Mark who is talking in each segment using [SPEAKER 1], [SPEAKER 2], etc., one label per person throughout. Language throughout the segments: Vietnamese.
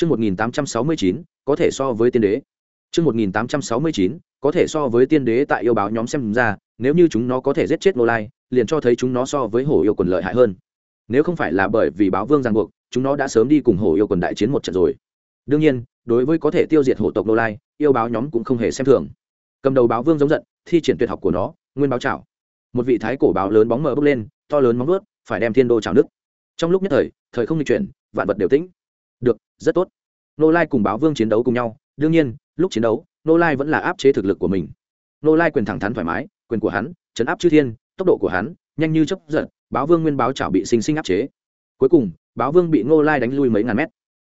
[SPEAKER 1] Chương 1869, có thể so với tiên đế. Chương 1869, có thể so với tiên đế tại yêu báo nhóm xem ra, nếu như chúng nó có thể giết chết Nô Lai, liền cho thấy chúng nó so với hổ yêu quần lợi hại hơn. Nếu không phải là bởi vì báo vương ràng buộc, chúng nó đã sớm đi cùng hổ yêu quần đại chiến một trận rồi. Đương nhiên, đối với có thể tiêu diệt hổ tộc Nô Lai, yêu báo nhóm cũng không hề xem thường. Cầm đầu báo vương giống giận, thi triển tuyệt học của nó, nguyên báo trảo. Một vị thái cổ báo lớn bóng mờ bốc lên, to lớn móng vuốt, phải đem thiên đô chảo nước. Trong lúc nhất thời, thời không di chuyển, vạn vật đều tĩnh. Rất tốt. Nô Lai cùng báo vương chiến đấu cùng nhau, đương nhiên, lúc chiến đấu, Nô Lai vẫn là áp chế thực lực của mình. Nô Lai quyền thẳng thắn thoải mái, quyền của hắn, chấn áp chư thiên, tốc độ của hắn, nhanh như chớp giật, báo vương nguyên báo chảo bị sinh sinh áp chế. Cuối cùng, báo vương bị Nô Lai đánh lui mấy ngàn mét.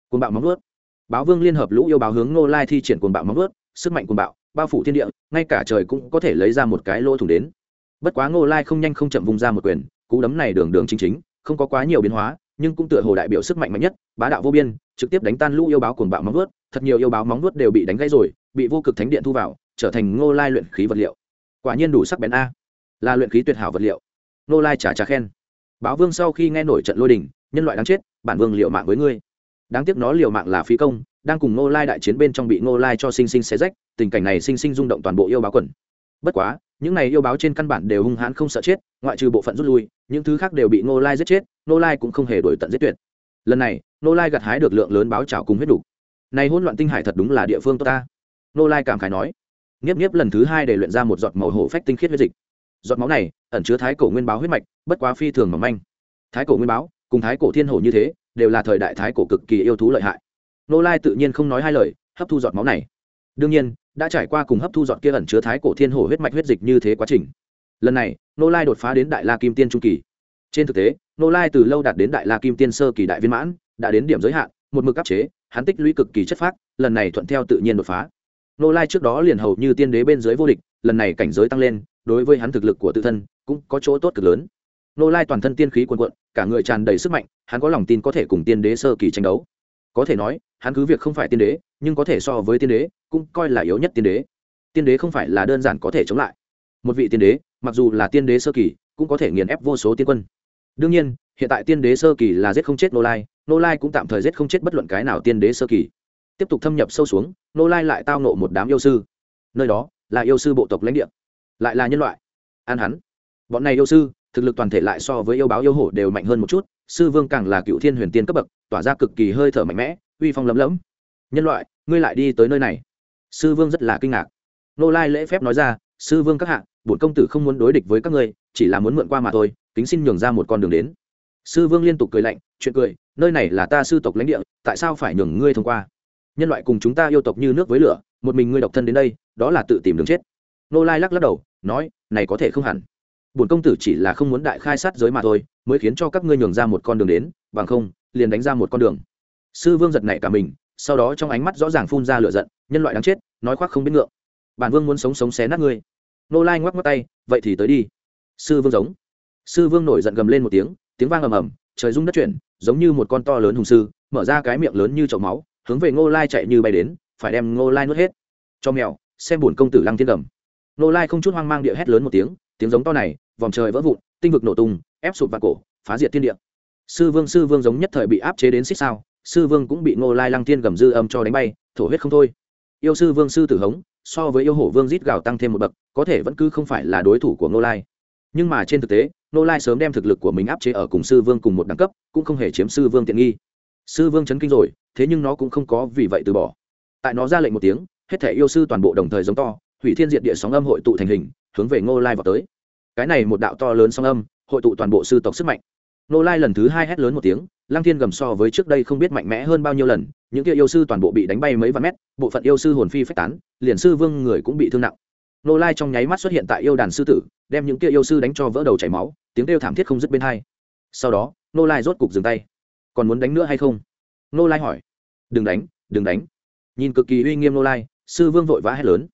[SPEAKER 1] Quần bạo móng vớt Báo vương liên hợp lũ yêu báo hướng Nô Lai thi triển cuồng bạo móng vớt sức mạnh cuồng bạo, bao phủ thiên địa, ngay cả trời cũng có thể lấy ra một cái lỗ thủng đến. Bất quá Nô Lai không nhanh không chậm vung ra một quyền, cú đấm này đường đường chính chính, không có quá nhiều biến hóa, nhưng cũng tựa hồ đại biểu sức mạnh mạnh nhất, bá đạo vô biên, trực tiếp đánh tan lũ yêu báo cuồng bạo móng vuốt, thật nhiều yêu báo móng vuốt đều bị đánh gãy rồi, bị vô cực thánh điện thu vào, trở thành Ngô Lai luyện khí vật liệu. Quả nhiên đủ sắc bén a, là luyện khí tuyệt hảo vật liệu. Ngô Lai trả trả khen. Báo Vương sau khi nghe nổi trận lôi đình, nhân loại đáng chết, bản vương liều mạng với ngươi. Đáng tiếc nó liều mạng là phí công, đang cùng Ngô Lai đại chiến bên trong bị Ngô Lai cho sinh sinh xé rách, tình cảnh này sinh sinh rung động toàn bộ yêu báo quần. Bất quá, những này yêu báo trên căn bản đều hung hãn không sợ chết, ngoại trừ bộ phận rút lui, những thứ khác đều bị Ngô Lai giết chết, Nô Lai cũng không hề đổi tận giết tuyệt. Lần này, Nô Lai gặt hái được lượng lớn báo trào cùng huyết đủ. Này hỗn loạn tinh hải thật đúng là địa phương tốt ta. Nô Lai cảm khái nói. Nghiếp nghiếp lần thứ hai để luyện ra một giọt màu hổ phách tinh khiết huyết dịch. Giọt máu này ẩn chứa thái cổ nguyên báo huyết mạch, bất quá phi thường mỏng manh. Thái cổ nguyên báo, cùng thái cổ thiên hổ như thế, đều là thời đại thái cổ cực kỳ yêu thú lợi hại. Nô Lai tự nhiên không nói hai lời, hấp thu giọt máu này. Đương nhiên, đã trải qua cùng hấp thu giọt kia ẩn chứa thái cổ thiên hổ huyết mạch huyết dịch như thế quá trình lần này nô lai đột phá đến đại la kim tiên trung kỳ trên thực tế nô lai từ lâu đạt đến đại la kim tiên sơ kỳ đại viên mãn, đã đến điểm giới hạn, một mực áp chế, hắn tích lũy cực kỳ chất phác, lần này thuận theo tự nhiên đột phá. Nô lai trước đó liền hầu như tiên đế bên dưới vô địch, lần này cảnh giới tăng lên, đối với hắn thực lực của tự thân cũng có chỗ tốt cực lớn. Nô lai toàn thân tiên khí quần quận cả người tràn đầy sức mạnh, hắn có lòng tin có thể cùng tiên đế sơ kỳ tranh đấu. Có thể nói, hắn cứ việc không phải tiên đế, nhưng có thể so với tiên đế, cũng coi là yếu nhất tiên đế. Tiên đế không phải là đơn giản có thể chống lại. Một vị tiên đế, mặc dù là tiên đế sơ kỳ, cũng có thể nghiền ép vô số tiên quân đương nhiên, hiện tại tiên đế sơ kỳ là giết không chết nô lai nô lai cũng tạm thời giết không chết bất luận cái nào tiên đế sơ kỳ. Tiếp tục thâm nhập sâu xuống, nô lai lại tao nộ một đám yêu sư. Nơi đó là yêu sư bộ tộc lãnh địa, lại là nhân loại. An hắn. Bọn này yêu sư, thực lực toàn thể lại so với yêu báo yêu hổ đều mạnh hơn một chút, sư vương càng là cựu thiên huyền tiên cấp bậc, tỏa ra cực kỳ hơi thở mạnh mẽ, uy phong lấm lấm. Nhân loại, ngươi lại đi tới nơi này. Sư vương rất là kinh ngạc. Nô lai lễ phép nói ra, sư vương các hạ, bổn công tử không muốn đối địch với các ngươi, chỉ là muốn mượn qua mà thôi kính xin nhường ra một con đường đến. Sư vương liên tục cười lạnh, chuyện cười, nơi này là ta sư tộc lãnh địa, tại sao phải nhường ngươi thông qua? Nhân loại cùng chúng ta yêu tộc như nước với lửa, một mình ngươi độc thân đến đây, đó là tự tìm đường chết. Nô lai lắc lắc đầu, nói, này có thể không hẳn. Bổn công tử chỉ là không muốn đại khai sát giới mà thôi, mới khiến cho các ngươi nhường ra một con đường đến, bằng không, liền đánh ra một con đường. Sư vương giật nảy cả mình, sau đó trong ánh mắt rõ ràng phun ra lửa giận, nhân loại đáng chết, nói khoác không biết ngượng. Bản vương muốn sống sống xé nát ngươi. Nô lai ngoắc ngoắc tay, vậy thì tới đi. Sư vương giống sư vương nổi giận gầm lên một tiếng tiếng vang ầm ầm, trời rung đất chuyển, giống như một con to lớn hùng sư, mở ra cái miệng lớn như chậu máu, hướng về ngô lai chạy như bay đến, phải đem ngô lai nuốt hết. Cho mèo, xem bổn công tử lăng thiên gầm ngô lai không chút hoang mang địa hét lớn một tiếng tiếng giống to này, vòng trời vỡ vụn, tinh vực nổ tung, ép sụp vào cổ, phá diệt thiên địa. Sư vương sư vương giống nhất thời bị áp chế đến xích sao, sư vương cũng bị ngô lai lăng thiên gầm dư âm cho đánh bay, thổ huyết không thôi. Yêu sư vương, sư tử hống, so với yêu hổ vương rít gào tăng thêm một bậc, có thể vẫn cứ không phải là đối thủ của ngô lai nhưng mà trên thực tế, Nô lai sớm đem thực lực của mình áp chế ở cùng sư vương cùng một đẳng cấp, cũng không hề chiếm sư vương tiện nghi. Sư vương chấn kinh rồi, thế nhưng nó cũng không có vì vậy từ bỏ. Tại nó ra lệnh một tiếng, hết thể yêu sư toàn bộ đồng thời giống to, hủy thiên diện địa sóng âm hội tụ thành hình, hướng về ngô lai vào tới. Cái này một đạo to lớn sóng âm, hội tụ toàn bộ sư tộc sức mạnh. Nô lai lần thứ hai hét lớn một tiếng, lăng thiên gầm so với trước đây không biết mạnh mẽ hơn bao nhiêu lần, những kia yêu sư toàn bộ bị đánh bay mấy vạn mét, bộ phận yêu sư hồn phi phách tán, liền sư vương người cũng bị thương nặng. Nô lai trong nháy mắt xuất hiện tại yêu đàn sư tử đem những kia yêu sư đánh cho vỡ đầu chảy máu, tiếng kêu thảm thiết không dứt bên hai. Sau đó nô lai rốt cục dừng tay. Còn muốn đánh nữa hay không? Nô lai hỏi. Đừng đánh đừng đánh. Nhìn cực kỳ uy nghiêm nô lai, sư vương vội vã hét lớn.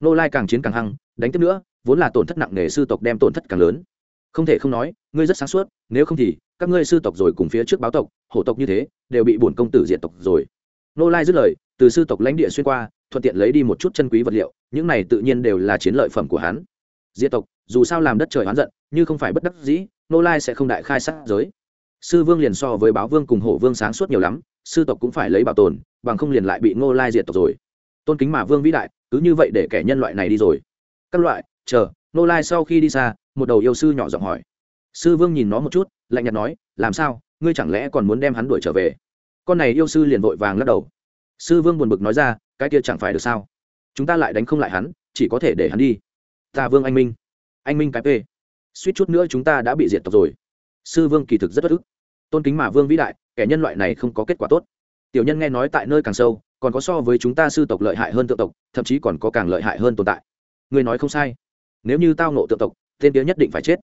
[SPEAKER 1] Nô lai càng chiến càng hăng, đánh tiếp nữa, vốn là tổn thất nặng nề sư tộc đem tổn thất càng lớn. Không thể không nói, ngươi rất sáng suốt, nếu không thì, các ngươi sư tộc rồi cùng phía trước báo tộc, hổ tộc như thế, đều bị bổn công tử diện tộc rồi. Nô lai dứt lời, từ sư tộc lãnh địa xuyên qua, thuận tiện lấy đi một chút chân quý vật liệu, những này tự nhiên đều là chiến lợi phẩm của hắn diệt tộc, dù sao làm đất trời oán giận, như không phải bất đắc dĩ, nô lai sẽ không đại khai sát giới. Sư vương liền so với báo vương cùng hổ vương sáng suốt nhiều lắm, sư tộc cũng phải lấy bảo tồn, bằng không liền lại bị ngô lai diệt tộc rồi. Tôn kính mà vương vĩ đại, cứ như vậy để kẻ nhân loại này đi rồi. Các loại, chờ, ngô lai sau khi đi xa, một đầu yêu sư nhỏ giọng hỏi. Sư vương nhìn nó một chút, lạnh nhạt nói, làm sao, ngươi chẳng lẽ còn muốn đem hắn đuổi trở về? Con này yêu sư liền vội vàng lắc đầu. Sư vương buồn bực nói ra, cái kia chẳng phải được sao? Chúng ta lại đánh không lại hắn, chỉ có thể để hắn đi ta vương anh minh. Anh minh cái p suýt chút nữa chúng ta đã bị diệt tộc rồi. Sư vương kỳ thực rất bất ức. Tôn kính mà vương vĩ đại, kẻ nhân loại này không có kết quả tốt. Tiểu nhân nghe nói tại nơi càng sâu, còn có so với chúng ta sư tộc lợi hại hơn tự tộc, thậm chí còn có càng lợi hại hơn tồn tại. Người nói không sai. Nếu như tao nộ tự tộc, tên tiếng nhất định phải chết.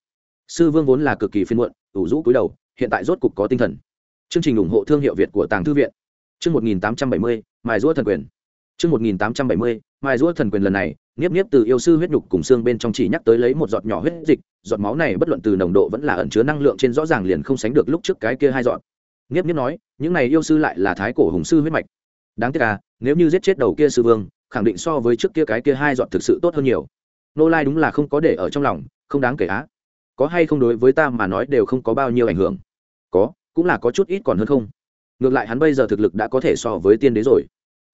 [SPEAKER 1] Sư vương vốn là cực kỳ phiên muộn, ủ rũ cúi đầu, hiện tại rốt cục có tinh thần. Chương trình ủng hộ thương hiệu việt của tàng thư viện. Chương một nghìn tám trăm bảy mươi, mài rũa thần quyền chương một nghìn tám mài thần quyền lần này, Niếp Niếp từ yêu sư huyết nhục cùng xương bên trong chỉ nhắc tới lấy một giọt nhỏ huyết dịch, giọt máu này bất luận từ nồng độ vẫn là ẩn chứa năng lượng trên rõ ràng liền không sánh được lúc trước cái kia hai giọt. Niếp Niếp nói, những này yêu sư lại là thái cổ hùng sư huyết mạch. Đáng tiếc à nếu như giết chết đầu kia sư vương, khẳng định so với trước kia cái kia hai giọt thực sự tốt hơn nhiều. Nô lai đúng là không có để ở trong lòng, không đáng kể á. Có hay không đối với ta mà nói đều không có bao nhiêu ảnh hưởng. Có, cũng là có chút ít còn hơn không. Ngược lại hắn bây giờ thực lực đã có thể so với tiên đế rồi.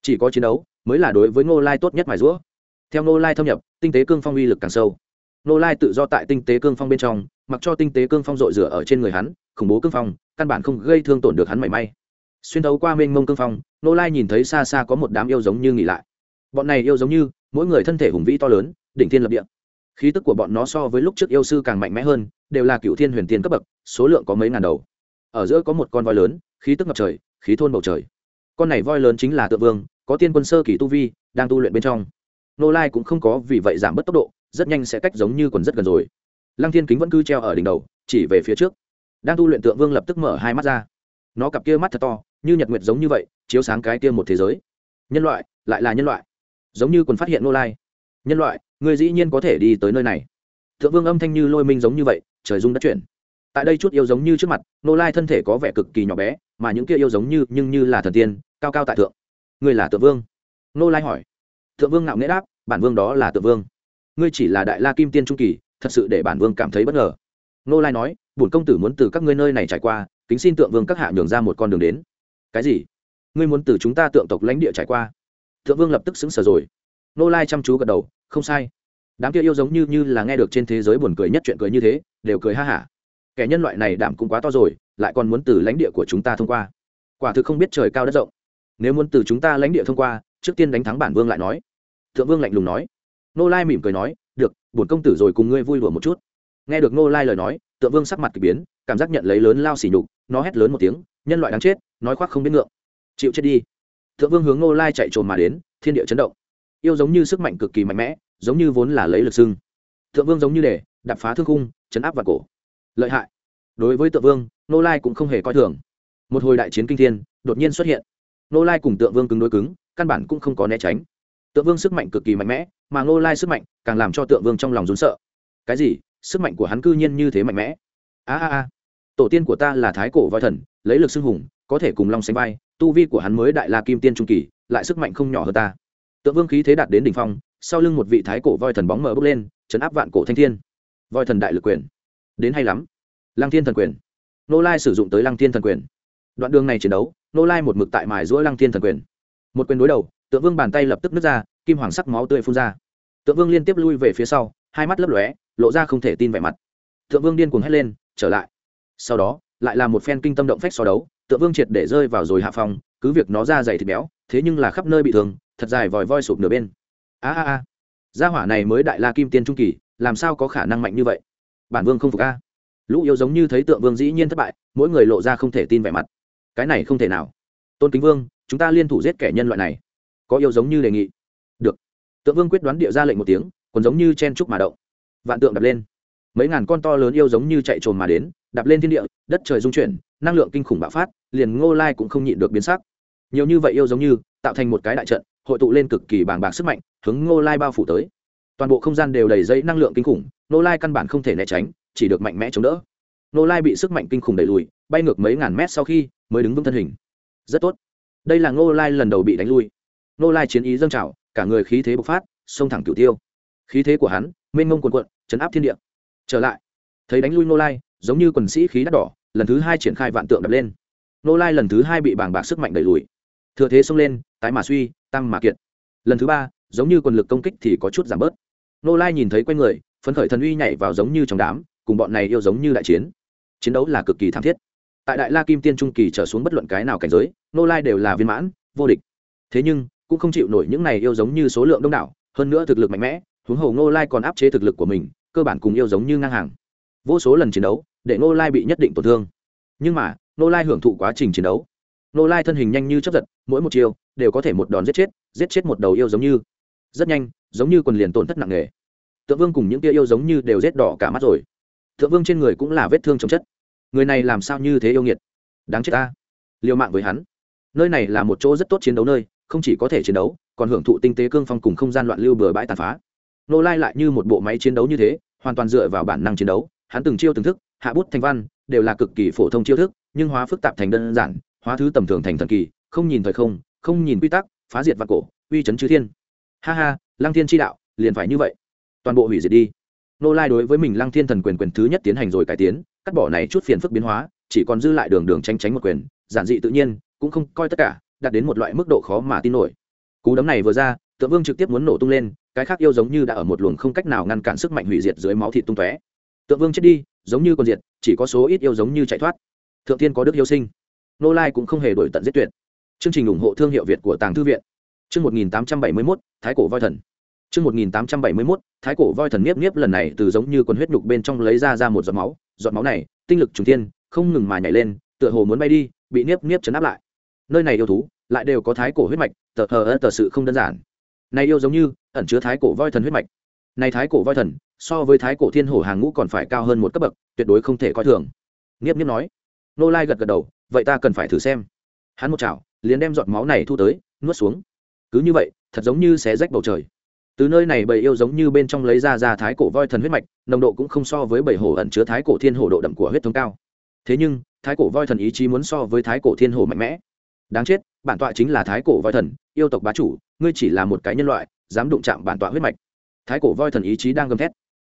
[SPEAKER 1] Chỉ có chiến đấu mới là đối với ngô lai tốt nhất mài rũa. Theo ngô lai thâm nhập, tinh tế cương phong uy lực càng sâu. Ngô lai tự do tại tinh tế cương phong bên trong, mặc cho tinh tế cương phong rội rửa ở trên người hắn, khủng bố cương phong, căn bản không gây thương tổn được hắn mảy may. Xuyên thấu qua mênh mông cương phong, ngô lai nhìn thấy xa xa có một đám yêu giống như nghỉ lại. Bọn này yêu giống như, mỗi người thân thể hùng vĩ to lớn, đỉnh thiên lập địa. Khí tức của bọn nó so với lúc trước yêu sư càng mạnh mẽ hơn, đều là cựu thiên huyền tiên cấp bậc, số lượng có mấy ngàn đầu. Ở giữa có một con voi lớn, khí tức ngập trời, khí thôn bầu trời. Con này voi lớn chính là tự vương có tiên quân sơ kỳ tu vi, đang tu luyện bên trong. Nô lai cũng không có vì vậy giảm bớt tốc độ, rất nhanh sẽ cách giống như quần rất gần rồi. Lăng thiên kính vẫn cứ treo ở đỉnh đầu, chỉ về phía trước. Đang tu luyện tượng vương lập tức mở hai mắt ra. Nó cặp kia mắt thật to, như nhật nguyệt giống như vậy, chiếu sáng cái kia một thế giới. Nhân loại, lại là nhân loại. Giống như quần phát hiện nô lai. Nhân loại, người dĩ nhiên có thể đi tới nơi này. Thượng vương âm thanh như lôi minh giống như vậy, trời dung đất chuyển. Tại đây chút yêu giống như trước mặt, nô lai thân thể có vẻ cực kỳ nhỏ bé, mà những kia yêu giống như, nhưng như là thần tiên, cao cao tại thượng ngươi là tượng vương. Nô lai hỏi. Thượng vương ngạo nghễ đáp, bản vương đó là tượng vương. Ngươi chỉ là đại la kim tiên trung kỳ, thật sự để bản vương cảm thấy bất ngờ. Nô lai nói, bổn công tử muốn từ các ngươi nơi này trải qua, kính xin tượng vương các hạ nhường ra một con đường đến. Cái gì? Ngươi muốn từ chúng ta tượng tộc lãnh địa trải qua? Thượng vương lập tức xứng sở rồi. Nô lai chăm chú gật đầu, không sai. Đám kia yêu giống như như là nghe được trên thế giới buồn cười nhất chuyện cười như thế, đều cười ha hả. Kẻ nhân loại này đảm cũng quá to rồi, lại còn muốn từ lãnh địa của chúng ta thông qua. Quả thực không biết trời cao đất rộng nếu muốn từ chúng ta lãnh địa thông qua, trước tiên đánh thắng bản vương lại nói. Thượng vương lạnh lùng nói. Nô lai mỉm cười nói, được, bổn công tử rồi cùng ngươi vui đùa một chút. Nghe được nô lai lời nói tượng vương sắc mặt k ỳ biến, cảm giác nhận lấy lớn lao xỉ nhục, nó hét lớn một tiếng, nhân loại đáng chết, nói khoác không biết ngượng. Chịu chết đi. Thượng vương hướng nô lai chạy trồn mà đến, thiên địa chấn động. Yêu giống như sức mạnh cực kỳ mạnh mẽ, giống như vốn là lấy lực xưng. Thượng vương giống như để đập phá thương khung, chấn áp vào cổ. Lợi hại. Đối với tượng vương, nô lai cũng không hề coi thường. Một hồi đại chiến kinh thiên, đột nhiên xuất hiện nô lai cùng tượng vương cứng đối cứng, căn bản cũng không có né tránh. Tượng vương sức mạnh cực kỳ mạnh mẽ, mà nô lai sức mạnh càng làm cho tượng vương trong lòng rốn sợ. Cái gì? Sức mạnh của hắn cư nhiên như thế mạnh mẽ? A a a. Tổ tiên của ta là thái cổ voi thần, lấy lực xưng hùng, có thể cùng long sánh vai, tu vi của hắn mới đại la kim tiên trung kỳ, lại sức mạnh không nhỏ hơn ta. Tượng vương khí thế đạt đến đỉnh phong, sau lưng một vị thái cổ voi thần bóng mở bước lên, chấn áp vạn cổ thanh thiên. Voi thần đại lực quyền. Đến hay lắm. Lăng thiên thần quyền. Nô lai sử dụng tới lăng thiên thần quyền. Đoạn đường này chiến đấu nô lai một mực tại mài giũa lăng thiên thần quyền. Một quyền đối đầu, tượng vương bàn tay lập tức nứt ra, kim hoàng sắc máu tươi phun ra. Tượng vương liên tiếp lui về phía sau, hai mắt lấp lóe, lộ ra không thể tin vẻ mặt. Tượng vương điên cuồng hét lên, trở lại. Sau đó, lại là một phen kinh tâm động phách so đấu, tượng vương triệt để rơi vào rồi hạ phòng cứ việc nó ra dày thịt béo, thế nhưng là khắp nơi bị thương, thật dài vòi voi sụp nửa bên. A a a. Gia hỏa này mới đại la kim tiên trung kỳ, làm sao có khả năng mạnh như vậy? Bản vương không phục a. Lũ yêu giống như thấy tượng vương dĩ nhiên thất bại, mỗi người lộ ra không thể tin vẻ mặt cái này không thể nào. Tôn kính vương, chúng ta liên thủ giết kẻ nhân loại này. Có yêu giống như đề nghị. Được. Tượng vương quyết đoán địa ra lệnh một tiếng, còn giống như chen trúc mà động. Vạn tượng đập lên. Mấy ngàn con to lớn yêu giống như chạy trồn mà đến đập lên thiên địa, đất trời dung chuyển, năng lượng kinh khủng bạo phát, liền ngô lai cũng không nhịn được biến sắc. Nhiều như vậy yêu giống như, tạo thành một cái đại trận, hội tụ lên cực kỳ bàng bạc sức mạnh, hướng ngô lai bao phủ tới. Toàn bộ không gian đều đầy dây năng lượng kinh khủng, ngô lai căn bản không thể né tránh, chỉ được mạnh mẽ chống đỡ. Ngô lai bị sức mạnh kinh khủng đẩy lùi, bay ngược mấy ngàn mét sau khi mới đứng vững thân hình. Rất tốt. Đây là ngô lai lần đầu bị đánh lui. Ngô lai chiến ý dâng trào, cả người khí thế bộc phát, xông thẳng cửu tiêu. Khí thế của hắn, mênh mông quần quận chấn áp thiên địa. Trở lại, thấy đánh lui ngô lai, giống như quần sĩ khí đắt đỏ, lần thứ hai triển khai vạn tượng đập lên. Ngô lai lần thứ hai bị bàng bạc sức mạnh đẩy lùi. Thừa thế xông lên, tái mà suy, tăng mà kiệt. Lần thứ ba, giống như quần lực công kích thì có chút giảm bớt. Nô lai nhìn thấy q u a n người, phấn khởi thần uy nhảy vào giống như trong đám, cùng bọn này yêu giống như đại chiến. Chiến đấu là cực kỳ tham thiết tại đại la kim tiên trung kỳ trở xuống bất luận cái nào cảnh giới nô lai đều là viên mãn, vô địch. Thế nhưng, cũng không chịu nổi những này yêu giống như số lượng đông đảo, hơn nữa thực lực mạnh mẽ, huống hồ nô lai còn áp chế thực lực của mình, cơ bản cùng yêu giống như ngang hàng. Vô số lần chiến đấu, để nô lai bị nhất định tổn thương. Nhưng mà nô lai hưởng thụ quá trình chiến đấu. Nô lai thân hình nhanh như chấp giật, mỗi một chiều đều có thể một đòn giết chết giết chết một đầu yêu giống như. Rất nhanh, giống như quần liền tổn thất nặng nề. Tượng vương cùng những tia yêu giống như đều rết đỏ cả mắt rồi. Thượng vương trên người cũng là vết thương chồng chất người này làm sao như thế yêu nghiệt? Đáng chết ta. Liều mạng với hắn. Nơi này là một chỗ rất tốt chiến đấu nơi, không chỉ có thể chiến đấu, còn hưởng thụ tinh tế cương phong cùng không gian loạn lưu bừa bãi tàn phá. Nô lai lại như một bộ máy chiến đấu như thế, hoàn toàn dựa vào bản năng chiến đấu. Hắn từng chiêu từng thức, hạ bút thành văn, đều là cực kỳ phổ thông chiêu thức, nhưng hóa phức tạp thành đơn giản, hóa thứ tầm thường thành thần kỳ, không nhìn thời không không nhìn quy tắc, phá diệt vạn cổ, uy chấn chư thiên. Ha ha, lăng thiên tri đạo, liền phải như vậy. Toàn bộ hủy diệt đi. Nô lai đối với mình lăng thiên thần quyền quyền thứ nhất tiến hành rồi cải tiến cắt bỏ này chút phiền phức biến hóa, chỉ còn dư lại đường đường tranh tránh một quyền, giản dị tự nhiên, cũng không coi tất cả, đạt đến một loại mức độ khó mà tin nổi. Cú đấm này vừa ra, tượng vương trực tiếp muốn nổ tung lên, cái khác yêu giống như đã ở một luồng không cách nào ngăn cản sức mạnh hủy diệt dưới máu thịt tung tóe. Tượng vương chết đi, giống như con diệt, chỉ có số ít yêu giống như chạy thoát. Thượng thiên có đức yêu sinh. Nô lai cũng không hề đổi tận giết tuyệt. Chương trình ủng hộ thương hiệu việt của tàng thư viện. Chương một nghìn tám trăm bảy mươi mốt, thái cổ voi thần. Chương một nghìn tám trăm bảy mươi mốt, thái cổ voi thần niếp niếp lần này từ giống như quần huyết nhục bên trong lấy ra ra một giọt máu giọt máu này, tinh lực trùng thiên, không ngừng mà nhảy lên, tựa hồ muốn bay đi, bị niếp niếp chấn áp lại. Nơi này yêu thú lại đều có thái cổ huyết mạch, tờ hờ ơ tờ sự không đơn giản. Này yêu giống như ẩn chứa thái cổ voi thần huyết mạch. Này thái cổ voi thần so với thái cổ thiên hổ hàng ngũ còn phải cao hơn một cấp bậc, tuyệt đối không thể coi thường. Nghiếp nghiếp nói. Nô lai gật gật đầu, vậy ta cần phải thử xem. Hắn một chảo, liền đem giọt máu này thu tới, nuốt xuống. Cứ như vậy, thật giống như xé rách bầu trời từ nơi này bầy yêu giống như bên trong lấy ra ra thái cổ voi thần huyết mạch, nồng độ cũng không so với bầy hổ ẩn chứa thái cổ thiên hổ độ đậm của huyết thống cao. Thế nhưng, thái cổ voi thần ý chí muốn so với thái cổ thiên hổ mạnh mẽ. Đáng chết, bản tọa chính là thái cổ voi thần, yêu tộc bá chủ, ngươi chỉ là một cái nhân loại, dám đụng chạm bản tọa huyết mạch. Thái cổ voi thần ý chí đang gầm thét.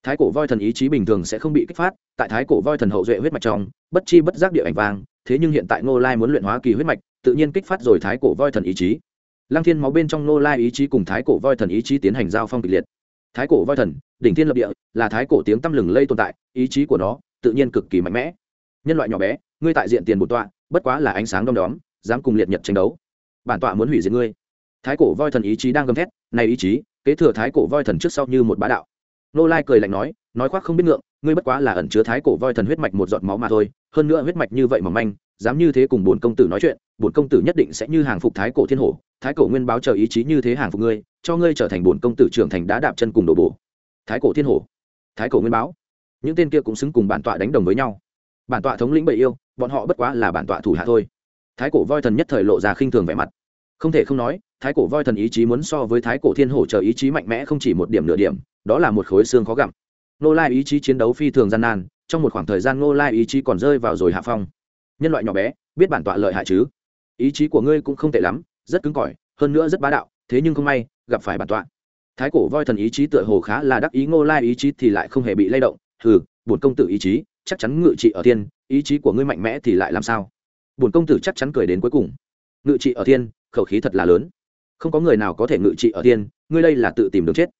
[SPEAKER 1] Thái cổ voi thần ý chí bình thường sẽ không bị kích phát, tại thái cổ voi thần hậu duệ huyết mạch trong, bất chi bất giác địa ảnh vàng. thế nhưng hiện tại ngô lai muốn luyện hóa kỳ huyết mạch, tự nhiên kích phát rồi thái cổ voi thần ý chí lăng thiên máu bên trong Nô lai ý chí cùng thái cổ voi thần ý chí tiến hành giao phong kịch liệt. Thái cổ voi thần, đỉnh thiên lập địa, là thái cổ tiếng tăm lừng lây tồn tại, ý chí của nó tự nhiên cực kỳ mạnh mẽ. Nhân loại nhỏ bé, ngươi tại diện tiền bổn tọa, bất quá là ánh sáng đom đóm, dám cùng liệt nhật tranh đấu. Bản tọa muốn hủy diệt ngươi. Thái cổ voi thần ý chí đang gầm thét, này ý chí, kế thừa thái cổ voi thần trước sau như một bá đạo. Nô lai cười lạnh nói nói khoác không biết ngượng, ngươi bất quá là ẩn chứa thái cổ voi thần huyết mạch một giọt máu mà thôi, hơn nữa huyết mạch như vậy mà manh dám như thế cùng bổn công tử nói chuyện, bổn công tử nhất định sẽ như hàng phục thái cổ thiên hổ, thái cổ nguyên báo chờ ý chí như thế hàng phục ngươi, cho ngươi trở thành bổn công tử trưởng thành đá đạp chân cùng đổ bổ thái cổ thiên hổ, thái cổ nguyên báo. Những tên kia cũng xứng cùng bản tọa đánh đồng với nhau. Bản tọa thống lĩnh bậy yêu, bọn họ bất quá là bản tọa thủ hạ thôi. Thái cổ voi thần nhất thời lộ ra khinh thường vẻ mặt. Không thể không nói, thái cổ voi thần ý chí muốn so với thái cổ thiên hổ chờ ý chí mạnh mẽ không chỉ một điểm nửa điểm, đó là một khối xương khó gặm. Nô lai ý chí chiến đấu phi thường gian nan, trong một khoảng thời gian nô lai ý chí còn rơi vào rồi hạ phong nhân loại nhỏ bé, biết bản tọa lợi hại chứ? Ý chí của ngươi cũng không tệ lắm, rất cứng cỏi, hơn nữa rất bá đạo, thế nhưng không may, gặp phải bản tọa. Thái cổ voi thần ý chí tựa hồ khá là đắc ý, ngô lai ý chí thì lại không hề bị lay động. Hừ, bổn công tử ý chí, chắc chắn ngự trị ở thiên, ý chí của ngươi mạnh mẽ thì lại làm sao? Bổn công tử chắc chắn cười đến cuối cùng. Ngự trị ở thiên, khẩu khí thật là lớn. Không có người nào có thể ngự trị ở thiên, ngươi đây là tự tìm đường chết.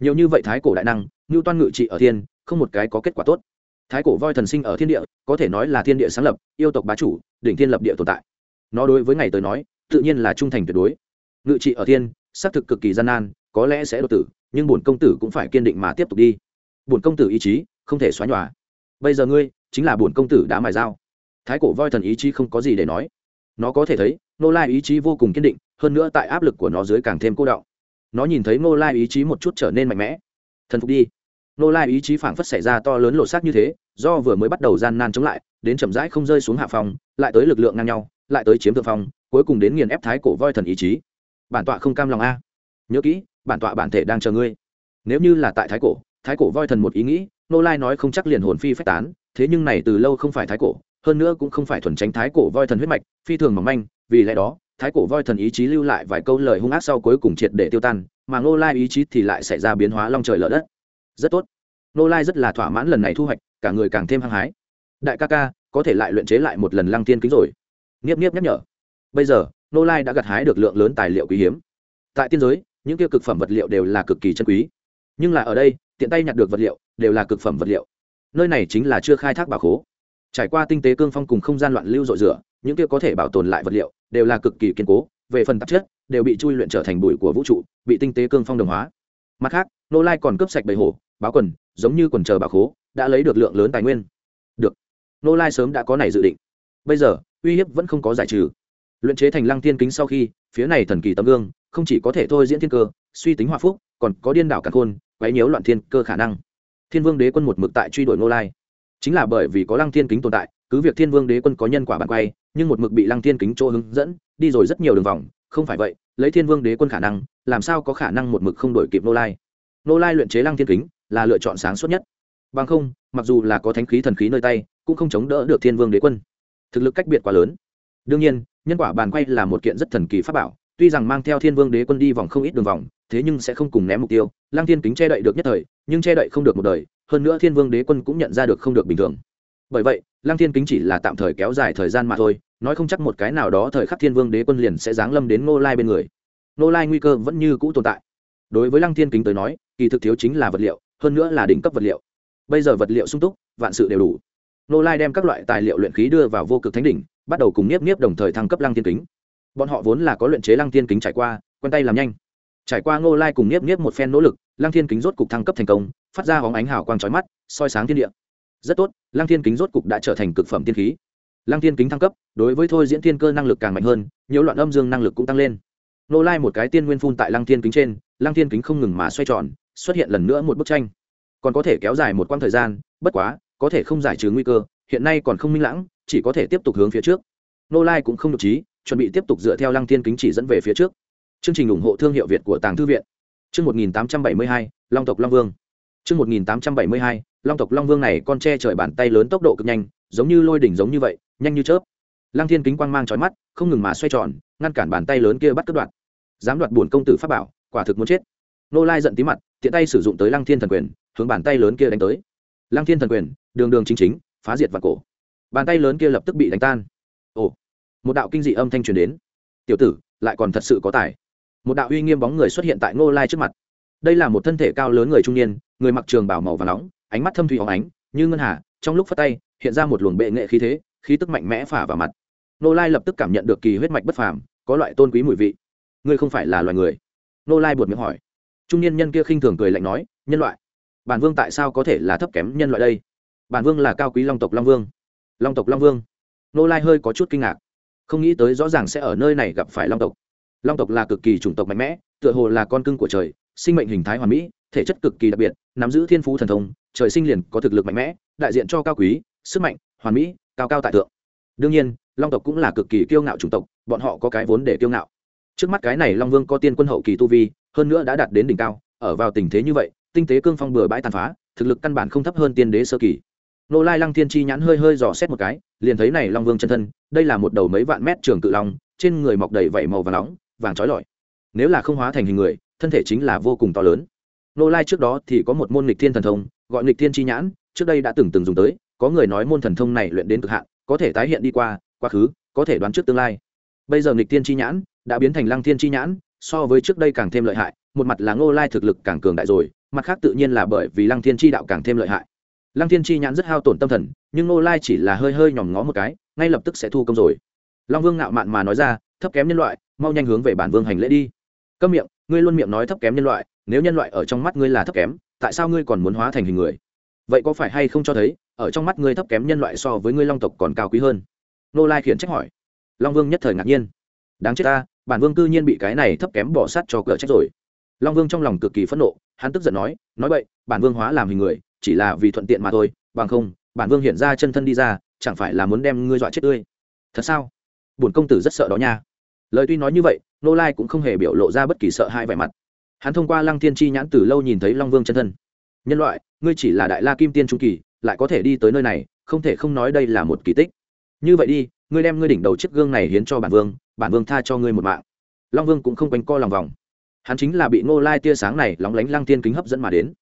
[SPEAKER 1] Nhiều như vậy thái cổ đại năng như toan ngự trị ở thiên, không một cái có kết quả tốt thái cổ voi thần sinh ở thiên địa, có thể nói là thiên địa sáng lập, yêu tộc bá chủ, đỉnh thiên lập địa tồn tại. Nó đối với ngày tới nói, tự nhiên là trung thành tuyệt đối. Ngự trị ở thiên, xác thực cực kỳ gian nan, có lẽ sẽ đột tử, nhưng bổn công tử cũng phải kiên định mà tiếp tục đi. Bổn công tử ý chí, không thể xóa nhòa. Bây giờ ngươi, chính là bổn công tử đã mài dao. Thái cổ voi thần ý chí không có gì để nói. Nó có thể thấy nô lai ý chí vô cùng kiên định, hơn nữa tại áp lực của nó dưới càng thêm cô đọng. Nó nhìn thấy nô lai ý chí một chút trở nên mạnh mẽ. Thần phục đi nô lai ý chí phảng phất xảy ra to lớn lộ xác như thế do vừa mới bắt đầu gian nan chống lại đến chậm rãi không rơi xuống hạ phòng lại tới lực lượng ngang nhau lại tới chiếm thượng phòng, cuối cùng đến nghiền ép thái cổ voi thần ý chí. Bản tọa không cam lòng a. Nhớ kỹ bản tọa bản thể đang chờ ngươi. Nếu như là tại thái cổ thái cổ voi thần một ý nghĩ nô lai nói không chắc liền hồn phi phách tán thế nhưng này từ lâu không phải thái cổ hơn nữa cũng không phải thuần tránh thái cổ voi thần huyết mạch phi thường mỏng manh vì lẽ đó thái cổ voi thần ý chí lưu lại vài câu lời hung ác sau cuối cùng triệt để tiêu tan mà ngô lai ý chí thì lại xảy ra biến hóa long trời lở đất rất tốt. Nô lai rất là thỏa mãn lần này thu hoạch, cả người càng thêm hăng hái. Đại ca ca, có thể lại luyện chế lại một lần lăng tiên kính rồi. Nghiếp nghiếp nhắc nhở. Bây giờ, nô lai đã gặt hái được lượng lớn tài liệu quý hiếm. Tại tiên giới, những kia cực phẩm vật liệu đều là cực kỳ chân quý. Nhưng là ở đây, tiện tay nhặt được vật liệu, đều là cực phẩm vật liệu. Nơi này chính là chưa khai thác bảo khố. Trải qua tinh tế cương phong cùng không gian loạn lưu dội rửa, những kia có thể bảo tồn lại vật liệu, đều là cực kỳ kiên cố, về phần tạp chất, đều bị chui luyện trở thành bụi của vũ trụ, bị tinh tế cương phong đồng hóa. Mặt khác, nô lai còn cướp sạch bầy hổ báo quần, giống như quần chờ bảo khố, đã lấy được lượng lớn tài nguyên. Được. Nô lai sớm đã có này dự định. Bây giờ, uy hiếp vẫn không có giải trừ. Luyện chế thành lăng thiên kính sau khi, phía này thần kỳ tấm gương, không chỉ có thể thôi diễn thiên cơ, suy tính hòa phúc, còn có điên đảo cả khôn, quấy nhiễu loạn thiên cơ khả năng. Thiên vương đế quân một mực tại truy đuổi nô lai. Chính là bởi vì có lăng thiên kính tồn tại, cứ việc thiên vương đế quân có nhân quả bàn quay, nhưng một mực bị lăng thiên kính chỗ hướng dẫn, đi rồi rất nhiều đường vòng, không phải vậy, lấy thiên vương đế quân khả năng, làm sao có khả năng một mực không đổi kịp nô lai? Nô lai luyện chế lăng thiên kính là lựa chọn sáng suốt nhất. Bằng không, mặc dù là có thánh khí thần khí nơi tay, cũng không chống đỡ được thiên vương đế quân. Thực lực cách biệt quá lớn. Đương nhiên, nhân quả bàn quay là một kiện rất thần kỳ pháp bảo, tuy rằng mang theo thiên vương đế quân đi vòng không ít đường vòng, thế nhưng sẽ không cùng ném mục tiêu. Lăng thiên kính che đậy được nhất thời, nhưng che đậy không được một đời, hơn nữa thiên vương đế quân cũng nhận ra được không được bình thường. Bởi vậy, lăng thiên kính chỉ là tạm thời kéo dài thời gian mà thôi, nói không chắc một cái nào đó thời khắc thiên vương đế quân liền sẽ giáng lâm đến ngô lai bên người. Ngô lai nguy cơ vẫn như cũ tồn tại. Đối với lăng thiên kính tới nói, kỳ thực thiếu chính là vật liệu hơn nữa là đỉnh cấp vật liệu. Bây giờ vật liệu sung túc, vạn sự đều đủ. Ngô lai đem các loại tài liệu luyện khí đưa vào vô cực thánh đỉnh, bắt đầu cùng nhiếp nhiếp đồng thời thăng cấp lăng thiên kính. Bọn họ vốn là có luyện chế lăng thiên kính trải qua, quen tay làm nhanh. Trải qua ngô lai cùng nhiếp nhiếp một phen nỗ lực, lăng thiên kính rốt cục thăng cấp thành công, phát ra hóng ánh hào quang trói mắt, soi sáng thiên địa. Rất tốt, lăng thiên kính rốt cục đã trở thành cực phẩm tiên khí. Lăng thiên kính thăng cấp, đối với thôi diễn thiên cơ năng lực càng mạnh hơn, nhiều loạn âm dương năng lực cũng tăng lên. Nô lai một cái tiên nguyên phun tại lăng thiên kính trên, lăng thiên kính không ngừng mà xoay tròn xuất hiện lần nữa một bức tranh. Còn có thể kéo dài một quãng thời gian, bất quá, có thể không giải trừ nguy cơ, hiện nay còn không minh lãng, chỉ có thể tiếp tục hướng phía trước. Nô lai cũng không được trí, chuẩn bị tiếp tục dựa theo lăng thiên kính chỉ dẫn về phía trước. Chương trình ủng hộ thương hiệu việt của tàng thư viện. Chương một nghìn tám trăm bảy mươi hai, long tộc long vương. Chương một nghìn tám trăm bảy mươi hai, long tộc long vương này con tre trời bàn tay lớn tốc độ cực nhanh, giống như lôi đỉnh giống như vậy, nhanh như chớp. Lăng thiên kính quang mang trói mắt, không ngừng mà xoay tròn, ngăn cản bàn tay lớn kia bắt cất đoạn dám đoạt bổn công tử pháp bảo, quả thực muốn chết. Nô lai giận tí mặt tiện tay sử dụng tới lăng thiên thần quyền, hướng bàn tay lớn kia đánh tới. Lăng thiên thần quyền, đường đường chính chính, phá diệt và cổ. Bàn tay lớn kia lập tức bị đánh tan. Ồ, một đạo kinh dị âm thanh truyền đến. Tiểu tử, lại còn thật sự có tài. Một đạo uy nghiêm bóng người xuất hiện tại ngô lai trước mặt. Đây là một thân thể cao lớn người trung niên, người mặc trường bảo màu và nóng, ánh mắt thâm thủy hóng ánh, như ngân hà, trong lúc phát tay, hiện ra một luồng bệ nghệ khí thế, khí tức mạnh mẽ phả vào mặt. Nô lai lập tức cảm nhận được kỳ huyết mạch bất phàm, có loại tôn quý mùi vị. Ngươi không phải là loài người. Nô lai buột miệng hỏi trung niên nhân kia khinh thường cười lạnh nói, nhân loại, bản vương tại sao có thể là thấp kém nhân loại đây? Bản vương là cao quý long tộc long vương. Long tộc long vương. Nô lai hơi có chút kinh ngạc. Không nghĩ tới rõ ràng sẽ ở nơi này gặp phải long tộc. Long tộc là cực kỳ chủng tộc mạnh mẽ, tựa hồ là con cưng của trời, sinh mệnh hình thái hoàn mỹ, thể chất cực kỳ đặc biệt, nắm giữ thiên phú thần thông, trời sinh liền có thực lực mạnh mẽ, đại diện cho cao quý, sức mạnh, hoàn mỹ, cao cao tại tượng đương nhiên, long tộc cũng là cực kỳ kiêu ngạo chủng tộc, bọn họ có cái vốn để kiêu ngạo. Trước mắt cái này long vương có tiên quân hậu kỳ tu vi hơn nữa đã đạt đến đỉnh cao, ở vào tình thế như vậy, tinh tế cương phong bừa bãi tàn phá, thực lực căn bản không thấp hơn tiên đế sơ kỳ. Nô lai lăng thiên chi nhãn hơi hơi dò xét một cái, liền thấy này long vương chân thân, đây là một đầu mấy vạn mét trường cự long, trên người mọc đầy vảy màu và nóng, vàng trói lọi. Nếu là không hóa thành hình người, thân thể chính là vô cùng to lớn. Nô lai trước đó thì có một môn nghịch thiên thần thông, gọi nghịch thiên chi nhãn, trước đây đã từng từng dùng tới, có người nói môn thần thông này luyện đến cực hạn, có thể tái hiện đi qua, quá khứ, có thể đoán trước tương lai. Bây giờ nghịch thiên chi nhãn đã biến thành lăng thiên chi nhãn so với trước đây càng thêm lợi hại, một mặt là ngô lai thực lực càng cường đại rồi, mặt khác tự nhiên là bởi vì lăng thiên chi đạo càng thêm lợi hại. Lăng thiên chi nhãn rất hao tổn tâm thần, nhưng ngô lai chỉ là hơi hơi nhòm ngó một cái, ngay lập tức sẽ thu công rồi. Long vương ngạo mạn mà nói ra, thấp kém nhân loại, mau nhanh hướng về bản vương hành lễ đi. Câm miệng, ngươi luôn miệng nói thấp kém nhân loại, nếu nhân loại ở trong mắt ngươi là thấp kém, tại sao ngươi còn muốn hóa thành hình người? Vậy có phải hay không cho thấy, ở trong mắt ngươi thấp kém nhân loại so với ngươi long tộc còn cao quý hơn? Nô lai khiển trách hỏi. Long vương nhất thời ngạc nhiên. Đáng chết ta bản vương cư nhiên bị cái này thấp kém bỏ sát cho cửa trách rồi. Long vương trong lòng cực kỳ phẫn nộ, hắn tức giận nói nói vậy, bản vương hóa làm hình người, chỉ là vì thuận tiện mà thôi, bằng không, bản vương hiện ra chân thân đi ra, chẳng phải là muốn đem ngươi dọa chết tươi. Thật sao? Bổn công tử rất sợ đó nha. Lời tuy nói như vậy, nô lai cũng không hề biểu lộ ra bất kỳ sợ hãi vẻ mặt. Hắn thông qua lăng thiên chi nhãn từ lâu nhìn thấy long vương chân thân. Nhân loại, ngươi chỉ là đại la kim tiên trung kỳ, lại có thể đi tới nơi này, không thể không nói đây là một kỳ tích. Như vậy đi, ngươi đem ngươi đỉnh đầu chiếc gương này hiến cho bản vương bản vương tha cho ngươi một mạng. Long vương cũng không quanh co lòng vòng. Hắn chính là bị nô lai tia sáng này lóng lánh lăng tiên kính hấp dẫn mà đến.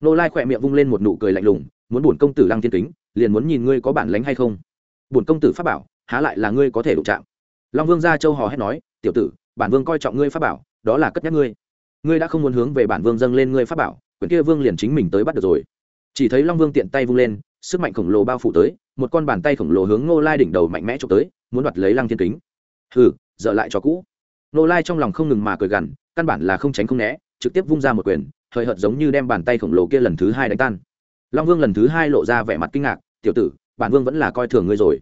[SPEAKER 1] Nô lai khỏe miệng vung lên một nụ cười lạnh lùng, muốn bổn công tử lăng tiên kính, liền muốn nhìn ngươi có bản lánh hay không. Bổn công tử pháp bảo, há lại là ngươi có thể đụng chạm. Long vương gia châu hò hét nói, tiểu tử, bản vương coi trọng ngươi pháp bảo, đó là cất nhắc ngươi. Ngươi đã không muốn hướng về bản vương dâng lên ngươi pháp bảo, quyển kia vương liền chính mình tới bắt được rồi. Chỉ thấy long vương tiện tay vung lên, sức mạnh khổng lồ bao phủ tới, một con bàn tay khổng lồ hướng ngô lai đỉnh đầu mạnh mẽ trộm tới, muốn đoạt lấy lăng thiên kính. Hừ dở lại cho cũ. Nô lai trong lòng không ngừng mà cười gằn, căn bản là không tránh không né, trực tiếp vung ra một quyền hời hợt giống như đem bàn tay khổng lồ kia lần thứ hai đánh tan. Long vương lần thứ hai lộ ra vẻ mặt kinh ngạc, tiểu tử, bản vương vẫn là coi thường ngươi rồi.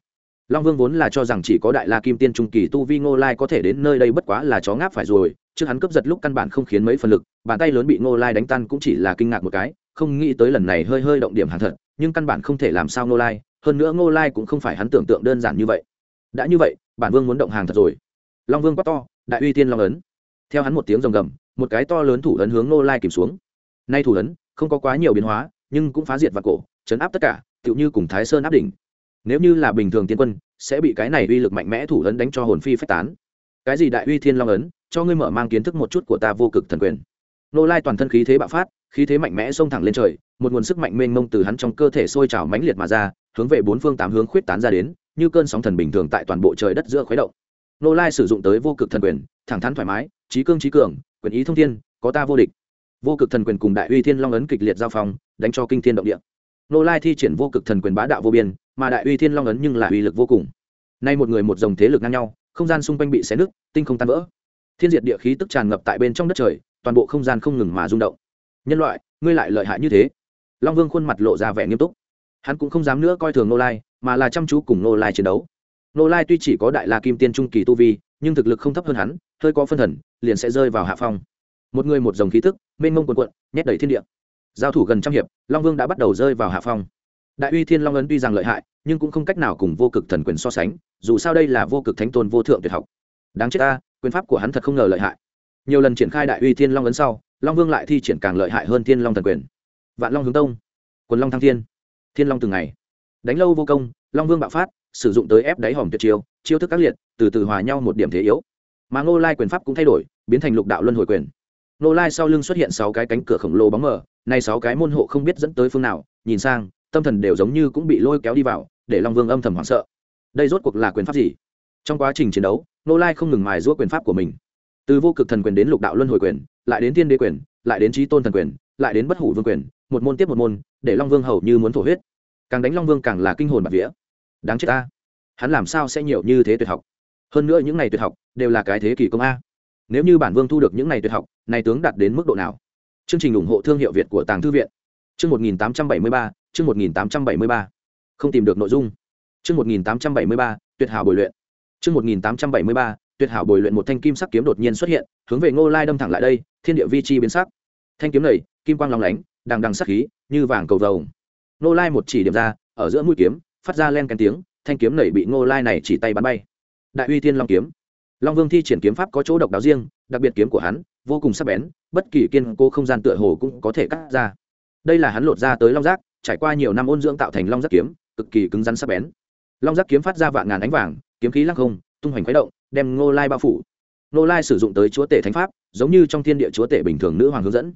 [SPEAKER 1] Long vương vốn là cho rằng chỉ có đại la kim tiên trung kỳ tu vi ngô lai có thể đến nơi đây bất quá là chó ngáp phải rồi, trước hắn cướp giật lúc căn bản không khiến mấy phần lực, bàn tay lớn bị ngô lai đánh tan cũng chỉ là kinh ngạc một cái, không nghĩ tới lần này hơi hơi động điểm hàng thật, nhưng căn bản không thể làm sao ngô lai, hơn nữa ngô lai cũng không phải hắn tưởng tượng đơn giản như vậy. Đã như vậy, bản vương muốn động hàng thật rồi long vương quát to, đại uy tiên long ấn. Theo hắn một tiếng rồng gầm, một cái to lớn thủ ấn hướng Nô lai kìm xuống. Nay thủ ấn, không có quá nhiều biến hóa, nhưng cũng phá diệt và cổ, chấn áp tất cả, tựu như cùng thái sơn áp đỉnh. Nếu như là bình thường tiên quân, sẽ bị cái này uy lực mạnh mẽ thủ ấn đánh cho hồn phi phách tán. Cái gì đại uy thiên long ấn? Cho ngươi mở mang kiến thức một chút của ta vô cực thần quyền. Nô lai toàn thân khí thế bạo phát, khí thế mạnh mẽ xông thẳng lên trời, một nguồn sức mạnh mênh mông từ hắn trong cơ thể sôi trào mãnh liệt mà ra, hướng về bốn phương tám hướng khuyết tán ra đến, như cơn sóng thần bình thường tại toàn bộ trời đất giữa khuấy động nô lai sử dụng tới vô cực thần quyền, thẳng thắn thoải mái, trí cương trí cường, quyền ý thông thiên, có ta vô địch. Vô cực thần quyền cùng đại uy thiên long ấn kịch liệt giao phong, đánh cho kinh thiên động địa. Nô lai thi triển vô cực thần quyền bá đạo vô biên, mà đại uy thiên long ấn nhưng là uy lực vô cùng. Nay một người một dòng thế lực ngang nhau, không gian xung quanh bị xé nứt, tinh không tan vỡ. Thiên diệt địa khí tức tràn ngập tại bên trong đất trời, toàn bộ không gian không ngừng mà rung động. Nhân loại, ngươi lại lợi hại như thế. Long vương khuôn mặt lộ ra vẻ nghiêm túc. Hắn cũng không dám nữa coi thường nô lai, mà là chăm chú cùng nô lai chiến đấu nô lai tuy chỉ có đại la kim tiên trung kỳ tu vi, nhưng thực lực không thấp hơn hắn, hơi có phân thần, liền sẽ rơi vào hạ phong. Một người một dòng khí tức mênh mông quần quận nhét đầy thiên địa. Giao thủ gần trăm hiệp, long vương đã bắt đầu rơi vào hạ phong. Đại uy thiên long ấn tuy rằng lợi hại, nhưng cũng không cách nào cùng vô cực thần quyền so sánh, dù sao đây là vô cực thánh tôn vô thượng tuyệt học. Đáng chết ta, quyền pháp của hắn thật không ngờ lợi hại. Nhiều lần triển khai đại uy thiên long ấn sau, long vương lại thi triển càng lợi hại hơn thiên long thần quyền. Vạn long hướng tông, quần long thăng thiên. Thiên long từng ngày. Đánh lâu vô công long vương bạo phát, sử dụng tới ép đáy hòm tuyệt chiêu chiêu thức các liệt, từ từ hòa nhau một điểm thế yếu. Mà ngô lai quyền pháp cũng thay đổi, biến thành lục đạo luân hồi quyền. Ngô lai sau lưng xuất hiện sáu cái cánh cửa khổng lồ bóng mờ nay sáu cái môn hộ không biết dẫn tới phương nào, nhìn sang, tâm thần đều giống như cũng bị lôi kéo đi vào, để long vương âm thầm hoảng sợ. Đây rốt cuộc là quyền pháp gì? Trong quá trình chiến đấu nô lai không ngừng mài giũa quyền pháp của mình. Từ vô cực thần quyền đến lục đạo luân hồi quyền, lại đến tiên đế quyền, lại đến trí tôn thần quyền, lại đến bất hủ vương quyền, một môn tiếp một môn, để long vương hầu như muốn thổ huyết. Càng đánh long vương càng là kinh hồn bạc vía đáng chết ta. Hắn làm sao sẽ nhiều như thế tuyệt học? Hơn nữa những này tuyệt học đều là cái thế kỷ công a. Nếu như bản vương thu được những này tuyệt học, này tướng đạt đến mức độ nào? Chương trình ủng hộ thương hiệu việt của tàng thư viện. Chương một nghìn tám trăm bảy mươi ba, chương một nghìn tám trăm bảy mươi ba. Không tìm được nội dung. Chương một nghìn tám trăm bảy mươi ba, tuyệt hảo bồi luyện. Chương một nghìn tám trăm bảy mươi ba, tuyệt hảo bồi luyện một thanh kim sắc kiếm đột nhiên xuất hiện, hướng về ngô lai đâm thẳng lại đây, thiên địa vi chi biến sắc. Thanh kiếm này, kim quang lòng lánh, đằng đằng sắc khí, như vàng cầu vồng. Ngô lai một chỉ điểm ra, ở giữa mũi kiếm phát ra len kèn tiếng, thanh kiếm này bị ngô lai này chỉ tay bắn bay. Đại uy thiên long kiếm. Long vương thi triển kiếm pháp có chỗ độc đáo riêng, đặc biệt kiếm của hắn, vô cùng sắc bén, bất kỳ kiên cố không gian tựa hồ cũng có thể cắt ra. Đây là hắn lột ra tới long giác, trải qua nhiều năm ôn dưỡng tạo thành long giác kiếm, cực kỳ cứng rắn sắc bén. Long giác kiếm phát ra vạn ngàn ánh vàng, kiếm khí lăng không, tung hoành khuấy động, đem ngô lai bao phủ. Ngô lai sử dụng tới chúa tể thánh pháp, giống như trong thiên địa chúa tể bình thường nữ hoàng hướng dẫn.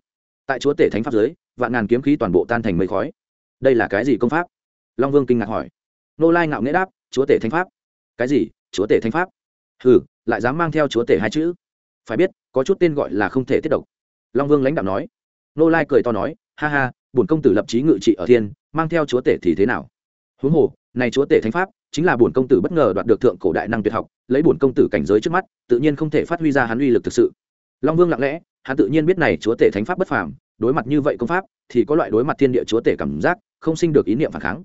[SPEAKER 1] Tại chúa tể thánh pháp giới vạn ngàn kiếm khí toàn bộ tan thành mây khói. Đây là cái gì công pháp? Long vương kinh ngạc hỏi. Nô lai ngạo nghễ đáp chúa tể thánh pháp. Cái gì? Chúa tể thánh pháp? Hừ, lại dám mang theo chúa tể hai chữ? Phải biết có chút tên gọi là không thể tiết độc. Long vương lãnh đạo nói. Nô lai cười to nói ha ha bổn công tử lập trí ngự trị ở thiên mang theo chúa tể thì thế nào? Huống hồ này chúa tể thánh pháp chính là bổn công tử bất ngờ đoạt được thượng cổ đại năng tuyệt học lấy bổn công tử cảnh giới trước mắt tự nhiên không thể phát huy ra hắn uy lực thực sự. Long vương lặng lẽ hắn tự nhiên biết này chúa tể thánh pháp bất phàm đối mặt như vậy công pháp thì có loại đối mặt thiên địa chúa tể cảm giác không sinh được ý niệm phản kháng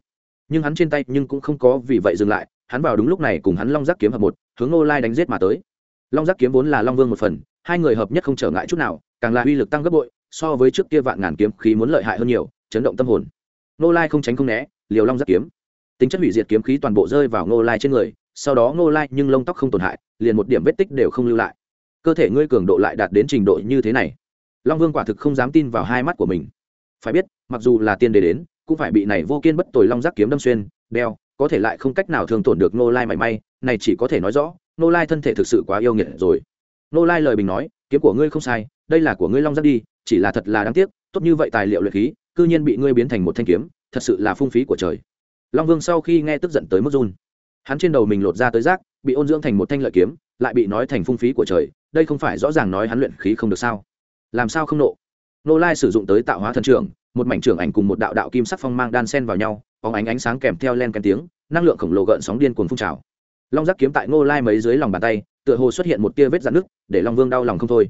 [SPEAKER 1] nhưng hắn trên tay nhưng cũng không có vì vậy dừng lại, hắn vào đúng lúc này cùng hắn long giác kiếm hợp một, hướng Ngô lai đánh giết mà tới. Long giác kiếm vốn là long vương một phần, hai người hợp nhất không trở ngại chút nào, càng là uy lực tăng gấp bội, so với trước kia vạn ngàn kiếm khí muốn lợi hại hơn nhiều, chấn động tâm hồn. Ngô lai không tránh không né, liều long giác kiếm. Tính chất hủy diệt kiếm khí toàn bộ rơi vào Ngô lai trên người, sau đó Ngô lai nhưng lông tóc không tổn hại, liền một điểm vết tích đều không lưu lại. Cơ thể ngươi cường độ lại đạt đến trình độ như thế này. Long vương quả thực không dám tin vào hai mắt của mình. Phải biết, mặc dù là tiên đế đến cũng phải bị này vô kiên bất tồi long giác kiếm đâm xuyên, đeo, có thể lại không cách nào thường tổn được nô lai mảy may, này chỉ có thể nói rõ nô lai thân thể thực sự quá yêu nghiệt rồi. Nô lai lời bình nói, kiếm của ngươi không sai, đây là của ngươi long giác đi, chỉ là thật là đáng tiếc, tốt như vậy tài liệu luyện khí, cư nhiên bị ngươi biến thành một thanh kiếm, thật sự là phung phí của trời. Long vương sau khi nghe tức giận tới mức run. Hắn trên đầu mình lột ra tới rác, bị ôn dưỡng thành một thanh lợi kiếm, lại bị nói thành phung phí của trời, đây không phải rõ ràng nói hắn luyện khí không được sao? Làm sao không nộ? Nô lai sử dụng tới tạo hóa thần trưởng một mảnh trưởng ảnh cùng một đạo đạo kim sắc phong mang đan sen vào nhau phóng ánh ánh sáng kèm theo len kèm tiếng, năng lượng khổng lồ gợn sóng điên cuồng phun trào. Long giác kiếm tại ngô lai mấy dưới lòng bàn tay, tựa hồ xuất hiện một tia vết dạn nước để long vương đau lòng không thôi.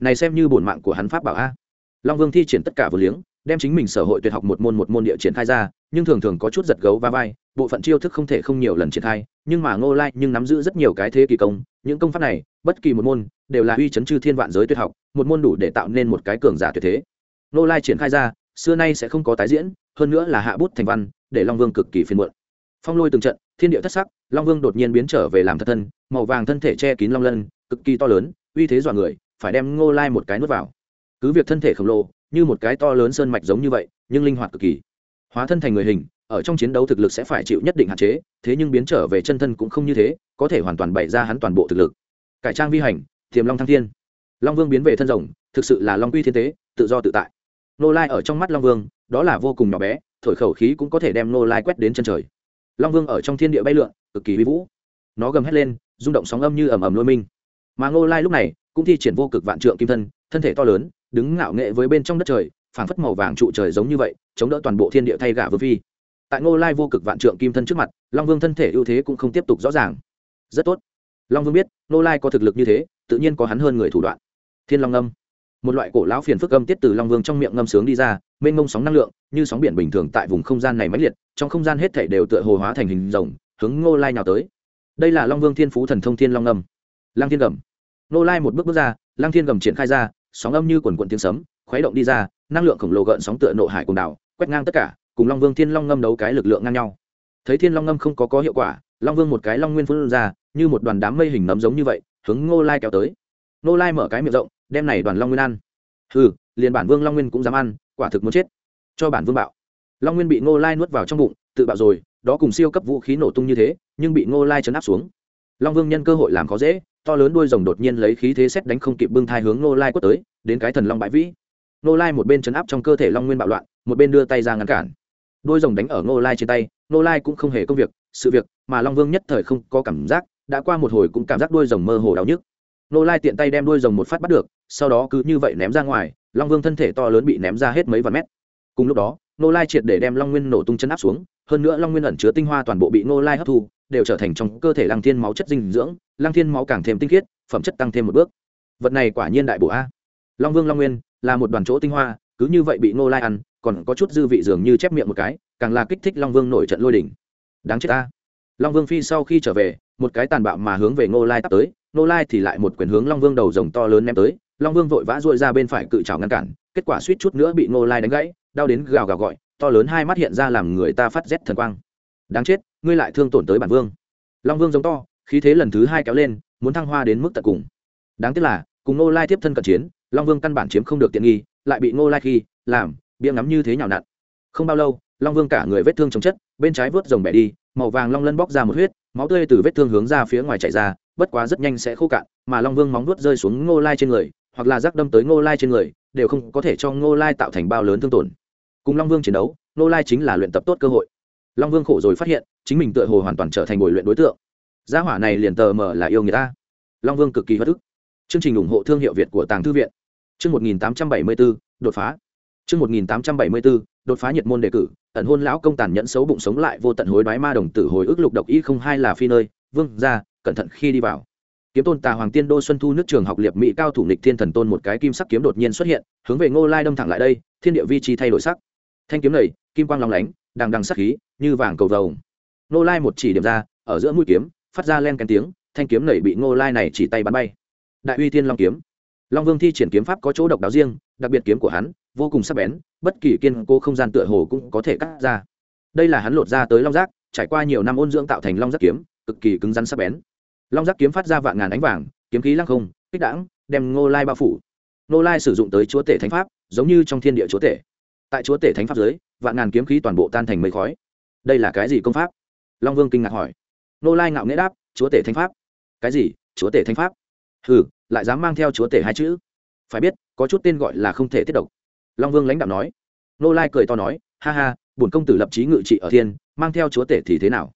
[SPEAKER 1] Này xem như bổn mạng của hắn pháp bảo a. Long vương thi triển tất cả vừa liếng, đem chính mình sở hội tuyệt học một môn một môn địa triển khai ra, nhưng thường thường có chút giật gấu va vai, bộ phận chiêu thức không thể không nhiều lần triển khai, nhưng mà ngô lai nhưng nắm giữ rất nhiều cái thế kỳ công, những công pháp này, bất kỳ một môn, đều là uy chấn chư thiên vạn giới tuyệt học, một môn đủ để tạo nên một cái cường giả tuyệt thế. Ngô lai triển khai ra xưa nay sẽ không có tái diễn, hơn nữa là hạ bút thành văn, để long vương cực kỳ phiền muộn. Phong lôi từng trận, thiên địa thất sắc, long vương đột nhiên biến trở về làm thật thân, màu vàng thân thể che kín long lân, cực kỳ to lớn, uy thế dọa người, phải đem ngô lai một cái nuốt vào. Cứ việc thân thể khổng lồ, như một cái to lớn sơn mạch giống như vậy, nhưng linh hoạt cực kỳ. Hóa thân thành người hình, ở trong chiến đấu thực lực sẽ phải chịu nhất định hạn chế, thế nhưng biến trở về chân thân cũng không như thế, có thể hoàn toàn bày ra hắn toàn bộ thực lực. Cải trang vi hành, tiềm long thăng thiên. Long vương biến về thân rồng, thực sự là long quy thiên tế, tự do tự tại nô lai ở trong mắt long vương, đó là vô cùng nhỏ bé, thổi khẩu khí cũng có thể đem nô lai quét đến chân trời. Long vương ở trong thiên địa bay lượn, cực kỳ huy vũ. Nó gầm hét lên, rung động sóng âm như ầm ầm lôi minh. Mà Nô lai lúc này, cũng thi triển vô cực vạn trượng kim thân thân thể to lớn, đứng ngạo nghệ với bên trong đất trời, phảng phất màu vàng trụ trời giống như vậy, chống đỡ toàn bộ thiên địa thay gà vương phi. Tại ngô lai vô cực vạn trượng kim thân trước mặt, long vương thân thể ưu thế cũng không tiếp tục rõ ràng. Rất tốt. Long vương biết, ngô lai có thực lực như thế, tự nhiên có hắn hơn người thủ đoạn. Thiên long âm một loại cổ lão phiền phức âm tiết từ long vương trong miệng ngâm sướng đi ra, mênh mông sóng năng lượng, như sóng biển bình thường tại vùng không gian này mãnh liệt, trong không gian hết thảy đều tựa hồ hóa thành hình rồng, hướng ngô lai nào tới. Đây là long vương thiên phú thần thông thiên long âm. Lang thiên gầm. Ngô lai một bước bước ra lang thiên gầm triển khai ra, sóng âm như quần quận tiếng sấm, khuấy động đi ra, năng lượng khổng lồ gợn sóng tựa nộ hải cùng đảo, quét ngang tất cả, cùng long vương thiên long ngâm đấu cái lực lượng ngang nhau. Thấy thiên long ngâm không có có hiệu quả, long vương một cái long nguyên phun ra, như một đoàn đám mây hình nấm giống như vậy, hướng ngô lai kéo tới. Ngô lai mở cái miệng rộng đem này đoàn long nguyên ăn. Hừ, liền bản vương long nguyên cũng dám ăn, quả thực muốn chết. Cho bản vương bạo. Long nguyên bị ngô lai nuốt vào trong bụng, tự bạo rồi, đó cùng siêu cấp vũ khí nổ tung như thế, nhưng bị ngô lai chấn áp xuống. Long vương nhân cơ hội làm khó dễ, to lớn đuôi rồng đột nhiên lấy khí thế xét đánh không kịp bưng thai hướng ngô lai quất tới, đến cái thần long bãi vĩ. Ngô lai một bên chấn áp trong cơ thể long nguyên bạo loạn, một bên đưa tay ra ngăn cản. Đôi rồng đánh ở ngô lai trên tay, ngô lai cũng không hề công việc, sự việc mà long vương nhất thời không có cảm giác, đã qua một hồi cũng cảm giác đôi rồng mơ hồ đau nhức. Ngô lai tiện tay đem đôi rồng một phát bắt được sau đó cứ như vậy ném ra ngoài, long vương thân thể to lớn bị ném ra hết mấy vạn mét. Cùng lúc đó Nô lai triệt để đem long nguyên nổ tung chân áp xuống, hơn nữa long nguyên ẩn chứa tinh hoa toàn bộ bị Nô lai hấp thu, đều trở thành trong cơ thể lăng thiên máu chất dinh dưỡng, lăng thiên máu càng thêm tinh khiết, phẩm chất tăng thêm một bước. Vật này quả nhiên đại bổ a. Long vương long nguyên là một đoàn chỗ tinh hoa, cứ như vậy bị Nô lai ăn, còn có chút dư vị dường như chép miệng một cái, càng là kích thích long vương nổi trận lôi đỉnh. Đáng chết ta long vương phi sau khi trở về, một cái tàn bạo mà hướng về Nô lai tắt tới Nô lai thì lại một quyền hướng long vương đầu rồng to lớn ném tới long vương vội vã dội ra bên phải cự trào ngăn cản, kết quả suýt chút nữa bị ngô lai đánh gãy, đau đến gào gào gọi, to lớn hai mắt hiện ra làm người ta phát rét thần quang. Đáng chết, ngươi lại thương tổn tới bản vương. Long vương giống to, khí thế lần thứ hai kéo lên, muốn thăng hoa đến mức tận cùng. Đáng tiếc là, cùng ngô lai tiếp thân cận chiến, long vương căn bản chiếm không được tiện nghi, lại bị ngô lai khi, làm, bia ngắm như thế nhào nặn. Không bao lâu, long vương cả người vết thương chống chất, bên trái vớt rồng bẻ đi, màu vàng long lân bóc ra một huyết, máu tươi từ vết thương hướng ra phía ngoài chạy ra, bất quá rất nhanh sẽ khô cạn, mà long vương móng vuốt rơi xuống ngô lai trên người hoặc là rắc đâm tới ngô lai trên người, đều không có thể cho ngô lai tạo thành bao lớn thương tổn. Cùng long vương chiến đấu, ngô lai chính là luyện tập tốt cơ hội. Long vương khổ rồi phát hiện, chính mình tựa hồ hoàn toàn trở thành bồi luyện đối tượng. Gia hỏa này liền tờ mờ là yêu người ta. Long vương cực kỳ bất ức. Chương trình ủng hộ thương hiệu việt của tàng thư viện. Chương một nghìn tám trăm bảy mươi bốn đột phá. Chương một nghìn tám trăm bảy mươi bốn đột phá nhiệt môn đề cử, ẩn hôn lão công tàn nhẫn xấu bụng sống lại vô tận hối đoái ma đồng tử hồi ức lục độc y không hai là phi nơi. Vương, ra, cẩn thận khi đi vào kiếm tôn tà hoàng tiên đô xuân thu nước trường học liệt mỹ cao thủ nịch thiên thần tôn một cái kim sắc kiếm đột nhiên xuất hiện, hướng về ngô lai đâm thẳng lại đây, thiên địa vi chi thay đổi sắc. Thanh kiếm này, kim quang long lánh, đằng đằng sắc khí, như vàng cầu vồng. Ngô lai một chỉ điểm ra, ở giữa mũi kiếm, phát ra len kén tiếng, thanh kiếm này bị ngô lai này chỉ tay bắn bay. Đại uy thiên long kiếm. Long vương thi triển kiếm pháp có chỗ độc đáo riêng, đặc biệt kiếm của hắn, vô cùng sắc bén, bất kỳ kiên cố không gian tựa hồ cũng có thể cắt ra. Đây là hắn lột ra tới long giác, trải qua nhiều năm ôn dưỡng tạo thành long giác kiếm, cực kỳ cứng rắn sắc bén long giác kiếm phát ra vạn ngàn ánh vàng, kiếm khí lăng không, kích đãng, đem ngô lai bao phủ. Ngô lai sử dụng tới chúa tể thánh pháp, giống như trong thiên địa chúa tể. Tại chúa tể thánh pháp dưới, vạn ngàn kiếm khí toàn bộ tan thành mây khói. Đây là cái gì công pháp? Long vương kinh ngạc hỏi. Ngô lai ngạo nghễ đáp, chúa tể thánh pháp. Cái gì? Chúa tể thánh pháp? Hừ, lại dám mang theo chúa tể hai chữ? Phải biết, có chút tên gọi là không thể tiết độc. Long vương lãnh đạo nói. Nô lai cười to nói, ha ha, bổn công tử lập trí ngự trị ở thiên, mang theo chúa tể thì thế nào?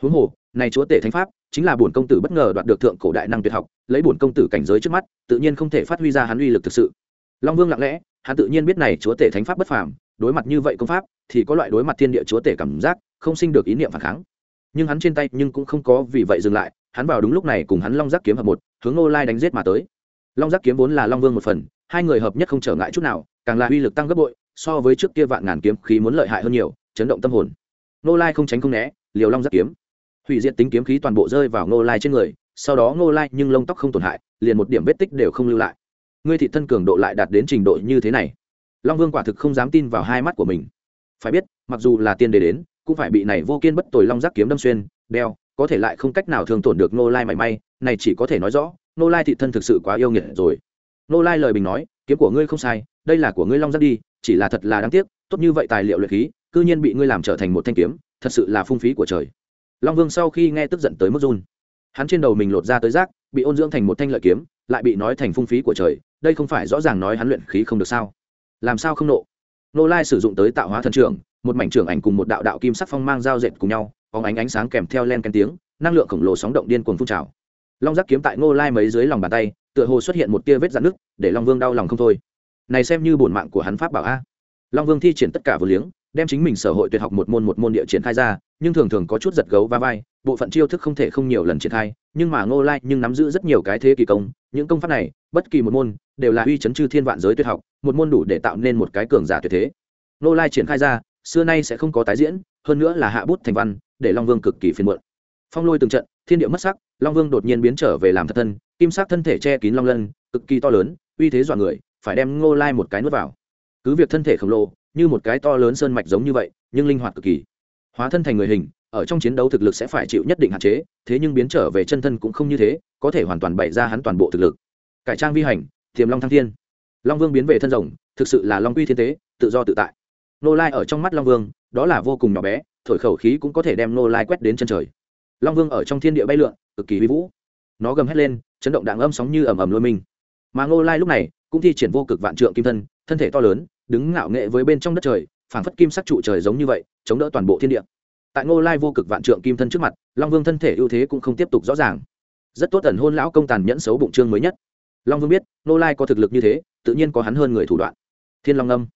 [SPEAKER 1] Huống hồ, này chúa tể thánh pháp chính là bổn công tử bất ngờ đoạt được thượng cổ đại năng tuyệt học, lấy bổn công tử cảnh giới trước mắt, tự nhiên không thể phát huy ra hắn uy lực thực sự. Long vương lặng lẽ, hắn tự nhiên biết này chúa tể thánh pháp bất phàm, đối mặt như vậy công pháp, thì có loại đối mặt thiên địa chúa tể cảm giác, không sinh được ý niệm phản kháng. Nhưng hắn trên tay nhưng cũng không có, vì vậy dừng lại, hắn vào đúng lúc này cùng hắn long giác kiếm hợp một, hướng nô lai đánh giết mà tới. Long giác kiếm vốn là long vương một phần, hai người hợp nhất không trở ngại chút nào, càng là uy lực tăng gấp bội, so với trước kia vạn ngàn kiếm khí muốn lợi hại hơn nhiều, chấn động tâm hồn. Nô lai không tránh không né, liều long giác kiếm hủy diệt tính kiếm khí toàn bộ rơi vào Ngô lai trên người, sau đó Ngô lai nhưng lông tóc không tổn hại, liền một điểm vết tích đều không lưu lại. Ngươi thị thân cường độ lại đạt đến trình độ như thế này. Long vương quả thực không dám tin vào hai mắt của mình. Phải biết, mặc dù là tiên đế đến, cũng phải bị này vô kiên bất tồi long giác kiếm đâm xuyên, đeo, có thể lại không cách nào thường tổn được Ngô lai mảy may, này chỉ có thể nói rõ, Ngô lai thị thân thực sự quá yêu nghiệt rồi. Ngô lai lời bình nói, kiếm của ngươi không sai, đây là của ngươi long giác đi, chỉ là thật là đáng tiếc, tốt như vậy tài liệu luyện khí, cư nhiên bị ngươi làm trở thành một thanh kiếm, thật sự là phung phí của trời long vương sau khi nghe tức giận tới mức run. Hắn trên đầu mình lột ra tới rác bị ôn dưỡng thành một thanh lợi kiếm lại bị nói thành phung phí của trời đây không phải rõ ràng nói hắn luyện khí không được sao? Làm sao không nộ? Nô lai sử dụng tới tạo hóa thần trưởng một mảnh trưởng ảnh cùng một đạo đạo kim sắc phong mang giao dệt cùng nhau có ánh ánh sáng kèm theo len ken tiếng năng lượng khổng lồ sóng động điên cuồng phun trào. Long giác kiếm tại ngô lai mấy dưới lòng bàn tay tựa hồ xuất hiện một tia vết dạn nứt, để long vương đau lòng không thôi. Này xem như bổn mạng của hắn pháp bảo a. Long vương thi triển tất cả vừa liếng đem chính mình sở hội tuyệt học một môn một môn địa triển khai ra, nhưng thường thường có chút giật gấu va vai, bộ phận chiêu thức không thể không nhiều lần triển khai, nhưng mà ngô lai nhưng nắm giữ rất nhiều cái thế kỳ công, những công pháp này, bất kỳ một môn, đều là uy chấn chư thiên vạn giới tuyệt học, một môn đủ để tạo nên một cái cường giả tuyệt thế. Ngô lai triển khai ra, xưa nay sẽ không có tái diễn, hơn nữa là hạ bút thành văn, để long vương cực kỳ phiền muộn. Phong lôi từng trận, thiên địa mất sắc, long vương đột nhiên biến trở về làm thật thân, kim sắc thân thể che kín long lân, cực kỳ to lớn, uy thế dọa người, phải đem ngô lai một cái nuốt vào. Cứ việc thân thể khổng lồ như một cái to lớn sơn mạch giống như vậy, nhưng linh hoạt cực kỳ. Hóa thân thành người hình, ở trong chiến đấu thực lực sẽ phải chịu nhất định hạn chế, thế nhưng biến trở về chân thân cũng không như thế, có thể hoàn toàn bày ra hắn toàn bộ thực lực. Cải trang vi hành, tiềm long thăng thiên. Long vương biến về thân rồng, thực sự là long uy thiên tế, tự do tự tại. Nô lai ở trong mắt long vương, đó là vô cùng nhỏ bé, thổi khẩu khí cũng có thể đem nô lai quét đến chân trời. Long vương ở trong thiên địa bay lượn, cực kỳ vi vũ. Nó gầm hét lên, chấn động đạn âm sóng như ầm ầm lôi mình. Mà nô lai lúc này, cũng thi triển vô cực vạn trượng kim thân thân thể to lớn đứng ngạo nghệ với bên trong đất trời, phảng phất kim sắc trụ trời giống như vậy, chống đỡ toàn bộ thiên địa. Tại ngô lai vô cực vạn trượng kim thân trước mặt, long vương thân thể ưu thế cũng không tiếp tục rõ ràng. Rất tốt ẩn hôn lão công tàn nhẫn xấu bụng trương mới nhất. Long vương biết, ngô lai có thực lực như thế, tự nhiên có hắn hơn người thủ đoạn. Thiên long âm.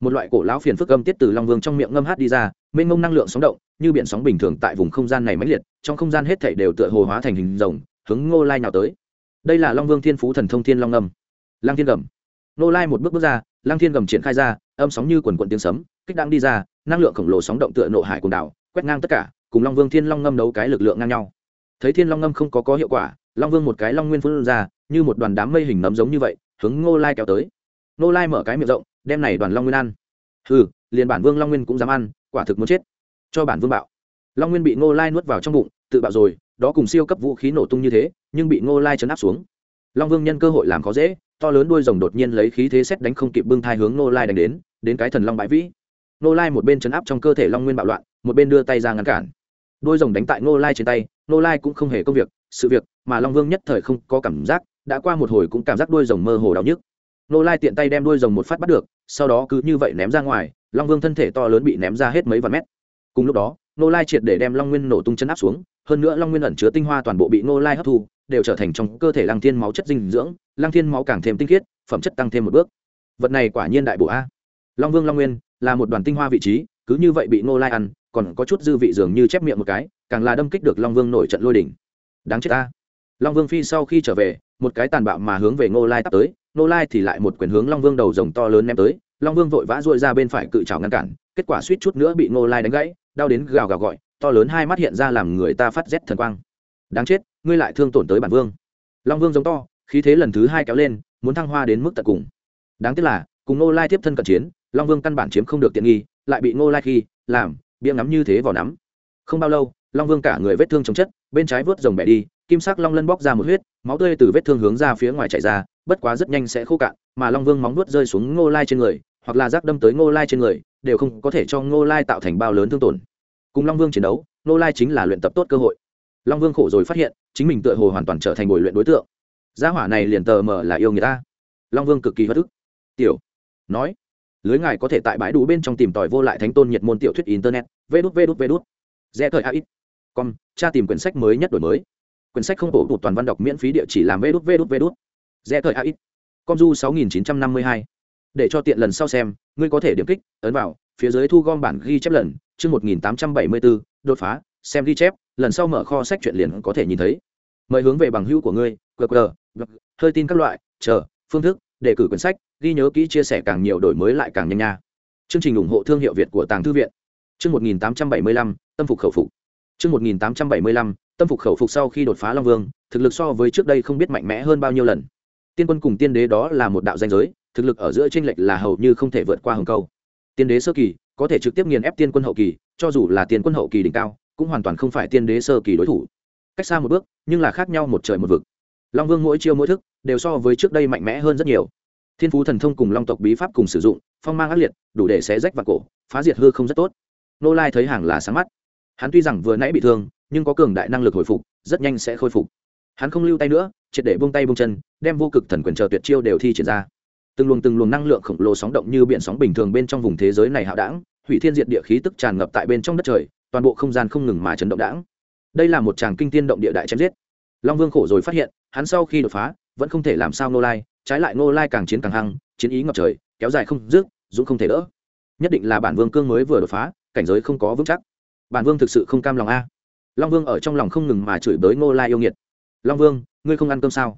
[SPEAKER 1] Một loại cổ lão phiền phức âm tiết từ long vương trong miệng ngâm hát đi ra, mênh mông năng lượng sóng động, như biển sóng bình thường tại vùng không gian này mãnh liệt, trong không gian hết thảy đều tựa hồ hóa thành hình rồng, hướng ngô lai nào tới. Đây là long vương thiên phú thần thông thiên long âm. Lang thiên gầm. Ngô lai một bước bước ra lang thiên gầm triển khai ra, âm sóng như quần quận tiếng sấm, kích đang đi ra, năng lượng khổng lồ sóng động tựa nộ hải quần đảo, quét ngang tất cả, cùng long vương thiên long ngâm đấu cái lực lượng ngang nhau. Thấy thiên long ngâm không có có hiệu quả, long vương một cái long nguyên phun ra, như một đoàn đám mây hình nấm giống như vậy, hướng ngô lai kéo tới. Ngô lai mở cái miệng rộng, đem này đoàn long nguyên ăn. Ừ liền bản vương long nguyên cũng dám ăn, quả thực muốn chết. Cho bản vương bạo. Long nguyên bị ngô lai nuốt vào trong bụng, tự bạo rồi, đó cùng siêu cấp vũ khí nổ tung như thế, nhưng bị ngô lai chấn áp xuống. Long vương nhân cơ hội làm khó dễ to lớn đuôi rồng đột nhiên lấy khí thế xét đánh không kịp bưng thai hướng Nô lai đánh đến đến cái thần long bãi vĩ. Nô lai một bên chấn áp trong cơ thể long nguyên bạo loạn, một bên đưa tay ra ngăn cản. Đuôi rồng đánh tại Nô lai trên tay Nô lai cũng không hề công việc, sự việc mà long vương nhất thời không có cảm giác, đã qua một hồi cũng cảm giác đuôi rồng mơ hồ đau nhức. Nô lai tiện tay đem đuôi rồng một phát bắt được, sau đó cứ như vậy ném ra ngoài, long vương thân thể to lớn bị ném ra hết mấy vạn mét. Cùng lúc đó Nô lai triệt để đem long nguyên nổ tung chân áp xuống, hơn nữa long nguyên ẩn chứa tinh hoa toàn bộ bị Nô lai hấp thu đều trở thành trong cơ thể lăng thiên máu chất dinh dưỡng, lăng thiên máu càng thêm tinh khiết, phẩm chất tăng thêm một bước. Vật này quả nhiên đại bổ a. Long vương long nguyên là một đoàn tinh hoa vị trí, cứ như vậy bị ngô lai ăn, còn có chút dư vị dường như chép miệng một cái, càng là đâm kích được long vương nổi trận lôi đỉnh đáng chết ta. Long vương phi sau khi trở về, một cái tàn bạo mà hướng về ngô lai tắt tới, ngô lai thì lại một quyền hướng long vương đầu rồng to lớn ném tới, long vương vội vã dội ra bên phải cự trào ngăn cản, kết quả suýt chút nữa bị ngô lai đánh gãy, đau đến gào gào gọi, to lớn hai mắt hiện ra làm người ta phát rét thần quang. Đáng chết ngươi lại thương tổn tới bản vương. Long vương giống to, khí thế lần thứ hai kéo lên, muốn thăng hoa đến mức tận cùng. Đáng tiếc là, cùng ngô lai tiếp thân cận chiến, long vương căn bản chiếm không được tiện nghi, lại bị ngô lai khi, làm biếng nắm như thế vào nắm. Không bao lâu, long vương cả người vết thương chống chất, bên trái vớt rồng bẻ đi, kim sắc long lân bóc ra một huyết, máu tươi từ vết thương hướng ra phía ngoài chảy ra, bất quá rất nhanh sẽ khô cạn, mà long vương móng nuốt rơi xuống ngô lai trên người, hoặc là rác đâm tới ngô lai trên người, đều không có thể cho ngô lai tạo thành bao lớn thương tổn. Cùng long vương chiến đấu, ngô lai chính là luyện tập tốt cơ hội. Long vương khổ rồi phát hiện chính mình tựa hồ hoàn toàn trở thành bồi luyện đối tượng. Gia hỏa này liền tờ mờ là yêu người ta. Long vương cực kỳ bất ức. Tiểu, nói, lưới ngài có thể tại bãi đủ bên trong tìm tòi vô lại thánh tôn nhiệt môn tiểu thuyết internet, vê đút vê đút vê đút. Dễ thời a ít con cha tìm quyển sách mới nhất đổi mới. Quyển sách không bổ đủ toàn văn đọc miễn phí địa chỉ làm vê đút vê đút vê đút. Rẽ thời a ít com du sáu nghìn chín trăm năm mươi hai. Để cho tiện lần sau xem, ngươi có thể điểm kích, ấn vào, phía dưới thu gom bản ghi chép lần, chương một nghìn tám trăm bảy mươi bốn, đột phá, xem ghi chép, lần sau mở kho sách chuyện liền có thể nhìn thấy mời hướng về bằng hữu của ngươi qr hơi tin các loại, chờ, phương thức, đề cử quyển sách, ghi nhớ kỹ chia sẻ càng nhiều đổi mới lại càng nhanh nha. Chương trình ủng hộ thương hiệu việt của tàng thư viện. Chương một nghìn tám trăm bảy mươi lăm, tâm phục khẩu phục. Chương một nghìn tám trăm bảy mươi lăm, tâm phục khẩu phục sau khi đột phá long vương, thực lực so với trước đây không biết mạnh mẽ hơn bao nhiêu lần. Tiên quân cùng tiên đế đó là một đạo danh giới, thực lực ở giữa tranh lệch là hầu như không thể vượt qua hồng câu. Tiên đế sơ kỳ, có thể trực tiếp nghiền ép tiên quân hậu kỳ, cho dù là tiên quân hậu kỳ đỉnh cao, cũng hoàn toàn không phải tiên đế sơ kỳ đối thủ cách xa một bước, nhưng là khác nhau một trời một vực. Long vương mỗi chiêu mỗi thức đều so với trước đây mạnh mẽ hơn rất nhiều. Thiên phú thần thông cùng long tộc bí pháp cùng sử dụng, phong mang ác liệt, đủ để xé rách và cổ, phá diệt hư không rất tốt. Nô lai thấy hàng là sáng mắt. Hắn tuy rằng vừa nãy bị thương, nhưng có cường đại năng lực hồi phục, rất nhanh sẽ khôi phục. Hắn không lưu tay nữa, triệt để buông tay buông chân, đem vô cực thần quyền chờ tuyệt chiêu đều thi triển ra. Từng luồng từng luồng năng lượng khổng lồ sóng động như biển sóng bình thường bên trong vùng thế giới này hạo đảng, hủy thiên diệt địa khí tức tràn ngập tại bên trong đất trời, toàn bộ không gian không ngừng mà chấn động đảng đây là một tràng kinh tiên động địa đại chém giết. Long vương khổ rồi phát hiện, hắn sau khi đột phá, vẫn không thể làm sao nô lai, trái lại nô lai càng chiến càng hăng, chiến ý ngập trời, kéo dài không dứt, dũng không thể đỡ. Nhất định là bản vương cương mới vừa đột phá, cảnh giới không có vững chắc. Bản vương thực sự không cam lòng a. Long vương ở trong lòng không ngừng mà chửi bới ngô lai yêu nghiệt. Long vương, ngươi không ăn cơm sao?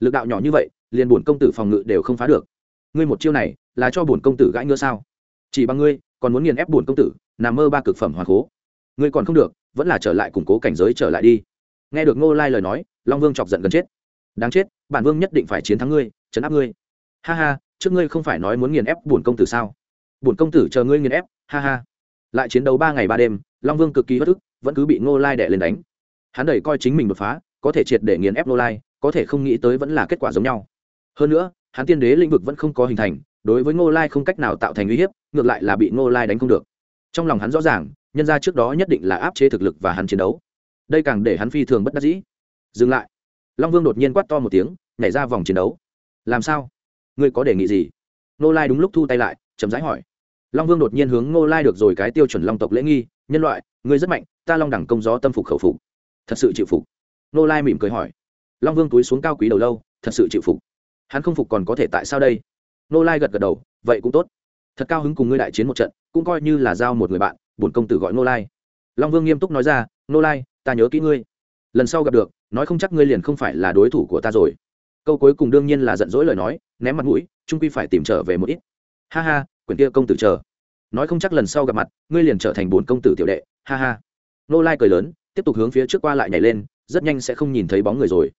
[SPEAKER 1] Lực đạo nhỏ như vậy, liền bổn công tử phòng ngự đều không phá được. Ngươi một chiêu này, là cho bổn công tử gãi ngựa sao? Chỉ bằng ngươi, còn muốn nghiền ép bổn công tử, nằm mơ ba cực phẩm hoàn cố ngươi còn không được vẫn là trở lại củng cố cảnh giới trở lại đi. Nghe được ngô lai lời nói, long vương chọc giận gần chết. Đáng chết, bản vương nhất định phải chiến thắng ngươi chấn áp ngươi. Ha ha, trước ngươi không phải nói muốn nghiền ép bổn công tử sao? Bổn công tử chờ ngươi nghiền ép, ha ha. Lại chiến đấu ba ngày ba đêm, long vương cực kỳ bất ức, vẫn cứ bị ngô lai đẻ lên đánh. Hắn đẩy coi chính mình đột phá, có thể triệt để nghiền ép ngô lai, có thể không nghĩ tới vẫn là kết quả giống nhau. Hơn nữa, hắn tiên đế lĩnh vực vẫn không có hình thành, đối với ngô lai không cách nào tạo thành uy hiếp, ngược lại là bị ngô lai đánh không được. Trong lòng hắn rõ ràng nhân ra trước đó nhất định là áp chế thực lực và hắn chiến đấu. Đây càng để hắn phi thường bất đắc dĩ. Dừng lại. Long vương đột nhiên quát to một tiếng, nhảy ra vòng chiến đấu. Làm sao? Ngươi có đề nghị gì? Nô lai đúng lúc thu tay lại chấm dãi hỏi. Long vương đột nhiên hướng ngô lai được rồi cái tiêu chuẩn long tộc lễ nghi, nhân loại, ngươi rất mạnh, ta long đẳng công gió tâm phục khẩu phục. Thật sự chịu phục? Nô lai mỉm cười hỏi. Long vương túi xuống cao quý đầu lâu, thật sự chịu phục. Hắn không phục còn có thể tại sao đây? Nô lai gật gật đầu, vậy cũng tốt. Thật cao hứng cùng ngươi đại chiến một trận, cũng coi như là giao một người bạn bổn công tử gọi ngô lai. Long vương nghiêm túc nói ra, ngô lai, ta nhớ kỹ ngươi. Lần sau gặp được, nói không chắc ngươi liền không phải là đối thủ của ta rồi. Câu cuối cùng đương nhiên là giận dỗi lời nói, ném mặt mũi trung quy phải tìm trở về một ít. Ha ha, quyển kia công tử chờ. Nói không chắc lần sau gặp mặt, ngươi liền trở thành bốn công tử tiểu đệ. Ha ha. Nô lai cười lớn, tiếp tục hướng phía trước qua lại nhảy lên, rất nhanh sẽ không nhìn thấy bóng người rồi.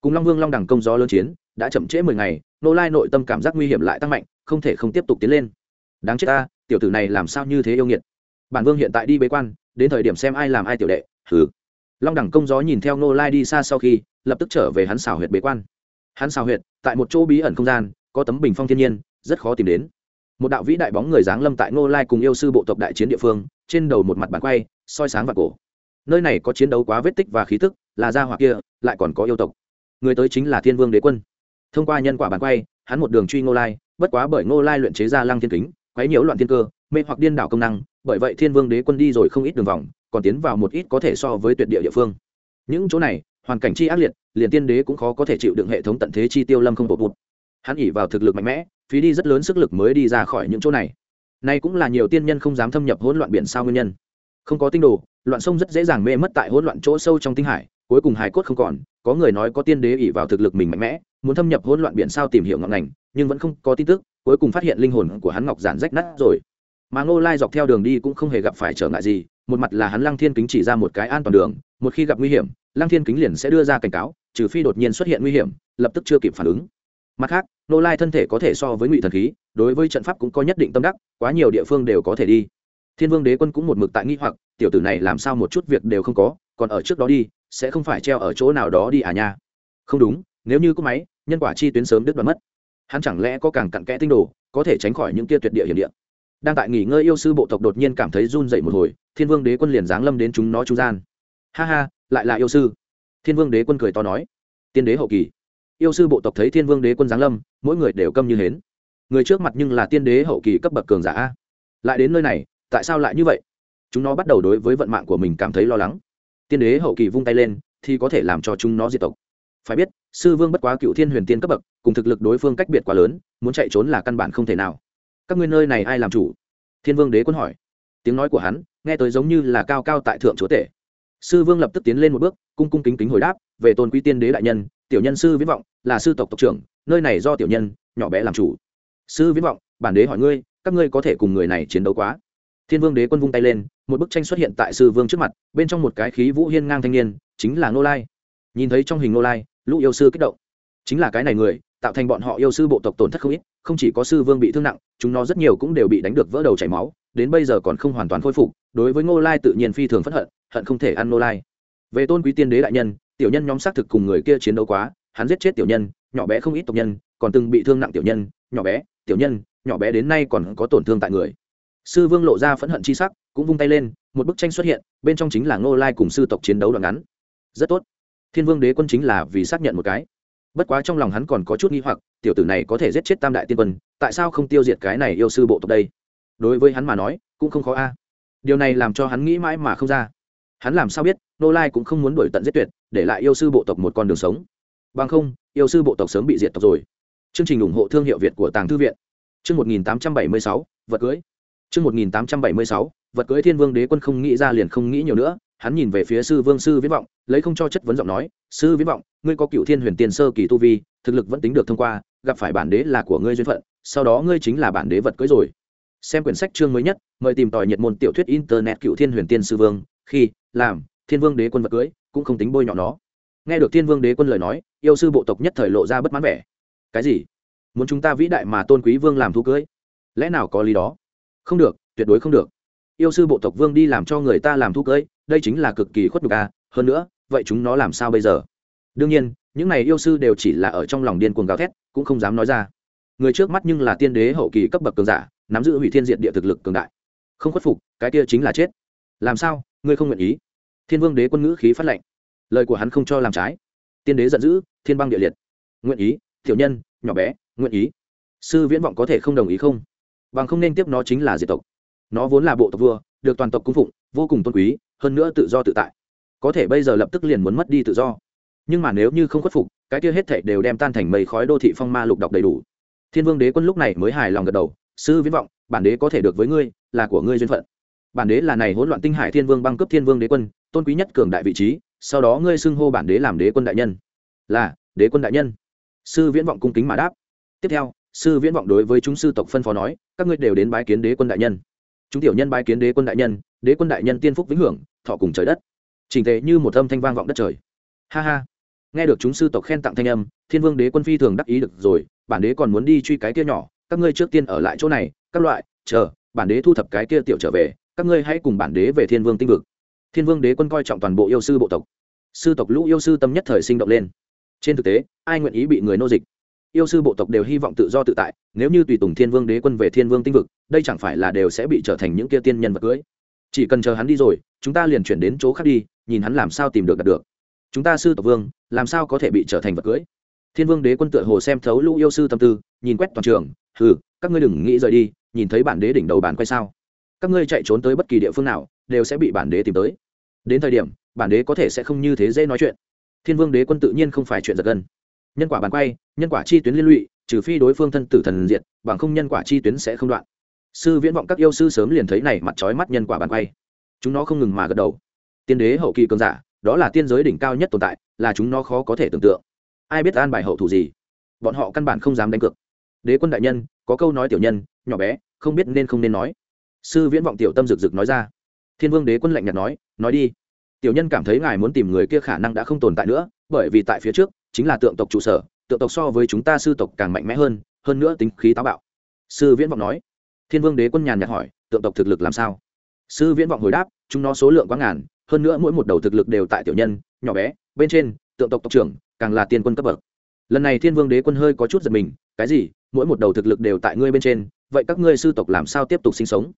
[SPEAKER 1] Cùng long vương long đẳng công gió lớn chiến, đã chậm trễ mười ngày nô lai nội tâm cảm giác nguy hiểm lại tăng mạnh, không thể không tiếp tục tiến lên. Đáng chết ta, tiểu tử này làm sao như thế yêu nghiệt? Bản vương hiện tại đi bế quan, đến thời điểm xem ai làm ai tiểu đệ, hừ. Long đẳng công gió nhìn theo nô lai đi xa sau khi, lập tức trở về hắn xào huyệt bế quan. Hắn xào huyệt, tại một chỗ bí ẩn không gian, có tấm bình phong thiên nhiên, rất khó tìm đến. Một đạo vĩ đại bóng người giáng lâm tại ngô lai cùng yêu sư bộ tộc đại chiến địa phương, trên đầu một mặt bàn quay, soi sáng và cổ. Nơi này có chiến đấu quá vết tích và khí tức, là gia hỏa kia, lại còn có yêu tộc. Người tới chính là thiên vương đế quân. Thông qua nhân quả bàn quay, hắn một đường truy ngô lai, bất quá bởi ngô lai luyện chế ra lăng thiên kính, quấy nhiễu loạn thiên cơ mê hoặc điên đảo công năng, bởi vậy thiên vương đế quân đi rồi không ít đường vòng, còn tiến vào một ít có thể so với tuyệt địa địa phương. Những chỗ này, hoàn cảnh chi ác liệt, liền tiên đế cũng khó có thể chịu đựng hệ thống tận thế chi tiêu lâm không bột bụt. Hắn ỉ vào thực lực mạnh mẽ, phí đi rất lớn sức lực mới đi ra khỏi những chỗ này. Nay cũng là nhiều tiên nhân không dám thâm nhập hỗn loạn biển sao nguyên nhân. Không có tinh đồ, loạn sông rất dễ dàng mê mất tại hỗn loạn chỗ sâu trong tinh hải, cuối cùng hải cốt không còn, có người nói có tiên đế ỉ vào thực lực mình mạnh mẽ, muốn thâm nhập hỗn loạn biển sao tìm hiểu ngọn ngành, nhưng vẫn không có tin tức, cuối cùng phát hiện linh hồn của hắn ngọc giản rách nát rồi mà ngô lai dọc theo đường đi cũng không hề gặp phải trở ngại gì, một mặt là hắn lăng thiên kính chỉ ra một cái an toàn đường, một khi gặp nguy hiểm, lăng thiên kính liền sẽ đưa ra cảnh cáo, trừ phi đột nhiên xuất hiện nguy hiểm, lập tức chưa kịp phản ứng. Mặt khác, Ngô lai thân thể có thể so với ngụy thần khí, đối với trận pháp cũng có nhất định tâm đắc, quá nhiều địa phương đều có thể đi. Thiên vương đế quân cũng một mực tại nghi hoặc, tiểu tử này làm sao một chút việc đều không có, còn ở trước đó đi, sẽ không phải treo ở chỗ nào đó đi à nha. Không đúng, nếu như có máy, nhân quả chi tuyến sớm đứt đoạn mất. Hắn chẳng lẽ có càng cặn kẽ tinh đồ, có thể tránh khỏi những kia tuyệt địa hiểm địa? Đang tại nghỉ ngơi yêu sư bộ tộc đột nhiên cảm thấy run dậy một hồi, thiên vương đế quân liền giáng lâm đến chúng nó trung gian. Ha ha, lại là yêu sư. Thiên vương đế quân cười to nói. Tiên đế hậu kỳ. Yêu sư bộ tộc thấy thiên vương đế quân giáng lâm, mỗi người đều câm như hến. Người trước mặt nhưng là tiên đế hậu kỳ cấp bậc cường giả lại đến nơi này, tại sao lại như vậy? Chúng nó bắt đầu đối với vận mạng của mình cảm thấy lo lắng. Tiên đế hậu kỳ vung tay lên, thì có thể làm cho chúng nó diệt tộc. Phải biết, sư vương bất quá cựu thiên huyền tiên cấp bậc, cùng thực lực đối phương cách biệt quá lớn, muốn chạy trốn là căn bản không thể nào các ngươi nơi này ai làm chủ? Thiên vương đế quân hỏi. Tiếng nói của hắn nghe tới giống như là cao cao tại thượng chúa tể. Sư vương lập tức tiến lên một bước, cung cung kính kính hồi đáp, về tôn quý tiên đế đại nhân, tiểu nhân sư viễn vọng, là sư tộc tộc trưởng, nơi này do tiểu nhân, nhỏ bé làm chủ. Sư viễn vọng, bản đế hỏi ngươi, các ngươi có thể cùng người này chiến đấu quá? Thiên vương đế quân vung tay lên, một bức tranh xuất hiện tại sư vương trước mặt, bên trong một cái khí vũ hiên ngang thanh niên, chính là ngô lai. Nhìn thấy trong hình ngô lai, lũ yêu sư kích động chính là cái này người, tạo thành bọn họ yêu sư bộ tộc tổn thất không ít, không chỉ có sư vương bị thương nặng, chúng nó rất nhiều cũng đều bị đánh được vỡ đầu chảy máu, đến bây giờ còn không hoàn toàn khôi phục, đối với ngô lai tự nhiên phi thường phẫn hận hận không thể ăn ngô lai. Về tôn quý tiên đế đại nhân, tiểu nhân nhóm xác thực cùng người kia chiến đấu quá, hắn giết chết tiểu nhân, nhỏ bé không ít tộc nhân, còn từng bị thương nặng tiểu nhân, nhỏ bé, tiểu nhân, nhỏ bé đến nay còn có tổn thương tại người. Sư vương lộ ra phẫn hận chi sắc, cũng vung tay lên, một bức tranh xuất hiện, bên trong chính là ngô lai cùng sư tộc chiến đấu đoạn ngắn. Rất tốt. Thiên vương đế quân chính là vì xác nhận một cái bất quá trong lòng hắn còn có chút nghi hoặc, tiểu tử này có thể giết chết tam đại tiên quân, tại sao không tiêu diệt cái này yêu sư bộ tộc đây? Đối với hắn mà nói, cũng không khó a. Điều này làm cho hắn nghĩ mãi mà không ra. Hắn làm sao biết, nô lai cũng không muốn đổi tận giết tuyệt, để lại yêu sư bộ tộc một con đường sống. Bằng không, yêu sư bộ tộc sớm bị diệt tộc rồi. Chương trình ủng hộ thương hiệu việt của tàng thư viện. Chương một nghìn tám trăm bảy mươi sáu, vật cưới. Chương một nghìn tám trăm bảy mươi sáu, vật cưới thiên vương đế quân không nghĩ ra liền không nghĩ nhiều nữa. Hắn nhìn về phía sư vương sư viễn vọng, lấy không cho chất vấn giọng nói, sư viễn vọng ngươi có cựu thiên huyền tiền sơ kỳ tu vi, thực lực vẫn tính được thông qua, gặp phải bản đế là của ngươi duyên phận, sau đó ngươi chính là bản đế vật cưới rồi. Xem quyển sách chương mới nhất, mời tìm tòi nhiệt môn tiểu thuyết internet cựu thiên huyền tiên sư vương, khi, làm, thiên vương đế quân vật cưới, cũng không tính bôi nhọ nó. Nghe được thiên vương đế quân lời nói, yêu sư bộ tộc nhất thời lộ ra bất mãn vẻ. Cái gì? Muốn chúng ta vĩ đại mà tôn quý vương làm thu cưới? Lẽ nào có lý đó? Không được, tuyệt đối không được. Yêu sư bộ tộc vương đi làm cho người ta làm thu cưới, đây chính là cực kỳ khuất nhục à hơn nữa, vậy chúng nó làm sao bây giờ? Đương nhiên, những này yêu sư đều chỉ là ở trong lòng điên cuồng gào thét, cũng không dám nói ra. Người trước mắt nhưng là tiên đế hậu kỳ cấp bậc cường giả, nắm giữ hủy thiên diện địa thực lực cường đại. Không khuất phục, cái kia chính là chết. Làm sao, ngươi không nguyện ý? Thiên vương đế quân ngữ khí phát lệnh. Lời của hắn không cho làm trái. Tiên đế giận dữ, thiên băng địa liệt. Nguyện ý thiểu nhân, nhỏ bé, nguyện ý. Sư viễn vọng có thể không đồng ý không? Bằng không nên tiếp nó chính là diệt tộc. Nó vốn là bộ tộc vua, được toàn tộc cung phụng, vô cùng tôn quý, hơn nữa tự do tự tại. Có thể bây giờ lập tức liền muốn mất đi tự do nhưng mà nếu như không khuất phục, cái kia hết thảy đều đem tan thành mây khói đô thị phong ma lục đọc đầy đủ. Thiên vương đế quân lúc này mới hài lòng gật đầu, sư viễn vọng, bản đế có thể được với ngươi, là của ngươi duyên phận. Bản đế là này hỗn loạn tinh hải thiên vương băng cấp thiên vương đế quân, tôn quý nhất cường đại vị trí, sau đó ngươi xưng hô bản đế làm đế quân đại nhân. Là, đế quân đại nhân. Sư viễn vọng cung kính mà đáp. Tiếp theo, sư viễn vọng đối với chúng sư tộc phân phó nói, các ngươi đều đến bái kiến đế quân đại nhân. Chúng tiểu nhân bái kiến đế quân đại nhân, đế quân đại nhân tiên phúc vĩnh hưởng, thọ cùng trời đất. Trình thể như một âm thanh vang vọng đất trời. Ha ha nghe được chúng sư tộc khen tặng thanh âm, thiên vương đế quân phi thường đắc ý được rồi, bản đế còn muốn đi truy cái kia nhỏ, các ngươi trước tiên ở lại chỗ này, các loại, chờ, bản đế thu thập cái kia tiểu trở về, các ngươi hãy cùng bản đế về thiên vương tinh vực. Thiên vương đế quân coi trọng toàn bộ yêu sư bộ tộc. Sư tộc lũ yêu sư tâm nhất thời sinh động lên. Trên thực tế, ai nguyện ý bị người nô dịch? Yêu sư bộ tộc đều hy vọng tự do tự tại, nếu như tùy tùng thiên vương đế quân về thiên vương tinh vực, đây chẳng phải là đều sẽ bị trở thành những kia tiên nhân vật cưới? Chỉ cần chờ hắn đi rồi, chúng ta liền chuyển đến chỗ khác đi, nhìn hắn làm sao tìm được đạt được chúng ta sư tộc vương, làm sao có thể bị trở thành vật cưới? Thiên vương đế quân tựa hồ xem thấu lũ yêu sư tâm tư, nhìn quét toàn trường, hừ, các ngươi đừng nghĩ rời đi, nhìn thấy bản đế đỉnh đầu bản quay sao? Các ngươi chạy trốn tới bất kỳ địa phương nào, đều sẽ bị bản đế tìm tới. Đến thời điểm, bản đế có thể sẽ không như thế dễ nói chuyện. Thiên vương đế quân tự nhiên không phải chuyện giật gân. Nhân quả bản quay, nhân quả chi tuyến liên lụy, trừ phi đối phương thân tử thần diệt, bằng không nhân quả chi tuyến sẽ không đoạn. Sư viễn vọng các yêu sư sớm liền thấy này mặt trói mắt nhân quả bản quay. Chúng nó không ngừng mà gật đầu. Tiên đế hậu kỳ cường giả đó là tiên giới đỉnh cao nhất tồn tại, là chúng nó khó có thể tưởng tượng. Ai biết an bài hậu thủ gì? Bọn họ căn bản không dám đánh cược. Đế quân đại nhân, có câu nói tiểu nhân, nhỏ bé, không biết nên không nên nói. Sư viễn vọng tiểu tâm rực rực nói ra. Thiên vương đế quân lạnh nhạt nói nói đi. Tiểu nhân cảm thấy ngài muốn tìm người kia khả năng đã không tồn tại nữa, bởi vì tại phía trước, chính là tượng tộc trụ sở, tượng tộc so với chúng ta sư tộc càng mạnh mẽ hơn hơn nữa tính khí táo bạo. Sư viễn vọng nói. Thiên vương đế quân nhàn nhạt hỏi, tượng tộc thực lực làm sao? Sư viễn vọng hồi đáp, chúng nó số lượng quá ngàn hơn nữa mỗi một đầu thực lực đều tại tiểu nhân, nhỏ bé, bên trên, tượng tộc tộc trưởng, càng là tiên quân cấp bậc. Lần này thiên vương đế quân hơi có chút giật mình, cái gì? Mỗi một đầu thực lực đều tại ngươi bên trên, vậy các ngươi sư tộc làm sao tiếp tục sinh sống?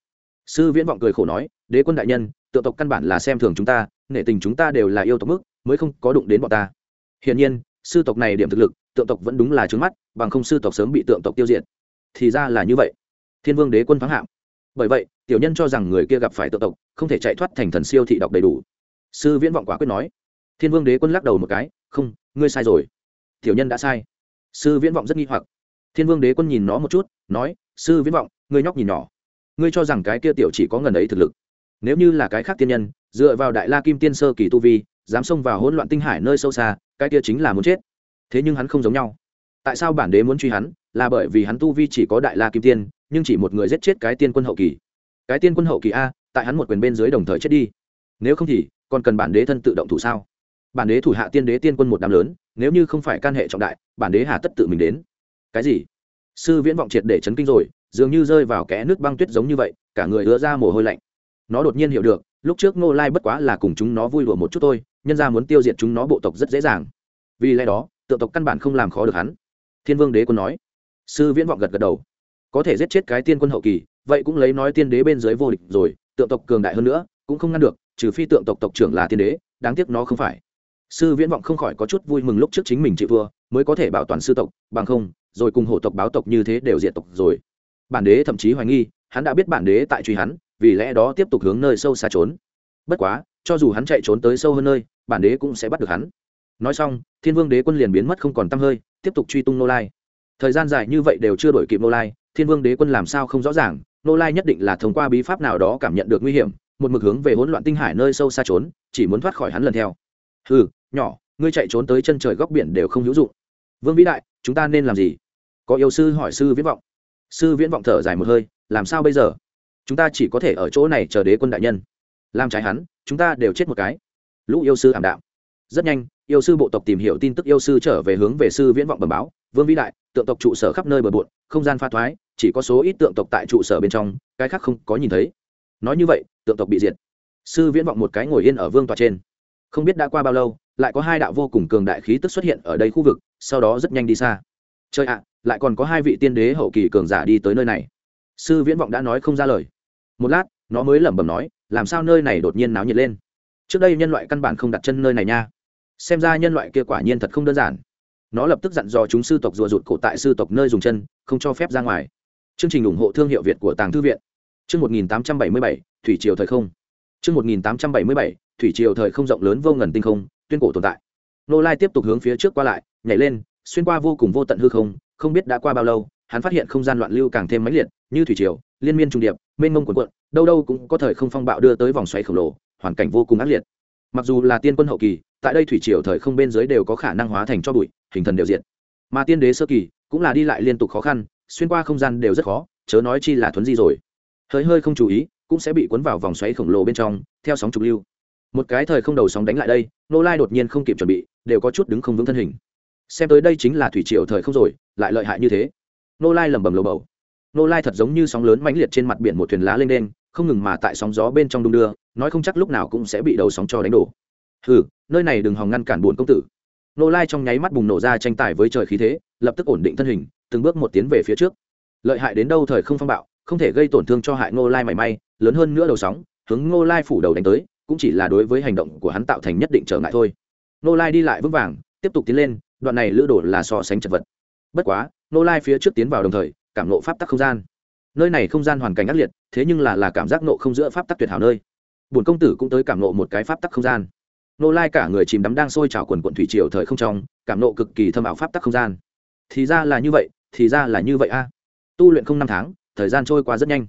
[SPEAKER 1] Sư viễn vọng cười khổ nói, đế quân đại nhân, tượng tộc căn bản là xem thường chúng ta, nể tình chúng ta đều là yêu tộc mức, mới không có đụng đến bọn ta. Hiển nhiên, sư tộc này điểm thực lực, tượng tộc vẫn đúng là trướng mắt, bằng không sư tộc sớm bị tượng tộc tiêu diệt. Thì ra là như vậy. Thiên vương đế quân thắng hạng bởi vậy tiểu nhân cho rằng người kia gặp phải tự tộc, không thể chạy thoát thành thần siêu thị đọc đầy đủ. Sư viễn vọng quả quyết nói. Thiên vương đế quân lắc đầu một cái, không, ngươi sai rồi. Tiểu nhân đã sai. Sư viễn vọng rất nghi hoặc. Thiên vương đế quân nhìn nó một chút, nói, sư viễn vọng, ngươi nhóc nhìn nhỏ. Ngươi cho rằng cái kia tiểu chỉ có ngần ấy thực lực. Nếu như là cái khác tiên nhân, dựa vào đại la kim tiên sơ kỳ tu vi, dám xông vào hỗn loạn tinh hải nơi sâu xa, cái kia chính là muốn chết. Thế nhưng hắn không giống nhau. Tại sao bản đế muốn truy hắn? Là bởi vì hắn tu vi chỉ có đại la kim tiên, nhưng chỉ một người giết chết cái tiên quân hậu kỳ cái tiên quân hậu kỳ a, tại hắn một quyền bên dưới đồng thời chết đi. Nếu không thì, còn cần bản đế thân tự động thủ sao? Bản đế thủ hạ tiên đế tiên quân một đám lớn, nếu như không phải can hệ trọng đại, bản đế hà tất tự mình đến. Cái gì? Sư viễn vọng triệt để chấn kinh rồi, dường như rơi vào kẽ nước băng tuyết giống như vậy, cả người ứa ra mồ hôi lạnh. Nó đột nhiên hiểu được, lúc trước ngô lai bất quá là cùng chúng nó vui đùa một chút thôi, nhân ra muốn tiêu diệt chúng nó bộ tộc rất dễ dàng. Vì lẽ đó, tự tộc căn bản không làm khó được hắn. Thiên vương đế quân nói. Sư viễn vọng gật gật đầu. Có thể giết chết cái tiên quân hậu kỳ vậy cũng lấy nói tiên đế bên dưới vô địch rồi, tượng tộc cường đại hơn nữa, cũng không ngăn được, trừ phi tượng tộc tộc trưởng là tiên đế, đáng tiếc nó không phải. Sư viễn vọng không khỏi có chút vui mừng lúc trước chính mình chịu vừa mới có thể bảo toàn sư tộc, bằng không, rồi cùng hổ tộc báo tộc như thế đều diệt tộc rồi. Bản đế thậm chí hoài nghi, hắn đã biết bản đế tại truy hắn, vì lẽ đó tiếp tục hướng nơi sâu xa trốn. Bất quá, cho dù hắn chạy trốn tới sâu hơn nơi, bản đế cũng sẽ bắt được hắn. Nói xong, thiên vương đế quân liền biến mất không còn t hơi, tiếp tục truy tung nô lai. Thời gian dài như vậy đều chưa đổi kịp nô lai thiên vương đế quân làm sao không rõ ràng, nô lai nhất định là thông qua bí pháp nào đó cảm nhận được nguy hiểm, một mực hướng về hỗn loạn tinh hải nơi sâu xa trốn, chỉ muốn thoát khỏi hắn lần theo. Ừ nhỏ, ngươi chạy trốn tới chân trời góc biển đều không hữu dụng. Vương vĩ đại, chúng ta nên làm gì? Có yêu sư hỏi sư viễn vọng. Sư viễn vọng thở dài một hơi, làm sao bây giờ? Chúng ta chỉ có thể ở chỗ này chờ đế quân đại nhân. Làm trái hắn, chúng ta đều chết một cái. Lũ yêu sư ảm đạm. Rất nhanh, yêu sư bộ tộc tìm hiểu tin tức yêu sư trở về hướng về sư viễn vọng bẩm báo. Vương vĩ đại, tượng tộc trụ sở khắp nơi bờ bộn không gian pha thoái chỉ có số ít tượng tộc tại trụ sở bên trong, cái khác không có nhìn thấy. Nói như vậy, tượng tộc bị diệt. Sư viễn vọng một cái ngồi yên ở vương tòa trên. Không biết đã qua bao lâu, lại có hai đạo vô cùng cường đại khí tức xuất hiện ở đây khu vực, sau đó rất nhanh đi xa. Chơi ạ, lại còn có hai vị tiên đế hậu kỳ cường giả đi tới nơi này. Sư viễn vọng đã nói không ra lời. Một lát, nó mới lẩm bẩm nói, làm sao nơi này đột nhiên náo nhiệt lên? Trước đây nhân loại căn bản không đặt chân nơi này nha. Xem ra nhân loại kia quả nhiên thật không đơn giản. Nó lập tức dặn dò chúng sư tộc rùa rụt cổ tại sư tộc nơi dùng chân, không cho phép ra ngoài chương trình ủng hộ thương hiệu việt của tàng thư viện. Chương một nghìn tám trăm bảy mươi bảy thủy triều thời không. Chương một nghìn tám trăm bảy mươi bảy thủy triều thời không rộng lớn vô ngần tinh không tuyên cổ tồn tại. Nô lai tiếp tục hướng phía trước qua lại nhảy lên xuyên qua vô cùng vô tận hư không không biết đã qua bao lâu hắn phát hiện không gian loạn lưu càng thêm mãnh liệt như thủy triều liên miên trung điệp mênh mông cuồn cuộn, đâu đâu cũng có thời không phong bạo đưa tới vòng xoáy khổng lồ hoàn cảnh vô cùng ác liệt. Mặc dù là tiên quân hậu kỳ tại đây thủy triều thời không bên dưới đều có khả năng hóa thành cho bụi hình thần đều diện mà tiên đế sơ kỳ cũng là đi lại liên tục khó khăn xuyên qua không gian đều rất khó, chớ nói chi là thuấn di rồi. Hơi hơi không chú ý, cũng sẽ bị cuốn vào vòng xoáy khổng lồ bên trong, theo sóng trục lưu. Một cái thời không đầu sóng đánh lại đây nô lai đột nhiên không kịp chuẩn bị, đều có chút đứng không vững thân hình. Xem tới đây chính là thủy triều thời không rồi, lại lợi hại như thế. Nô lai lẩm bẩm lồ bầu. Nô lai thật giống như sóng lớn mãnh liệt trên mặt biển một thuyền lá lên đen không ngừng mà tại sóng gió bên trong đung đưa, nói không chắc lúc nào cũng sẽ bị đầu sóng cho đánh đổ. Hừ, nơi này đừng hòng ngăn cản buồn công tử. Nô lai trong nháy mắt bùng nổ ra tranh tài với trời khí thế, lập tức ổn định thân hình từng bước một tiến về phía trước. Lợi hại đến đâu thời không phong bạo, không thể gây tổn thương cho hại Ngô lai mảy may, lớn hơn nữa đầu sóng, hướng Ngô lai phủ đầu đánh tới, cũng chỉ là đối với hành động của hắn tạo thành nhất định trở ngại thôi. Ngô lai đi lại vững vàng, tiếp tục tiến lên, đoạn này lữ đổ là so sánh chật vật. Bất quá, Ngô lai phía trước tiến vào đồng thời, cảm nộ pháp tắc không gian. Nơi này không gian hoàn cảnh ác liệt, thế nhưng là là cảm giác nộ không giữa pháp tắc tuyệt hảo nơi. Bổn công tử cũng tới cảm nộ một cái pháp tắc không gian. Nô lai cả người chìm đắm đang sôi trào quần quận thủy triều thời không trong, cảm nộ cực kỳ thâm ảo pháp tắc không gian thì ra là như vậy, thì ra là như vậy a. Tu luyện không năm tháng, thời gian trôi qua rất nhanh.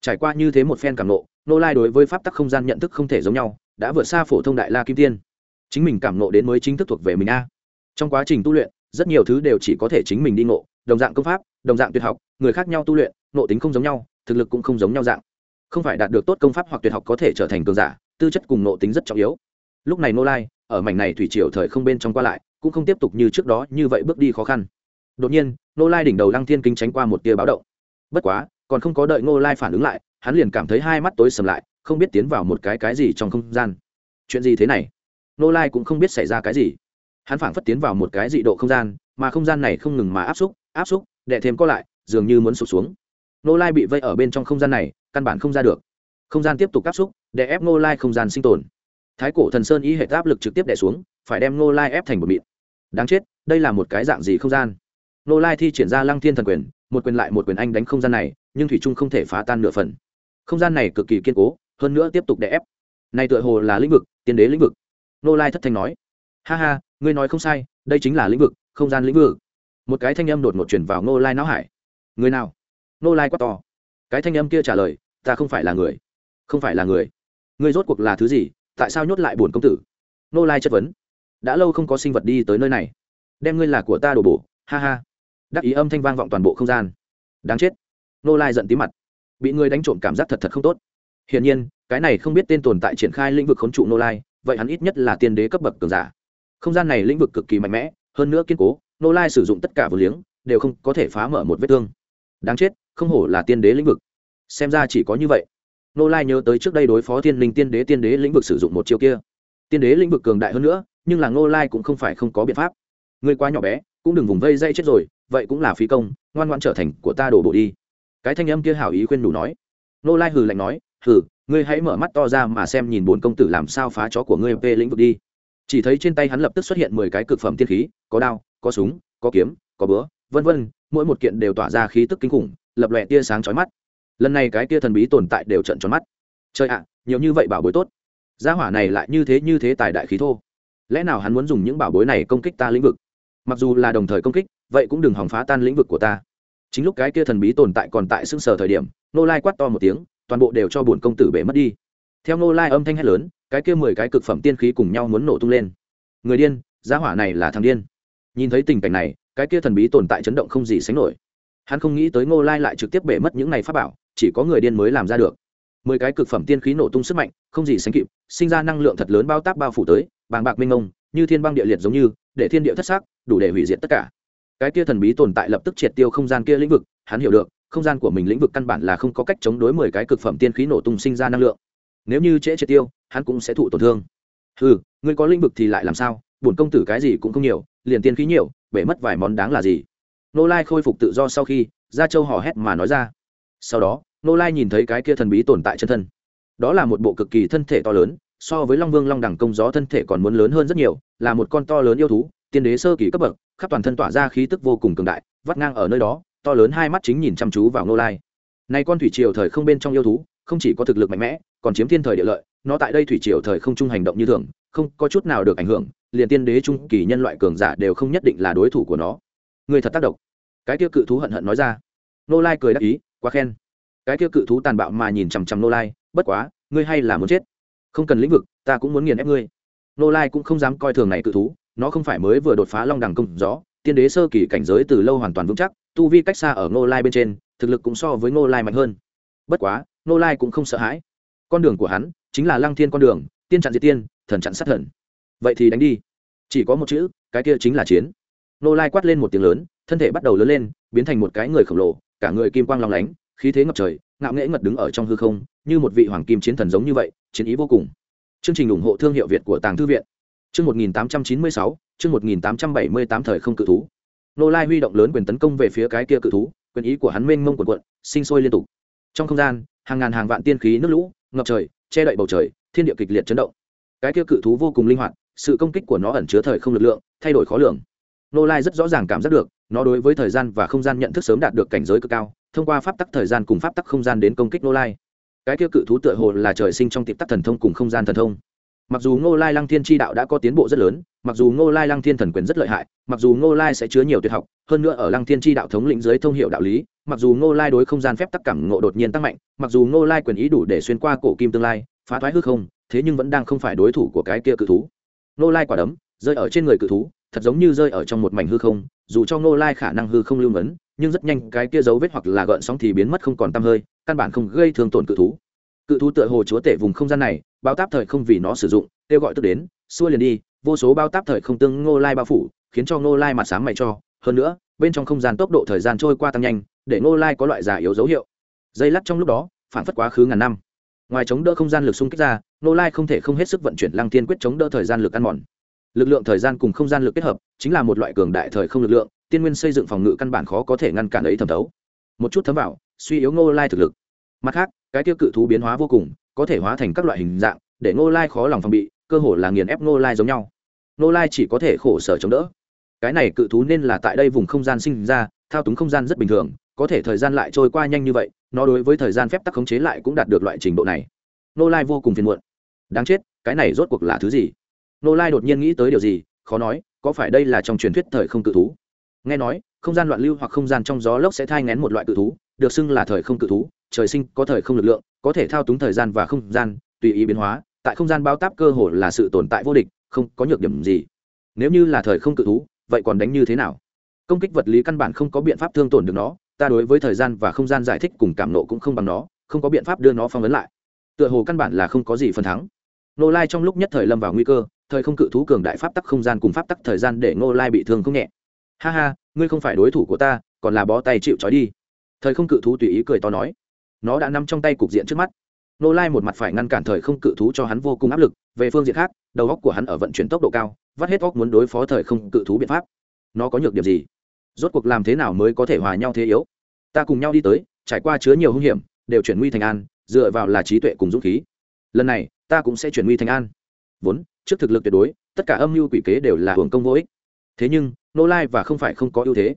[SPEAKER 1] Trải qua như thế một phen cảm nộ nô lai đối với pháp tắc không gian nhận thức không thể giống nhau, đã vượt xa phổ thông đại la kim tiên. Chính mình cảm nộ đến mới chính thức thuộc về mình a. Trong quá trình tu luyện, rất nhiều thứ đều chỉ có thể chính mình đi ngộ, đồng dạng công pháp, đồng dạng tuyệt học, người khác nhau tu luyện nộ tính không giống nhau, thực lực cũng không giống nhau dạng. Không phải đạt được tốt công pháp hoặc tuyệt học có thể trở thành cường giả, tư chất cùng nộ tính rất trọng yếu. Lúc này nô lai, ở mảnh này thủy triều thời không bên trong qua lại, cũng không tiếp tục như trước đó như vậy bước đi khó khăn đột nhiên nô lai đỉnh đầu lăng thiên kinh tránh qua một tia báo động. Bất quá, còn không có đợi nô lai phản ứng lại, hắn liền cảm thấy hai mắt tối sầm lại, không biết tiến vào một cái cái gì trong không gian. Chuyện gì thế này? Nô lai cũng không biết xảy ra cái gì. Hắn phảng phất tiến vào một cái dị độ không gian, mà không gian này không ngừng mà áp xúc áp xúc, đệ thêm có lại, dường như muốn sụp xuống. Nô lai bị vây ở bên trong không gian này, căn bản không ra được. Không gian tiếp tục áp xúc, để ép nô lai không gian sinh tồn. Thái cổ thần sơn y hệ áp lực trực tiếp đẻ xuống, phải đem nô lai ép thành một mịn. Đáng chết, đây là một cái dạng gì không gian? Nô lai thi triển ra lăng thiên thần quyền, một quyền lại một quyền anh đánh không gian này, nhưng thủy trung không thể phá tan nửa phần. Không gian này cực kỳ kiên cố, hơn nữa tiếp tục đè ép. Này tựa hồ là lĩnh vực, tiên đế lĩnh vực. Nô lai thất thanh nói. Ha ha, ngươi nói không sai, đây chính là lĩnh vực, không gian lĩnh vực. Một cái thanh âm đột ngột chuyển vào Nô lai não hải. Người nào? Nô lai quát to. Cái thanh âm kia trả lời, ta không phải là người. Không phải là người. Ngươi rốt cuộc là thứ gì? Tại sao nhốt lại bổn công tử? Nô lai chất vấn. Đã lâu không có sinh vật đi tới nơi này. Đem ngươi là của ta đổ bổ. Ha ha đắc ý âm thanh vang vọng toàn bộ không gian. Đáng chết. Nô lai giận tí mặt. Bị người đánh trộm cảm giác thật thật không tốt. Hiển nhiên, cái này không biết tên tồn tại triển khai lĩnh vực khốn trụ nô lai, vậy hắn ít nhất là tiên đế cấp bậc cường giả. Không gian này lĩnh vực cực kỳ mạnh mẽ, hơn nữa kiên cố nô lai sử dụng tất cả vừa liếng, đều không có thể phá mở một vết thương. Đáng chết, không hổ là tiên đế lĩnh vực. Xem ra chỉ có như vậy. Nô lai nhớ tới trước đây đối phó thiên linh tiên đế tiên đế lĩnh vực sử dụng một chiêu kia. Tiên đế lĩnh vực cường đại hơn nữa, nhưng là nô lai cũng không phải không có biện pháp. Người quá nhỏ bé, cũng đừng vùng vây dây chết rồi vậy cũng là phí công, ngoan ngoan trở thành của ta đổ bộ đi. Cái thanh âm kia hảo ý khuyên đủ nói. Nô lai hừ lạnh nói, hừ, ngươi hãy mở mắt to ra mà xem nhìn bốn công tử làm sao phá chó của ngươi về lĩnh vực đi. Chỉ thấy trên tay hắn lập tức xuất hiện mười cái cực phẩm tiên khí, có đao, có súng, có kiếm, có búa, vân vân, mỗi một kiện đều tỏa ra khí tức kinh khủng, lập lòe tia sáng chói mắt. Lần này cái tia thần bí tồn tại đều trận tròn mắt. Trời ạ, nhiều như vậy bảo bối tốt. Gia hỏa này lại như thế như thế tài đại khí thô. Lẽ nào hắn muốn dùng những bảo bối này công kích ta lĩnh vực? Mặc dù là đồng thời công kích vậy cũng đừng hỏng phá tan lĩnh vực của ta. Chính lúc cái kia thần bí tồn tại còn tại xương sở thời điểm nô lai quát to một tiếng, toàn bộ đều cho bổn công tử bể mất đi. Theo nô lai âm thanh hét lớn, cái kia mười cái cực phẩm tiên khí cùng nhau muốn nổ tung lên. Người điên giá hỏa này là thằng điên. Nhìn thấy tình cảnh này, cái kia thần bí tồn tại chấn động không gì sánh nổi. Hắn không nghĩ tới ngô lai lại trực tiếp bể mất những này pháp bảo, chỉ có người điên mới làm ra được. Mười cái cực phẩm tiên khí nổ tung sức mạnh, không gì sánh kịp, sinh ra năng lượng thật lớn bao tác bao phủ tới, bàng bạc minh ông như thiên băng địa liệt giống như, để thiên địa thất xác đủ để hủy diệt tất cả cái kia thần bí tồn tại lập tức triệt tiêu không gian kia lĩnh vực, hắn hiểu được, không gian của mình lĩnh vực căn bản là không có cách chống đối mười cái cực phẩm tiên khí nổ tung sinh ra năng lượng. Nếu như trễ triệt tiêu, hắn cũng sẽ thụ tổn thương. Ừ ngươi có lĩnh vực thì lại làm sao? Bổn công tử cái gì cũng không nhiều, liền tiên khí nhiều, bể mất vài món đáng là gì? Nô lai khôi phục tự do sau khi ra châu hò hét mà nói ra. Sau đó, nô lai nhìn thấy cái kia thần bí tồn tại chân thân. Đó là một bộ cực kỳ thân thể to lớn, so với long vương long đẳng công gió thân thể còn muốn lớn hơn rất nhiều, là một con to lớn yêu thú tiên đế sơ kỳ cấp bậc, khắp toàn thân tỏa ra khí tức vô cùng cường đại, vắt ngang ở nơi đó, to lớn hai mắt chính nhìn chăm chú vào nô lai. Này con thủy triều thời không bên trong yêu thú, không chỉ có thực lực mạnh mẽ, còn chiếm thiên thời địa lợi, nó tại đây thủy triều thời không chung hành động như thường, không có chút nào được ảnh hưởng, liền tiên đế trung kỳ nhân loại cường giả đều không nhất định là đối thủ của nó. Người thật tác động. Cái tiêu cự thú hận hận nói ra. Nô lai cười đắc ý, quá khen. Cái tiêu cự thú tàn bạo mà nhìn chằm chằm nô lai, bất quá, ngươi hay là muốn chết. Không cần lĩnh vực, ta cũng muốn nghiền ép ngươi. Nô lai cũng không dám coi thường này cự thú nó không phải mới vừa đột phá long đẳng công gió, tiên đế sơ kỳ cảnh giới từ lâu hoàn toàn vững chắc, tu vi cách xa ở Ngô lai bên trên, thực lực cũng so với Ngô lai mạnh hơn. Bất quá, Ngô lai cũng không sợ hãi. Con đường của hắn chính là lăng thiên con đường, tiên chặn diệt tiên, thần chặn sát thần. Vậy thì đánh đi. Chỉ có một chữ, cái kia chính là chiến. Ngô lai quát lên một tiếng lớn, thân thể bắt đầu lớn lên, biến thành một cái người khổng lồ, cả người kim quang long lánh, khí thế ngập trời, ngạo nghễ ngật đứng ở trong hư không, như một vị hoàng kim chiến thần giống như vậy, chiến ý vô cùng. Chương trình ủng hộ thương hiệu việt của tàng thư viện chương một nghìn tám trăm chín mươi sáu, chương một nghìn tám trăm bảy mươi tám thời không cự thú. Nô lai huy động lớn quyền tấn công về phía cái kia cự thú, quyền ý của hắn mênh mông cuộn quận sinh sôi liên tục. Trong không gian, hàng ngàn hàng vạn tiên khí nước lũ, ngập trời, che đậy bầu trời, thiên địa kịch liệt chấn động. Cái kia cự thú vô cùng linh hoạt, sự công kích của nó ẩn chứa thời không lực lượng, thay đổi khó lường. Nô lai rất rõ ràng cảm giác được, nó đối với thời gian và không gian nhận thức sớm đạt được cảnh giới cực cao, thông qua pháp tắc thời gian cùng pháp tắc không gian đến công kích nô lai. Cái kia cự thú tựa hồ là trời sinh trong tiệp tắc thần thông cùng không gian thần thông mặc dù ngô lai lăng thiên tri đạo đã có tiến bộ rất lớn, mặc dù ngô lai lăng thiên thần quyền rất lợi hại, mặc dù ngô lai sẽ chứa nhiều tuyệt học, hơn nữa ở lăng thiên tri đạo thống lĩnh giới thông hiệu đạo lý, mặc dù ngô lai đối không gian phép tắc cảm ngộ đột nhiên tăng mạnh, mặc dù ngô lai quyền ý đủ để xuyên qua cổ kim tương lai, phá thoái hư không, thế nhưng vẫn đang không phải đối thủ của cái kia cự thú. Ngô lai quả đấm, rơi ở trên người cự thú, thật giống như rơi ở trong một mảnh hư không, dù cho ngô lai khả năng hư không lưu ngấn, nhưng rất nhanh cái kia dấu vết hoặc là gợn sóng thì biến mất không còn t hơi, căn bản không gây thương tổn cự thú cự thú tựa hồ chúa tể vùng không gian này, bao táp thời không vì nó sử dụng, kêu gọi tức đến, xua liền đi, vô số bao táp thời không tương ngô lai bao phủ, khiến cho ngô lai mặt sáng mày cho. Hơn nữa, bên trong không gian tốc độ thời gian trôi qua tăng nhanh, để ngô lai có loại giả yếu dấu hiệu. Dây lắc trong lúc đó, phản phất quá khứ ngàn năm. Ngoài chống đỡ không gian lực xung kích ra, ngô lai không thể không hết sức vận chuyển lăng tiên quyết chống đỡ thời gian lực ăn mòn. Lực lượng thời gian cùng không gian lực kết hợp, chính là một loại cường đại thời không lực lượng, tiên nguyên xây dựng phòng ngự căn bản khó có thể ngăn cản ấy thẩm thấu. Một chút thấm vào, suy yếu ngô lai thực lực. Mặt khác cái tiêu cự thú biến hóa vô cùng, có thể hóa thành các loại hình dạng, để ngô lai khó lòng phòng bị, cơ hồ là nghiền ép ngô lai giống nhau. Ngô lai chỉ có thể khổ sở chống đỡ. Cái này cự thú nên là tại đây vùng không gian sinh ra, thao túng không gian rất bình thường, có thể thời gian lại trôi qua nhanh như vậy, nó đối với thời gian phép tắc khống chế lại cũng đạt được loại trình độ này. Ngô lai vô cùng phiền muộn. Đáng chết, cái này rốt cuộc là thứ gì? Ngô lai đột nhiên nghĩ tới điều gì, khó nói, có phải đây là trong truyền thuyết thời không cự thú? Nghe nói, không gian loạn lưu hoặc không gian trong gió lốc sẽ thai ngén một loại cự thú được xưng là thời không cự thú, trời sinh có thời không lực lượng, có thể thao túng thời gian và không gian, tùy ý biến hóa, tại không gian bao táp cơ hồ là sự tồn tại vô địch, không có nhược điểm gì. Nếu như là thời không cự thú, vậy còn đánh như thế nào? Công kích vật lý căn bản không có biện pháp thương tổn được nó, ta đối với thời gian và không gian giải thích cùng cảm nộ cũng không bằng nó, không có biện pháp đưa nó phong ấn lại. Tựa hồ căn bản là không có gì phần thắng. Nô lai trong lúc nhất thời lâm vào nguy cơ, thời không cự thú cường đại pháp tắc không gian cùng pháp tắc thời gian để nô lai bị thương không nhẹ. Ha ha, ngươi không phải đối thủ của ta, còn là bó tay chịu trói đi thời không cự thú tùy ý cười to nói, nó đã nằm trong tay cục diện trước mắt. Nô lai một mặt phải ngăn cản thời không cự thú cho hắn vô cùng áp lực, về phương diện khác, đầu góc của hắn ở vận chuyển tốc độ cao, vắt hết óc muốn đối phó thời không cự thú biện pháp. Nó có nhược điểm gì? Rốt cuộc làm thế nào mới có thể hòa nhau thế yếu? Ta cùng nhau đi tới, trải qua chứa nhiều hung hiểm, đều chuyển nguy thành an, dựa vào là trí tuệ cùng dũng khí. Lần này, ta cũng sẽ chuyển nguy thành an. Vốn, trước thực lực tuyệt đối, tất cả âm mưu quỷ kế đều là hưởng công vô ích. Thế nhưng, nô lai và không phải không có ưu thế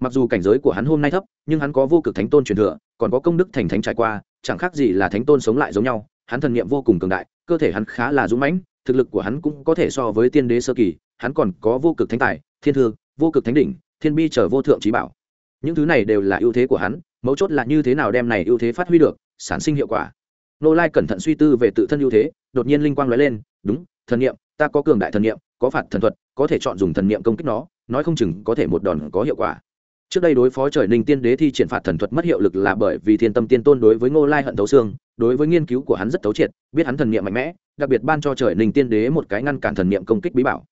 [SPEAKER 1] mặc dù cảnh giới của hắn hôm nay thấp, nhưng hắn có vô cực thánh tôn truyền thừa, còn có công đức thành thánh trải qua, chẳng khác gì là thánh tôn sống lại giống nhau. Hắn thần nghiệm vô cùng cường đại, cơ thể hắn khá là dũng mãnh, thực lực của hắn cũng có thể so với tiên đế sơ kỳ. Hắn còn có vô cực thánh tài, thiên thư, vô cực thánh đỉnh, thiên bi trở vô thượng trí bảo. Những thứ này đều là ưu thế của hắn, mấu chốt là như thế nào đem này ưu thế phát huy được, sản sinh hiệu quả. Nô lai cẩn thận suy tư về tự thân ưu thế, đột nhiên linh quang nói lên, đúng, thần nghiệm ta có cường đại thần nghiệm có phạt thần thuật, có thể chọn dùng thần nghiệm công kích nó, nói không chừng có thể một đòn có hiệu quả trước đây đối phó trời ninh tiên đế thi triển phạt thần thuật mất hiệu lực là bởi vì thiên tâm tiên tôn đối với ngô lai hận thấu xương, đối với nghiên cứu của hắn rất thấu triệt, biết hắn thần niệm mạnh mẽ, đặc biệt ban cho trời ninh tiên đế một cái ngăn cản thần niệm công kích bí bảo.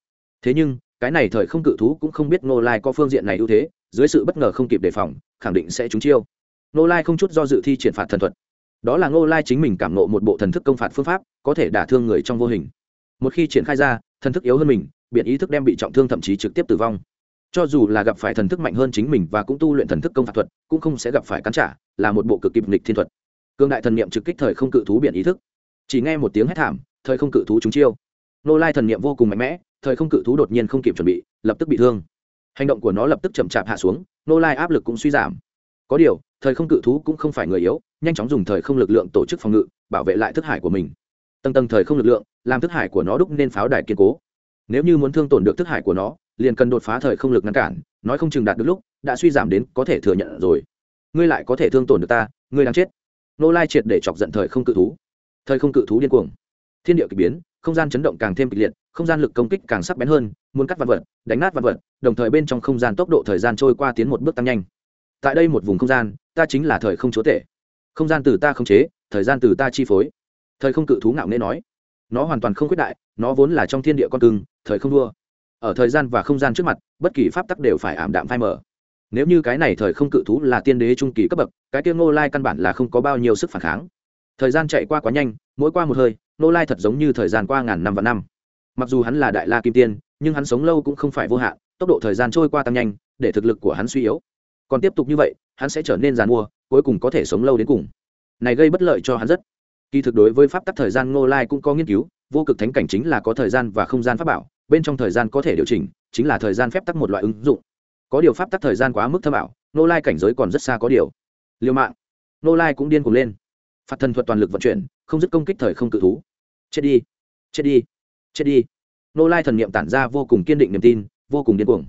[SPEAKER 1] Thế nhưng, cái này thời không cự thú cũng không biết ngô lai có phương diện này ưu thế, dưới sự bất ngờ không kịp đề phòng, khẳng định sẽ trúng chiêu. Ngô lai không chút do dự thi triển phạt thần thuật. Đó là ngô lai chính mình cảm nộ một bộ thần thức công phạt phương pháp, có thể đả thương người trong vô hình. Một khi triển khai ra, thần thức yếu hơn mình, biện ý thức đem bị trọng thương thậm chí trực tiếp tử vong cho dù là gặp phải thần thức mạnh hơn chính mình và cũng tu luyện thần thức công phạt thuật, cũng không sẽ gặp phải cắn trả, là một bộ cực kịp nghịch thiên thuật. Cương đại thần niệm trực kích thời không cự thú biện ý thức. Chỉ nghe một tiếng hét thảm, thời không cự thú trúng chiêu. Nô lai thần niệm vô cùng mạnh mẽ, thời không cự thú đột nhiên không kịp chuẩn bị, lập tức bị thương. Hành động của nó lập tức chậm chạp hạ xuống, nô lai áp lực cũng suy giảm. Có điều, thời không cự thú cũng không phải người yếu, nhanh chóng dùng thời không lực lượng tổ chức phòng ngự, bảo vệ lại thức hải của mình. Tầng tầng thời không lực lượng, làm thức hải của nó đúc nên pháo đài kiên cố. Nếu như muốn thương tổn được thức hải của nó liền cần đột phá thời không lực ngăn cản, nói không chừng đạt được lúc, đã suy giảm đến có thể thừa nhận rồi. Ngươi lại có thể thương tổn được ta, ngươi đang chết. Nô lai triệt để chọc giận thời không cự thú. Thời không cự thú điên cuồng. Thiên địa k ỳ biến, không gian chấn động càng thêm kịch liệt, không gian lực công kích càng sắc bén hơn, muốn cắt vật vật, đánh nát vật vật, đồng thời bên trong không gian tốc độ thời gian trôi qua tiến một bước tăng nhanh. Tại đây một vùng không gian, ta chính là thời không chúa tể. Không gian từ ta không chế, thời gian từ ta chi phối. Thời không cự thú ngạo nghễ nói, nó hoàn toàn không quyết đại, nó vốn là trong thiên địa con cưng, thời không đua ở thời gian và không gian trước mặt, bất kỳ pháp tắc đều phải ảm đạm phai mở nếu như cái này thời không cự thú là tiên đế trung kỳ cấp bậc, cái tiêu ngô lai căn bản là không có bao nhiêu sức phản kháng. Thời gian chạy qua quá nhanh, mỗi qua một hơi, ngô lai thật giống như thời gian qua ngàn năm và năm. Mặc dù hắn là đại la kim tiên, nhưng hắn sống lâu cũng không phải vô hạn, tốc độ thời gian trôi qua tăng nhanh, để thực lực của hắn suy yếu. Còn tiếp tục như vậy, hắn sẽ trở nên g i à n mua cuối cùng có thể sống lâu đến cùng. Này gây bất lợi cho hắn rất. Kỳ thực đối với pháp tắc thời gian, ngô lai cũng có nghiên cứu, vô cực thánh cảnh chính là có thời gian và không gian pháp bảo bên trong thời gian có thể điều chỉnh, chính là thời gian phép tắc một loại ứng dụng. Có điều pháp tắc thời gian quá mức thâm ảo, nô lai cảnh giới còn rất xa có điều. Liều mạng. Nô lai cũng điên cuồng lên. Phạt thần thuật toàn lực vận chuyển, không dứt công kích thời không cự thú. Chết đi. Chết đi. Chết đi. Nô lai thần niệm tản ra vô cùng kiên định niềm tin, vô cùng điên cuồng.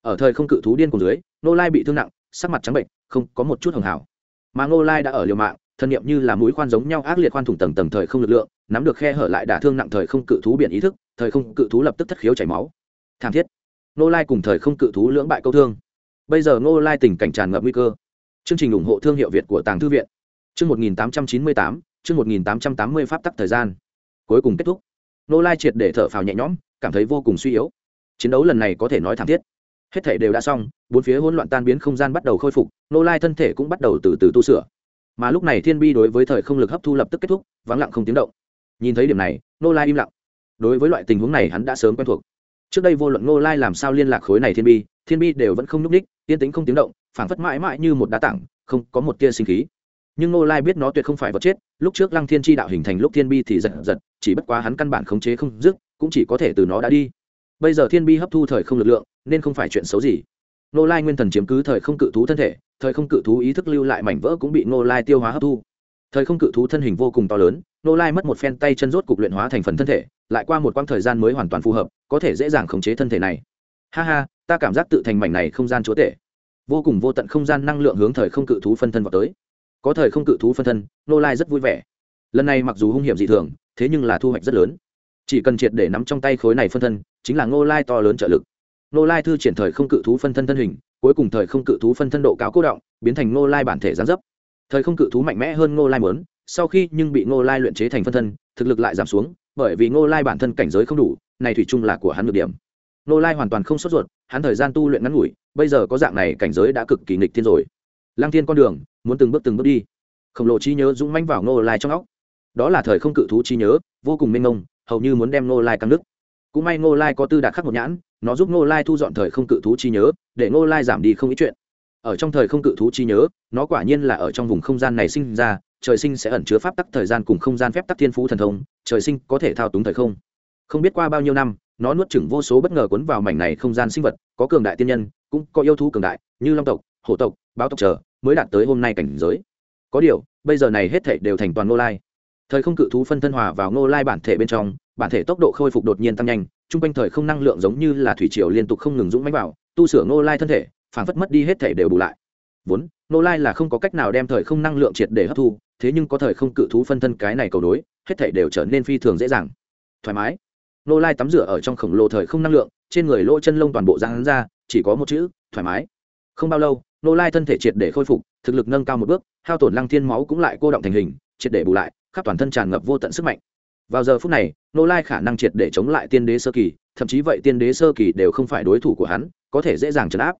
[SPEAKER 1] Ở thời không cự thú điên cuồng dưới, nô lai bị thương nặng, sắc mặt trắng bệnh, không có một chút hưởng hảo. Mà nô lai đã ở liều mạng Thân niệm như là mũi khoan giống nhau ác liệt khoan thủng tầng tầng thời không lực lượng, nắm được khe hở lại đả thương nặng thời không cự thú biển ý thức, thời không cự thú lập tức thất khiếu chảy máu. Thảm thiết. Nô lai cùng thời không cự thú lưỡng bại câu thương. Bây giờ nô lai tình cảnh tràn ngập nguy cơ. Chương trình ủng hộ thương hiệu việt của tàng thư viện. Chương một nghìn tám trăm chín mươi tám, chương một nghìn tám trăm tám mươi pháp tắc thời gian. Cuối cùng kết thúc. Nô lai triệt để thở phào nhẹ nhõm, cảm thấy vô cùng suy yếu. Chiến đấu lần này có thể nói thảm thiết. Hết thể đều đã xong, bốn phía hỗn loạn tan biến không gian bắt đầu khôi phục nô lai thân thể cũng bắt đầu từ từ tu sửa mà lúc này thiên bi đối với thời không lực hấp thu lập tức kết thúc, vắng lặng không tiếng động. Nhìn thấy điểm này nô lai im lặng. Đối với loại tình huống này hắn đã sớm quen thuộc. Trước đây vô luận nô lai làm sao liên lạc khối này thiên bi thiên bi đều vẫn không n ú c ních tiên tính không tiếng động, phảng phất mãi mãi như một đá tảng, không có một tia sinh khí. Nhưng nô lai biết nó tuyệt không phải vật chết, lúc trước lăng thiên tri đạo hình thành lúc thiên bi thì giật giật, chỉ bất quá hắn căn bản khống chế không dứt, cũng chỉ có thể từ nó đã đi. Bây giờ thiên bi hấp thu thời không lực lượng, nên không phải chuyện xấu gì. Nô lai nguyên thần chiếm cứ thời không cự thú thân thể thời không cự thú ý thức lưu lại mảnh vỡ cũng bị nô lai tiêu hóa hấp thu. Thời không cự thú thân hình vô cùng to lớn nô lai mất một phen tay chân rốt cục luyện hóa thành phần thân thể, lại qua một quãng thời gian mới hoàn toàn phù hợp, có thể dễ dàng khống chế thân thể này. Ha ha, ta cảm giác tự thành mảnh này không gian chúa tể. Vô cùng vô tận không gian năng lượng hướng thời không cự thú phân thân vào tới. Có thời không cự thú phân thân nô lai rất vui vẻ. Lần này mặc dù hung hiểm dị thường, thế nhưng là thu hoạch rất lớn. Chỉ cần triệt để nắm trong tay khối này phân thân, chính là ngô lai to lớn trợ lực. Nô lai thư triển thời không cự thú phân thân thân hình cuối cùng thời không cự thú phân thân độ cao cố động, biến thành Ngô lai bản thể gián dấp. Thời không cự thú mạnh mẽ hơn Ngô lai mớn sau khi nhưng bị Ngô lai luyện chế thành phân thân, thực lực lại giảm xuống, bởi vì Ngô lai bản thân cảnh giới không đủ, này thủy chung là của hắn được điểm. Ngô lai hoàn toàn không sốt ruột, hắn thời gian tu luyện ngắn ngủi, bây giờ có dạng này cảnh giới đã cực kỳ nghịch thiên rồi. Lăng thiên con đường, muốn từng bước từng bước đi. Khổng lồ trí nhớ dũng manh vào Ngô lai trong óc. Đó là thời không cự thú trí nhớ, vô cùng mênh mông, hầu như muốn đem Ngô lai căng đức cũng may Ngô lai có tư đạt khắc một nhãn, nó giúp Ngô lai thu dọn thời không cự thú trí nhớ, để Ngô lai giảm đi không ít chuyện. Ở trong thời không cự thú trí nhớ, nó quả nhiên là ở trong vùng không gian này sinh ra, trời sinh sẽ ẩn chứa pháp tắc thời gian cùng không gian phép tắc thiên phú thần thông, trời sinh có thể thao túng thời không. Không biết qua bao nhiêu năm, nó nuốt chửng vô số bất ngờ cuốn vào mảnh này không gian sinh vật, có cường đại tiên nhân, cũng có yêu thú cường đại, như long tộc, hổ tộc, báo tộc trở mới đạt tới hôm nay cảnh giới. Có điều, bây giờ này hết thể đều thành toàn ngô lai. Thời không cự thú phân thân hòa vào ngô lai bản thể bên trong bản thể tốc độ khôi phục đột nhiên tăng nhanh, chung quanh thời không năng lượng giống như là thủy triều liên tục không ngừng dũng máy vào, tu sửa ngô lai thân thể phản phất mất đi hết thể đều bù lại. Vốn, ngô lai là không có cách nào đem thời không năng lượng triệt để hấp thu, thế nhưng có thời không cự thú phân thân cái này cầu đối hết thể đều trở nên phi thường dễ dàng. Thoải mái. Nô lai tắm rửa ở trong khổng lồ thời không năng lượng, trên người lỗ chân lông toàn bộ giang ra, chỉ có một chữ, thoải mái. Không bao lâu nô lai thân thể triệt để khôi phục, thực lực nâng cao một bước, hao tổn lăng thiên máu cũng lại cô động thành hình, triệt để bù lại, khắp toàn thân tràn ngập vô tận sức mạnh vào giờ phút này nô lai khả năng triệt để chống lại tiên đế sơ kỳ, thậm chí vậy tiên đế sơ kỳ đều không phải đối thủ của hắn, có thể dễ dàng chấn áp.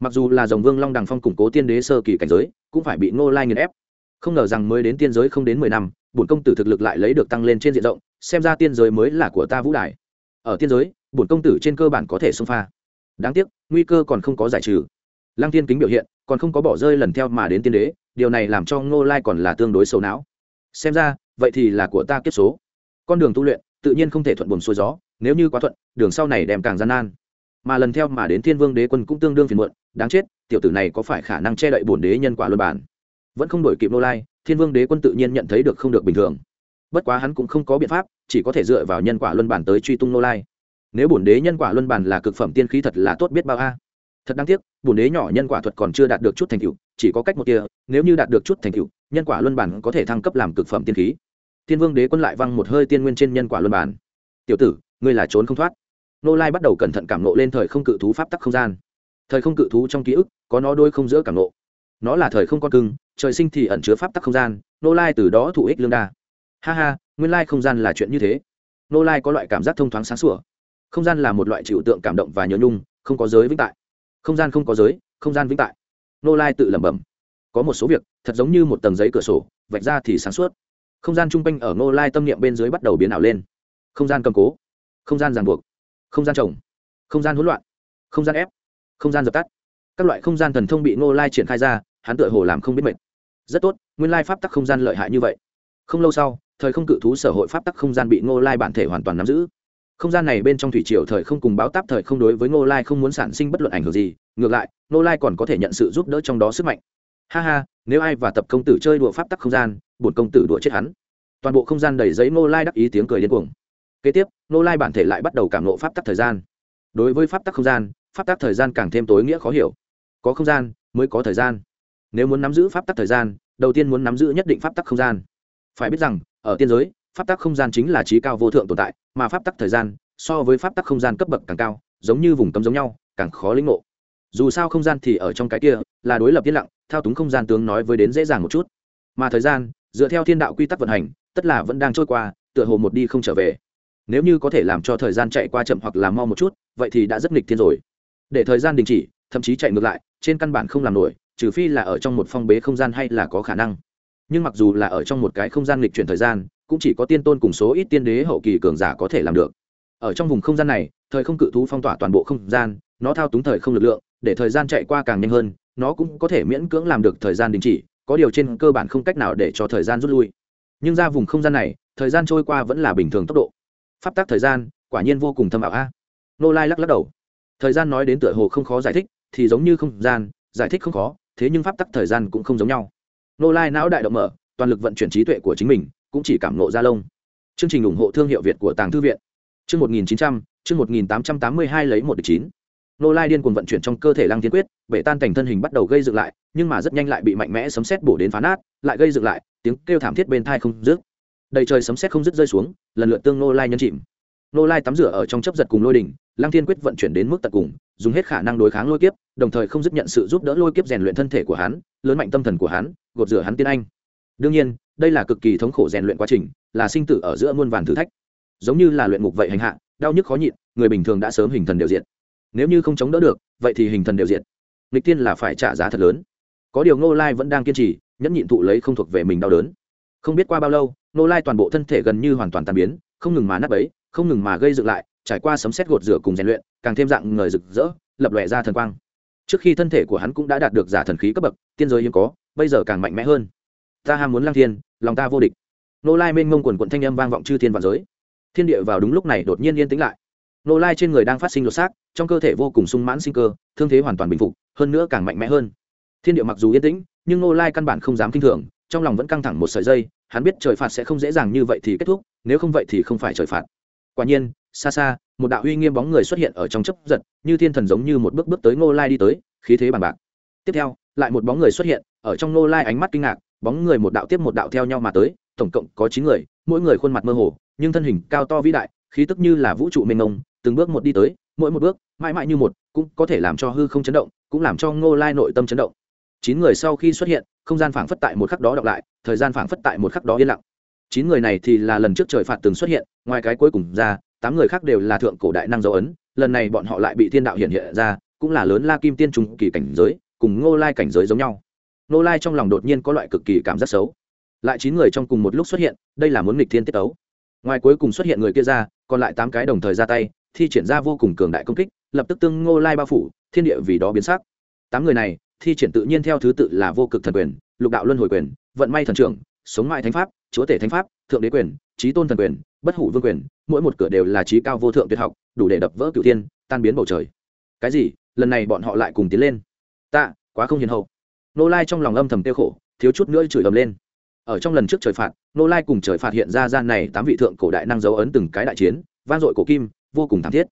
[SPEAKER 1] Mặc dù là dòng vương long đằng phong củng cố tiên đế sơ kỳ cảnh giới, cũng phải bị nô lai nghiền ép. Không ngờ rằng mới đến tiên giới không đến mười năm, bổn công tử thực lực lại lấy được tăng lên trên diện rộng, xem ra tiên giới mới là của ta vũ đài. Ở tiên giới, bổn công tử trên cơ bản có thể xông pha. Đáng tiếc, nguy cơ còn không có giải trừ. Lăng tiên kính biểu hiện, còn không có bỏ rơi lần theo mà đến tiên đế, điều này làm cho ngô lai còn là tương đối sâu não. Xem ra, vậy thì là của ta kiếp số con đường tu luyện tự nhiên không thể thuận buồm xuôi gió, nếu như quá thuận, đường sau này đem càng gian nan. Mà lần theo mà đến thiên vương đế quân cũng tương đương phiền muộn, đáng chết, tiểu tử này có phải khả năng che đậy bổn đế nhân quả luân bản? Vẫn không đổi kịp nô lai, thiên vương đế quân tự nhiên nhận thấy được không được bình thường. Bất quá hắn cũng không có biện pháp, chỉ có thể dựa vào nhân quả luân bản tới truy tung nô lai. Nếu bổn đế nhân quả luân bản là cực phẩm tiên khí thật là tốt biết bao a. Thật đáng tiếc, bổn đế nhỏ nhân quả thuật còn chưa đạt được chút thành tựu, chỉ có cách một kia, nếu như đạt được chút thành tựu, nhân quả luân bản có thể thăng cấp làm cực phẩm tiên khí thiên vương đế quân lại văng một hơi tiên nguyên trên nhân quả luân bản tiểu tử, ngươi là trốn không thoát. Nô lai bắt đầu cẩn thận cảm nộ lên thời không cự thú pháp tắc không gian. Thời không cự thú trong ký ức, có nó đôi không giữa cảm nộ. Nó là thời không con cưng, trời sinh thì ẩn chứa pháp tắc không gian, nô lai từ đó thụ ích lương đa. Ha ha, nguyên lai không gian là chuyện như thế. Nô lai có loại cảm giác thông thoáng sáng sủa. Không gian là một loại trừu tượng cảm động và nhớ nhung, không có giới vĩnh tại. Không gian không có giới, không gian vĩnh tại. Nô lai tự lẩm bẩm. Có một số việc, thật giống như một tầng giấy cửa sổ, vạch ra thì sáng suốt không gian chung quanh ở nô lai tâm niệm bên dưới bắt đầu biến ảo lên. Không gian cầm cố, không gian ràng buộc, không gian trồng, không gian hỗn loạn, không gian ép, không gian dập tắt. Các loại không gian thần thông bị nô lai triển khai ra, hắn tựa hồ làm không biết mệt. Rất tốt, nguyên lai pháp tắc không gian lợi hại như vậy. Không lâu sau, thời không cự thú sở hội pháp tắc không gian bị ngô lai bản thể hoàn toàn nắm giữ. Không gian này bên trong thủy triều thời không cùng báo táp thời không đối với ngô lai không muốn sản sinh bất luận ảnh hưởng gì, ngược lại, ngô lai còn có thể nhận sự giúp đỡ trong đó sức mạnh. Ha ha nếu ai và tập công tử chơi đùa pháp tắc không gian, bổn công tử đùa chết hắn. Toàn bộ không gian đầy giấy ngô lai đắc ý tiếng cười điên cuồng. Kế tiếp, ngô lai bản thể lại bắt đầu cảm nộ pháp tắc thời gian. Đối với pháp tắc không gian, pháp tắc thời gian càng thêm tối nghĩa khó hiểu. Có không gian, mới có thời gian. Nếu muốn nắm giữ pháp tắc thời gian, đầu tiên muốn nắm giữ nhất định pháp tắc không gian. Phải biết rằng, ở tiên giới, pháp tắc không gian chính là trí cao vô thượng tồn tại, mà pháp tắc thời gian, so với pháp tắc không gian cấp bậc càng cao, giống như vùng cấm giống nhau, càng khó lĩnh ngộ dù sao không gian thì ở trong cái kia, là đối lập yên lặng, thao túng không gian tướng nói với đến dễ dàng một chút. Mà thời gian, dựa theo thiên đạo quy tắc vận hành, tất là vẫn đang trôi qua, tựa hồ một đi không trở về. Nếu như có thể làm cho thời gian chạy qua chậm hoặc là mau một chút, vậy thì đã rất nghịch thiên rồi. Để thời gian đình chỉ, thậm chí chạy ngược lại, trên căn bản không làm nổi, trừ phi là ở trong một phong bế không gian hay là có khả năng. Nhưng mặc dù là ở trong một cái không gian lịch chuyển thời gian, cũng chỉ có tiên tôn cùng số ít tiên đế hậu kỳ cường giả có thể làm được. Ở trong vùng không gian này, thời không cự thú phong tỏa toàn bộ không gian, nó thao túng thời không lực lượng để thời gian chạy qua càng nhanh hơn, nó cũng có thể miễn cưỡng làm được thời gian đình chỉ, có điều trên cơ bản không cách nào để cho thời gian rút lui. Nhưng ra vùng không gian này, thời gian trôi qua vẫn là bình thường tốc độ. Pháp tắc thời gian, quả nhiên vô cùng thâm ảo a. Nô lai lắc lắc đầu. Thời gian nói đến tựa hồ không khó giải thích, thì giống như không gian, giải thích không khó, thế nhưng pháp tắc thời gian cũng không giống nhau. Nô lai não đại động mở, toàn lực vận chuyển trí tuệ của chính mình, cũng chỉ cảm nộ ra lông. Chương trình ủng hộ thương hiệu việt của tàng thư viện. Chương một nghìn chín trăm, chương một nghìn tám trăm tám mươi hai lấy một chín nô lai điên cuồng vận chuyển trong cơ thể lăng thiên quyết, bể tan cảnh thân hình bắt đầu gây dựng lại, nhưng mà rất nhanh lại bị mạnh mẽ sấm xét bổ đến phá nát, lại gây dựng lại, tiếng kêu thảm thiết bên thai không dứt. Đầy trời sấm xét không dứt rơi xuống, lần lượt tương nô lai nhân chìm. Nô lai tắm rửa ở trong chấp giật cùng lôi đỉnh, lăng thiên quyết vận chuyển đến mức tận cùng, dùng hết khả năng đối kháng lôi kiếp, đồng thời không dứt nhận sự giúp đỡ lôi kiếp rèn luyện thân thể của hắn, lớn mạnh tâm thần của hắn, gột rửa hắn tiên anh. Đương nhiên, đây là cực kỳ thống khổ rèn luyện quá trình, là sinh tử ở giữa muôn vàn thử thách. Giống như là luyện ngục vậy hành hạ, đau nhức khó nhịn, người bình thường đã sớm hình thần đều diện nếu như không chống đỡ được, vậy thì hình thần đều diệt. nghịch tiên là phải trả giá thật lớn. Có điều ngô lai vẫn đang kiên trì, nhẫn nhịn thụ lấy không thuộc về mình đau đớn. Không biết qua bao lâu, ngô lai toàn bộ thân thể gần như hoàn toàn tan biến, không ngừng mà nắp ấy, không ngừng mà gây dựng lại, trải qua sấm xét gột rửa cùng rèn luyện, càng thêm dạng người rực rỡ, lập lòe ra thần quang. Trước khi thân thể của hắn cũng đã đạt được giả thần khí cấp bậc, tiên giới hiếm có, bây giờ càng mạnh mẽ hơn. Ta ham muốn lang thiên, lòng ta vô địch. Nô lai mênh mông quần quận thanh âm vang vọng chư thiên và giới. Thiên địa vào đúng lúc này đột nhiên yên tĩnh lại. Nô lai trên người đang phát sinh lột xác trong cơ thể vô cùng sung mãn sinh cơ, thương thế hoàn toàn bình phục, hơn nữa càng mạnh mẽ hơn. Thiên địa mặc dù yên tĩnh, nhưng nô lai căn bản không dám k i n h thường, trong lòng vẫn căng thẳng một sợi dây, hắn biết trời phạt sẽ không dễ dàng như vậy thì kết thúc, nếu không vậy thì không phải trời phạt. Quả nhiên, xa xa, một đạo uy nghiêm bóng người xuất hiện ở trong chấp giật, như thiên thần giống như một bước bước tới ngô lai đi tới, khí thế bằng bạc. Tiếp theo, lại một bóng người xuất hiện, ở trong ngô lai ánh mắt kinh ngạc, bóng người một đạo tiếp một đạo theo nhau mà tới, tổng cộng có chín người, mỗi người khuôn mặt mơ hồ, nhưng thân hình cao to vĩ đại, khí tức như là vũ trụ mênh mông, từng bước một đi tới mỗi một bước, mãi mãi như một, cũng có thể làm cho hư không chấn động, cũng làm cho ngô lai nội tâm chấn động. Chín người sau khi xuất hiện, không gian phảng phất tại một khắc đó đọc lại, thời gian phảng phất tại một khắc đó yên lặng. Chín người này thì là lần trước trời phạt từng xuất hiện, ngoài cái cuối cùng ra, tám người khác đều là thượng cổ đại năng dấu ấn, lần này bọn họ lại bị thiên đạo hiện hiện ra, cũng là lớn la kim tiên trùng kỳ cảnh giới, cùng ngô lai cảnh giới giống nhau. Ngô lai trong lòng đột nhiên có loại cực kỳ cảm giác xấu. Lại chín người trong cùng một lúc xuất hiện, đây là muốn nghịch thiên tiết tấu. Ngoài cuối cùng xuất hiện người kia ra, còn lại tám cái đồng thời ra tay thi triển ra vô cùng cường đại công kích, lập tức tương ngô lai bao phủ, thiên địa vì đó biến sắc. Tám người này, thi triển tự nhiên theo thứ tự là vô cực thần quyền, lục đạo luân hồi quyền, vận may thần trưởng, sống mại thánh pháp, chúa tể thánh pháp, thượng đế quyền trí tôn thần quyền, bất hủ vương quyền, mỗi một cửa đều là trí cao vô thượng tuyệt học, đủ để đập vỡ cửu thiên, tan biến bầu trời. Cái gì? Lần này bọn họ lại cùng tiến lên. Ta quá không hiền hậu. Nô lai trong lòng âm thầm tiêu khổ, thiếu chút nữa chửi ầm lên. Ở trong lần trước trời phạt nô lai cùng trời phạt hiện ra gian này tám vị thượng cổ đại năng dấu ấn từng cái đại chiến, vang dội cổ kim vô cùng thảm thiết.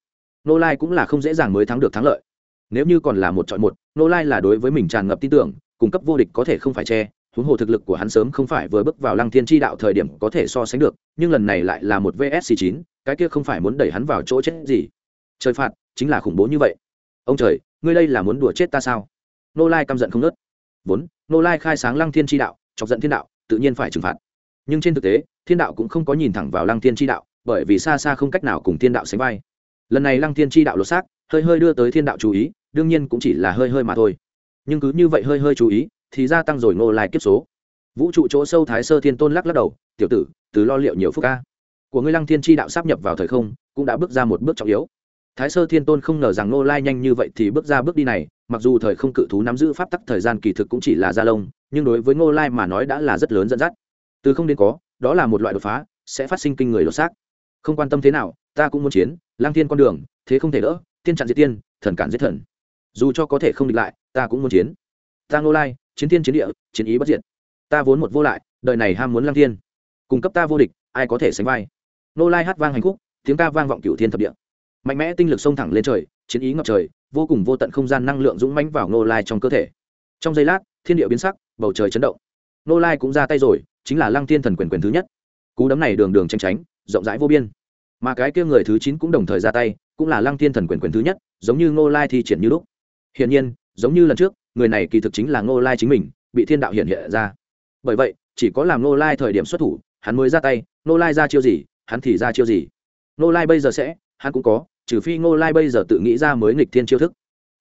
[SPEAKER 1] Nô lai cũng là không dễ dàng mới thắng được thắng lợi. Nếu như còn là một chọn một, nô lai là đối với mình tràn ngập tin tưởng cung cấp vô địch có thể không phải che, huống hồ thực lực của hắn sớm không phải vừa bước vào lăng thiên tri đạo thời điểm có thể so sánh được, nhưng lần này lại là một vsc chín, cái kia không phải muốn đẩy hắn vào chỗ chết gì. Trời phạt, chính là khủng bố như vậy. Ông trời, ngươi đây là muốn đùa chết ta sao? Nô lai căm giận không nớt vốn, nô lai khai sáng lăng thiên tri đạo, chọc giận thiên đạo, tự nhiên phải trừng phạt. Nhưng trên thực tế, thiên đạo cũng không có nhìn thẳng vào lăng thiên tri đạo bởi vì xa xa không cách nào cùng thiên đạo sánh vai. Lần này lăng thiên tri đạo lột xác, hơi hơi đưa tới thiên đạo chú ý, đương nhiên cũng chỉ là hơi hơi mà thôi. Nhưng cứ như vậy hơi hơi chú ý, thì gia tăng rồi ngô lai kiếp số. Vũ trụ chỗ sâu thái sơ thiên tôn lắc lắc đầu, tiểu tử, từ lo liệu nhiều phúc ca của ngươi lăng thiên tri đạo sắp nhập vào thời không, cũng đã bước ra một bước trọng yếu. Thái sơ thiên tôn không ngờ rằng ngô lai nhanh như vậy thì bước ra bước đi này, mặc dù thời không cự thú nắm giữ pháp tắc thời gian kỳ thực cũng chỉ là gia lông, nhưng đối với ngô lai mà nói đã là rất lớn dẫn dắt. Từ không đến có, đó là một loại đột phá, sẽ phát sinh kinh người lột xác không quan tâm thế nào, ta cũng muốn chiến, lang thiên con đường, thế không thể đỡ tiên chặn diệt tiên, thần cản giết thần. Dù cho có thể không địch lại, ta cũng muốn chiến. Ta ngô lai, chiến thiên chiến địa, chiến ý bất diệt. Ta vốn một vô lại, đời này ham muốn lang thiên. Cung cấp ta vô địch, ai có thể sánh vai? Ngô lai hát vang hành khúc, tiếng ca vang vọng cửu thiên thập địa. Mạnh mẽ tinh lực xông thẳng lên trời, chiến ý ngập trời, vô cùng vô tận không gian năng lượng dũng mãnh vào ngô lai trong cơ thể. Trong giây lát, thiên địa biến sắc, bầu trời chấn động. Ngô lai cũng ra tay rồi, chính là lăng thiên thần quyền quyền thứ nhất. Cú đấm này đường đường tranh tránh rộng rãi vô biên. Mà cái kia người thứ chín cũng đồng thời ra tay, cũng là lăng thiên thần quyền quyền thứ nhất, giống như ngô lai thi triển như lúc. Hiển nhiên, giống như lần trước, người này kỳ thực chính là ngô lai chính mình, bị thiên đạo hiện hiện ra. Bởi vậy, chỉ có làm ngô lai thời điểm xuất thủ, hắn mới ra tay, ngô lai ra chiêu gì, hắn thì ra chiêu gì. Ngô lai bây giờ sẽ, hắn cũng có, trừ phi ngô lai bây giờ tự nghĩ ra mới nghịch thiên chiêu thức.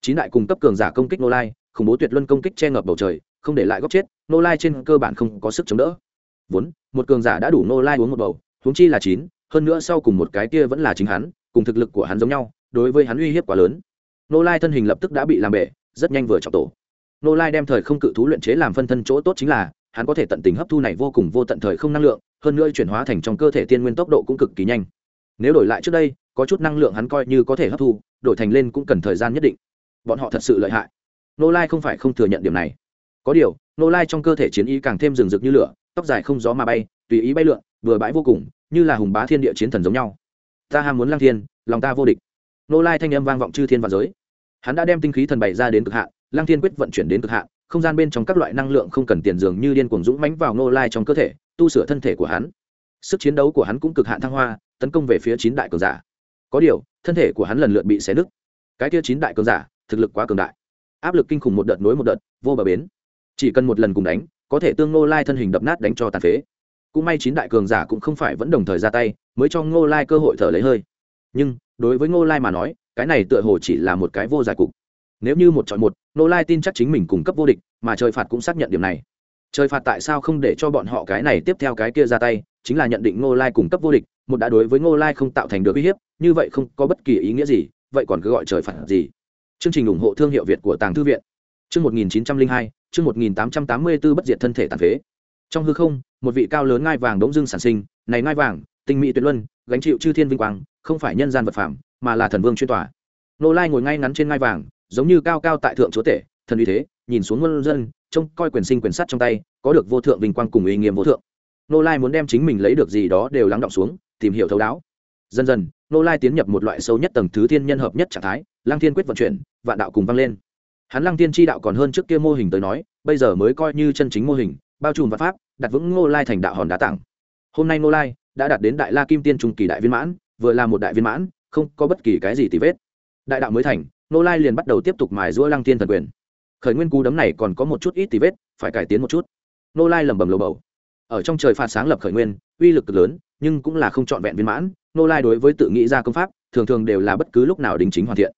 [SPEAKER 1] Chín đại cùng cấp cường giả công kích ngô lai, khủng bố tuyệt luân công kích che ngập bầu trời, không để lại góc chết, ngô lai trên cơ bản không có sức chống đỡ. Vốn, một cường giả đã đủ ngô lai uống một bầu huống chi là chín, hơn nữa sau cùng một cái kia vẫn là chính hắn, cùng thực lực của hắn giống nhau, đối với hắn uy hiếp quá lớn. Nô lai thân hình lập tức đã bị làm bể, rất nhanh vừa trọng tổ. Nô lai đem thời không cự thú luyện chế làm phân thân chỗ tốt chính là, hắn có thể tận tình hấp thu này vô cùng vô tận thời không năng lượng, hơn nữa chuyển hóa thành trong cơ thể tiên nguyên tốc độ cũng cực kỳ nhanh. Nếu đổi lại trước đây, có chút năng lượng hắn coi như có thể hấp thu, đổi thành lên cũng cần thời gian nhất định. Bọn họ thật sự lợi hại. Nô lai không phải không thừa nhận điểm này. Có điều, nô lai trong cơ thể chiến ý càng thêm rừng rực như lửa tóc dài không gió mà bay, tùy ý bay lượn, vừa bãi vô cùng, như là hùng bá thiên địa chiến thần giống nhau. Ta ham muốn lang thiên, lòng ta vô địch. Nô lai thanh âm vang vọng chư thiên và giới. Hắn đã đem tinh khí thần bày ra đến cực hạn lang thiên quyết vận chuyển đến cực hạn, không gian bên trong các loại năng lượng không cần tiền dường như điên cuồng dũng mãnh vào nô lai trong cơ thể, tu sửa thân thể của hắn. Sức chiến đấu của hắn cũng cực hạn thăng hoa, tấn công về phía chín đại cường giả. Có điều, thân thể của hắn lần lượt bị xé nứt. Cái kia chín đại cường giả, thực lực quá cường đại. Áp lực kinh khủng một đợt nối một đợt, vô bờ bến. Chỉ cần một lần cùng đánh có thể tương nô lai thân hình đập nát đánh cho tàn phế. Cũng may chín đại cường giả cũng không phải vẫn đồng thời ra tay, mới cho ngô lai cơ hội thở lấy hơi. Nhưng, đối với ngô lai mà nói, cái này tựa hồ chỉ là một cái vô giải cục. Nếu như một chọn một, ngô lai tin chắc chính mình cung cấp vô địch, mà trời phạt cũng xác nhận điểm này. Trời phạt tại sao không để cho bọn họ cái này tiếp theo cái kia ra tay, chính là nhận định ngô lai cung cấp vô địch, một đã đối với ngô lai không tạo thành được uy hiếp, như vậy không có bất kỳ ý nghĩa gì, vậy còn cứ gọi trời phạt gì? Chương trình ủng hộ thương hiệu việt của tàng thư viện chương một nghìn chín trăm linh hai, chương một nghìn tám trăm tám mươi b ố bất diệt thân thể tàn phế. Trong hư không, một vị cao lớn ngai vàng đống dương sản sinh, này ngai vàng, tinh mỹ tuyệt luân, gánh chịu chư thiên vinh quang, không phải nhân gian vật phẩm mà là thần vương chuyên tòa. Nô lai ngồi ngay ngắn trên ngai vàng, giống như cao cao tại thượng chúa tể, thần uy thế, nhìn xuống muôn dân, trông coi quyền sinh quyền sát trong tay, có được vô thượng vinh quang cùng uy nghiêm vô thượng. Nô lai muốn đem chính mình lấy được gì đó đều lắng đọng xuống, tìm hiểu thấu đáo. Dần dần, nô lai tiến nhập một loại sâu nhất tầng thứ thiên nhân hợp nhất trạng thái lang thiên quyết vận chuyển, vạn đạo cùng vang lên hắn lăng tiên tri đạo còn hơn trước kia mô hình tới nói, bây giờ mới coi như chân chính mô hình, bao trùm và pháp, đặt vững ngô lai thành đạo hòn đá tặng hôm nay ngô lai đã đạt đến đại la kim tiên trung kỳ đại viên mãn, vừa là một đại viên mãn, không có bất kỳ cái gì tì vết. Đại đạo mới thành, ngô lai liền bắt đầu tiếp tục mài giũa lăng tiên thần quyền. Khởi nguyên cú đấm này còn có một chút ít tì vết, phải cải tiến một chút. Ngô lai lẩm bẩm lầu bầu. Ở trong trời phạt sáng lập khởi nguyên, uy lực cực lớn, nhưng cũng là không trọn vẹn viên mãn, ngô lai đối với tự nghĩ ra công pháp, thường thường đều là bất cứ lúc nào đính chính hoàn thiện.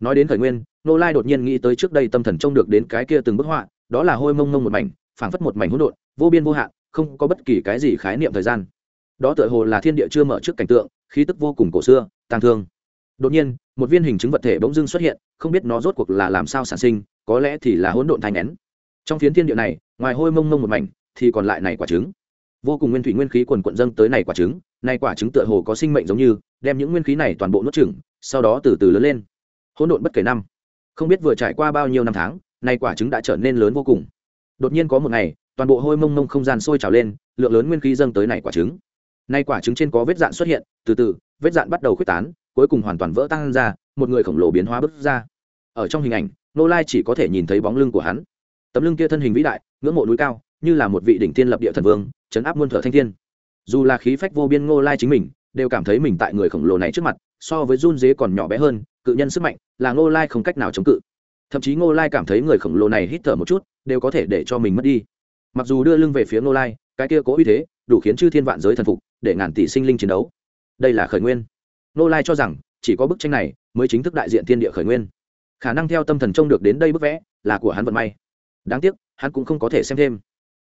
[SPEAKER 1] Nói đến khởi nguyên nô lai đột nhiên nghĩ tới trước đây tâm thần trông được đến cái kia từng bức họa, đó là hôi mông mông một mảnh, phảng phất một mảnh hỗn độn, vô biên vô hạn, không có bất kỳ cái gì khái niệm thời gian. Đó tựa hồ là thiên địa chưa mở trước cảnh tượng, khí tức vô cùng cổ xưa, tang thương. Đột nhiên, một viên hình chứng vật thể bỗng dưng xuất hiện, không biết nó rốt cuộc là làm sao sản sinh, có lẽ thì là hỗn độn thanh nén trong phiến thiên địa này, ngoài hôi mông mông một mảnh, thì còn lại này quả trứng. Vô cùng nguyên thủy nguyên khí quần quận dâng tới này quả trứng, này quả trứng tựa hồ có sinh mệnh giống như, đem những nguyên khí này toàn bộ nuốt chửng, sau đó từ từ lớn lên. Hỗn độn bất kể năm không biết vừa trải qua bao nhiêu năm tháng, nay quả trứng đã trở nên lớn vô cùng. Đột nhiên có một ngày, toàn bộ hôi mông mông không gian sôi trào lên, lượng lớn nguyên khí dâng tới này quả trứng. Nay quả trứng trên có vết dạn xuất hiện, từ từ, vết dạn bắt đầu khuếch tán, cuối cùng hoàn toàn vỡ tan ra, một người khổng lồ biến hóa bước ra. Ở trong hình ảnh nô lai chỉ có thể nhìn thấy bóng lưng của hắn. Tấm lưng kia thân hình vĩ đại, ngưỡng mộ núi cao, như là một vị đỉnh tiên lập địa thần vương chấn áp muôn thở thanh thiên. Dù là khí phách vô biên ngô lai chính mình, đều cảm thấy mình tại người khổng lồ này trước mặt, so với run dế còn nhỏ bé hơn cự nhân sức mạnh là ngô lai không cách nào chống cự. Thậm chí ngô lai cảm thấy người khổng lồ này hít thở một chút đều có thể để cho mình mất đi. Mặc dù đưa lưng về phía ngô lai, cái kia cố uy thế đủ khiến chư thiên vạn giới thần phục, để ngàn tỷ sinh linh chiến đấu. Đây là khởi nguyên. Ngô lai cho rằng, chỉ có bức tranh này mới chính thức đại diện thiên địa khởi nguyên. Khả năng theo tâm thần trông được đến đây bức vẽ là của hắn vận may. Đáng tiếc, hắn cũng không có thể xem thêm.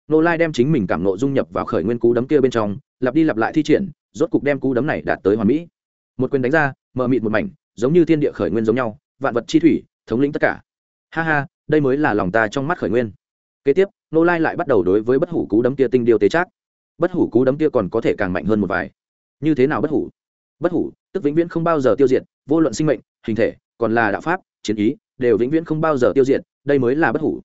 [SPEAKER 1] Nô lai đem chính mình cảm nộ dung nhập vào khởi nguyên cú đấm kia bên trong, lặp đi lặp lại thi triển, rốt cục đem cú đấm này đạt tới hoàn mỹ. Một quyền đánh ra, mờ mịt một mảnh giống như thiên địa khởi nguyên giống nhau, vạn vật chi thủy, thống lĩnh tất cả. Ha ha, đây mới là lòng ta trong mắt khởi nguyên. Kế tiếp nô lai lại bắt đầu đối với bất hủ cú đấm kia tinh điều tế trác. Bất hủ cú đấm kia còn có thể càng mạnh hơn một vài. Như thế nào bất hủ? Bất hủ, tức vĩnh viễn không bao giờ tiêu diệt, vô luận sinh mệnh, hình thể, còn là đạo pháp, chiến ý, đều vĩnh viễn không bao giờ tiêu diệt, đây mới là bất hủ.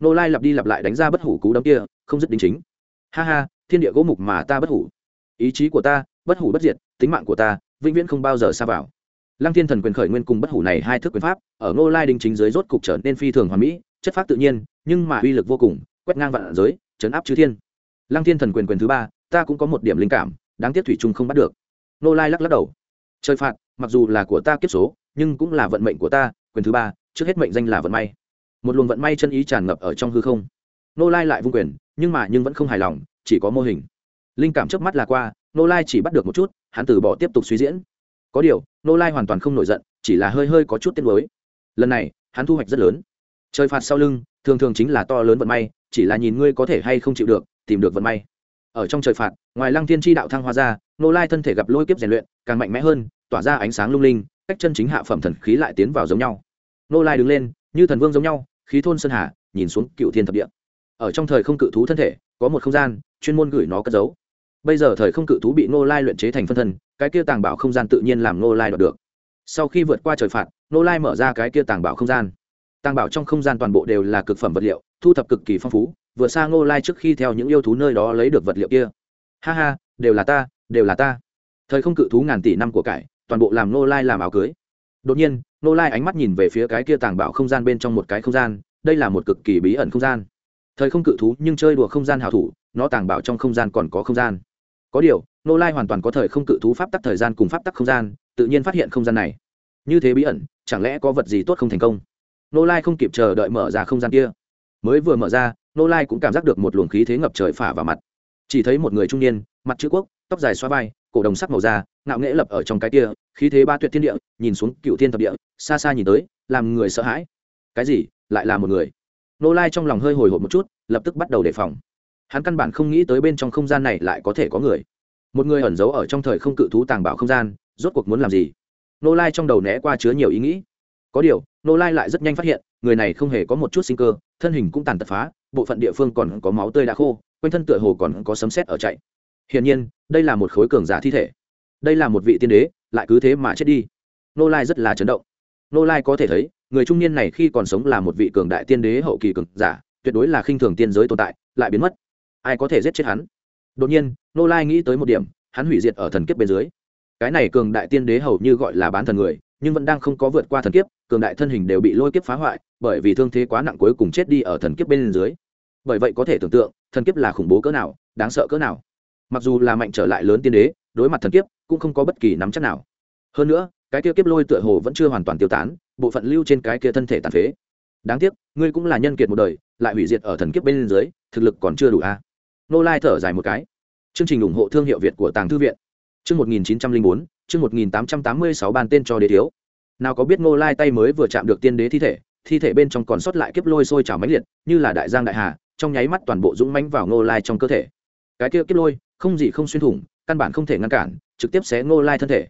[SPEAKER 1] Nô lai lặp đi lặp lại đánh ra bất hủ cú đấm kia, không dứt đính chính. Ha ha, thiên địa gỗ mục mà ta bất hủ. Ý chí của ta, bất hủ bất diệt, tính mạng của ta, vĩnh viễn không bao giờ xa vào lăng thiên thần quyền khởi nguyên cùng bất hủ này hai thức quyền pháp, ở ngô lai đình chính dưới rốt cục trở nên phi thường hoàn mỹ, chất pháp tự nhiên, nhưng mà uy lực vô cùng, quét ngang vạn giới chấn áp chư thiên. Lăng thiên thần quyền quyền thứ ba, ta cũng có một điểm linh cảm, đáng tiếc thủy trung không bắt được. Ngô lai lắc lắc đầu. Trời phạt, mặc dù là của ta kiếp số, nhưng cũng là vận mệnh của ta, quyền thứ ba, trước hết mệnh danh là vận may. Một luồng vận may chân ý tràn ngập ở trong hư không. Nô lai lại vung quyền, nhưng mà nhưng vẫn không hài lòng, chỉ có mô hình. Linh cảm trước mắt là qua nô lai chỉ bắt được một chút, hắn từ bỏ tiếp tục suy diễn. Có điều nô lai hoàn toàn không nổi giận, chỉ là hơi hơi có chút tiếc nuối. Lần này, hắn thu hoạch rất lớn. Trời phạt sau lưng, thường thường chính là to lớn vận may, chỉ là nhìn ngươi có thể hay không chịu được, tìm được vận may. Ở trong trời phạt, ngoài lăng thiên tri đạo thăng hoa ra, nô lai thân thể gặp lôi kiếp rèn luyện, càng mạnh mẽ hơn, tỏa ra ánh sáng lung linh, cách chân chính hạ phẩm thần khí lại tiến vào giống nhau. Nô lai đứng lên, như thần vương giống nhau, khí thôn sơn hà, nhìn xuống cựu thiên thập địa. Ở trong thời không cự thú thân thể, có một không gian, chuyên môn gửi nó cất giấu bây giờ thời không cự thú bị nô lai luyện chế thành phân thân, cái kia tàng bảo không gian tự nhiên làm nô lai đoạt được. Sau khi vượt qua trời phạt nô lai mở ra cái kia tàng bảo không gian. Tàng bảo trong không gian toàn bộ đều là cực phẩm vật liệu, thu thập cực kỳ phong phú, vừa xa nô lai trước khi theo những yêu thú nơi đó lấy được vật liệu kia. Ha ha, đều là ta, đều là ta. Thời không cự thú ngàn tỷ năm của cải, toàn bộ làm nô lai làm áo cưới. Đột nhiên nô lai ánh mắt nhìn về phía cái kia tàng bảo không gian bên trong một cái không gian, đây là một cực kỳ bí ẩn không gian. Thời không cự thú nhưng chơi đùa không gian hảo thủ, nó tàng bảo trong không gian còn có không gian có điều nô lai hoàn toàn có thời không cự thú pháp tắc thời gian cùng pháp tắc không gian, tự nhiên phát hiện không gian này. Như thế bí ẩn, chẳng lẽ có vật gì tốt không thành công? Nô lai không kịp chờ đợi mở ra không gian kia. Mới vừa mở ra nô lai cũng cảm giác được một luồng khí thế ngập trời phả vào mặt. Chỉ thấy một người trung niên, mặt chữ quốc, tóc dài xoa vai, cổ đồng sắc màu da, ngạo nghễ lập ở trong cái kia, khí thế ba tuyệt thiên địa, nhìn xuống cựu thiên thập địa, xa xa nhìn tới, làm người sợ hãi. Cái gì? Lại là một người. Nô lai trong lòng hơi hồi hộp một chút, lập tức bắt đầu đề phòng hắn căn bản không nghĩ tới bên trong không gian này lại có thể có người. Một người ẩn giấu ở trong thời không cự thú tàng bảo không gian, rốt cuộc muốn làm gì? Nô lai trong đầu né qua chứa nhiều ý nghĩ. Có điều, nô lai lại rất nhanh phát hiện, người này không hề có một chút sinh cơ, thân hình cũng tàn tật phá, bộ phận địa phương còn có máu tươi đã khô, quanh thân tựa hồ còn có sấm sét ở chạy. Hiển nhiên, đây là một khối cường giả thi thể. Đây là một vị tiên đế, lại cứ thế mà chết đi. Nô lai rất là chấn động. Nô lai có thể thấy, người trung niên này khi còn sống là một vị cường đại tiên đế hậu kỳ cường giả, tuyệt đối là khinh thường tiên giới tồn tại, lại biến mất ai có thể giết chết hắn? Đột nhiên nô lai nghĩ tới một điểm, hắn hủy diệt ở thần kiếp bên dưới. Cái này cường đại tiên đế hầu như gọi là bán thần người, nhưng vẫn đang không có vượt qua thần kiếp, cường đại thân hình đều bị lôi kiếp phá hoại, bởi vì thương thế quá nặng cuối cùng chết đi ở thần kiếp bên dưới. Bởi vậy có thể tưởng tượng, thần kiếp là khủng bố cỡ nào, đáng sợ cỡ nào. Mặc dù là mạnh trở lại lớn tiên đế, đối mặt thần kiếp cũng không có bất kỳ nắm chắc nào. Hơn nữa, cái kia kiếp lôi tựa hồ vẫn chưa hoàn toàn tiêu tán, bộ phận lưu trên cái kia thân thể tàn phế. Đáng tiếc, ngươi cũng là nhân kiệt một đời, lại hủy diệt ở thần kiếp bên dưới, thực lực còn chưa đủ a. à? Nô lai thở dài một cái. Chương trình ủng hộ thương hiệu việt của tàng thư viện. Chương một nghìn chín trăm linh bốn, chương một nghìn tám trăm tám mươi sáu bàn tên cho đế thiếu. Nào có biết nô lai tay mới vừa chạm được tiên đế thi thể thi thể bên trong còn sót lại kiếp lôi sôi trào mãnh liệt, như là đại giang đại hà, trong nháy mắt toàn bộ dũng mãnh vào nô lai trong cơ thể. Cái kia kiếp lôi, không gì không xuyên thủng, căn bản không thể ngăn cản, trực tiếp xé nô lai thân thể.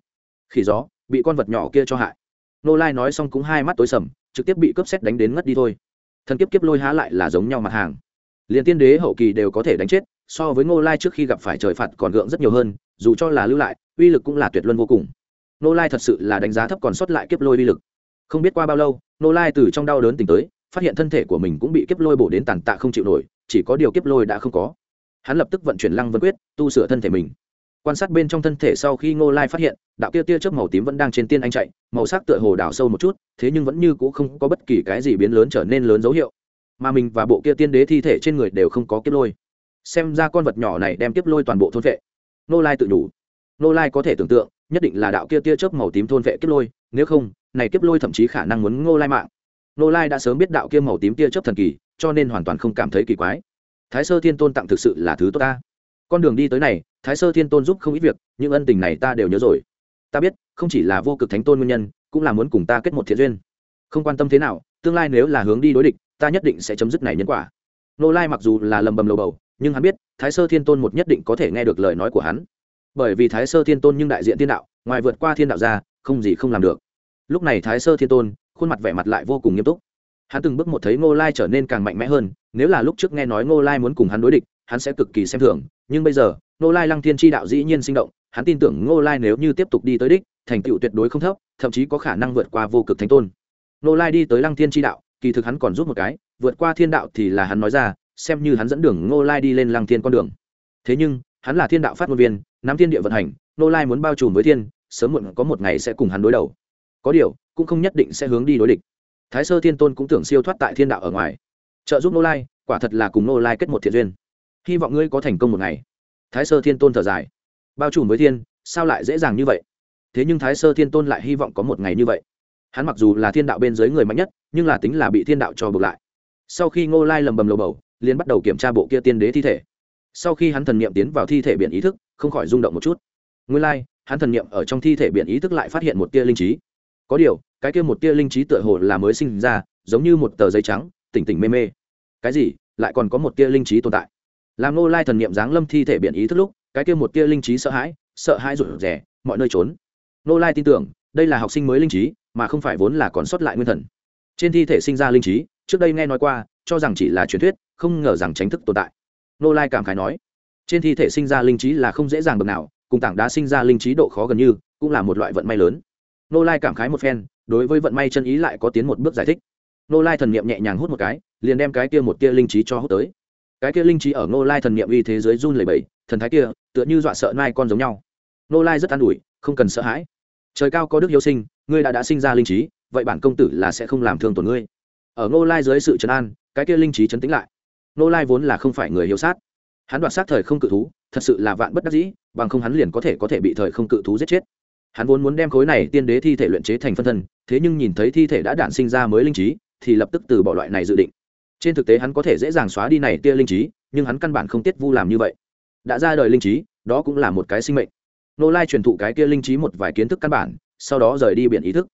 [SPEAKER 1] Khỉ gió, bị con vật nhỏ kia cho hại. Nô lai nói xong cũng hai mắt tối sầm, trực tiếp bị cướp xét đánh đến ngất đi thôi. Thần kiếp kiếp lôi há lại là giống nhau mặt hàng liền tiên đế hậu kỳ đều có thể đánh chết, so với ngô lai trước khi gặp phải trời phạt còn gượng rất nhiều hơn, dù cho là lưu lại, uy lực cũng là tuyệt luân vô cùng. Ngô lai thật sự là đánh giá thấp còn sót lại kiếp lôi uy lực. Không biết qua bao lâu, ngô lai từ trong đau đớn tỉnh tới, phát hiện thân thể của mình cũng bị kiếp lôi bổ đến tàn tạ không chịu nổi, chỉ có điều kiếp lôi đã không có. Hắn lập tức vận chuyển lăng vân quyết, tu sửa thân thể mình. Quan sát bên trong thân thể sau khi ngô lai phát hiện, đạo kia tia chớp màu tím vẫn đang trên tiên anh chạy, màu sắc tựa hồ đào sâu một chút, thế nhưng vẫn như c ũ không có bất kỳ cái gì biến lớn trở nên lớn dấu hiệu mà mình và bộ kia tiên đế thi thể trên người đều không có kiếp lôi. Xem ra con vật nhỏ này đem kiếp lôi toàn bộ thôn vệ. Nô lai tự đủ Nô lai có thể tưởng tượng, nhất định là đạo kia tia chớp màu tím thôn vệ kiếp lôi, nếu không, này kiếp lôi thậm chí khả năng muốn ngô lai mạng. Nô lai đã sớm biết đạo kia màu tím tia chớp thần kỳ, cho nên hoàn toàn không cảm thấy kỳ quái. Thái sơ thiên tôn tặng thực sự là thứ tốt ta. Con đường đi tới này, thái sơ thiên tôn giúp không ít việc, những ân tình này ta đều nhớ rồi. Ta biết, không chỉ là vô cực thánh tôn nguyên nhân, cũng là muốn cùng ta kết một thiện duyên. Không quan tâm thế nào, tương lai nếu là hướng đi đối địch ta nhất định sẽ chấm dứt này nhân quả. Nô lai mặc dù là lầm bầm lầu bầu, nhưng hắn biết, thái sơ thiên tôn một nhất định có thể nghe được lời nói của hắn. Bởi vì thái sơ thiên tôn nhưng đại diện thiên đạo, ngoài vượt qua thiên đạo ra, không gì không làm được. Lúc này thái sơ thiên tôn, khuôn mặt vẻ mặt lại vô cùng nghiêm túc. Hắn từng bước một thấy ngô lai trở nên càng mạnh mẽ hơn, nếu là lúc trước nghe nói ngô lai muốn cùng hắn đối địch, hắn sẽ cực kỳ xem thường. Nhưng bây giờ, ngô lai lăng thiên tri đạo dĩ nhiên sinh động, hắn tin tưởng ngô lai nếu như tiếp tục đi tới đích, thành tựu tuyệt đối không thấp, thậm chí có khả năng vượt qua vô cực thánh tôn. Ngô lai đi tới lăng thiên tri đạo kỳ thực hắn còn giúp một cái, vượt qua thiên đạo thì là hắn nói ra, xem như hắn dẫn đường ngô lai đi lên lăng thiên con đường. Thế nhưng, hắn là thiên đạo phát ngôn viên, nắm thiên địa vận hành, ngô lai muốn bao trùm với thiên, sớm muộn có một ngày sẽ cùng hắn đối đầu. Có điều, cũng không nhất định sẽ hướng đi đối địch. Thái sơ thiên tôn cũng tưởng siêu thoát tại thiên đạo ở ngoài. Trợ giúp Ngô lai, quả thật là cùng Ngô lai kết một thiện duyên. Hy vọng ngươi có thành công một ngày. Thái sơ thiên tôn thở dài. Bao trùm với thiên, sao lại dễ dàng như vậy? Thế nhưng thái sơ thiên tôn lại hy vọng có một ngày như vậy hắn mặc dù là thiên đạo bên dưới người mạnh nhất, nhưng là tính là bị thiên đạo cho bực lại. Sau khi ngô lai lầm bầm lầu bầu liên bắt đầu kiểm tra bộ kia tiên đế thi thể. Sau khi hắn thần niệm tiến vào thi thể biển ý thức, không khỏi rung động một chút. Nguyên lai, hắn thần niệm ở trong thi thể biển ý thức lại phát hiện một tia linh trí. Có điều, cái kia một tia linh trí tựa hồ là mới sinh ra, giống như một tờ giấy trắng, tỉnh tỉnh mê mê. Cái gì? Lại còn có một tia linh trí tồn tại. Làm Ngô lai thần niệm giáng lâm thi thể biển ý thức lúc, cái kia một tia linh trí sợ hãi sợ hãi rụt rẻ mọi nơi trốn. Ngô lai tin tưởng, đây là học sinh mới linh trí mà không phải vốn là còn sót lại nguyên thần. Trên thi thể sinh ra linh trí, trước đây nghe nói qua, cho rằng chỉ là truyền thuyết, không ngờ rằng tránh thức tồn tại. Nô lai cảm khái nói, trên thi thể sinh ra linh trí là không dễ dàng bậc nào, cùng tảng đá sinh ra linh trí độ khó gần như, cũng là một loại vận may lớn. Nô lai cảm khái một phen, đối với vận may chân ý lại có tiến một bước giải thích. Nô lai thần niệm nhẹ nhàng hút một cái, liền đem cái kia một kia linh trí cho hút tới. Cái kia linh trí ở nô lai thần niệm uy thế giới run lẩy bẩy, thần thái kia, tựa như dọa sợ nai con giống nhau. Nô lai rất an ủi, không cần sợ hãi trời cao có đức yêu sinh, ngươi đã đã sinh ra linh trí, vậy bản công tử là sẽ không làm thương tổn ngươi. Ở ngô lai dưới sự trấn an, cái kia linh trí chấn tĩnh lại. Ngô lai vốn là không phải người hiếu sát. Hắn đoạt sát thời không cự thú, thật sự là vạn bất đắc dĩ, bằng không hắn liền có thể có thể bị thời không cự thú giết chết. Hắn vốn muốn đem khối này tiên đế thi thể luyện chế thành phân thân, thế nhưng nhìn thấy thi thể đã đản sinh ra mới linh trí, thì lập tức từ bỏ loại này dự định. Trên thực tế hắn có thể dễ dàng xóa đi này tia linh trí, nhưng hắn căn bản không tiết vu làm như vậy. Đã ra đời linh trí, đó cũng là một cái sinh mệnh nô lai truyền thụ cái kia linh trí một vài kiến thức căn bản, sau đó rời đi biển ý thức.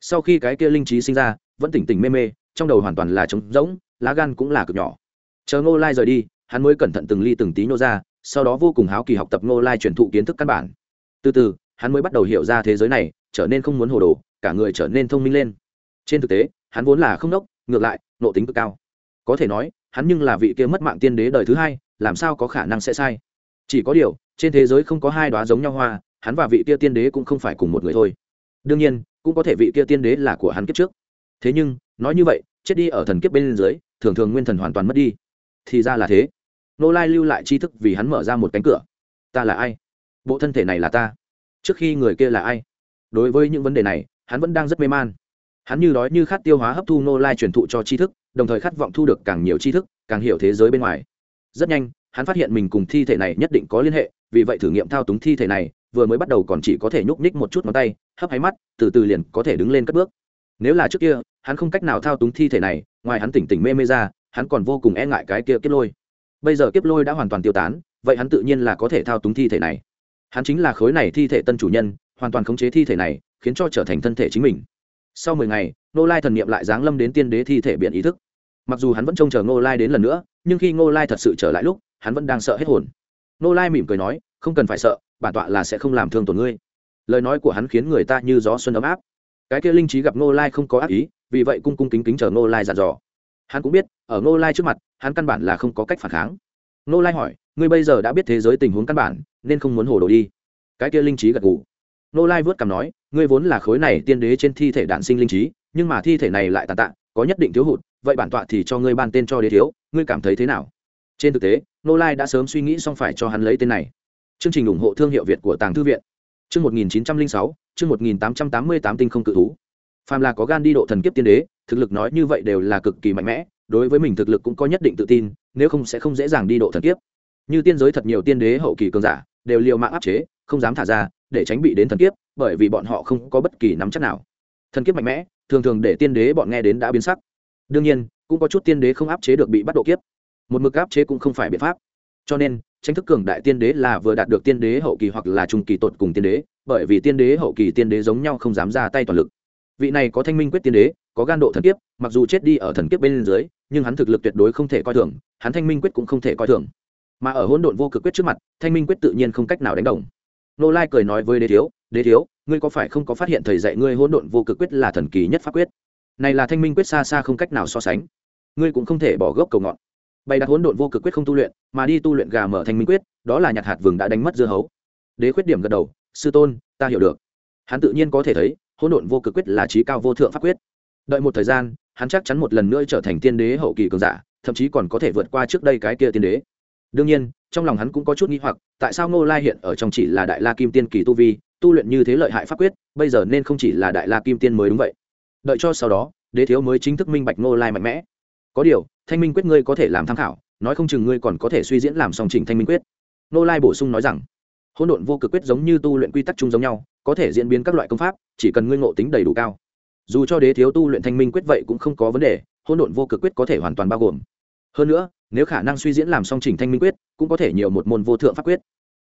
[SPEAKER 1] Sau khi cái kia linh trí sinh ra, vẫn tỉnh tỉnh mê mê, trong đầu hoàn toàn là trống rỗng, lá gan cũng là cực nhỏ. Chờ Nô lai rời đi, hắn mới cẩn thận từng ly từng tí nô ra, sau đó vô cùng háo kỳ học tập Nô lai truyền thụ kiến thức căn bản. Từ từ, hắn mới bắt đầu hiểu ra thế giới này, trở nên không muốn hồ đồ, cả người trở nên thông minh lên. Trên thực tế, hắn vốn là không đốc, ngược lại, nộ tính cực cao. Có thể nói, hắn nhưng là vị kia mất mạng tiên đế đời thứ hai, làm sao có khả năng sẽ sai? Chỉ có điều trên thế giới không có hai đoá giống nhau hoa, hắn và vị kia tiên đế cũng không phải cùng một người thôi. Đương nhiên, cũng có thể vị kia tiên đế là của hắn kiếp trước. Thế nhưng, nói như vậy, chết đi ở thần kiếp bên dưới, thường thường nguyên thần hoàn toàn mất đi. Thì ra là thế. Nô lai lưu lại tri thức vì hắn mở ra một cánh cửa. Ta là ai? Bộ thân thể này là ta. Trước khi người kia là ai? Đối với những vấn đề này, hắn vẫn đang rất mê man. Hắn như đói như khát tiêu hóa hấp thu nô lai truyền thụ cho tri thức, đồng thời khát vọng thu được càng nhiều tri thức, càng hiểu thế giới bên ngoài. Rất nhanh hắn phát hiện mình cùng thi thể này nhất định có liên hệ, vì vậy thử nghiệm thao túng thi thể này, vừa mới bắt đầu còn chỉ có thể nhúc nhích một chút ngón tay, hấp hay mắt, từ từ liền có thể đứng lên cất bước. Nếu là trước kia, hắn không cách nào thao túng thi thể này, ngoài hắn tỉnh tỉnh mê mê ra, hắn còn vô cùng e ngại cái kia kiếp lôi. Bây giờ kiếp lôi đã hoàn toàn tiêu tán, vậy hắn tự nhiên là có thể thao túng thi thể này. Hắn chính là khối này thi thể tân chủ nhân, hoàn toàn khống chế thi thể này, khiến cho trở thành thân thể chính mình. Sau mười ngày nô lai thần n i ệ m lại giáng lâm đến tiên đế thi thể biện ý thức. Mặc dù hắn vẫn trông chờ ngô lai đến lần nữa, nhưng khi ngô lai thật sự trở lại lúc hắn vẫn đang sợ hết hồn. Nô lai mỉm cười nói, không cần phải sợ, bản tọa là sẽ không làm thương tổn ngươi. Lời nói của hắn khiến người ta như gió xuân ấm áp. Cái kia linh trí gặp nô lai không có ác ý, vì vậy cung cung kính kính chờ nô lai dặn dò. Hắn cũng biết, ở nô lai trước mặt, hắn căn bản là không có cách phản kháng. Nô lai hỏi, ngươi bây giờ đã biết thế giới tình huống căn bản, nên không muốn hồ đồ đi? Cái kia linh trí gật gù. Nô lai vớt cằm nói, ngươi vốn là khối này tiên đế trên thi thể đạn sinh linh trí, nhưng mà thi thể này lại tàn tạ, có nhất định thiếu hụt, vậy bản tọa thì cho ngươi ban tên cho đế thiếu, ngươi cảm thấy thế nào? Trên thực tế nô lai đã sớm suy nghĩ xong phải cho hắn lấy tên này. Chương trình ủng hộ thương hiệu việt của tàng thư viện. Chương một nghìn chín trăm linh sáu, chương một nghìn tám trăm tám mươi tám tinh không cự thú. Phàm là có gan đi độ thần kiếp tiên đế, thực lực nói như vậy đều là cực kỳ mạnh mẽ, đối với mình thực lực cũng có nhất định tự tin, nếu không sẽ không dễ dàng đi độ thần kiếp. Như tiên giới thật nhiều tiên đế hậu kỳ cường giả, đều liều mạng áp chế, không dám thả ra, để tránh bị đến thần kiếp, bởi vì bọn họ không có bất kỳ nắm chắc nào. Thần kiếp mạnh mẽ, thường thường để tiên đế bọn nghe đến đã biến sắc. Đương nhiên, cũng có chút tiên đế không áp chế được bị bắt độ kiếp một mực áp chế cũng không phải biện pháp. Cho nên, tranh thức cường đại tiên đế là vừa đạt được tiên đế hậu kỳ hoặc là trung kỳ tột cùng tiên đế, bởi vì tiên đế hậu kỳ tiên đế giống nhau không dám ra tay toàn lực. Vị này có thanh minh quyết tiên đế, có gan độ thần kiếp, mặc dù chết đi ở thần kiếp bên dưới, nhưng hắn thực lực tuyệt đối không thể coi thường, hắn thanh minh quyết cũng không thể coi thường. Mà ở hỗn độn vô cực quyết trước mặt, thanh minh quyết tự nhiên không cách nào đánh đồng. Nô lai cười nói với đế thiếu đế thiếu, ngươi có phải không có phát hiện thầy dạy ngươi hỗn độn vô cực quyết là thần kỳ nhất pháp quyết? Này là thanh minh quyết xa xa không cách nào so sánh. Ngươi cũng không thể bỏ gốc cầu ngọn bày đặt hỗn độn vô cực quyết không tu luyện, mà đi tu luyện gà mở thành minh quyết, đó là nhặt hạt vừng đã đánh mất dưa hấu. Đế khuyết điểm gật đầu, sư tôn, ta hiểu được. Hắn tự nhiên có thể thấy, hỗn độn vô cực quyết là trí cao vô thượng pháp quyết. Đợi một thời gian, hắn chắc chắn một lần nữa trở thành tiên đế hậu kỳ cường giả, thậm chí còn có thể vượt qua trước đây cái kia tiên đế. Đương nhiên, trong lòng hắn cũng có chút nghi hoặc, tại sao ngô lai hiện ở trong chỉ là đại la kim tiên kỳ tu vi, tu luyện như thế lợi hại pháp quyết, bây giờ nên không chỉ là đại la kim tiên mới đúng vậy. Đợi cho sau đó, đế thiếu mới chính thức minh bạch ngô lai mạnh mẽ. Có điều thanh minh quyết ngươi có thể làm tham khảo, nói không chừng ngươi còn có thể suy diễn làm song trình thanh minh quyết. Ngô lai bổ sung nói rằng, hỗn độn vô cực quyết giống như tu luyện quy tắc chung giống nhau, có thể diễn biến các loại công pháp, chỉ cần ngươi ngộ tính đầy đủ cao. Dù cho đế thiếu tu luyện thanh minh quyết vậy cũng không có vấn đề, hỗn độn vô cực quyết có thể hoàn toàn bao gồm. Hơn nữa, nếu khả năng suy diễn làm song trình thanh minh quyết, cũng có thể nhiều một môn vô thượng pháp quyết.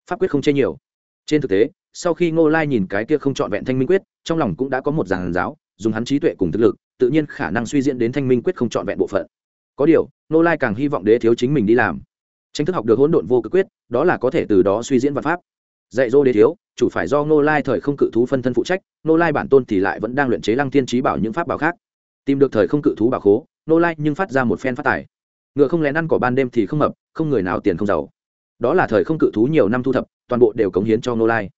[SPEAKER 1] Pháp quyết không chê nhiều. Trên thực tế, sau khi ngô lai nhìn cái kia không trọn vẹn thanh minh quyết, trong lòng cũng đã có một giàn giáo, dùng hắn trí tuệ cùng thực lực, tự nhiên khả năng suy diễn đến thanh minh quyết không trọn vẹn bộ phận có điều Nô lai càng hy vọng đế thiếu chính mình đi làm. Tranh thức học được hỗn độn vô cực quyết, đó là có thể từ đó suy diễn văn pháp. Dạy dỗ đế thiếu, chủ phải do Nô lai thời không cự thú phân thân phụ trách Nô lai bản tôn thì lại vẫn đang luyện chế lăng thiên trí bảo những pháp bảo khác. Tìm được thời không cự thú bảo khố Nô lai nhưng phát ra một phen phát tài. Ngựa không lén ăn cỏ ban đêm thì không mập, không người nào tiền không giàu. Đó là thời không cự thú nhiều năm thu thập, toàn bộ đều cống hiến cho Nô lai.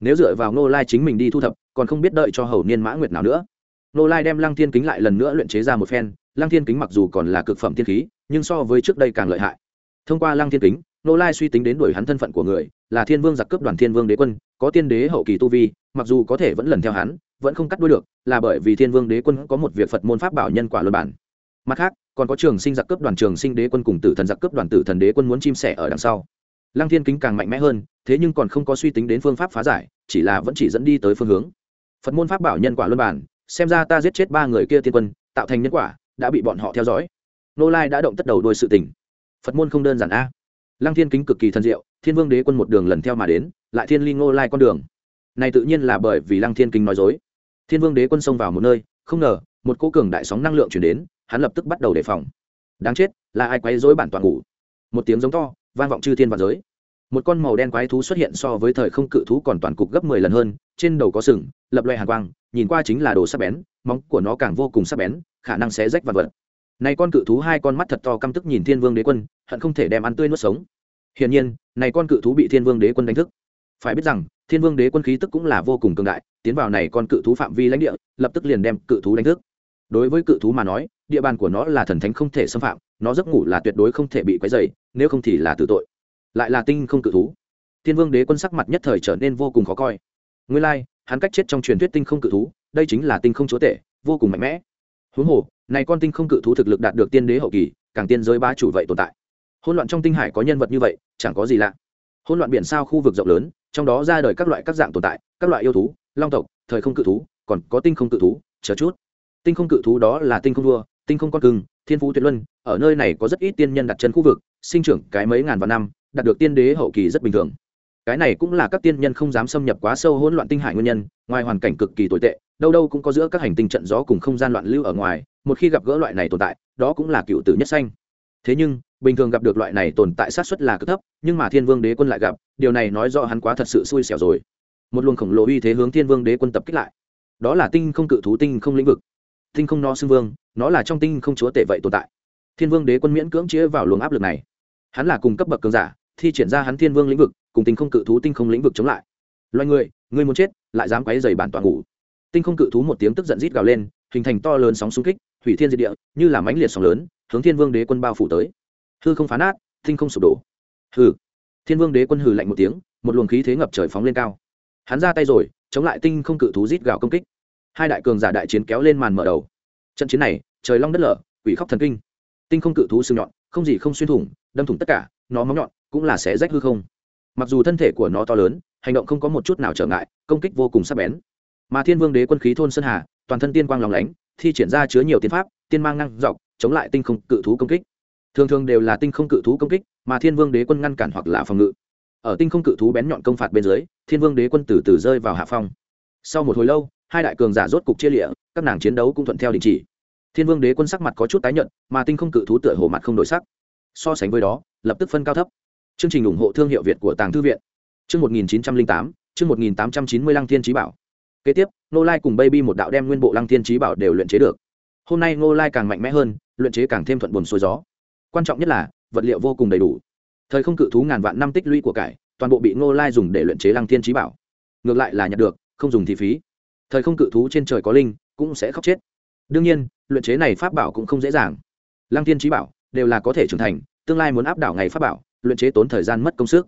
[SPEAKER 1] Nếu dựa vào Nô lai chính mình đi thu thập, còn không biết đợi cho hầu niên mã nguyệt nào nữa. Nô lai đem lăng thiên kính lại lần nữa luyện chế ra một phen lăng thiên kính mặc dù còn là cực phẩm thiên khí, nhưng so với trước đây càng lợi hại. Thông qua lăng thiên kính, nô lai suy tính đến đuổi hắn thân phận của người, là thiên vương giặc cướp đoàn thiên vương đế quân, có tiên đế hậu kỳ tu vi, mặc dù có thể vẫn lần theo hắn, vẫn không cắt đuôi được, là bởi vì thiên vương đế quân có một việc phật môn pháp bảo nhân quả luân bản. Mặt khác, còn có trường sinh giặc cướp đoàn trường sinh đế quân cùng tử thần giặc cướp đoàn tử thần đế quân muốn chim sẻ ở đằng sau. Lăng thiên kính càng mạnh mẽ hơn, thế nhưng còn không có suy tính đến phương pháp phá giải, chỉ là vẫn chỉ dẫn đi tới phương hướng. Phật môn pháp bảo nhân quả luân bản, xem ra ta giết chết ba người kia tiên quân, tạo thành nhân quả đã bị bọn họ theo dõi. Nô lai đã động tất đầu đôi sự tình. Phật môn không đơn giản a. Lăng thiên kính cực kỳ thân diệu, thiên vương đế quân một đường lần theo mà đến, lại thiên ly ngô lai con đường. Này tự nhiên là bởi vì lăng thiên kính nói dối. Thiên vương đế quân xông vào một nơi, không ngờ, một cô cường đại sóng năng lượng chuyển đến, hắn lập tức bắt đầu đề phòng. Đáng chết, là ai quấy dối bản toàn ngủ? Một tiếng giống to, vang vọng chư thiên và giới một con màu đen quái thú xuất hiện so với thời không cự thú còn toàn cục gấp mười lần hơn, trên đầu có sừng, lập loè hàn quang, nhìn qua chính là đồ sắc bén, móng của nó càng vô cùng sắc bén, khả năng xé rách vật vật. Này con cự thú hai con mắt thật to căm tức nhìn thiên vương đế quân, hận không thể đem ăn tươi nuốt sống. Hiển nhiên, này con cự thú bị thiên vương đế quân đánh thức. Phải biết rằng, thiên vương đế quân khí tức cũng là vô cùng cường đại, tiến vào này con cự thú phạm vi lãnh địa, lập tức liền đem cự thú đánh thức. Đối với cự thú mà nói, địa bàn của nó là thần thánh không thể xâm phạm, nó giấc ngủ là tuyệt đối không thể bị quấy dày nếu không thì là tử tội lại là tinh không cự thú. Thiên vương đế quân sắc mặt nhất thời trở nên vô cùng khó coi. Nguyên lai, hắn cách chết trong truyền thuyết tinh không cự thú, đây chính là tinh không chúa tể, vô cùng mạnh mẽ. Huống hồ, này con tinh không cự thú thực lực đạt được tiên đế hậu kỳ, càng tiên giới ba chủ vậy tồn tại. Hỗn loạn trong tinh hải có nhân vật như vậy, chẳng có gì lạ. Hỗn loạn biển sao khu vực rộng lớn, trong đó ra đời các loại các dạng tồn tại, các loại yêu thú, long tộc, thời không cự thú, còn có tinh không cự thú, chờ chút. Tinh không cự thú đó là tinh không vua, tinh không con cưng, thiên phú tuyệt luân, ở nơi này có rất ít tiên nhân đặt chân khu vực, sinh trưởng cái mấy ngàn vạn năm đạt được tiên đế hậu kỳ rất bình thường. Cái này cũng là các tiên nhân không dám xâm nhập quá sâu hỗn loạn tinh hải nguyên nhân, ngoài hoàn cảnh cực kỳ tồi tệ, đâu đâu cũng có giữa các hành tinh trận gió cùng không gian loạn lưu ở ngoài, một khi gặp gỡ loại này tồn tại, đó cũng là cựu tử nhất xanh thế nhưng, bình thường gặp được loại này tồn tại sát xuất là cực thấp, nhưng mà thiên vương đế quân lại gặp, điều này nói rõ hắn quá thật sự xui xẻo rồi. Một luồng khổng lồ uy thế hướng thiên vương đế quân tập kích lại. Đó là tinh không cự thú, tinh không lĩnh vực. Tinh không no xưng vương, nó là trong tinh không chúa tể vậy tồn tại. Thiên vương đế quân miễn cưỡng chĩa vào luồng áp lực này. Hắn là cùng cấp bậc cường giả thi triển ra hắn thiên vương lĩnh vực, cùng tinh không cự thú tinh không lĩnh vực chống lại. Loài người người muốn chết, lại dám quấy dày bản toàn ngủ. Tinh không cự thú một tiếng tức giận rít gào lên, hình thành to lớn sóng xung kích, hủy thiên diệt địa, như là mãnh liệt sóng lớn, hướng thiên vương đế quân bao phủ tới. Hư không phá nát, tinh không sụp đổ. Hư thiên vương đế quân hừ lạnh một tiếng, một luồng khí thế ngập trời phóng lên cao. Hắn ra tay rồi, chống lại tinh không cự thú rít gào công kích. Hai đại cường giả đại chiến kéo lên màn mở đầu. Trận chiến này, trời long đất lở, quỷ khóc thần kinh. Tinh không cự thú sừng nhọn, không gì không xuyên thủng, đâm thủng tất cả, nó móng nhọn cũng là sẽ rách hư không. Mặc dù thân thể của nó to lớn, hành động không có một chút nào trở ngại, công kích vô cùng sắc bén. Mà thiên vương đế quân khí thôn sơn hà, toàn thân tiên quang lòng lánh, thi triển ra chứa nhiều tiên pháp, tiên mang năng dọc, chống lại tinh không cự thú công kích. Thường thường đều là tinh không cự thú công kích, mà thiên vương đế quân ngăn cản hoặc là phòng ngự. Ở tinh không cự thú bén nhọn công phạt bên dưới, thiên vương đế quân từ từ rơi vào hạ phong. Sau một hồi lâu, hai đại cường giả rốt cục chia lịa, các nàng chiến đấu cũng thuận theo đình chỉ. Thiên vương đế quân sắc mặt có chút tái nhận mà tinh không cự thú tựa hồ mặt không đổi sắc. So sánh với đó, lập tức phân cao thấp chương trình ủng hộ thương hiệu việt của tàng thư viện. Chương một nghìn chín trăm linh tám, chương một nghìn tám trăm chín mươi lăng thiên trí bảo. Kế tiếp nô lai cùng baby một đạo đem nguyên bộ lăng thiên trí bảo đều luyện chế được. Hôm nay nô lai càng mạnh mẽ hơn, luyện chế càng thêm thuận buồn xuôi gió. Quan trọng nhất là, vật liệu vô cùng đầy đủ. Thời không cự thú ngàn vạn năm tích lũy của cải, toàn bộ bị nô lai dùng để luyện chế lăng thiên trí bảo. Ngược lại là nhặt được, không dùng thì phí. Thời không cự thú trên trời có linh, cũng sẽ khóc chết. Đương nhiên, luyện chế này pháp bảo cũng không dễ dàng. Lăng thiên trí bảo đều là có thể trưởng thành, tương lai muốn áp đảo ngày pháp bảo luyện chế tốn thời gian mất công sức.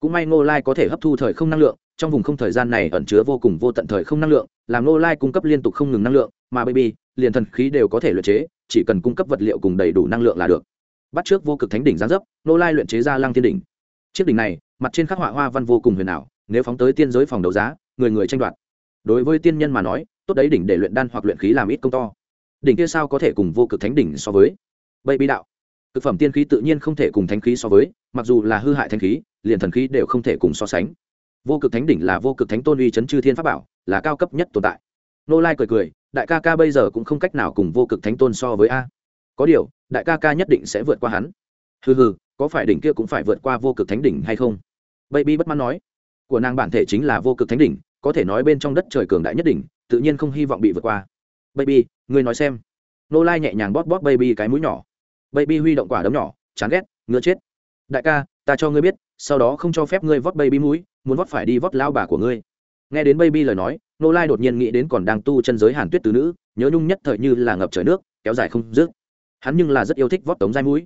[SPEAKER 1] Cũng may ngô lai có thể hấp thu thời không năng lượng, trong vùng không thời gian này ẩn chứa vô cùng vô tận thời không năng lượng, làm ngô lai cung cấp liên tục không ngừng năng lượng, mà baby, liền thần khí đều có thể luyện chế, chỉ cần cung cấp vật liệu cùng đầy đủ năng lượng là được. Bắt trước vô cực thánh đỉnh giáng dấp, ngô lai luyện chế ra lăng thiên đỉnh. Chiếc đỉnh này, mặt trên khắc họa hoa văn vô cùng huyền ảo, nếu phóng tới tiên giới phòng đấu giá, người người tranh đoạt. Đối với tiên nhân mà nói, tốt đấy đỉnh để luyện đan hoặc luyện khí làm ít công to. Đỉnh kia sao có thể cùng vô cực thánh đỉnh so với? Baby đạo thực phẩm tiên khí tự nhiên không thể cùng thánh khí so với, mặc dù là hư hại thánh khí, liền thần khí đều không thể cùng so sánh. Vô cực thánh đỉnh là vô cực thánh tôn uy chấn chư thiên pháp bảo, là cao cấp nhất tồn tại. Nô lai cười cười, đại ca ca bây giờ cũng không cách nào cùng vô cực thánh tôn so với a. Có điều, đại ca ca nhất định sẽ vượt qua hắn. Hừ hừ, có phải đỉnh kia cũng phải vượt qua vô cực thánh đỉnh hay không? Baby bất mãn nói. Của nàng bản thể chính là vô cực thánh đỉnh, có thể nói bên trong đất trời cường đại nhất đỉnh, tự nhiên không hy vọng bị vượt qua. Baby, ngươi nói xem. Nô lai nhẹ nhàng bóp bóp baby cái mũi nhỏ baby huy động quả đấm nhỏ, chán ghét, ngứa chết. Đại ca, ta cho ngươi biết, sau đó không cho phép ngươi vót baby mũi, muốn vót phải đi vót lao bà của ngươi. Nghe đến baby lời nói nô lai đột nhiên nghĩ đến còn đang tu chân giới hàn tuyết từ nữ, nhớ nhung nhất thời như là ngập trời nước, kéo dài không dứt. Hắn nhưng là rất yêu thích vót tống dai mũi.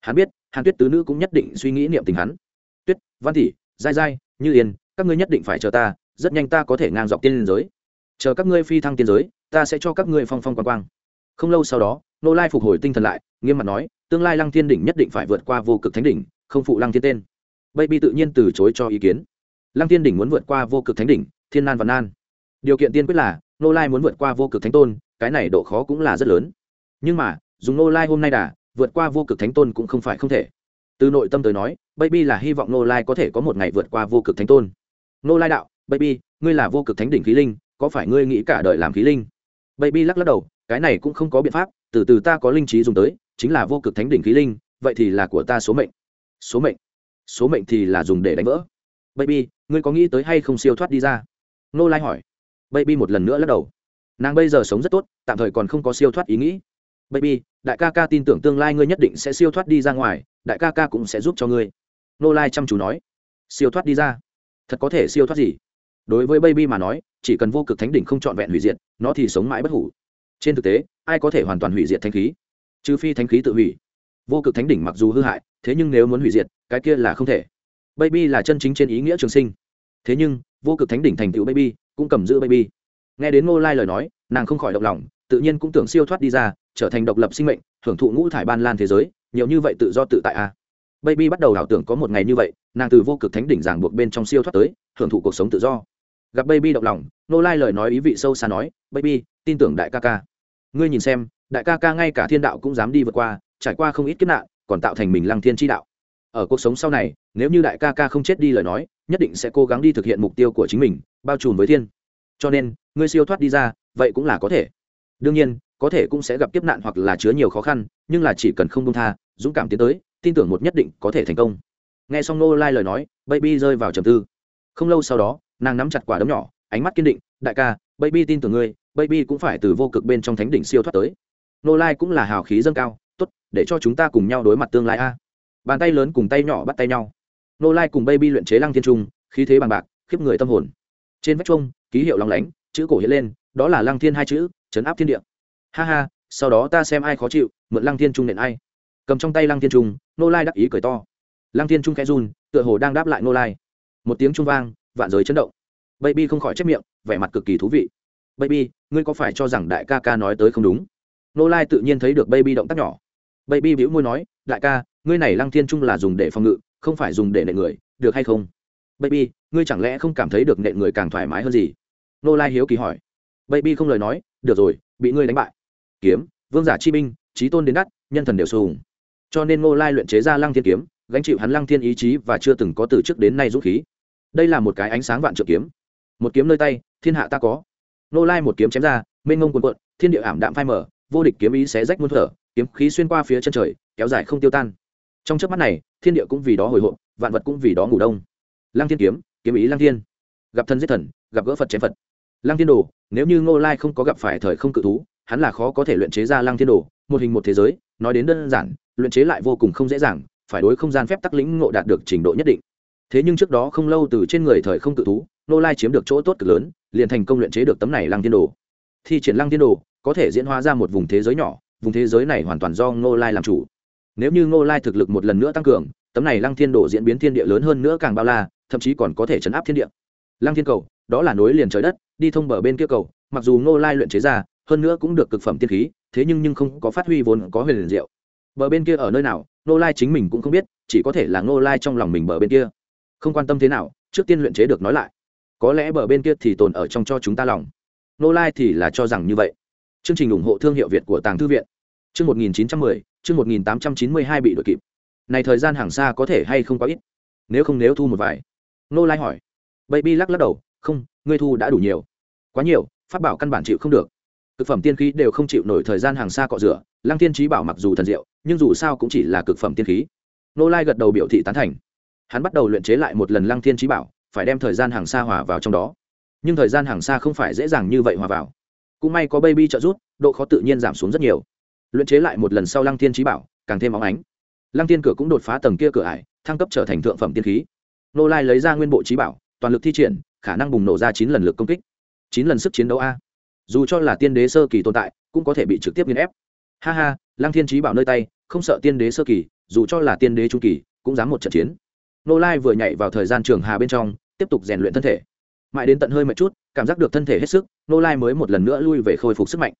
[SPEAKER 1] Hắn biết, hàn tuyết tứ nữ cũng nhất định suy nghĩ niệm tình hắn. Tuyết, văn thị dai dai, như yên, các ngươi nhất định phải chờ ta, rất nhanh ta có thể ngang dọc tiên giới. Chờ các ngươi phi thăng tiên giới, ta sẽ cho các ngươi phong phong quang quang không lâu sau đó nô lai phục hồi tinh thần lại, nghiêm mặt nói, tương lai lăng thiên đỉnh nhất định phải vượt qua vô cực thánh đỉnh, không phụ lăng thiên tên. Baby tự nhiên từ chối cho ý kiến. Lăng thiên đỉnh muốn vượt qua vô cực thánh đỉnh, thiên nan và nan. Điều kiện tiên quyết là nô lai muốn vượt qua vô cực thánh tôn, cái này độ khó cũng là rất lớn. Nhưng mà, dùng nô lai hôm nay đã vượt qua vô cực thánh tôn cũng không phải không thể. Từ nội tâm tới nói, baby là hy vọng nô lai có thể có một ngày vượt qua vô cực thánh tôn. Nô lai đạo, baby, ngươi là vô cực thánh đỉnh khí linh, có phải ngươi nghĩ cả đời làm khí linh? Baby lắc lắc đầu cái này cũng không có biện pháp, từ từ ta có linh trí dùng tới, chính là vô cực thánh đỉnh khí linh, vậy thì là của ta số mệnh. Số mệnh? Số mệnh thì là dùng để đánh vỡ. Baby, ngươi có nghĩ tới hay không siêu thoát đi ra? Nô lai hỏi. Baby một lần nữa lắc đầu. Nàng bây giờ sống rất tốt, tạm thời còn không có siêu thoát ý nghĩ. Baby, đại ca ca tin tưởng tương lai ngươi nhất định sẽ siêu thoát đi ra ngoài, đại ca ca cũng sẽ giúp cho ngươi. Nô lai chăm chú nói. Siêu thoát đi ra? Thật có thể siêu thoát gì? Đối với baby mà nói, chỉ cần vô cực thánh đỉnh không trọn vẹn hủy diệt, nó thì sống mãi bất hủ trên thực tế, ai có thể hoàn toàn hủy diệt thanh khí? Trừ phi thanh khí tự hủy. Vô cực thánh đỉnh mặc dù hư hại, thế nhưng nếu muốn hủy diệt, cái kia là không thể. Baby là chân chính trên ý nghĩa trường sinh. Thế nhưng, vô cực thánh đỉnh thành tựu baby cũng cầm giữ baby. Nghe đến ngô lai lời nói, nàng không khỏi động lòng, tự nhiên cũng tưởng siêu thoát đi ra, trở thành độc lập sinh mệnh, hưởng thụ ngũ thải ban lan thế giới, nhiều như vậy tự do tự tại a à. baby bắt đầu ảo tưởng có một ngày như vậy, nàng từ vô cực thánh đỉnh giảng buộc bên trong siêu thoát tới, hưởng thụ cuộc sống tự do. Gặp baby động lòng, ngô lai lời nói ý vị sâu xa nói, baby tin tưởng đại ca ca. Ngươi nhìn xem, đại ca ca ngay cả thiên đạo cũng dám đi vượt qua, trải qua không ít kiếp nạn, còn tạo thành mình lăng thiên tri đạo. Ở cuộc sống sau này, nếu như đại ca ca không chết đi lời nói, nhất định sẽ cố gắng đi thực hiện mục tiêu của chính mình, bao trùm với thiên. Cho nên, ngươi siêu thoát đi ra, vậy cũng là có thể. Đương nhiên, có thể cũng sẽ gặp kiếp nạn hoặc là chứa nhiều khó khăn, nhưng là chỉ cần không đông tha, dũng cảm tiến tới, tin tưởng một nhất định có thể thành công. Nghe xong nô lai lời nói, baby rơi vào trầm tư. Không lâu sau đó, nàng nắm chặt quả đấm nhỏ, ánh mắt kiên định, đại ca baby tin tưởng ngươi, baby cũng phải từ vô cực bên trong thánh đỉnh siêu thoát tới. Nô lai cũng là hào khí dâng cao, tốt, để cho chúng ta cùng nhau đối mặt tương lai a. Bàn tay lớn cùng tay nhỏ bắt tay nhau. Nô lai cùng baby luyện chế lăng thiên trung, khí thế bằng bạc, khiếp người tâm hồn. Trên vách trung ký hiệu lóng lánh, chữ cổ hiện lên, đó là lăng thiên hai chữ, chấn áp thiên địa. Ha ha, sau đó ta xem ai khó chịu, mượn lăng thiên trung nện ai. Cầm trong tay lăng thiên trung, nô lai đắc ý cười to. Lăng thiên trung khẽ run, tựa hồ đang đáp lại nô lai. Một tiếng trung vang, vạn giới chấn động baby không khỏi chép miệng, vẻ mặt cực kỳ thú vị. Baby, ngươi có phải cho rằng đại ca ca nói tới không đúng? Nô lai tự nhiên thấy được baby động tác nhỏ. Baby bĩu môi nói, đại ca, ngươi này lăng thiên trung là dùng để phòng ngự, không phải dùng để nệ người, được hay không? Baby, ngươi chẳng lẽ không cảm thấy được nệ người càng thoải mái hơn gì? Nô lai hiếu kỳ hỏi. Baby không lời nói, được rồi, bị ngươi đánh bại. Kiếm, vương giả chi binh trí tôn đến đắt, nhân thần đều sùng. Cho nên nô lai luyện chế ra lăng thiên kiếm, gánh chịu hắn lăng thiên ý chí và chưa từng có từ trước đến nay dũng khí. Đây là một cái ánh sáng vạn trượng kiếm một kiếm nơi tay, thiên hạ ta có. Nô lai một kiếm chém ra, mênh ngông quần quận thiên địa ảm đạm phai mở vô địch kiếm ý xé rách muôn thở, kiếm khí xuyên qua phía chân trời, kéo dài không tiêu tan. Trong chớp mắt này, thiên địa cũng vì đó hồi hộp, vạn vật cũng vì đó ngủ đông. Lăng thiên kiếm kiếm ý lăng thiên. Gặp thân giết thần, gặp gỡ phật chém phật. Lăng thiên đồ, nếu như ngô lai không có gặp phải thời không cự thú, hắn là khó có thể luyện chế ra lăng thiên đồ, một hình một thế giới, nói đến đơn giản, luyện chế lại vô cùng không dễ dàng, phải đối không gian phép tắc lĩnh ngộ đạt được trình độ nhất định. Thế nhưng trước đó không lâu từ trên người thời không cự thú nô lai chiếm được chỗ tốt cực lớn, liền thành công luyện chế được tấm này lăng thiên đồ. Thi triển lăng thiên đồ, có thể diễn hóa ra một vùng thế giới nhỏ, vùng thế giới này hoàn toàn do ngô lai làm chủ. Nếu như ngô lai thực lực một lần nữa tăng cường, tấm này lăng thiên đồ diễn biến thiên địa lớn hơn nữa càng bao la, thậm chí còn có thể chấn áp thiên địa. Lăng thiên cầu, đó là nối liền trời đất, đi thông bờ bên kia cầu, mặc dù ngô lai luyện chế ra, hơn nữa cũng được cực phẩm tiên khí, thế nhưng nhưng không có phát huy vốn có huyền liền diệu. Bờ bên kia ở nơi nào, ngô lai chính mình cũng không biết, chỉ có thể là ngô lai trong lòng mình bờ bên kia. Không quan tâm thế nào, trước tiên luyện chế được nói lại có lẽ bờ bên kia thì tồn ở trong cho chúng ta lòng. Nô lai thì là cho rằng như vậy. Chương trình ủng hộ thương hiệu việt của tàng thư viện. Chương một nghìn chín trăm mười, chương một nghìn tám trăm chín mươi hai bị đội kịp. Này thời gian hàng xa có thể hay không quá ít? Nếu không nếu thu một vài. Nô lai hỏi. Baby lắc lắc đầu, không, ngươi thu đã đủ nhiều. Quá nhiều phát bảo căn bản chịu không được. Cực phẩm tiên khí đều không chịu nổi thời gian hàng xa cọ rửa, lăng tiên trí bảo mặc dù thần diệu, nhưng dù sao cũng chỉ là cực phẩm tiên khí. Nô lai gật đầu biểu thị tán thành. Hắn bắt đầu luyện chế lại một lần lăng thiên trí bảo phải đem thời gian hàng xa hòa vào trong đó. Nhưng thời gian hàng xa không phải dễ dàng như vậy hòa vào. Cũng may có baby trợ giúp, độ khó tự nhiên giảm xuống rất nhiều. Luyện chế lại một lần sau lăng thiên trí bảo, càng thêm óng ánh. Lăng thiên cửa cũng đột phá tầng kia cửa ải, thăng cấp trở thành thượng phẩm tiên khí. Nô lai lấy ra nguyên bộ trí bảo, toàn lực thi triển, khả năng bùng nổ ra chín lần lực công kích. Chín lần sức chiến đấu a. Dù cho là tiên đế sơ kỳ tồn tại, cũng có thể bị trực tiếp nghiên ép. Ha ha, lăng thiên trí bảo nơi tay, không sợ tiên đế sơ kỳ, dù cho là tiên đế trung kỳ, cũng dám một trận chiến nô lai vừa nhảy vào thời gian trường hà bên trong, tiếp tục rèn luyện thân thể. Mãi đến tận hơi mệt chút, cảm giác được thân thể hết sức, nô lai mới một lần nữa lui về khôi phục sức mạnh.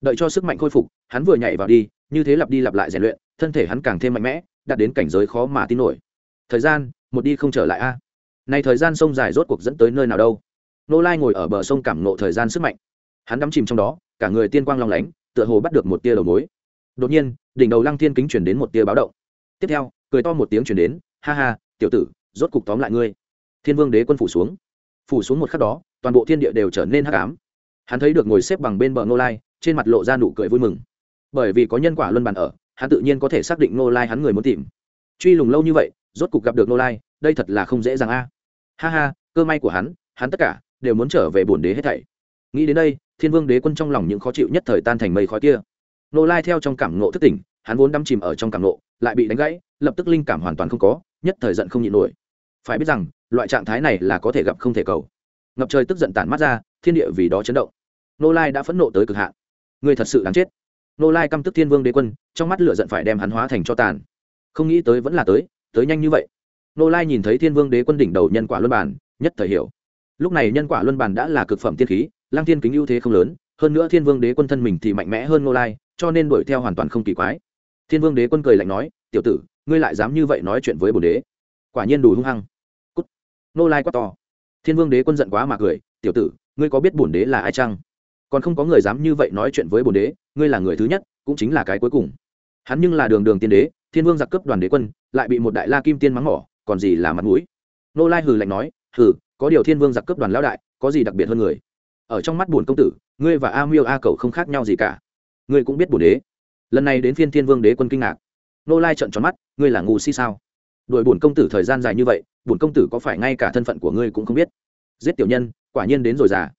[SPEAKER 1] Đợi cho sức mạnh khôi phục, hắn vừa nhảy vào đi, như thế lặp đi lặp lại rèn luyện, thân thể hắn càng thêm mạnh mẽ, đạt đến cảnh giới khó mà tin nổi. Thời gian, một đi không trở lại a. Này thời gian sông dài rốt cuộc dẫn tới nơi nào đâu. Nô lai ngồi ở bờ sông cảm nộ thời gian sức mạnh. Hắn đắm chìm trong đó, cả người tiên quang long lánh, tựa hồ bắt được một tia đầu mối. Đột nhiên, đỉnh đầu lăng thiên kính chuyển đến một tia báo động. Tiếp theo, cười to một tiếng chuyển đến, ha ha tiểu tử, rốt cục tóm lại ngươi. Thiên vương đế quân phủ xuống. Phủ xuống một khắc đó, toàn bộ thiên địa đều trở nên hắc ám. Hắn thấy được ngồi xếp bằng bên bờ nô lai, trên mặt lộ ra nụ cười vui mừng. Bởi vì có nhân quả luân bàn ở, hắn tự nhiên có thể xác định nô lai hắn người muốn tìm. Truy lùng lâu như vậy, rốt cục gặp được nô lai, đây thật là không dễ dàng a. Ha ha, cơ may của hắn hắn tất cả đều muốn trở về bổn đế hết thảy. Nghĩ đến đây, thiên vương đế quân trong lòng những khó chịu nhất thời tan thành mây khói kia. Nô lai theo trong cảm nộ thất tỉnh, hắn vốn đắm chìm ở trong cảm nộ lại bị đánh gãy, lập tức linh cảm hoàn toàn không có nhất thời giận không nhịn nổi. Phải biết rằng, loại trạng thái này là có thể gặp không thể cầu. Ngập trời tức giận tản mắt ra, thiên địa vì đó chấn động. Nô lai đã phẫn nộ tới cực hạn. Người thật sự đáng chết. Nô lai căm tức thiên vương đế quân, trong mắt lửa giận phải đem hắn hóa thành cho tàn. Không nghĩ tới vẫn là tới tới nhanh như vậy. Nô lai nhìn thấy thiên vương đế quân đỉnh đầu nhân quả luân bản nhất thời hiểu. Lúc này nhân quả luân bản đã là cực phẩm tiên khí lang thiên kính ưu thế không lớn, hơn nữa thiên vương đế quân thân mình thì mạnh mẽ hơn nô lai, cho nên đuổi theo hoàn toàn không kỳ quái. Thiên vương đế quân cười lạnh nói, tiểu tử ngươi lại dám như vậy nói chuyện với bồn đế. Quả nhiên đủ hung hăng. Cút. Nô lai quá to. Thiên vương đế quân giận quá mà cười, tiểu tử, ngươi có biết bồn đế là ai chăng? Còn không có người dám như vậy nói chuyện với bồn đế, ngươi là người thứ nhất, cũng chính là cái cuối cùng. Hắn nhưng là đường đường tiên đế, thiên vương giặc cướp đoàn đế quân, lại bị một đại la kim tiên mắng mỏ, còn gì là mặt mũi. Nô lai hừ lạnh nói, hừ, có điều thiên vương giặc cướp đoàn lão đại, có gì đặc biệt hơn người? Ở trong mắt bổn công tử, ngươi và a miêu a cầu không khác nhau gì cả. Ngươi cũng biết bổn đế. Lần này đến phiên thiên vương đế quân kinh ngạc nô lai trợn tròn mắt, ngươi là ngu si sao? Đuổi bổn công tử thời gian dài như vậy, bổn công tử có phải ngay cả thân phận của ngươi cũng không biết? Giết tiểu nhân, quả nhiên đến rồi già.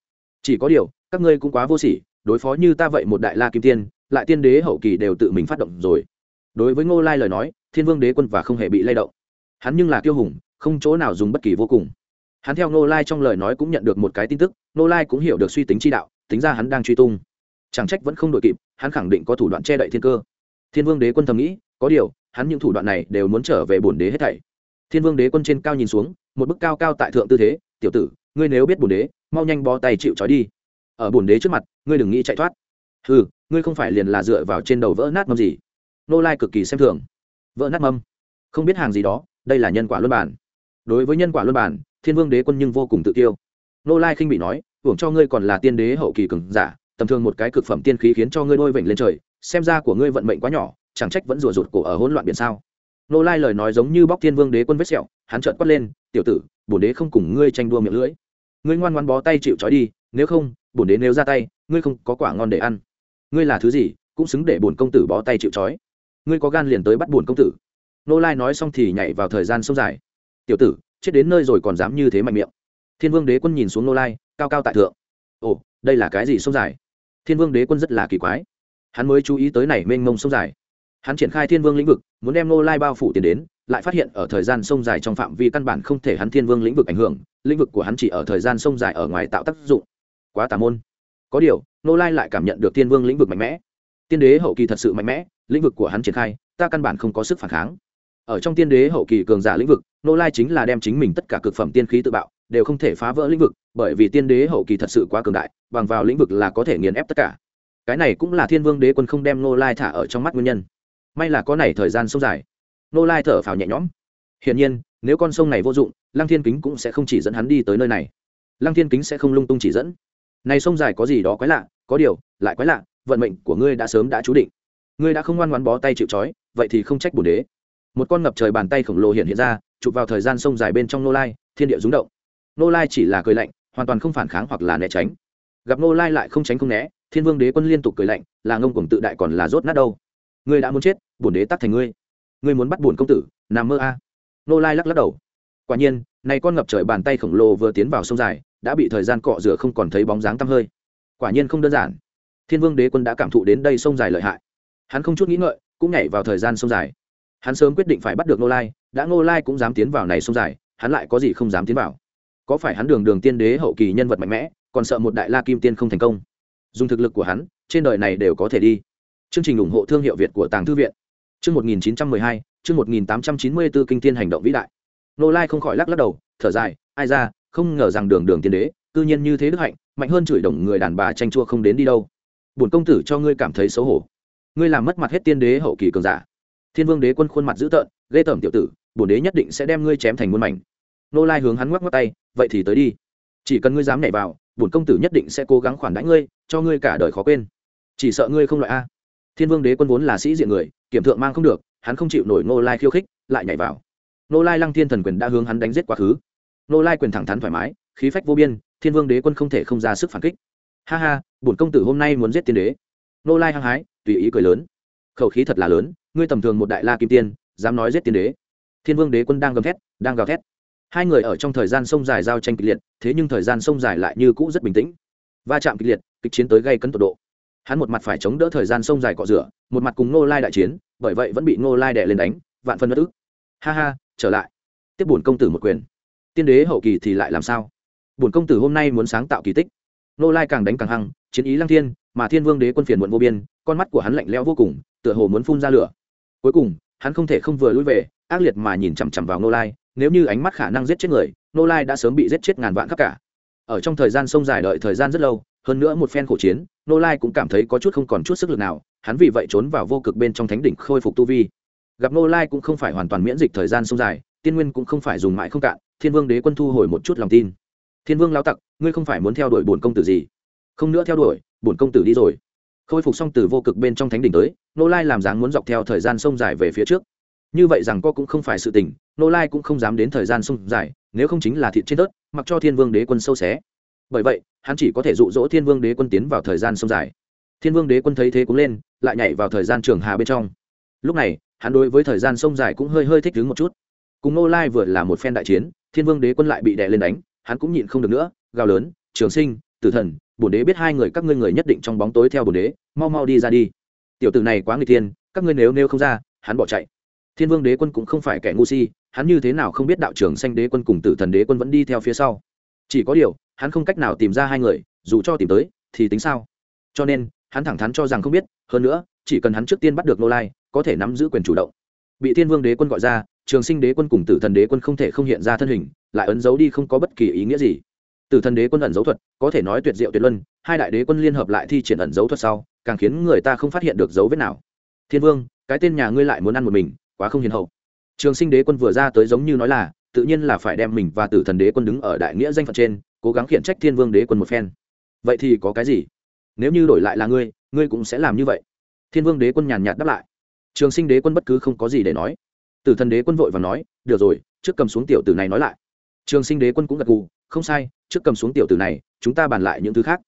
[SPEAKER 1] Chỉ có điều, các ngươi cũng quá vô sỉ, đối phó như ta vậy một đại la kim tiên, lại tiên đế hậu kỳ đều tự mình phát động rồi. Đối với ngô lai lời nói, thiên vương đế quân và không hề bị lay động. Hắn nhưng là tiêu hùng, không chỗ nào dùng bất kỳ vô cùng. Hắn theo ngô lai trong lời nói cũng nhận được một cái tin tức, ngô lai cũng hiểu được suy tính chi đạo, tính ra hắn đang truy tung. Chẳng trách vẫn không đội kịp, hắn khẳng định có thủ đoạn che đậy thiên cơ. Thiên vương đế quân thầm nghĩ có điều, hắn những thủ đoạn này đều muốn trở về bổn đế hết thảy. Thiên vương đế quân trên cao nhìn xuống, một bức cao cao tại thượng tư thế, tiểu tử, ngươi nếu biết bổn đế, mau nhanh bó tay chịu trói đi. Ở bổn đế trước mặt, ngươi đừng nghĩ chạy thoát. Ừ ngươi không phải liền là dựa vào trên đầu vỡ nát mâm gì? Nô lai cực kỳ xem thường. Vỡ nát mâm? Không biết hàng gì đó, đây là nhân quả luân bản đối với nhân quả luân bản thiên vương đế quân nhưng vô cùng tự tiêu nô lai khinh bị nói, hưởng cho ngươi còn là tiên đế hậu kỳ cường giả, tầm thường một cái cực phẩm tiên khí khiến cho ngươi đôi vểnh lên trời, xem ra của ngươi vận mệnh quá nhỏ chẳng trách vẫn rùa rụt cổ ở hỗn loạn biển sao? Nô lai lời nói giống như bóc thiên vương đế quân vết sẹo, hắn trợn quát lên, tiểu tử, bổn đế không cùng ngươi tranh đua miệng lưỡi. Ngươi ngoan ngoan bó tay chịu trói đi, nếu không, bổn đế nếu ra tay, ngươi không có quả ngon để ăn. Ngươi là thứ gì, cũng xứng để bổn công tử bó tay chịu trói. Ngươi có gan liền tới bắt bổn công tử. Nô lai nói xong thì nhảy vào thời gian sông dài. Tiểu tử, chết đến nơi rồi còn dám như thế mạnh miệng. Thiên vương đế quân nhìn xuống nô lai, cao cao tại thượng. Ồ, đây là cái gì sông dài? Thiên vương đế quân rất là kỳ quái. Hắn mới chú ý tới này mênh mông sông dài hắn triển khai thiên vương lĩnh vực, muốn đem nô lai bao phủ tiền đến, lại phát hiện ở thời gian sông dài trong phạm vi căn bản không thể hắn thiên vương lĩnh vực ảnh hưởng, lĩnh vực của hắn chỉ ở thời gian sông dài ở ngoài tạo tác dụng. Quá tà môn. Có điều nô lai lại cảm nhận được thiên vương lĩnh vực mạnh mẽ. Tiên đế hậu kỳ thật sự mạnh mẽ, lĩnh vực của hắn triển khai, ta căn bản không có sức phản kháng. Ở trong tiên đế hậu kỳ cường giả lĩnh vực nô lai chính là đem chính mình tất cả cực phẩm tiên khí tự bạo, đều không thể phá vỡ lĩnh vực, bởi vì tiên đế hậu kỳ thật sự quá cường đại, bằng vào lĩnh vực là có thể nghiền ép tất cả. Cái này cũng là thiên vương đế quân không đem nô lai thả ở trong mắt nguyên nhân may là có này thời gian sông dài. Nô lai thở phào nhẹ nhõm. Hiển nhiên, nếu con sông này vô dụng, lăng thiên kính cũng sẽ không chỉ dẫn hắn đi tới nơi này. Lăng thiên kính sẽ không lung tung chỉ dẫn. Này sông dài có gì đó quái lạ, có điều, lại quái lạ, vận mệnh của ngươi đã sớm đã chú định. Ngươi đã không ngoan ngoan bó tay chịu trói, vậy thì không trách bùn đế. Một con ngập trời bàn tay khổng lồ hiện hiện ra, chụp vào thời gian sông dài bên trong nô lai, thiên địa rúng động. Nô lai chỉ là cười lạnh, hoàn toàn không phản kháng hoặc là né tránh. Gặp nô lai lại không tránh không né, thiên vương đế quân liên tục cười lạnh, là ngông cuồng tự đại còn là rốt nát đâu ngươi đã muốn chết, bổn đế tắc thành ngươi. Ngươi muốn bắt bổn công tử, nằm mơ a. À. nô lai lắc lắc đầu. Quả nhiên, này con ngập trời bàn tay khổng lồ vừa tiến vào sông dài, đã bị thời gian cọ rửa không còn thấy bóng dáng tăm hơi. Quả nhiên không đơn giản. Thiên vương đế quân đã cảm thụ đến đây sông dài lợi hại. Hắn không chút nghĩ ngợi, cũng nhảy vào thời gian sông dài. Hắn sớm quyết định phải bắt được nô lai, đã nô lai cũng dám tiến vào này sông dài, hắn lại có gì không dám tiến vào. Có phải hắn đường đường tiên đế hậu kỳ nhân vật mạnh mẽ, còn sợ một đại la kim tiên không thành công? Dùng thực lực của hắn, trên đời này đều có thể đi chương trình ủng hộ thương hiệu việt của tàng thư viện Chương 1912, chương 1894 kinh thiên hành động vĩ đại. Nô Lai không khỏi lắc lắc đầu, thở dài, ai ra, không ngờ rằng đường đường tiên đế, cư nhiên như thế đức hạnh, mạnh hơn chửi đồng người đàn bà tranh chua không đến đi đâu. Bổn công tử cho ngươi cảm thấy xấu hổ. Ngươi làm mất mặt hết tiên đế hậu kỳ cường giả. Thiên Vương đế quân khuôn mặt dữ tợn, ghê tởm tiểu tử, bổn đế nhất định sẽ đem ngươi chém thành muôn mảnh. Nô Lai hướng hắn ngoắc ngoắc tay, vậy thì tới đi. Chỉ cần ngươi dám nhảy vào, bổn công tử nhất định sẽ cố gắng khoản đãi ngươi, cho ngươi cả đời khó quên. Chỉ sợ ngươi không loại a. Thiên Vương đế quân vốn là sĩ diện người, kiểm thượng mang không được, hắn không chịu nổi Nô Lai khiêu khích, lại nhảy vào. Nô Lai Lăng Thiên Thần quyền đã hướng hắn đánh giết quá khứ. Nô Lai quyền thẳng thắn thoải mái, khí phách vô biên, Thiên Vương đế quân không thể không ra sức phản kích. Ha ha, bổn công tử hôm nay muốn giết tiên đế. Nô Lai hăng hái, tùy ý cười lớn. Khẩu khí thật là lớn, ngươi tầm thường một đại la kim tiên, dám nói giết tiên đế. Thiên Vương đế quân đang gầm thét, đang gào thét. Hai người ở trong thời gian sông dài giao tranh kịch liệt, thế nhưng thời gian sông dài lại như cũ rất bình tĩnh. Va chạm kịch liệt, kịch chiến tới gây cấn tột độ. Hắn một mặt phải chống đỡ thời gian sông dài cọ rửa, một mặt cùng Nô Lai đại chiến, bởi vậy vẫn bị Nô Lai đè lên đánh, vạn phân bất ức. Ha ha, trở lại. Tiếp bổn công tử một quyền. Tiên đế hậu kỳ thì lại làm sao? Bổn công tử hôm nay muốn sáng tạo kỳ tích. Nô lai càng đánh càng hăng chiến ý lăng thiên mà thiên vương đế quân phiền muộn vô biên con mắt của hắn lạnh lẽo vô cùng tựa hồ muốn phun ra lửa. Cuối cùng hắn không thể không vừa lui về ác liệt mà nhìn chằm chằm vào nô lai nếu như ánh mắt khả năng giết chết người nô lai đã sớm bị giết chết ngàn vạn khắp cả. Ở trong thời gian sông dài đợi thời gian rất lâu hơn nữa một phen khổ chiến, nô lai cũng cảm thấy có chút không còn chút sức lực nào, hắn vì vậy trốn vào vô cực bên trong thánh đỉnh khôi phục tu vi. Gặp nô lai cũng không phải hoàn toàn miễn dịch thời gian sông dài, tiên nguyên cũng không phải dùng mãi không cạn, thiên vương đế quân thu hồi một chút lòng tin. Thiên vương lao tặc, ngươi không phải muốn theo đuổi bổn công tử gì? Không nữa theo đuổi, bổn công tử đi rồi. Khôi phục xong từ vô cực bên trong thánh đỉnh tới, nô lai làm dáng muốn dọc theo thời gian sông dài về phía trước. Như vậy rằng co cũng không phải sự tình, nô lai cũng không dám đến thời gian sông dài, nếu không chính là thịt trên tớt mặc cho thiên vương đế quân sâu xé bởi vậy, hắn chỉ có thể dụ dỗ thiên vương đế quân tiến vào thời gian sông dài. Thiên vương đế quân thấy thế cũng lên, lại nhảy vào thời gian trường hà bên trong. Lúc này, hắn đối với thời gian sông dài cũng hơi hơi thích đứng một chút. Cùng nô lai vừa là một phen đại chiến, thiên vương đế quân lại bị đè lên đánh, hắn cũng nhịn không được nữa, gào lớn, trường sinh, tử thần, bổn đế biết hai người các ngươi người nhất định trong bóng tối theo bổn đế, mau mau đi ra đi. Tiểu tử này quá người tiên các ngươi nếu nêu không ra, hắn bỏ chạy. Thiên vương đế quân cũng không phải kẻ ngu si, hắn như thế nào không biết đạo trưởng sanh đế quân cùng tử thần đế quân vẫn đi theo phía sau. Chỉ có điều hắn không cách nào tìm ra hai người, dù cho tìm tới, thì tính sao? Cho nên, hắn thẳng thắn cho rằng không biết, hơn nữa, chỉ cần hắn trước tiên bắt được nô lai, có thể nắm giữ quyền chủ động. Bị thiên vương đế quân gọi ra, trường sinh đế quân cùng tử thần đế quân không thể không hiện ra thân hình, lại ấn giấu đi không có bất kỳ ý nghĩa gì. Tử thần đế quân ẩn giấu thuật, có thể nói tuyệt diệu tuyệt luân, hai đại đế quân liên hợp lại thi triển ẩn giấu thuật sau, càng khiến người ta không phát hiện được dấu vết nào. Thiên vương, cái tên nhà ngươi lại muốn ăn một mình, quá không hiền hậu. Trường sinh đế quân vừa ra tới giống như nói là tự nhiên là phải đem mình và tử thần đế quân đứng ở đại nghĩa danh phận trên, cố gắng khiển trách thiên vương đế quân một phen. Vậy thì có cái gì? Nếu như đổi lại là ngươi ngươi cũng sẽ làm như vậy. Thiên vương đế quân nhàn nhạt đáp lại. Trường sinh đế quân bất cứ không có gì để nói. Tử thần đế quân vội và nói, được rồi, trước cầm xuống tiểu tử này nói lại. Trường sinh đế quân cũng gật gù, không sai, trước cầm xuống tiểu tử này, chúng ta bàn lại những thứ khác.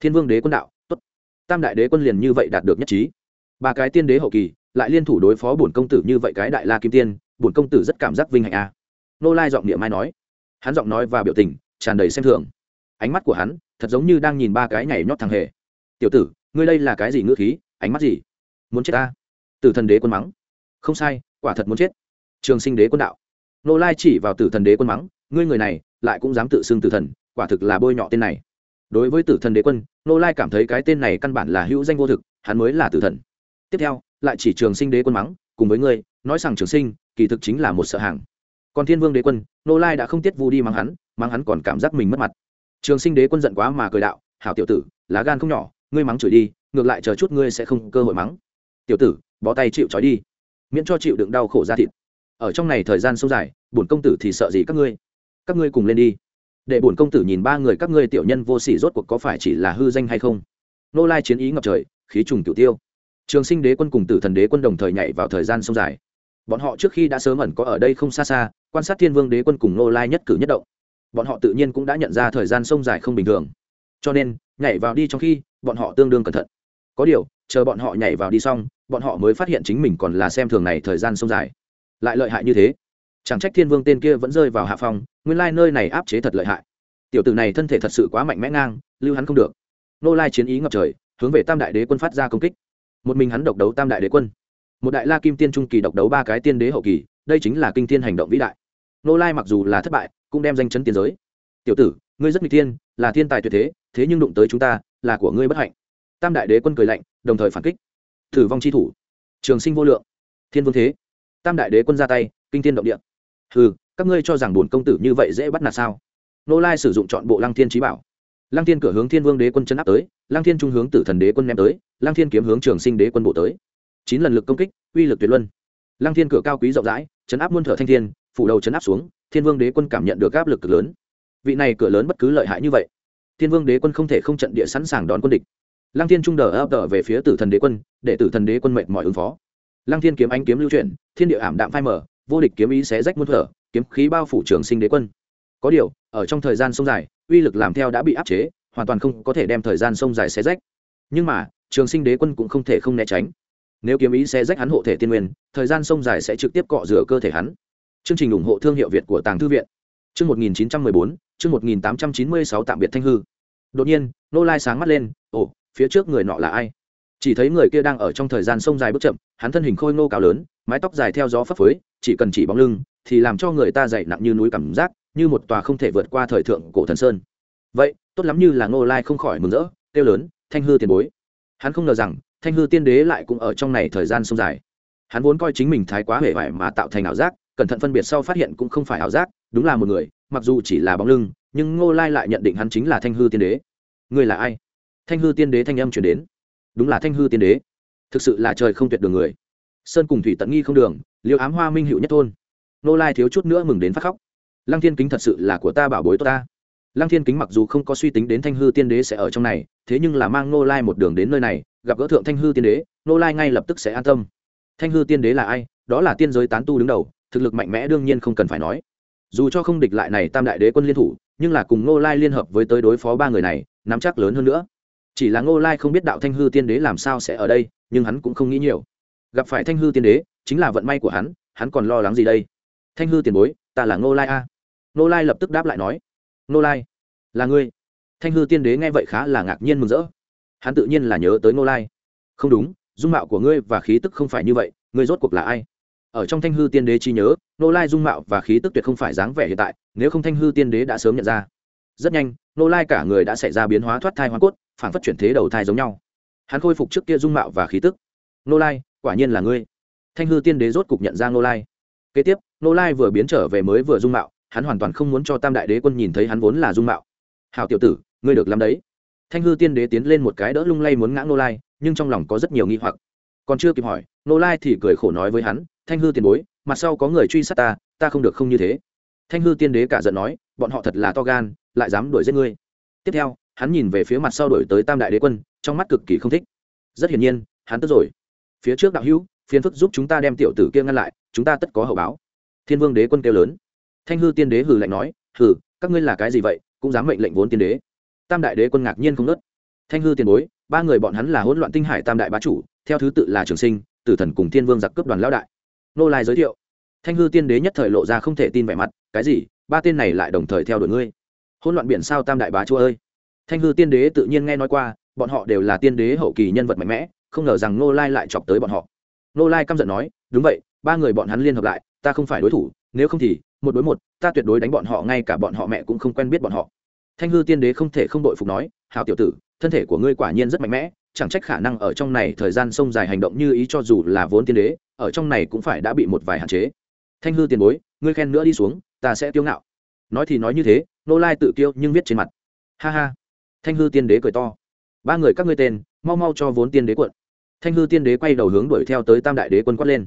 [SPEAKER 1] Thiên vương đế quân đạo t ố t tam đại đế quân liền như vậy đạt được nhất trí. Ba cái tiên đế hậu kỳ, lại liên thủ đối phó bổn công tử như vậy cái đại la kim tiên, bổn công tử rất cảm giác vinh hạnh a nô lai giọng niệm mai nói. Hắn giọng nói và biểu tình tràn đầy xem thường. Ánh mắt của hắn thật giống như đang nhìn ba cái nhảy nhót thằng hề. Tiểu tử, ngươi đây là cái gì ngữ khí? Ánh mắt gì? Muốn chết ta? Tử thần đế quân mắng. Không sai, quả thật muốn chết. Trường sinh đế quân đạo. Nô lai chỉ vào tử thần đế quân mắng. Ngươi người này lại cũng dám tự xưng tử thần, quả thực là bôi nhọ tên này. Đối với tử thần đế quân, nô lai cảm thấy cái tên này căn bản là hữu danh vô thực, hắn mới là tử thần. Tiếp theo, lại chỉ trường sinh đế quân mắng, cùng với ngươi, nói rằng trường sinh kỳ thực chính là một sợ hàng còn thiên vương đế quân, nô lai đã không tiết vu đi mang hắn mang hắn còn cảm giác mình mất mặt. Trường sinh đế quân giận quá mà cười đạo, hảo tiểu tử, lá gan không nhỏ, ngươi mắng chửi đi, ngược lại chờ chút ngươi sẽ không cơ hội mắng. Tiểu tử, bó tay chịu trói đi, miễn cho chịu đựng đau khổ ra thịt. Ở trong này thời gian sâu dài, bổn công tử thì sợ gì các ngươi? Các ngươi cùng lên đi. Để bổn công tử nhìn ba người các ngươi tiểu nhân vô sỉ rốt cuộc có phải chỉ là hư danh hay không? Nô lai chiến ý ngập trời, khí trùng tiểu tiêu. Trường sinh đế quân cùng tử thần đế quân đồng thời nhảy vào thời gian sông dài bọn họ trước khi đã sớm ẩn có ở đây không xa xa, quan sát thiên vương đế quân cùng nô lai nhất cử nhất động. Bọn họ tự nhiên cũng đã nhận ra thời gian sông dài không bình thường. Cho nên, nhảy vào đi trong khi, bọn họ tương đương cẩn thận. Có điều, chờ bọn họ nhảy vào đi xong, bọn họ mới phát hiện chính mình còn là xem thường này thời gian sông dài. Lại lợi hại như thế. Chẳng trách thiên vương tên kia vẫn rơi vào hạ phòng nguyên lai nơi này áp chế thật lợi hại. Tiểu tử này thân thể thật sự quá mạnh mẽ ngang, lưu hắn không được. Nô lai chiến ý ngập trời, hướng về tam đại đế quân phát ra công kích. Một mình hắn độc đấu tam đại đế quân một đại la kim tiên trung kỳ độc đấu ba cái tiên đế hậu kỳ, đây chính là kinh thiên hành động vĩ đại. Nô lai mặc dù là thất bại, cũng đem danh chấn tiến giới. Tiểu tử, ngươi rất n g thiên, là thiên tài tuyệt thế thế nhưng đụng tới chúng ta, là của ngươi bất hạnh. Tam đại đế quân cười lạnh, đồng thời phản kích. Thử vong c h i thủ. Trường sinh vô lượng. Thiên vương thế. Tam đại đế quân ra tay, kinh thiên động địa. Ừ các ngươi cho rằng bổn công tử như vậy dễ bắt nạt sao? Nô lai sử dụng chọn bộ lăng thiên trí bảo. Lăng thiên cửa hướng thiên vương đế quân chân áp tới, lăng thiên trung hướng tử thần đế quân ném tới, lăng thiên kiếm hướng trường sinh đế quân bộ tới chín lần lực công kích, uy lực tuyệt luân. Lăng thiên cửa cao quý rộng rãi, chấn áp muôn thở thanh thiên, phủ đầu chấn áp xuống, thiên vương đế quân cảm nhận được áp lực cực lớn. Vị này cửa lớn bất cứ lợi hại như vậy. Thiên vương đế quân không thể không trận địa sẵn sàng đón quân địch. Lăng thiên trung đờ ấp đờ về phía tử thần đế quân, để tử thần đế quân mệt mỏi ứng phó. Lăng thiên kiếm anh kiếm lưu chuyển, thiên địa ảm đạm phai mở vô địch kiếm ý sẽ rách muôn thở, kiếm khí bao phủ trường sinh đế quân. Có điều, ở trong thời gian sông dài, uy lực làm theo đã bị áp chế, hoàn toàn không có thể đem thời gian sông dài xé rách. Nhưng mà, trường sinh đế quân cũng không thể không né tránh nếu kiếm ý sẽ rách hắn hộ thể tiên nguyên, thời gian sông dài sẽ trực tiếp cọ rửa cơ thể hắn. Chương trình ủng hộ thương hiệu việt của tàng thư viện. Chương một nghìn chín trăm mười bốn, chương một nghìn tám trăm chín mươi sáu tạm biệt thanh hư. Đột nhiên, nô lai sáng mắt lên, ồ, phía trước người nọ là ai? Chỉ thấy người kia đang ở trong thời gian sông dài bước chậm, hắn thân hình khôi ngô cao lớn, mái tóc dài theo gió phấp phới, chỉ cần chỉ bóng lưng thì làm cho người ta dậy nặng như núi cảm giác, như một tòa không thể vượt qua thời thượng cổ thần sơn. Vậy, tốt lắm như là ngô lai không khỏi mừng rỡ, kêu lớn, thanh hư tiền bối. Hắn không ngờ rằng thanh hư tiên đế lại cũng ở trong này thời gian sông dài. Hắn vốn coi chính mình thái quá hể vải mà tạo thành ảo giác, cẩn thận phân biệt sau phát hiện cũng không phải ảo giác, đúng là một người, mặc dù chỉ là bóng lưng, nhưng ngô lai lại nhận định hắn chính là thanh hư tiên đế. Người là ai? Thanh hư tiên đế thanh âm chuyển đến. Đúng là thanh hư tiên đế. Thực sự là trời không tuyệt đường người. Sơn cùng thủy tận nghi không đường liệu ám hoa minh hữu nhất thôn. Ngô lai thiếu chút nữa mừng đến phát khóc. Lăng thiên kính thật sự là của ta bảo bối tốt ta. Lăng thiên kính mặc dù không có suy tính đến thanh hư tiên đế sẽ ở trong này, thế nhưng là mang Ngô lai một đường đến nơi này gặp gỡ thượng thanh hư tiên đế, nô lai ngay lập tức sẽ an tâm. Thanh hư tiên đế là ai? Đó là tiên giới tán tu đứng đầu, thực lực mạnh mẽ đương nhiên không cần phải nói. Dù cho không địch lại này tam đại đế quân liên thủ, nhưng là cùng nô lai liên hợp với tới đối phó ba người này, nắm chắc lớn hơn nữa. Chỉ là ngô lai không biết đạo thanh hư tiên đế làm sao sẽ ở đây, nhưng hắn cũng không nghĩ nhiều. Gặp phải thanh hư tiên đế, chính là vận may của hắn hắn còn lo lắng gì đây? Thanh hư tiền bối, ta là ngô lai a. Ngô lai lập tức đáp lại nói. Ngô lai, là ngươi. Thanh hư tiên đế nghe vậy khá là ngạc nhiên mừng rỡ hắn tự nhiên là nhớ tới ngô lai. Không đúng, dung mạo của ngươi và khí tức không phải như vậy, ngươi rốt cuộc là ai? Ở trong thanh hư tiên đế chi nhớ, ngô lai dung mạo và khí tức tuyệt không phải dáng vẻ hiện tại, nếu không thanh hư tiên đế đã sớm nhận ra. Rất nhanh, ngô lai cả người đã xảy ra biến hóa thoát thai hoa cốt, phản phất chuyển thế đầu thai giống nhau. Hắn khôi phục trước kia dung mạo và khí tức. Ngô lai, quả nhiên là ngươi. Thanh hư tiên đế rốt cục nhận ra ngô lai. Kế tiếp, ngô lai vừa biến trở về mới vừa dung mạo, hắn hoàn toàn không muốn cho tam đại đế quân nhìn thấy hắn vốn là dung mạo. Hào tiểu tử, ngươi được làm đấy thanh hư tiên đế tiến lên một cái đỡ lung lay muốn ngã Nô lai, nhưng trong lòng có rất nhiều nghi hoặc. Còn chưa kịp hỏi Nô lai thì cười khổ nói với hắn, thanh hư tiền bối mặt sau có người truy sát ta ta không được không như thế. Thanh hư tiên đế cả giận nói, bọn họ thật là to gan, lại dám đuổi giết ngươi. Tiếp theo, hắn nhìn về phía mặt sau đổi tới tam đại đế quân, trong mắt cực kỳ không thích. Rất hiển nhiên, hắn tức rồi. Phía trước đạo hữu, phiền phức giúp chúng ta đem tiểu tử kia ngăn lại, chúng ta tất có hậu báo. Thiên vương đế quân kêu lớn. Thanh hư tiên đế hừ lạnh nói, hừ, các ngươi là cái gì vậy, cũng dám mệnh lệnh vốn tiên đế tam đại đế quân ngạc nhiên không nớt thanh hư tiền bối, ba người bọn hắn là hỗn loạn tinh hải tam đại bá chủ, theo thứ tự là trường sinh, tử thần cùng thiên vương giặc cướp đoàn lão đại. Nô lai giới thiệu. Thanh hư tiên đế nhất thời lộ ra không thể tin vẻ mặt, cái gì? Ba tên này lại đồng thời theo đuổi ngươi? Hỗn loạn biển sao tam đại bá chúa ơi? Thanh hư tiên đế tự nhiên nghe nói qua, bọn họ đều là tiên đế hậu kỳ nhân vật mạnh mẽ, không ngờ rằng nô lai lại chọc tới bọn họ. Nô lai căm giận nói, đúng vậy, ba người bọn hắn liên hợp lại, ta không phải đối thủ, nếu không thì, một đối một, ta tuyệt đối đánh bọn họ, ngay cả bọn họ mẹ cũng không quen biết bọn họ thanh hư tiên đế không thể không đội phục nói hào tiểu tử, thân thể của ngươi quả nhiên rất mạnh mẽ, chẳng trách khả năng ở trong này thời gian sông dài hành động như ý cho dù là vốn tiên đế, ở trong này cũng phải đã bị một vài hạn chế. Thanh hư tiền bối, ngươi khen nữa đi xuống, ta sẽ tiêu ngạo. Nói thì nói như thế, nô lai tự kiêu nhưng viết trên mặt. Ha ha. Thanh hư tiên đế cười to. Ba người các ngươi tên, mau mau cho vốn tiên đế quận. Thanh hư tiên đế quay đầu hướng đuổi theo tới tam đại đế quân quát lên.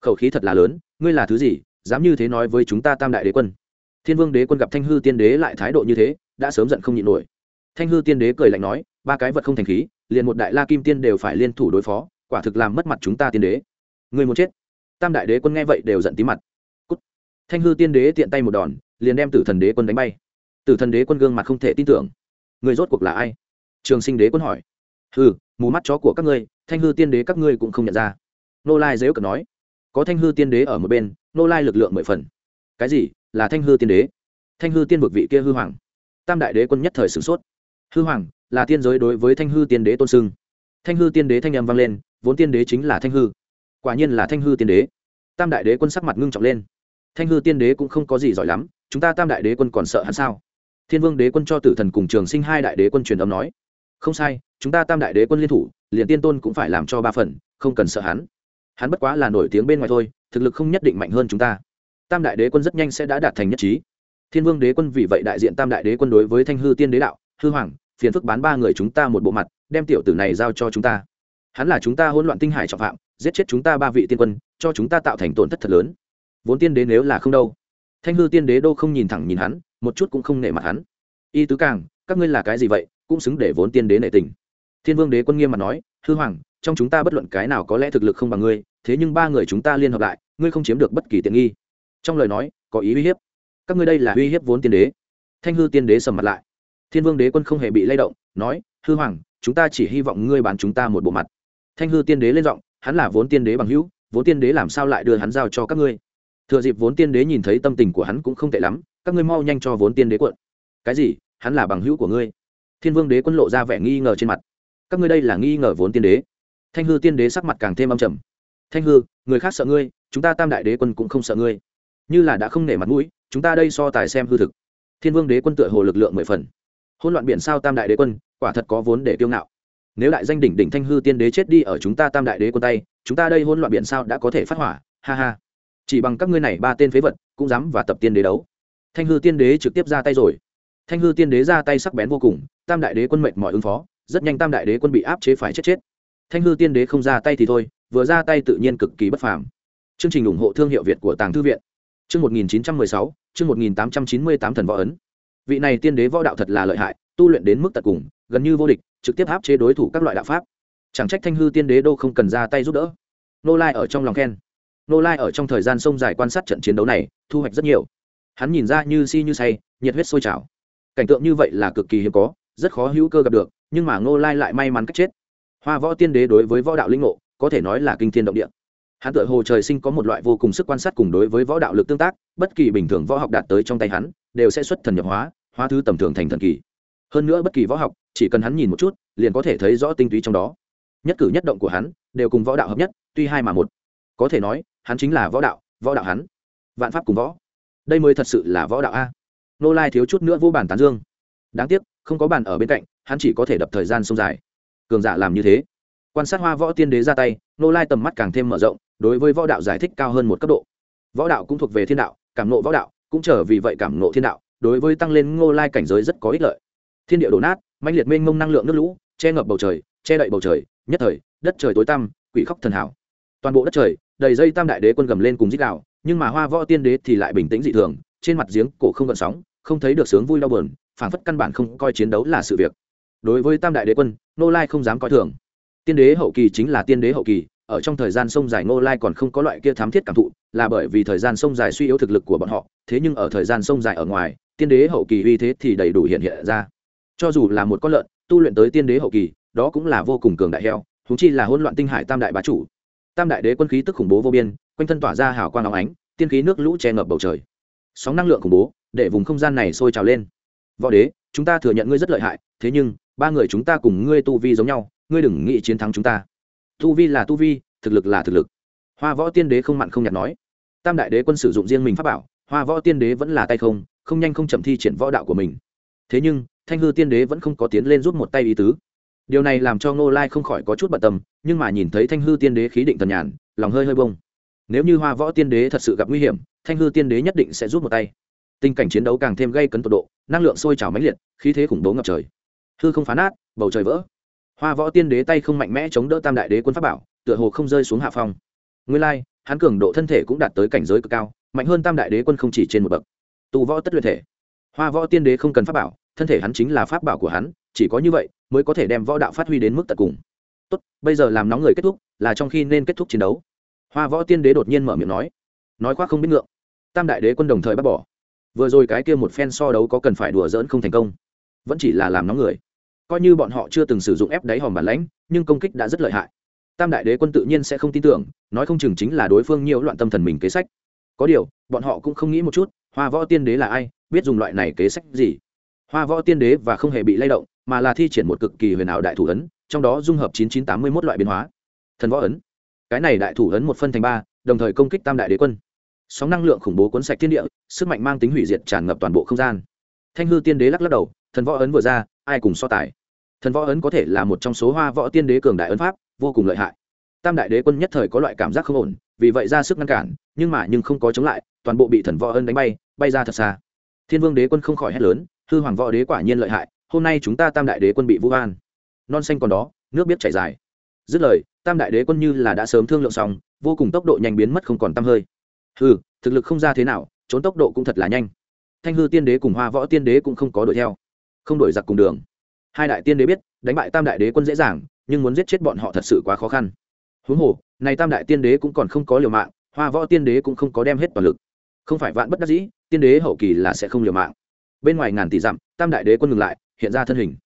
[SPEAKER 1] Khẩu khí thật là lớn, ngươi là thứ gì, dám như thế nói với chúng ta tam đại đế quân? Thiên vương đế quân gặp thanh hư tiên đế lại thái độ như thế đã sớm giận không nhịn nổi. Thanh hư tiên đế cười lạnh nói ba cái vật không thành khí liền một đại la kim tiên đều phải liên thủ đối phó quả thực làm mất mặt chúng ta tiên đế. Người muốn chết? Tam đại đế quân nghe vậy đều giận tí mặt. Cút. thanh hư tiên đế tiện tay một đòn liền đem tử thần đế quân đánh bay. Tử thần đế quân gương mặt không thể tin tưởng. Người rốt cuộc là ai? Trường sinh đế quân hỏi. Hừ, mù mắt chó của các ngươi thanh hư tiên đế các ngươi cũng không nhận ra. Nô lai dếu cờ nói. Có thanh hư tiên đế ở một bên nô lai lực lượng mười phần. Cái gì? Là thanh hư tiên đế. Thanh hư tiên vực vị kia hư hoàng tam đại đế quân nhất thời sửng sốt. Hư hoàng, là tiên giới đối với thanh hư tiên đế tôn sưng. Thanh hư tiên đế thanh âm vang lên, vốn tiên đế chính là thanh hư. Quả nhiên là thanh hư tiên đế. Tam đại đế quân sắc mặt ngưng trọng lên. Thanh hư tiên đế cũng không có gì giỏi lắm, chúng ta tam đại đế quân còn sợ hắn sao? Thiên vương đế quân cho tử thần cùng trường sinh hai đại đế quân truyền âm nói. Không sai, chúng ta tam đại đế quân liên thủ, liền tiên tôn cũng phải làm cho ba phần, không cần sợ hắn. Hắn bất quá là nổi tiếng bên ngoài thôi, thực lực không nhất định mạnh hơn chúng ta. Tam đại đế quân rất nhanh sẽ đã đạt thành nhất trí thiên vương đế quân vì vậy đại diện tam đại đế quân đối với thanh hư tiên đế đạo, hư hoàng, phiền phức bán ba người chúng ta một bộ mặt, đem tiểu tử này giao cho chúng ta. Hắn là chúng ta hỗn loạn tinh hải trọng phạm, giết chết chúng ta ba vị tiên quân, cho chúng ta tạo thành tổn thất thật lớn. Vốn tiên đế nếu là không đâu. Thanh hư tiên đế đô không nhìn thẳng nhìn hắn, một chút cũng không nể mặt hắn. Y tứ càng, các ngươi là cái gì vậy, cũng xứng để vốn tiên đế nể tình. Thiên vương đế quân nghiêm mặt nói, hư hoàng, trong chúng ta bất luận cái nào có lẽ thực lực không bằng ngươi, thế nhưng ba người chúng ta liên hợp lại, ngươi không chiếm được bất kỳ tiện nghi. Trong lời nói, có ý uy hiếp các ngươi đây là uy hiếp vốn tiên đế. Thanh hư tiên đế sầm mặt lại. Thiên vương đế quân không hề bị lay động, nói, hư hoàng, chúng ta chỉ hy vọng ngươi bán chúng ta một bộ mặt. Thanh hư tiên đế lên giọng, hắn là vốn tiên đế bằng hữu, vốn tiên đế làm sao lại đưa hắn giao cho các ngươi? Thừa dịp vốn tiên đế nhìn thấy tâm tình của hắn cũng không tệ lắm, các ngươi mau nhanh cho vốn tiên đế quận. Cái gì? Hắn là bằng hữu của ngươi? Thiên vương đế quân lộ ra vẻ nghi ngờ trên mặt. Các ngươi đây là nghi ngờ vốn tiên đế. Thanh hư tiên đế sắc mặt càng thêm âm trầm. Thanh hư, người khác sợ ngươi, chúng ta tam đại đế quân cũng không sợ ngươi. Như là đã không nể mặt mũi chúng ta đây so tài xem hư thực. Thiên vương đế quân tựa hồ lực lượng mười phần. Hôn loạn biển sao tam đại đế quân, quả thật có vốn để kiêu ngạo. Nếu đại danh đỉnh đỉnh thanh hư tiên đế chết đi ở chúng ta tam đại đế quân tay, chúng ta đây hôn loạn biển sao đã có thể phát hỏa, ha ha. Chỉ bằng các ngươi này ba tên phế vật, cũng dám và tập tiên đế đấu. Thanh hư tiên đế trực tiếp ra tay rồi. Thanh hư tiên đế ra tay sắc bén vô cùng, tam đại đế quân mệnh mọi ứng phó, rất nhanh tam đại đế quân bị áp chế phải chết chết. Thanh hư tiên đế không ra tay thì thôi, vừa ra tay tự nhiên cực kỳ bất phàm. Chương trình ủng hộ thương hiệu việt của tàng thư viện chương một nghìn chín trăm mười sáu, chương một nghìn tám trăm chín mươi tám thần võ ấn. Vị này tiên đế võ đạo thật là lợi hại, tu luyện đến mức tận cùng, gần như vô địch, trực tiếp áp chế đối thủ các loại đạo pháp. Chẳng trách thanh hư tiên đế đô không cần ra tay giúp đỡ. Nô lai ở trong lòng khen. Nô lai ở trong thời gian sông dài quan sát trận chiến đấu này, thu hoạch rất nhiều. Hắn nhìn ra như si như say, nhiệt huyết sôi trào. Cảnh tượng như vậy là cực kỳ hiếm có, rất khó hữu cơ gặp được, nhưng mà ngô lai lại may mắn cách chết. Hoa võ tiên đế đối với võ đạo linh ngộ, có thể nói là kinh thiên động địa hắn tự hồ trời sinh có một loại vô cùng sức quan sát cùng đối với võ đạo lực tương tác, bất kỳ bình thường võ học đạt tới trong tay hắn, đều sẽ xuất thần nhập hóa hóa thứ tầm thường thành thần kỳ. Hơn nữa bất kỳ võ học, chỉ cần hắn nhìn một chút, liền có thể thấy rõ tinh túy trong đó. Nhất cử nhất động của hắn, đều cùng võ đạo hợp nhất, tuy hai mà một. Có thể nói, hắn chính là võ đạo võ đạo hắn. Vạn pháp cùng võ. Đây mới thật sự là võ đạo a. Nô lai thiếu chút nữa vô bản tán dương. Đáng tiếc, không có bàn ở bên cạnh, hắn chỉ có thể đập thời gian sông dài. Cường giả làm như thế. Quan sát hoa võ tiên đế ra tay, nô lai tầm mắt càng thêm mở rộng đối với võ đạo giải thích cao hơn một cấp độ. Võ đạo cũng thuộc về thiên đạo, cảm nộ võ đạo, cũng trở vì vậy cảm nộ thiên đạo, đối với tăng lên ngô lai cảnh giới rất có ích lợi. Thiên địa đổ nát mạnh liệt mênh mông năng lượng nước lũ, che ngập bầu trời, che đậy bầu trời, nhất thời, đất trời tối tăm, quỷ khóc thần hảo. Toàn bộ đất trời, đầy dây tam đại đế quân gầm lên cùng dích đạo nhưng mà hoa võ tiên đế thì lại bình tĩnh dị thường, trên mặt giếng cổ không gợn sóng, không thấy được sướng vui đau buồn, phảng phất căn bản không coi chiến đấu là sự việc. Đối với tam đại đế quân nô lai không dám coi thường. Tiên đế hậu kỳ chính là tiên đế hậu kỳ ở trong thời gian sông dài Ngô lai còn không có loại kia thám thiết cảm thụ, là bởi vì thời gian sông dài suy yếu thực lực của bọn họ, thế nhưng ở thời gian sông dài ở ngoài, tiên đế hậu kỳ uy thế thì đầy đủ hiện hiện ra. Cho dù là một con lợn, tu luyện tới tiên đế hậu kỳ, đó cũng là vô cùng cường đại heo thú chi là hỗn loạn tinh hải tam đại bá chủ. Tam đại đế quân khí tức khủng bố vô biên, quanh thân tỏa ra hào quang óng ánh, tiên khí nước lũ che ngập bầu trời. Sóng năng lượng khủng bố, để vùng không gian này sôi trào lên. Võ đế, chúng ta thừa nhận ngươi rất lợi hại, thế nhưng, ba người chúng ta cùng ngươi tu vi giống nhau, ngươi đừng nghĩ chiến thắng chúng ta tu vi là tu vi, thực lực là thực lực. Hoa võ tiên đế không mặn không nhạt nói. Tam đại đế quân sử dụng riêng mình pháp bảo, hoa võ tiên đế vẫn là tay không không nhanh không chậm thi triển võ đạo của mình. Thế nhưng, thanh hư tiên đế vẫn không có tiến lên rút một tay ý tứ. Điều này làm cho ngô lai không khỏi có chút bận tâm, nhưng mà nhìn thấy thanh hư tiên đế khí định thần nhàn, lòng hơi hơi bông. Nếu như hoa võ tiên đế thật sự gặp nguy hiểm, thanh hư tiên đế nhất định sẽ rút một tay. Tình cảnh chiến đấu càng thêm gây cấn tột độ, năng lượng sôi trào mãnh liệt, khí thế khủng bố ngập trời. Hư không phá nát, bầu trời vỡ hoa võ tiên đế tay không mạnh mẽ chống đỡ tam đại đế quân pháp bảo, tựa hồ không rơi xuống hạ phong. Nguyên lai, hắn cường độ thân thể cũng đạt tới cảnh giới cực cao, mạnh hơn tam đại đế quân không chỉ trên một bậc. Tù võ tất luyện thể. Hoa võ tiên đế không cần pháp bảo, thân thể hắn chính là pháp bảo của hắn, chỉ có như vậy mới có thể đem võ đạo phát huy đến mức tận cùng. Tốt, bây giờ làm nóng người kết thúc là trong khi nên kết thúc chiến đấu. Hoa võ tiên đế đột nhiên mở miệng nói. Nói khoác không biết ngượng. Tam đại đế quân đồng thời bác bỏ. Vừa rồi cái kia một phen so đấu có cần phải đùa dỡn không thành công. Vẫn chỉ là làm nóng người coi như bọn họ chưa từng sử dụng ép đáy hòm bản lãnh, nhưng công kích đã rất lợi hại. Tam đại đế quân tự nhiên sẽ không tin tưởng, nói không chừng chính là đối phương nhiều loạn tâm thần mình kế sách. Có điều, bọn họ cũng không nghĩ một chút, hoa võ tiên đế là ai, biết dùng loại này kế sách gì? Hoa võ tiên đế và không hề bị lay động, mà là thi triển một cực kỳ huyền ảo đại thủ ấn, trong đó dung hợp chín chín tám mươi một loại biến hóa. Thần võ ấn. Cái này đại thủ ấn một phân thành ba, đồng thời công kích tam đại đế quân. Sóng năng lượng khủng bố cuốn sạch thiên địa, sức mạnh mang tính hủy diệt tràn ngập toàn bộ không gian. Thanh hư tiên đế lắc lắc đầu, thần võ ấn vừa ra, ai cùng so tài? Thần võ ấn có thể là một trong số hoa võ tiên đế cường đại ấn pháp, vô cùng lợi hại. Tam đại đế quân nhất thời có loại cảm giác không ổn, vì vậy ra sức ngăn cản, nhưng mà nhưng không có chống lại, toàn bộ bị thần võ ân đánh bay bay ra thật xa. Thiên vương đế quân không khỏi hét lớn, hư hoàng võ đế quả nhiên lợi hại, hôm nay chúng ta tam đại đế quân bị vũ an non xanh còn đó, nước biết chảy dài. Dứt lời, tam đại đế quân như là đã sớm thương lượng xong, vô cùng tốc độ nhanh biến mất không còn t hơi. Hư thực lực không ra thế nào, trốn tốc độ cũng thật là nhanh. Thanh hư tiên đế cùng hoa võ tiên đế cũng không có đuổi theo. Không đuổi giặc cùng đường hai đại tiên đế biết, đánh bại tam đại đế quân dễ dàng, nhưng muốn giết chết bọn họ thật sự quá khó khăn. Huống hồ, này tam đại tiên đế cũng còn không có liều mạng, hoa võ tiên đế cũng không có đem hết toàn lực. Không phải vạn bất đắc dĩ, tiên đế hậu kỳ là sẽ không liều mạng. Bên ngoài ngàn tỷ dặm, tam đại đế quân ngừng lại, hiện ra thân hình.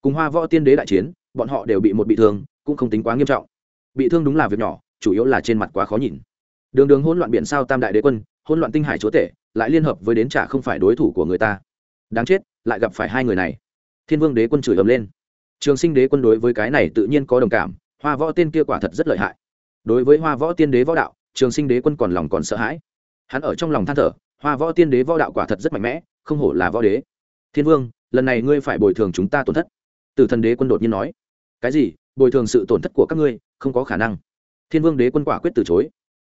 [SPEAKER 1] Cùng hoa võ tiên đế đại chiến, bọn họ đều bị một bị thương, cũng không tính quá nghiêm trọng. Bị thương đúng là việc nhỏ, chủ yếu là trên mặt quá khó nhìn. Đường đường hỗn loạn biển sao tam đại đế quân, hỗn loạn tinh hải chúa tể, lại liên hợp với đến trả không phải đối thủ của người ta. Đáng chết, lại gặp phải hai người này thiên vương đế quân chửi ầm lên. Trường sinh đế quân đối với cái này tự nhiên có đồng cảm, hoa võ tiên kia quả thật rất lợi hại. Đối với hoa võ tiên đế võ đạo, trường sinh đế quân còn lòng còn sợ hãi. Hắn ở trong lòng than thở, hoa võ tiên đế võ đạo quả thật rất mạnh mẽ, không hổ là võ đế. Thiên vương, lần này ngươi phải bồi thường chúng ta tổn thất. Tử thần đế quân đột nhiên nói. Cái gì? Bồi thường sự tổn thất của các ngươi, không có khả năng. Thiên vương đế quân quả quyết từ chối.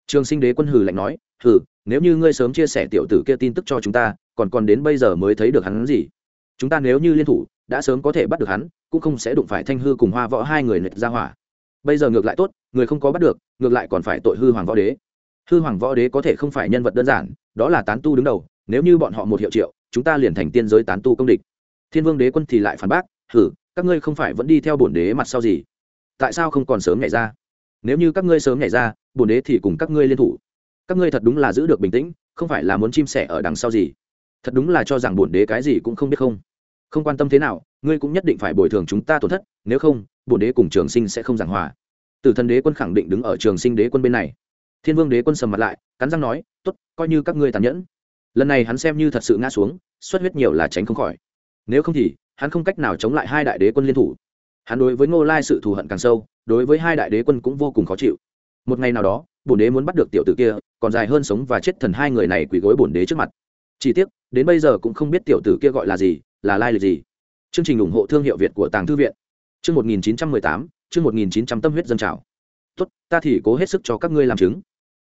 [SPEAKER 1] Trường sinh đế quân hừ lạnh nói. Hừ, nếu như ngươi sớm chia sẻ tiểu tử kia tin tức cho chúng ta, còn còn đến bây giờ mới thấy được hắn gì? Chúng ta nếu như liên thủ đã sớm có thể bắt được hắn, cũng không sẽ đụng phải thanh hư cùng hoa võ hai người nịch ra hỏa. Bây giờ ngược lại tốt, người không có bắt được, ngược lại còn phải tội hư hoàng võ đế. Hư hoàng võ đế có thể không phải nhân vật đơn giản, đó là tán tu đứng đầu, nếu như bọn họ một hiệu triệu, chúng ta liền thành tiên giới tán tu công địch. Thiên vương đế quân thì lại phản bác, hử, các ngươi không phải vẫn đi theo bổn đế mặt sau gì? Tại sao không còn sớm nhảy ra? Nếu như các ngươi sớm nhảy ra, bổn đế thì cùng các ngươi liên thủ. Các ngươi thật đúng là giữ được bình tĩnh, không phải là muốn chim sẻ ở đằng sau gì? Thật đúng là cho rằng bổn đế cái gì cũng không biết không? Không quan tâm thế nào, ngươi cũng nhất định phải bồi thường chúng ta tổn thất, nếu không, bổn đế cùng trường sinh sẽ không giảng hòa. Tử thần đế quân khẳng định đứng ở trường sinh đế quân bên này. Thiên vương đế quân sầm mặt lại, cắn răng nói t ố t coi như các ngươi tàn nhẫn. Lần này hắn xem như thật sự ngã xuống, xuất huyết nhiều là tránh không khỏi. Nếu không thì, hắn không cách nào chống lại hai đại đế quân liên thủ. Hắn đối với ngô lai sự thù hận càng sâu, đối với hai đại đế quân cũng vô cùng khó chịu. Một ngày nào đó, bổn đế muốn bắt được tiểu tử kia, còn dài hơn sống và chết thần hai người này quỳ gối bổn đế trước mặt. Chỉ tiếc, đến bây giờ cũng không biết tiểu tử kia gọi là gì là lai lịch gì? Chương trình ủng hộ thương hiệu việt của tàng thư viện. Chương một nghìn chín trăm mười tám, chương một nghìn chín trăm tâm huyết dân trào. Tốt, ta thì cố hết sức cho các ngươi làm chứng.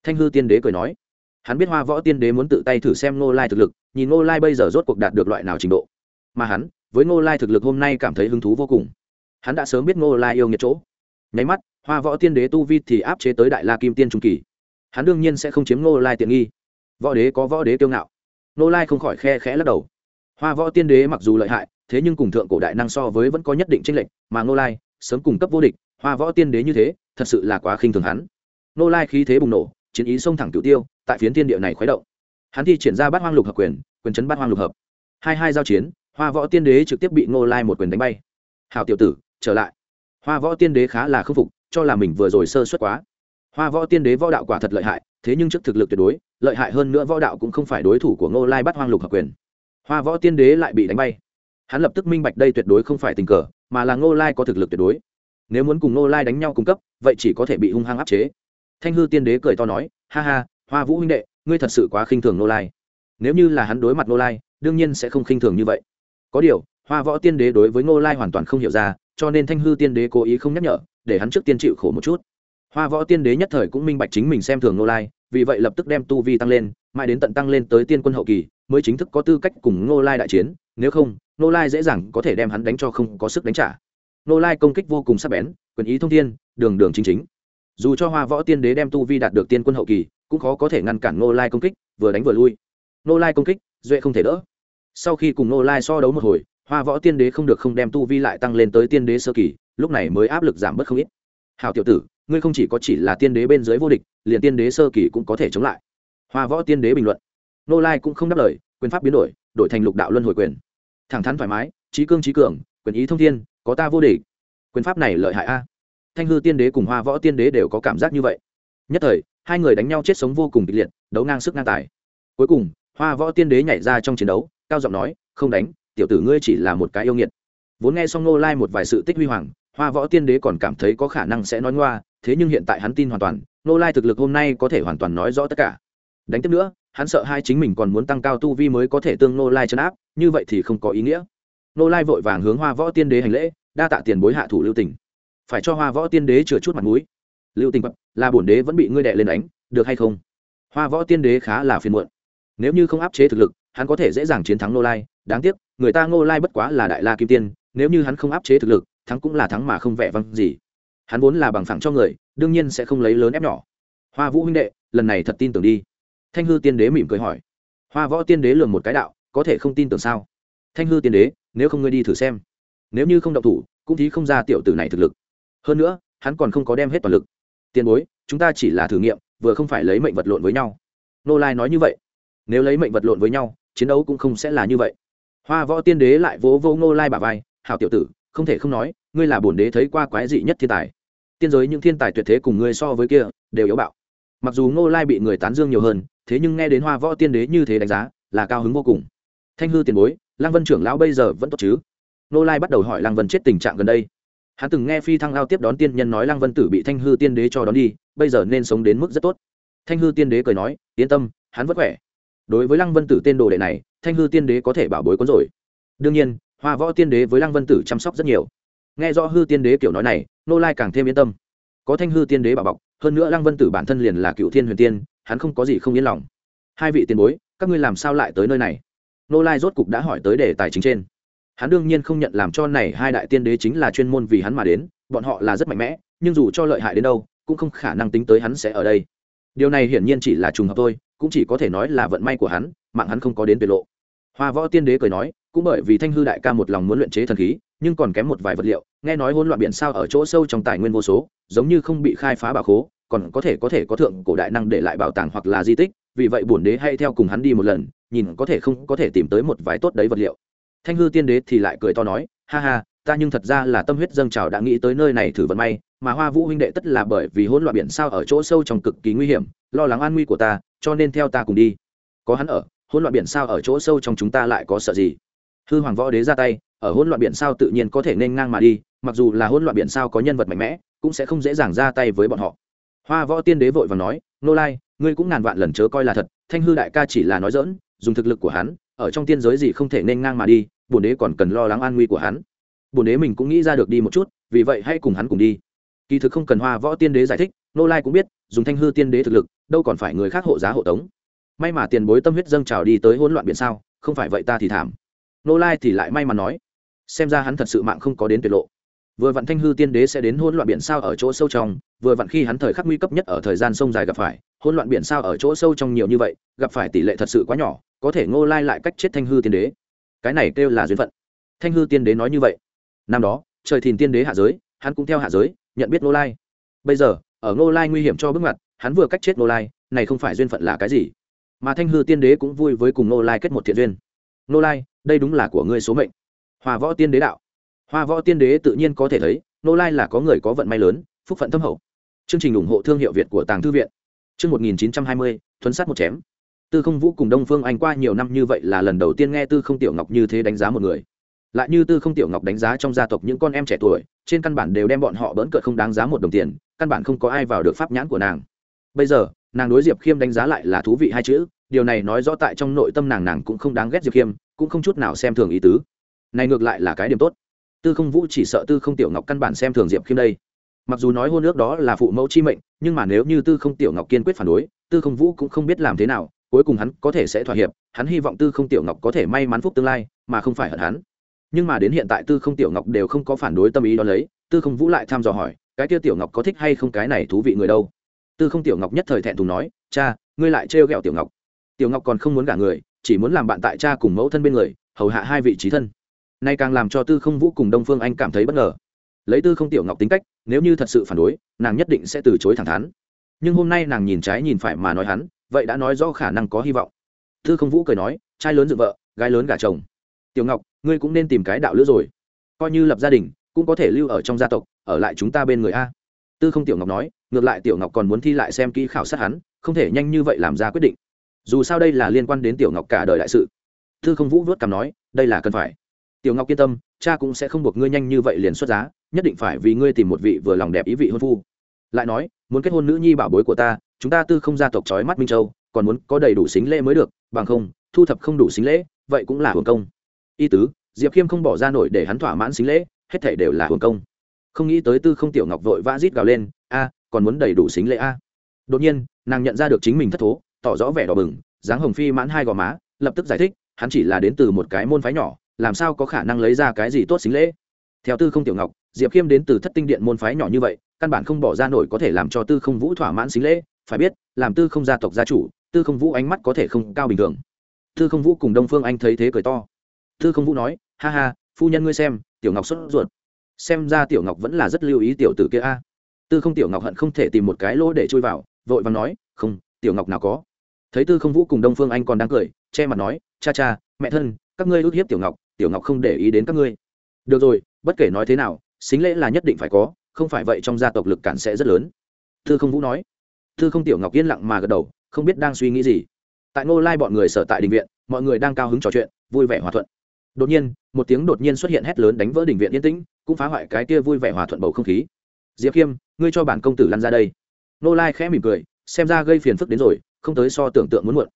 [SPEAKER 1] Thanh hư tiên đế cười nói. Hắn biết hoa võ tiên đế muốn tự tay thử xem ngô lai thực lực, nhìn ngô lai bây giờ rốt cuộc đạt được loại nào trình độ. Mà hắn, với ngô lai thực lực hôm nay cảm thấy hứng thú vô cùng. Hắn đã sớm biết ngô lai yêu nghiệt chỗ. Nháy mắt, hoa võ tiên đế tu vi thì áp chế tới đại la kim tiên trung kỳ. Hắn đương nhiên sẽ không chiếm ngô lai tiện nghi. Võ đế có võ đế kiêu ngạo. Ngô lai không khỏi khe khẽ lắc đầu hoa võ tiên đế mặc dù lợi hại, thế nhưng cùng thượng cổ đại năng so với vẫn có nhất định tranh lệch, mà ngô lai, sớm cung cấp vô địch, hoa võ tiên đế như thế, thật sự là quá khinh thường hắn. Ngô lai khí thế bùng nổ, chiến ý xông thẳng cửu tiêu, tại phiến thiên địa này khuấy động. Hắn thi triển ra bát hoang lục hợp quyền quyền chấn bát hoang lục hợp. Hai hai giao chiến, hoa võ tiên đế trực tiếp bị ngô lai một quyền đánh bay. Hào tiểu tử, trở lại. Hoa võ tiên đế khá là khâm phục, cho là mình vừa rồi sơ suất quá. Hoa võ tiên đế võ đạo quả thật lợi hại, thế nhưng trước thực lực tuyệt đối, lợi hại hơn nữa võ đạo cũng không phải đối thủ của ngô lai bắt hoang lục hợp quyền hoa võ tiên đế lại bị đánh bay. Hắn lập tức minh bạch đây tuyệt đối không phải tình cờ, mà là ngô lai có thực lực tuyệt đối. Nếu muốn cùng ngô lai đánh nhau cung cấp, vậy chỉ có thể bị hung hăng áp chế. Thanh hư tiên đế cười to nói, ha ha, hoa vũ huynh đệ, ngươi thật sự quá khinh thường ngô lai. Nếu như là hắn đối mặt ngô lai, đương nhiên sẽ không khinh thường như vậy. Có điều, hoa võ tiên đế đối với ngô lai hoàn toàn không hiểu ra, cho nên thanh hư tiên đế cố ý không nhắc nhở, để hắn trước tiên chịu khổ một chút. Hoa võ tiên đế nhất thời cũng minh bạch chính mình xem thường ngô lai, vì vậy lập tức đem tu vi tăng lên, mãi đến tận tăng lên tới tiên quân hậu kỳ mới chính thức có tư cách cùng ngô lai đại chiến, nếu không, ngô lai dễ dàng có thể đem hắn đánh cho không có sức đánh trả. Ngô lai công kích vô cùng sắc bén, quyền ý thông thiên, đường đường chính chính. Dù cho hoa võ tiên đế đem tu vi đạt được tiên quân hậu kỳ, cũng khó có thể ngăn cản ngô lai công kích, vừa đánh vừa lui. Ngô lai công kích, duệ không thể đỡ. Sau khi cùng ngô lai so đấu một hồi, hoa võ tiên đế không được không đem tu vi lại tăng lên tới tiên đế sơ kỳ, lúc này mới áp lực giảm bớt không ít. Hảo tiểu tử, ngươi không chỉ có chỉ là tiên đế bên dưới vô địch, liền tiên đế sơ kỳ cũng có thể chống lại. Hoa võ tiên đế bình luận nô lai cũng không đáp lời, quyền pháp biến đổi đổi thành lục đạo luân hồi quyền. Thẳng thắn thoải mái, trí cương trí cường, quyền ý thông thiên, có ta vô địch. Quyền pháp này lợi hại a. Thanh hư tiên đế cùng hoa võ tiên đế đều có cảm giác như vậy. Nhất thời, hai người đánh nhau chết sống vô cùng kịch liệt, đấu ngang sức ngang tài. Cuối cùng, hoa võ tiên đế nhảy ra trong chiến đấu, cao giọng nói, không đánh, tiểu tử ngươi chỉ là một cái yêu nghiệt. Vốn nghe xong nô lai một vài sự tích huy hoàng, hoa võ tiên đế còn cảm thấy có khả năng sẽ nói ngoa, thế nhưng hiện tại hắn tin hoàn toàn, nô lai thực lực hôm nay có thể hoàn toàn nói rõ tất cả. Đánh tiếp nữa hắn sợ hai chính mình còn muốn tăng cao tu vi mới có thể tương nô lai chấn áp, như vậy thì không có ý nghĩa. Nô lai vội vàng hướng hoa võ tiên đế hành lễ, đa tạ tiền bối hạ thủ lưu tỉnh phải cho hoa võ tiên đế chừa chút mặt mũi. Lưu tình bập là bổn đế vẫn bị ngươi đệ lên đánh, được hay không? Hoa võ tiên đế khá là phiền muộn. Nếu như không áp chế thực lực, hắn có thể dễ dàng chiến thắng nô lai. Đáng tiếc, người ta ngô lai bất quá là đại la kim tiên, nếu như hắn không áp chế thực lực, thắng cũng là thắng mà không vẻ văng gì. Hắn vốn là bằng phẳng cho người, đương nhiên sẽ không lấy lớn ép nhỏ. Hoa vũ huynh đệ, lần này thật tin tưởng đi thanh hư tiên đế mỉm cười hỏi. Hoa võ tiên đế lường một cái đạo, có thể không tin tưởng sao? Thanh hư tiên đế, nếu không ngươi đi thử xem. Nếu như không động thủ, cũng thí không ra tiểu tử này thực lực. Hơn nữa, hắn còn không có đem hết toàn lực. Tiền bối, chúng ta chỉ là thử nghiệm, vừa không phải lấy mệnh vật lộn với nhau. Nô lai nói như vậy. Nếu lấy mệnh vật lộn với nhau, chiến đấu cũng không sẽ là như vậy. Hoa võ tiên đế lại vỗ vô nô lai bà vai, hảo tiểu tử, không thể không nói, ngươi là bổn đế thấy qua quái dị nhất thiên tài. Tiên giới những thiên tài tuyệt thế cùng ngươi so với kia, đều yếu bạo. Mặc dù nô lai bị người tán dương nhiều hơn thế nhưng nghe đến hoa võ tiên đế như thế đánh giá, là cao hứng vô cùng. Thanh hư tiền bối, lăng vân trưởng lão bây giờ vẫn tốt chứ? Nô lai bắt đầu hỏi lăng vân chết tình trạng gần đây. Hắn từng nghe phi thăng lao tiếp đón tiên nhân nói lăng vân tử bị thanh hư tiên đế cho đón đi, bây giờ nên sống đến mức rất tốt. Thanh hư tiên đế cười nói, yên tâm, hắn vẫn khỏe. Đối với lăng vân tử tên đồ đệ này, thanh hư tiên đế có thể bảo bối cuốn rồi. Đương nhiên, hoa võ tiên đế với lăng vân tử chăm sóc rất nhiều. Nghe rõ hư tiên đế kiểu nói này, nô lai càng thêm yên tâm. Có thanh hư tiên đế bảo bọc, hơn nữa lăng vân tử bản thân liền là cựu thiên huyền tiên hắn không có gì không yên lòng. Hai vị tiền bối, các ngươi làm sao lại tới nơi này? Nô lai rốt cục đã hỏi tới đề tài chính trên. Hắn đương nhiên không nhận làm cho này hai đại tiên đế chính là chuyên môn vì hắn mà đến, bọn họ là rất mạnh mẽ, nhưng dù cho lợi hại đến đâu, cũng không khả năng tính tới hắn sẽ ở đây. Điều này hiển nhiên chỉ là trùng hợp thôi, cũng chỉ có thể nói là vận may của hắn, mạng hắn không có đến về lộ. Hoa võ tiên đế cười nói, cũng bởi vì thanh hư đại ca một lòng muốn luyện chế thần khí, nhưng còn kém một vài vật liệu, nghe nói hỗn loạn biển sao ở chỗ sâu trong tài nguyên vô số, giống như không bị khai phá bà khố còn có thể có thể có thượng cổ đại năng để lại bảo tàng hoặc là di tích, vì vậy bổn đế hay theo cùng hắn đi một lần, nhìn có thể không có thể tìm tới một vài tốt đấy vật liệu. Thanh hư tiên đế thì lại cười to nói, ha ha, ta nhưng thật ra là tâm huyết dâng trào đã nghĩ tới nơi này thử vận may, mà hoa vũ huynh đệ tất là bởi vì hỗn loạn biển sao ở chỗ sâu trong cực kỳ nguy hiểm, lo lắng an nguy của ta, cho nên theo ta cùng đi. Có hắn ở, hỗn loạn biển sao ở chỗ sâu trong chúng ta lại có sợ gì? Hư hoàng võ đế ra tay, ở hỗn loạn biển sao tự nhiên có thể nên ngang mà đi, mặc dù là hỗn loạn biển sao có nhân vật mạnh mẽ, cũng sẽ không dễ dàng ra tay với bọn họ hoa võ tiên đế vội và nói, nô lai, ngươi cũng ngàn vạn lần chớ coi là thật, thanh hư đại ca chỉ là nói dỡn dùng thực lực của hắn, ở trong tiên giới gì không thể nên ngang mà đi, bổn đế còn cần lo lắng an nguy của hắn. Bổn đế mình cũng nghĩ ra được đi một chút, vì vậy hãy cùng hắn cùng đi. Kỳ thực không cần hoa võ tiên đế giải thích, nô lai cũng biết, dùng thanh hư tiên đế thực lực, đâu còn phải người khác hộ giá hộ tống. May mà tiền bối tâm huyết dâng trào đi tới hỗn loạn biển sao, không phải vậy ta thì thảm. Nô lai thì lại may mà nói, xem ra hắn thật sự mạng không có đến tuyệt lộ vừa vặn thanh hư tiên đế sẽ đến hỗn loạn biển sao ở chỗ sâu trong, vừa vặn khi hắn thời khắc nguy cấp nhất ở thời gian sông dài gặp phải, hỗn loạn biển sao ở chỗ sâu trong nhiều như vậy, gặp phải tỷ lệ thật sự quá nhỏ, có thể ngô lai lại cách chết thanh hư tiên đế. Cái này kêu là duyên phận. Thanh hư tiên đế nói như vậy. Năm đó, trời thìn tiên đế hạ giới, hắn cũng theo hạ giới, nhận biết ngô lai. Bây giờ, ở ngô lai nguy hiểm cho bước ngoặt, hắn vừa cách chết ngô lai, này không phải duyên phận là cái gì? Mà thanh hư tiên đế cũng vui với cùng ngô lai kết một thiện duyên. Ngô lai, đây đúng là của ngươi số mệnh. Hòa võ tiên đế đạo hoa võ tiên đế tự nhiên có thể thấy, nô lai là có người có vận may lớn, phúc phận thâm hậu. Chương trình ủng hộ thương hiệu việt của tàng thư viện. Chương một nghìn chín trăm hai mươi, thuấn sát một chém. Tư không vũ cùng đông phương anh qua nhiều năm như vậy là lần đầu tiên nghe tư không tiểu ngọc như thế đánh giá một người. Lại như tư không tiểu ngọc đánh giá trong gia tộc những con em trẻ tuổi, trên căn bản đều đem bọn họ bỡn cợt không đáng giá một đồng tiền, căn bản không có ai vào được pháp nhãn của nàng. Bây giờ, nàng đối diệp khiêm đánh giá lại là thú vị hai chữ, điều này nói rõ tại trong nội tâm nàng nàng cũng không đáng ghét diệp khiêm, cũng không chút nào xem thường ý tứ. Này ngược lại là cái điểm tốt tư không vũ chỉ sợ tư không tiểu ngọc căn bản xem thường diệp khiêm đây. Mặc dù nói hôn ước đó là phụ mẫu chi mệnh, nhưng mà nếu như tư không tiểu ngọc kiên quyết phản đối, tư không vũ cũng không biết làm thế nào, cuối cùng hắn có thể sẽ thỏa hiệp, hắn hy vọng tư không tiểu ngọc có thể may mắn phúc tương lai, mà không phải hận hắn. Nhưng mà đến hiện tại tư không tiểu ngọc đều không có phản đối tâm ý đó lấy, tư không vũ lại thăm dò hỏi, cái kia tiểu ngọc có thích hay không cái này thú vị người đâu? Tư không tiểu ngọc nhất thời thẹn thùng nói, cha, ngươi lại trêu ghẹo tiểu ngọc. Tiểu ngọc còn không muốn cả người, chỉ muốn làm bạn tại cha cùng mẫu thân bên người, hầu hạ hai vị trí thân nay càng làm cho tư không vũ cùng đông phương anh cảm thấy bất ngờ. Lấy tư không tiểu ngọc tính cách, nếu như thật sự phản đối, nàng nhất định sẽ từ chối thẳng thắn. Nhưng hôm nay nàng nhìn trái nhìn phải mà nói hắn, vậy đã nói rõ khả năng có hy vọng. Tư không vũ cười nói, trai lớn dựng vợ, gái lớn gả chồng. Tiểu ngọc, ngươi cũng nên tìm cái đạo lữ rồi. Coi như lập gia đình, cũng có thể lưu ở trong gia tộc, ở lại chúng ta bên người a. Tư không tiểu ngọc nói, ngược lại tiểu ngọc còn muốn thi lại xem kỹ khảo sát hắn, không thể nhanh như vậy làm ra quyết định. Dù sao đây là liên quan đến tiểu ngọc cả đời đại sự. Tư không vũ vớt cảm nói, đây là cần phải tiểu ngọc yên tâm, cha cũng sẽ không buộc ngươi nhanh như vậy liền xuất giá, nhất định phải vì ngươi tìm một vị vừa lòng đẹp ý vị hôn phu. Lại nói, muốn kết hôn nữ nhi bảo bối của ta, chúng ta tư không gia tộc trói mắt minh châu, còn muốn có đầy đủ xính lễ mới được, bằng không, thu thập không đủ xính lễ, vậy cũng là hưởng công. Y tứ, diệp khiêm không bỏ ra nổi để hắn thỏa mãn xính lễ, hết thể đều là hưởng công. Không nghĩ tới tư không tiểu ngọc vội vã rít gào lên, a, còn muốn đầy đủ xính lễ a. Đột nhiên, nàng nhận ra được chính mình thất thố, tỏ rõ vẻ đỏ bừng, dáng hồng phi mãn hai gò má, lập tức giải thích, hắn chỉ là đến từ một cái môn phái nhỏ làm sao có khả năng lấy ra cái gì tốt xính lễ? Theo tư không tiểu ngọc, diệp khiêm đến từ thất tinh điện môn phái nhỏ như vậy, căn bản không bỏ ra nổi có thể làm cho tư không vũ thỏa mãn xính lễ. Phải biết, làm tư không gia tộc gia chủ, tư không vũ ánh mắt có thể không cao bình thường. Tư không vũ cùng đông phương anh thấy thế cười to. Tư không vũ nói, ha ha, phu nhân ngươi xem, tiểu ngọc sốt ruột. Xem ra tiểu ngọc vẫn là rất lưu ý tiểu tử kia a. Tư không tiểu ngọc hận không thể tìm một cái lỗ để chui vào, vội và nói, không, tiểu ngọc nào có. Thấy tư không vũ cùng đông phương anh còn đang cười, che mặt nói, cha cha, mẹ thân, các ngươi ước hiếp tiểu ngọc tiểu ngọc không để ý đến các ngươi. Được rồi, bất kể nói thế nào, xính lễ là nhất định phải có, không phải vậy trong gia tộc lực cản sẽ rất lớn. Thư không vũ nói. Thư không tiểu ngọc yên lặng mà gật đầu, không biết đang suy nghĩ gì. Tại ngô lai bọn người sở tại đình viện, mọi người đang cao hứng trò chuyện, vui vẻ hòa thuận. Đột nhiên, một tiếng đột nhiên xuất hiện hét lớn đánh vỡ đình viện yên tĩnh, cũng phá hoại cái kia vui vẻ hòa thuận bầu không khí. Diệp khiêm, ngươi cho bản công tử lăn ra đây. Ngô lai khẽ mỉm cười, xem ra gây phiền phức đến rồi, không tới so tưởng tượng muốn muộn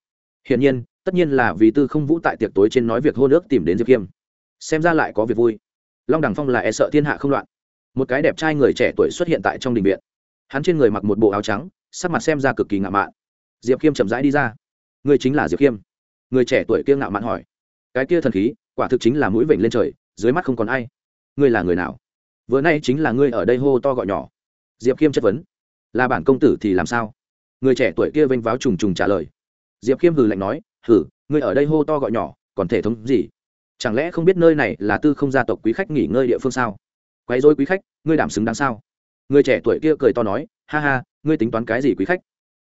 [SPEAKER 1] hiển nhiên, tất nhiên là vì tư không vũ tại tiệc tối trên nói việc hôn ước tìm đến diệp khiêm xem ra lại có việc vui. Long đằng phong là e sợ thiên hạ không loạn. Một cái đẹp trai người trẻ tuổi xuất hiện tại trong đình viện. Hắn trên người mặc một bộ áo trắng, sắc mặt xem ra cực kỳ ngạo mạn. Diệp khiêm chậm rãi đi ra. Người chính là diệp khiêm người trẻ tuổi kia ngạo mạn hỏi. Cái kia thần khí, quả thực chính là mũi vểnh lên trời, dưới mắt không còn ai. Ngươi là người nào? Vừa nay chính là ngươi ở đây hô to gọi nhỏ. Diệp khiêm chất vấn. Là bản công tử thì làm sao? Người trẻ tuổi kia vênh váo trùng trùng trả lời diệp khiêm hừ lạnh nói hừ, ngươi ở đây hô to gọi nhỏ còn thể thống gì? Chẳng lẽ không biết nơi này là tư không gia tộc quý khách nghỉ ngơi địa phương sao? Quấy dối quý khách ngươi đảm xứng đáng sao? Người trẻ tuổi kia cười to nói ha ha ngươi tính toán cái gì quý khách?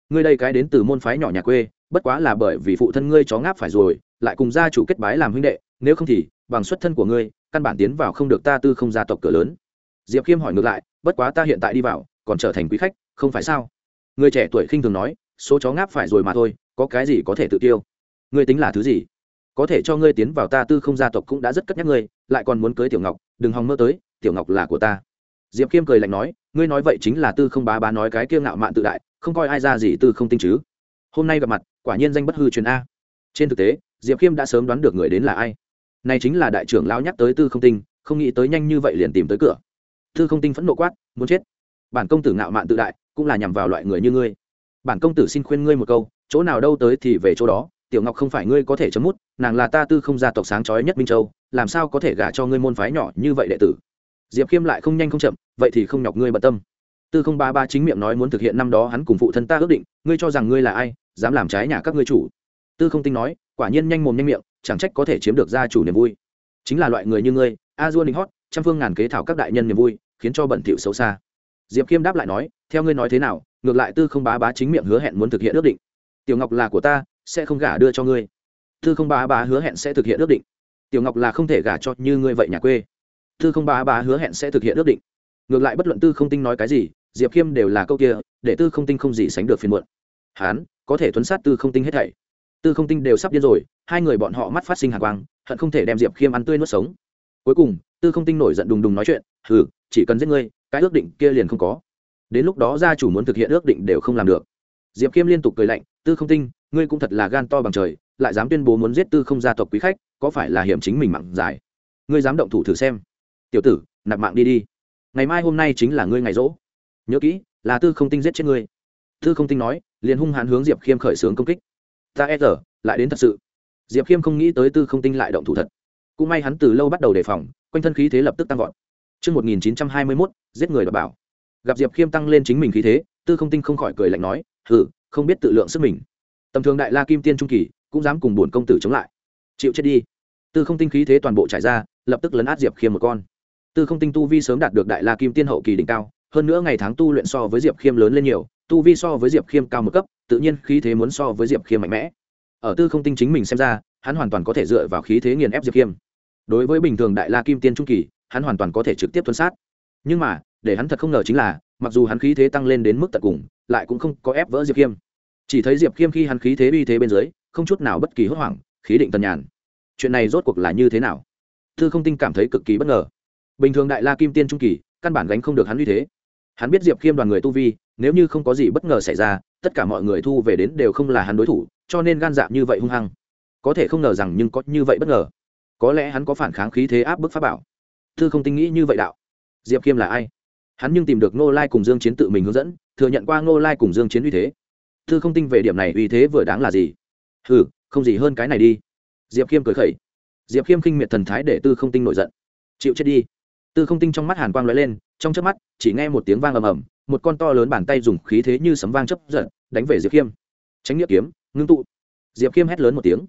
[SPEAKER 1] Ngươi đây cái đến từ môn phái nhỏ nhà quê bất quá là bởi vì phụ thân ngươi chó ngáp phải rồi lại cùng gia chủ kết bái làm huynh đệ nếu không thì bằng xuất thân của ngươi căn bản tiến vào không được ta tư không gia tộc cửa lớn. Diệp khiêm hỏi ngược lại bất quá ta hiện tại đi vào còn trở thành quý khách không phải sao? Người trẻ tuổi khinh thường nói số chó ngáp phải rồi mà thôi có cái gì có thể tự tiêu? Ngươi tính là thứ gì? Có thể cho ngươi tiến vào ta tư không gia tộc cũng đã rất cất nhắc ngươi, lại còn muốn cưới tiểu ngọc, đừng hòng mơ tới, tiểu ngọc là của ta. Diệp khiêm cười lạnh nói, ngươi nói vậy chính là tư không bá bá nói cái kiêng ngạo mạn tự đại, không coi ai ra gì tư không tinh chứ. Hôm nay gặp mặt, quả nhiên danh bất hư truyền a. Trên thực tế, diệp khiêm đã sớm đoán được người đến là ai. Này chính là đại trưởng lão nhắc tới tư không tinh, không nghĩ tới nhanh như vậy liền tìm tới cửa. Tư không tinh phẫn nộ quát, muốn chết. Bản công tử ngạo mạn tự đại, cũng là nhằm vào loại người như ngươi. Bản công tử xin khuyên ngươi một câu chỗ nào đâu tới thì về chỗ đó, tiểu ngọc không phải ngươi có thể chấm mút, nàng là ta tư không gia tộc sáng trói nhất minh châu, làm sao có thể gả cho ngươi môn phái nhỏ như vậy đệ tử? Diệp khiêm lại không nhanh không chậm, vậy thì không nhọc ngươi bận tâm. Tư không ba ba chính miệng nói muốn thực hiện năm đó hắn cùng phụ thân ta ước định, ngươi cho rằng ngươi là ai, dám làm trái nhà các ngươi chủ. Tư không tinh nói, quả nhiên nhanh mồm nhanh miệng, chẳng trách có thể chiếm được gia chủ niềm vui. Chính là loại người như ngươi, a dua ninh hót, trăm phương ngàn kế thảo các đại nhân niềm vui, khiến cho bẩn thỉu xấu xa. Diệp khiêm đáp lại nói, theo ngươi nói thế nào, ngược lại tư không bá bá chính miệng hứa hẹn muốn thực hiện ước định tiểu ngọc là của ta, sẽ không gả đưa cho ngươi. Tư không bá bá hứa hẹn sẽ thực hiện ước định. Tiểu ngọc là không thể gả cho như ngươi vậy nhà quê. Tư không bá bá hứa hẹn sẽ thực hiện ước định. Ngược lại bất luận tư không tinh nói cái gì, diệp khiêm đều là câu kia, để tư không tinh không gì sánh được phiền muộn. Hán, có thể thuấn sát tư không tinh hết thảy. Tư không tinh đều sắp điên rồi, hai người bọn họ mắt phát sinh hạ quang, hận không thể đem diệp khiêm ăn tươi nuốt sống. Cuối cùng, tư không tinh nổi giận đùng đùng nói chuyện, hừ, chỉ cần giết ngươi, cái ước định kia liền không có. Đến lúc đó gia chủ muốn thực hiện ước định đều không làm được. Diệp khiêm liên tục cười lạnh tư không tinh ngươi cũng thật là gan to bằng trời lại dám tuyên bố muốn giết tư không gia tộc quý khách có phải là hiểm chính mình mặn dài? Ngươi dám động thủ thử xem. Tiểu tử nạp mạng đi đi. Ngày mai hôm nay chính là ngươi ngày rỗ. Nhớ kỹ là tư không tinh giết chết ngươi. Tư không tinh nói liền hung hãn hướng diệp khiêm khởi xướng công kích. Ta e rờ lại đến thật sự. Diệp khiêm không nghĩ tới tư không tinh lại động thủ thật. Cũng may hắn từ lâu bắt đầu đề phòng quanh thân khí thế lập tức tăng vọt. Trước 1921, giết người đọc bảo. Gặp Diệp Khiêm tăng lên chính mình khí thế, Tư Không Tinh không khỏi cười lạnh nói, "Hừ, không biết tự lượng sức mình. Tầm thường đại La Kim Tiên trung kỳ, cũng dám cùng buồn công tử chống lại. Chịu chết đi." Tư Không Tinh khí thế toàn bộ trải ra, lập tức lấn át Diệp Khiêm một con. Tư Không Tinh tu vi sớm đạt được đại La Kim Tiên hậu kỳ đỉnh cao, hơn nữa ngày tháng tu luyện so với Diệp Khiêm lớn lên nhiều, tu vi so với Diệp Khiêm cao một cấp, tự nhiên khí thế muốn so với Diệp Khiêm mạnh mẽ. Ở Tư Không Tinh chính mình xem ra, hắn hoàn toàn có thể dựa vào khí thế nghiền ép Diệp Khiêm. Đối với bình thường đại La Kim Tiên trung kỳ, hắn hoàn toàn có thể trực tiếp tuân sát nhưng mà để hắn thật không ngờ chính là mặc dù hắn khí thế tăng lên đến mức tận cùng lại cũng không có ép vỡ diệp khiêm chỉ thấy diệp khiêm khi hắn khí thế uy thế bên dưới, không chút nào bất kỳ hốt hoảng, khí định tần nhàn. Chuyện này rốt cuộc là như thế nào? Thư không tinh cảm thấy cực kỳ bất ngờ. Bình thường đại la kim tiên trung kỳ, căn bản gánh không được hắn uy thế. Hắn biết diệp khiêm đoàn người tu vi, nếu như không có gì bất ngờ xảy ra, tất cả mọi người thu về đến đều không là hắn đối thủ, cho nên gan dạ như vậy hung hăng. Có thể không ngờ rằng nhưng có như vậy bất ngờ. Có lẽ hắn có phản kháng khí thế áp bức pháp bảo. Thư không tinh nghĩ như vậy đạo. Diệp khiêm là ai? Hắn nhưng tìm được ngô lai cùng dương chiến tự mình hướng dẫn, thừa nhận qua ngô lai cùng dương chiến uy thế thư không tinh về điểm này uy thế vừa đáng là gì? Hừ, không gì hơn cái này đi. Diệp khiêm cười khẩy. Diệp khiêm khinh miệt thần thái để tư không tinh nổi giận. Chịu chết đi. Tư không tinh trong mắt hàn quang lóe lên, trong chớp mắt, chỉ nghe một tiếng vang ầm ầm, một con to lớn bàn tay dùng khí thế như sấm vang chấp giận, đánh về diệp khiêm. Tránh nghĩa kiếm, ngưng tụ. Diệp khiêm hét lớn một tiếng.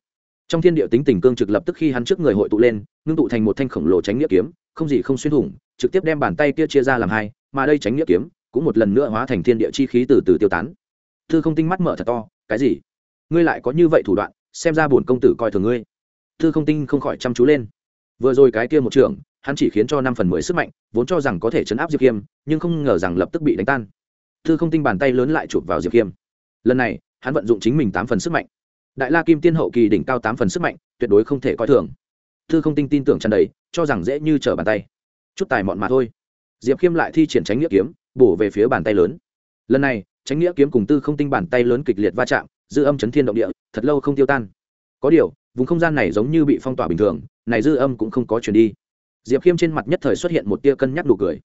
[SPEAKER 1] Trong thiên địa tính tình cương trực lập tức khi hắn trước người hội tụ lên, ngưng tụ thành một thanh khổng lồ tránh nghĩa kiếm, không gì không xuyên thủng, trực tiếp đem bàn tay kia chia ra làm hai, mà đây tránh nghĩa kiếm cũng một lần nữa hóa thành thiên địa chi khí từ từ tiêu tán thư không tinh mắt mở thật to, cái gì? Ngươi lại có như vậy thủ đoạn, xem ra bổn công tử coi thường ngươi. Thư không tinh không khỏi chăm chú lên. Vừa rồi cái kia một trường hắn chỉ khiến cho năm phần mười sức mạnh, vốn cho rằng có thể chấn áp diệp khiêm nhưng không ngờ rằng lập tức bị đánh tan. Thư không tinh bàn tay lớn lại chụp vào diệp khiêm lần này, hắn vận dụng chính mình tám phần sức mạnh. Đại la kim tiên hậu kỳ đỉnh cao tám phần sức mạnh, tuyệt đối không thể coi thường. Thư không tinh tin tưởng tràn đầy, cho rằng dễ như trở bàn tay. Chút tài mọn mà thôi. Diệp khiêm lại thi triển tránh nghĩa kiếm, bổ về phía bàn tay lớn. Lần này tránh nghĩa kiếm cùng tư không tinh bàn tay lớn kịch liệt va chạm, dư âm chấn thiên động địa, thật lâu không tiêu tan. Có điều, vùng không gian này giống như bị phong tỏa bình thường, này dư âm cũng không có chuyển đi. Diệp khiêm trên mặt nhất thời xuất hiện một tia cân nhắc nụ cười.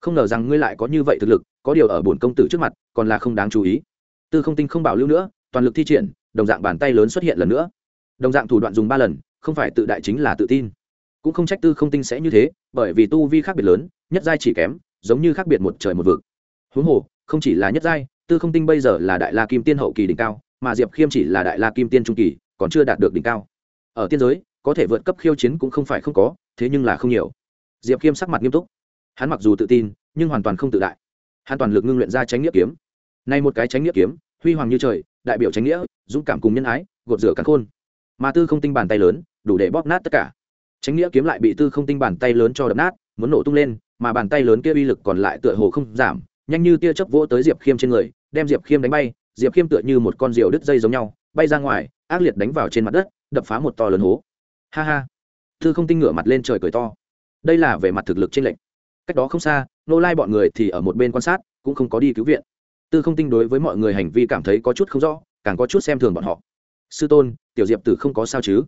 [SPEAKER 1] Không ngờ rằng ngươi lại có như vậy thực lực, có điều ở bổn công tử trước mặt, còn là không đáng chú ý. Tư không tinh không bảo lưu nữa, toàn lực thi triển, đồng dạng bàn tay lớn xuất hiện lần nữa. Đồng dạng thủ đoạn dùng ba lần, không phải tự đại chính là tự tin. Cũng không trách tư không tinh sẽ như thế, bởi vì tu vi khác biệt lớn, nhất giai chỉ kém, giống như khác biệt một trời một vực. Huống hồ, không chỉ là nhất giai tư không tinh bây giờ là đại la kim tiên hậu kỳ đỉnh cao, mà diệp khiêm chỉ là đại la kim tiên trung kỳ, còn chưa đạt được đỉnh cao. Ở tiên giới, có thể vượt cấp khiêu chiến cũng không phải không có, thế nhưng là không nhiều. Diệp khiêm sắc mặt nghiêm túc. Hắn mặc dù tự tin, nhưng hoàn toàn không tự đại. Hắn toàn lực ngưng luyện ra tránh nghĩa kiếm. Nay một cái tránh nghĩa kiếm, huy hoàng như trời, đại biểu tránh nghĩa, dũng cảm cùng nhân ái, gột rửa cắn khôn. Mà tư không tinh bàn tay lớn, đủ để bóp nát tất cả. Tránh nghĩa kiếm lại bị tư không tinh bàn tay lớn cho đập nát, muốn nổ tung lên, mà bàn tay lớn kia uy lực còn lại tựa hồ không giảm, nhanh như tia chớp vỗ tới diệp khiêm trên người đem diệp khiêm đánh bay, diệp khiêm tựa như một con rượu đứt dây giống nhau, bay ra ngoài, ác liệt đánh vào trên mặt đất, đập phá một to lớn hố. Ha ha. Thư không tinh ngửa mặt lên trời cười to. Đây là về mặt thực lực trên lệnh cách đó không xa nô lai bọn người thì ở một bên quan sát, cũng không có đi cứu viện. Tư không tinh đối với mọi người hành vi cảm thấy có chút không rõ, càng có chút xem thường bọn họ. Sư tôn, tiểu diệp tử không có sao chứ?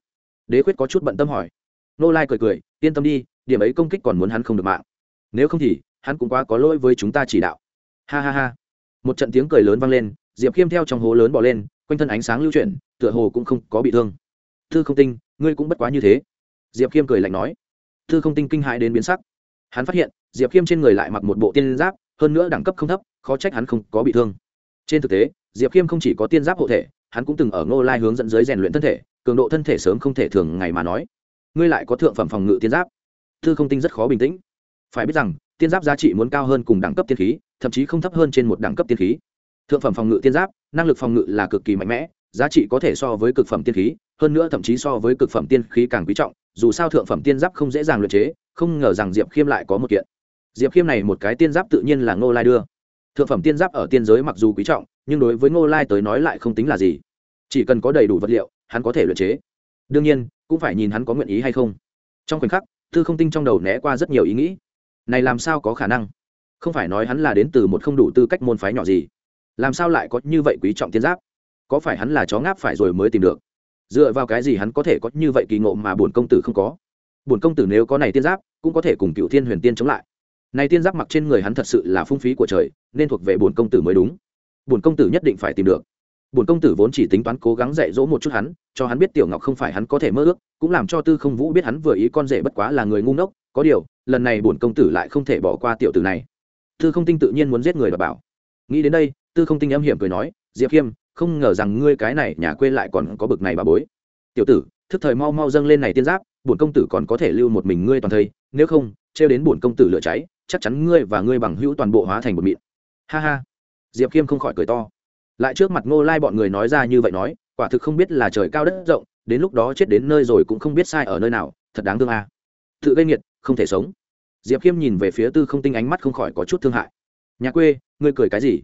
[SPEAKER 1] Đế quyết có chút bận tâm hỏi. Nô lai cười cười, yên tâm đi, điểm ấy công kích còn muốn hắn không được mạng. Nếu không thì, hắn cũng quá có lỗi với chúng ta chỉ đạo. Ha ha ha một trận tiếng cười lớn vang lên, diệp khiêm theo trong hố lớn bỏ lên, quanh thân ánh sáng lưu chuyển, tựa hồ cũng không có bị thương. Thư không tinh, ngươi cũng bất quá như thế. Diệp khiêm cười lạnh nói. Thư không tinh kinh hãi đến biến sắc. Hắn phát hiện, diệp khiêm trên người lại mặc một bộ tiên giáp, hơn nữa đẳng cấp không thấp, khó trách hắn không có bị thương. Trên thực tế, diệp khiêm không chỉ có tiên giáp hộ thể, hắn cũng từng ở ngô lai hướng dẫn dưới rèn luyện thân thể, cường độ thân thể sớm không thể thường ngày mà nói. Ngươi lại có thượng phẩm phòng ngự tiên giáp. Thư không tinh rất khó bình tĩnh. Phải biết rằng tiên giáp giá trị muốn cao hơn cùng đẳng cấp tiên khí, thậm chí không thấp hơn trên một đẳng cấp tiên khí. Thượng phẩm phòng ngự tiên giáp, năng lực phòng ngự là cực kỳ mạnh mẽ, giá trị có thể so với cực phẩm tiên khí, hơn nữa thậm chí so với cực phẩm tiên khí càng quý trọng, dù sao thượng phẩm tiên giáp không dễ dàng luyện chế, không ngờ rằng diệp khiêm lại có một kiện. Diệp khiêm này một cái tiên giáp tự nhiên là ngô lai đưa. Thượng phẩm tiên giáp ở tiên giới mặc dù quý trọng, nhưng đối với ngô lai tới nói lại không tính là gì. Chỉ cần có đầy đủ vật liệu, hắn có thể luyện chế. Đương nhiên, cũng phải nhìn hắn có nguyện ý hay không. Trong khoảnh khắc thư không tinh trong đầu né qua rất nhiều ý nghĩ này làm sao có khả năng? Không phải nói hắn là đến từ một không đủ tư cách môn phái nhỏ gì. Làm sao lại có như vậy quý trọng tiên giáp? Có phải hắn là chó ngáp phải rồi mới tìm được? Dựa vào cái gì hắn có thể có như vậy kỳ ngộ mà bổn công tử không có? Bổn công tử nếu có này tiên giáp, cũng có thể cùng cựu thiên huyền tiên chống lại. Này tiên giáp mặc trên người hắn thật sự là phung phí của trời, nên thuộc về bổn công tử mới đúng. Bổn công tử nhất định phải tìm được bổn công tử vốn chỉ tính toán cố gắng dạy dỗ một chút hắn, cho hắn biết tiểu ngọc không phải hắn có thể mơ ước, cũng làm cho tư không vũ biết hắn vừa ý con rể bất quá là người ngu ngốc, có điều, lần này bổn công tử lại không thể bỏ qua tiểu tử này. Tư không tinh tự nhiên muốn giết người và bảo. Nghĩ đến đây, tư không tinh âm hiểm cười nói, diệp khiêm không ngờ rằng ngươi cái này nhà quê lại còn có bực này bà bối. Tiểu tử, thức thời mau mau dâng lên này tiên giáp, bổn công tử còn có thể lưu một mình ngươi toàn thây, nếu không, trêu đến bổn công tử lửa cháy, chắc chắn ngươi và ngươi bằng hữu toàn bộ hóa thành một mịn. Ha ha. Diệp khiêm không khỏi cười to lại trước mặt ngô lai bọn người nói ra như vậy nói quả thực không biết là trời cao đất rộng đến lúc đó chết đến nơi rồi cũng không biết sai ở nơi nào thật đáng thương à. tự gây nghiệt không thể sống. Diệp khiêm nhìn về phía tư không tinh ánh mắt không khỏi có chút thương hại. Nhà quê ngươi cười cái gì?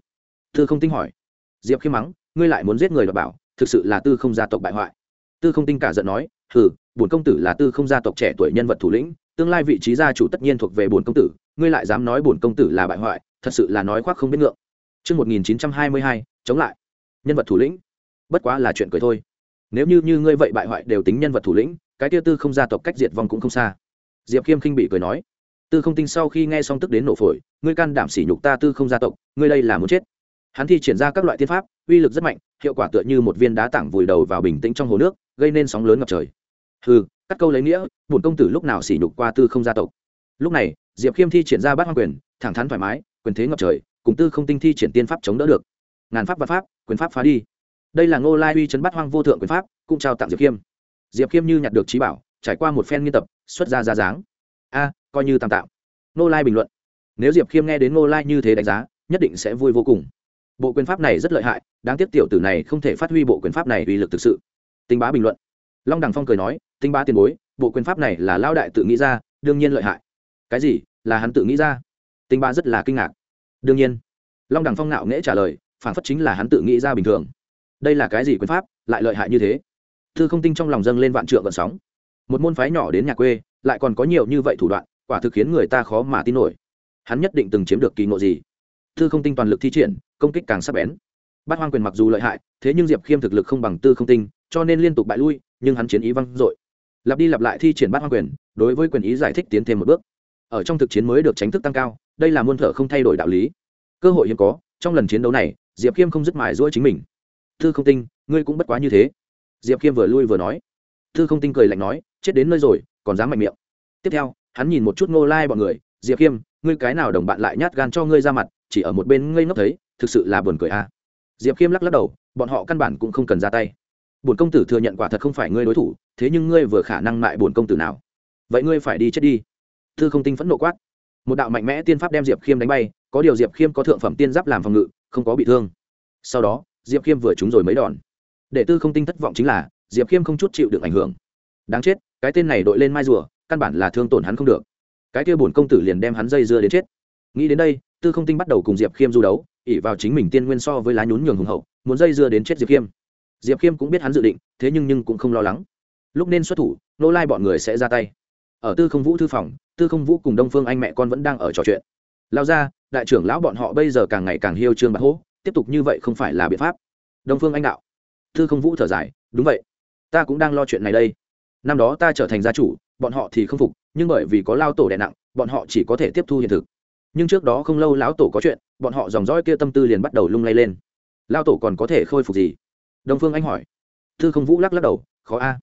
[SPEAKER 1] Tư không tinh hỏi. Diệp khiêm mắng ngươi lại muốn giết người và bảo thực sự là tư không gia tộc bại hoại. Tư không tinh cả giận nói ừ bổn công tử là tư không gia tộc trẻ tuổi nhân vật thủ lĩnh tương lai vị trí gia chủ tất nhiên thuộc về bổn công tử ngươi lại dám nói bổn công tử là bại hoại thật sự là nói khoác không biết ngượng. Trước 1922, chống lại. Nhân vật thủ lĩnh. Bất quá là chuyện cười thôi. Nếu như như ngươi vậy bại hoại đều tính nhân vật thủ lĩnh, cái tiêu tư không gia tộc cách diệt vong cũng không xa. Diệp Kiêm khinh bị cười nói. tư không tinh sau khi nghe xong tức đến nổ phổi ngươi can đảm sỉ nhục ta tư không gia tộc ngươi đây là muốn chết hắn thi triển ra các loại tiên pháp uy lực rất mạnh hiệu quả tựa như một viên đá tảng vùi đầu vào bình tĩnh trong hồ nước gây nên sóng lớn ngập trời hừ cắt câu lấy nghĩa bổn công tử lúc nào sỉ nhục qua tư không gia tộc lúc này diệp khiêm thi triển ra bát hoang quyền thẳng thắn thoải mái quyền thế ngập trời cùng tư không tinh thi triển tiên pháp chống đỡ được ngàn pháp và pháp, quyền pháp phá đi. Đây là ngô lai uy chấn bắt hoang vô thượng quyền pháp, cũng trao tặng diệp khiêm. Diệp khiêm như nhặt được trí bảo, trải qua một phen nghiên tập, xuất ra ra dáng. A, coi như tạm tạo ngô lai bình luận. Nếu diệp khiêm nghe đến ngô lai như thế đánh giá, nhất định sẽ vui vô cùng. Bộ quyền pháp này rất lợi hại, đáng tiếc tiểu tử này không thể phát huy bộ quyền pháp này uy lực thực sự. Tinh bá bình luận. Long đằng phong cười nói, tinh bá tiền bối, bộ quyền pháp này là lao đại tự nghĩ ra, đương nhiên lợi hại. Cái gì? Là hắn tự nghĩ ra? Tinh bá rất là kinh ngạc. Đương nhiên. Long đằng phong nạo nghễ trả lời phản phất chính là hắn tự nghĩ ra bình thường. Đây là cái gì quyền pháp, lại lợi hại như thế? Thư không tinh trong lòng dâng lên vạn trượng vận sóng. Một môn phái nhỏ đến nhà quê, lại còn có nhiều như vậy thủ đoạn, quả thực khiến người ta khó mà tin nổi. Hắn nhất định từng chiếm được kỳ ngộ gì. Thư không tinh toàn lực thi triển, công kích càng sắc bén. Bát hoang quyền mặc dù lợi hại, thế nhưng diệp khiêm thực lực không bằng tư không tinh, cho nên liên tục bại lui, nhưng hắn chiến ý văng dội. Lặp đi lặp lại thi triển bát hoang quyền, đối với quyền ý giải thích tiến thêm một bước. Ở trong thực chiến mới được tránh thức tăng cao, đây là muôn thở không thay đổi đạo lý. Cơ hội hiếm có, trong lần chiến đấu này diệp khiêm không dứt mài giũa chính mình. Thư không tinh, ngươi cũng bất quá như thế. Diệp khiêm vừa lui vừa nói. Thư không tinh cười lạnh nói, chết đến nơi rồi, còn dám mạnh miệng. Tiếp theo, hắn nhìn một chút ngô lai bọn người, diệp khiêm, ngươi cái nào đồng bạn lại nhát gan cho ngươi ra mặt, chỉ ở một bên ngây ngốc thấy, thực sự là buồn cười a. Diệp khiêm lắc lắc đầu, bọn họ căn bản cũng không cần ra tay. Bổn công tử thừa nhận quả thật không phải ngươi đối thủ, thế nhưng ngươi vừa khả năng mại bổn công tử nào? Vậy ngươi phải đi chết đi. Thư không tinh phẫn nộ quát. Một đạo mạnh mẽ tiên pháp đem diệp khiêm đánh bay, có điều diệp khiêm có thượng phẩm tiên giáp làm phòng ngự không có bị thương. Sau đó, diệp khiêm vừa trúng rồi mấy đòn. Để tư không tinh thất vọng chính là, diệp khiêm không chút chịu được ảnh hưởng. Đáng chết, cái tên này đội lên mai rùa, căn bản là thương tổn hắn không được. Cái kia bổn công tử liền đem hắn dây dưa đến chết. Nghĩ đến đây, tư không tinh bắt đầu cùng diệp khiêm du đấu ỉ vào chính mình tiên nguyên so với lá nhún nhường hùng hậu, muốn dây dưa đến chết diệp khiêm. Diệp khiêm cũng biết hắn dự định, thế nhưng nhưng cũng không lo lắng. Lúc nên xuất thủ, nô lai bọn người sẽ ra tay. Ở tư không vũ thư phòng, tư không vũ cùng đông phương anh mẹ con vẫn đang ở trò chuyện lao ra, đại trưởng lão bọn họ bây giờ càng ngày càng hiêu trương bạc hố, tiếp tục như vậy không phải là biện pháp. Đông phương anh đạo. Thư không vũ thở dài, đúng vậy. Ta cũng đang lo chuyện này đây. Năm đó ta trở thành gia chủ, bọn họ thì không phục, nhưng bởi vì có lao tổ đè nặng, bọn họ chỉ có thể tiếp thu hiện thực. Nhưng trước đó không lâu lão tổ có chuyện, bọn họ dòng dõi kia tâm tư liền bắt đầu lung lay lên. Lao tổ còn có thể khôi phục gì? Đông phương anh hỏi. Thư không vũ lắc lắc đầu, khó a.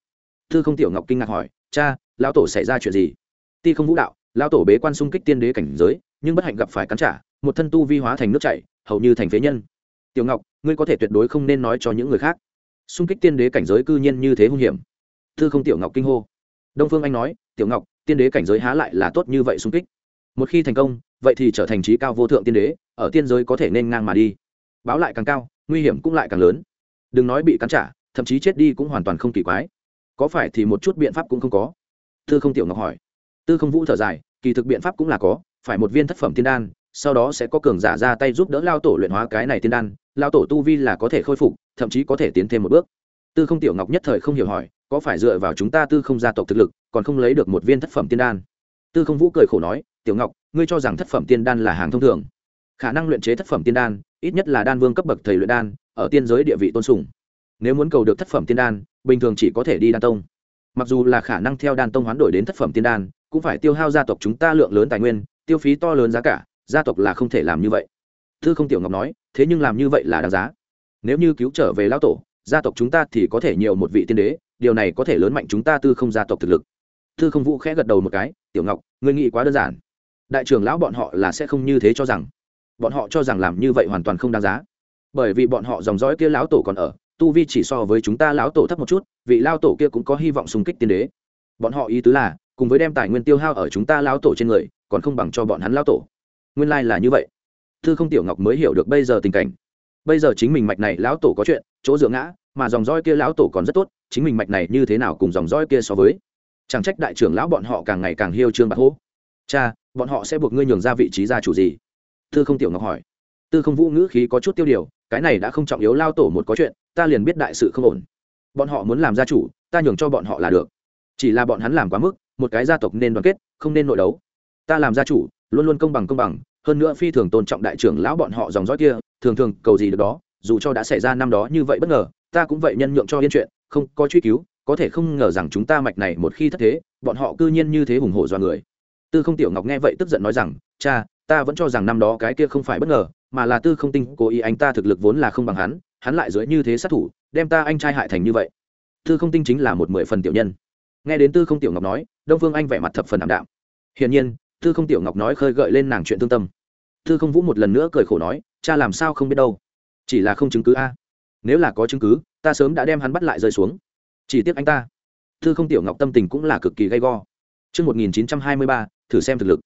[SPEAKER 1] Thư không tiểu ngọc kinh ngạc hỏi, cha, lão tổ xảy ra chuyện gì? Ti không vũ đạo lao tổ bế quan xung kích tiên đế cảnh giới nhưng bất hạnh gặp phải cắn trả, một thân tu vi hóa thành nước chảy, hầu như thành phế nhân. Tiểu ngọc, ngươi có thể tuyệt đối không nên nói cho những người khác. Xung kích tiên đế cảnh giới cư nhiên như thế hung hiểm. Thư không tiểu ngọc kinh hô. Đông phương anh nói, tiểu ngọc, tiên đế cảnh giới há lại là tốt như vậy xung kích. Một khi thành công, vậy thì trở thành trí cao vô thượng tiên đế, ở tiên giới có thể nên ngang mà đi. Báo lại càng cao, nguy hiểm cũng lại càng lớn. Đừng nói bị cắn trả, thậm chí chết đi cũng hoàn toàn không kỳ quái. Có phải thì một chút biện pháp cũng không có? Tư không tiểu ngọc hỏi. Tư không vũ thở dài, kỳ thực biện pháp cũng là có phải một viên thất phẩm tiên đan, sau đó sẽ có cường giả ra tay giúp đỡ lao tổ luyện hóa cái này tiên đan, lao tổ tu vi là có thể khôi phục, thậm chí có thể tiến thêm một bước. Tư không tiểu ngọc nhất thời không hiểu hỏi, có phải dựa vào chúng ta tư không gia tộc thực lực, còn không lấy được một viên thất phẩm tiên đan? Tư không vũ cười khổ nói, tiểu ngọc, ngươi cho rằng thất phẩm tiên đan là hàng thông thường. Khả năng luyện chế thất phẩm tiên đan, ít nhất là đan vương cấp bậc thầy luyện đan, ở tiên giới địa vị tôn sùng. Nếu muốn cầu được thất phẩm tiên đan, bình thường chỉ có thể đi đan tông. Mặc dù là khả năng theo đan tông hoán đổi đến thất phẩm tiên đan, cũng phải tiêu hao gia tộc chúng ta lượng lớn tài nguyên tiêu phí to lớn giá cả, gia tộc là không thể làm như vậy. Thư không tiểu ngọc nói, thế nhưng làm như vậy là đáng giá. Nếu như cứu trở về lão tổ, gia tộc chúng ta thì có thể nhiều một vị tiên đế, điều này có thể lớn mạnh chúng ta tư không gia tộc thực lực. Thư không vũ khẽ gật đầu một cái, tiểu ngọc người nghĩ quá đơn giản. Đại trưởng lão bọn họ là sẽ không như thế cho rằng. Bọn họ cho rằng làm như vậy hoàn toàn không đáng giá. Bởi vì bọn họ dòng dõi kia lão tổ còn ở, tu vi chỉ so với chúng ta lão tổ thấp một chút, vị lao tổ kia cũng có hy vọng xung kích tiên đế. Bọn họ ý tứ là, cùng với đem tài nguyên tiêu hao ở chúng ta lão tổ trên người còn không bằng cho bọn hắn lao tổ. Nguyên lai、like、là như vậy. Thư không tiểu ngọc mới hiểu được bây giờ tình cảnh. Bây giờ chính mình mạch này lão tổ có chuyện, chỗ dựa ngã, mà dòng roi kia lão tổ còn rất tốt, chính mình mạch này như thế nào cùng dòng roi kia so với? Chẳng trách đại trưởng lão bọn họ càng ngày càng hiêu trương bạc hô cha, bọn họ sẽ buộc ngươi nhường ra vị trí gia chủ gì? Tư không tiểu ngọc hỏi. Tư không vũ ngữ khí có chút tiêu điều, cái này đã không trọng yếu lao tổ một có chuyện, ta liền biết đại sự không ổn. Bọn họ muốn làm gia chủ, ta nhường cho bọn họ là được. Chỉ là bọn hắn làm quá mức, một cái gia tộc nên đoàn kết, không nên nội đấu ta làm gia chủ, luôn luôn công bằng công bằng, hơn nữa phi thường tôn trọng đại trưởng lão bọn họ dòng dõi kia, thường thường cầu gì được đó, dù cho đã xảy ra năm đó như vậy bất ngờ, ta cũng vậy nhân nhượng cho yên chuyện, không có truy cứu, có thể không ngờ rằng chúng ta mạch này một khi thất thế, bọn họ cư nhiên như thế hùng hổ do người. Tư không tiểu ngọc nghe vậy tức giận nói rằng, cha, ta vẫn cho rằng năm đó cái kia không phải bất ngờ, mà là tư không tinh cố ý anh ta thực lực vốn là không bằng hắn hắn lại dưới như thế sát thủ, đem ta anh trai hại thành như vậy. Tư không tinh chính là một mười phần tiểu nhân. Nghe đến tư không tiểu ngọc nói, đông phương anh vẻ mặt thập phần ảm đạm. Hiển nhiên tư không tiểu ngọc nói khơi gợi lên nàng chuyện tương tâm tư không vũ một lần nữa cười khổ nói cha làm sao không biết đâu chỉ là không chứng cứ a nếu là có chứng cứ ta sớm đã đem hắn bắt lại rơi xuống chỉ tiếc anh ta tư không tiểu ngọc tâm tình cũng là cực kỳ gay go Trước 1923, thử xem thực lực.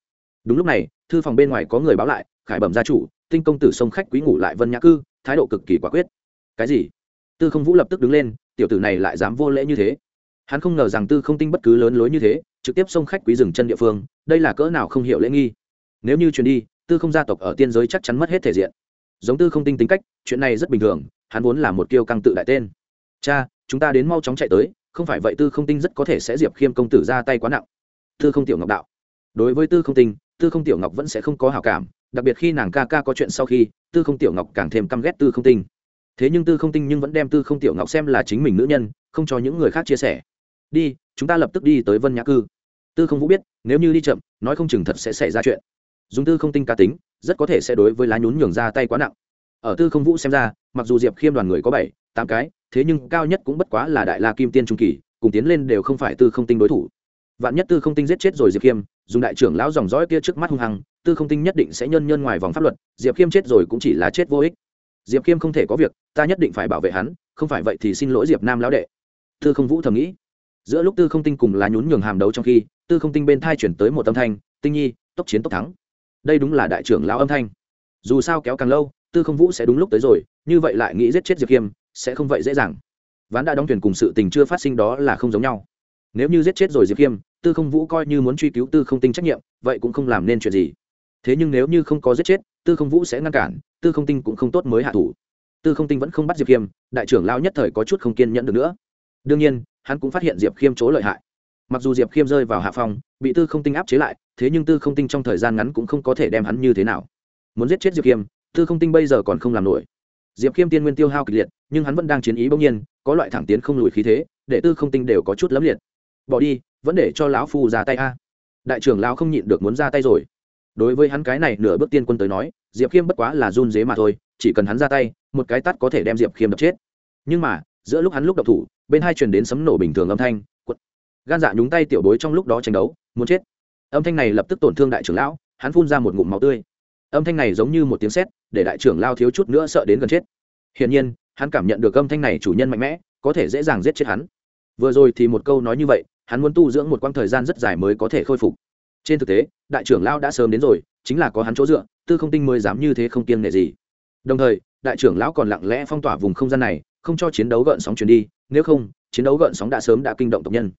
[SPEAKER 1] Đúng lúc này, thư phòng bên ngoài có người báo lại, khải bẩm gia chủ, tinh công tử sông khách quý ngủ lại vân nhã cư, thái độ cực kỳ quả quyết. Cái gì? Tư Không Vũ lập tức đứng lên, tiểu tử này lại dám vô lễ như thế. Hắn không ngờ rằng Tư Không Tinh bất cứ lớn lối như thế, trực tiếp sông khách quý dừng chân địa phương, đây là cỡ nào không hiểu lễ nghi. Nếu như chuyển đi, Tư Không gia tộc ở tiên giới chắc chắn mất hết thể diện. Giống Tư Không Tinh tính cách, chuyện này rất bình thường, hắn vốn là một kiêu căng tự đại tên. Cha, chúng ta đến mau chóng chạy tới, không phải vậy Tư Không Tinh rất có thể sẽ diệp khiêm công tử ra tay quá nặng tư không tiểu ngọc đạo đối với tư không tinh tư không tiểu ngọc vẫn sẽ không có hảo cảm đặc biệt khi nàng ca ca có chuyện sau khi tư không tiểu ngọc càng thêm căm ghét tư không tinh thế nhưng tư không tinh nhưng vẫn đem tư không tiểu ngọc xem là chính mình nữ nhân không cho những người khác chia sẻ đi chúng ta lập tức đi tới vân nhã cư tư không vũ biết, nếu như đi chậm, nói không chừng thật sẽ xảy ra chuyện. Dùng tư không tinh ca tính, rất có thể sẽ đối với lá nhún nhường ra tay quá nặng. Ở tư không vũ xem ra, mặc dù diệp khiêm đoàn người có bảy, tám cái, thế nhưng cao nhất cũng bất quá là đại la kim tiên trung kỳ, cùng tiến lên đều không phải tư không tinh đối thủ. Vạn nhất tư không tinh giết chết rồi diệp khiêm, dùng đại trưởng lão dòng dõi kia trước mắt hung hăng, tư không tinh nhất định sẽ nhân nhân ngoài vòng pháp luật, diệp khiêm chết rồi cũng chỉ là chết vô ích. Diệp khiêm không thể có việc, ta nhất định phải bảo vệ hắn, không phải vậy thì xin lỗi diệp nam lão đệ. Tư không vũ thầm nghĩ giữa lúc tư không tinh cùng lá nhún nhường hàm đấu trong khi, tư không tinh bên thai chuyển tới một âm thanh, tinh nhi, tốc chiến tốc thắng. Đây đúng là đại trưởng lão âm thanh. Dù sao kéo càng lâu, tư không vũ sẽ đúng lúc tới rồi, như vậy lại nghĩ giết chết diệp khiêm sẽ không vậy dễ dàng. Ván đã đóng thuyền cùng sự tình chưa phát sinh đó là không giống nhau. Nếu như giết chết rồi diệp khiêm tư không vũ coi như muốn truy cứu tư không tinh trách nhiệm, vậy cũng không làm nên chuyện gì. Thế nhưng nếu như không có giết chết, tư không vũ sẽ ngăn cản, tư không tinh cũng không tốt mới hạ thủ. Tư không tinh vẫn không bắt diệp khiêm đại trưởng lao nhất thời có chút không kiên nhẫn được nữa. Đương nhiên hắn cũng phát hiện diệp khiêm chỗ lợi hại. Mặc dù diệp khiêm rơi vào hạ phong, bị tư không tinh áp chế lại, thế nhưng tư không tinh trong thời gian ngắn cũng không có thể đem hắn như thế nào. Muốn giết chết diệp khiêm, tư không tinh bây giờ còn không làm nổi. Diệp khiêm tiên nguyên tiêu hao kịch liệt, nhưng hắn vẫn đang chiến ý bỗng nhiên, có loại thẳng tiến không lùi khí thế, để tư không tinh đều có chút lấm liệt. Bỏ đi, vẫn để cho lão phu ra tay a. Đại trưởng lão không nhịn được muốn ra tay rồi. Đối với hắn cái này nửa bước tiên quân tới nói, diệp khiêm bất quá là run dế mà thôi, chỉ cần hắn ra tay, một cái tắt có thể đem diệp khiêm đập chết. Nhưng mà giữa lúc hắn lúc độc thủ, bên hai truyền đến sấm nổ bình thường âm thanh, quật. Gan dạ nhúng tay tiểu bối trong lúc đó tranh đấu, muốn chết. Âm thanh này lập tức tổn thương đại trưởng lão, hắn phun ra một ngụm máu tươi. Âm thanh này giống như một tiếng sét, để đại trưởng lao thiếu chút nữa sợ đến gần chết. Hiển nhiên, hắn cảm nhận được âm thanh này chủ nhân mạnh mẽ, có thể dễ dàng giết chết hắn. Vừa rồi thì một câu nói như vậy, hắn muốn tu dưỡng một quãng thời gian rất dài mới có thể khôi phục. Trên thực tế, đại trưởng lao đã sớm đến rồi, chính là có hắn chỗ dựa, tư không tinh mới dám như thế không kiêng nể gì. Đồng thời, đại trưởng lão còn lặng lẽ phong tỏa vùng không gian này không cho chiến đấu gợn sóng truyền đi, nếu không, chiến đấu gợn sóng đã sớm đã kinh động tộc nhân.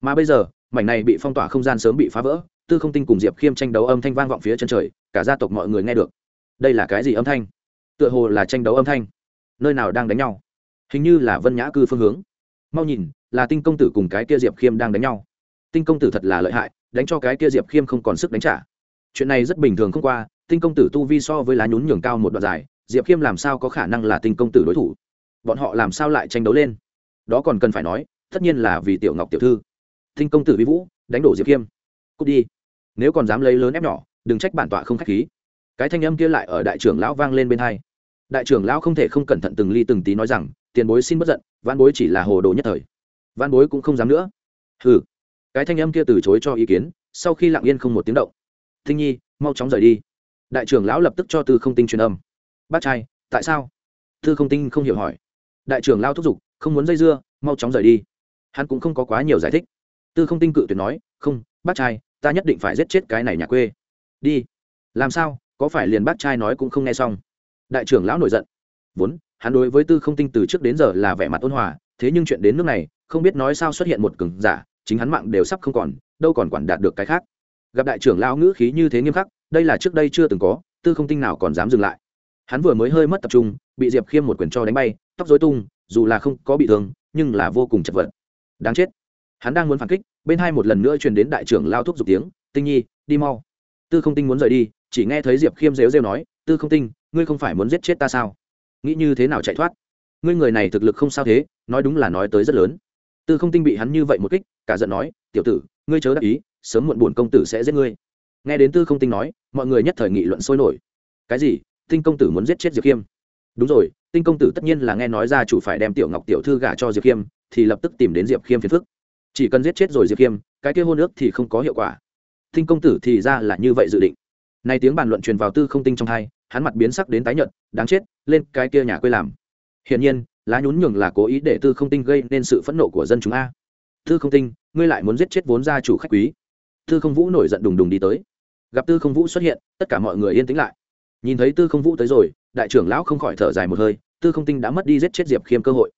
[SPEAKER 1] Mà bây giờ, mảnh này bị phong tỏa không gian sớm bị phá vỡ, tư không tinh cùng diệp khiêm tranh đấu âm thanh vang vọng phía chân trời, cả gia tộc mọi người nghe được. Đây là cái gì âm thanh? Tựa hồ là tranh đấu âm thanh. Nơi nào đang đánh nhau? Hình như là vân nhã cư phương hướng. Mau nhìn, là tinh công tử cùng cái kia diệp khiêm đang đánh nhau. Tinh công tử thật là lợi hại, đánh cho cái kia diệp khiêm không còn sức đánh trả. Chuyện này rất bình thường không qua, tinh công tử tu vi so với lá nhún nhường cao một đoạn dài, diệp khiêm làm sao có khả năng là tinh công tử đối thủ? Bọn họ làm sao lại tranh đấu lên? Đó còn cần phải nói, tất nhiên là vì tiểu ngọc tiểu thư. Thinh công tử vi vũ, đánh đổ diệp khiêm cút đi. Nếu còn dám lấy lớn ép nhỏ, đừng trách bản tọa không k h á c h khí. Cái thanh âm kia lại ở đại trưởng lão vang lên bên hai. Đại trưởng lão không thể không cẩn thận từng ly từng tí nói rằng, tiền bối xin bất giận, văn bối chỉ là hồ đồ nhất thời. Văn bối cũng không dám nữa. Hừ. Cái thanh âm kia từ chối cho ý kiến, sau khi lặng yên không một tiếng động. Thinh nhi, mau chóng rời đi. Đại trưởng lão lập tức cho tư không tinh truyền âm. Bác trai, tại sao? Tư không tinh không hiểu hỏi đại trưởng lao thúc giục, không muốn dây dưa, mau chóng rời đi. Hắn cũng không có quá nhiều giải thích. Tư không tinh cự tuyệt nói, không, bác trai, ta nhất định phải giết chết cái này nhà quê. Đi. Làm sao? Có phải liền bác trai nói cũng không nghe xong? Đại trưởng lão nổi giận. Vốn, hắn đối với tư không tinh từ trước đến giờ là vẻ mặt ôn hòa, thế nhưng chuyện đến nước này, không biết nói sao xuất hiện một cường giả, chính hắn mạng đều sắp không còn, đâu còn quản đạt được cái khác. Gặp đại trưởng lão ngữ khí như thế nghiêm khắc, đây là trước đây chưa từng có, tư không tinh nào còn dám dừng lại. Hắn vừa mới hơi mất tập trung, bị diệp khiêm một quyền cho đánh bay tóc dối tung, dù là không có bị thương, nhưng là vô cùng chật vật. Đáng chết. Hắn đang muốn phản kích, bên hai một lần nữa truyền đến đại trưởng lao thúc giục tiếng, tinh nhi, đi mau. Tư không tinh muốn rời đi, chỉ nghe thấy diệp khiêm rêu rêu nói, tư không tinh, ngươi không phải muốn giết chết ta sao? Nghĩ như thế nào chạy thoát? Ngươi người này thực lực không sao thế, nói đúng là nói tới rất lớn. Tư không tinh bị hắn như vậy một kích, cả giận nói, tiểu tử, ngươi chớ đắc ý, sớm muộn buồn công tử sẽ giết ngươi. Nghe đến tư không tinh nói, mọi người nhất thời nghị luận sôi nổi. Cái gì? Tinh công tử muốn giết chết diệp khiêm? Đúng rồi tinh công tử tất nhiên là nghe nói ra chủ phải đem tiểu ngọc tiểu thư gả cho diệp khiêm, thì lập tức tìm đến diệp khiêm phiền phức. Chỉ cần giết chết rồi diệp khiêm, cái kia hôn ước thì không có hiệu quả. Tinh công tử thì ra là như vậy dự định. Nay tiếng bàn luận truyền vào tư không tinh trong hai, hắn mặt biến sắc đến tái nhợt, đáng chết, lên cái kia nhà quê làm. Hiển nhiên, lá nhún nhường là cố ý để tư không tinh gây nên sự phẫn nộ của dân chúng a. Tư không tinh, ngươi lại muốn giết chết vốn gia chủ khách quý. Tư không vũ nổi giận đùng đùng đi tới. Gặp tư không vũ xuất hiện, tất cả mọi người yên tĩnh lại. Nhìn thấy tư không vũ tới rồi đại trưởng lão không khỏi thở dài một hơi, tư không tinh đã mất đi giết chết diệp khiêm cơ hội.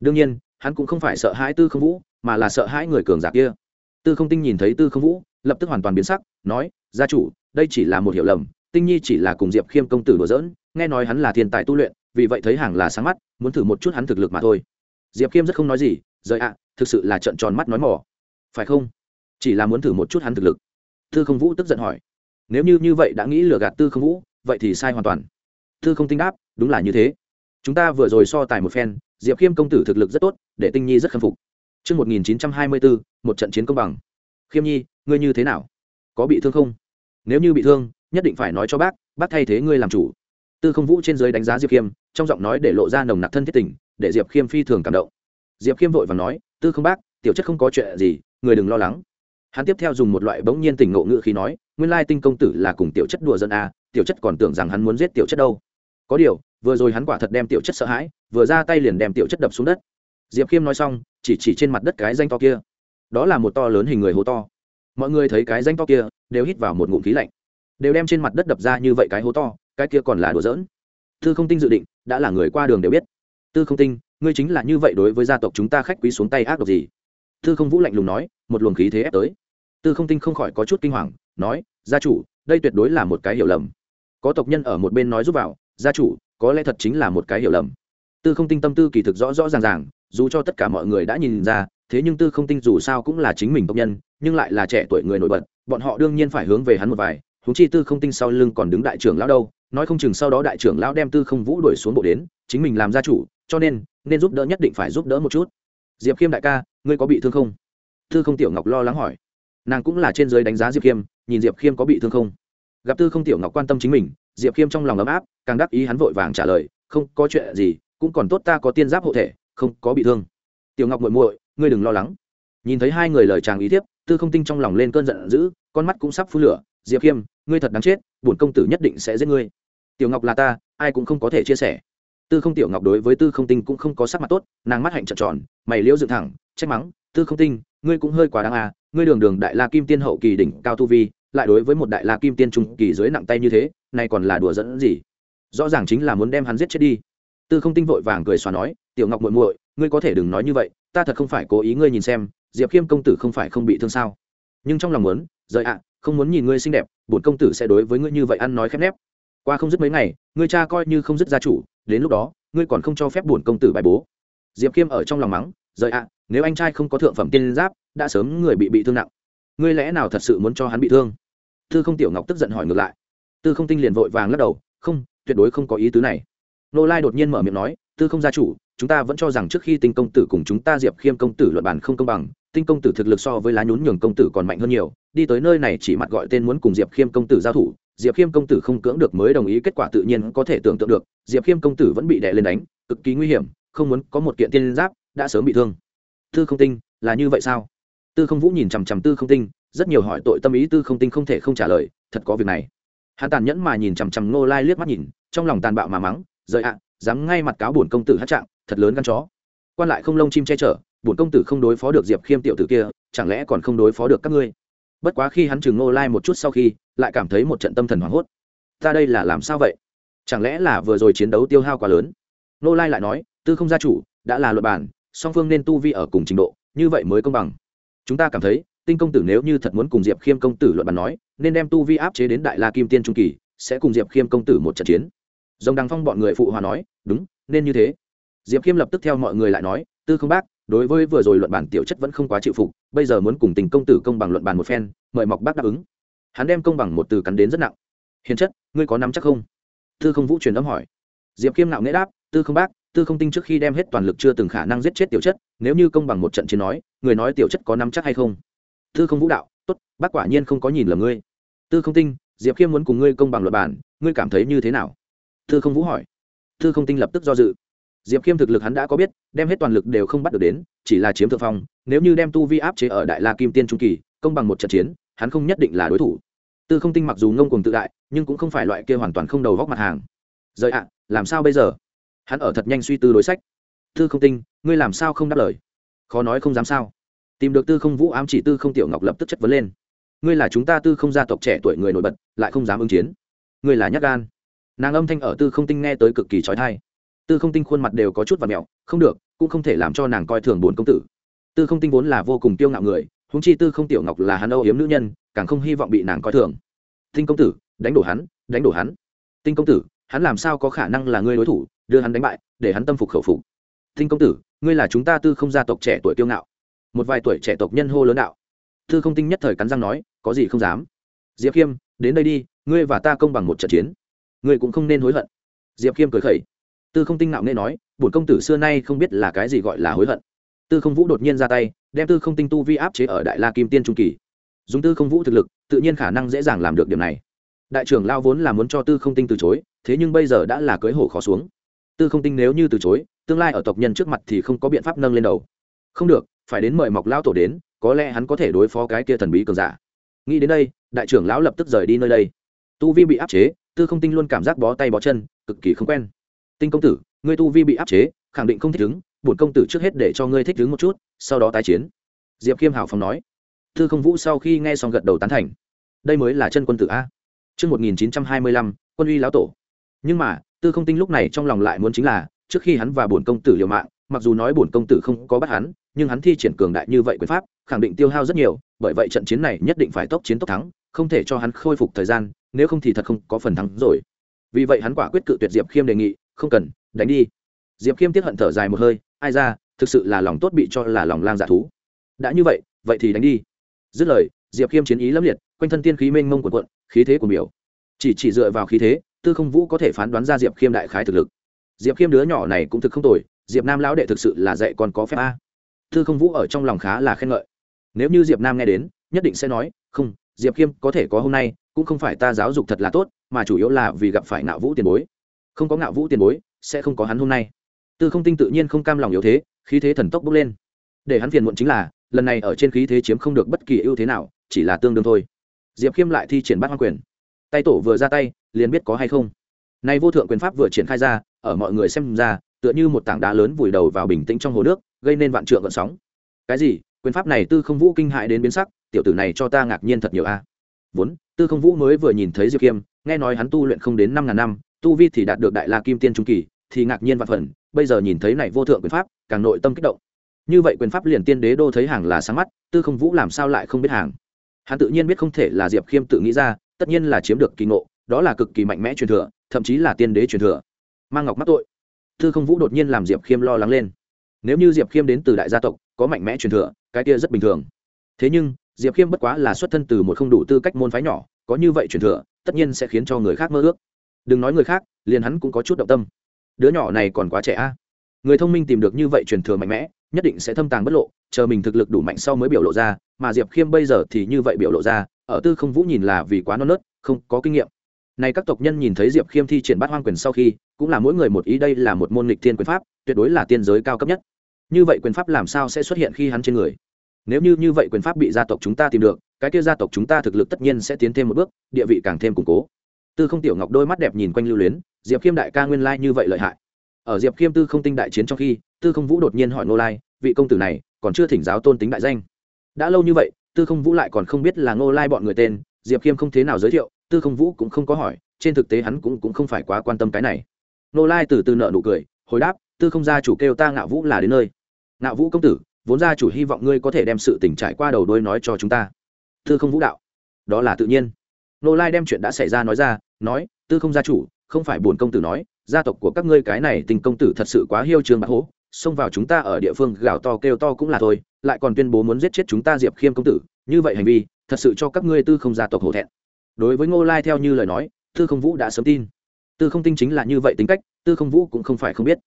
[SPEAKER 1] Đương nhiên, hắn cũng không phải sợ hãi tư không vũ, mà là sợ hãi người cường giả kia. Tư không tinh nhìn thấy tư không vũ, lập tức hoàn toàn biến sắc, nói, gia chủ, đây chỉ là một hiểu lầm, tinh nhi chỉ là cùng diệp khiêm công tử đùa giỡn, nghe nói hắn là thiên tài tu luyện, vì vậy thấy hàng là sáng mắt, muốn thử một chút hắn thực lực mà thôi. Diệp khiêm rất không nói gì, rời ạ, thực sự là trận tròn mắt nói mỏ phải không? Chỉ là muốn thử một chút hắn thực lực. Tư không vũ tức giận hỏi. Nếu như như vậy đã nghĩ lừa gạt tư không vũ, vậy thì sai hoàn toàn thư không tinh đáp đúng là như thế chúng ta vừa rồi so tài một phen diệp khiêm công tử thực lực rất tốt để tinh nhi rất khâm phục Trước 1924, một trận chiến công bằng. Khiêm nhi, ngươi như thế nào? Có bị thương không? Nếu như bị thương, nhất định phải nói cho bác, bác thay thế ngươi làm chủ. Tư Không Vũ trên dưới đánh giá Diệp Khiêm, trong giọng nói để lộ ra nồng nặc thân thiết tình, để Diệp Khiêm phi thường cảm động. Diệp Khiêm vội vàng nói, "Tư Không bác, tiểu chất không có chuyện gì, người đừng lo lắng." Hắn tiếp theo dùng một loại bỗng nhiên tỉnh ngộ ngữ khí nói, "Nguyên lai Tinh công tử là cùng tiểu chất đùa giỡn a, à, tiểu chất còn tưởng rằng hắn muốn giết tiểu chất đâu." Có điều, vừa rồi hắn quả thật đem tiểu chất sợ hãi, vừa ra tay liền đem tiểu chất đập xuống đất. Diệp Khiêm nói xong, chỉ chỉ trên mặt đất cái danh to kia. Đó là một to lớn hình người hố to. Mọi người thấy cái danh to kia đều hít vào một ngụm khí lạnh. Đều đem trên mặt đất đập ra như vậy cái hố to cái kia còn là đùa giỡn. Tư không tinh dự định đã là người qua đường đều biết. Tư không tinh ngươi chính là như vậy đối với gia tộc chúng ta khách quý xuống tay ác độc gì? Tư không vũ lạnh lùng nói một luồng khí thế ép tới. Tư không tinh không khỏi có chút kinh hoàng nói gia chủ đây tuyệt đối là một cái hiểu lầm. Có tộc nhân ở một bên nói giúp vào gia chủ, có lẽ thật chính là một cái hiểu lầm. Tư không tinh tâm tư kỳ thực rõ rõ ràng ràng, dù cho tất cả mọi người đã nhìn ra, thế nhưng tư không tinh dù sao cũng là chính mình tộc nhân, nhưng lại là trẻ tuổi người nổi bật, bọn họ đương nhiên phải hướng về hắn một vài húng chi tư không tinh sau lưng còn đứng đại trưởng lão đâu, nói không chừng sau đó đại trưởng lão đem tư không vũ đuổi xuống bộ đến, chính mình làm gia chủ, cho nên nên giúp đỡ nhất định phải giúp đỡ một chút. Diệp khiêm đại ca, ngươi có bị thương không? Tư không tiểu ngọc lo lắng hỏi. Nàng cũng là trên giới đánh giá diệp khiêm, nhìn diệp khiêm có bị thương không? Gặp tư không tiểu ngọc quan tâm chính mình diệp khiêm trong lòng ấm áp, càng đắc ý hắn vội vàng trả lời, không có chuyện gì, cũng còn tốt ta có tiên giáp hộ thể, không có bị thương. Tiểu ngọc muội muội, ngươi đừng lo lắng. Nhìn thấy hai người lời chàng ý thiếp, tư không tinh trong lòng lên cơn giận dữ, con mắt cũng sắp phun lửa. Diệp khiêm, ngươi thật đáng chết, bổn công tử nhất định sẽ giết ngươi. Tiểu ngọc là ta, ai cũng không có thể chia sẻ. Tư không tiểu ngọc đối với tư không tinh cũng không có sắc mặt tốt, nàng mắt hạnh trợn tròn, mày liễu dựng thẳng, trách mắng, tư không tinh, ngươi cũng hơi quá đáng à ngươi đường đường đại la kim tiên hậu kỳ đỉnh cao tu vi, lại đối với một đại la kim tiên trung kỳ dưới nặng tay như thế này còn là đùa dẫn gì? Rõ ràng chính là muốn đem hắn giết chết đi. Tư không tinh vội vàng cười xòa nói, tiểu ngọc muội muội, ngươi có thể đừng nói như vậy, ta thật không phải cố ý ngươi nhìn xem, diệp khiêm công tử không phải không bị thương sao? Nhưng trong lòng muốn, rời ạ, không muốn nhìn ngươi xinh đẹp, bổn công tử sẽ đối với ngươi như vậy ăn nói khép nép. Qua không dứt mấy ngày, ngươi cha coi như không dứt gia chủ, đến lúc đó, ngươi còn không cho phép bổn công tử bài bố. Diệp khiêm ở trong lòng mắng, rời ạ, nếu anh trai không có thượng phẩm tiên giáp, đã sớm người bị bị thương nặng. Ngươi lẽ nào thật sự muốn cho hắn bị thương? Tư không tiểu ngọc tức giận hỏi ngược lại tư không tinh liền vội vàng lắc đầu, không, tuyệt đối không có ý tứ này. Nô lai đột nhiên mở miệng nói, tư không gia chủ, chúng ta vẫn cho rằng trước khi tinh công tử cùng chúng ta diệp khiêm công tử luận bàn không công bằng, tinh công tử thực lực so với lá nhún nhường công tử còn mạnh hơn nhiều, đi tới nơi này chỉ mặt gọi tên muốn cùng diệp khiêm công tử giao thủ, diệp khiêm công tử không cưỡng được mới đồng ý kết quả tự nhiên có thể tưởng tượng được, diệp khiêm công tử vẫn bị đè lên đánh, cực kỳ nguy hiểm, không muốn có một kiện tiên giáp, đã sớm bị thương. Tư không tinh, là như vậy sao? Tư không vũ nhìn chằm chằm tư không tinh, rất nhiều hỏi tội tâm ý tư không tinh không thể không trả lời, thật có việc này hắn tàn nhẫn mà nhìn chằm chằm nô lai liếc mắt nhìn, trong lòng tàn bạo mà mắng, rời ạ, dám ngay mặt cáo bổn công tử hát trạng, thật lớn gan chó. Quan lại không lông chim che chở, bổn công tử không đối phó được diệp khiêm tiểu tử kia, chẳng lẽ còn không đối phó được các ngươi? Bất quá khi hắn chừng nô lai một chút sau khi, lại cảm thấy một trận tâm thần hoảng hốt. Ta đây là làm sao vậy? Chẳng lẽ là vừa rồi chiến đấu tiêu hao quá lớn? Nô lai lại nói, tư không gia chủ, đã là luật bản song phương nên tu vi ở cùng trình độ, như vậy mới công bằng. Chúng ta cảm thấy tinh công tử nếu như thật muốn cùng diệp khiêm công tử luận bàn nói, nên đem tu vi áp chế đến đại la kim tiên trung kỳ, sẽ cùng diệp khiêm công tử một trận chiến. Dòng đằng phong bọn người phụ hòa nói, đúng, nên như thế. Diệp khiêm lập tức theo mọi người lại nói, tư không bác, đối với vừa rồi luận bản tiểu chất vẫn không quá chịu phục, bây giờ muốn cùng tình công tử công bằng luận bàn một phen, mời mọc bác đáp ứng. Hắn đem công bằng một từ cắn đến rất nặng. Hiền chất, ngươi có nắm chắc không? Tư không vũ truyền âm hỏi. Diệp khiêm nạo nghễ đáp, tư không bác, tư không tinh trước khi đem hết toàn lực chưa từng khả năng giết chết tiểu chất, nếu như công bằng một trận chiến nói, người nói tiểu chất có nắm chắc hay không? Tư không vũ đạo, tốt, bác quả nhiên không có nhìn lầm ngươi. Tư không tinh, diệp khiêm muốn cùng ngươi công bằng luật bản ngươi cảm thấy như thế nào? Tư không vũ hỏi. Tư không tinh lập tức do dự. Diệp khiêm thực lực hắn đã có biết, đem hết toàn lực đều không bắt được đến, chỉ là chiếm thượng phong, nếu như đem tu vi áp chế ở đại la kim tiên trung kỳ, công bằng một trận chiến, hắn không nhất định là đối thủ. Tư không tinh mặc dù ngông cùng tự đại, nhưng cũng không phải loại kia hoàn toàn không đầu góc mặt hàng. Rời ạ, làm sao bây giờ? Hắn ở thật nhanh suy tư đối sách. Tư không tinh, ngươi làm sao không đáp lời? Khó nói không dám sao tìm được tư không vũ ám chỉ tư không tiểu ngọc lập tức chất vấn lên. Ngươi là chúng ta tư không gia tộc trẻ tuổi người nổi bật, lại không dám ứng chiến. Ngươi là nhát gan. Nàng âm thanh ở tư không tinh nghe tới cực kỳ trói thai tư không tinh khuôn mặt đều có chút và mẹo, không được, cũng không thể làm cho nàng coi thường bổn công tử. Tư không tinh vốn là vô cùng tiêu ngạo người húng chi tư không tiểu ngọc là hắn âu yếm nữ nhân, càng không hy vọng bị nàng coi thường. Tinh công tử, đánh đổ hắn, đánh đổ hắn. Tinh công tử, hắn làm sao có khả năng là ngươi đối thủ, đưa hắn đánh bại, để hắn tâm phục khẩu phục. Tinh công tử, ngươi là chúng ta tư không gia tộc trẻ tuổi kiêu ngạo một vài tuổi trẻ tộc nhân hô lớn đạo. Tư không tinh nhất thời cắn răng nói, có gì không dám? Diệp khiêm, đến đây đi, ngươi và ta công bằng một trận chiến. Ngươi cũng không nên hối hận. Diệp khiêm cười khẩy. Tư không tinh ngạo nghe nói, bổn công tử xưa nay không biết là cái gì gọi là hối hận. Tư không vũ đột nhiên ra tay, đem tư không tinh tu vi áp chế ở đại la kim tiên trung kỳ. Dùng tư không vũ thực lực, tự nhiên khả năng dễ dàng làm được điểm này. Đại trưởng lao vốn là muốn cho tư không tinh từ chối, thế nhưng bây giờ đã là cưới hổ khó xuống. Tư không tinh nếu như từ chối, tương lai ở tộc nhân trước mặt thì không có biện pháp nâng lên đầu không được phải đến mời mọc lão tổ đến có lẽ hắn có thể đối phó cái kia thần bí cường giả. Nghĩ đến đây đại trưởng lão lập tức rời đi nơi đây. Tu vi bị áp chế tư không tinh luôn cảm giác bó tay bó chân cực kỳ không quen. Tinh công tử ngươi tu vi bị áp chế khẳng định không thích ứng bổn công tử trước hết để cho ngươi thích ứng một chút sau đó tái chiến. Diệp khiêm hào phong nói. Tư không vũ sau khi nghe xong gật đầu tán thành. Đây mới là chân quân tử a. Trước 1925, quân uy lão tổ. Nhưng mà, tư không tinh lúc này trong lòng lại muốn chính là, trước khi hắn và bổn công tử liều mạng, mặc dù nói bổn công tử không có bắt hắn, nhưng hắn thi triển cường đại như vậy quyền pháp, khẳng định tiêu hao rất nhiều, bởi vậy trận chiến này nhất định phải tốc chiến tốc thắng, không thể cho hắn khôi phục thời gian, nếu không thì thật không có phần thắng rồi. Vì vậy hắn quả quyết cự tuyệt Diệp Khiêm đề nghị, không cần, đánh đi. Diệp Khiêm tiếc hận thở dài một hơi, ai ra, thực sự là lòng tốt bị cho là lòng lang dạ thú. Đã như vậy, vậy thì đánh đi. Dứt lời, Diệp Khiêm chiến ý lâm liệt, quanh thân tiên khí mênh mông cuộn cuộn, khí thế của biểu chỉ chỉ dựa vào khí thế tư không vũ có thể phán đoán ra diệp khiêm đại khái thực lực diệp khiêm đứa nhỏ này cũng thực không tồi diệp nam lão đệ thực sự là dạy còn có phép a Thư không vũ ở trong lòng khá là khen ngợi. Nếu như diệp nam nghe đến, nhất định sẽ nói, không, diệp khiêm, có thể có hôm nay, cũng không phải ta giáo dục thật là tốt, mà chủ yếu là vì gặp phải ngạo vũ tiền bối. Không có ngạo vũ tiền bối, sẽ không có hắn hôm nay. Tư không tinh tự nhiên không cam lòng yếu thế, khí thế thần tốc bốc lên. Để hắn phiền muộn chính là, lần này ở trên khí thế chiếm không được bất kỳ ưu thế nào, chỉ là tương đương thôi. Diệp khiêm lại thi triển bát hoang quyền. Tay tổ vừa ra tay, liền biết có hay không. Nay vô thượng quyền pháp vừa triển khai ra, ở mọi người xem ra, tựa như một tảng đá lớn vùi đầu vào bình tĩnh trong hồ nước gây nên vạn trượng gợn sóng. Cái gì? Quyền pháp này tư không vũ kinh hại đến biến sắc, tiểu tử này cho ta ngạc nhiên thật nhiều a. Vốn, tư không vũ mới vừa nhìn thấy diệp kiêm, nghe nói hắn tu luyện không đến năm ngàn năm, tu vi thì đạt được đại la kim tiên trung kỳ, thì ngạc nhiên vạn phần, bây giờ nhìn thấy này vô thượng quyền pháp, càng nội tâm kích động. Như vậy quyền pháp liền tiên đế đô thấy hàng là sáng mắt, tư không vũ làm sao lại không biết hàng? Hắn tự nhiên biết không thể là diệp khiêm tự nghĩ ra, tất nhiên là chiếm được kỳ ngộ, đó là cực kỳ mạnh mẽ truyền thừa, thậm chí là tiên đế truyền thừa. Mang ngọc mắc tội. Tư không vũ đột nhiên làm diệp khiêm lo lắng lên nếu như diệp khiêm đến từ đại gia tộc, có mạnh mẽ truyền thừa, cái kia rất bình thường. Thế nhưng, diệp khiêm bất quá là xuất thân từ một không đủ tư cách môn phái nhỏ, có như vậy truyền thừa, tất nhiên sẽ khiến cho người khác mơ ước. Đừng nói người khác, liền hắn cũng có chút động tâm. Đứa nhỏ này còn quá trẻ a. Người thông minh tìm được như vậy truyền thừa mạnh mẽ, nhất định sẽ thâm tàng bất lộ, chờ mình thực lực đủ mạnh sau mới biểu lộ ra, mà diệp khiêm bây giờ thì như vậy biểu lộ ra, ở tư không vũ nhìn là vì quá non nớt, không có kinh nghiệm. Này các tộc nhân nhìn thấy diệp khiêm thi triển bát hoang quyền sau khi, cũng là mỗi người một ý đây là một môn lịch thiên quyền pháp, tuyệt đối là tiên giới cao cấp nhất như vậy quyền pháp làm sao sẽ xuất hiện khi hắn trên người? Nếu như như vậy quyền pháp bị gia tộc chúng ta tìm được cái kia gia tộc chúng ta thực lực tất nhiên sẽ tiến thêm một bước địa vị càng thêm củng cố. Tư không tiểu ngọc đôi mắt đẹp nhìn quanh lưu luyến diệp khiêm đại ca nguyên lai như vậy lợi hại. Ở diệp khiêm tư không tinh đại chiến trong khi tư không vũ đột nhiên hỏi ngô lai vị công tử này còn chưa thỉnh giáo tôn tính đại danh? Đã lâu như vậy tư không vũ lại còn không biết là ngô lai bọn người tên diệp khiêm không thế nào giới thiệu tư không vũ cũng không có hỏi trên thực tế hắn cũng, cũng không phải quá quan tâm cái này. Ngô lai từ từ nợ nụ cười hồi đáp tư không gia chủ kêu ta ngạo vũ là đến nơi nạo vũ công tử, vốn gia chủ hy vọng ngươi có thể đem sự tình trải qua đầu đôi nói cho chúng ta. Tư không vũ đạo, đó là tự nhiên. Ngô lai đem chuyện đã xảy ra nói ra, nói, tư không gia chủ, không phải buồn công tử nói, gia tộc của các ngươi cái này tình công tử thật sự quá hiêu trương bạc hố, xông vào chúng ta ở địa phương gào to kêu to cũng là thôi, lại còn tuyên bố muốn giết chết chúng ta diệp khiêm công tử, như vậy hành vi, thật sự cho các ngươi tư không gia tộc hổ thẹn. Đối với ngô lai theo như lời nói, tư không vũ đã sớm tin. Tư không tinh chính là như vậy tính cách, tư không vũ cũng không phải không biết.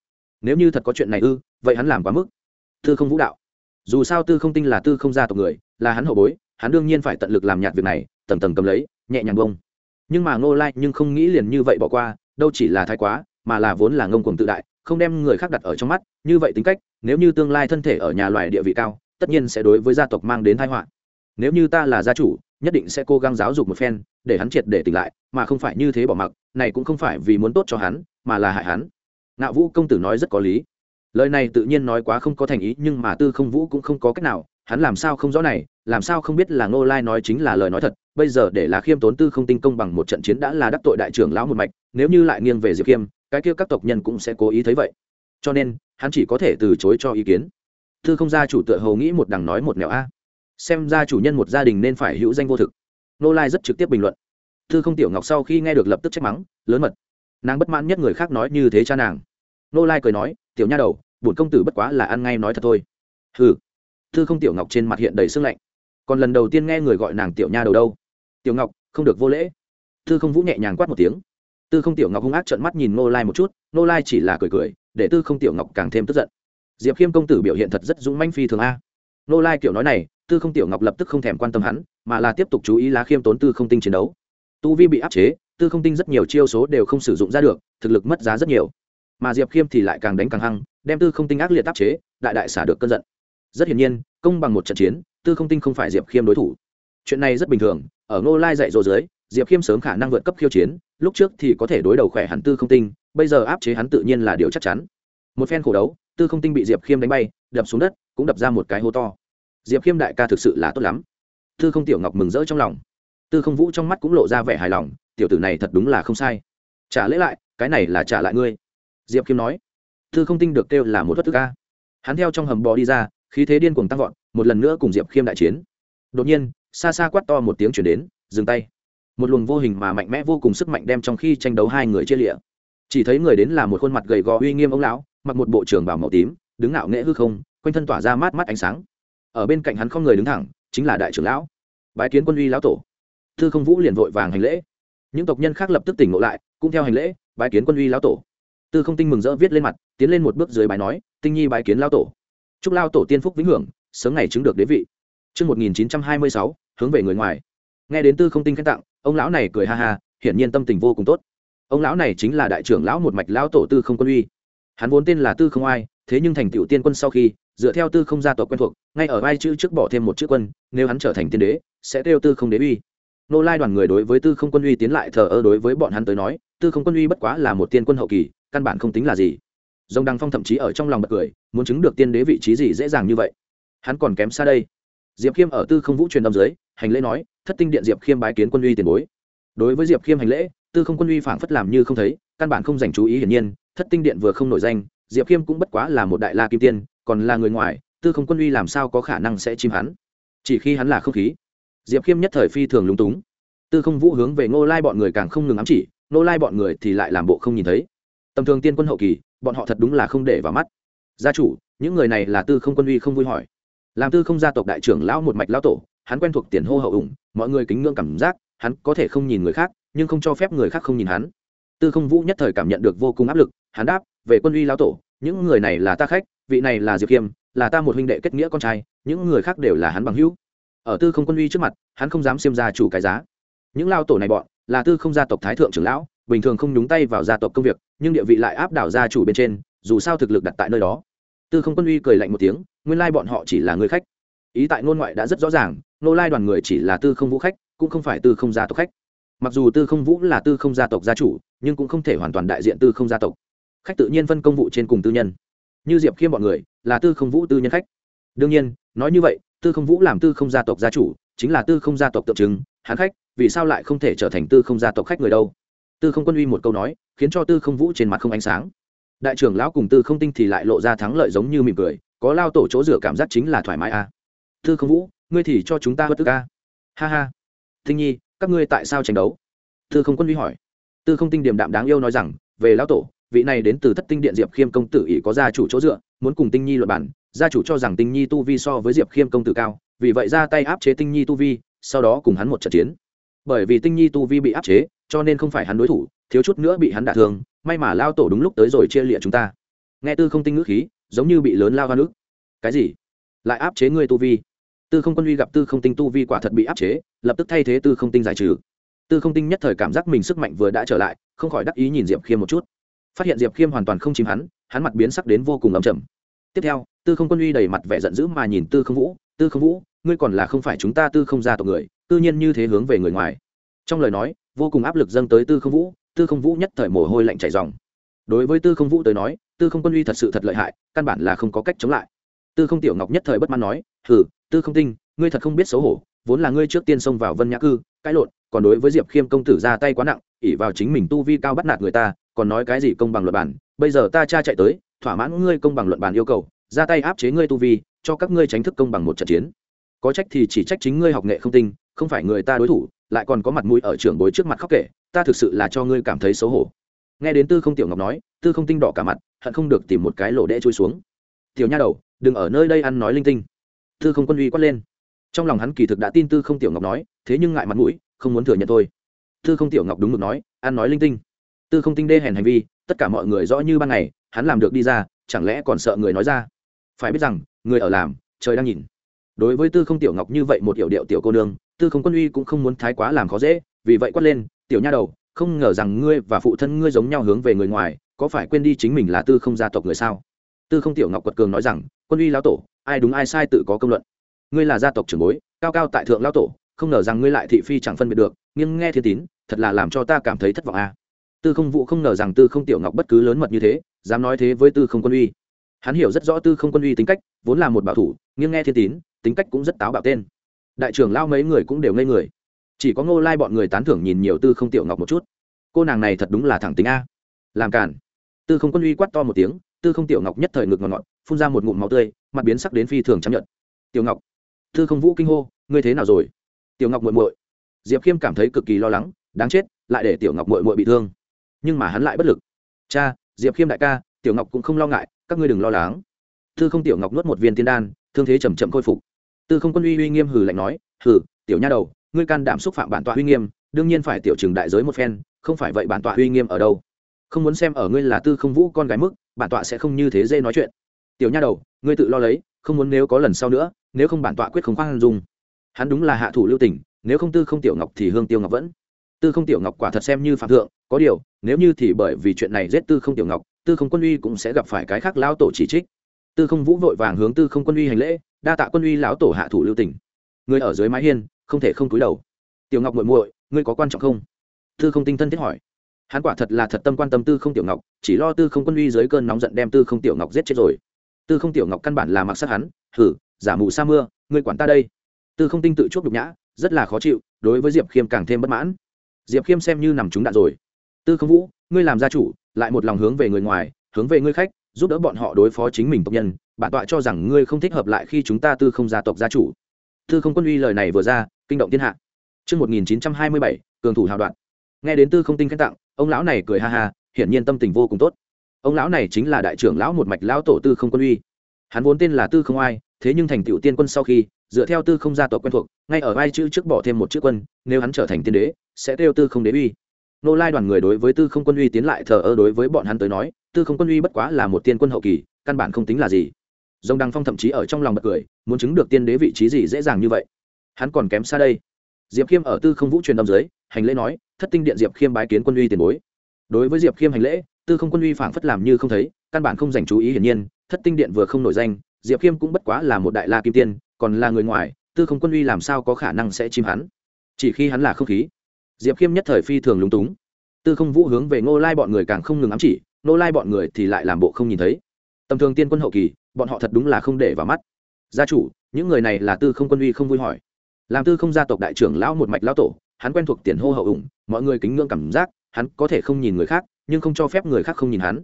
[SPEAKER 1] Nếu như thật có chuyện này ư, vậy hắn làm quá mức tư không vũ đạo. Dù sao tư không tinh là tư không gia tộc người, là hắn hậu bối, hắn đương nhiên phải tận lực làm nhạt việc này tầng tầng cầm lấy, nhẹ nhàng bông nhưng mà ngô lai nhưng không nghĩ liền như vậy bỏ qua, đâu chỉ là thái quá, mà là vốn là ngông cuồng tự đại, không đem người khác đặt ở trong mắt, như vậy tính cách, nếu như tương lai thân thể ở nhà loài địa vị cao, tất nhiên sẽ đối với gia tộc mang đến thái họa. Nếu như ta là gia chủ, nhất định sẽ cố gắng giáo dục một phen, để hắn triệt để tỉnh lại, mà không phải như thế bỏ mặc, này cũng không phải vì muốn tốt cho hắn, mà là hại hắn. Nạo vũ công tử nói rất có lý lời này tự nhiên nói quá không có thành ý, nhưng mà tư không vũ cũng không có cách nào, hắn làm sao không rõ này, làm sao không biết là ngô lai nói chính là lời nói thật, bây giờ để là khiêm tốn tư không tinh công bằng một trận chiến đã là đắc tội đại trưởng lão một mạch, nếu như lại nghiêng về diệp khiêm, cái kia các tộc nhân cũng sẽ cố ý thấy vậy. Cho nên, hắn chỉ có thể từ chối cho ý kiến. Thư không gia chủ tựa hầu nghĩ một đằng nói một nẻo a. Xem ra chủ nhân một gia đình nên phải hữu danh vô thực. Nô lai rất trực tiếp bình luận. Thư không tiểu ngọc sau khi nghe được lập tức trách mắng, lớn mật. Nàng bất mãn nhất người khác nói như thế cha nàng. Nô lai cười nói, tiểu nha đầu bổn công tử bất quá là ăn ngay nói thật thôi. Hừ. Thư không tiểu ngọc trên mặt hiện đầy sưng lạnh. Còn lần đầu tiên nghe người gọi nàng tiểu nha đầu đâu. Tiểu ngọc, không được vô lễ. Tư không vũ nhẹ nhàng quát một tiếng. Tư không tiểu ngọc hung ác trợn mắt nhìn nô lai một chút nô lai chỉ là cười cười, để tư không tiểu ngọc càng thêm tức giận. Diệp khiêm công tử biểu hiện thật rất dũng manh phi thường a. Nô lai kiểu nói này tư không tiểu ngọc lập tức không thèm quan tâm hắn, mà là tiếp tục chú ý lá khiêm tốn tư không tinh chiến đấu. Tu vi bị áp chế, tư không tinh rất nhiều chiêu số đều không sử dụng ra được, thực lực mất giá rất nhiều. Mà diệp khiêm thì lại càng đánh càng hăng đem tư không tinh ác liệt áp chế, đại đại xả được cơn giận. Rất hiển nhiên, công bằng một trận chiến, tư không tinh không phải diệp khiêm đối thủ. Chuyện này rất bình thường, ở ngô lai dạy dỗ dưới, diệp khiêm sớm khả năng vượt cấp khiêu chiến, lúc trước thì có thể đối đầu khỏe hẳn tư không tinh, bây giờ áp chế hắn tự nhiên là điều chắc chắn. Một phen khổ đấu, tư không tinh bị diệp khiêm đánh bay, đập xuống đất, cũng đập ra một cái hố to. Diệp khiêm đại ca thực sự là tốt lắm. Tư không tiểu ngọc mừng rỡ trong lòng. Tư không vũ trong mắt cũng lộ ra vẻ hài lòng, tiểu tử này thật đúng là không sai. Trả lễ lại, cái này là trả lại ngươi. Diệp khiêm nói tư không tinh được kêu là một bất thức ca. Hắn theo trong hầm bò đi ra, khí thế điên cuồng tăng vọt, một lần nữa cùng diệp khiêm đại chiến. Đột nhiên, xa xa quát to một tiếng chuyển đến, dừng tay. Một luồng vô hình mà mạnh mẽ vô cùng sức mạnh đem trong khi tranh đấu hai người chia lịa. Chỉ thấy người đến là một khuôn mặt gầy gò uy nghiêm ông lão, mặc một bộ trường bảo màu tím, đứng ngạo nghễ hư không, quanh thân tỏa ra mát mắt ánh sáng. Ở bên cạnh hắn không người đứng thẳng, chính là đại trưởng lão. Bái kiến quân uy lão tổ. Thư không vũ liền vội vàng hành lễ. Những tộc nhân khác lập tức tỉnh ngộ lại, cũng theo hành lễ, bái kiến quân uy lão tổ tư không tinh mừng rỡ viết lên mặt tiến lên một bước dưới bài nói tinh nhi bài kiến lão tổ chúc lao tổ tiên phúc vĩnh hưởng sớm ngày chứng được đế vị Trước 1926, hướng về người ngoài. Nghe đến tư không tinh khen tặng, ông lão này cười ha ha, hiển nhiên tâm tình vô cùng tốt. Ông lão này chính là đại trưởng lão một mạch lão tổ tư không quân uy. Hắn vốn tên là tư không ai, thế nhưng thành tiểu tiên quân sau khi, dựa theo tư không gia tộc quen thuộc ngay ở vai chữ trước bỏ thêm một chữ quân nếu hắn trở thành tiên đế sẽ kêu tư không đế uy nô lai đoàn người đối với tư không quân uy tiến lại thờ ơ đối với bọn hắn tới nói tư không quân uy bất quá là một tiên quân hậu kỳ, căn bản không tính là gì. Dòng đăng phong thậm chí ở trong lòng bật cười, muốn chứng được tiên đế vị trí gì dễ dàng như vậy. Hắn còn kém xa đây. Diệp khiêm ở tư không vũ truyền âm dưới, hành lễ nói, thất tinh điện diệp khiêm bái kiến quân uy tiền bối. Đối với diệp khiêm hành lễ, tư không quân uy phảng phất làm như không thấy, căn bản không dành chú ý hiển nhiên, thất tinh điện vừa không nổi danh, diệp khiêm cũng bất quá là một đại la kim tiên, còn là người ngoài, tư không quân uy làm sao có khả năng sẽ chìm hắn? Chỉ khi hắn là không khí. Diệp khiêm nhất thời phi thường lúng túng. Tư không vũ hướng về ngô lai bọn người càng không ngừng ám chỉ nô lai bọn người thì lại làm bộ không nhìn thấy. Tầm thường tiên quân hậu kỳ, bọn họ thật đúng là không để vào mắt. Gia chủ, những người này là tư không quân uy không vui hỏi. Làm tư không gia tộc đại trưởng lão một mạch lão tổ, hắn quen thuộc tiền hô hậu ủng, mọi người kính ngưỡng cảm giác, hắn có thể không nhìn người khác, nhưng không cho phép người khác không nhìn hắn. Tư không vũ nhất thời cảm nhận được vô cùng áp lực, hắn đáp, về quân uy lão tổ, những người này là ta khách, vị này là diệp khiêm là ta một huynh đệ kết nghĩa con trai, những người khác đều là hắn bằng hữu. Ở tư không quân uy trước mặt, hắn không dám xiêm ra chủ cái giá. Những lao tổ này bọn là tư không gia tộc thái thượng trưởng lão bình thường không nhúng tay vào gia tộc công việc nhưng địa vị lại áp đảo gia chủ bên trên dù sao thực lực đặt tại nơi đó tư không quân uy cười lạnh một tiếng nguyên lai bọn họ chỉ là người khách ý tại ngôn ngoại đã rất rõ ràng nô lai đoàn người chỉ là tư không vũ khách cũng không phải tư không gia tộc khách mặc dù tư không vũ là tư không gia tộc gia chủ nhưng cũng không thể hoàn toàn đại diện tư không gia tộc khách tự nhiên phân công vụ trên cùng tư nhân như diệp khiêm bọn người là tư không vũ tư nhân khách đương nhiên nói như vậy tư không vũ làm tư không gia tộc gia chủ chính là tư không gia tộc tượng trưng hán khách vì sao lại không thể trở thành tư không gia tộc khách người đâu? Tư không quân uy một câu nói, khiến cho tư không vũ trên mặt không ánh sáng. Đại trưởng lão cùng tư không tinh thì lại lộ ra thắng lợi giống như mỉm cười, có lao tổ chỗ rửa cảm giác chính là thoải mái a à. tư không vũ, ngươi thì cho chúng ta bất tức a ha ha. Tinh nhi, các ngươi tại sao tranh đấu? Tư không quân uy hỏi. Tư không tinh điềm đạm đáng yêu nói rằng, về lão tổ, vị này đến từ thất tinh điện diệp khiêm công tử ỷ có gia chủ chỗ dựa, muốn cùng tinh nhi luật bản gia chủ cho rằng tinh nhi tu vi so với diệp khiêm công tử cao, vì vậy ra tay áp chế tinh nhi tu vi, sau đó cùng hắn một trận chiến bởi vì tinh nhi tu vi bị áp chế, cho nên không phải hắn đối thủ, thiếu chút nữa bị hắn đả thương, may mà lao tổ đúng lúc tới rồi chia lịa chúng ta. Nghe tư không tinh ngữ khí, giống như bị lớn lao hoa nước cái gì? Lại áp chế ngươi tu vi? Tư không quân uy gặp tư không tinh tu vi quả thật bị áp chế, lập tức thay thế tư không tinh giải trừ. Tư không tinh nhất thời cảm giác mình sức mạnh vừa đã trở lại, không khỏi đắc ý nhìn diệp khiêm một chút. Phát hiện diệp khiêm hoàn toàn không chìm hắn hắn mặt biến sắc đến vô cùng ấm chầm tiếp theo, tư không quân uy đầy mặt vẻ giận dữ mà nhìn tư không vũ, tư không vũ, ngươi còn là không phải chúng ta tư không gia tộc người tư nhiên như thế hướng về người ngoài. Trong lời nói, vô cùng áp lực dâng tới tư không vũ, tư không vũ nhất thời mồ hôi lạnh chảy dòng đối với tư không vũ tới nói, tư không quân uy thật sự thật lợi hại, căn bản là không có cách chống lại. Tư không tiểu ngọc nhất thời bất mãn nói, hừ, tư không tinh, ngươi thật không biết xấu hổ, vốn là ngươi trước tiên xông vào vân nhã cư cãi lộn, còn đối với diệp khiêm công tử ra tay quá nặng ỉ vào chính mình tu vi cao bắt nạt người ta, còn nói cái gì công bằng luật bản bây giờ ta cha chạy tới, thỏa mãn ngươi công bằng luận bàn yêu cầu, ra tay áp chế ngươi tu vi, cho các ngươi tránh thức công bằng một trận chiến. Có trách thì chỉ trách chính ngươi học nghệ không tinh không phải người ta đối thủ, lại còn có mặt mũi ở trưởng bối trước mặt khóc kể, ta thực sự là cho ngươi cảm thấy xấu hổ. Nghe đến tư không tiểu ngọc nói, tư không tinh đỏ cả mặt, hận không được tìm một cái lỗ đẽ trôi xuống. Tiểu nha đầu, đừng ở nơi đây ăn nói linh tinh. Tư không quân uy quát lên. Trong lòng hắn kỳ thực đã tin tư không tiểu ngọc nói, thế nhưng ngại mặt mũi, không muốn thừa nhận thôi. Tư không tiểu ngọc đúng mực nói, ăn nói linh tinh. Tư không tinh đê hèn hành vi, tất cả mọi người rõ như ban ngày, hắn làm được đi ra, chẳng lẽ còn sợ người nói ra? Phải biết rằng, người ở làm, trời đang nhìn. Đối với tư không tiểu ngọc như vậy một yểu điệu tiểu cô nương tư không quân uy cũng không muốn thái quá làm khó dễ, vì vậy quát lên, tiểu nha đầu, không ngờ rằng ngươi và phụ thân ngươi giống nhau hướng về người ngoài, có phải quên đi chính mình là tư không gia tộc người sao? Tư không tiểu ngọc quật cường nói rằng, quân uy lão tổ, ai đúng ai sai tự có công luận. Ngươi là gia tộc trưởng bối, cao cao tại thượng lão tổ, không ngờ rằng ngươi lại thị phi chẳng phân biệt được nhưng nghe thiên tín, thật là làm cho ta cảm thấy thất vọng a. À. tư không vụ không ngờ rằng tư không tiểu ngọc bất cứ lớn mật như thế, dám nói thế với tư không quân uy. Hắn hiểu rất rõ tư không quân uy tính cách, vốn là một bảo thủ nhưng nghe thiên tín, tính cách cũng rất táo bạo tên đại trưởng lao mấy người cũng đều ngây người. Chỉ có ngô lai bọn người tán thưởng nhìn nhiều tư không tiểu ngọc một chút. Cô nàng này thật đúng là thẳng tính a. Làm cản tư không quân uy quát to một tiếng, tư không tiểu ngọc nhất thời ngực ngọt ngọt, phun ra một ngụm máu tươi, mặt biến sắc đến phi thường chấp nhận tiểu ngọc, tư không vũ kinh hô, ngươi thế nào rồi? Tiểu ngọc muội muội. Diệp khiêm cảm thấy cực kỳ lo lắng, đáng chết, lại để tiểu ngọc muội muội bị thương. Nhưng mà hắn lại bất lực. Cha, diệp khiêm đại ca, tiểu ngọc cũng không lo ngại, các ngươi đừng lo lắng. Tư không tiểu ngọc nuốt một viên tiên đan, thương thế chầm chậm khôi phục tư không quân uy uy nghiêm hừ lạnh nói, hừ, tiểu nha đầu, ngươi can đảm xúc phạm bản tọa uy nghiêm, đương nhiên phải tiểu trừng đại giới một phen, không phải vậy bản tọa uy nghiêm ở đâu? Không muốn xem ở ngươi là tư không vũ con gái mức, bản tọa sẽ không như thế dê nói chuyện. Tiểu nha đầu, ngươi tự lo lấy, không muốn nếu có lần sau nữa, nếu không bản tọa quyết không khoan dung. Hắn đúng là hạ thủ lưu tình, nếu không tư không tiểu ngọc thì hương tiêu ngọc vẫn. Tư không tiểu ngọc quả thật xem như phạm thượng, có điều, nếu như thì bởi vì chuyện này giết tư không tiểu ngọc, tư không quân uy cũng sẽ gặp phải cái khác lao tổ chỉ trích. Tư không vũ vội vàng hướng tư không quân uy hành lễ đa tạ quân uy lão tổ hạ thủ lưu tình. Người ở dưới mái hiên không thể không cúi đầu. Tiểu ngọc muội muội ngươi có quan trọng không? Tư không tinh thân thiết hỏi. Hắn quả thật là thật tâm quan tâm tư không tiểu ngọc chỉ lo tư không quân uy dưới cơn nóng giận đem tư không tiểu ngọc giết chết rồi. Tư không tiểu ngọc căn bản là mặc sát hắn Hừ, giả mù sa mưa ngươi quản ta đây? Tư không tinh tự chuốc nhục nhã rất là khó chịu đối với diệp khiêm càng thêm bất mãn. Diệp khiêm xem như nằm trúng đạn rồi. Tư không vũ ngươi làm gia chủ lại một lòng hướng về người ngoài hướng về ngươi khách giúp đỡ bọn họ đối phó chính mình tộc nhân bản tọa cho rằng ngươi không thích hợp lại khi chúng ta tư không gia tộc gia chủ. Tư không quân uy lời này vừa ra kinh động thiên hạ. Trước 1927, cường thủ hào đoạn. nghe đến tư không tinh khen tặng ông lão này cười ha ha hiển nhiên tâm tình vô cùng tốt. Ông lão này chính là đại trưởng lão một mạch lão tổ tư không quân uy. Hắn vốn tên là tư không ai thế nhưng thành tựu tiên quân sau khi dựa theo tư không gia tộc quen thuộc ngay ở vai chữ trước bỏ thêm một chữ quân nếu hắn trở thành tiên đế sẽ kêu tư không đế uy. Nô lai đoàn người đối với tư không quân uy tiến lại thờ ơ đối với bọn hắn tới nói tư không quân uy bất quá là một tiên quân hậu kỳ căn bản không tính là gì dông đăng phong thậm chí ở trong lòng bật cười, muốn chứng được tiên đế vị trí gì dễ dàng như vậy. Hắn còn kém xa đây. Diệp khiêm ở tư không vũ truyền âm dưới, hành lễ nói, thất tinh điện diệp khiêm bái kiến quân uy tiền bối. Đối với diệp khiêm hành lễ, tư không quân uy phảng phất làm như không thấy, căn bản không dành chú ý hiển nhiên, thất tinh điện vừa không nổi danh, diệp khiêm cũng bất quá là một đại la kim tiên, còn là người ngoài, tư không quân uy làm sao có khả năng sẽ chim hắn? Chỉ khi hắn là không khí, diệp khiêm nhất thời phi thường lúng túng. Tư không vũ hướng về ngô lai bọn người càng không ngừng ám chỉ, ngô lai bọn người thì lại làm bộ không nhìn thấy. Tầm thường tiên quân hậu kỳ bọn họ thật đúng là không để vào mắt. Gia chủ, những người này là tư không quân uy không vui hỏi. Làm tư không gia tộc đại trưởng lão một mạch lão tổ, hắn quen thuộc tiền hô hậu ủng, mọi người kính ngưỡng cảm giác, hắn có thể không nhìn người khác, nhưng không cho phép người khác không nhìn hắn.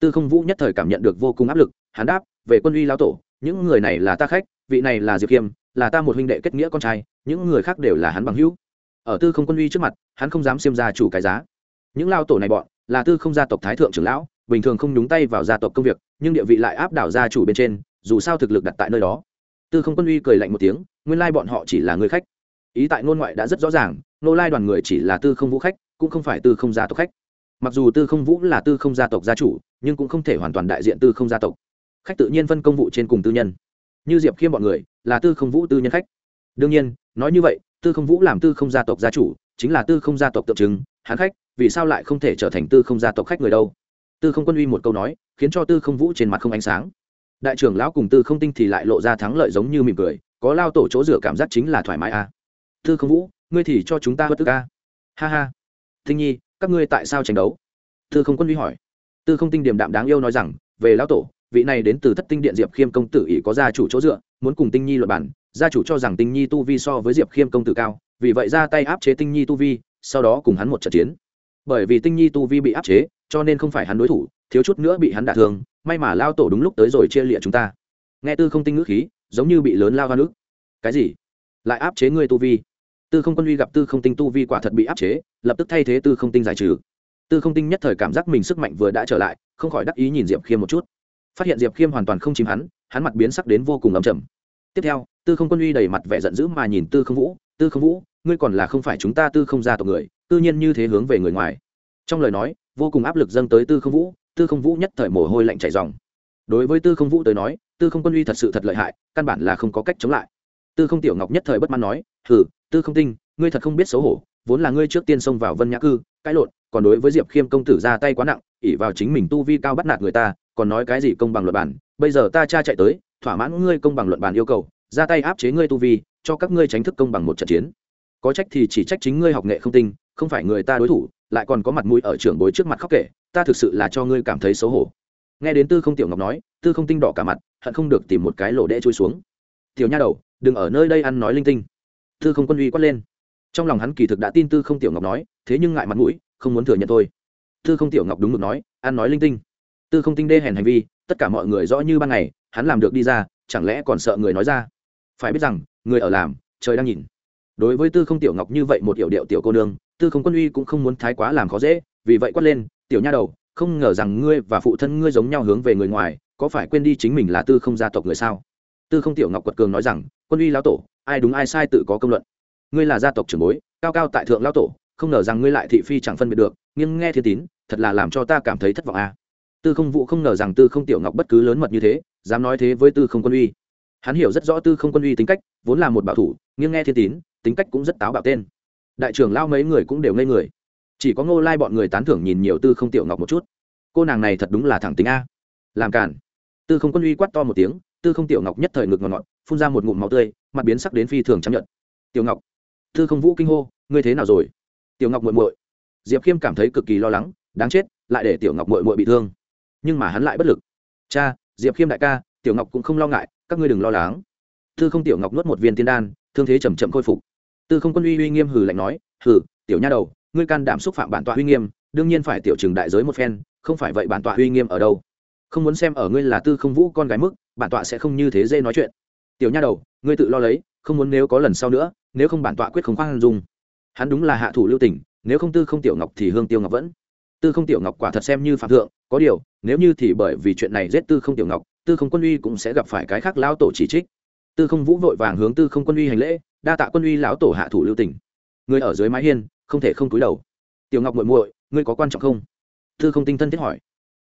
[SPEAKER 1] Tư không vũ nhất thời cảm nhận được vô cùng áp lực, hắn đáp, về quân uy lão tổ, những người này là ta khách, vị này là diệp khiêm là ta một huynh đệ kết nghĩa con trai, những người khác đều là hắn bằng hữu. Ở tư không quân uy trước mặt, hắn không dám xiêm ra chủ cái giá. Những lao tổ này bọn, là tư không gia tộc thái thượng trưởng lão bình thường không nhúng tay vào gia tộc công việc nhưng địa vị lại áp đảo gia chủ bên trên dù sao thực lực đặt tại nơi đó tư không quân uy cười lạnh một tiếng nguyên lai bọn họ chỉ là người khách ý tại ngôn ngoại đã rất rõ ràng nô lai đoàn người chỉ là tư không vũ khách cũng không phải tư không gia tộc khách mặc dù tư không vũ là tư không gia tộc gia chủ nhưng cũng không thể hoàn toàn đại diện tư không gia tộc khách tự nhiên phân công vụ trên cùng tư nhân như diệp khiêm bọn người là tư không vũ tư nhân khách đương nhiên nói như vậy tư không vũ làm tư không gia tộc gia chủ chính là tư không gia tộc tượng trưng Hán khách vì sao lại không thể trở thành tư không gia tộc khách người đâu tư không quân uy một câu nói, khiến cho tư không vũ trên mặt không ánh sáng. Đại trưởng lão cùng tư không tinh thì lại lộ ra thắng lợi giống như mỉm cười, có lao tổ chỗ rửa cảm giác chính là thoải mái à. tư không vũ, ngươi thì cho chúng ta bất tức a ha ha. Tinh nhi, các ngươi tại sao tranh đấu? Tư không quân uy hỏi. Tư không tinh điểm đạm đáng yêu nói rằng, về lão tổ, vị này đến từ thất tinh điện diệp khiêm công tử ỷ có gia chủ chỗ dựa, muốn cùng tinh nhi luật bản gia chủ cho rằng tinh nhi tu vi so với diệp khiêm công tử cao, vì vậy ra tay áp chế tinh nhi tu vi, sau đó cùng hắn một trận chiến. Bởi vì tinh nhi tu vi bị áp chế cho nên không phải hắn đối thủ, thiếu chút nữa bị hắn đả thương, may mà lao tổ đúng lúc tới rồi chia lịa chúng ta. Nghe tư không tinh ngữ khí, giống như bị lớn lao hoa nước cái gì? Lại áp chế ngươi tu vi. Tư không quân uy gặp tư không tinh tu vi quả thật bị áp chế, lập tức thay thế tư không tinh giải trừ. Tư không tinh nhất thời cảm giác mình sức mạnh vừa đã trở lại, không khỏi đắc ý nhìn diệp khiêm một chút. Phát hiện diệp khiêm hoàn toàn không chìm hắn hắn mặt biến sắc đến vô cùng ấm chầm tiếp theo, tư không quân uy đầy mặt vẻ giận dữ mà nhìn tư không vũ, tư không vũ, ngươi còn là không phải chúng ta tư không ra tộc người tư nhiên như thế hướng về người ngoài. Trong lời nói vô cùng áp lực dâng tới tư không vũ, tư không vũ nhất thời mồ hôi lạnh chảy dòng. Đối với tư không vũ tới nói, tư không quân uy thật sự thật lợi hại, căn bản là không có cách chống lại. Tư không tiểu ngọc nhất thời bất mãn nói thử tư không tinh, ngươi thật không biết xấu hổ, vốn là ngươi trước tiên xông vào vân nhã cư cãi lộn, còn đối với diệp khiêm công tử ra tay quá nặng ỉ vào chính mình tu vi cao bắt nạt người ta, còn nói cái gì công bằng luật bản bây giờ ta cha chạy tới, thỏa mãn ngươi công bằng luận bản yêu cầu, ra tay áp chế ngươi tu vi, cho các ngươi tránh thức công bằng một trận chiến. Có trách thì chỉ trách chính ngươi học nghệ không tinh, không phải người ta đối thủ lại còn có mặt mũi ở trưởng bối trước mặt khóc kể, ta thực sự là cho ngươi cảm thấy xấu hổ. Nghe đến tư không tiểu ngọc nói, tư không tinh đỏ cả mặt, hận không được tìm một cái lỗ đẽ chui xuống. Tiểu nha đầu, đừng ở nơi đây ăn nói linh tinh. Tư không quân uy quát lên. Trong lòng hắn kỳ thực đã tin tư không tiểu ngọc nói, thế nhưng ngại mặt mũi, không muốn thừa nhận thôi. Tư không tiểu ngọc đúng mực nói, ăn nói linh tinh. Tư không tinh đê hèn hành vi, tất cả mọi người rõ như ban ngày, hắn làm được đi ra, chẳng lẽ còn sợ người nói ra? Phải biết rằng, người ở làm, trời đang nhìn. Đối với tư không tiểu ngọc như vậy một yểu điệu tiểu cô nương tư không quân uy cũng không muốn thái quá làm khó dễ, vì vậy quát lên, tiểu nha đầu, không ngờ rằng ngươi và phụ thân ngươi giống nhau hướng về người ngoài, có phải quên đi chính mình là tư không gia tộc người sao? Tư không tiểu ngọc quật cường nói rằng, quân uy lão tổ, ai đúng ai sai tự có công luận. Ngươi là gia tộc trưởng bối, cao cao tại thượng lão tổ, không ngờ rằng ngươi lại thị phi chẳng phân biệt được nhưng nghe thiên tín, thật là làm cho ta cảm thấy thất vọng a. À. tư không vũ không ngờ rằng tư không tiểu ngọc bất cứ lớn mật như thế, dám nói thế với tư không quân uy. Hắn hiểu rất rõ tư không quân uy tính cách, vốn là một bảo thủ nhưng nghe thiên tín, tính cách cũng rất táo bạo tên đại trưởng lao mấy người cũng đều ngây người. Chỉ có ngô lai bọn người tán thưởng nhìn nhiều tư không tiểu ngọc một chút. Cô nàng này thật đúng là thẳng tính a. Làm cản tư không quân uy quát to một tiếng, tư không tiểu ngọc nhất thời ngực ngọt ngọt, phun ra một ngụm máu tươi, mặt biến sắc đến phi thường chấp nhận tiểu ngọc, tư không vũ kinh hô, ngươi thế nào rồi? Tiểu ngọc muội muội. Diệp khiêm cảm thấy cực kỳ lo lắng, đáng chết, lại để tiểu ngọc muội muội bị thương. Nhưng mà hắn lại bất lực. Cha, diệp khiêm đại ca, tiểu ngọc cũng không lo ngại, các ngươi đừng lo lắng. Tư không tiểu ngọc nuốt một viên tiên đan, thương thế chầm chậm khôi phục tư không quân uy uy nghiêm hừ lạnh nói, hừ, tiểu nha đầu, ngươi can đảm xúc phạm bản tọa uy nghiêm, đương nhiên phải tiểu trừng đại giới một phen, không phải vậy bản tọa uy nghiêm ở đâu? Không muốn xem ở ngươi là tư không vũ con gái mức, bản tọa sẽ không như thế dễ nói chuyện. Tiểu nha đầu, ngươi tự lo lấy, không muốn nếu có lần sau nữa, nếu không bản tọa quyết không khoan dung. Hắn đúng là hạ thủ lưu tình, nếu không tư không tiểu ngọc thì hương tiêu ngọc vẫn. Tư không tiểu ngọc quả thật xem như phạm thượng, có điều, nếu như thì bởi vì chuyện này giết tư không tiểu ngọc, tư không quân uy cũng sẽ gặp phải cái khác lao tổ chỉ trích. Tư không vũ vội vàng hướng tư không quân uy hành lễ đa tạ quân uy lão tổ hạ thủ lưu tình, người ở dưới mái hiên không thể không cúi đầu. Tiểu ngọc muội muội ngươi có quan trọng không? Tư không tinh thân thiết hỏi.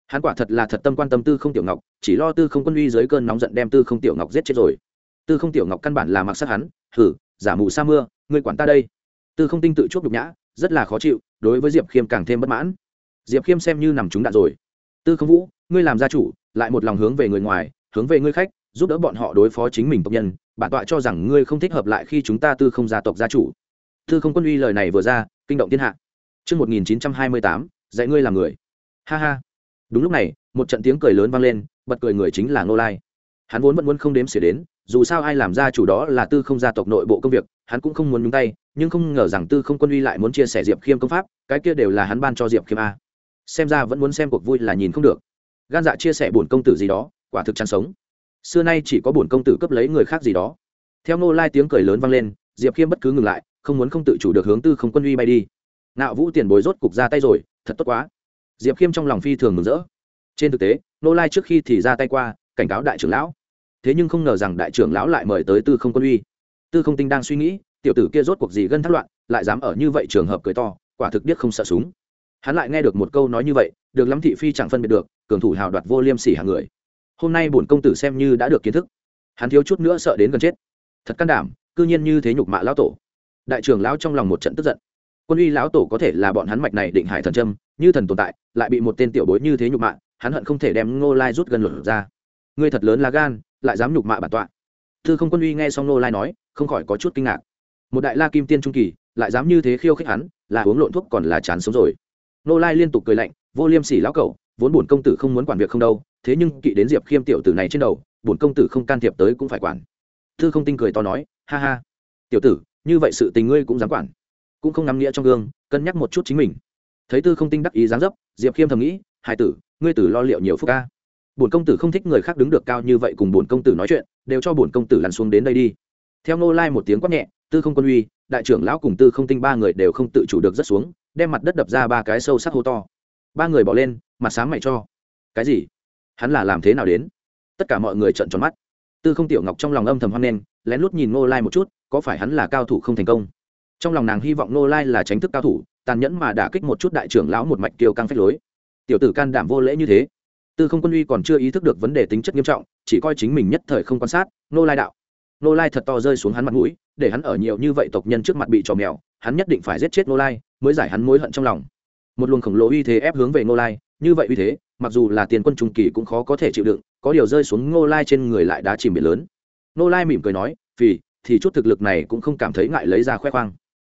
[SPEAKER 1] Hắn quả thật là thật tâm quan tâm tư không tiểu ngọc chỉ lo tư không quân uy dưới cơn nóng giận đem tư không tiểu ngọc giết chết rồi. Tư không tiểu ngọc căn bản là mặc sát hắn hử giả mù sa mưa ngươi quản ta đây. Tư không tinh tự chuốc nhục nhã rất là khó chịu đối với diệp khiêm càng thêm bất mãn. Diệp khiêm xem như nằm trúng đạn rồi. Tư không vũ ngươi làm gia chủ lại một lòng hướng về người ngoài hướng về ngươi khách giúp đỡ bọn họ đối phó chính mình tộc nhân bản tọa cho rằng ngươi không thích hợp lại khi chúng ta tư không gia tộc gia chủ tư không quân uy lời này vừa ra kinh động thiên hạ Trước 1928, dạy ngươi làm người. Ha ha. Đúng lúc này, một trận tiếng cười lớn vang lên, bật cười người chính là Ngô Lai. Hắn vốn vẫn muốn không đếm xỉa đến, dù sao ai làm gia chủ đó là tư không gia tộc nội bộ công việc, hắn cũng không muốn nhúng tay, nhưng không ngờ rằng tư không quân uy lại muốn chia sẻ Diệp Khiêm công pháp, cái kia đều là hắn ban cho Diệp Khiêm a. Xem ra vẫn muốn xem cuộc vui là nhìn không được. Gan dạ chia sẻ bổn công tử gì đó, quả thực chán sống xưa nay chỉ có bổn công tử cấp lấy người khác gì đó. Theo nô lai tiếng cười lớn vang lên, diệp khiêm bất cứ ngừng lại, không muốn không tự chủ được hướng tư không quân uy bay đi. Nạo vũ tiền bối rốt cục ra tay rồi, thật tốt quá. Diệp khiêm trong lòng phi thường mừng rỡ. Trên thực tế nô lai trước khi thì ra tay qua, cảnh cáo đại trưởng lão. Thế nhưng không ngờ rằng đại trưởng lão lại mời tới tư không quân uy. Tư không tinh đang suy nghĩ, tiểu tử kia rốt cuộc gì gân thắt loạn, lại dám ở như vậy trường hợp cười to, quả thực biết không sợ súng. Hắn lại nghe được một câu nói như vậy, được lắm thị phi chẳng phân biệt được, cường thủ hào đoạt vô liêm sỉ hàng người hôm nay bổn công tử xem như đã được kiến thức. Hắn thiếu chút nữa sợ đến gần chết. Thật can đảm, cư nhiên như thế nhục mạ lão tổ. Đại trưởng lão trong lòng một trận tức giận. Quân uy lão tổ có thể là bọn hắn mạch này định hải thần trâm như thần tồn tại, lại bị một tên tiểu bối như thế nhục mạ, hắn hận không thể đem ngô lai rút gần luật ra. Ngươi thật lớn là gan, lại dám nhục mạ bản tọa. Thư không quân uy nghe xong ngô lai nói, không khỏi có chút kinh ngạc. Một đại la kim tiên trung kỳ, lại dám như thế khiêu khích hắn, là uống lộn thuốc còn là chán sống rồi. Ngô lai liên tục cười lạnh, vô liêm sỉ lão cẩu vốn bổn công tử không muốn quản việc không đâu, thế nhưng kỵ đến diệp khiêm tiểu tử này trên đầu, bổn công tử không can thiệp tới cũng phải quản. Thư không tinh cười to nói, ha ha, tiểu tử, như vậy sự tình ngươi cũng dám quản, cũng không nắm nghĩa trong gương, cân nhắc một chút chính mình. Thấy tư không tinh đắc ý dáng dấp, diệp khiêm thầm nghĩ hai tử, ngươi tử lo liệu nhiều phúc ca. Bổn công tử không thích người khác đứng được cao như vậy cùng bổn công tử nói chuyện, đều cho bổn công tử lăn xuống đến đây đi. Theo nô lai một tiếng quát nhẹ, tư không quân uy, đại trưởng lão cùng tư không tinh ba người đều không tự chủ được rất xuống, đem mặt đất đập ra ba cái sâu sắc hô to ba người bỏ lên, mặt sáng mày cho. Cái gì? Hắn là làm thế nào đến? Tất cả mọi người trợn tròn mắt. Tư không tiểu ngọc trong lòng âm thầm hoan nghênh, lén lút nhìn nô lai một chút, có phải hắn là cao thủ không thành công? Trong lòng nàng hy vọng nô lai là tránh thức cao thủ, tàn nhẫn mà đả kích một chút đại trưởng lão một mạch kiều căng phách lối. Tiểu tử can đảm vô lễ như thế. Tư không quân uy còn chưa ý thức được vấn đề tính chất nghiêm trọng, chỉ coi chính mình nhất thời không quan sát nô lai đạo. Nô lai thật to rơi xuống hắn mặt mũi, để hắn ở nhiều như vậy tộc nhân trước mặt bị trò mèo, hắn nhất định phải giết chết nô lai, mới giải hắn mối hận trong lòng một luồng khổng lồ uy thế ép hướng về Ngô lai, như vậy uy thế, mặc dù là tiền quân trung kỳ cũng khó có thể chịu đựng, có điều rơi xuống Ngô lai trên người lại đá chìm biển lớn. Ngô lai mỉm cười nói vì thì chút thực lực này cũng không cảm thấy ngại lấy ra khoe khoang.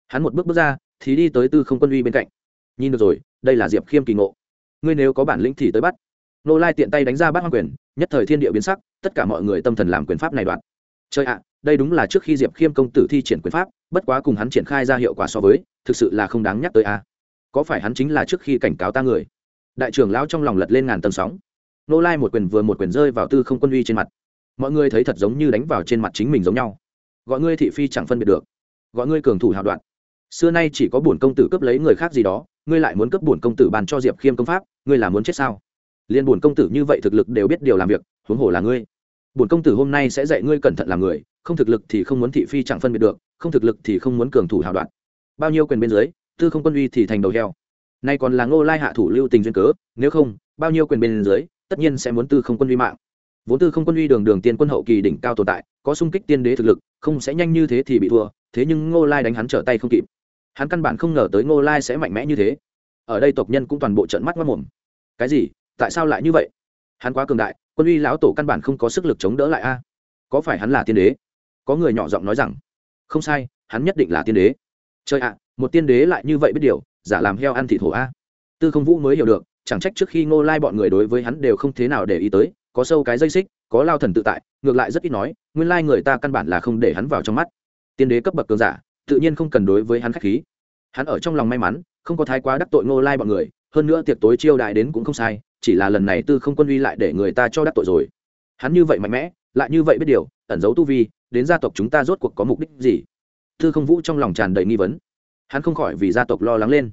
[SPEAKER 1] Hắn một bước bước ra, thì đi tới tư không quân uy bên cạnh. Nhìn được rồi, đây là diệp khiêm kỳ ngộ. Ngươi nếu có bản lĩnh thì tới bắt. Nô lai tiện tay đánh ra bát hoang quyền, nhất thời thiên địa biến sắc, tất cả mọi người tâm thần làm quyền pháp này đoạn. Chơi ạ, đây đúng là trước khi diệp khiêm công tử thi triển quyền pháp, bất quá cùng hắn triển khai ra hiệu quả so với, thực sự là không đáng nhắc tới a có phải hắn chính là trước khi cảnh cáo ta người? Đại trưởng lão trong lòng lật lên ngàn tầng sóng. Nô lai một quyền vừa một quyền rơi vào tư không quân uy trên mặt. Mọi người thấy thật giống như đánh vào trên mặt chính mình giống nhau. Gọi ngươi thị phi chẳng phân biệt được. Gọi ngươi cường thủ hào đoạn. Xưa nay chỉ có bổn công tử cướp lấy người khác gì đó, ngươi lại muốn cướp bổn công tử bàn cho diệp khiêm công pháp, ngươi là muốn chết sao? Liên bổn công tử như vậy thực lực đều biết điều làm việc, huống hồ là ngươi. Bổn công tử hôm nay sẽ dạy ngươi cẩn thận làm người, không thực lực thì không muốn thị phi chẳng phân biệt được, không thực lực thì không muốn cường thủ hào đoạn. Bao nhiêu quyền bên dưới tư không quân uy thì thành đầu heo. Nay còn là ngô lai hạ thủ lưu tình duyên cớ, nếu không, bao nhiêu quyền bên dưới, tất nhiên sẽ muốn tư không quân uy mạng. Vốn tư không quân uy đường đường tiên quân hậu kỳ đỉnh cao tồn tại, có sung kích tiên đế thực lực, không sẽ nhanh như thế thì bị thua, thế nhưng ngô lai đánh hắn trở tay không kịp. Hắn căn bản không ngờ tới ngô lai sẽ mạnh mẽ như thế. Ở đây tộc nhân cũng toàn bộ trận mắt mất mồm cái gì? Tại sao lại như vậy? Hắn quá cường đại, quân uy lão tổ căn bản không có sức lực chống đỡ lại a. Có phải hắn là tiên đế? Có người nhỏ giọng nói rằng, không sai, hắn nhất định là tiên đế. Trời ạ một tiên đế lại như vậy biết điều, giả làm heo ăn thị thổ a. Tư không vũ mới hiểu được, chẳng trách trước khi ngô lai bọn người đối với hắn đều không thế nào để ý tới, có sâu cái dây xích, có lao thần tự tại, ngược lại rất ít nói, nguyên lai người ta căn bản là không để hắn vào trong mắt. Tiên đế cấp bậc cường giả, tự nhiên không cần đối với hắn khách khí. Hắn ở trong lòng may mắn, không có thái quá đắc tội ngô lai bọn người, hơn nữa tiệc tối chiêu đại đến cũng không sai, chỉ là lần này tư không quân uy lại để người ta cho đắc tội rồi. Hắn như vậy mạnh mẽ, lại như vậy biết điều, ẩn giấu tu vi, đến gia tộc chúng ta rốt cuộc có mục đích gì? Tư không vũ trong lòng tràn đầy nghi vấn hắn không khỏi vì gia tộc lo lắng lên.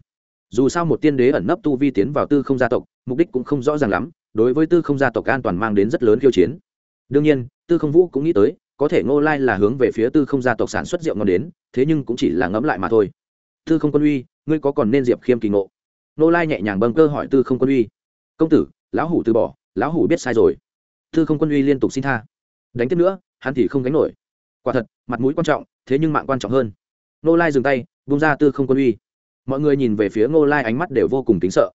[SPEAKER 1] Dù sao một tiên đế ẩn nấp tu vi tiến vào tư không gia tộc, mục đích cũng không rõ ràng lắm, đối với tư không gia tộc an toàn mang đến rất lớn khiêu chiến. Đương nhiên, tư không vũ cũng nghĩ tới, có thể ngô lai là hướng về phía tư không gia tộc sản xuất rượu ngon đến, thế nhưng cũng chỉ là ngẫm lại mà thôi. Tư không quân uy, ngươi có còn nên diệp khiêm kỳ ngộ? Ngô lai nhẹ nhàng bâng cơ hỏi tư không quân uy. Công tử, lão hủ từ bỏ, lão hủ biết sai rồi. Tư không quân uy liên tục xin tha. Đánh tiếp nữa, hắn thì không gánh nổi. Quả thật, mặt mũi quan trọng, thế nhưng mạng quan trọng hơn. Ngô lai dừng tay bung ra tư không quân uy. Mọi người nhìn về phía ngô lai ánh mắt đều vô cùng kính sợ.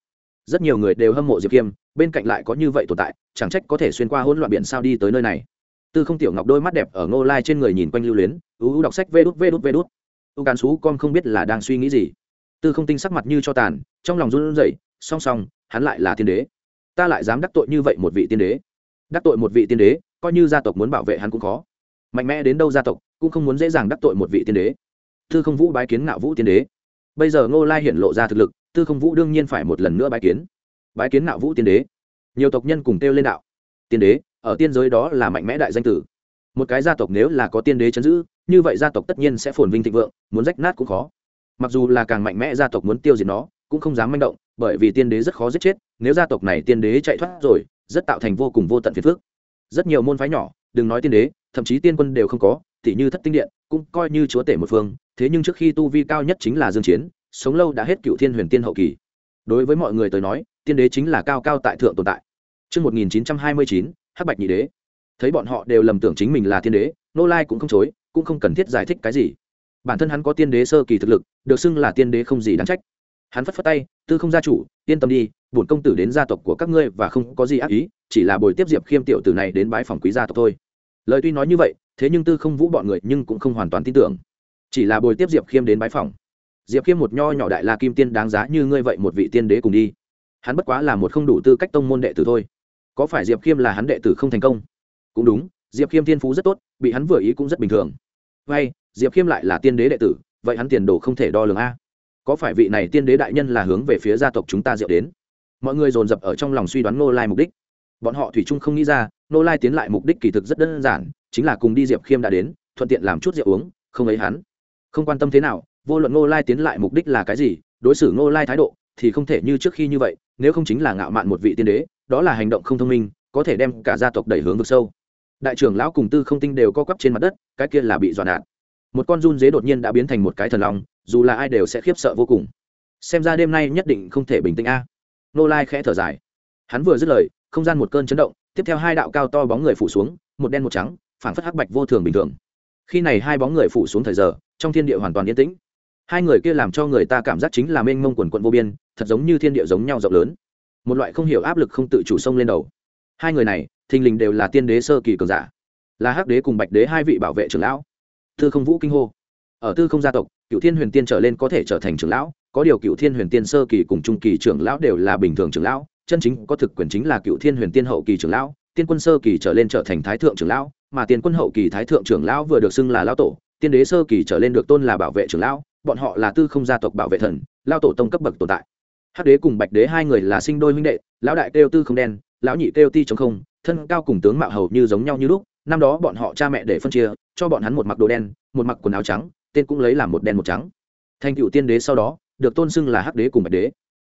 [SPEAKER 1] Rất nhiều người đều hâm mộ diệp khiêm bên cạnh lại có như vậy tồn tại, chẳng trách có thể xuyên qua hỗn loạn biển sao đi tới nơi này. Tư không tiểu ngọc đôi mắt đẹp ở ngô lai trên người nhìn quanh lưu luyến, ú ú đọc sách vê đút vê đút vê đút. U cán xú con không biết là đang suy nghĩ gì. Tư không tinh sắc mặt như cho tàn, trong lòng run rẩy, song song, hắn lại là tiên đế. Ta lại dám đắc tội như vậy một vị tiên đế. Đắc tội một vị tiên đế, coi như gia tộc muốn bảo vệ hắn cũng khó. Mạnh mẽ đến đâu gia tộc, cũng không muốn dễ dàng đắc tội một vị tiên đế tư không vũ bái kiến ngạo vũ tiên đế. Bây giờ ngô lai hiện lộ ra thực lực, tư không vũ đương nhiên phải một lần nữa bái kiến. Bái kiến ngạo vũ tiên đế. Nhiều tộc nhân cùng kêu lên đạo. Tiên đế, ở tiên giới đó là mạnh mẽ đại danh tử. Một cái gia tộc nếu là có tiên đế chấn giữ, như vậy gia tộc tất nhiên sẽ phồn vinh thịnh vượng, muốn rách nát cũng khó. Mặc dù là càng mạnh mẽ gia tộc muốn tiêu diệt nó, cũng không dám manh động, bởi vì tiên đế rất khó giết chết, nếu gia tộc này tiên đế chạy thoát rồi, rất tạo thành vô cùng vô tận phiền phước rất nhiều môn phái nhỏ, đừng nói tiên đế, thậm chí tiên quân đều không có t như thất tinh điện, cũng coi như chúa tể một phương thế nhưng trước khi tu vi cao nhất chính là dương chiến sống lâu đã hết cựu thiên huyền tiên hậu kỳ. Đối với mọi người tới nói tiên đế chính là cao cao tại thượng tồn tại. Trước 1929, hắc bạch nhị đế. Thấy bọn họ đều lầm tưởng chính mình là tiên đế nô lai cũng không chối cũng không cần thiết giải thích cái gì. Bản thân hắn có tiên đế sơ kỳ thực lực được xưng là tiên đế không gì đáng trách. Hắn phất phất tay tư không gia chủ yên tâm đi bổn công tử đến gia tộc của các ngươi và không có gì ác ý chỉ là buổi tiếp diệp khiêm tiểu tử này đến bái phòng quý gia tộc thôi. Lời tuy nói như vậy thế nhưng tư không vũ bọn người nhưng cũng không hoàn toàn tin tưởng chỉ là bồi tiếp diệp khiêm đến bái phòng. Diệp khiêm một nho nhỏ đại la kim tiên đáng giá như ngươi vậy một vị tiên đế cùng đi. Hắn bất quá là một không đủ tư cách tông môn đệ tử thôi. Có phải diệp khiêm là hắn đệ tử không thành công? Cũng đúng, diệp khiêm thiên phú rất tốt, bị hắn vừa ý cũng rất bình thường. Hay diệp khiêm lại là tiên đế đệ tử, vậy hắn tiền đồ không thể đo lường a. Có phải vị này tiên đế đại nhân là hướng về phía gia tộc chúng ta diệu đến? Mọi người dồn dập ở trong lòng suy đoán nô lai mục đích. Bọn họ thủy chung không nghĩ ra nô lai tiến lại mục đích kỳ thực rất đơn giản, chính là cùng đi diệp khiêm đã đến, thuận tiện làm chút rượu uống, không ấy hắn không quan tâm thế nào, vô luận Ngô lai tiến lại mục đích là cái gì, đối xử Ngô lai thái độ thì không thể như trước khi như vậy, nếu không chính là ngạo mạn một vị tiên đế, đó là hành động không thông minh, có thể đem cả gia tộc đẩy hướng vực sâu. Đại trưởng lão cùng tư không tinh đều co quắp trên mặt đất, cái kia là bị dọa nạt. Một con run dế đột nhiên đã biến thành một cái thần lòng dù là ai đều sẽ khiếp sợ vô cùng. Xem ra đêm nay nhất định không thể bình tĩnh a. Nô lai khẽ thở dài. Hắn vừa dứt lời, không gian một cơn chấn động, tiếp theo hai đạo cao to bóng người phủ xuống, một đen một trắng, phảng phất hắc bạch vô thường bình thường khi này hai bóng người phủ xuống thời giờ, trong thiên địa hoàn toàn yên tĩnh. Hai người kia làm cho người ta cảm giác chính là mênh mông quần quận vô biên, thật giống như thiên địa giống nhau rộng lớn. Một loại không hiểu áp lực không tự chủ sông lên đầu. Hai người này, thình lình đều là tiên đế sơ kỳ cường giả. Là hắc đế cùng bạch đế hai vị bảo vệ trưởng lão. Tư không vũ kinh hô. Ở tư không gia tộc cựu thiên huyền tiên trở lên có thể trở thành trưởng lão, có điều cựu thiên huyền tiên sơ kỳ cùng trung kỳ trưởng lão đều là bình thường trưởng lão, chân chính có thực quyền chính là cựu thiên huyền tiên hậu kỳ trưởng lão, tiên quân sơ kỳ trở lên trở thành thái thượng trưởng lão mà tiền quân hậu kỳ thái thượng trưởng lão vừa được xưng là lão tổ, tiên đế sơ kỳ trở lên được tôn là bảo vệ trưởng lão, bọn họ là tư không gia tộc bảo vệ thần lao tổ tông cấp bậc tồn tại. Hắc đế cùng bạch đế hai người là sinh đôi huynh đệ, lão đại kêu tư không đen, lão nhị kêu ti chống không, thân cao cùng tướng mạo hầu như giống nhau như lúc, năm đó bọn họ cha mẹ để phân chia, cho bọn hắn một mặc đồ đen, một mặc quần áo trắng, tên cũng lấy làm một đen một trắng. Thành cựu tiên đế sau đó, được tôn xưng là hắc đế cùng bạch đế.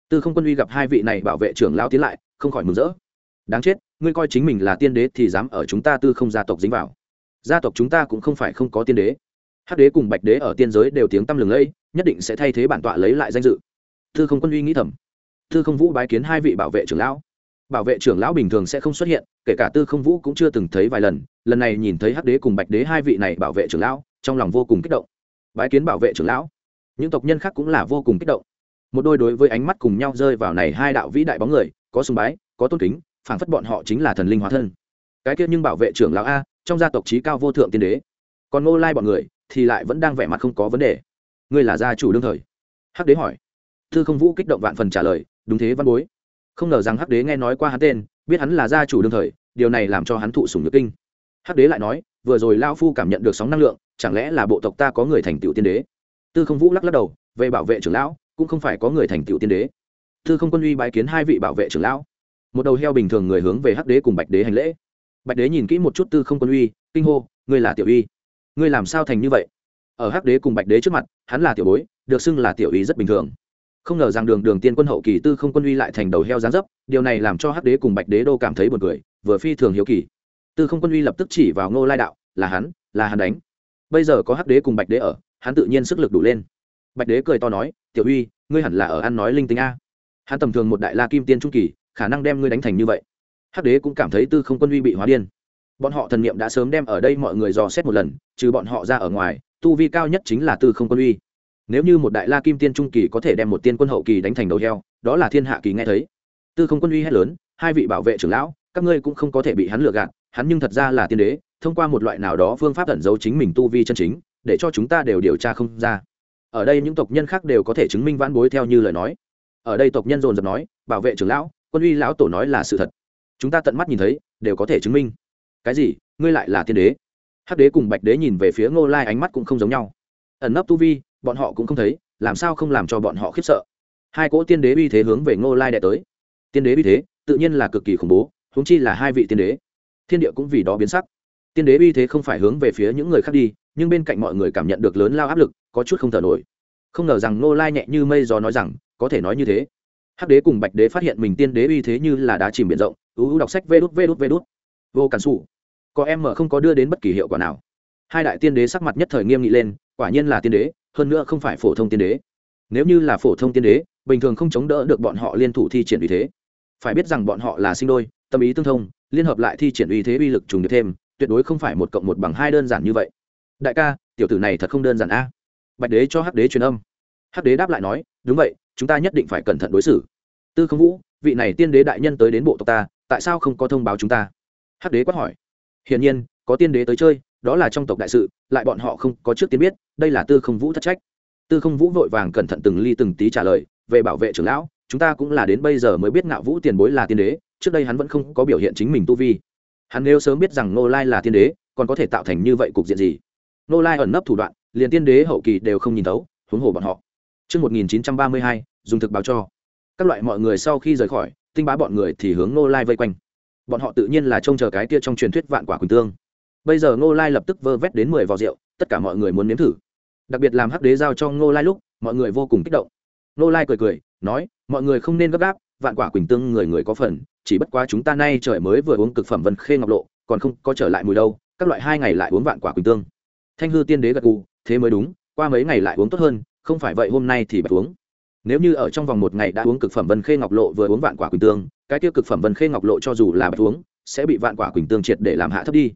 [SPEAKER 1] Tư không quân uy gặp hai vị này bảo vệ trưởng lão tiến lại, không khỏi mừng rỡ đáng chết, ngươi coi chính mình là tiên đế thì dám ở chúng ta tư không gia tộc dính vào. Gia tộc chúng ta cũng không phải không có tiên đế. Hắc đế cùng bạch đế ở tiên giới đều tiếng tăm lừng lẫy, nhất định sẽ thay thế bản tọa lấy lại danh dự. Tư không quân uy nghĩ thầm. Tư không vũ bái kiến hai vị bảo vệ trưởng lão. Bảo vệ trưởng lão bình thường sẽ không xuất hiện, kể cả tư không vũ cũng chưa từng thấy vài lần. Lần này nhìn thấy hắc đế cùng bạch đế hai vị này bảo vệ trưởng lão, trong lòng vô cùng kích động. Bái kiến bảo vệ trưởng lão. Những tộc nhân khác cũng là vô cùng kích động. Một đôi đối với ánh mắt cùng nhau rơi vào này hai đạo vĩ đại bóng người, có sùng bái, có tôn kính phảng phất bọn họ chính là thần linh hóa thân. Cái kia nhưng bảo vệ trưởng lão a, trong gia tộc trí cao vô thượng tiên đế. Còn ngô lai bọn người thì lại vẫn đang vẻ mặt không có vấn đề. Ngươi là gia chủ đương thời. Hắc đế hỏi. Thư không vũ kích động vạn phần trả lời, đúng thế văn bối. Không ngờ rằng hắc đế nghe nói qua hắn tên, biết hắn là gia chủ đương thời, điều này làm cho hắn thụ sùng nhược kinh. Hắc đế lại nói, vừa rồi lao phu cảm nhận được sóng năng lượng, chẳng lẽ là bộ tộc ta có người thành tựu tiên đế? Tư không vũ lắc lắc đầu, về bảo vệ trưởng lão, cũng không phải có người thành tựu tiên đế. Tư không quân uy bái kiến hai vị bảo vệ trưởng lão một đầu heo bình thường người hướng về hắc đế cùng bạch đế hành lễ. Bạch đế nhìn kỹ một chút tư không quân uy, kinh hô, ngươi là tiểu uy. Ngươi làm sao thành như vậy? Ở hắc đế cùng bạch đế trước mặt, hắn là tiểu bối, được xưng là tiểu uy rất bình thường. Không ngờ rằng đường đường tiên quân hậu kỳ tư không quân uy lại thành đầu heo gián dấp, điều này làm cho hắc đế cùng bạch đế đô cảm thấy buồn cười, vừa phi thường hiếu kỳ. Tư không quân uy lập tức chỉ vào ngô lai đạo, là hắn là hắn đánh. Bây giờ có hắc đế cùng bạch đế ở, hắn tự nhiên sức lực đủ lên. Bạch đế cười to nói, tiểu uy, ngươi hẳn là ở ăn nói linh tính a. Hắn tầm thường một đại la kim tiên trung kỳ khả năng đem ngươi đánh thành như vậy. Hắc đế cũng cảm thấy tư không quân uy bị hóa điên. Bọn họ thần niệm đã sớm đem ở đây mọi người dò xét một lần, trừ bọn họ ra ở ngoài, tu vi cao nhất chính là tư không quân uy. Nếu như một đại la kim tiên trung kỳ có thể đem một tiên quân hậu kỳ đánh thành đầu heo, đó là thiên hạ kỳ nghe thấy. Tư không quân uy hét lớn, hai vị bảo vệ trưởng lão, các ngươi cũng không có thể bị hắn lừa gạt, hắn nhưng thật ra là tiên đế, thông qua một loại nào đó phương pháp ẩn giấu chính mình tu vi chân chính, để cho chúng ta đều điều tra không ra. Ở đây những tộc nhân khác đều có thể chứng minh vãn bối theo như lời nói. Ở đây tộc nhân dồn dập nói, bảo vệ trưởng lão quân uy lão tổ nói là sự thật. Chúng ta tận mắt nhìn thấy, đều có thể chứng minh. Cái gì? Ngươi lại là tiên đế. Hắc đế cùng bạch đế nhìn về phía ngô lai, ánh mắt cũng không giống nhau. Ẩn nấp tu vi, bọn họ cũng không thấy, làm sao không làm cho bọn họ khiếp sợ? Hai cỗ tiên đế uy thế hướng về ngô lai đệ tới. Tiên đế uy thế, tự nhiên là cực kỳ khủng bố húng chi là hai vị tiên đế. Thiên địa cũng vì đó biến sắc. Tiên đế uy thế không phải hướng về phía những người khác đi, nhưng bên cạnh mọi người cảm nhận được lớn lao áp lực, có chút không thở nổi. Không ngờ rằng ngô lai nhẹ như mây gió nói rằng, có thể nói như thế hắc đế cùng bạch đế phát hiện mình tiên đế uy thế như là đá chìm biển rộng ưu đọc sách vê đút vê đút vê đút. Vô cản xù có em mở không có đưa đến bất kỳ hiệu quả nào. Hai đại tiên đế sắc mặt nhất thời nghiêm nghị lên, quả nhiên là tiên đế, hơn nữa không phải phổ thông tiên đế. Nếu như là phổ thông tiên đế, bình thường không chống đỡ được bọn họ liên thủ thi triển uy thế. Phải biết rằng bọn họ là sinh đôi, tâm ý tương thông, liên hợp lại thi triển uy thế uy lực trùng được thêm, tuyệt đối không phải một cộng một bằng hai đơn giản như vậy. Đại ca, tiểu tử này thật không đơn giản a. Bạch đế cho hắc đế truyền âm. Hắc đế đáp lại nói, đúng vậy chúng ta nhất định phải cẩn thận đối xử. Tư không vũ, vị này tiên đế đại nhân tới đến bộ tộc ta, tại sao không có thông báo chúng ta? Hắc đế quát hỏi. Hiển nhiên, có tiên đế tới chơi, đó là trong tộc đại sự, lại bọn họ không có trước tiên biết, đây là tư không vũ thất trách. Tư không vũ vội vàng cẩn thận từng ly từng tí trả lời, về bảo vệ trưởng lão, chúng ta cũng là đến bây giờ mới biết ngạo vũ tiền bối là tiên đế, trước đây hắn vẫn không có biểu hiện chính mình tu vi. Hắn nếu sớm biết rằng nô lai là tiên đế, còn có thể tạo thành như vậy cục diện gì? Nô lai ẩn nấp thủ đoạn, liền tiên đế hậu kỳ đều không nhìn thấu, huống hồ bọn họ. Trước 1932, dùng thực báo cho. Các loại mọi người sau khi rời khỏi, tinh bá bọn người thì hướng Ngô lai vây quanh. Bọn họ tự nhiên là trông chờ cái kia trong truyền thuyết vạn quả quỳnh tương. Bây giờ Ngô lai lập tức vơ vét đến mười vò rượu, tất cả mọi người muốn nếm thử. Đặc biệt làm hắc đế giao cho Ngô lai lúc, mọi người vô cùng kích động. Ngô lai cười cười, nói, mọi người không nên gấp gáp, vạn quả quỳnh tương người người có phần, chỉ bất quá chúng ta nay trời mới vừa uống cực phẩm vân khê ngọc lộ, còn không có trở lại mùi đâu, các loại hai ngày lại uống vạn quả quỳnh tương thanh hư tiên đế gật gù thế mới đúng qua mấy ngày lại uống tốt hơn không phải vậy hôm nay thì bạch uống. Nếu như ở trong vòng một ngày đã uống cực phẩm vân khê ngọc lộ vừa uống vạn quả quỳnh tương, cái tiêu cực phẩm vân khê ngọc lộ cho dù là bạch uống, sẽ bị vạn quả quỳnh tương triệt để làm hạ thấp đi.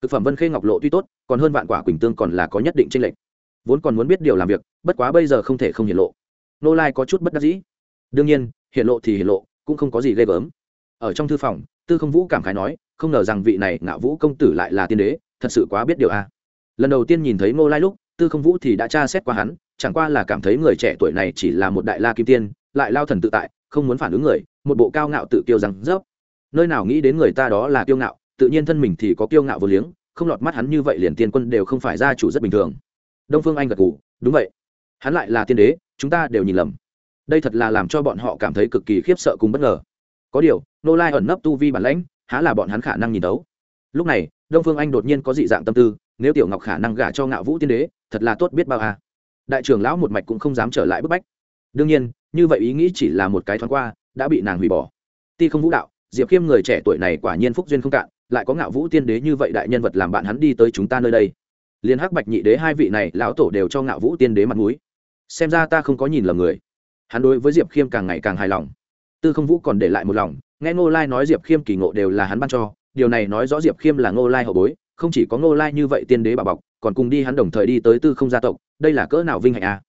[SPEAKER 1] Cực phẩm vân khê ngọc lộ tuy tốt, còn hơn vạn quả quỳnh tương còn là có nhất định tranh lệch. Vốn còn muốn biết điều làm việc, bất quá bây giờ không thể không hiện lộ. Nô lai có chút bất đắc dĩ. Đương nhiên hiện lộ thì hiện lộ, cũng không có gì ghê gớm. Ở trong thư phòng, tư không vũ cảm khái nói, không ngờ rằng vị này ngạo vũ công tử lại là tiên đế, thật sự quá biết điều a. Lần đầu tiên nhìn thấy ngô lai lúc, tư không vũ thì đã tra xét qua hắn chẳng qua là cảm thấy người trẻ tuổi này chỉ là một đại la kim tiên lại lao thần tự tại không muốn phản ứng người một bộ cao ngạo tự kiêu rằng dốc nơi nào nghĩ đến người ta đó là kiêu ngạo tự nhiên thân mình thì có kiêu ngạo vô liếng không lọt mắt hắn như vậy liền tiên quân đều không phải gia chủ rất bình thường. Đông phương anh gật gù, đúng vậy. Hắn lại là tiên đế chúng ta đều nhìn lầm. Đây thật là làm cho bọn họ cảm thấy cực kỳ khiếp sợ cùng bất ngờ. Có điều nô lai ẩn nấp tu vi bản lãnh há là bọn hắn khả năng nhìn đấu lúc này đông phương anh đột nhiên có dị dạng tâm tư nếu tiểu ngọc khả năng gả cho ngạo vũ tiên đế thật là tốt biết bao à đại trưởng lão một mạch cũng không dám trở lại bức bách. Đương nhiên, như vậy ý nghĩ chỉ là một cái thoáng qua, đã bị nàng hủy bỏ. Ti không vũ đạo, diệp khiêm người trẻ tuổi này quả nhiên phúc duyên không cạn, lại có ngạo vũ tiên đế như vậy đại nhân vật làm bạn hắn đi tới chúng ta nơi đây. Liên hắc bạch nhị đế hai vị này, lão tổ đều cho ngạo vũ tiên đế mặt mũi. Xem ra ta không có nhìn lầm người. Hắn đối với diệp khiêm càng ngày càng hài lòng. Tư không vũ còn để lại một lòng, nghe ngô lai nói diệp khiêm kỳ ngộ đều là hắn ban cho, điều này nói rõ diệp khiêm là ngô lai hậu bối không chỉ có ngô lai như vậy tiên đế bà bọc, còn cùng đi hắn đồng thời đi tới tư không gia tộc, đây là cỡ nào vinh hạnh à?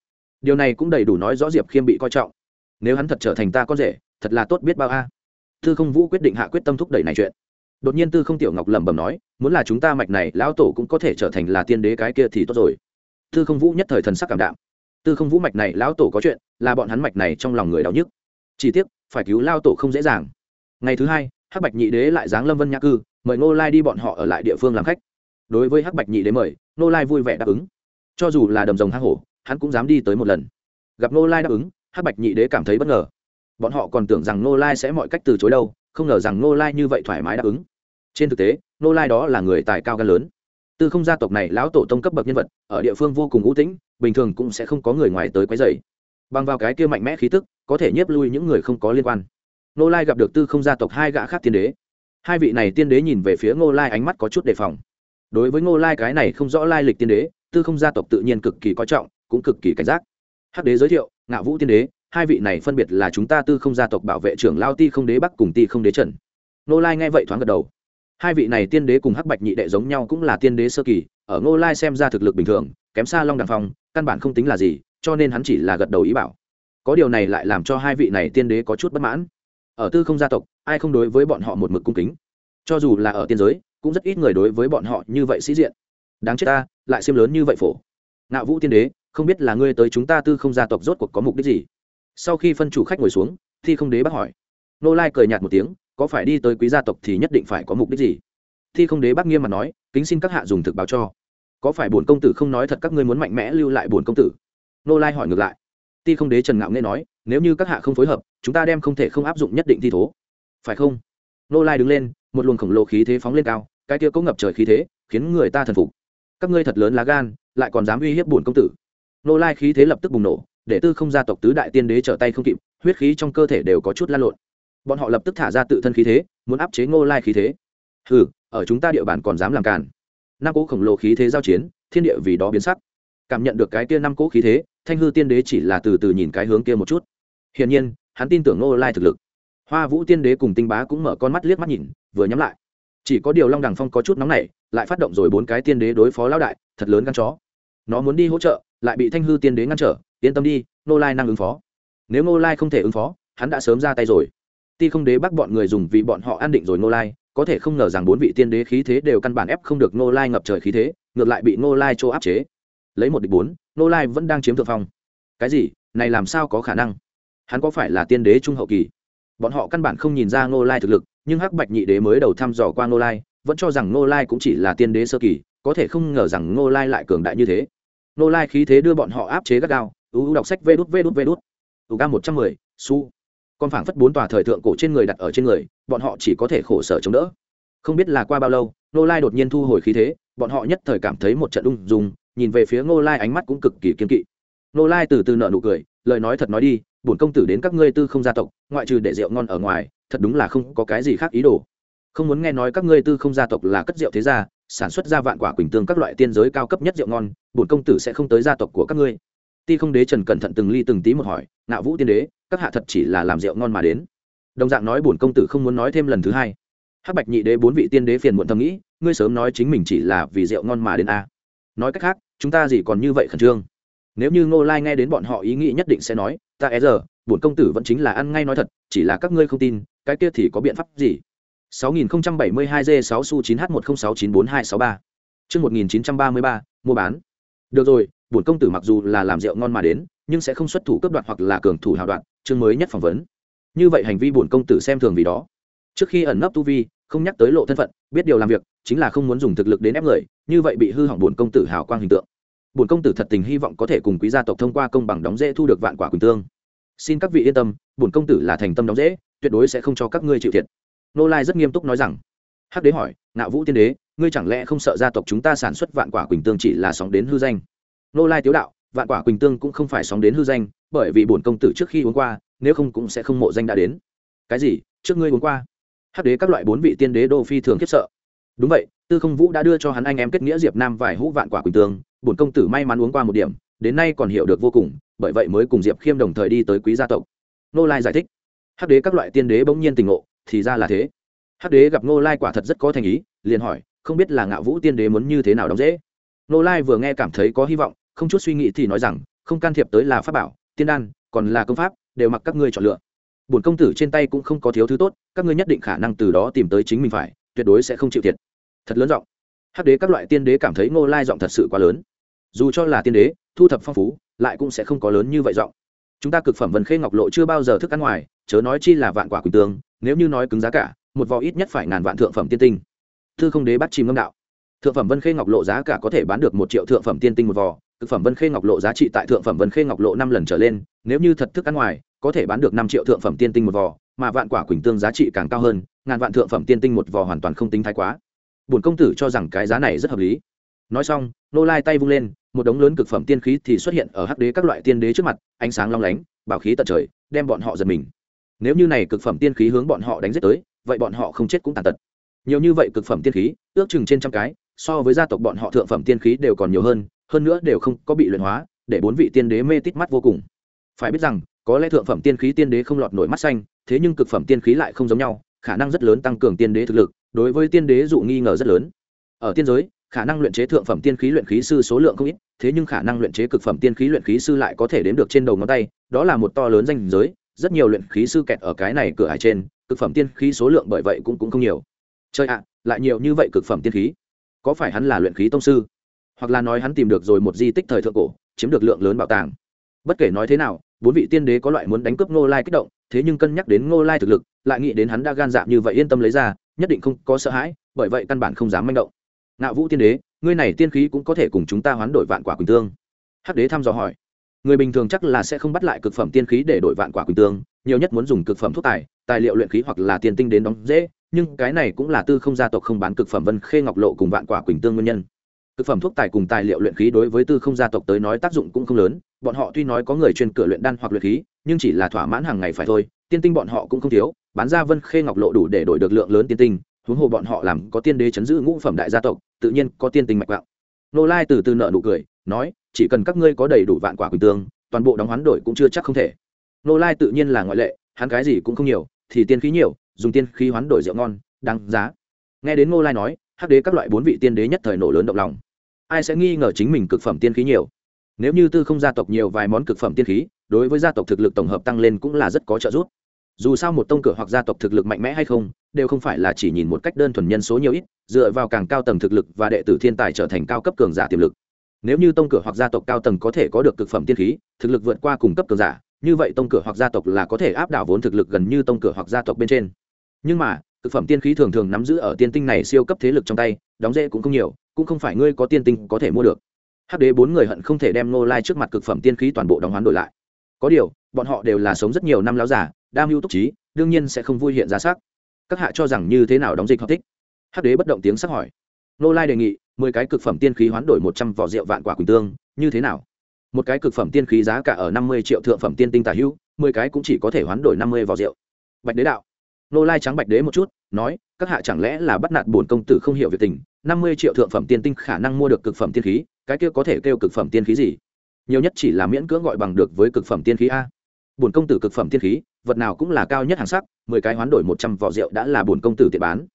[SPEAKER 1] điều này cũng đầy đủ nói rõ diệp khiêm bị coi trọng. Nếu hắn thật trở thành ta con rể, thật là tốt biết bao a. Tư không vũ quyết định hạ quyết tâm thúc đẩy này chuyện. Đột nhiên tư không tiểu ngọc lẩm bẩm nói, muốn là chúng ta mạch này, lão tổ cũng có thể trở thành là tiên đế cái kia thì tốt rồi. Tư không vũ nhất thời thần sắc cảm đạm. Tư không vũ mạch này, lão tổ có chuyện, là bọn hắn mạch này trong lòng người đau nhức. Chỉ tiếc, phải cứu lao tổ không dễ dàng. Ngày thứ hai, hắc bạch nhị đế lại giáng lâm vân nhã cư mời ngô lai đi bọn họ ở lại địa phương làm khách. Đối với hắc bạch nhị đế mời, ngô lai vui vẻ đáp ứng. Cho dù là đầm rồng hang hổ, hắn cũng dám đi tới một lần. Gặp ngô lai đáp ứng, hắc bạch nhị đế cảm thấy bất ngờ. Bọn họ còn tưởng rằng ngô lai sẽ mọi cách từ chối đâu, không ngờ rằng ngô lai như vậy thoải mái đáp ứng. Trên thực tế, ngô lai đó là người tài cao gan lớn. Từ không gia tộc này lão tổ tông cấp bậc nhân vật, ở địa phương vô cùng ưu tĩnh, bình thường cũng sẽ không có người ngoài tới quấy dày bằng vào cái kia mạnh mẽ khí tức, có thể nhiếp lui những người không có liên quan. Nô lai gặp được tư không gia tộc hai gã khác tiên đế hai vị này tiên đế nhìn về phía ngô lai ánh mắt có chút đề phòng. Đối với ngô lai cái này không rõ lai lịch tiên đế, tư không gia tộc tự nhiên cực kỳ coi trọng, cũng cực kỳ cảnh giác. Hắc đế giới thiệu, ngạo vũ tiên đế, hai vị này phân biệt là chúng ta tư không gia tộc bảo vệ trưởng lao ti không đế bắc cùng ti không đế trần. Ngô lai nghe vậy thoáng gật đầu. Hai vị này tiên đế cùng hắc bạch nhị đệ giống nhau cũng là tiên đế sơ kỳ, ở ngô lai xem ra thực lực bình thường, kém xa long đằng phong, căn bản không tính là gì, cho nên hắn chỉ là gật đầu ý bảo. Có điều này lại làm cho hai vị này tiên đế có chút bất mãn. Ở tư không gia tộc ai không đối với bọn họ một mực cung kính. Cho dù là ở tiên giới, cũng rất ít người đối với bọn họ như vậy sĩ diện. Đáng chết ta, lại xiêm lớn như vậy phổ. Ngạo vũ tiên đế, không biết là ngươi tới chúng ta tư không gia tộc rốt cuộc có mục đích gì? Sau khi phân chủ khách ngồi xuống, thi không đế bác hỏi. Nô lai cười nhạt một tiếng, có phải đi tới quý gia tộc thì nhất định phải có mục đích gì? Thi không đế bác nghiêm mà nói, kính xin các hạ dùng thực báo cho. Có phải bổn công tử không nói thật các ngươi muốn mạnh mẽ lưu lại bổn công tử? Nô lai hỏi ngược lại. Ti không đế trần ngạo nghe nói, nếu như các hạ không phối hợp, chúng ta đem không thể không áp dụng nhất định thi thố phải không? Nô lai đứng lên, một luồng khổng lồ khí thế phóng lên cao, cái kia cũng ngập trời khí thế, khiến người ta thần phục. Các ngươi thật lớn lá gan, lại còn dám uy hiếp bổn công tử. Nô lai khí thế lập tức bùng nổ, để tư không gia tộc tứ đại tiên đế trở tay không kịp, huyết khí trong cơ thể đều có chút lan lộn. Bọn họ lập tức thả ra tự thân khí thế, muốn áp chế ngô lai khí thế. Hừ, ở chúng ta địa bàn còn dám làm càn. Năm cỗ khổng lồ khí thế giao chiến, thiên địa vì đó biến sắc. Cảm nhận được cái kia năm cỗ khí thế, thanh hư tiên đế chỉ là từ từ nhìn cái hướng kia một chút. Hiển nhiên, hắn tin tưởng ngô lai thực lực hoa vũ tiên đế cùng tinh bá cũng mở con mắt liếc mắt nhìn, vừa nhắm lại. Chỉ có điều long đằng phong có chút nóng này lại phát động rồi bốn cái tiên đế đối phó lão đại, thật lớn gan chó. Nó muốn đi hỗ trợ, lại bị thanh hư tiên đế ngăn trở, yên tâm đi nô lai năng ứng phó. Nếu nô lai không thể ứng phó, hắn đã sớm ra tay rồi. Ti không đế bắt bọn người dùng vì bọn họ an định rồi nô lai, có thể không ngờ rằng bốn vị tiên đế khí thế đều căn bản ép không được nô lai ngập trời khí thế, ngược lại bị nô lai chỗ áp chế. Lấy một địch bốn nô lai vẫn đang chiếm thượng phong. Cái gì? Này làm sao có khả năng? Hắn có phải là tiên đế trung hậu kỳ? Bọn họ căn bản không nhìn ra Ngô lai thực lực, nhưng hắc bạch nhị đế mới đầu thăm dò qua Ngô lai, vẫn cho rằng Ngô lai cũng chỉ là tiên đế sơ kỳ, có thể không ngờ rằng Ngô lai lại cường đại như thế. Ngô lai khí thế đưa bọn họ áp chế gắt gao ưu đọc sách vê đút vê đút vê đút. Ưu ca một trăm mười, su. Con phảng phất bốn tòa thời thượng cổ trên người đặt ở trên người, bọn họ chỉ có thể khổ sở chống đỡ. Không biết là qua bao lâu, Ngô lai đột nhiên thu hồi khí thế, bọn họ nhất thời cảm thấy một trận ung dùng nhìn về phía ngô lai ánh mắt cũng cực kỳ kiên kỵ. Ngô lai từ từ nợ nụ cười, lời nói thật nói đi bổn công tử đến các ngươi tư không gia tộc, ngoại trừ để rượu ngon ở ngoài, thật đúng là không có cái gì khác ý đồ. Không muốn nghe nói các ngươi tư không gia tộc là cất rượu thế gia, sản xuất ra vạn quả quỳnh tương các loại tiên giới cao cấp nhất rượu ngon, bổn công tử sẽ không tới gia tộc của các ngươi. Ti không đế trần cẩn thận từng ly từng tí một hỏi, ngạo vũ tiên đế, các hạ thật chỉ là làm rượu ngon mà đến. Đồng dạng nói bổn công tử không muốn nói thêm lần thứ hai. Hắc bạch nhị đế bốn vị tiên đế phiền muộn thầm nghĩ, ngươi sớm nói chính mình chỉ là vì rượu ngon mà đến a. Nói cách khác, chúng ta gì còn như vậy khẩn trương? Nếu như ngô lai nghe đến bọn họ ý nghĩ nhất định sẽ nói ta e giờ bổn công tử vẫn chính là ăn ngay nói thật chỉ là các ngươi không tin cái kia thì có biện pháp gì 6072 g 6 su 9 h 10694263 Trước 1933, mua bán. Được rồi, bổn công tử mặc dù là làm rượu ngon mà đến, nhưng sẽ không xuất thủ cấp đoạn hoặc là cường thủ hào đoạn, chương mới nhất phỏng vấn. Như vậy hành vi bổn công tử xem thường vì đó. Trước khi ẩn nấp tu vi, không nhắc tới lộ thân phận, biết điều làm việc, chính là không muốn dùng thực lực đến ép người, như vậy bị hư hỏng bổn công tử hào quang hình tượng. Bổn công tử thật tình hy vọng có thể cùng quý gia tộc thông qua công bằng đóng dễ thu được vạn quả quỳnh tương. Xin các vị yên tâm, bổn công tử là thành tâm đóng dễ, tuyệt đối sẽ không cho các ngươi chịu thiệt. Nô lai rất nghiêm túc nói rằng. Hắc đế hỏi ngạo vũ tiên đế ngươi chẳng lẽ không sợ gia tộc chúng ta sản xuất vạn quả quỳnh tương chỉ là sóng đến hư danh? Nô lai tiếu đạo vạn quả quỳnh tương cũng không phải sóng đến hư danh bởi vì bổn công tử trước khi uống qua nếu không cũng sẽ không mộ danh đã đến. Cái gì? Trước ngươi uống qua? Hắc đế các loại bốn vị tiên đế đô phi thường khiếp sợ. Đúng vậy tư không vũ đã đưa cho hắn anh em kết nghĩa diệp nam vài hũ vạn quả quỳnh tương bổn công tử may mắn uống qua một điểm, đến nay còn hiểu được vô cùng, bởi vậy mới cùng diệp khiêm đồng thời đi tới quý gia tộc. Nô lai giải thích. Hắc đế các loại tiên đế bỗng nhiên tình ngộ, thì ra là thế. Hắc đế gặp ngô lai quả thật rất có thành ý, liền hỏi, không biết là ngạo vũ tiên đế muốn như thế nào đóng dễ? Ngô lai vừa nghe cảm thấy có hy vọng, không chút suy nghĩ thì nói rằng, không can thiệp tới là pháp bảo, tiên đan, còn là công pháp, đều mặc các ngươi chọn lựa. Bổn công tử trên tay cũng không có thiếu thứ tốt, các ngươi nhất định khả năng từ đó tìm tới chính mình phải, tuyệt đối sẽ không chịu thiệt. Thật lớn giọng. Hắc đế các loại tiên đế cảm thấy ngô lai giọng thật sự quá lớn dù cho là tiên đế, thu thập phong phú, lại cũng sẽ không có lớn như vậy giọng. Chúng ta cực phẩm vần khê ngọc lộ chưa bao giờ thức ăn ngoài, chớ nói chi là vạn quả quỳnh tương, nếu như nói cứng giá cả, một vò ít nhất phải ngàn vạn thượng phẩm tiên tinh. Thư không đế bắt chìm ngâm đạo. Thượng phẩm vân khê ngọc lộ giá cả có thể bán được một triệu thượng phẩm tiên tinh một vò thực phẩm vân khê ngọc lộ giá trị tại thượng phẩm vân khê ngọc lộ năm lần trở lên, nếu như thật thức ăn ngoài, có thể bán được năm triệu thượng phẩm tiên tinh một vò, mà vạn quả quỳnh tương giá trị càng cao hơn, ngàn vạn thượng phẩm tiên tinh một vò hoàn toàn không tính thái quá. Bổn công tử cho rằng cái giá này rất hợp lý. Nói xong, nô lai tay vung lên một đống lớn cực phẩm tiên khí thì xuất hiện ở hắc đế các loại tiên đế trước mặt, ánh sáng long lánh, bảo khí tận trời, đem bọn họ giật mình. Nếu như này cực phẩm tiên khí hướng bọn họ đánh giết tới, vậy bọn họ không chết cũng tàn tật. Nhiều như vậy cực phẩm tiên khí, ước chừng trên trăm cái, so với gia tộc bọn họ thượng phẩm tiên khí đều còn nhiều hơn hơn nữa đều không có bị luyện hóa, để bốn vị tiên đế mê tít mắt vô cùng. Phải biết rằng, có lẽ thượng phẩm tiên khí tiên đế không lọt nổi mắt xanh, thế nhưng cực phẩm tiên khí lại không giống nhau, khả năng rất lớn tăng cường tiên đế thực lực, đối với tiên đế dụ nghi ngờ rất lớn. Ở tiên giới khả năng luyện chế thượng phẩm tiên khí luyện khí sư số lượng không ít, thế nhưng khả năng luyện chế cực phẩm tiên khí luyện khí sư lại có thể đếm được trên đầu ngón tay, đó là một to lớn danh giới, rất nhiều luyện khí sư kẹt ở cái này cửa hải trên, cực phẩm tiên khí số lượng bởi vậy cũng cũng không nhiều. Chơi ạ, lại nhiều như vậy cực phẩm tiên khí. Có phải hắn là luyện khí tông sư? Hoặc là nói hắn tìm được rồi một di tích thời thượng cổ, chiếm được lượng lớn bảo tàng? Bất kể nói thế nào, bốn vị tiên đế có loại muốn đánh cướp ngô lai kích động, thế nhưng cân nhắc đến ngô lai thực lực, lại nghĩ đến hắn đã gan dạ như vậy yên tâm lấy ra, nhất định không có sợ hãi, bởi vậy căn bản không dám manh động ngạo vũ tiên đế, ngươi này tiên khí cũng có thể cùng chúng ta hoán đổi vạn quả quỳnh tương. Hắc đế thăm dò hỏi. Người bình thường chắc là sẽ không bắt lại cực phẩm tiên khí để đổi vạn quả quỳnh tương, nhiều nhất muốn dùng cực phẩm thuốc tài tài liệu luyện khí hoặc là tiền tinh đến đóng dễ, nhưng cái này cũng là tư không gia tộc không bán cực phẩm vân khê ngọc lộ cùng vạn quả quỳnh tương nguyên nhân. Cực phẩm thuốc tài cùng tài liệu luyện khí đối với tư không gia tộc tới nói tác dụng cũng không lớn, bọn họ tuy nói có người chuyên cửa luyện đan hoặc luyện khí, nhưng chỉ là thỏa mãn hàng ngày phải thôi, tiên tinh bọn họ cũng không thiếu, bán ra vân khê ngọc lộ đủ để đổi được lượng lớn tiên tinh huống hồ bọn họ làm có tiên đế chấn giữ ngũ phẩm đại gia tộc, tự nhiên có tiên tinh mạch vạo nô lai từ từ nợ nụ cười, nói, chỉ cần các ngươi có đầy đủ vạn quả quỳnh tương, toàn bộ đóng hoán đổi cũng chưa chắc không thể. Nô lai tự nhiên là ngoại lệ, hắn cái gì cũng không nhiều, thì tiên khí nhiều, dùng tiên khí hoán đổi rượu ngon, đáng giá. Nghe đến nô lai nói, hắc đế các loại bốn vị tiên đế nhất thời nổ lớn động lòng. Ai sẽ nghi ngờ chính mình cực phẩm tiên khí nhiều? Nếu như tư không gia tộc nhiều vài món cực phẩm tiên khí, đối với gia tộc thực lực tổng hợp tăng lên cũng là rất có trợ giúp dù sao một tông cửa hoặc gia tộc thực lực mạnh mẽ hay không, đều không phải là chỉ nhìn một cách đơn thuần nhân số nhiều ít, dựa vào càng cao tầng thực lực và đệ tử thiên tài trở thành cao cấp cường giả tiềm lực. Nếu như tông cửa hoặc gia tộc cao tầng có thể có được cực phẩm tiên khí, thực lực vượt qua cùng cấp cường giả, như vậy tông cửa hoặc gia tộc là có thể áp đảo vốn thực lực gần như tông cửa hoặc gia tộc bên trên. Nhưng mà thực phẩm tiên khí thường thường nắm giữ ở tiên tinh này siêu cấp thế lực trong tay, đóng dễ cũng không nhiều, cũng không phải ngươi có tiên tinh có thể mua được. Hắc đế bốn người hận không thể đem nô lai trước mặt cực phẩm tiên khí toàn bộ đóng hoán đổi lại. Có điều, bọn họ đều là sống rất nhiều năm láo giả đa mưu túc trí, đương nhiên sẽ không vui hiện ra sắc. Các hạ cho rằng như thế nào đóng dịch hợp thích hắc đế bất động tiếng sắc hỏi. Nô lai đề nghị, mười cái cực phẩm tiên khí hoán đổi một trăm vỏ rượu vạn quả quỳnh tương, như thế nào? Một cái cực phẩm tiên khí giá cả ở năm mươi triệu thượng phẩm tiên tinh tả hữu, mười cái cũng chỉ có thể hoán đổi năm mươi vỏ rượu. Bạch đế đạo. Nô lai trắng bạch đế một chút, nói, các hạ chẳng lẽ là bắt nạt bổn công tử không hiểu việc tình, năm mươi triệu thượng phẩm tiên tinh khả năng mua được cực phẩm tiên khí, cái kia có thể kêu cực phẩm tiên khí gì? Nhiều nhất chỉ là miễn cưỡng gọi bằng được với cực phẩm tiên khí a. Bổn công tử cực phẩm tiên khí vật nào cũng là cao nhất hàng sắc, mười cái hoán đổi một trăm vỏ rượu đã là bổn công tử tiện bán.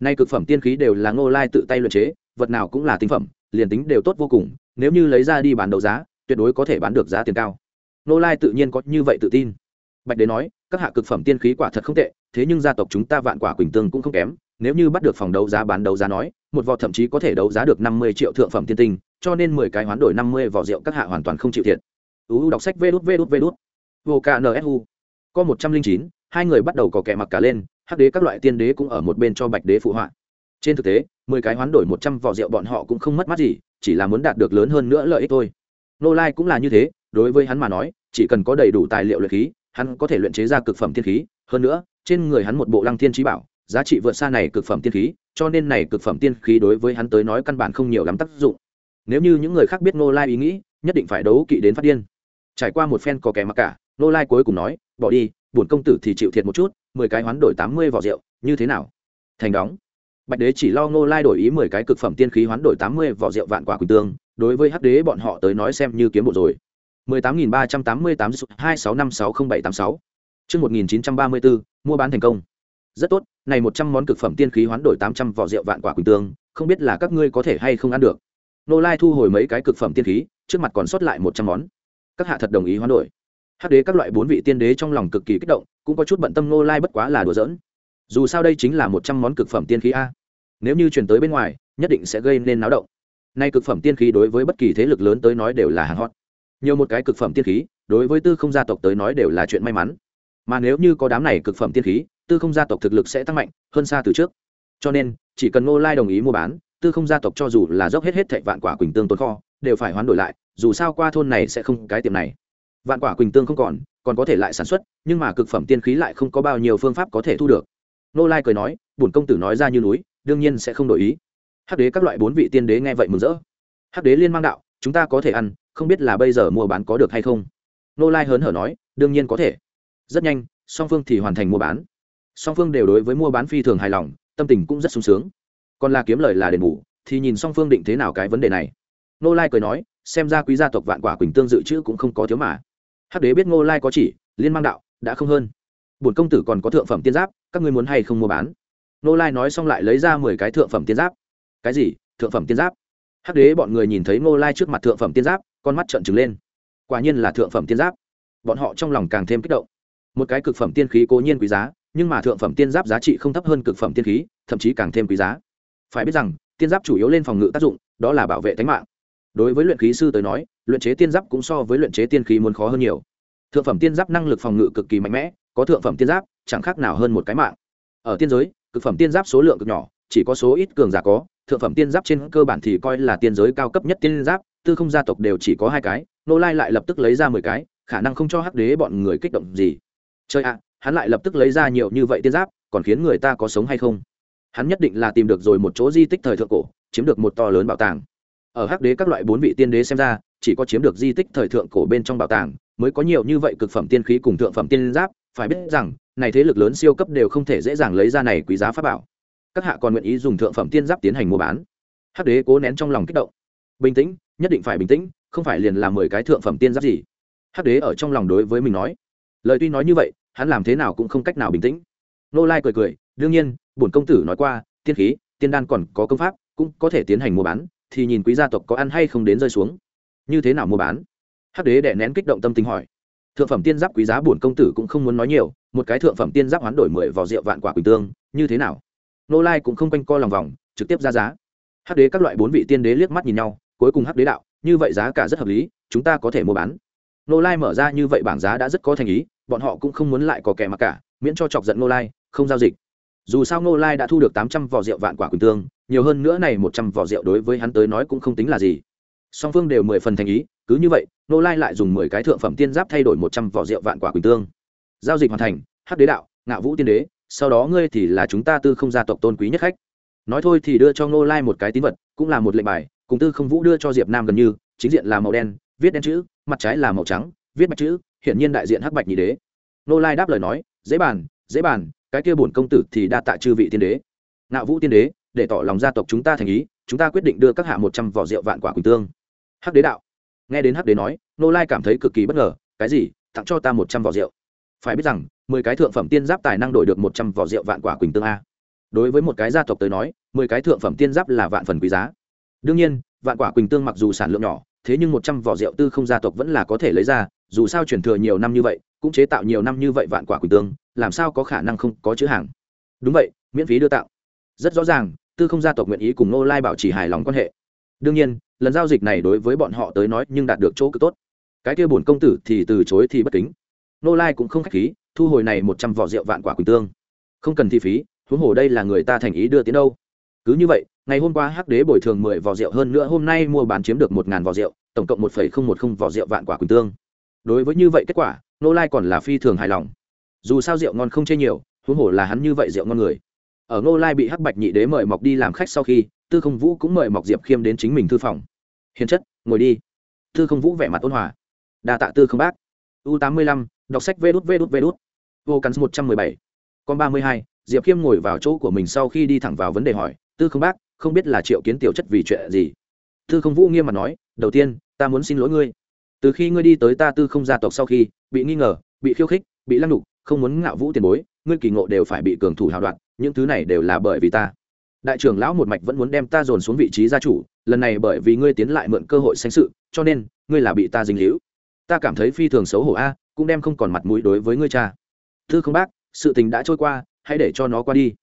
[SPEAKER 1] Nay cực phẩm tiên khí đều là ngô lai tự tay luyện chế, vật nào cũng là tinh phẩm, liền tính đều tốt vô cùng, nếu như lấy ra đi bán đấu giá, tuyệt đối có thể bán được giá tiền cao. Ngô lai tự nhiên có như vậy tự tin. Bạch đế nói, các hạ cực phẩm tiên khí quả thật không tệ, thế nhưng gia tộc chúng ta vạn quả quỳnh tương cũng không kém, nếu như bắt được phòng đấu giá bán đấu giá nói, một vỏ thậm chí có thể đấu giá được năm mươi triệu thượng phẩm tiên tinh, cho nên mười cái hoán đổi năm mươi vỏ rượu các hạ hoàn toàn không chịu thiệt. Uu đọc sách vê đút vê đút vê đút. Vô knsu có một trăm linh chín, hai người bắt đầu có kẻ mặc cả lên, hắc đế các loại tiên đế cũng ở một bên cho bạch đế phụ họa. Trên thực tế, mười cái hoán đổi một trăm vỏ rượu bọn họ cũng không mất mát gì, chỉ là muốn đạt được lớn hơn nữa lợi ích thôi. Nô lai cũng là như thế, đối với hắn mà nói, chỉ cần có đầy đủ tài liệu luyện khí, hắn có thể luyện chế ra cực phẩm tiên khí. Hơn nữa, trên người hắn một bộ lăng thiên trí bảo, giá trị vượt xa này cực phẩm tiên khí, cho nên này cực phẩm tiên khí đối với hắn tới nói căn bản không nhiều lắm tác dụng. Nếu như những người khác biết nô lai ý nghĩ, nhất định phải đấu kỵ đến phát điên. Trải qua một phen có kẻ mặc cả nô lai cuối cùng nói bỏ đi bổn công tử thì chịu thiệt một chút mười cái hoán đổi tám mươi vỏ rượu như thế nào thành đóng bạch đế chỉ lo nô lai đổi ý mười cái cực phẩm tiên khí hoán đổi tám mươi vỏ rượu vạn quả quỳnh tương đối với hắc đế bọn họ tới nói xem như kiếm bộ rồi mười tám nghìn ba trăm tám mươi tám hai sáu năm sáu không bảy tám sáu Trước 1934, mua bán thành công. Rất tốt, này một trăm món cực phẩm tiên khí hoán đổi tám trăm vỏ rượu vạn quả quỳnh tương, không biết là các ngươi có thể hay không ăn được. Nô Lai thu hồi mấy cái cực phẩm tiên khí, trước mặt còn sót lại một trăm món. Các hạ thật đồng ý hoán đổi. Hắc đế các loại bốn vị tiên đế trong lòng cực kỳ kích động, cũng có chút bận tâm Nô Lai bất quá là đùa giỡn. Dù sao đây chính là một trăm món cực phẩm tiên khí a. Nếu như chuyển tới bên ngoài, nhất định sẽ gây nên náo động. Nay cực phẩm tiên khí đối với bất kỳ thế lực lớn tới nói đều là hàng hot. Nhiều một cái cực phẩm tiên khí, đối với tư không gia tộc tới nói đều là chuyện may mắn mà nếu như có đám này cực phẩm tiên khí tư không gia tộc thực lực sẽ tăng mạnh hơn xa từ trước cho nên chỉ cần ngô lai đồng ý mua bán tư không gia tộc cho dù là dốc hết hết thệ vạn quả quỳnh tương tồn kho đều phải hoán đổi lại dù sao qua thôn này sẽ không cái tiệm này vạn quả quỳnh tương không còn còn có thể lại sản xuất, nhưng mà cực phẩm tiên khí lại không có bao nhiêu phương pháp có thể thu được. Nô lai cười nói, bổn công tử nói ra như núi, đương nhiên sẽ không đổi ý. Hắc đế các loại bốn vị tiên đế nghe vậy mừng rỡ. Hắc đế liên mang đạo, chúng ta có thể ăn, không biết là bây giờ mua bán có được hay không. Nô lai hớn hở nói, đương nhiên có thể. Rất nhanh, song phương thì hoàn thành mua bán. Song phương đều đối với mua bán phi thường hài lòng, tâm tình cũng rất sung sướng. Còn là kiếm lời là đền bù, thì nhìn song phương định thế nào cái vấn đề này. Nô lai cười nói xem ra quý gia tộc vạn quả quỳnh tương dự trữ cũng không có thiếu mà. Hắc đế biết ngô lai có chỉ, liên mang đạo đã không hơn. Bổn công tử còn có thượng phẩm tiên giáp, các ngươi muốn hay không mua bán? Ngô lai nói xong lại lấy ra mười cái thượng phẩm tiên giáp. Cái gì? Thượng phẩm tiên giáp? Hắc đế bọn người nhìn thấy ngô lai trước mặt thượng phẩm tiên giáp, con mắt trợn trừng lên. Quả nhiên là thượng phẩm tiên giáp. Bọn họ trong lòng càng thêm kích động. Một cái cực phẩm tiên khí cố nhiên quý giá, nhưng mà thượng phẩm tiên giáp giá trị không thấp hơn cực phẩm tiên khí, thậm chí càng thêm quý giá. Phải biết rằng, tiên giáp chủ yếu lên phòng ngự tác dụng, đó là bảo vệ tính mạng đối với luyện khí sư tới nói, luyện chế tiên giáp cũng so với luyện chế tiên khí muốn khó hơn nhiều. Thượng phẩm tiên giáp năng lực phòng ngự cực kỳ mạnh mẽ, có thượng phẩm tiên giáp, chẳng khác nào hơn một cái mạng. Ở tiên giới, cực phẩm tiên giáp số lượng cực nhỏ, chỉ có số ít cường giả có, thượng phẩm tiên giáp trên cơ bản thì coi là tiên giới cao cấp nhất tiên giáp, tư không gia tộc đều chỉ có hai cái, nô lai lại lập tức lấy ra mười cái, khả năng không cho hắc đế bọn người kích động gì. Chơi ạ, hắn lại lập tức lấy ra nhiều như vậy tiên giáp, còn khiến người ta có sống hay không? Hắn nhất định là tìm được rồi một chỗ di tích thời thượng cổ, chiếm được một to lớn bảo tàng ở hắc đế các loại bốn vị tiên đế xem ra, chỉ có chiếm được di tích thời thượng cổ bên trong bảo tàng, mới có nhiều như vậy cực phẩm tiên khí cùng thượng phẩm tiên giáp, phải biết rằng, này thế lực lớn siêu cấp đều không thể dễ dàng lấy ra này quý giá pháp bảo. Các hạ còn nguyện ý dùng thượng phẩm tiên giáp tiến hành mua bán. Hắc đế cố nén trong lòng kích động. Bình tĩnh, nhất định phải bình tĩnh, không phải liền làm mười cái thượng phẩm tiên giáp gì? Hắc đế ở trong lòng đối với mình nói. Lời tuy nói như vậy, hắn làm thế nào cũng không cách nào bình tĩnh. Nô lai cười cười, đương nhiên, bổn công tử nói qua, tiên khí, tiên đan còn có công pháp, cũng có thể tiến hành mua bán thì nhìn quý gia tộc có ăn hay không đến rơi xuống. Như thế nào mua bán? Hắc đế đệ nén kích động tâm tình hỏi. Thượng phẩm tiên giáp quý giá bổn công tử cũng không muốn nói nhiều, một cái thượng phẩm tiên giáp hoán đổi mười vỏ rượu vạn quả quỳnh tương, như thế nào? Nô lai cũng không quanh co lòng vòng, trực tiếp ra giá. Hắc đế các loại bốn vị tiên đế liếc mắt nhìn nhau, cuối cùng hắc đế đạo, như vậy giá cả rất hợp lý, chúng ta có thể mua bán. Nô lai mở ra như vậy bảng giá đã rất có thành ý, bọn họ cũng không muốn lại có kẻ mặc cả, miễn cho chọc giận nô lai, không giao dịch dù sao nô lai đã thu được tám trăm vỏ rượu vạn quả quỳnh tương, nhiều hơn nữa này một trăm vỏ rượu đối với hắn tới nói cũng không tính là gì. Song phương đều mười phần thành ý, cứ như vậy nô lai lại dùng mười cái thượng phẩm tiên giáp thay đổi một trăm vỏ rượu vạn quả quỳnh tương. Giao dịch hoàn thành, hắc đế đạo ngạo vũ tiên đế, sau đó ngươi thì là chúng ta tư không gia tộc tôn quý nhất khách. Nói thôi thì đưa cho nô lai một cái tín vật, cũng là một lệnh bài, cùng tư không vũ đưa cho diệp nam gần như, chính diện là màu đen, viết đen chữ, mặt trái là màu trắng, viết bạch chữ, hiển nhiên đại diện hắc bạch nhị đế. Nô lai đáp lời nói, dễ bàn dễ bàn cái kia bổn công tử thì đa tạ chư vị tiên đế. Ngạo vũ tiên đế, để tỏ lòng gia tộc chúng ta thành ý, chúng ta quyết định đưa các hạ một trăm vỏ rượu vạn quả quỳnh tương. Hắc đế đạo. Nghe đến hắc đế nói, nô lai cảm thấy cực kỳ bất ngờ, cái gì? Tặng cho ta một trăm vỏ rượu. Phải biết rằng, mười cái thượng phẩm tiên giáp tài năng đổi được một trăm vỏ rượu vạn quả quỳnh tương a. Đối với một cái gia tộc tới nói, mười cái thượng phẩm tiên giáp là vạn phần quý giá. Đương nhiên, vạn quả quỳnh tương mặc dù sản lượng nhỏ, thế nhưng một trăm vỏ rượu tư không gia tộc vẫn là có thể lấy ra, dù sao truyền thừa nhiều năm như vậy cũng chế tạo nhiều năm như vậy vạn quả quỳnh tương, làm sao có khả năng không có chữ hàng? Đúng vậy, miễn phí đưa tạo. Rất rõ ràng, tư không gia tộc nguyện ý cùng nô lai bảo trì hài lòng quan hệ. Đương nhiên, lần giao dịch này đối với bọn họ tới nói nhưng đạt được chỗ cực tốt. Cái kia bổn công tử thì từ chối thì bất kính. Nô lai cũng không k h á c h khí, thu hồi này một trăm vỏ rượu vạn quả quỳnh tương. Không cần thi phí, huống hồ đây là người ta thành ý đưa tiến đâu. Cứ như vậy, ngày hôm qua hắc đế bồi thường mười vỏ rượu, hơn nữa hôm nay mua bán chiếm được một ngàn vỏ rượu, tổng cộng một phẩy không một không vỏ rượu vạn quả quỳnh tương. Đối với như vậy kết quả nô lai còn là phi thường hài lòng. Dù sao rượu ngon không chê nhiều, huống hồ là hắn như vậy rượu ngon người. Ở nô lai bị hắc bạch nhị đế mời mọc đi làm khách sau khi, tư không vũ cũng mời mọc diệp khiêm đến chính mình thư phòng. Hiền chất, ngồi đi. Tư không vũ vẻ mặt ôn hòa. Đa tạ tư không bác. U tám mươi lăm, đọc sách vê đút vê đút vê đút. Vô cắn một trăm mười bảy. Con ba mươi hai, diệp khiêm ngồi vào chỗ của mình sau khi đi thẳng vào vấn đề hỏi, tư không bác, không biết là triệu kiến tiểu chất vì chuyện gì? Tư không vũ nghiêm mặt nói, đầu tiên, ta muốn xin lỗi ngươi. Từ khi ngươi đi tới ta tư không gia tộc sau khi bị nghi ngờ, bị khiêu khích, bị lăng đục không muốn ngạo vũ tiền bối, ngươi kỳ ngộ đều phải bị cường thủ hào đoạn những thứ này đều là bởi vì ta. Đại trưởng lão một mạch vẫn muốn đem ta dồn xuống vị trí gia chủ, lần này bởi vì ngươi tiến lại mượn cơ hội sanh sự, cho nên, ngươi là bị ta dính hữu ta cảm thấy phi thường xấu hổ a, cũng đem không còn mặt mũi đối với ngươi cha. Thư không bác, sự tình đã trôi qua, hãy để cho nó qua đi.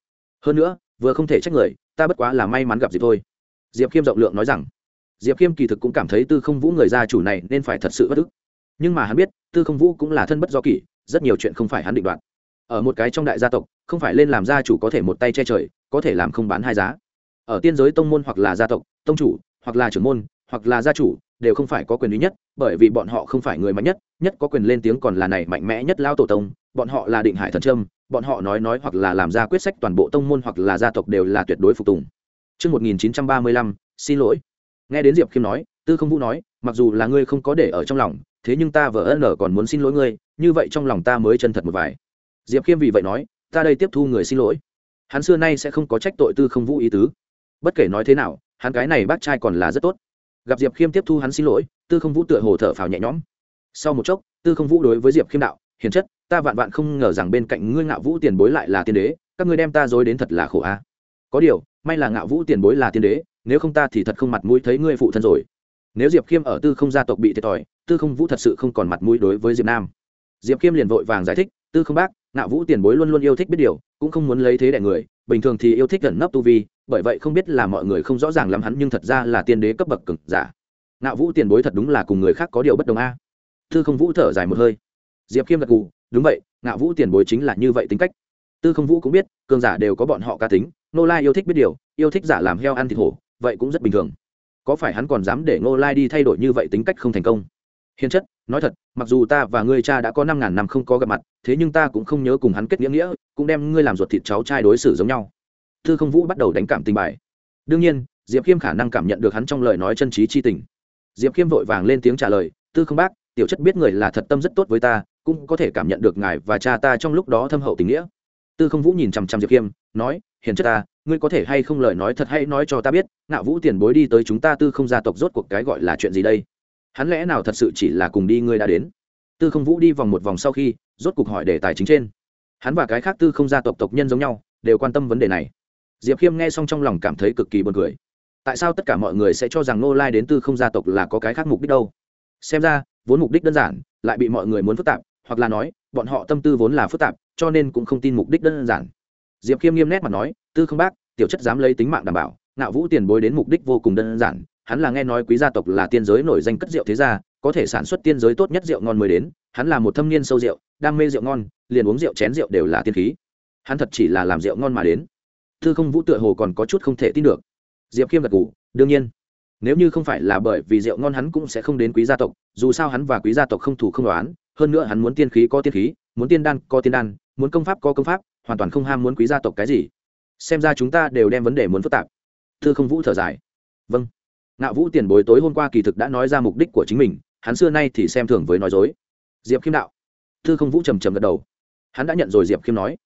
[SPEAKER 1] Hơn nữa, vừa không thể trách người, ta bất quá là may mắn gặp dịp thôi. Diệp khiêm rộng lượng nói rằng, diệp khiêm kỳ thực cũng cảm thấy tư không vũ người gia chủ này nên phải thật sự bất ức nhưng mà hắn biết tư không vũ cũng là thân bất do kỷ rất nhiều chuyện không phải hắn định đoạt. Ở một cái trong đại gia tộc không phải lên làm gia chủ có thể một tay che trời có thể làm không bán hai giá. Ở tiên giới tông môn hoặc là gia tộc tông chủ hoặc là trưởng môn hoặc là gia chủ đều không phải có quyền duy nhất bởi vì bọn họ không phải người mạnh nhất nhất có quyền lên tiếng còn là này mạnh mẽ nhất lao tổ tông bọn họ là định hải thần trâm bọn họ nói nói hoặc là làm ra quyết sách toàn bộ tông môn hoặc là gia tộc đều là tuyệt đối phục tùng. Trước 1935, xin lỗi. Nghe đến Diệp Khiêm nói, Tư Không Vũ nói, mặc dù là ngươi không có để ở trong lòng, thế nhưng ta vợ ân nở còn muốn xin lỗi ngươi, như vậy trong lòng ta mới chân thật một vài. Diệp Khiêm vì vậy nói, ta đây tiếp thu người xin lỗi. Hắn xưa nay sẽ không có trách tội Tư Không Vũ ý tứ. Bất kể nói thế nào, hắn cái này bác trai còn là rất tốt. Gặp Diệp Khiêm tiếp thu hắn xin lỗi, Tư Không Vũ tựa hồ thở phào nhẹ nhõm. Sau một chốc, Tư Không Vũ đối với Diệp Khiêm đạo, hiền chất, ta vạn vạn không ngờ rằng bên cạnh ngươi ngạo vũ tiền bối lại là tiên đế các ngươi đem ta dối đến thật là khổ a có điều may là ngạo vũ tiền bối là tiên đế nếu không ta thì thật không mặt mũi thấy ngươi phụ thân rồi nếu diệp khiêm ở tư không gia tộc bị thiệt thòi, tư không vũ thật sự không còn mặt mũi đối với diệp nam. Diệp khiêm liền vội vàng giải thích, tư không bác ngạo vũ tiền bối luôn luôn yêu thích biết điều, cũng không muốn lấy thế đại người, bình thường thì yêu thích gần nấp tu vi, bởi vậy không biết là mọi người không rõ ràng lắm hắn nhưng thật ra là tiên đế cấp bậc cực giả. Ngạo vũ tiền bối thật đúng là cùng người khác có điều bất đồng a. Tư không vũ thở dài một hơi. Diệp khiêm gật gù, đúng vậy ngạo vũ tiền bối chính là như vậy tính cách. Tư không vũ cũng biết, cường giả đều có bọn họ cá tính, nô lai yêu thích biết điều, yêu thích giả làm heo ăn thịt hổ, vậy cũng rất bình thường có phải hắn còn dám để Ngô lai đi thay đổi như vậy tính cách không thành công? Hiền chất, nói thật, mặc dù ta và ngươi cha đã có năm ngàn năm không có gặp mặt, thế nhưng ta cũng không nhớ cùng hắn kết nghĩa nghĩa, cũng đem ngươi làm ruột thịt cháu trai đối xử giống nhau. Tư không vũ bắt đầu đánh cảm tình bài. Đương nhiên, diệp khiêm khả năng cảm nhận được hắn trong lời nói chân trí chi tình. Diệp khiêm vội vàng lên tiếng trả lời tư không bác, tiểu chất biết người là thật tâm rất tốt với ta, cũng có thể cảm nhận được ngài và cha ta trong lúc đó thâm hậu tình nghĩa. Tư không vũ nhìn chằm chằm diệp khiêm, nói, hiền chất ta ngươi có thể hay không lời nói thật hay nói cho ta biết, ngạo vũ tiền bối đi tới chúng ta tư không gia tộc rốt cuộc cái gọi là chuyện gì đây? Hắn lẽ nào thật sự chỉ là cùng đi ngươi đã đến? Tư không vũ đi vòng một vòng sau khi, rốt cuộc hỏi đề tài chính trên. Hắn và cái khác tư không gia tộc tộc nhân giống nhau, đều quan tâm vấn đề này. Diệp khiêm nghe xong trong lòng cảm thấy cực kỳ buồn cười. Tại sao tất cả mọi người sẽ cho rằng nô lai đến tư không gia tộc là có cái khác mục đích đâu? Xem ra, vốn mục đích đơn giản, lại bị mọi người muốn phức tạp, hoặc là nói, bọn họ tâm tư vốn là phức tạp, cho nên cũng không tin mục đích đơn giản diệp khiêm nghiêm nét mặt nói tư không bác tiểu chất dám lấy tính mạng đảm bảo ngạo vũ tiền bối đến mục đích vô cùng đơn giản hắn là nghe nói quý gia tộc là tiên giới nổi danh cất rượu thế gia có thể sản xuất tiên giới tốt nhất rượu ngon mới đến hắn là một thâm niên sâu rượu đam mê rượu ngon liền uống rượu chén rượu đều là tiên khí. Hắn thật chỉ là làm rượu ngon mà đến. Tư không vũ tựa hồ còn có chút không thể tin được. Diệp khiêm gật gù, đương nhiên nếu như không phải là bởi vì rượu ngon hắn cũng sẽ không đến quý gia tộc dù sao hắn và quý gia tộc không thủ không đoán hơn nữa hắn muốn tiên khí có tiên khí muốn tiên đan có tiên đan muốn công pháp có công pháp hoàn toàn không ham muốn quý gia tộc cái gì. Xem ra chúng ta đều đem vấn đề muốn phức tạp. Thư không vũ thở dài. Vâng. Ngạo vũ tiền bối tối hôm qua kỳ thực đã nói ra mục đích của chính mình, hắn xưa nay thì xem thường với nói dối. Diệp khiêm đạo. Thư không vũ trầm trầm gật đầu. Hắn đã nhận rồi, diệp khiêm nói.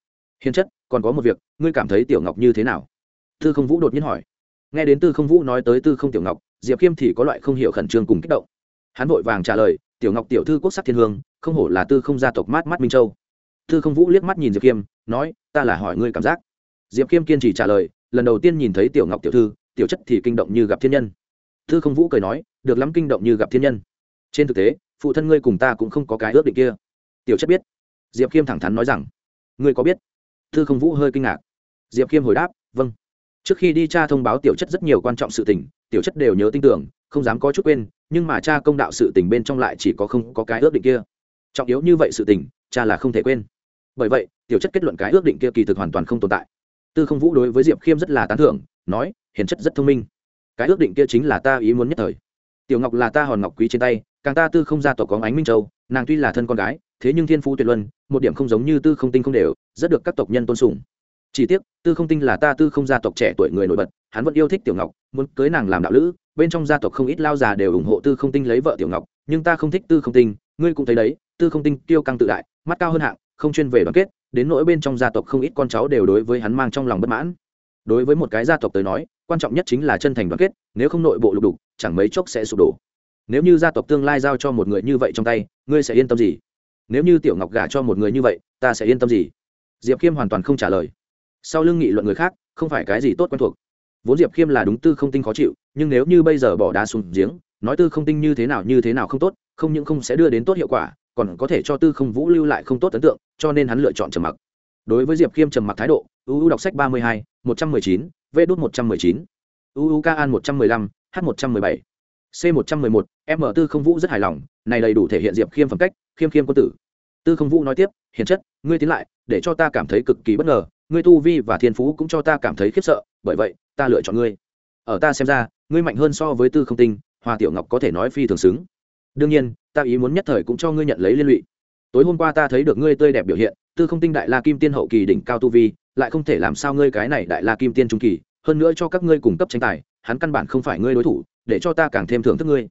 [SPEAKER 1] Hiền chất, còn có một việc, ngươi cảm thấy tiểu ngọc như thế nào? Thư không vũ đột nhiên hỏi. Nghe đến tư không vũ nói tới tư không tiểu ngọc, diệp khiêm thì có loại không hiểu khẩn trương cùng kích động. Hắn vội vàng trả lời, tiểu ngọc tiểu thư quốc sắc thiên hương, không hổ là tư không gia tộc mát mắt minh châu thư không vũ liếc mắt nhìn diệp khiêm nói, ta là hỏi ngươi cảm giác. Diệp khiêm kiên trì trả lời, lần đầu tiên nhìn thấy tiểu ngọc tiểu thư, tiểu chất thì kinh động như gặp thiên nhân. Thư không vũ cười nói, được lắm kinh động như gặp thiên nhân. Trên thực tế, phụ thân ngươi cùng ta cũng không có cái ước định kia. Tiểu chất biết. Diệp khiêm thẳng thắn nói rằng, ngươi có biết? Thư không vũ hơi kinh ngạc. Diệp khiêm hồi đáp vâng. Trước khi đi cha thông báo tiểu chất rất nhiều quan trọng sự tình, tiểu chất đều nhớ tin tưởng, không dám có chút quên, nhưng mà cha công đạo sự tình bên trong lại chỉ có không có cái ước định kia. Trọng yếu như vậy sự tình, cha là không thể quên bởi vậy, tiểu chất kết luận cái ước định kia kỳ thực hoàn toàn không tồn tại. Tư không vũ đối với diệp khiêm rất là tán thưởng, nói, hiền chất rất thông minh. Cái ước định kia chính là ta ý muốn nhất thời. Tiểu ngọc là ta hòn ngọc quý trên tay, càng ta tư không gia tộc có ánh minh châu, nàng tuy là thân con gái, thế nhưng thiên phú tuyệt luân, một điểm không giống như tư không tinh không đều, rất được các tộc nhân tôn sùng. Chỉ tiếc, tư không tinh là ta tư không gia tộc trẻ tuổi người nổi bật, hắn vẫn yêu thích tiểu ngọc, muốn cưới nàng làm đạo lữ, bên trong gia tộc không ít lao già đều ủng hộ tư không tinh lấy vợ tiểu ngọc, nhưng ta không thích tư không tinh, ngươi cũng thấy đấy, tư không tinh tiêu căng tự đại, mắt cao hơn hạng không chuyên về đoàn kết, đến nỗi bên trong gia tộc không ít con cháu đều đối với hắn mang trong lòng bất mãn. Đối với một cái gia tộc tới nói, quan trọng nhất chính là chân thành đoàn kết, nếu không nội bộ lục đục, chẳng mấy chốc sẽ sụp đổ. Nếu như gia tộc tương lai giao cho một người như vậy trong tay, ngươi sẽ yên tâm gì? Nếu như tiểu ngọc gả cho một người như vậy, ta sẽ yên tâm gì? Diệp khiêm hoàn toàn không trả lời. Sau lưng nghị luận người khác, không phải cái gì tốt quen thuộc. Vốn diệp khiêm là đúng tư không tinh khó chịu, nhưng nếu như bây giờ bỏ đá xuống giếng, nói tư không tinh như thế nào như thế nào không tốt, không những không sẽ đưa đến tốt hiệu quả còn có thể cho tư không vũ lưu lại không tốt ấn tượng, cho nên hắn lựa chọn trầm mặc. Đối với diệp khiêm trầm mặc thái độ uu đọc sách ba mươi hai, một trăm mười chín, v đốt một trăm mười chín uu ca an một trăm mười lăm h một trăm mười bảy, c một trăm mười một, m tư không vũ rất hài lòng, này đầy đủ thể hiện diệp khiêm phẩm cách, khiêm khiêm quân tử. Tư không vũ nói tiếp, hiền chất, ngươi tiến lại, để cho ta cảm thấy cực kỳ bất ngờ, ngươi tu vi và thiên phú cũng cho ta cảm thấy khiếp sợ, bởi vậy, ta lựa chọn ngươi. Ở ta xem ra, ngươi mạnh hơn so với tư không tinh hòa tiểu ngọc có thể nói phi thường xứng. Đương nhiên ta ý muốn nhất thời cũng cho ngươi nhận lấy liên lụy. Tối hôm qua ta thấy được ngươi tươi đẹp biểu hiện, tư không tinh đại la kim tiên hậu kỳ đỉnh cao tu vi, lại không thể làm sao ngươi cái này đại la kim tiên trung kỳ, hơn nữa cho các ngươi cung cấp tranh tài, hắn căn bản không phải ngươi đối thủ, để cho ta càng thêm thưởng thức ngươi.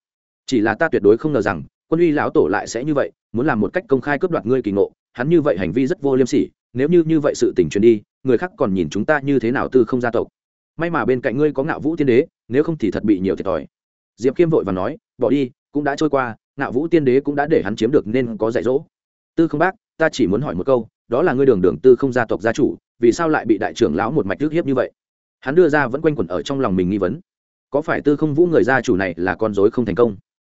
[SPEAKER 1] Chỉ là ta tuyệt đối không ngờ rằng, quân uy lão tổ lại sẽ như vậy, muốn làm một cách công khai cướp đoạt ngươi kỳ ngộ, hắn như vậy hành vi rất vô liêm sỉ, nếu như như vậy sự tình truyền đi, người khác còn nhìn chúng ta như thế nào tư không gia tộc. May mà bên cạnh ngươi có ngạo vũ tiên đế, nếu không thì thật bị nhiều thiệt thòi. Diệp Kiêm vội và nói, bỏ đi, cũng đã trôi qua ngạo vũ tiên đế cũng đã để hắn chiếm được nên có dạy dỗ. Tư không bác ta chỉ muốn hỏi một câu đó là ngươi đường đường tư không gia tộc gia chủ vì sao lại bị đại trưởng lão một mạch trước hiếp như vậy? Hắn đưa ra vẫn quanh quẩn ở trong lòng mình nghi vấn. Có phải tư không vũ người gia chủ này là con dối không thành công?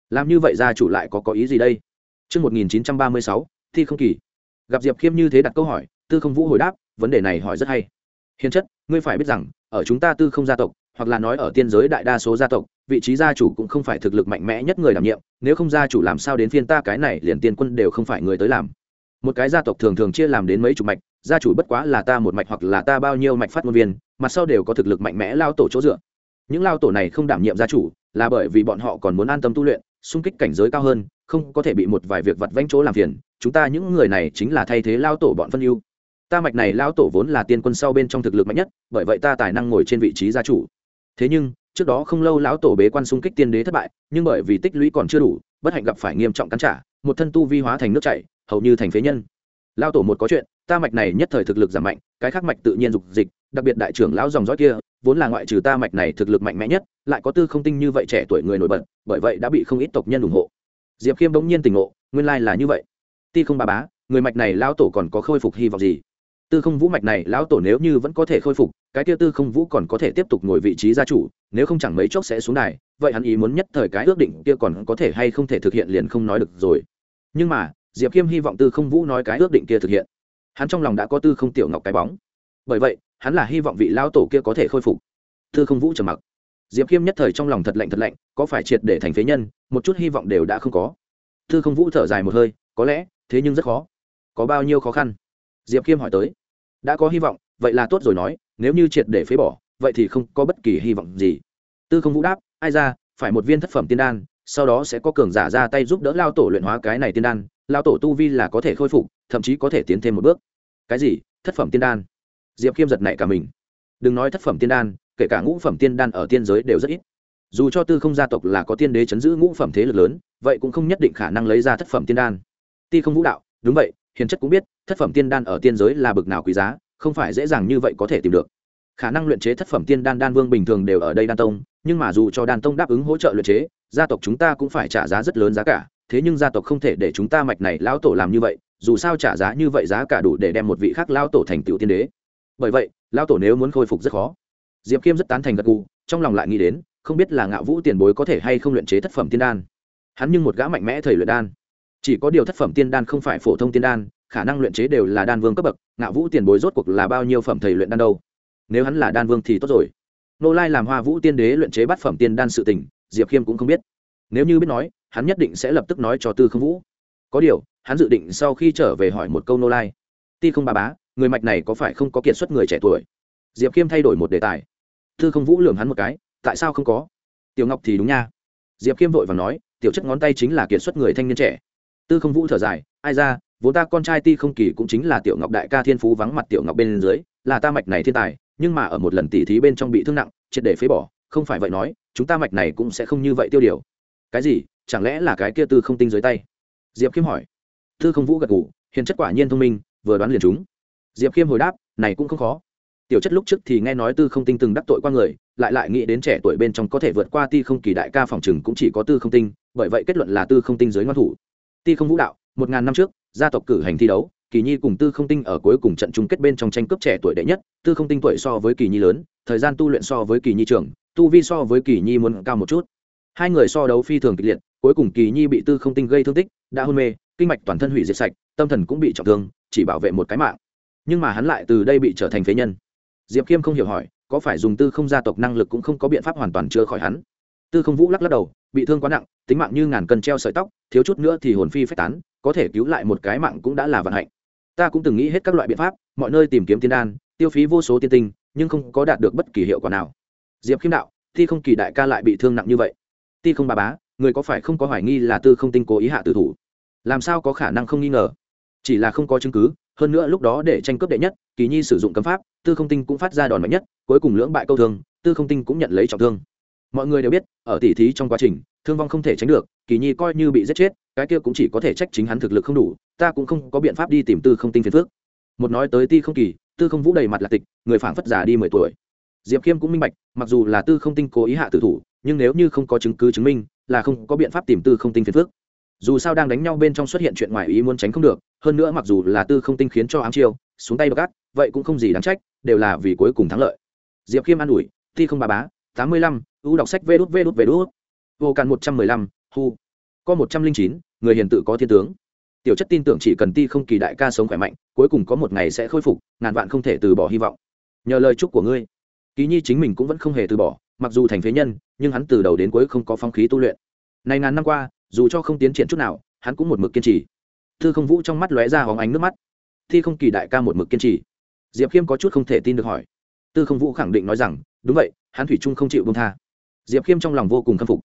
[SPEAKER 1] Làm như vậy gia chủ lại có có ý gì đây? Trước 1936, thi không kỳ. Gặp Diệp Khiêm như thế đặt câu hỏi, Tư Không Vũ hồi đáp, vấn đề này hỏi rất hay. Hiền chất, ngươi phải biết rằng, ở chúng ta Tư Không gia tộc, hoặc là nói ở tiên giới đại đa số gia tộc, vị trí gia chủ cũng không phải thực lực mạnh mẽ nhất người đảm nhiệm, nếu không gia chủ làm sao đến phiên ta cái này liền tiên quân đều không phải người tới làm. Một cái gia tộc thường thường chia làm đến mấy chục mạch, gia chủ bất quá là ta một mạch hoặc là ta bao nhiêu mạch phát ngôn viên, mặt sau đều có thực lực mạnh mẽ lao tổ chỗ dựa. Những lao tổ này không đảm nhiệm gia chủ, là bởi vì bọn họ còn muốn an tâm tu luyện, xung kích cảnh giới cao hơn, không có thể bị một vài việc vặt vãnh chỗ làm phiền, chúng ta những người này chính là thay thế lao tổ bọn phân ưu ta mạch này lao tổ vốn là tiên quân sau bên trong thực lực mạnh nhất bởi vậy ta tài năng ngồi trên vị trí gia chủ thế nhưng, trước đó không lâu lão tổ bế quan xung kích tiên đế thất bại, nhưng bởi vì tích lũy còn chưa đủ, bất hạnh gặp phải nghiêm trọng cắn trả, một thân tu vi hóa thành nước chảy, hầu như thành phế nhân. Lao tổ một có chuyện, ta mạch này nhất thời thực lực giảm mạnh, cái khác mạch tự nhiên dục dịch, đặc biệt đại trưởng lão dòng dõi kia, vốn là ngoại trừ ta mạch này thực lực mạnh mẽ nhất, lại có tư không tinh như vậy trẻ tuổi người nổi bật, bởi vậy đã bị không ít tộc nhân ủng hộ. Diệp khiêm bỗng nhiên tỉnh ngộ, nguyên lai là như vậy. Ti không ba bá, người mạch này lão tổ còn có khôi phục hy vọng gì? Tư không vũ mạch này, lão tổ nếu như vẫn có thể khôi phục cái kia tư không vũ còn có thể tiếp tục ngồi vị trí gia chủ, nếu không chẳng mấy chốc sẽ xuống đài, vậy hắn ý muốn nhất thời cái ước định kia còn có thể hay không thể thực hiện liền không nói được rồi. Nhưng mà, diệp khiêm hy vọng tư không vũ nói cái ước định kia thực hiện. Hắn trong lòng đã có tư không tiểu ngọc cái bóng. Bởi vậy, hắn là hy vọng vị lao tổ kia có thể khôi phục. Tư không vũ trầm mặc. Diệp khiêm nhất thời trong lòng thật lạnh thật lạnh, có phải triệt để thành phế nhân, một chút hy vọng đều đã không có. Tư không vũ thở dài một hơi, có lẽ, thế nhưng rất khó. Có bao nhiêu khó khăn? Diệp khiêm hỏi tới. Đã có hy vọng vậy là tốt rồi nói, nếu như triệt để phế bỏ, vậy thì không có bất kỳ hy vọng gì. Tư không vũ đáp, ai ra, phải một viên thất phẩm tiên đan, sau đó sẽ có cường giả ra tay giúp đỡ lao tổ luyện hóa cái này tiên đan, lao tổ tu vi là có thể khôi phục, thậm chí có thể tiến thêm một bước. Cái gì? Thất phẩm tiên đan? Diệp khiêm giật nảy cả mình. Đừng nói thất phẩm tiên đan, kể cả ngũ phẩm tiên đan ở tiên giới đều rất ít. Dù cho tư không gia tộc là có tiên đế chấn giữ ngũ phẩm thế lực lớn, vậy cũng không nhất định khả năng lấy ra thất phẩm tiên đan. Ti không vũ đạo, đúng vậy, hiền chất cũng biết, thất phẩm tiên đan ở tiên giới là bực nào quý giá không phải dễ dàng như vậy có thể tìm được. Khả năng luyện chế thất phẩm tiên đan đan vương bình thường đều ở đây đan tông, nhưng mà dù cho đan tông đáp ứng hỗ trợ luyện chế, gia tộc chúng ta cũng phải trả giá rất lớn giá cả. Thế nhưng gia tộc không thể để chúng ta mạch này lão tổ làm như vậy, dù sao trả giá như vậy giá cả đủ để đem một vị khác lão tổ thành tựu tiên đế. Bởi vậy, lão tổ nếu muốn khôi phục rất khó. Diệp khiêm rất tán thành gật gù, trong lòng lại nghĩ đến, không biết là ngạo vũ tiền bối có thể hay không luyện chế thất phẩm tiên đan. Hắn nhưng một gã mạnh mẽ thầy luyện đan. Chỉ có điều thất phẩm tiên đan không phải phổ thông tiên đan khả năng luyện chế đều là đan vương cấp bậc ngạo vũ tiền bối rốt cuộc là bao nhiêu phẩm thầy luyện đan đâu? Nếu hắn là đan vương thì tốt rồi. Nô lai làm hoa vũ tiên đế luyện chế bát phẩm tiên đan sự tình, diệp khiêm cũng không biết. Nếu như biết nói, hắn nhất định sẽ lập tức nói cho tư không vũ. Có điều, hắn dự định sau khi trở về hỏi một câu nô lai. Ti không bà bá, người mạch này có phải không có kiệt xuất người trẻ tuổi? Diệp khiêm thay đổi một đề tài. Tư không vũ lường hắn một cái, tại sao không có? Tiểu ngọc thì đúng nha. Diệp khiêm vội và nói, tiểu chất ngón tay chính là kiệt xuất người thanh niên trẻ. Tư không vũ thở dài, ai ra vốn ta con trai ti không kỳ cũng chính là tiểu ngọc đại ca thiên phú vắng mặt tiểu ngọc bên dưới, là ta mạch này thiên tài, nhưng mà ở một lần tỉ thí bên trong bị thương nặng, triệt để phế bỏ, không phải vậy nói, chúng ta mạch này cũng sẽ không như vậy tiêu điều. Cái gì? Chẳng lẽ là cái kia tư không tinh dưới tay? Diệp khiêm hỏi. Tư không vũ gật ngủ hiền chất quả nhiên thông minh, vừa đoán liền chúng diệp khiêm hồi đáp, này cũng không khó. Tiểu chất lúc trước thì nghe nói tư không tinh từng đắc tội qua người, lại lại nghĩ đến trẻ tuổi bên trong có thể vượt qua ti không kỳ đại ca phòng chừng cũng chỉ có tư không tinh, bởi vậy kết luận là tư không tinh dưới ngoan thủ. Ti không vũ đạo, một ngàn năm trước gia tộc cử hành thi đấu, kỳ nhi cùng tư không tinh ở cuối cùng trận chung kết bên trong tranh cướp trẻ tuổi đệ nhất, tư không tinh tuổi so với kỳ nhi lớn, thời gian tu luyện so với kỳ nhi trưởng, tu vi so với kỳ nhi muốn cao một chút. Hai người so đấu phi thường kịch liệt, cuối cùng kỳ nhi bị tư không tinh gây thương tích, đã hôn mê, kinh mạch toàn thân hủy diệt sạch, tâm thần cũng bị trọng thương, chỉ bảo vệ một cái mạng. Nhưng mà hắn lại từ đây bị trở thành phế nhân. Diệp khiêm không hiểu hỏi, có phải dùng tư không gia tộc năng lực cũng không có biện pháp hoàn toàn chữa khỏi hắn? Tư không vũ lắc lắc đầu, bị thương quá nặng, tính mạng như ngàn cân treo sợi tóc, thiếu chút nữa thì hồn phi phách tán có thể cứu lại một cái mạng cũng đã là vận hạnh. Ta cũng từng nghĩ hết các loại biện pháp, mọi nơi tìm kiếm tiên đan, tiêu phí vô số tiên tinh, nhưng không có đạt được bất kỳ hiệu quả nào. Diệp khiêm đạo, thi không kỳ đại ca lại bị thương nặng như vậy. Ti không bà bá, người có phải không có hoài nghi là tư không tinh cố ý hạ tử thủ? Làm sao có khả năng không nghi ngờ? Chỉ là không có chứng cứ, hơn nữa lúc đó để tranh cướp đệ nhất, kỳ nhi sử dụng cấm pháp, tư không tinh cũng phát ra đòn mạnh nhất, cuối cùng lưỡng bại câu thương, tư không tinh cũng nhận lấy trọng thương mọi người đều biết, ở tỉ thí trong quá trình, thương vong không thể tránh được, kỳ nhi coi như bị giết chết, cái kia cũng chỉ có thể trách chính hắn thực lực không đủ, ta cũng không có biện pháp đi tìm tư không tinh phiền phước một nói tới ti không kỳ, tư không vũ đầy mặt là tịch, người phảng phất già đi mười tuổi. Diệp khiêm cũng minh bạch, mặc dù là tư không tinh cố ý hạ tử thủ, nhưng nếu như không có chứng cứ chứng minh, là không có biện pháp tìm tư không tinh phiền phước dù sao đang đánh nhau bên trong xuất hiện chuyện ngoài ý muốn tránh không được, hơn nữa mặc dù là tư không tinh khiến cho ám chiêu, xuống tay gắt vậy cũng không gì đáng trách, đều là vì cuối cùng thắng lợi. Diệp khiêm an ủi, ti không bà bá, tám mươi lăm ưu đọc sách vê đút vê đút vê đút. Vô càn một trăm mười lăm, hu. Có một trăm linh chín, người hiền tự có thiên tướng. Tiểu chất tin tưởng chỉ cần ti không kỳ đại ca sống khỏe mạnh, cuối cùng có một ngày sẽ khôi phục, ngàn vạn không thể từ bỏ hy vọng. Nhờ lời chúc của ngươi. Ký nhi chính mình cũng vẫn không hề từ bỏ, mặc dù thành phế nhân, nhưng hắn từ đầu đến cuối không có phong khí tu luyện. Này ngàn năm qua, dù cho không tiến triển chút nào, hắn cũng một mực kiên trì. Thư không vũ trong mắt lóe ra hóng ánh nước mắt. Thi không kỳ đại ca một mực kiên trì. Diệp khiêm có chút không thể tin được hỏi. Tư không vũ khẳng định nói rằng, đúng vậy, hắn thủy trung không chịu bông tha diệp khiêm trong lòng vô cùng khâm phục.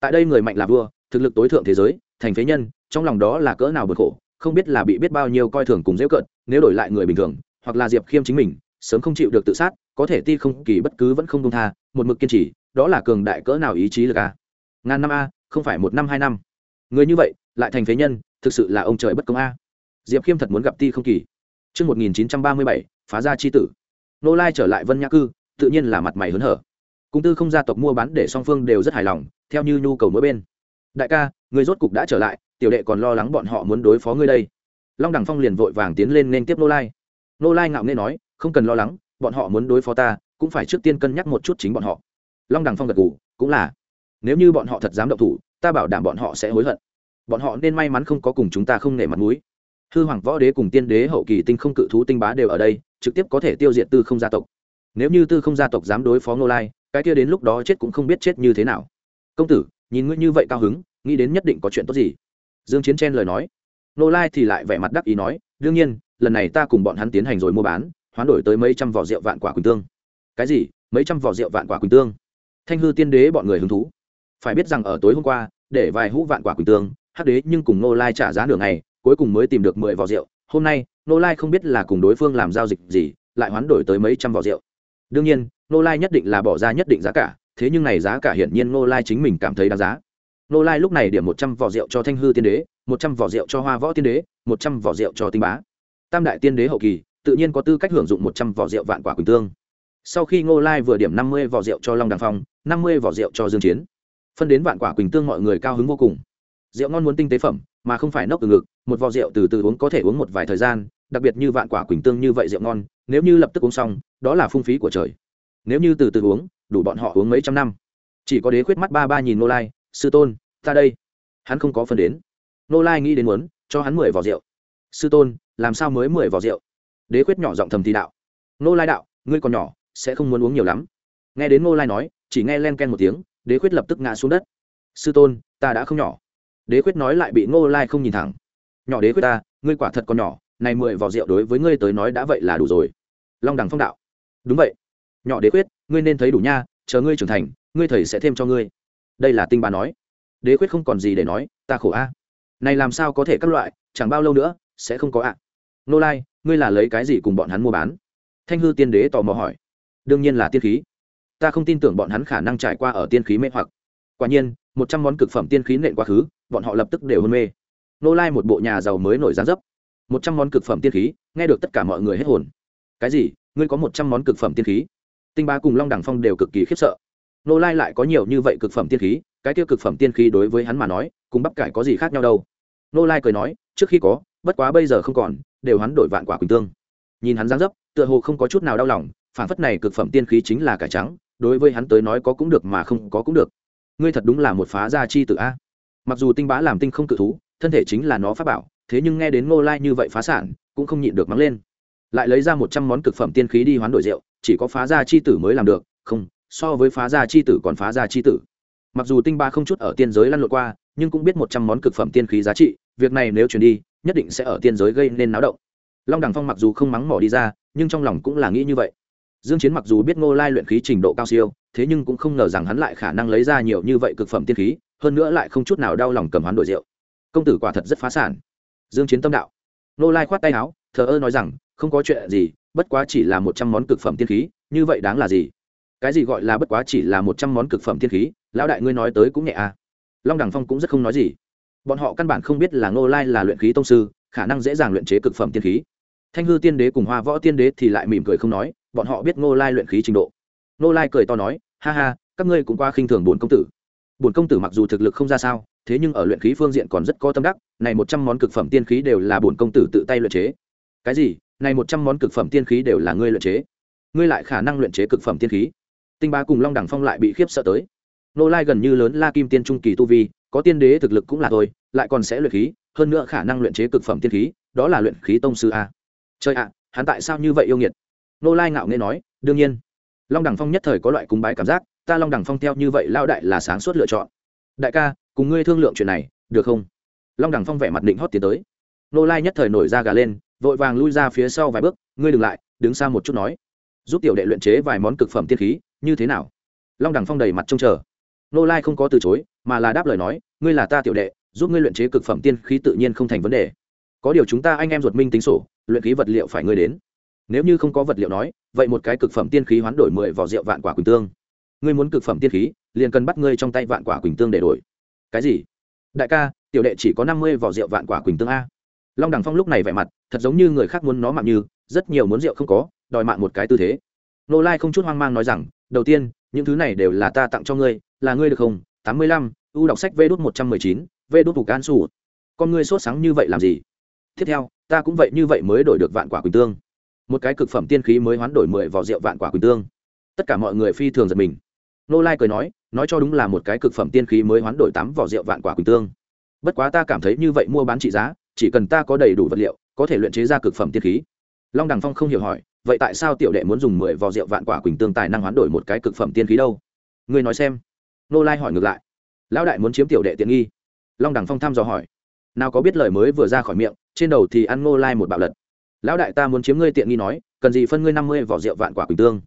[SPEAKER 1] Tại đây người mạnh là vua thực lực tối thượng thế giới thành phế nhân trong lòng đó là cỡ nào bực khổ không biết là bị biết bao nhiêu coi thường cùng dễ cợt nếu đổi lại người bình thường hoặc là diệp khiêm chính mình sớm không chịu được tự sát có thể ti không kỳ bất cứ vẫn không công tha một mực kiên trì đó là cường đại cỡ nào ý chí lực a? Ngàn năm a không phải một năm hai năm. Người như vậy lại thành phế nhân thực sự là ông trời bất công a. Diệp khiêm thật muốn gặp ti không kỳ. Trước 1937, phá ra chi tử. Nô Lai trở lại Vân Nhã Cư, tự nhiên là mặt mày hớn hở. Cung tư không gia tộc mua bán để song phương đều rất hài lòng, theo như nhu cầu mỗi bên. Đại ca, người rốt cục đã trở lại, tiểu đệ còn lo lắng bọn họ muốn đối phó ngươi đây. Long Đằng Phong liền vội vàng tiến lên nên tiếp Nô Lai. Nô Lai ngạo nghê nói, không cần lo lắng, bọn họ muốn đối phó ta, cũng phải trước tiên cân nhắc một chút chính bọn họ long đằng phong gật gù cũng là nếu như bọn họ thật dám động thủ ta bảo đảm bọn họ sẽ hối hận bọn họ nên may mắn không có cùng chúng ta không nể mặt mũi hư hoàng võ đế cùng tiên đế hậu kỳ tinh không cự thú tinh bá đều ở đây trực tiếp có thể tiêu diệt tư không gia tộc nếu như tư không gia tộc dám đối phó ngô lai cái kia đến lúc đó chết cũng không biết chết như thế nào. Công tử, nhìn ngươi như vậy cao hứng, nghĩ đến nhất định có chuyện tốt gì? Dương chiến chen lời nói. Nô lai thì lại vẻ mặt đắc ý nói, đương nhiên, lần này ta cùng bọn hắn tiến hành rồi mua bán, hoán đổi tới mấy trăm vỏ rượu vạn quả quỳnh tương. Cái gì? Mấy trăm vỏ rượu vạn quả quỳnh tương? Thanh hư tiên đế bọn người hứng thú. Phải biết rằng ở tối hôm qua, để vài hũ vạn quả quỳnh tương, hắc đế nhưng cùng nô lai trả giá nửa ngày, cuối cùng mới tìm được mười vỏ rượu. Hôm nay, nô lai không biết là cùng đối phương làm giao dịch gì, lại hoán đổi tới mấy trăm vỏ rượu. Đương nhiên nô lai nhất định là bỏ ra nhất định giá cả, thế nhưng này giá cả hiển nhiên nô lai chính mình cảm thấy đáng giá. Nô lai lúc này điểm một trăm vỏ rượu cho thanh hư tiên đế, một trăm vỏ rượu cho hoa võ tiên đế, một trăm vỏ rượu cho tinh bá. Tam đại tiên đế hậu kỳ, tự nhiên có tư cách hưởng dụng một trăm vỏ rượu vạn quả quỳnh tương. Sau khi ngô lai vừa điểm năm mươi vỏ rượu cho long đằng phong, năm mươi vỏ rượu cho dương chiến. Phân đến vạn quả quỳnh tương mọi người cao hứng vô cùng. Rượu ngon muốn tinh tế phẩm, mà không phải nốc từ ngực, một vò rượu từ từ uống có thể uống một vài thời gian, đặc biệt như vạn quả quỳnh tương như vậy rượu ngon, nếu như lập tức uống xong, đó là phung phí của trời nếu như từ từ uống, đủ bọn họ uống mấy trăm năm. Chỉ có đế khuyết mắt ba ba nhìn nô lai, sư tôn, ta đây. Hắn không có phần đến. Nô lai nghĩ đến muốn cho hắn mười vỏ rượu. Sư tôn, làm sao mới mười vỏ rượu? Đế khuyết nhỏ giọng thầm thì đạo. Nô lai đạo, ngươi còn nhỏ, sẽ không muốn uống nhiều lắm. Nghe đến nô lai nói, chỉ nghe len ken một tiếng, đế khuyết lập tức ngã xuống đất. Sư tôn, ta đã không nhỏ. Đế khuyết nói lại bị nô lai không nhìn thẳng. Nhỏ đế khuyết ta, ngươi quả thật còn nhỏ, này mười vỏ rượu đối với ngươi tới nói đã vậy là đủ rồi. Long đằng phong đạo. Đúng vậy nhỏ đế quyết ngươi nên thấy đủ nha, chờ ngươi trưởng thành, ngươi thầy sẽ thêm cho ngươi. Đây là tinh bà nói. Đế quyết không còn gì để nói, ta khổ a. Này làm sao có thể các loại, chẳng bao lâu nữa, sẽ không có ạ. Nô lai, ngươi là lấy cái gì cùng bọn hắn mua bán? Thanh hư tiên đế tò mò hỏi. Đương nhiên là tiên khí. Ta không tin tưởng bọn hắn khả năng trải qua ở tiên khí mê hoặc. Quả nhiên, một trăm món cực phẩm tiên khí nện quá khứ, bọn họ lập tức đều hôn mê. Nô lai một bộ nhà giàu mới nổi gián dấp. Một trăm món cực phẩm tiên khí, nghe được tất cả mọi người hết hồn. Cái gì? Ngươi có một trăm món cực phẩm tiên khí? Tinh ba cùng long đẳng phong đều cực kỳ khiếp sợ. Nô lai lại có nhiều như vậy cực phẩm tiên khí, cái tiêu cực phẩm tiên khí đối với hắn mà nói, cùng bắp cải có gì khác nhau đâu? Nô lai cười nói, trước khi có, bất quá bây giờ không còn, đều hắn đổi vạn quả quỳnh tương. Nhìn hắn giáng dấp, tựa hồ không có chút nào đau lòng phản phất này cực phẩm tiên khí chính là cải trắng, đối với hắn tới nói có cũng được mà không có cũng được. Ngươi thật đúng là một phá gia chi tự a. Mặc dù tinh bá làm tinh không cự thú, thân thể chính là nó pháp bảo, thế nhưng nghe đến ngô lai như vậy phá sản, cũng không nhịn được mắng lên. Lại lấy ra một trăm món cực phẩm tiên khí đi hoán đổi rượu chỉ có phá gia chi tử mới làm được, không, so với phá gia chi tử còn phá gia chi tử. Mặc dù tinh ba không chút ở tiên giới lăn lộn qua, nhưng cũng biết một trăm món cực phẩm tiên khí giá trị, việc này nếu chuyển đi, nhất định sẽ ở tiên giới gây nên náo động. Long đằng phong mặc dù không mắng mỏ đi ra, nhưng trong lòng cũng là nghĩ như vậy. Dương chiến mặc dù biết ngô lai luyện khí trình độ cao siêu, thế nhưng cũng không ngờ rằng hắn lại khả năng lấy ra nhiều như vậy cực phẩm tiên khí, hơn nữa lại không chút nào đau lòng cầm hắn đổi rượu. Công tử quả thật rất phá sản. Dương chiến tâm đạo. Ngô lai khoát tay áo thờ ơ nói rằng, không có chuyện gì, bất quá chỉ là một trăm món cực phẩm tiên khí, như vậy đáng là gì? Cái gì gọi là bất quá chỉ là một trăm món cực phẩm tiên khí? Lão đại ngươi nói tới cũng nhẹ à. Long đằng phong cũng rất không nói gì. Bọn họ căn bản không biết là ngô lai là luyện khí tông sư, khả năng dễ dàng luyện chế cực phẩm tiên khí. Thanh hư tiên đế cùng hoa võ tiên đế thì lại mỉm cười không nói, bọn họ biết ngô lai luyện khí trình độ. Ngô lai cười to nói, ha ha, các ngươi cũng qua khinh thường bổn công tử. Bổn công tử mặc dù thực lực không ra sao, thế nhưng ở luyện khí phương diện còn rất có tâm đắc, này một trăm món cực phẩm tiên khí đều là bổn công tử tự tay luyện chế cái gì? Này một trăm món cực phẩm tiên khí đều là ngươi luyện chế. Ngươi lại khả năng luyện chế cực phẩm tiên khí. Tinh ba cùng long đẳng phong lại bị khiếp sợ tới. Nô lai gần như lớn la kim tiên trung kỳ tu vi, có tiên đế thực lực cũng là thôi, lại còn sẽ luyện khí, hơn nữa khả năng luyện chế cực phẩm tiên khí, đó là luyện khí tông sư a. Trời ạ, hắn tại sao như vậy yêu nghiệt? Nô lai ngạo nghê nói, đương nhiên. Long đẳng phong nhất thời có loại cúng bái cảm giác, ta long đẳng phong theo như vậy lao đại là sáng suốt lựa chọn. Đại ca, cùng ngươi thương lượng chuyện này, được không? Long đẳng phong vẻ mặt định hót tiến tới. Nô lai nhất thời nổi ra gà lên vội vàng lui ra phía sau vài bước, ngươi đừng lại, đứng xa một chút nói. Giúp tiểu đệ luyện chế vài món cực phẩm tiên khí, như thế nào? Long Đằng phong đầy mặt trông chờ. Nô lai không có từ chối, mà là đáp lời nói, ngươi là ta tiểu đệ, giúp ngươi luyện chế cực phẩm tiên khí tự nhiên không thành vấn đề. Có điều chúng ta anh em ruột minh tính sổ, luyện khí vật liệu phải ngươi đến. Nếu như không có vật liệu nói, vậy một cái cực phẩm tiên khí hoán đổi mười vỏ rượu vạn quả quỳnh tương. Ngươi muốn cực phẩm tiên khí, liền cần bắt ngươi trong tay vạn quả quỳnh tương để đổi. Cái gì? Đại ca, tiểu đệ chỉ có năm mươi vỏ rượu vạn quả quỳnh tương a long đằng phong lúc này vẻ mặt, thật giống như người khác muốn nó mạng như, rất nhiều muốn rượu không có, đòi mạng một cái tư thế. Nô lai không chút hoang mang nói rằng, đầu tiên, những thứ này đều là ta tặng cho ngươi, là ngươi được không? Tám mươi lăm u đọc sách vê đốt một trăm mười chín vê đốt phục can su con ngươi sốt sáng như vậy làm gì? Tiếp theo, ta cũng vậy như vậy mới đổi được vạn quả quỳnh tương. Một cái cực phẩm tiên khí mới hoán đổi mười vỏ rượu vạn quả quỳnh tương. Tất cả mọi người phi thường giật mình. Nô lai cười nói nói cho đúng là một cái cực phẩm tiên khí mới hoán đổi tám vỏ rượu vạn quả quỳnh tương. Bất quá ta cảm thấy như vậy mua bán trị giá chỉ cần ta có đầy đủ vật liệu có thể luyện chế ra cực phẩm tiên khí. Long đằng phong không hiểu hỏi vậy tại sao tiểu đệ muốn dùng mười vỏ rượu vạn quả quỳnh tương tài năng hoán đổi một cái cực phẩm tiên khí đâu? Ngươi nói xem. Nô lai hỏi ngược lại. Lão đại muốn chiếm tiểu đệ tiện nghi. Long đằng phong thăm dò hỏi. Nào có biết lời mới vừa ra khỏi miệng trên đầu thì ăn nô lai một bạo lật. Lão đại ta muốn chiếm ngươi tiện nghi nói cần gì phân ngươi năm mươi vỏ rượu vạn quả quỳnh tương?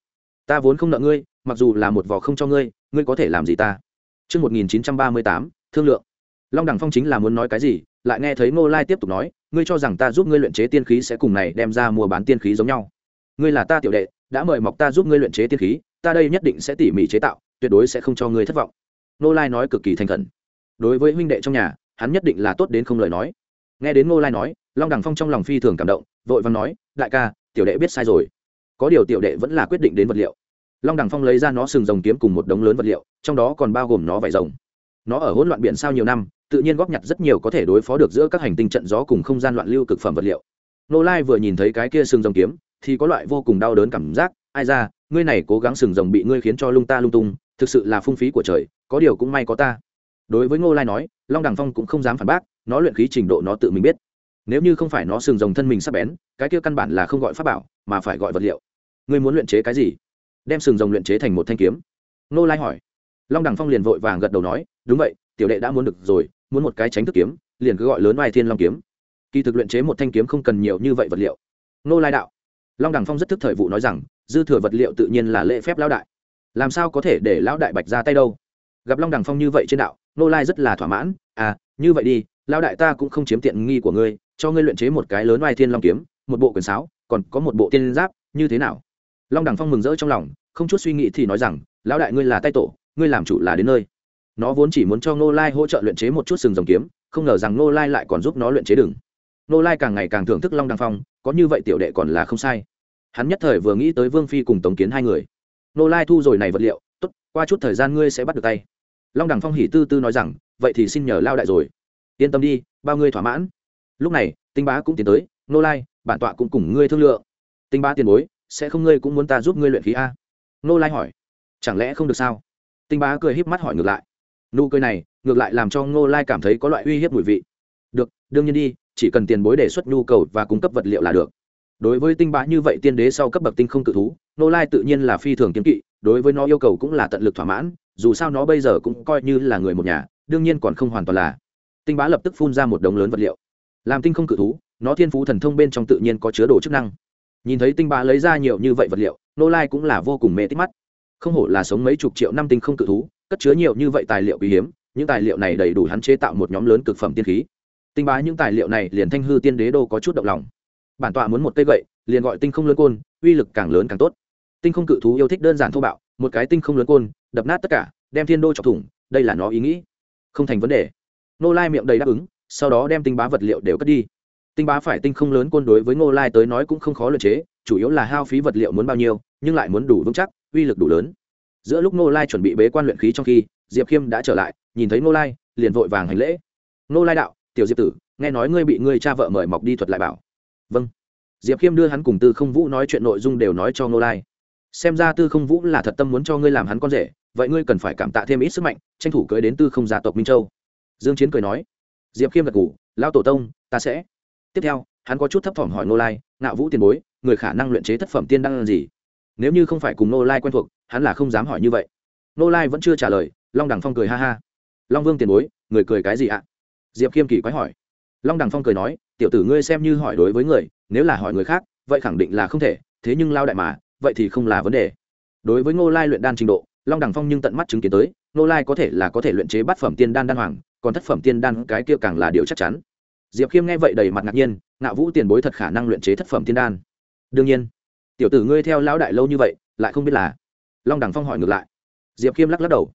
[SPEAKER 1] Ta vốn không nợ ngươi mặc dù là một vỏ không cho ngươi ngươi có thể làm gì ta? Trước 1938, thương lượng. Long Đằng Phong chính là muốn nói cái gì, lại nghe thấy Ngô Lai tiếp tục nói, ngươi cho rằng ta giúp ngươi luyện chế tiên khí sẽ cùng này đem ra mua bán tiên khí giống nhau. Ngươi là ta tiểu đệ, đã mời mọc ta giúp ngươi luyện chế tiên khí, ta đây nhất định sẽ tỉ mỉ chế tạo, tuyệt đối sẽ không cho ngươi thất vọng. Ngô Lai nói cực kỳ thành khẩn. Đối với huynh đệ trong nhà, hắn nhất định là tốt đến không lời nói. Nghe đến Ngô Lai nói, Long Đằng Phong trong lòng phi thường cảm động, vội vàng nói, đại ca, tiểu đệ biết sai rồi. Có điều tiểu đệ vẫn là quyết định đến vật liệu long đằng phong lấy ra nó sừng rồng kiếm cùng một đống lớn vật liệu trong đó còn bao gồm nó vải rồng nó ở hỗn loạn biển sao nhiều năm tự nhiên góp nhặt rất nhiều có thể đối phó được giữa các hành tinh trận gió cùng không gian loạn lưu cực phẩm vật liệu. Nô lai vừa nhìn thấy cái kia sừng rồng kiếm, thì có loại vô cùng đau đớn cảm giác, ai ra ngươi này cố gắng sừng rồng bị ngươi khiến cho lung ta lung tung, thực sự là phung phí của trời, có điều cũng may có ta. Đối với ngô lai nói, long đằng phong cũng không dám phản bác, nó luyện khí trình độ nó tự mình biết. Nếu như không phải nó sừng rồng thân mình sắp bén, cái kia căn bản là không gọi pháp bảo, mà phải gọi vật liệu. Ngươi muốn luyện chế cái gì? Đem sừng rồng luyện chế thành một thanh kiếm. Nô lai hỏi. Long đằng phong liền vội vàng gật đầu nói, đúng vậy, tiểu đệ đã muốn được rồi muốn một cái tránh thức kiếm, liền cứ gọi lớn oai thiên long kiếm. Kỳ thực luyện chế một thanh kiếm không cần nhiều như vậy vật liệu. Nô lai đạo. Long đằng phong rất thức thời vụ nói rằng, dư thừa vật liệu tự nhiên là lễ phép lão đại. Làm sao có thể để lão đại bạch ra tay đâu? Gặp long đằng phong như vậy trên đạo, nô lai rất là thỏa mãn à như vậy đi, lão đại ta cũng không chiếm tiện nghi của ngươi, cho ngươi luyện chế một cái lớn oai thiên long kiếm, một bộ quyền sáo, còn có một bộ tiên giáp, như thế nào? Long đằng phong mừng rỡ trong lòng, không chút suy nghĩ thì nói rằng, lão đại ngươi là tay tổ, ngươi làm chủ là đến nơi nó vốn chỉ muốn cho ngô lai hỗ trợ luyện chế một chút sừng rồng kiếm, không ngờ rằng ngô lai lại còn giúp nó luyện chế đừng ngô lai càng ngày càng thưởng thức long đằng phong, có như vậy tiểu đệ còn là không sai. Hắn nhất thời vừa nghĩ tới vương phi cùng tống kiến hai người. Ngô lai thu rồi này vật liệu, tốt, qua chút thời gian ngươi sẽ bắt được tay. Long đằng phong hỉ tư tư nói rằng, vậy thì xin nhờ lao đại rồi. Yên tâm đi, bao ngươi thỏa mãn. Lúc này, tinh bá cũng tiến tới, Ngô lai, bản tọa cũng cùng ngươi thương lượng. Tinh bá tiền bối, sẽ không ngươi cũng muốn ta giúp ngươi luyện khí a? Nô lai hỏi, chẳng lẽ không được sao? Tinh bá cười híp mắt hỏi ngược lại nụ cười này ngược lại làm cho ngô lai cảm thấy có loại uy hiếp mùi vị. Được, đương nhiên đi, chỉ cần tiền bối đề xuất nhu cầu và cung cấp vật liệu là được. Đối với tinh bá như vậy tiên đế sau cấp bậc tinh không cự thú nô lai tự nhiên là phi thường kiếm kỵ, đối với nó yêu cầu cũng là tận lực thỏa mãn, dù sao nó bây giờ cũng coi như là người một nhà, đương nhiên còn không hoàn toàn là. Tinh bá lập tức phun ra một đống lớn vật liệu. Làm tinh không cự thú, nó thiên phú thần thông bên trong tự nhiên có chứa đồ chức năng. Nhìn thấy tinh bá lấy ra nhiều như vậy vật liệu nô lai cũng là vô cùng mê tích mắt. Không hổ là sống mấy chục triệu năm tinh không cự thú cất chứa nhiều như vậy tài liệu quý hiếm, những tài liệu này đầy đủ hắn chế tạo một nhóm lớn cực phẩm tiên khí. Tinh bá những tài liệu này liền thanh hư tiên đế đô có chút động lòng. Bản tọa muốn một cây gậy, liền gọi tinh không lớn côn, uy lực càng lớn càng tốt. Tinh không cự thú yêu thích đơn giản thô bạo, một cái tinh không lớn côn, đập nát tất cả, đem thiên đô chọc thủng, đây là nó ý nghĩ. Không thành vấn đề. Nô lai miệng đầy đáp ứng, sau đó đem tinh bá vật liệu đều cất đi. Tinh bá phải tinh không lớn côn đối với ngô lai tới nói cũng không khó luyện chế, chủ yếu là hao phí vật liệu muốn bao nhiêu, nhưng lại muốn đủ vững chắc, uy lực đủ lớn giữa lúc ngô lai chuẩn bị bế quan luyện khí trong khi diệp khiêm đã trở lại nhìn thấy ngô lai liền vội vàng hành lễ. Ngô lai đạo tiểu diệp tử nghe nói ngươi bị ngươi cha vợ mời mọc đi thuật lại bảo. Vâng. Diệp khiêm đưa hắn cùng tư không vũ nói chuyện nội dung đều nói cho ngô lai. Xem ra tư không vũ là thật tâm muốn cho ngươi làm hắn con rể vậy ngươi cần phải cảm tạ thêm ít sức mạnh tranh thủ cưới đến tư không gia tộc minh châu. Dương chiến cười nói. Diệp khiêm gật gù, lao tổ tông ta sẽ. Tiếp theo hắn có chút thấp thỏm hỏi nô lai ngạo vũ tiền bối người khả năng luyện chế thất phẩm tiên đăng là gì? Nếu như không phải cùng nô lai quen thuộc hắn là không dám hỏi như vậy. Nô lai vẫn chưa trả lời, long đằng phong cười ha ha. Long vương tiền bối, người cười cái gì ạ? Diệp khiêm kỳ quái hỏi. Long đằng phong cười nói, tiểu tử ngươi xem như hỏi đối với người, nếu là hỏi người khác, vậy khẳng định là không thể, thế nhưng lao đại mà, vậy thì không là vấn đề. Đối với ngô lai luyện đan trình độ, long đằng phong nhưng tận mắt chứng kiến tới, ngô lai có thể là có thể luyện chế bát phẩm tiên đan đan hoàng, còn thất phẩm tiên đan cái kia càng là điều chắc chắn. Diệp khiêm nghe vậy đầy mặt ngạc nhiên ngạo vũ tiền bối thật khả năng luyện chế thất phẩm tiên đan. Đương nhiên, tiểu tử ngươi theo lão đại lâu như vậy, lại không biết là long đằng phong hỏi ngược lại. Diệp khiêm lắc lắc đầu.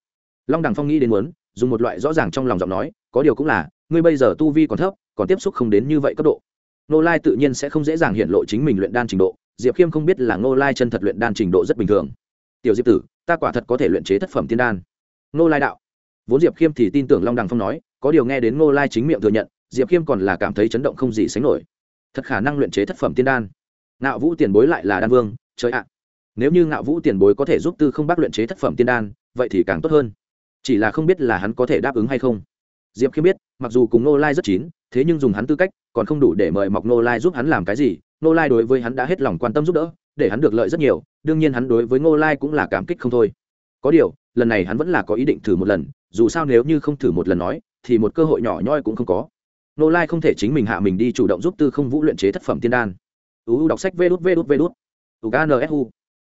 [SPEAKER 1] Long đằng phong nghĩ đến muốn, dùng một loại rõ ràng trong lòng giọng nói, có điều cũng là, ngươi bây giờ tu vi còn thấp, còn tiếp xúc không đến như vậy cấp độ. Nô lai tự nhiên sẽ không dễ dàng hiện lộ chính mình luyện đan trình độ, diệp khiêm không biết là nô lai chân thật luyện đan trình độ rất bình thường. Tiểu diệp tử, ta quả thật có thể luyện chế thất phẩm tiên đan. Nô lai đạo. Vốn diệp khiêm thì tin tưởng long đằng phong nói, có điều nghe đến nô lai chính miệng thừa nhận, diệp khiêm còn là cảm thấy chấn động không gì sánh nổi. Thật khả năng luyện chế thất phẩm tiên đan. Nạo vũ tiền bối lại là đan vương, trời ạ nếu như ngạo vũ tiền bối có thể giúp tư không bác luyện chế thất phẩm tiên đan, vậy thì càng tốt hơn. Chỉ là không biết là hắn có thể đáp ứng hay không. Diệp khiêm biết, mặc dù cùng nô lai rất chín, thế nhưng dùng hắn tư cách, còn không đủ để mời mọc nô lai giúp hắn làm cái gì nô lai đối với hắn đã hết lòng quan tâm giúp đỡ, để hắn được lợi rất nhiều, đương nhiên hắn đối với nô lai cũng là cảm kích không thôi. Có điều, lần này hắn vẫn là có ý định thử một lần, dù sao nếu như không thử một lần nói, thì một cơ hội nhỏ nhoi cũng không có. Nô lai không thể chính mình hạ mình đi chủ động giúp tư không vũ luyện chế thất phẩm tiên đan. Uu đọc sách vê đút vê đút vê đút. U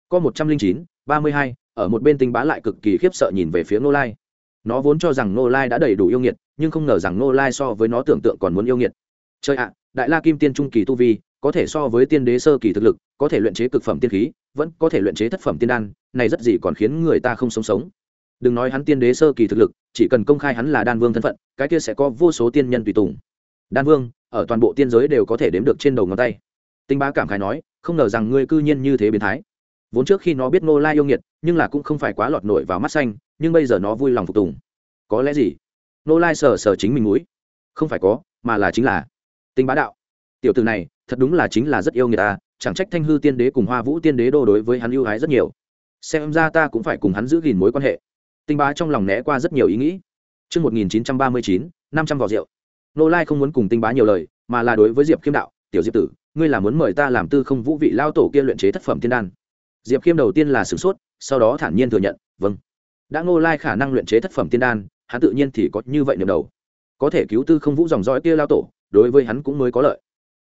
[SPEAKER 1] có một trăm linh chín, ba mươi hai, ở một bên tinh bá lại cực kỳ khiếp sợ nhìn về phía nô lai. Nó vốn cho rằng nô lai đã đầy đủ yêu nghiệt, nhưng không ngờ rằng nô lai so với nó tưởng tượng còn muốn yêu nghiệt. Chơi ạ, đại la kim tiên trung kỳ tu vi, có thể so với tiên đế sơ kỳ thực lực, có thể luyện chế cực phẩm tiên khí, vẫn có thể luyện chế thất phẩm tiên đan, này rất gì còn khiến người ta không sống sống. Đừng nói hắn tiên đế sơ kỳ thực lực, chỉ cần công khai hắn là đan vương thân phận, cái kia sẽ có vô số tiên nhân tùy tùng. Đan vương, ở toàn bộ tiên giới đều có thể đếm được trên đầu ngón tay. Tinh bá cảm khái nói, không ngờ rằng ngươi cư nhiên như thế biến thái vốn trước khi nó biết ngô lai yêu nghiệt nhưng là cũng không phải quá lọt nổi vào mắt xanh nhưng bây giờ nó vui lòng phục tùng. Có lẽ gì? Ngô lai sờ sờ chính mình mũi. Không phải có mà là chính là tinh bá đạo. Tiểu từ này thật đúng là chính là rất yêu người ta chẳng trách thanh hư tiên đế cùng hoa vũ tiên đế đô đối với hắn ưu ái rất nhiều. Xem ra ta cũng phải cùng hắn giữ gìn mối quan hệ. Tinh bá trong lòng né qua rất nhiều ý nghĩ. Trước 1939, 500 vỏ rượu. Nô Lai không muốn cùng tinh bá nhiều lời, mà là đối với Diệp Khiêm đạo, "Tiểu Diệp tử, ngươi là muốn mời ta làm tư không vũ vị lao tổ kia luyện chế thất phẩm tiên đan?" Diệp Khiêm đầu tiên là sửng sốt, sau đó thản nhiên thừa nhận, "Vâng." Đã Ngô Lai khả năng luyện chế thất phẩm tiên đan, hắn tự nhiên thì có như vậy niệm đầu. Có thể cứu tư không vũ dòng dõi kia lao tổ, đối với hắn cũng mới có lợi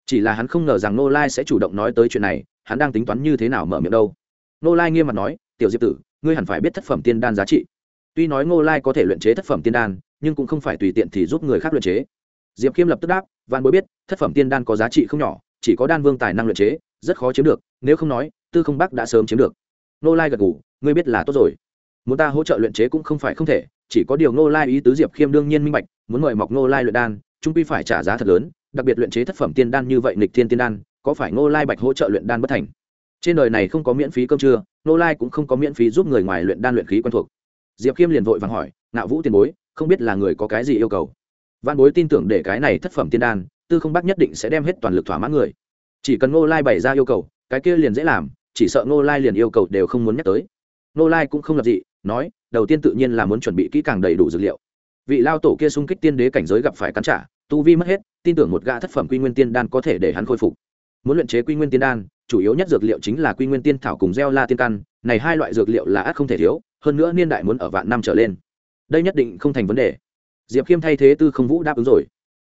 [SPEAKER 1] chỉ là hắn không ngờ rằng Ngô lai sẽ chủ động nói tới chuyện này hắn đang tính toán như thế nào mở miệng đâu Ngô lai nghiêm mặt nói tiểu diệp tử ngươi hẳn phải biết thất phẩm tiên đan giá trị tuy nói Ngô lai có thể luyện chế thất phẩm tiên đan nhưng cũng không phải tùy tiện thì giúp người khác luyện chế diệp khiêm lập tức đáp văn bối biết thất phẩm tiên đan có giá trị không nhỏ chỉ có đan vương tài năng luyện chế rất khó chiếm được nếu không nói tư không bắc đã sớm chiếm được. Nô lai gật ngủ ngươi biết là tốt rồi. Muốn ta hỗ trợ luyện chế cũng không phải không thể, chỉ có điều nô lai ý tứ diệp khiêm đương nhiên minh bạch, muốn mời mọc nô lai luyện đan, trung quy phải trả giá thật lớn, đặc biệt luyện chế thất phẩm tiên đan như vậy nịch thiên tiên đan, có phải ngô lai bạch hỗ trợ luyện đan bất thành? Trên đời này không có miễn phí cơm trưa, ngô lai cũng không có miễn phí giúp người ngoài luyện đan luyện khí quen thuộc. Diệp khiêm liền vội vàng hỏi Nạo vũ tiền bối, không biết là người có cái gì yêu cầu? Văn bối tin tưởng để cái này thất phẩm tiên đan, tư không bác nhất định sẽ đem hết toàn lực thỏa mãn người. Chỉ cần ngô lai bày ra yêu cầu, cái kia liền dễ làm chỉ sợ ngô lai liền yêu cầu đều không muốn nhắc tới. Ngô lai cũng không lập dị, nói, đầu tiên tự nhiên là muốn chuẩn bị kỹ càng đầy đủ dược liệu. Vị lao tổ kia xung kích tiên đế cảnh giới gặp phải cắn trả, tu vi mất hết, tin tưởng một gã thất phẩm quy nguyên tiên đan có thể để hắn khôi phục. Muốn luyện chế quy nguyên tiên đan, chủ yếu nhất dược liệu chính là quy nguyên tiên thảo cùng gieo la tiên căn, này hai loại dược liệu là ắt không thể thiếu, hơn nữa niên đại muốn ở vạn năm trở lên. Đây nhất định không thành vấn đề. Diệp khiêm thay thế tư không vũ đáp ứng rồi.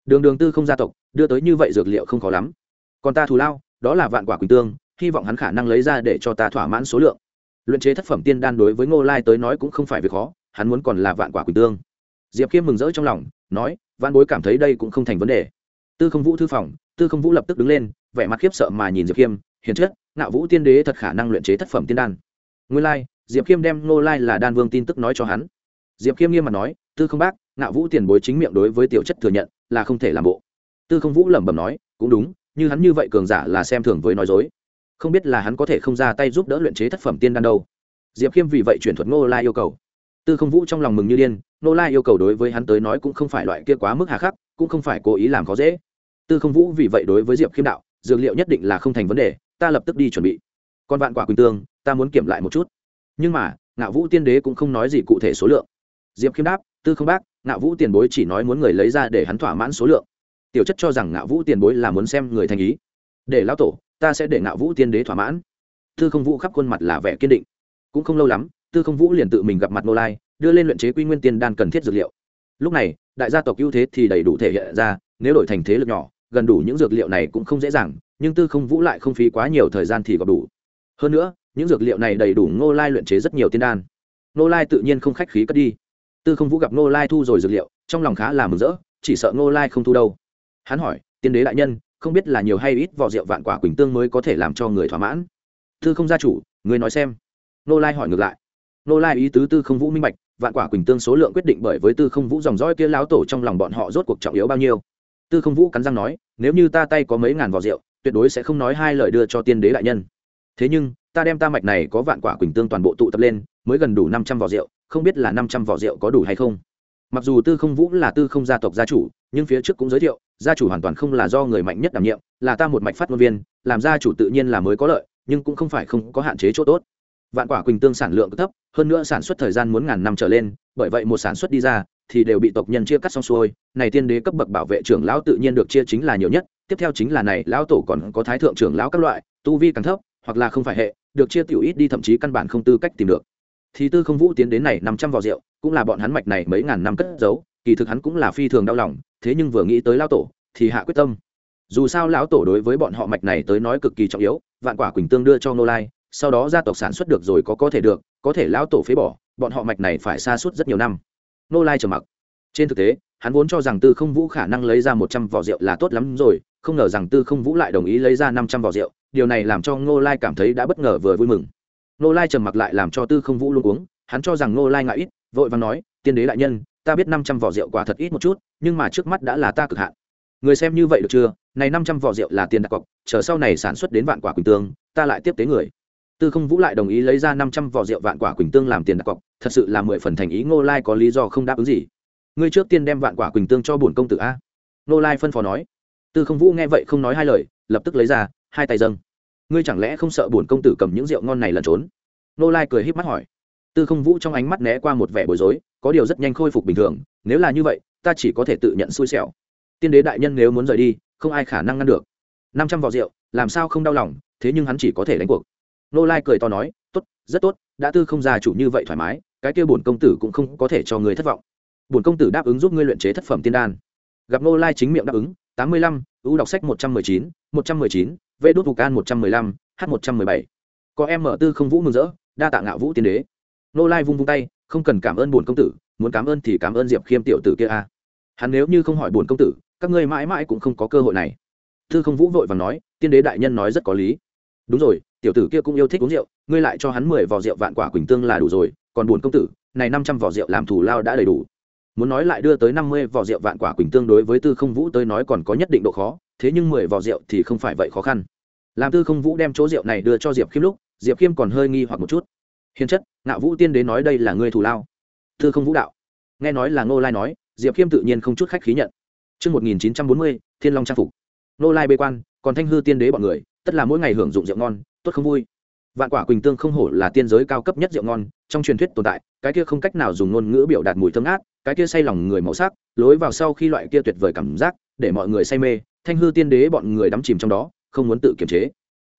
[SPEAKER 1] Đường đường tư không gia tộc, đưa tới như vậy dược liệu không khó lắm. Còn ta thù lao, đó là vạn quả quỳnh tương hy vọng hắn khả năng lấy ra để cho ta thỏa mãn số lượng. Luyện chế thất phẩm tiên đan đối với ngô lai tới nói cũng không phải việc khó hắn muốn còn là vạn quả quỳnh tương. Diệp khiêm mừng rỡ trong lòng nói văn bối cảm thấy đây cũng không thành vấn đề. Tư không vũ thư phòng tư không vũ lập tức đứng lên vẻ mặt khiếp sợ mà nhìn diệp khiêm hiền chất ngạo vũ tiên đế thật khả năng luyện chế thất phẩm tiên đan. Nguyên lai、like, diệp khiêm đem ngô lai là đan vương tin tức nói cho hắn. Diệp khiêm nghiêm mặt nói tư không bác ngạo vũ tiền bối chính miệng đối với tiểu chất thừa nhận là không thể làm bộ. Tư không vũ lẩm bẩm nói cũng đúng như hắn như vậy cường giả là xem thường với nói dối không biết là hắn có thể không ra tay giúp đỡ luyện chế thất phẩm tiên đan đâu. Diệp khiêm vì vậy chuyển thuật ngô lai yêu cầu. Tư không vũ trong lòng mừng như điên, Ngô lai yêu cầu đối với hắn tới nói cũng không phải loại kia quá mức hà khắc, cũng không phải cố ý làm khó dễ. Tư không vũ vì vậy đối với diệp khiêm đạo, dược liệu nhất định là không thành vấn đề, ta lập tức đi chuẩn bị. Còn vạn quả quỳnh tương, ta muốn kiểm lại một chút. Nhưng mà, ngạo vũ tiên đế cũng không nói gì cụ thể số lượng. Diệp khiêm đáp, tư không bác, ngạo vũ tiền bối chỉ nói muốn người lấy ra để hắn thỏa mãn số lượng. Tiểu chất cho rằng ngạo vũ tiền bối là muốn xem người thành ý. Để lão tổ ta sẽ để ngạo vũ tiên đế thỏa mãn. Tư không vũ khắp khuôn mặt là vẻ kiên định. Cũng không lâu lắm, tư không vũ liền tự mình gặp mặt nô lai, đưa lên luyện chế quy nguyên tiên đan cần thiết dược liệu. Lúc này, đại gia tộc ưu thế thì đầy đủ thể hiện ra, nếu đổi thành thế lực nhỏ, gần đủ những dược liệu này cũng không dễ dàng, nhưng tư không vũ lại không phí quá nhiều thời gian thì gặp đủ. Hơn nữa, những dược liệu này đầy đủ ngô lai luyện chế rất nhiều tiên đan. Ngô lai tự nhiên không khách khí cất đi. Tư không vũ gặp ngô lai thu rồi dược liệu, trong lòng khá là mừng rỡ, chỉ sợ ngô lai không thu đâu. Hắn hỏi, tiên đế đại nhân không biết là nhiều hay ít vỏ rượu vạn quả quỳnh tương mới có thể làm cho người thỏa mãn. Tư không gia chủ, người nói xem. Nô lai hỏi ngược lại. Nô lai ý tứ tư không vũ minh bạch, vạn quả quỳnh tương số lượng quyết định bởi với tư không vũ dòng dõi kia láo tổ trong lòng bọn họ rốt cuộc trọng yếu bao nhiêu. Tư không vũ cắn răng nói, nếu như ta tay có mấy ngàn vỏ rượu, tuyệt đối sẽ không nói hai lời đưa cho tiên đế đại nhân. Thế nhưng, ta đem ta mạch này có vạn quả quỳnh tương toàn bộ tụ tập lên, mới gần đủ năm trăm vỏ rượu, không biết là năm trăm vỏ rượu có đủ hay không. Mặc dù tư không vũ là tư không gia tộc gia chủ nhưng phía trước cũng giới thiệu, gia chủ hoàn toàn không là do người mạnh nhất đảm nhiệm, là ta một mạch phát ngôn viên, làm gia chủ tự nhiên là mới có lợi, nhưng cũng không phải không có hạn chế chỗ tốt. Vạn quả quỳnh tương sản lượng thấp, hơn nữa sản xuất thời gian muốn ngàn năm trở lên, bởi vậy một sản xuất đi ra, thì đều bị tộc nhân chia cắt xong xuôi, này tiên đế cấp bậc bảo vệ trưởng lão tự nhiên được chia chính là nhiều nhất, tiếp theo chính là này, lão tổ còn có thái thượng trưởng lão các loại, tu vi càng thấp, hoặc là không phải hệ, được chia tiểu ít đi thậm chí căn bản không tư cách tìm được. Thì tư không vũ tiến đến này năm trăm vò rượu, cũng là bọn hắn mạch này mấy ngàn năm cất giấu kỳ thực hắn cũng là phi thường đau lòng, thế nhưng vừa nghĩ tới lão tổ, thì hạ quyết tâm. Dù sao lão tổ đối với bọn họ mạch này tới nói cực kỳ trọng yếu, vạn quả quỳnh tương đưa cho nô lai, sau đó gia tộc sản xuất được rồi có có thể được, có thể lão tổ phế bỏ, bọn họ mạch này phải xa suốt rất nhiều năm. Nô lai trầm mặc. Trên thực tế, hắn vốn cho rằng tư không vũ khả năng lấy ra một trăm vỏ rượu là tốt lắm rồi, không ngờ rằng tư không vũ lại đồng ý lấy ra năm trăm vỏ rượu, điều này làm cho ngô lai cảm thấy đã bất ngờ vừa vui mừng. Ngô lai trầm mặc lại làm cho tư không vũ luôn uống, hắn cho rằng ngô lai ngại ít, vội và nói, tiên đế đại nhân ta biết năm trăm vỏ rượu quả thật ít một chút, nhưng mà trước mắt đã là ta cực hạn. Người xem như vậy được chưa? Này năm trăm vỏ rượu là tiền đặt cọc, chờ sau này sản xuất đến vạn quả quỳnh tương, ta lại tiếp tế người. Tư không vũ lại đồng ý lấy ra năm trăm vỏ rượu vạn quả quỳnh tương làm tiền đặt cọc, thật sự là mười phần thành ý ngô lai có lý do không đáp ứng gì. Ngươi trước tiên đem vạn quả quỳnh tương cho bổn công tử a. Ngô lai phân phó nói. Tư không vũ nghe vậy không nói hai lời, lập tức lấy ra, hai tay dâng. Ngươi chẳng lẽ không sợ bổn công tử cầm những rượu ngon này lẩn trốn? Ngô lai cười híp mắt hỏi. Tư không vũ trong ánh mắt né qua một vẻ bối rối có điều rất nhanh khôi phục bình thường, nếu là như vậy, ta chỉ có thể tự nhận xui xẻo. Tiên đế đại nhân nếu muốn rời đi, không ai khả năng ngăn được. Năm trăm vỏ rượu, làm sao không đau lòng, thế nhưng hắn chỉ có thể đánh cuộc. Nô lai cười to nói, tốt, rất tốt, đã tư không gia chủ như vậy thoải mái, cái kia bổn công tử cũng không có thể cho người thất vọng. Bổn công tử đáp ứng giúp ngươi luyện chế thất phẩm tiên đan. Gặp nô lai chính miệng đáp ứng, tám mươi lăm, ưu đọc sách một trăm mười chín, một trăm mười chín, vê đốt vụ can một trăm mười lăm h một trăm mười bảy. Có em mở tư không vũ mừng rỡ, đa tạ ngạo vũ tiên đế. Nô lai vung vung tay không cần cảm ơn bổn công tử, muốn cảm ơn thì cảm ơn diệp khiêm tiểu tử kia a. Hắn nếu như không hỏi bổn công tử, các ngươi mãi mãi cũng không có cơ hội này. Tư không vũ vội và nói, tiên đế đại nhân nói rất có lý. Đúng rồi, tiểu tử kia cũng yêu thích uống rượu, ngươi lại cho hắn mười vỏ rượu vạn quả quỳnh tương là đủ rồi, còn bổn công tử, này năm trăm vỏ rượu làm thủ lao đã đầy đủ. Muốn nói lại đưa tới năm mươi vỏ rượu vạn quả quỳnh tương đối với tư không vũ tới nói còn có nhất định độ khó, thế nhưng mười vỏ rượu thì không phải vậy khó khăn. Làm tư không vũ đem chỗ rượu này đưa cho diệp khiêm lúc, diệp khiêm còn hơi nghi hoặc một chút hiền chất ngạo vũ tiên đế nói đây là ngươi thủ lao thư không vũ đạo nghe nói là ngô lai nói diệp khiêm tự nhiên không chút khách khí nhận Trước 1940, Thiên Long trang phục. Nô Lai bê quan, còn Thanh hư tiên đế bọn người, tất là mỗi ngày hưởng dụng rượu ngon, tốt không vui. Vạn quả quỳnh tương không hổ là tiên giới cao cấp nhất rượu ngon, trong truyền thuyết tồn tại, cái kia không cách nào dùng ngôn ngữ biểu đạt mùi thơm ngát, cái kia say lòng người màu sắc, lối vào sau khi loại kia tuyệt vời cảm giác, để mọi người say mê, Thanh hư tiên đế bọn người đắm chìm trong đó, không muốn tự kiềm chế.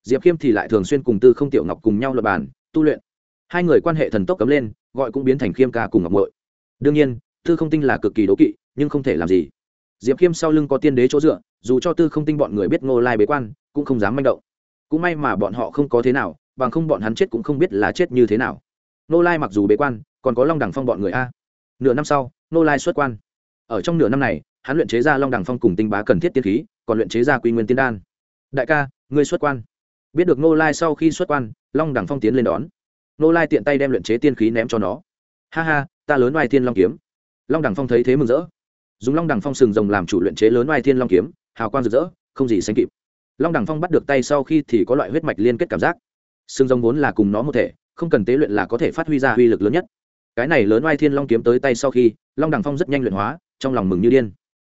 [SPEAKER 1] Diệp Khiêm thì lại thường xuyên cùng Tư Không Tiểu Ngọc cùng nhau luận bàn, tu luyện. Hai người quan hệ thần tốc cấm lên, gọi cũng biến thành Khiêm ca cùng Ngọc mội Đương nhiên, Tư Không Tinh là cực kỳ đố kỵ, nhưng không thể làm gì. Diệp khiêm sau lưng có tiên đế chỗ dựa dù cho tư không tinh bọn người biết ngô lai bế quan cũng không dám manh động. Cũng may mà bọn họ không có thế nào bằng không bọn hắn chết cũng không biết là chết như thế nào. Ngô lai mặc dù bế quan còn có long đẳng phong bọn người a. Nửa năm sau ngô lai xuất quan. Ở trong nửa năm này hắn luyện chế ra long đẳng phong cùng tinh bá cần thiết tiên khí còn luyện chế ra quy nguyên tiên đan. Đại ca ngươi xuất quan. Biết được ngô lai sau khi xuất quan long đẳng phong tiến lên đón. Nô lai tiện tay đem luyện chế tiên khí ném cho nó. Ha ha, ta lớn oai thiên long kiếm. Long đẳng phong thấy thế mừng rỡ. Dùng long đằng phong sừng rồng làm chủ luyện chế lớn oai thiên long kiếm, hào quang rực rỡ, không gì sánh kịp. Long đằng phong bắt được tay sau khi thì có loại huyết mạch liên kết cảm giác. Sừng rồng vốn là cùng nó một thể, không cần tế luyện là có thể phát huy ra uy lực lớn nhất. Cái này lớn oai thiên long kiếm tới tay sau khi, long đằng phong rất nhanh luyện hóa, trong lòng mừng như điên.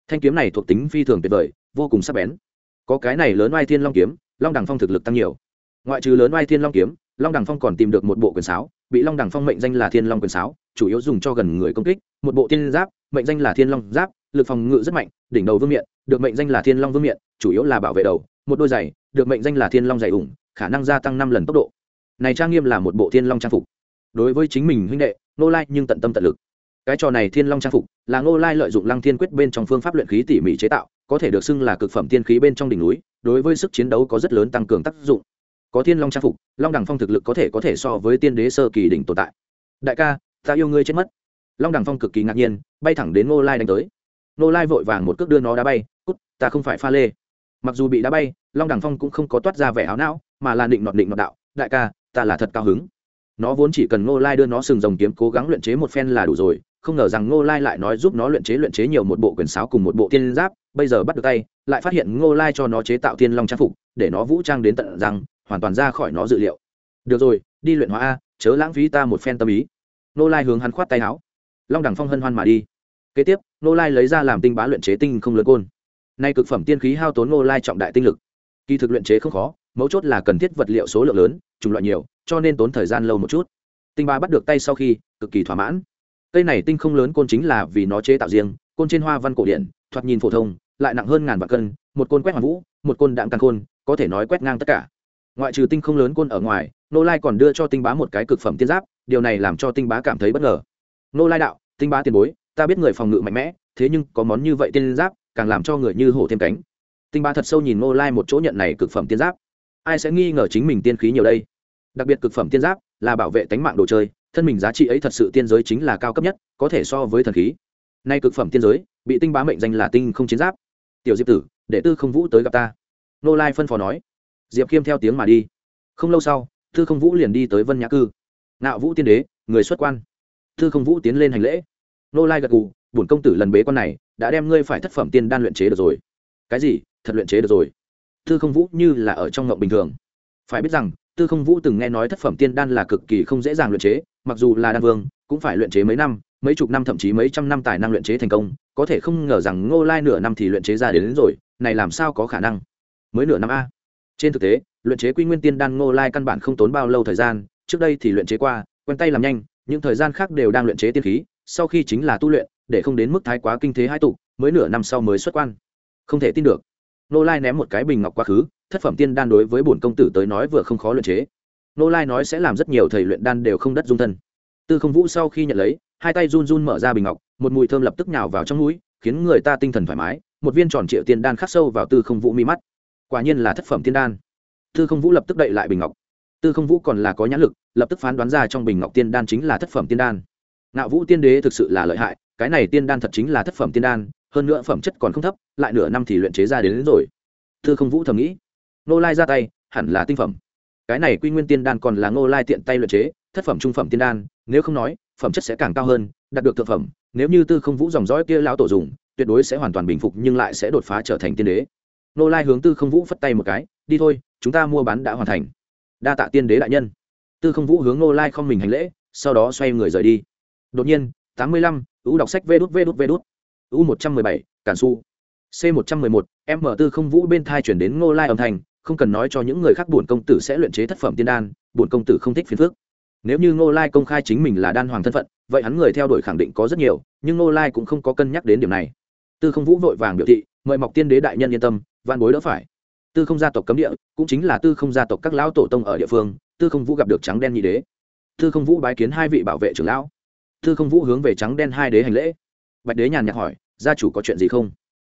[SPEAKER 1] Thanh kiếm này thuộc tính phi thường tuyệt vời, vô cùng sắc bén. Có cái này lớn oai thiên long kiếm, long đằng phong thực lực tăng nhiều. Ngoại trừ lớn oai thiên long kiếm long đằng phong còn tìm được một bộ quyền sáo, bị long đằng phong mệnh danh là thiên long quyền sáo, chủ yếu dùng cho gần người công kích. Một bộ tiên giáp, mệnh danh là thiên long giáp, lực phòng ngự rất mạnh, đỉnh đầu vương miện, được mệnh danh là thiên long vương miện, chủ yếu là bảo vệ đầu. Một đôi giày, được mệnh danh là thiên long giày ủng, khả năng gia tăng năm lần tốc độ. Này trang nghiêm là một bộ thiên long trang phục. Đối với chính mình huynh đệ nô lai nhưng tận tâm tận lực. Cái trò này thiên long trang phục là nô lai lợi dụng lăng thiên quyết bên trong phương pháp luyện khí tỉ mỉ chế tạo, có thể được xưng là cực phẩm tiên khí bên trong đỉnh núi, đối với sức chiến đấu có rất lớn tăng cường tác dụng có thiên long trang phục, long đằng phong thực lực có thể có thể so với tiên đế sơ kỳ đỉnh tồn tại. Đại ca, ta yêu ngươi chết mất. Long đằng phong cực kỳ ngạc nhiên, bay thẳng đến ngô lai đánh tới. Ngô lai vội vàng một cước đưa nó đá bay, cút, ta không phải pha lê. Mặc dù bị đá bay, long đằng phong cũng không có toát ra vẻ áo não, mà là định nọt định nọt đạo, đại ca, ta là thật cao hứng. Nó vốn chỉ cần ngô lai đưa nó sừng rồng kiếm cố gắng luyện chế một phen là đủ rồi, không ngờ rằng ngô lai lại nói giúp nó luyện chế luyện chế nhiều một bộ quyền sáo cùng một bộ tiên giáp, bây giờ bắt được tay, lại phát hiện ngô lai cho nó chế tạo tiên long trang phục, để nó vũ trang đến tận rằng hoàn toàn ra khỏi nó dự liệu. Được rồi, đi luyện hóa a, chớ lãng phí ta một phen tâm ý. Nô lai hướng hắn khoát tay áo. Long đẳng phong hân hoan mà đi. Kế tiếp, nô lai lấy ra làm tinh bá luyện chế tinh không lớn côn. Nay cực phẩm tiên khí hao tốn nô lai trọng đại tinh lực. Kỳ thực luyện chế không khó, mấu chốt là cần thiết vật liệu số lượng lớn, chủng loại nhiều, cho nên tốn thời gian lâu một chút. Tinh ba bắt được tay sau khi, cực kỳ thỏa mãn. Cây này tinh không lớn côn chính là vì nó chế tạo riêng, côn trên hoa văn cổ điển, thoạt nhìn phổ thông, lại nặng hơn ngàn vạn cân, một côn quét hoàn vũ, một côn đạm càng côn có thể nói quét ngang tất cả ngoại trừ tinh không lớn côn ở ngoài nô lai còn đưa cho tinh bá một cái cực phẩm tiên giáp, điều này làm cho tinh bá cảm thấy bất ngờ. Nô lai đạo, tinh bá tiền bối, ta biết người phòng ngự mạnh mẽ, thế nhưng có món như vậy tiên giáp, càng làm cho người như hổ thêm cánh. Tinh bá thật sâu nhìn nô lai một chỗ nhận này cực phẩm tiên giáp. Ai sẽ nghi ngờ chính mình tiên khí nhiều đây? Đặc biệt cực phẩm tiên giáp là bảo vệ tánh mạng đồ chơi, thân mình giá trị ấy thật sự tiên giới chính là cao cấp nhất, có thể so với thần khí. Nay cực phẩm tiên giới, bị tinh bá mệnh danh là tinh không chiến giáp. Tiểu diệp tử, để tư không vũ tới gặp ta. Nô lai phân phó nói diệp khiêm theo tiếng mà đi. Không lâu sau thư không vũ liền đi tới vân nhã cư. Nạo vũ tiên đế người xuất quan. Thư không vũ tiến lên hành lễ. Nô lai gật gù bổn công tử lần bế quan này đã đem ngươi phải thất phẩm tiên đan luyện chế được rồi. Cái gì? Thật luyện chế được rồi? Thư không vũ như là ở trong ngộng bình thường. Phải biết rằng tư không vũ từng nghe nói thất phẩm tiên đan là cực kỳ không dễ dàng luyện chế mặc dù là đan vương cũng phải luyện chế mấy năm mấy chục năm thậm chí mấy trăm năm tài năng luyện chế thành công có thể không ngờ rằng ngô lai nửa năm thì luyện chế ra đến, đến rồi này làm sao có khả năng? Mới nửa năm a? Trên thực tế, luyện chế quy nguyên tiên đan ngô lai căn bản không tốn bao lâu thời gian, trước đây thì luyện chế qua, quen tay làm nhanh, những thời gian khác đều đang luyện chế tiên khí, sau khi chính là tu luyện, để không đến mức thái quá kinh thế hai tụ, mới nửa năm sau mới xuất quan. Không thể tin được. Ngô lai ném một cái bình ngọc quá khứ, thất phẩm tiên đan đối với bổn công tử tới nói vừa không khó luyện chế. Ngô lai nói sẽ làm rất nhiều thầy luyện đan đều không đất dung thân. Tư không vũ sau khi nhận lấy, hai tay run run mở ra bình ngọc, một mùi thơm lập tức nhào vào trong mũi, khiến người ta tinh thần thoải mái, một viên tròn triệu tiên đan khắc sâu vào tư không vũ mi mắt quả nhiên là thất phẩm tiên đan. Tư không vũ lập tức đậy lại bình ngọc. Tư không vũ còn là có nhãn lực lập tức phán đoán ra trong bình ngọc tiên đan chính là thất phẩm tiên đan. Ngạo vũ tiên đế thực sự là lợi hại cái này tiên đan thật chính là thất phẩm tiên đan hơn nữa phẩm chất còn không thấp lại nửa năm thì luyện chế ra đến, đến rồi. Tư không vũ thầm nghĩ. Nô lai ra tay hẳn là tinh phẩm. Cái này quy nguyên tiên đan còn là ngô lai tiện tay luyện chế thất phẩm trung phẩm tiên đan nếu không nói phẩm chất sẽ càng cao hơn đạt được thượng phẩm. Nếu như tư không vũ dòng dõi kia lão tổ dùng tuyệt đối sẽ hoàn toàn bình phục nhưng lại sẽ đột phá trở thành tiên đế nô lai hướng tư không vũ phất tay một cái, đi thôi, chúng ta mua bán đã hoàn thành. Đa tạ tiên đế đại nhân. Tư không vũ hướng nô lai không mình hành lễ, sau đó xoay người rời đi. Đột nhiên, tám mươi lăm u đọc sách vê đút vê đút vê đút. U một trăm mười bảy, cản su. C một trăm mười một, m tư không vũ bên thai chuyển đến Nô lai âm thanh, không cần nói cho những người khác bổn công tử sẽ luyện chế thất phẩm tiên đan bổn công tử không thích phiền phước nếu như ngô lai công khai chính mình là đan hoàng thân phận, vậy hắn người theo đuổi khẳng định có rất nhiều, nhưng ngô lai cũng không có cân nhắc đến điểm này. Tư không vũ vội vàng biểu thị, mời mọc tiên đế đại nhân yên tâm van bối đỡ phải. Tư không gia tộc cấm địa cũng chính là tư không gia tộc các lão tổ tông ở địa phương, tư không vũ gặp được trắng đen nhị đế. Tư không vũ bái kiến hai vị bảo vệ trưởng lão. Tư không vũ hướng về trắng đen hai đế hành lễ. Bạch đế nhàn nhạt hỏi, gia chủ có chuyện gì không?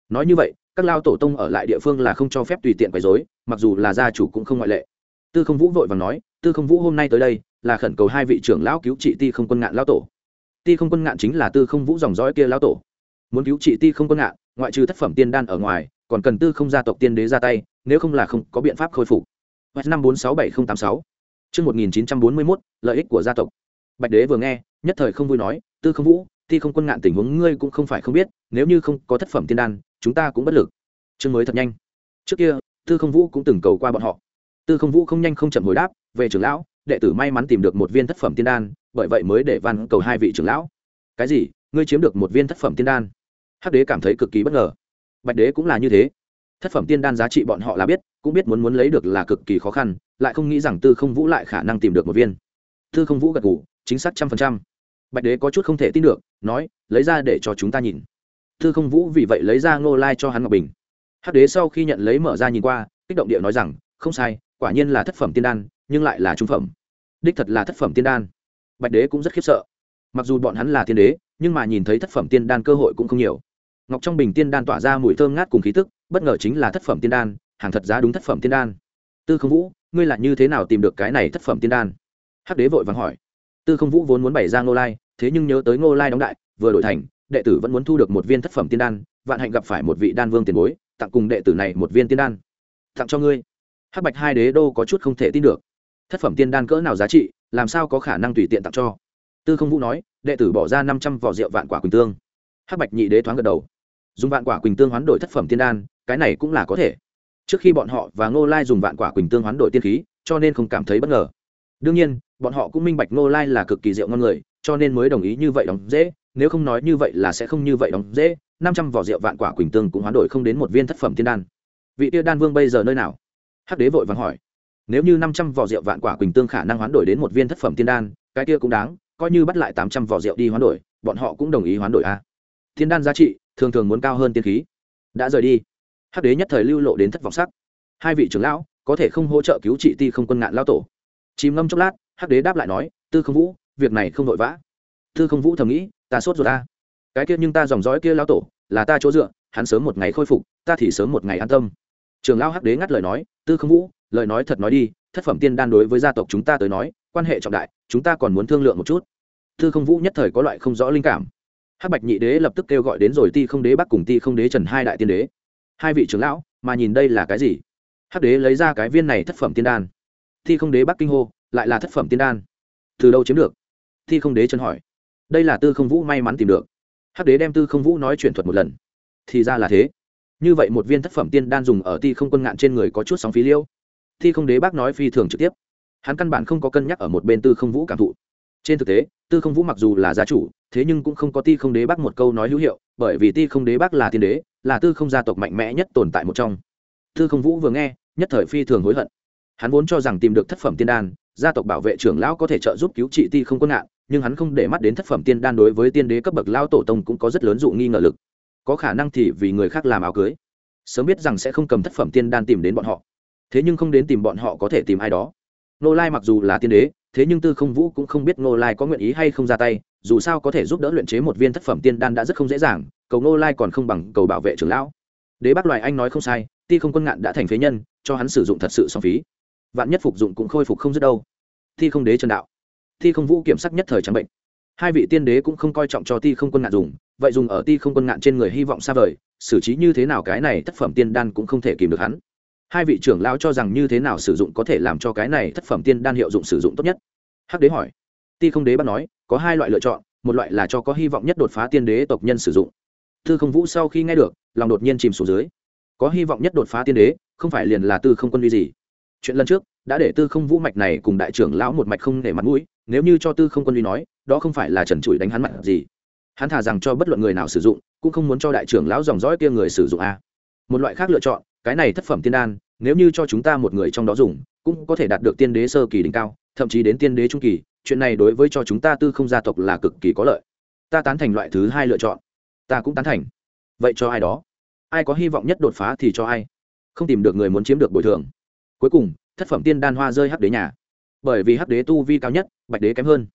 [SPEAKER 1] Nói như vậy, các lao tổ tông ở lại địa phương là không cho phép tùy tiện quấy dối mặc dù là gia chủ cũng không ngoại lệ. Tư không vũ vội và nói, tư không vũ hôm nay tới đây, là khẩn cầu hai vị trưởng lão cứu trị ti không quân ngạn lao tổ. Ti không quân ngạn chính là tư không vũ dòng dõi kia lao tổ. Muốn cứu trị ti không quân ngạn, ngoại trừ tác phẩm tiên đan ở ngoài còn cần tư không gia tộc tiên đế ra tay nếu không là không có biện pháp khôi phục năm bốn sáu bảy nghìn tám sáu Trước 1941, lợi ích của gia tộc. Bạch đế vừa nghe, nhất thời không vui nói, tư không vũ, thi không quân ngạn tình huống ngươi cũng không phải không biết, nếu như không có thất phẩm tiên đan, chúng ta cũng bất lực. Chương mới thật nhanh. Trước kia, tư không vũ cũng từng cầu qua bọn họ. Tư không vũ không nhanh không chậm hồi đáp, về trưởng lão, đệ tử may mắn tìm được một viên thất phẩm tiên đan, bởi vậy mới để văn cầu hai vị trưởng lão. Cái gì? Ngươi chiếm được một viên thất phẩm tiên đan? Hắc đế cảm thấy cực kỳ bất ngờ bạch đế cũng là như thế. Thất phẩm tiên đan giá trị bọn họ là biết, cũng biết muốn muốn lấy được là cực kỳ khó khăn, lại không nghĩ rằng tư không vũ lại khả năng tìm được một viên. Tư không vũ gật ngủ chính xác trăm phần trăm. Bạch đế có chút không thể tin được, nói, lấy ra để cho chúng ta nhìn. Tư không vũ vì vậy lấy ra ngô lai cho hắn ngọc bình. Hắc đế sau khi nhận lấy mở ra nhìn qua, kích động địa nói rằng, không sai, quả nhiên là thất phẩm tiên đan, nhưng lại là trung phẩm. Đích thật là thất phẩm tiên đan. Bạch đế cũng rất khiếp sợ. Mặc dù bọn hắn là tiên đế, nhưng mà nhìn thấy thất phẩm tiên đan cơ hội cũng không nhiều ngọc trong bình tiên đan tỏa ra mùi thơm ngát cùng khí tức, bất ngờ chính là thất phẩm tiên đan, hàng thật giá đúng thất phẩm tiên đan. Tư không vũ, ngươi là như thế nào tìm được cái này thất phẩm tiên đan? Hắc đế vội vàng hỏi. Tư không vũ vốn muốn bày ra ngô lai, thế nhưng nhớ tới ngô lai đóng đại, vừa đổi thành, đệ tử vẫn muốn thu được một viên thất phẩm tiên đan, vạn hạnh gặp phải một vị đan vương tiền bối, tặng cùng đệ tử này một viên tiên đan. Tặng cho ngươi. Hắc bạch hai đế đô có chút không thể tin được. Thất phẩm tiên đan cỡ nào giá trị, làm sao có khả năng tùy tiện tặng cho? Tư không vũ nói, đệ tử bỏ ra năm trăm vỏ rượu vạn quả quỳnh tương. Hắc bạch nhị đế thoáng gật đầu dùng vạn quả quỳnh tương hoán đổi thất phẩm tiên đan, cái này cũng là có thể. Trước khi bọn họ và ngô lai dùng vạn quả quỳnh tương hoán đổi tiên khí, cho nên không cảm thấy bất ngờ. Đương nhiên, bọn họ cũng minh bạch ngô lai là cực kỳ rượu ngon người, cho nên mới đồng ý như vậy đóng dễ, nếu không nói như vậy là sẽ không như vậy đóng dễ, năm trăm vỏ rượu vạn quả quỳnh tương cũng hoán đổi không đến một viên thất phẩm tiên đan. Vị tiêu đan vương bây giờ nơi nào? Hắc đế vội vàng hỏi. Nếu như năm trăm vỏ rượu vạn quả quỳnh tương khả năng hoán đổi đến một viên thất phẩm tiên đan, cái kia cũng đáng, coi như bắt lại tám trăm vỏ rượu đi hoán đổi, bọn họ cũng đồng ý hoán đổi a tiên đan giá trị thường thường muốn cao hơn tiên khí. Đã rời đi. Hắc đế nhất thời lưu lộ đến thất vọng sắc. Hai vị trưởng lão, có thể không hỗ trợ cứu trị ti không quân ngạn lao tổ. Chìm ngâm chốc lát, hắc đế đáp lại nói, tư không vũ, việc này không vội vã. Tư không vũ thầm nghĩ, ta sốt rồi ta. Cái kia nhưng ta dòng dõi kia lao tổ, là ta chỗ dựa, hắn sớm một ngày khôi phục, ta thì sớm một ngày an tâm. Trường lao hắc đế ngắt lời nói, tư không vũ, lời nói thật nói đi, thất phẩm tiên đan đối với gia tộc chúng ta tới nói, quan hệ trọng đại, chúng ta còn muốn thương lượng một chút. Tư không vũ nhất thời có loại không rõ linh cảm hắc bạch nhị đế lập tức kêu gọi đến rồi ti không đế bắc cùng ti không đế trần hai đại tiên đế. Hai vị trưởng lão, mà nhìn đây là cái gì? Hắc đế lấy ra cái viên này thất phẩm tiên đan. Ti không đế bắc kinh hô, lại là thất phẩm tiên đan. Từ đâu chiếm được? Ti không đế trần hỏi. Đây là tư không vũ may mắn tìm được. Hắc đế đem tư không vũ nói chuyện thuật một lần. Thì ra là thế. Như vậy một viên thất phẩm tiên đan dùng ở ti không quân ngạn trên người có chút sóng phí liêu. Ti không đế bác nói phi thường trực tiếp. Hắn căn bản không có cân nhắc ở một bên tư không vũ cảm thụ. Trên thực tế, tư không vũ mặc dù là gia chủ thế nhưng cũng không có ti không đế bác một câu nói hữu hiệu, bởi vì ti không đế bác là tiên đế, là tư không gia tộc mạnh mẽ nhất tồn tại một trong. Tư không vũ vừa nghe, nhất thời phi thường hối hận. Hắn vốn cho rằng tìm được thất phẩm tiên đan, gia tộc bảo vệ trưởng lão có thể trợ giúp cứu trị ti không quân ngạn, nhưng hắn không để mắt đến thất phẩm tiên đan đối với tiên đế cấp bậc lao tổ tông cũng có rất lớn dụ nghi ngờ lực. Có khả năng thì vì người khác làm áo cưới. Sớm biết rằng sẽ không cầm thất phẩm tiên đan tìm đến bọn họ. Thế nhưng không đến tìm bọn họ có thể tìm ai đó. Nô lai mặc dù là tiên đế, thế nhưng tư không vũ cũng không biết nô lai có nguyện ý hay không ra tay dù sao có thể giúp đỡ luyện chế một viên thất phẩm tiên đan đã rất không dễ dàng, cầu nô lai còn không bằng cầu bảo vệ trưởng lão. Đế bác loài anh nói không sai, ti không quân ngạn đã thành phế nhân, cho hắn sử dụng thật sự song phí. Vạn nhất phục dụng cũng khôi phục không dứt đâu. Thi không đế trần đạo. Thi không vũ kiểm sắc nhất thời trắng bệnh. Hai vị tiên đế cũng không coi trọng cho ti không quân ngạn dùng, vậy dùng ở ti không quân ngạn trên người hy vọng xa vời, xử trí như thế nào cái này thất phẩm tiên đan cũng không thể kìm được hắn. Hai vị trưởng lão cho rằng như thế nào sử dụng có thể làm cho cái này thất phẩm tiên đan hiệu dụng sử dụng tốt nhất? Hắc đế hỏi ti không đế bắt nói, có hai loại lựa chọn, một loại là cho có hy vọng nhất đột phá tiên đế tộc nhân sử dụng. Tư không vũ sau khi nghe được, lòng đột nhiên chìm xuống dưới. Có hy vọng nhất đột phá tiên đế, không phải liền là tư không quân vi gì. Chuyện lần trước, đã để tư không vũ mạch này cùng đại trưởng lão một mạch không để mặt mũi, nếu như cho tư không quân vi nói, đó không phải là trần trụi đánh hắn mặt gì. Hắn thả rằng cho bất luận người nào sử dụng, cũng không muốn cho đại trưởng lão dòng dõi kia người sử dụng a. Một loại khác lựa chọn, cái này thất phẩm tiên đan, nếu như cho chúng ta một người trong đó dùng, cũng có thể đạt được tiên đế sơ kỳ đỉnh cao, thậm chí đến tiên đế trung kỳ chuyện này đối với cho chúng ta tư không gia tộc là cực kỳ có lợi. Ta tán thành loại thứ hai lựa chọn. Ta cũng tán thành. Vậy cho ai đó? Ai có hy vọng nhất đột phá thì cho ai. Không tìm được người muốn chiếm được bồi thường. Cuối cùng, thất phẩm tiên đan hoa rơi hắc đế nhà. Bởi vì hắc đế tu vi cao nhất, bạch đế kém hơn.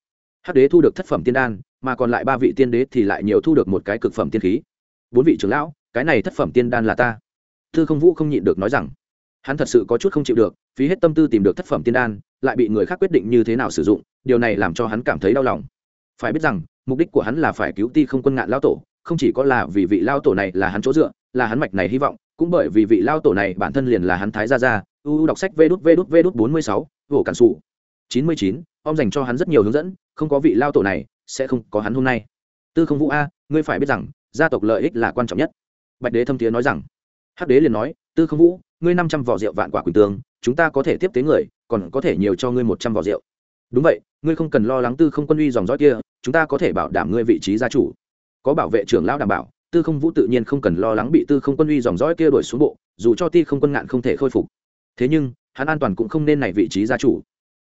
[SPEAKER 1] Hắc đế thu được thất phẩm tiên đan, mà còn lại ba vị tiên đế thì lại nhiều thu được một cái cực phẩm tiên khí. Bốn vị trưởng lão, cái này thất phẩm tiên đan là ta. Thư không vũ không nhịn được nói rằng hắn thật sự có chút không chịu được, phí hết tâm tư tìm được thất phẩm tiên đan, lại bị người khác quyết định như thế nào sử dụng, điều này làm cho hắn cảm thấy đau lòng. Phải biết rằng, mục đích của hắn là phải cứu ti không quân ngạn lao tổ, không chỉ có là vì vị lao tổ này là hắn chỗ dựa, là hắn mạch này hy vọng, cũng bởi vì vị lao tổ này bản thân liền là hắn thái gia gia uu đọc sách vê đút vê đút vê đút bốn mươi sáu vỗ cản sụ chín mươi chín, ông dành cho hắn rất nhiều hướng dẫn, không có vị lao tổ này, sẽ không có hắn hôm nay. Tư không vũ a, ngươi phải biết rằng, gia tộc lợi ích là quan trọng nhất. Bạch đế thâm tiếng nói rằng, hắc đế liền nói, tư không vũ ngươi năm trăm vỏ rượu vạn quả quỳnh tương, chúng ta có thể tiếp tế người, còn có thể nhiều cho ngươi một trăm vỏ rượu. Đúng vậy, ngươi không cần lo lắng tư không quân uy dòng dõi kia, chúng ta có thể bảo đảm ngươi vị trí gia chủ. Có bảo vệ trưởng lão đảm bảo, tư không vũ tự nhiên không cần lo lắng bị tư không quân uy dòng dõi kia đuổi xuống bộ, dù cho ti không quân ngạn không thể khôi phục. Thế nhưng, hắn an toàn cũng không nên này vị trí gia chủ.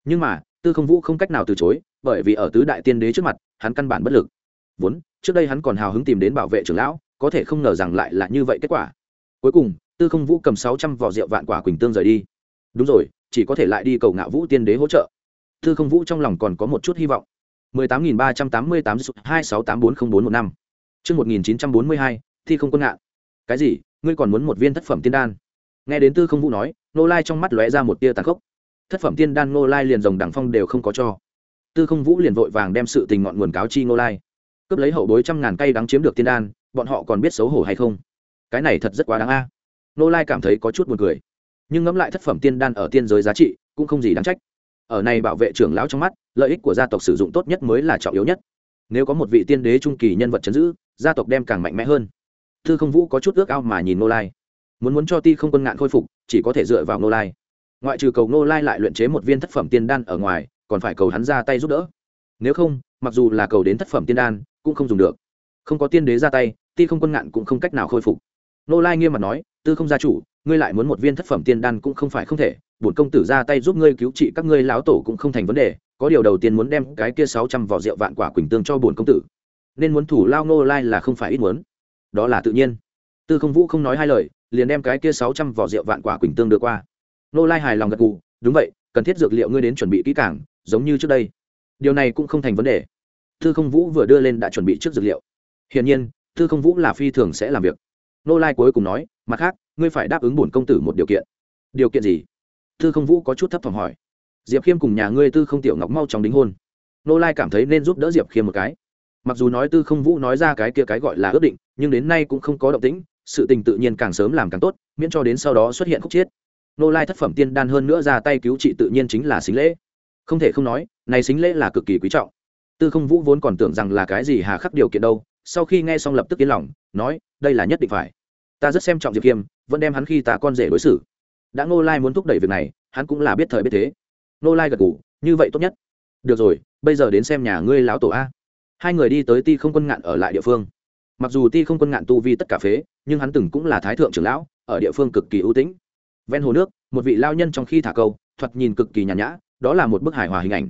[SPEAKER 1] Nhưng mà, tư không vũ không cách nào từ chối, bởi vì ở tứ đại tiên đế trước mặt, hắn căn bản bất lực. Vốn, trước đây hắn còn hào hứng tìm đến bảo vệ trưởng lão, có thể không ngờ rằng lại là như vậy kết quả. Cuối cùng tư không vũ cầm sáu trăm vỏ rượu vạn quả quỳnh tương rời đi đúng rồi chỉ có thể lại đi cầu ngạo vũ tiên đế hỗ trợ tư không vũ trong lòng còn có một chút hy vọng mười tám nghìn ba trăm tám mươi tám hai sáu tám bốn không bốn một năm Trước 1942, thi không quân ngạn. Cái gì, ngươi còn muốn một viên thất phẩm tiên đan? Nghe đến Tư Không Vũ nói, Nô Lai trong mắt lóe ra một tia tàn khốc. Thất phẩm tiên đan Nô Lai liền rồng đẳng phong đều không có cho. Tư Không Vũ liền vội vàng đem sự tình ngọn nguồn cáo chi Nô Lai. Cướp lấy hậu bối trăm ngàn cây đắng chiếm được tiên đan, bọn họ còn biết xấu hổ hay không? Cái này thật rất quá đáng a. Nô Lai cảm thấy có chút buồn cười. Nhưng ngẫm lại thất phẩm tiên đan ở tiên giới giá trị, cũng không gì đáng trách. Ở này bảo vệ trưởng lão trong mắt, lợi ích của gia tộc sử dụng tốt nhất mới là trọng yếu nhất. Nếu có một vị tiên đế trung kỳ nhân vật chấn giữ, gia tộc đem càng mạnh mẽ hơn thư không vũ có chút ước ao mà nhìn nô lai muốn muốn cho ti không quân ngạn khôi phục chỉ có thể dựa vào nô lai ngoại trừ cầu nô lai lại luyện chế một viên thất phẩm tiên đan ở ngoài còn phải cầu hắn ra tay giúp đỡ nếu không mặc dù là cầu đến thất phẩm tiên đan cũng không dùng được không có tiên đế ra tay ti không quân ngạn cũng không cách nào khôi phục nô lai nghiêm mặt nói tư không gia chủ, ngươi lại muốn một viên thất phẩm tiên đan cũng không phải không thể, bổn công tử ra tay giúp ngươi cứu trị các ngươi lão tổ cũng không thành vấn đề, có điều đầu tiên muốn đem cái kia sáu trăm vỏ rượu vạn quả quỳnh tương cho bổn công tử. Nên muốn thủ lao ngô lai là không phải ít muốn. Đó là tự nhiên. Tư không vũ không nói hai lời, liền đem cái kia sáu trăm vỏ rượu vạn quả quỳnh tương đưa qua. Ngô lai hài lòng gật gù, đúng vậy, cần thiết dược liệu ngươi đến chuẩn bị kỹ càng, giống như trước đây. Điều này cũng không thành vấn đề. Tư không vũ vừa đưa lên đã chuẩn bị trước dược liệu. Hiển nhiên, tư không vũ là phi thường sẽ làm việc. Nô lai cuối cùng nói mặt khác, ngươi phải đáp ứng bổn công tử một điều kiện. Điều kiện gì? Tư không vũ có chút thấp thỏm hỏi. Diệp khiêm cùng nhà ngươi tư không tiểu ngọc mau chóng đính hôn. Nô lai cảm thấy nên giúp đỡ diệp khiêm một cái. Mặc dù nói tư không vũ nói ra cái kia cái gọi là ước định, nhưng đến nay cũng không có động tĩnh, sự tình tự nhiên càng sớm làm càng tốt, miễn cho đến sau đó xuất hiện khúc chiết nô lai thất phẩm tiên đan hơn nữa ra tay cứu trị tự nhiên chính là xính lễ. Không thể không nói, này xính lễ là cực kỳ quý trọng. Tư không vũ vốn còn tưởng rằng là cái gì hà khắc điều kiện đâu, sau khi nghe xong lập tức yên lòng, nói, đây là nhất định phải ta rất xem trọng diệp kiêm, vẫn đem hắn khi ta con rể đối xử. Đã ngô lai muốn thúc đẩy việc này, hắn cũng là biết thời biết thế. Ngô lai gật ngủ như vậy tốt nhất. Được rồi, bây giờ đến xem nhà ngươi lão tổ a. Hai người đi tới ti không quân ngạn ở lại địa phương. Mặc dù ti không quân ngạn tu vi tất cả phế, nhưng hắn từng cũng là thái thượng trưởng lão, ở địa phương cực kỳ ưu tĩnh. Ven hồ nước, một vị lao nhân trong khi thả câu, thoạt nhìn cực kỳ nhàn nhã, đó là một bức hài hòa hình ảnh.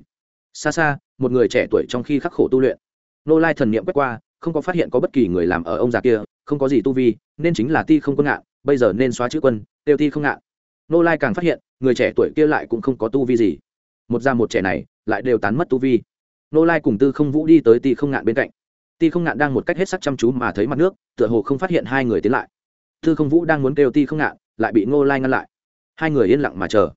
[SPEAKER 1] Xa xa, một người trẻ tuổi trong khi khắc khổ tu luyện. Nô lai thần niệm quét qua, không có phát hiện có bất kỳ người làm ở ông già kia không có gì tu vi, nên chính là ti không quân ngạn, bây giờ nên xóa chữ quân, tiêu ti không ngạn. Nô lai càng phát hiện, người trẻ tuổi kia lại cũng không có tu vi gì. Một già một trẻ này, lại đều tán mất tu vi. Nô lai cùng tư không vũ đi tới ti không ngạn bên cạnh. Ti không ngạn đang một cách hết sắc chăm chú mà thấy mặt nước, tựa hồ không phát hiện hai người tiến lại. Tư không vũ đang muốn kêu ti không ngạn, lại bị nô lai ngăn lại. Hai người yên lặng mà chờ.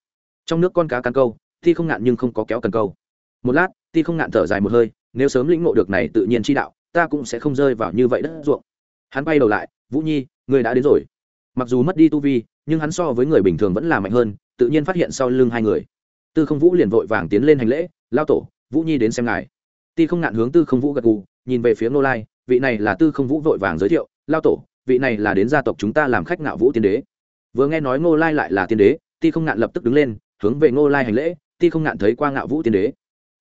[SPEAKER 1] Trong nước con cá cắn câu, ti không ngạn nhưng không có kéo cần câu. Một lát, ti không ngạn thở dài một hơi, nếu sớm lĩnh ngộ được này tự nhiên chi đạo, ta cũng sẽ không rơi vào như vậy đất ruộng hắn bay đầu lại, vũ nhi, người đã đến rồi. Mặc dù mất đi tu vi, nhưng hắn so với người bình thường vẫn là mạnh hơn, tự nhiên phát hiện sau lưng hai người. Tư không vũ liền vội vàng tiến lên hành lễ lao tổ, vũ nhi đến xem ngài. Ti không ngạn hướng tư không vũ gật gù, nhìn về phía Ngô lai, vị này là tư không vũ vội vàng giới thiệu lao tổ, vị này là đến gia tộc chúng ta làm khách ngạo vũ tiên đế. Vừa nghe nói ngô lai lại là tiên đế, ti không ngạn lập tức đứng lên, hướng về ngô lai hành lễ, ti không ngạn thấy qua ngạo vũ tiên đế.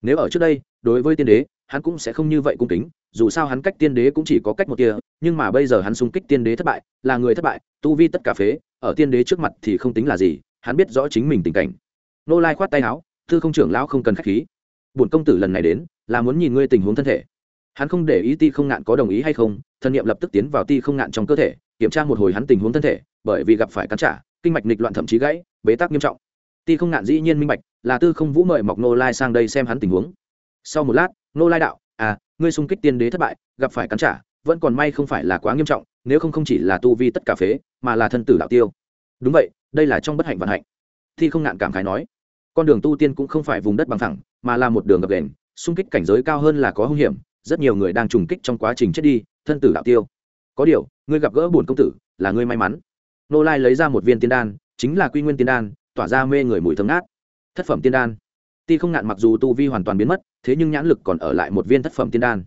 [SPEAKER 1] Nếu ở trước đây, đối với tiên đế, hắn cũng sẽ không như vậy cung kính, dù sao hắn cách tiên đế cũng chỉ có cách một kia nhưng mà bây giờ hắn xung kích tiên đế thất bại, là người thất bại, tu vi tất cả phế, ở tiên đế trước mặt thì không tính là gì, hắn biết rõ chính mình tình cảnh. Nô lai khoát tay áo, thư không trưởng lão không cần k h á c h khí. Bổn công tử lần này đến, là muốn nhìn ngươi tình huống thân thể. Hắn không để ý ti không ngạn có đồng ý hay không, thân nhiệm lập tức tiến vào ti không ngạn trong cơ thể, kiểm tra một hồi hắn tình huống thân thể, bởi vì gặp phải cắn trả, kinh mạch nịch loạn thậm chí gãy, bế tắc nghiêm trọng. Ti không ngạn dĩ nhiên minh bạch, là tư không vũ mời mọc nô lai sang đây xem hắn tình huống. Sau một lát, nô lai đạo à ngươi xung kích tiên đế thất bại, gặp phải cắn trả vẫn còn may không phải là quá nghiêm trọng, nếu không không chỉ là tu vi tất cả phế, mà là thân tử đạo tiêu. Đúng vậy, đây là trong bất hạnh vận hạnh. Thi không ngạn cảm khái nói, con đường tu tiên cũng không phải vùng đất bằng thẳng mà là một đường gập đền xung kích cảnh giới cao hơn là có hung hiểm, rất nhiều người đang trùng kích trong quá trình chết đi, thân tử đạo tiêu. Có điều, ngươi gặp gỡ bổn công tử, là ngươi may mắn. Nô lai lấy ra một viên tiên đan, chính là quy nguyên tiên đan, tỏa ra mê người mùi thơm ngát. Thất phẩm tiên đan. Ti không ngạn mặc dù tu vi hoàn toàn biến mất, thế nhưng nhãn lực còn ở lại một viên thất phẩm tiên đan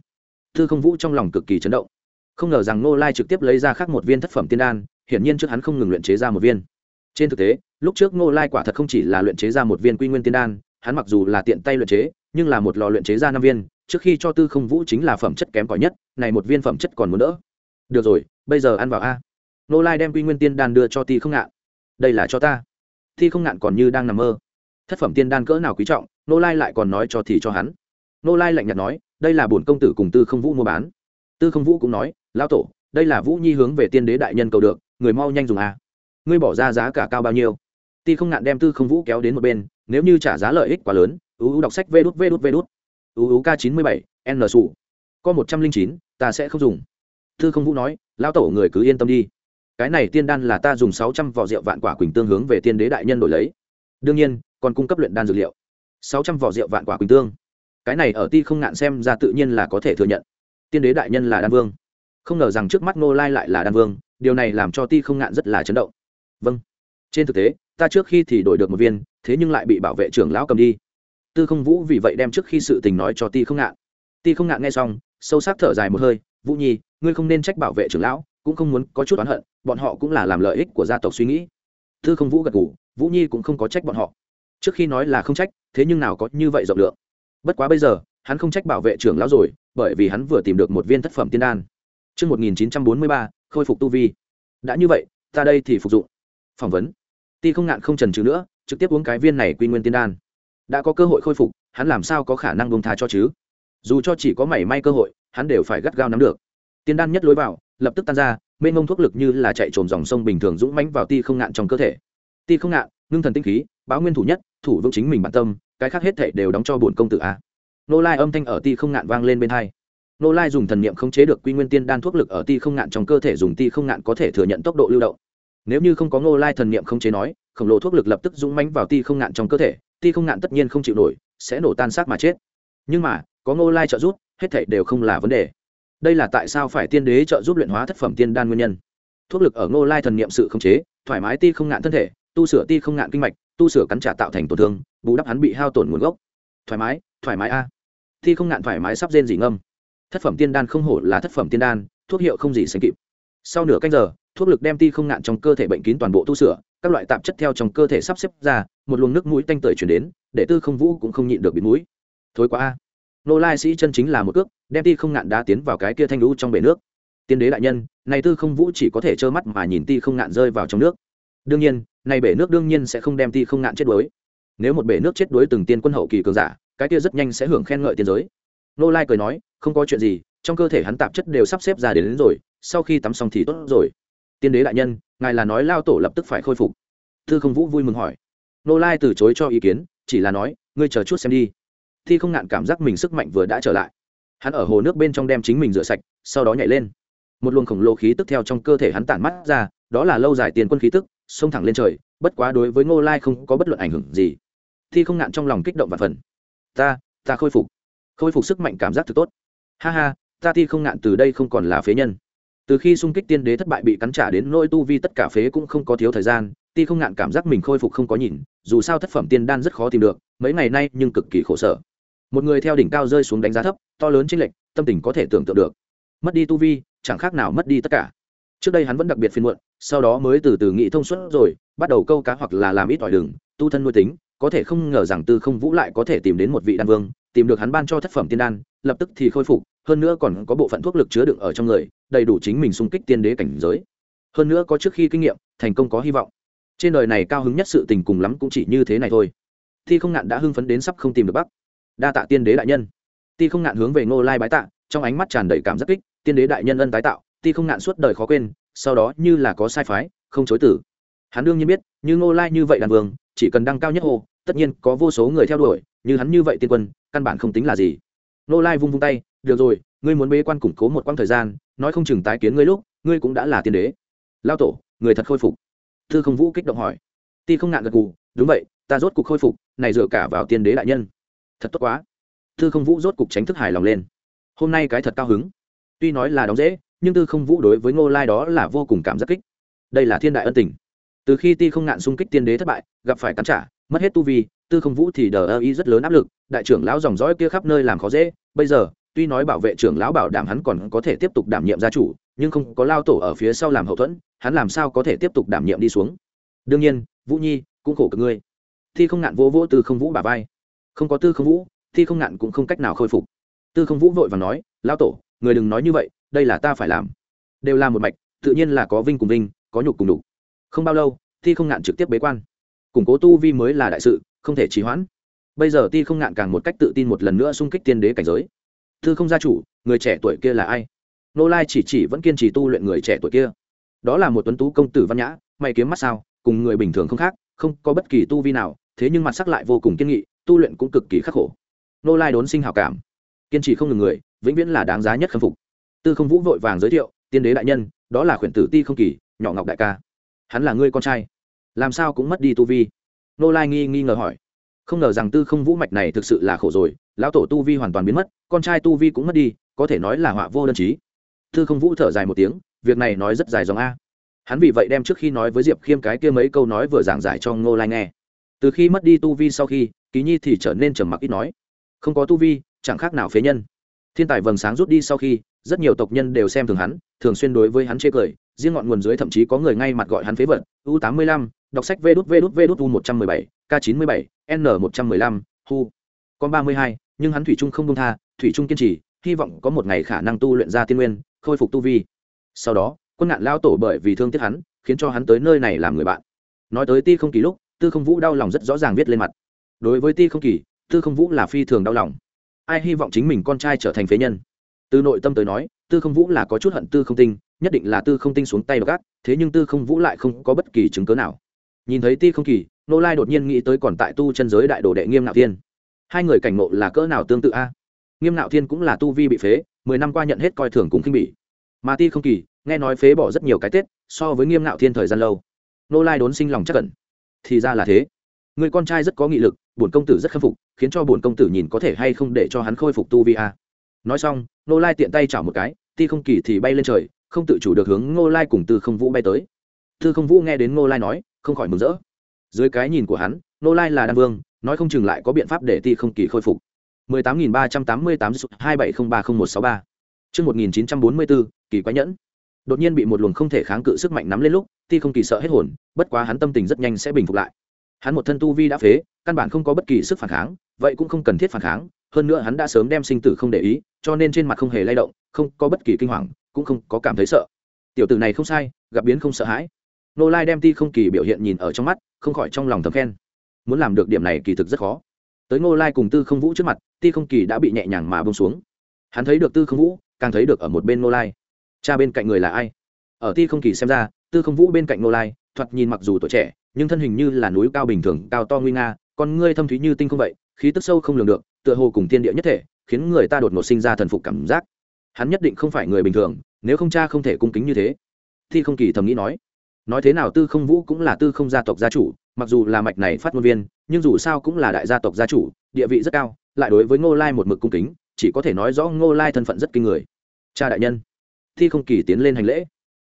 [SPEAKER 1] thư không vũ trong lòng cực kỳ chấn động. Không ngờ rằng nô lai trực tiếp lấy ra khác một viên thất phẩm tiên đan, hiển nhiên trước hắn không ngừng luyện chế ra một viên. Trên thực tế, lúc trước nô lai quả thật không chỉ là luyện chế ra một viên quy nguyên tiên đan, hắn mặc dù là tiện tay luyện chế, nhưng là một lò luyện chế ra năm viên, trước khi cho tư không vũ chính là phẩm chất kém cỏi nhất, này một viên phẩm chất còn muốn đỡ. Được rồi, bây giờ ăn vào a. Nô lai đem quy nguyên tiên đan đưa cho ti không ngạn. Đây là cho ta. Ti không ngạn còn như đang nằm mơ. Thất phẩm tiên đan cỡ nào quý trọng nô lai lại còn nói cho thì cho hắn. Nô lai lạnh nhạt nói đây là bổn công tử cùng tư không vũ mua bán. Tư không vũ cũng nói, lão tổ, đây là vũ nhi hướng về tiên đế đại nhân cầu được, người mau nhanh dùng à. ngươi bỏ ra giá cả cao bao nhiêu? Ti không ngạn đem tư không vũ kéo đến một bên, nếu như trả giá lợi ích quá lớn u u đọc sách vê đút vê đút vê đút. Uu k chín mươi bảy, n sụ có một trăm linh chín, ta sẽ không dùng. Tư không vũ nói, lão tổ người cứ yên tâm đi. Cái này tiên đan là ta dùng sáu trăm vỏ rượu vạn quả quỳnh tương hướng về tiên đế đại nhân đổi lấy. Đương nhiên, còn cung cấp luyện đan dược liệu. sáu trăm vỏ rượu vạn quả quỳnh tương cái này ở ti không ngạn xem ra tự nhiên là có thể thừa nhận. Tiên đế đại nhân là đan vương. Không ngờ rằng trước mắt ngô lai lại là đan vương, điều này làm cho ti không ngạn rất là chấn động. Vâng. Trên thực tế, ta trước khi thì đổi được một viên, thế nhưng lại bị bảo vệ trưởng lão cầm đi. Tư không vũ vì vậy đem trước khi sự tình nói cho ti không ngạn. Ti không ngạn nghe xong, sâu sắc thở dài một hơi, vũ nhi, ngươi không nên trách bảo vệ trưởng lão, cũng không muốn có chút oán hận, bọn họ cũng là làm lợi ích của gia tộc suy nghĩ. Tư không vũ gật ngủ vũ nhi cũng không có trách bọn họ. Trước khi nói là không trách, thế nhưng nào có như vậy rộng lượng bất quá bây giờ hắn không trách bảo vệ trưởng lão rồi bởi vì hắn vừa tìm được một viên thất phẩm tiên đan. Trước 1943, khôi phục tu vi. Đã như vậy, ta đây thì phục dụng. phỏng vấn. Ti không ngạn không trần trừ nữa trực tiếp uống cái viên này quy nguyên tiên đan. Đã có cơ hội khôi phục hắn làm sao có khả năng bông tha cho chứ? Dù cho chỉ có mảy may cơ hội hắn đều phải gắt gao nắm được. Tiên đan nhất lối vào lập tức tan ra mênh mông thuốc lực như là chạy trồm dòng sông bình thường dũng mãnh vào ti không ngạn trong cơ thể. Ti không ngạn ngưng thần tinh khí báo nguyên thủ nhất thủ vững chính mình bản tâm cái khác hết thảy đều đóng cho bổn công tử a. Nô lai âm thanh ở ti không ngạn vang lên bên hai. Nô lai dùng thần niệm khống chế được quy nguyên tiên đan thuốc lực ở ti không ngạn trong cơ thể dùng ti không ngạn có thể thừa nhận tốc độ lưu động. Nếu như không có nô lai thần niệm khống chế nói, khổng lồ thuốc lực lập tức dũng mãnh vào ti không ngạn trong cơ thể, ti không ngạn tất nhiên không chịu nổi, sẽ nổ tan xác mà chết. Nhưng mà, có nô lai trợ giúp, hết thảy đều không là vấn đề. Đây là tại sao phải tiên đế trợ giúp luyện hóa thất phẩm tiên đan nguyên nhân. Thuốc lực ở Nô lai thần niệm sự khống chế, thoải mái ti không ngạn thân thể, tu sửa ti không ngạn kinh mạch tu sửa cắn trả tạo thành tổn thương, bù đắp hắn bị hao tổn nguồn gốc. Thoải mái thoải mái a. Thi không ngạn thoải mái sắp rên gì ngâm. Thất phẩm tiên đan không hổ là thất phẩm tiên đan, thuốc hiệu không gì sánh kịp. Sau nửa canh giờ, thuốc lực đem ti không ngạn trong cơ thể bệnh kín toàn bộ tu sửa, các loại tạp chất theo trong cơ thể sắp xếp ra, một luồng nước mũi tanh tưởi chuyển đến, để tư không vũ cũng không nhịn được biến mũi. Thối quá a. Nô lai sĩ chân chính là một cước, đem ti không ngạn đá tiến vào cái kia thanh lũ trong bể nước. Tiên đế đại nhân này tư không vũ chỉ có thể trơ mắt mà nhìn ti không ngạn rơi vào trong nước đương nhiên nay bể nước đương nhiên sẽ không đem ti không ngạn chết đuối. Nếu một bể nước chết đuối từng tiên quân hậu kỳ cường giả cái kia rất nhanh sẽ hưởng khen ngợi tiên giới. Nô lai cười nói không có chuyện gì trong cơ thể hắn tạp chất đều sắp xếp ra đến, đến rồi sau khi tắm xong thì tốt rồi. Tiên đế đại nhân ngài là nói lao tổ lập tức phải khôi phục. Thư không vũ vui mừng hỏi. Nô lai từ chối cho ý kiến chỉ là nói ngươi chờ chút xem đi. Thi không ngạn cảm giác mình sức mạnh vừa đã trở lại. Hắn ở hồ nước bên trong đem chính mình rửa sạch sau đó nhảy lên. Một luồng khổng lồ khí tức theo trong cơ thể hắn tản mắt ra đó là lâu dài tiền quân khí tức xông thẳng lên trời, bất quá đối với ngô lai không có bất luận ảnh hưởng gì. Thi không ngạn trong lòng kích động và phần. Ta ta khôi phục. Khôi phục sức mạnh cảm giác thực tốt. Ha ha, ta thi không ngạn từ đây không còn là phế nhân. Từ khi xung kích tiên đế thất bại bị cắn trả đến nỗi tu vi tất cả phế cũng không có thiếu thời gian ti không ngạn cảm giác mình khôi phục không có nhìn, dù sao thất phẩm tiên đan rất khó tìm được, mấy ngày nay nhưng cực kỳ khổ sở. Một người theo đỉnh cao rơi xuống đánh giá thấp, to lớn chênh lệch, tâm tình có thể tưởng tượng được. Mất đi tu vi, chẳng khác nào mất đi tất cả trước đây hắn vẫn đặc biệt phiên muộn, sau đó mới từ từ nghĩ thông suốt rồi, bắt đầu câu cá hoặc là làm ít ỏi đường, tu thân nuôi tính, có thể không ngờ rằng tư không vũ lại có thể tìm đến một vị đan vương, tìm được hắn ban cho thất phẩm tiên đan, lập tức thì khôi phục, hơn nữa còn có bộ phận thuốc lực chứa đựng ở trong người, đầy đủ chính mình xung kích tiên đế cảnh giới. Hơn nữa có trước khi kinh nghiệm, thành công có hy vọng. Trên đời này cao hứng nhất sự tình cùng lắm cũng chỉ như thế này thôi. Thi không ngạn đã hưng phấn đến sắp không tìm được bắc. Đa tạ tiên đế đại nhân. Ti không ngạn hướng về ngô lai bái tạ, trong ánh mắt tràn đầy cảm giác kích, tiên đế đại nhân ân tái tạo ti không ngạn suốt đời khó quên, sau đó như là có sai phái, không chối tử. Hắn đương nhiên biết, như ngô lai như vậy đàn vương, chỉ cần đăng cao nhất hồ, tất nhiên có vô số người theo đuổi, như hắn như vậy tiên quân, căn bản không tính là gì. Ngô lai vung vung tay, được rồi, ngươi muốn bế quan củng cố một quãng thời gian, nói không chừng tái kiến ngươi lúc, ngươi cũng đã là tiên đế. Lao tổ, người thật khôi phục. Thư không vũ kích động hỏi. Ti không ngạn gật gù, đúng vậy, ta rốt cục khôi phục, này dựa cả vào tiên đế đại nhân. Thật tốt quá. Thư không vũ rốt cục tránh thức hài lòng lên. Hôm nay cái thật cao hứng. Tuy nói là đóng dễ nhưng tư không vũ đối với ngô lai đó là vô cùng cảm giác kích. Đây là thiên đại ân tình. Từ khi ti không ngạn xung kích tiên đế thất bại, gặp phải cắn trả, mất hết tu vi, tư không vũ thì đờ ơ y rất lớn áp lực, đại trưởng lão dòng dõi kia khắp nơi làm khó dễ. Bây giờ, tuy nói bảo vệ trưởng lão bảo đảm hắn còn có thể tiếp tục đảm nhiệm gia chủ, nhưng không có lao tổ ở phía sau làm hậu thuẫn, hắn làm sao có thể tiếp tục đảm nhiệm đi xuống? Đương nhiên, vũ nhi, cũng khổ cực ngươi. Thi không ngạn vỗ vỗ Tư không vũ bà vai. Không có tư không vũ thi không ngạn cũng không cách nào khôi phục. Tư không vũ vội và nói lao tổ, người đừng nói như vậy đây là ta phải làm. Đều là một mạch, tự nhiên là có vinh cùng vinh, có nhục cùng đục không bao lâu thi không ngạn trực tiếp bế quan. Củng cố tu vi mới là đại sự, không thể trì hoãn. Bây giờ ti không ngạn càng một cách tự tin một lần nữa xung kích tiên đế cảnh giới. Thư không gia chủ, người trẻ tuổi kia là ai? Nô lai chỉ chỉ vẫn kiên trì tu luyện người trẻ tuổi kia. Đó là một tuấn tú công tử văn nhã, mày kiếm mắt sao, cùng người bình thường không khác, không có bất kỳ tu vi nào, thế nhưng mặt sắc lại vô cùng kiên nghị, tu luyện cũng cực kỳ khắc khổ. Nô lai đốn sinh hảo cảm. Kiên trì không ngừng người, vĩnh viễn là đáng giá nhất khâm phục tư không vũ vội vàng giới thiệu, tiên đế đại nhân, đó là khuyển tử ti không kỳ, nhỏ ngọc đại ca. Hắn là ngươi con trai. Làm sao cũng mất đi tu vi? Nô lai nghi nghi ngờ hỏi. Không ngờ rằng tư không vũ mạch này thực sự là khổ rồi, lão tổ tu vi hoàn toàn biến mất, con trai tu vi cũng mất đi, có thể nói là họa vô đơn chí. Tư không vũ thở dài một tiếng, việc này nói rất dài dòng a. Hắn vì vậy đem trước khi nói với diệp khiêm cái kia mấy câu nói vừa giảng giải cho ngô lai nghe. Từ khi mất đi tu vi sau khi, ký nhi thì trở nên trầm mặc ít nói. Không có tu vi, chẳng khác nào phế nhân thiên tài vầng sáng rút đi sau khi, rất nhiều tộc nhân đều xem thường hắn, thường xuyên đối với hắn chê cười. Riêng ngọn nguồn dưới thậm chí có người ngay mặt gọi hắn phế vật. U tám mươi lăm, đọc sách vê đút vê đút vê đút u một trăm mười bảy, k chín mươi bảy, n một trăm mười lăm, hu. Con ba mươi hai, nhưng hắn thủy trung không buông tha, thủy trung kiên trì, hy vọng có một ngày khả năng tu luyện ra tiên nguyên, khôi phục tu vi. Sau đó, quân ngạn lao tổ bởi vì thương tiếc hắn, khiến cho hắn tới nơi này làm người bạn. Nói tới ti không kỳ lúc, tư không vũ đau lòng rất rõ ràng viết lên mặt. Đối với ti không kỳ, tư không vũ là phi thường đau lòng ai hy vọng chính mình con trai trở thành phế nhân? Từ nội tâm tới nói, tư không vũ là có chút hận tư không tinh, nhất định là tư không tinh xuống tay đ ộ gác thế nhưng tư không vũ lại không có bất kỳ chứng cớ nào. Nhìn thấy ti không kỳ, nô lai đột nhiên nghĩ tới còn tại tu chân giới đại đồ đệ nghiêm nạo thiên. Hai người cảnh ngộ là cỡ nào tương tự a? Nghiêm nạo thiên cũng là tu vi bị phế, mười năm qua nhận hết coi thường cũng khinh bỉ. Mà ti không kỳ, nghe nói phế bỏ rất nhiều cái tết, so với nghiêm nạo thiên thời gian lâu. Nô lai đốn sinh lòng chắc cẩn thì ra là thế. Người con trai rất có nghị lực, bổn công tử rất khâm phục khiến cho bổn công tử nhìn có thể hay không để cho hắn khôi phục tu vi a. Nói xong nô lai tiện tay chảo một cái ti không kỳ thì bay lên trời không tự chủ được hướng ngô lai cùng tư không vũ bay tới. Tư không vũ nghe đến ngô lai nói không khỏi mừng rỡ. Dưới cái nhìn của hắn ngô lai là đan vương nói không chừng lại có biện pháp để ti không kỳ khôi phục. 18.388 270301163 Trước 1944, kỳ quái nhẫn. Đột nhiên bị một luồng không thể kháng cự sức mạnh nắm lên lúc, Ti không kỳ sợ hết hồn, bất quá hắn tâm tình rất nhanh sẽ bình phục lại. Hắn một thân tu vi đã phế, căn bản không có bất kỳ sức phản kháng, vậy cũng không cần thiết phản kháng, hơn nữa hắn đã sớm đem sinh tử không để ý, cho nên trên mặt không hề lay động, không có bất kỳ kinh hoàng, cũng không có cảm thấy sợ. Tiểu tử này không sai gặp biến không sợ hãi. Nô lai đem ti không kỳ biểu hiện nhìn ở trong mắt không khỏi trong lòng thầm khen. Muốn làm được điểm này kỳ thực rất khó. Tới ngô lai cùng tư không vũ trước mặt ti không kỳ đã bị nhẹ nhàng mà bông xuống. Hắn thấy được tư không vũ càng thấy được ở một bên ngô lai. Cha bên cạnh người là ai? Ở ti không kỳ xem ra tư không vũ bên cạnh ngô lai thoạt nhìn mặc dù tuổi trẻ nhưng thân hình như là núi cao bình thường, cao to nguy nga, con ngươi thâm thúy như tinh không vậy, khí tức sâu không lường được, tựa hồ cùng tiên địa nhất thể, khiến người ta đột ngột sinh ra thần phục cảm giác. Hắn nhất định không phải người bình thường, nếu không cha không thể cung kính như thế. Thi không kỳ thầm nghĩ nói nói thế nào tư không vũ cũng là tư không gia tộc gia chủ, mặc dù là mạch này phát ngôn viên, nhưng dù sao cũng là đại gia tộc gia chủ, địa vị rất cao, lại đối với ngô lai một mực cung kính, chỉ có thể nói rõ ngô lai thân phận rất kinh người. Cha đại nhân, thi không kỳ tiến lên hành lễ.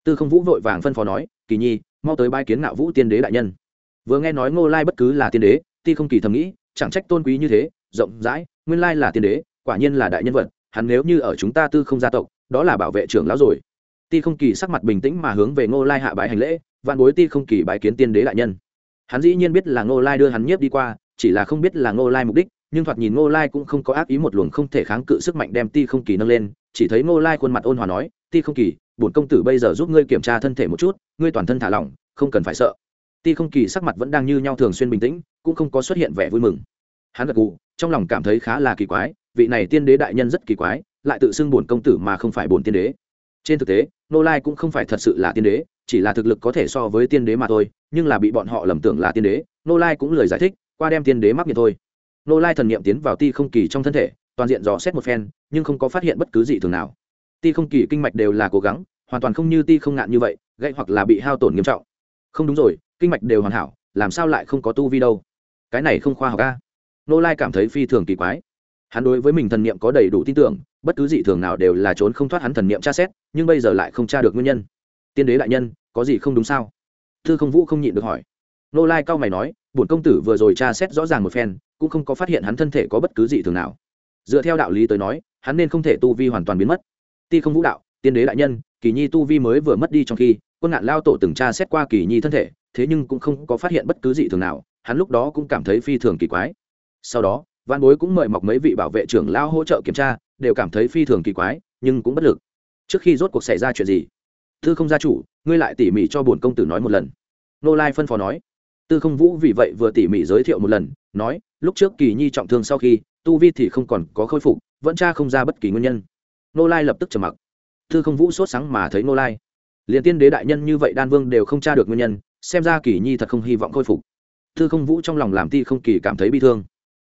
[SPEAKER 1] Tư không vũ vội vàng phân phó nói, kỳ nhi mau tới bai kiến ngạo vũ tiên đế đại nhân. Vừa nghe nói ngô lai bất cứ là tiên đế, ti không kỳ thầm nghĩ, chẳng trách tôn quý như thế, rộng rãi, nguyên lai là tiên đế, quả nhiên là đại nhân vật, hắn nếu như ở chúng ta tư không gia tộc, đó là bảo vệ trưởng lão rồi. Ti không kỳ sắc mặt bình tĩnh mà hướng về ngô lai hạ bái hành lễ văn bối ti không kỳ bái kiến tiên đế đại nhân. Hắn dĩ nhiên biết là ngô lai đưa hắn nhiếp đi qua, chỉ là không biết là ngô lai mục đích, nhưng thoạt nhìn ngô lai cũng không có ác ý một luồng không thể kháng cự sức mạnh đem ti không kỳ nâng lên, chỉ thấy ngô lai khuôn mặt ôn hòa nói, ti không kỳ bổn công tử bây giờ giúp ngươi kiểm tra thân thể một chút, ngươi toàn thân thả lỏng, không cần phải sợ. Ti không kỳ sắc mặt vẫn đang như nhau thường xuyên bình tĩnh, cũng không có xuất hiện vẻ vui mừng. Hắn gật gù, trong lòng cảm thấy khá là kỳ quái, vị này tiên đế đại nhân rất kỳ quái, lại tự xưng bổn công tử mà không phải bổn tiên đế. Trên thực tế, nô lai cũng không phải thật sự là tiên đế, chỉ là thực lực có thể so với tiên đế mà thôi, nhưng là bị bọn họ lầm tưởng là tiên đế, nô lai cũng lời giải thích, qua đem tiên đế mắc nhiệt thôi. Nô lai thần n i ệ m tiến vào ti không kỳ trong thân thể, toàn diện dò xét một phen, nhưng không có phát hiện bất cứ gì thường nào ti không kỳ kinh mạch đều là cố gắng, hoàn toàn không như ti không ngạn như vậy, gãy hoặc là bị hao tổn nghiêm trọng. Không đúng rồi, kinh mạch đều hoàn hảo, làm sao lại không có tu vi đâu? Cái này không khoa học ca nô lai cảm thấy phi thường kỳ quái. Hắn đối với mình thần niệm có đầy đủ tin tưởng, bất cứ dị thường nào đều là trốn không thoát hắn thần niệm tra xét, nhưng bây giờ lại không tra được nguyên nhân. Tiên đế đại nhân, có gì không đúng sao? Thư không vũ không nhịn được hỏi. Nô lai cao mày nói, bổn công tử vừa rồi tra xét rõ ràng một phen, cũng không có phát hiện hắn thân thể có bất cứ dị thường nào. Dựa theo đạo lý tới nói, hắn nên không thể tu vi hoàn toàn biến mất ti không vũ đạo, tiên đế đại nhân, kỳ nhi tu vi mới vừa mất đi trong khi, quân ngạn lao tổ từng tra xét qua kỳ nhi thân thể, thế nhưng cũng không có phát hiện bất cứ gì thường nào, hắn lúc đó cũng cảm thấy phi thường kỳ quái. Sau đó, văn bối cũng mời mọc mấy vị bảo vệ trưởng lao hỗ trợ kiểm tra, đều cảm thấy phi thường kỳ quái, nhưng cũng bất lực. Trước khi rốt cuộc xảy ra chuyện gì? Tư không gia chủ, ngươi lại tỉ mỉ cho bổn công tử nói một lần. Nô lai phân phó nói. Tư không vũ vì vậy vừa tỉ mỉ giới thiệu một lần, nói, lúc trước kỳ nhi trọng thương sau khi, tu vi thì không còn có khôi phục, vẫn tra không ra bất kỳ nguyên nhân nô lai lập tức trầm mặc. Thư không vũ sốt sáng mà thấy nô lai. Liền tiên đế đại nhân như vậy đan vương đều không tra được nguyên nhân, xem ra kỳ nhi thật không hy vọng khôi phục. Thư không vũ trong lòng làm ti không kỳ cảm thấy bi thương.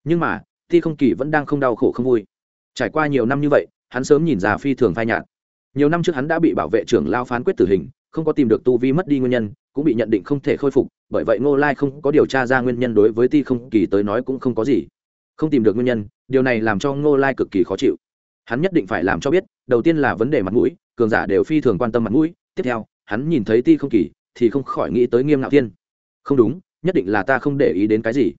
[SPEAKER 1] Nhưng mà, ti không kỳ vẫn đang không đau khổ không vui. Trải qua nhiều năm như vậy, hắn sớm nhìn ra phi thường phai nhạt. Nhiều năm trước hắn đã bị bảo vệ trưởng lao phán quyết tử hình, không có tìm được tu vi mất đi nguyên nhân, cũng bị nhận định không thể khôi phục, bởi vậy ngô lai không có điều tra ra nguyên nhân đối với ti không kỳ tới nói cũng không có gì. Không tìm được nguyên nhân, điều này làm cho ngô lai cực kỳ khó chịu hắn nhất định phải làm cho biết, đầu tiên là vấn đề mặt mũi, cường giả đều phi thường quan tâm mặt mũi, tiếp theo, hắn nhìn thấy ti không kỳ, thì không khỏi nghĩ tới nghiêm ngạo thiên. Không đúng, nhất định là ta không để ý đến cái gì.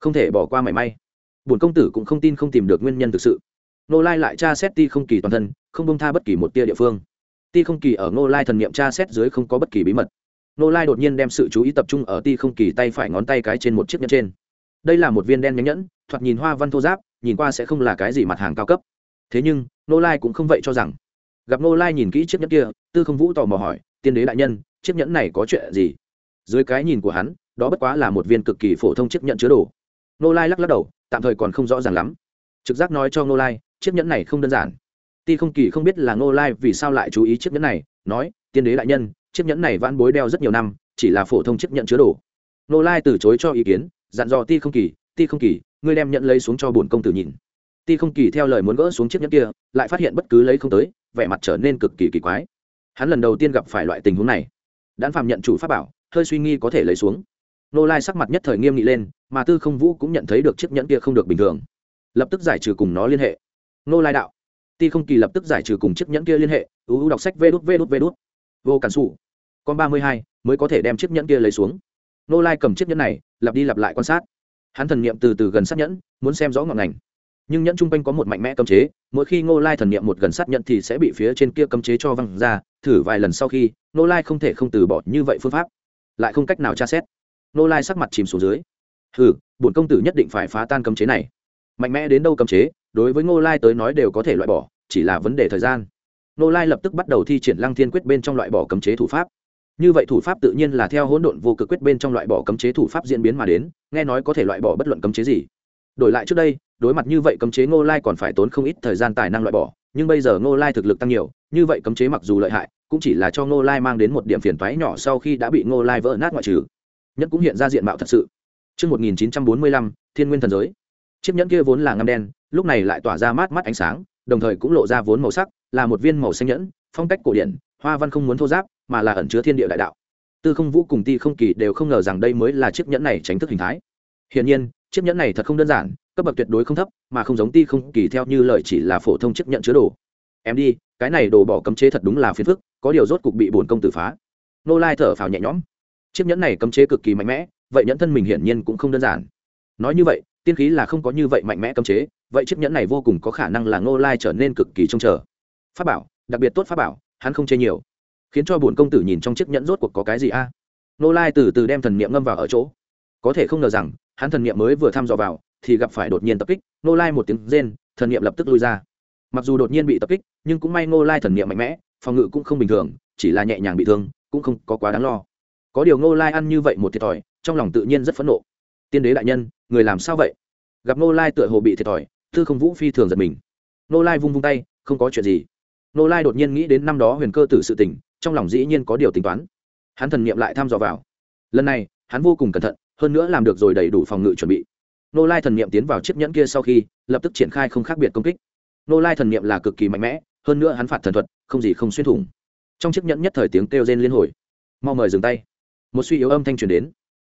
[SPEAKER 1] Không thể bỏ qua mảy may. Bổn công tử cũng không tin không tìm được nguyên nhân thực sự. Nô lai lại tra xét ti không kỳ toàn thân, không bông tha bất kỳ một tia địa phương. Ti không kỳ ở nô lai thần niệm tra xét dưới không có bất kỳ bí mật. Nô lai đột nhiên đem sự chú ý tập trung ở ti không kỳ tay phải ngón tay cái trên một chiếc nhẫn trên. Đây là một viên đen nhánh nhẫn, thoạt nhìn hoa văn thô giáp, nhìn qua sẽ không là cái gì mặt hàng cao cấp thế nhưng nô lai cũng không vậy cho rằng. Gặp nô lai nhìn kỹ chiếc nhẫn kia, tư không vũ tò mò hỏi, tiên đế đại nhân, chiếc nhẫn này có chuyện gì? Dưới cái nhìn của hắn, đó bất quá là một viên cực kỳ phổ thông chiếc nhẫn chứa đồ. Nô lai lắc lắc đầu, tạm thời còn không rõ ràng lắm. Trực giác nói cho nô lai, chiếc nhẫn này không đơn giản. Ti không kỳ không biết là nô lai vì sao lại chú ý chiếc nhẫn này, nói, tiên đế đại nhân, chiếc nhẫn này vãn bối đeo rất nhiều năm, chỉ là phổ thông chiếc nhẫn chứa đồ. Nô lai từ chối cho ý kiến, dặn dò ti không kỳ, ti không kỳ, ngươi đem nhận lấy xuống cho bổn công tử nhìn ti không kỳ theo lời muốn gỡ xuống chiếc nhẫn kia, lại phát hiện bất cứ lấy không tới, vẻ mặt trở nên cực kỳ kỳ quái. Hắn lần đầu tiên gặp phải loại tình huống này. Đan phạm nhận chủ pháp bảo, hơi suy nghi có thể lấy xuống. Nô lai sắc mặt nhất thời nghiêm nghị lên, mà tư không vũ cũng nhận thấy được chiếc nhẫn kia không được bình thường. Lập tức giải trừ cùng nó liên hệ. Nô lai đạo. Ti không kỳ lập tức giải trừ cùng chiếc nhẫn kia liên hệ U u đọc sách vê đút vê đút vê đút. Vô cản xù con ba mươi hai, mới có thể đem chiếc nhẫn kia lấy xuống. Nô lai cầm chiếc nhẫn này, lặp đi lặp lại quan sát. Hắn thần niệm từ từ gần sát nhẫn, muốn xem rõ ngọn ngành nhưng nhẫn chung quanh có một mạnh mẽ cấm chế, mỗi khi ngô lai thần niệm một gần sát nhận thì sẽ bị phía trên kia cấm chế cho văng ra, thử vài lần sau khi, ngô lai không thể không từ bỏ như vậy phương pháp. Lại không cách nào tra xét. Ngô lai sắc mặt chìm xuống dưới. Hừ, bổn công tử nhất định phải phá tan cấm chế này. Mạnh mẽ đến đâu cấm chế, đối với ngô lai tới nói đều có thể loại bỏ, chỉ là vấn đề thời gian. Ngô lai lập tức bắt đầu thi triển lăng thiên quyết bên trong loại bỏ cấm chế thủ pháp. Như vậy thủ pháp tự nhiên là theo hỗn độn vô cực quyết bên trong loại bỏ cấm chế thủ pháp diễn biến mà đến, nghe nói có thể loại bỏ bất luận cấm chế gì đổi lại trước đây đối mặt như vậy cấm chế ngô lai còn phải tốn không ít thời gian tài năng loại bỏ nhưng bây giờ ngô lai thực lực tăng nhiều như vậy cấm chế mặc dù lợi hại cũng chỉ là cho ngô lai mang đến một điểm phiền toái nhỏ sau khi đã bị ngô lai vỡ nát ngoại trừ nhất cũng hiện ra diện mạo thật sự Trước 1945, thiên nguyên thần giới. Chiếc nhẫn kia vốn là ngăm đen, lúc này lại tỏa ra mát mắt ánh sáng, đồng thời cũng lộ ra vốn màu sắc, là một viên màu xanh nhẫn, phong cách cổ điển, hoa văn không muốn thô giáp, mà là ẩn chứa thiên địa đại đạo. Tư Không Vũ cùng Ti Không Kỳ đều không ngờ rằng đây mới là chiếc nhẫn này tránh thức hình thái. Hiển nhiên, chiếc nhẫn này thật không đơn giản, cấp bậc tuyệt đối không thấp mà không giống ti không kỳ theo như lời chỉ là phổ thông chấp nhận chứa đồ. Em đi cái này đồ bỏ cấm chế thật đúng là phiền phức có điều rốt cục bị bổn công tử phá. Nô lai thở phào nhẹ nhõm. Chiếc nhẫn này cấm chế cực kỳ mạnh mẽ vậy nhẫn thân mình hiển nhiên cũng không đơn giản. Nói như vậy tiên khí là không có như vậy mạnh mẽ cấm chế vậy chiếc nhẫn này vô cùng có khả năng là nô lai trở nên cực kỳ trông chờ. Pháp bảo đặc biệt tốt pháp bảo hắn không chê nhiều. Khiến cho bổn công tử nhìn trong chiếc nhẫn rốt cuộc có cái gì a? Nô lai từ từ đem thần niệm ngâm vào ở chỗ. Có thể không ngờ rằng hắn thần niệm mới vừa thăm dò vào, thì gặp phải đột nhiên tập kích nô lai một tiếng rên, thần niệm lập tức lui ra. Mặc dù đột nhiên bị tập kích, nhưng cũng may nô lai thần niệm mạnh mẽ, phòng ngự cũng không bình thường, chỉ là nhẹ nhàng bị thương, cũng không có quá đáng lo. Có điều nô lai ăn như vậy một thiệt thòi, trong lòng tự nhiên rất phẫn nộ. Tiên đế đại nhân, người làm sao vậy? Gặp nô lai tựa hồ bị thiệt thòi Thư không vũ phi thường giật mình. Nô lai vung vung tay, không có chuyện gì. Nô lai đột nhiên nghĩ đến năm đó huyền cơ tử sự tình, trong lòng dĩ nhiên có điều tính toán. Hắn thần niệm lại thăm dò vào. Lần này, hắn vô cùng cẩn thận hơn nữa làm được rồi đầy đủ phòng ngự chuẩn bị. Nô lai thần niệm tiến vào chiếc nhẫn kia sau khi, lập tức triển khai không khác biệt công kích. Nô lai thần niệm là cực kỳ mạnh mẽ, hơn nữa hắn phạt thần thuật, không gì không xuyên thủng. Trong chiếc nhẫn nhất thời tiếng kêu rên liên hồi. Mau mời dừng tay. Một suy yếu âm thanh truyền đến.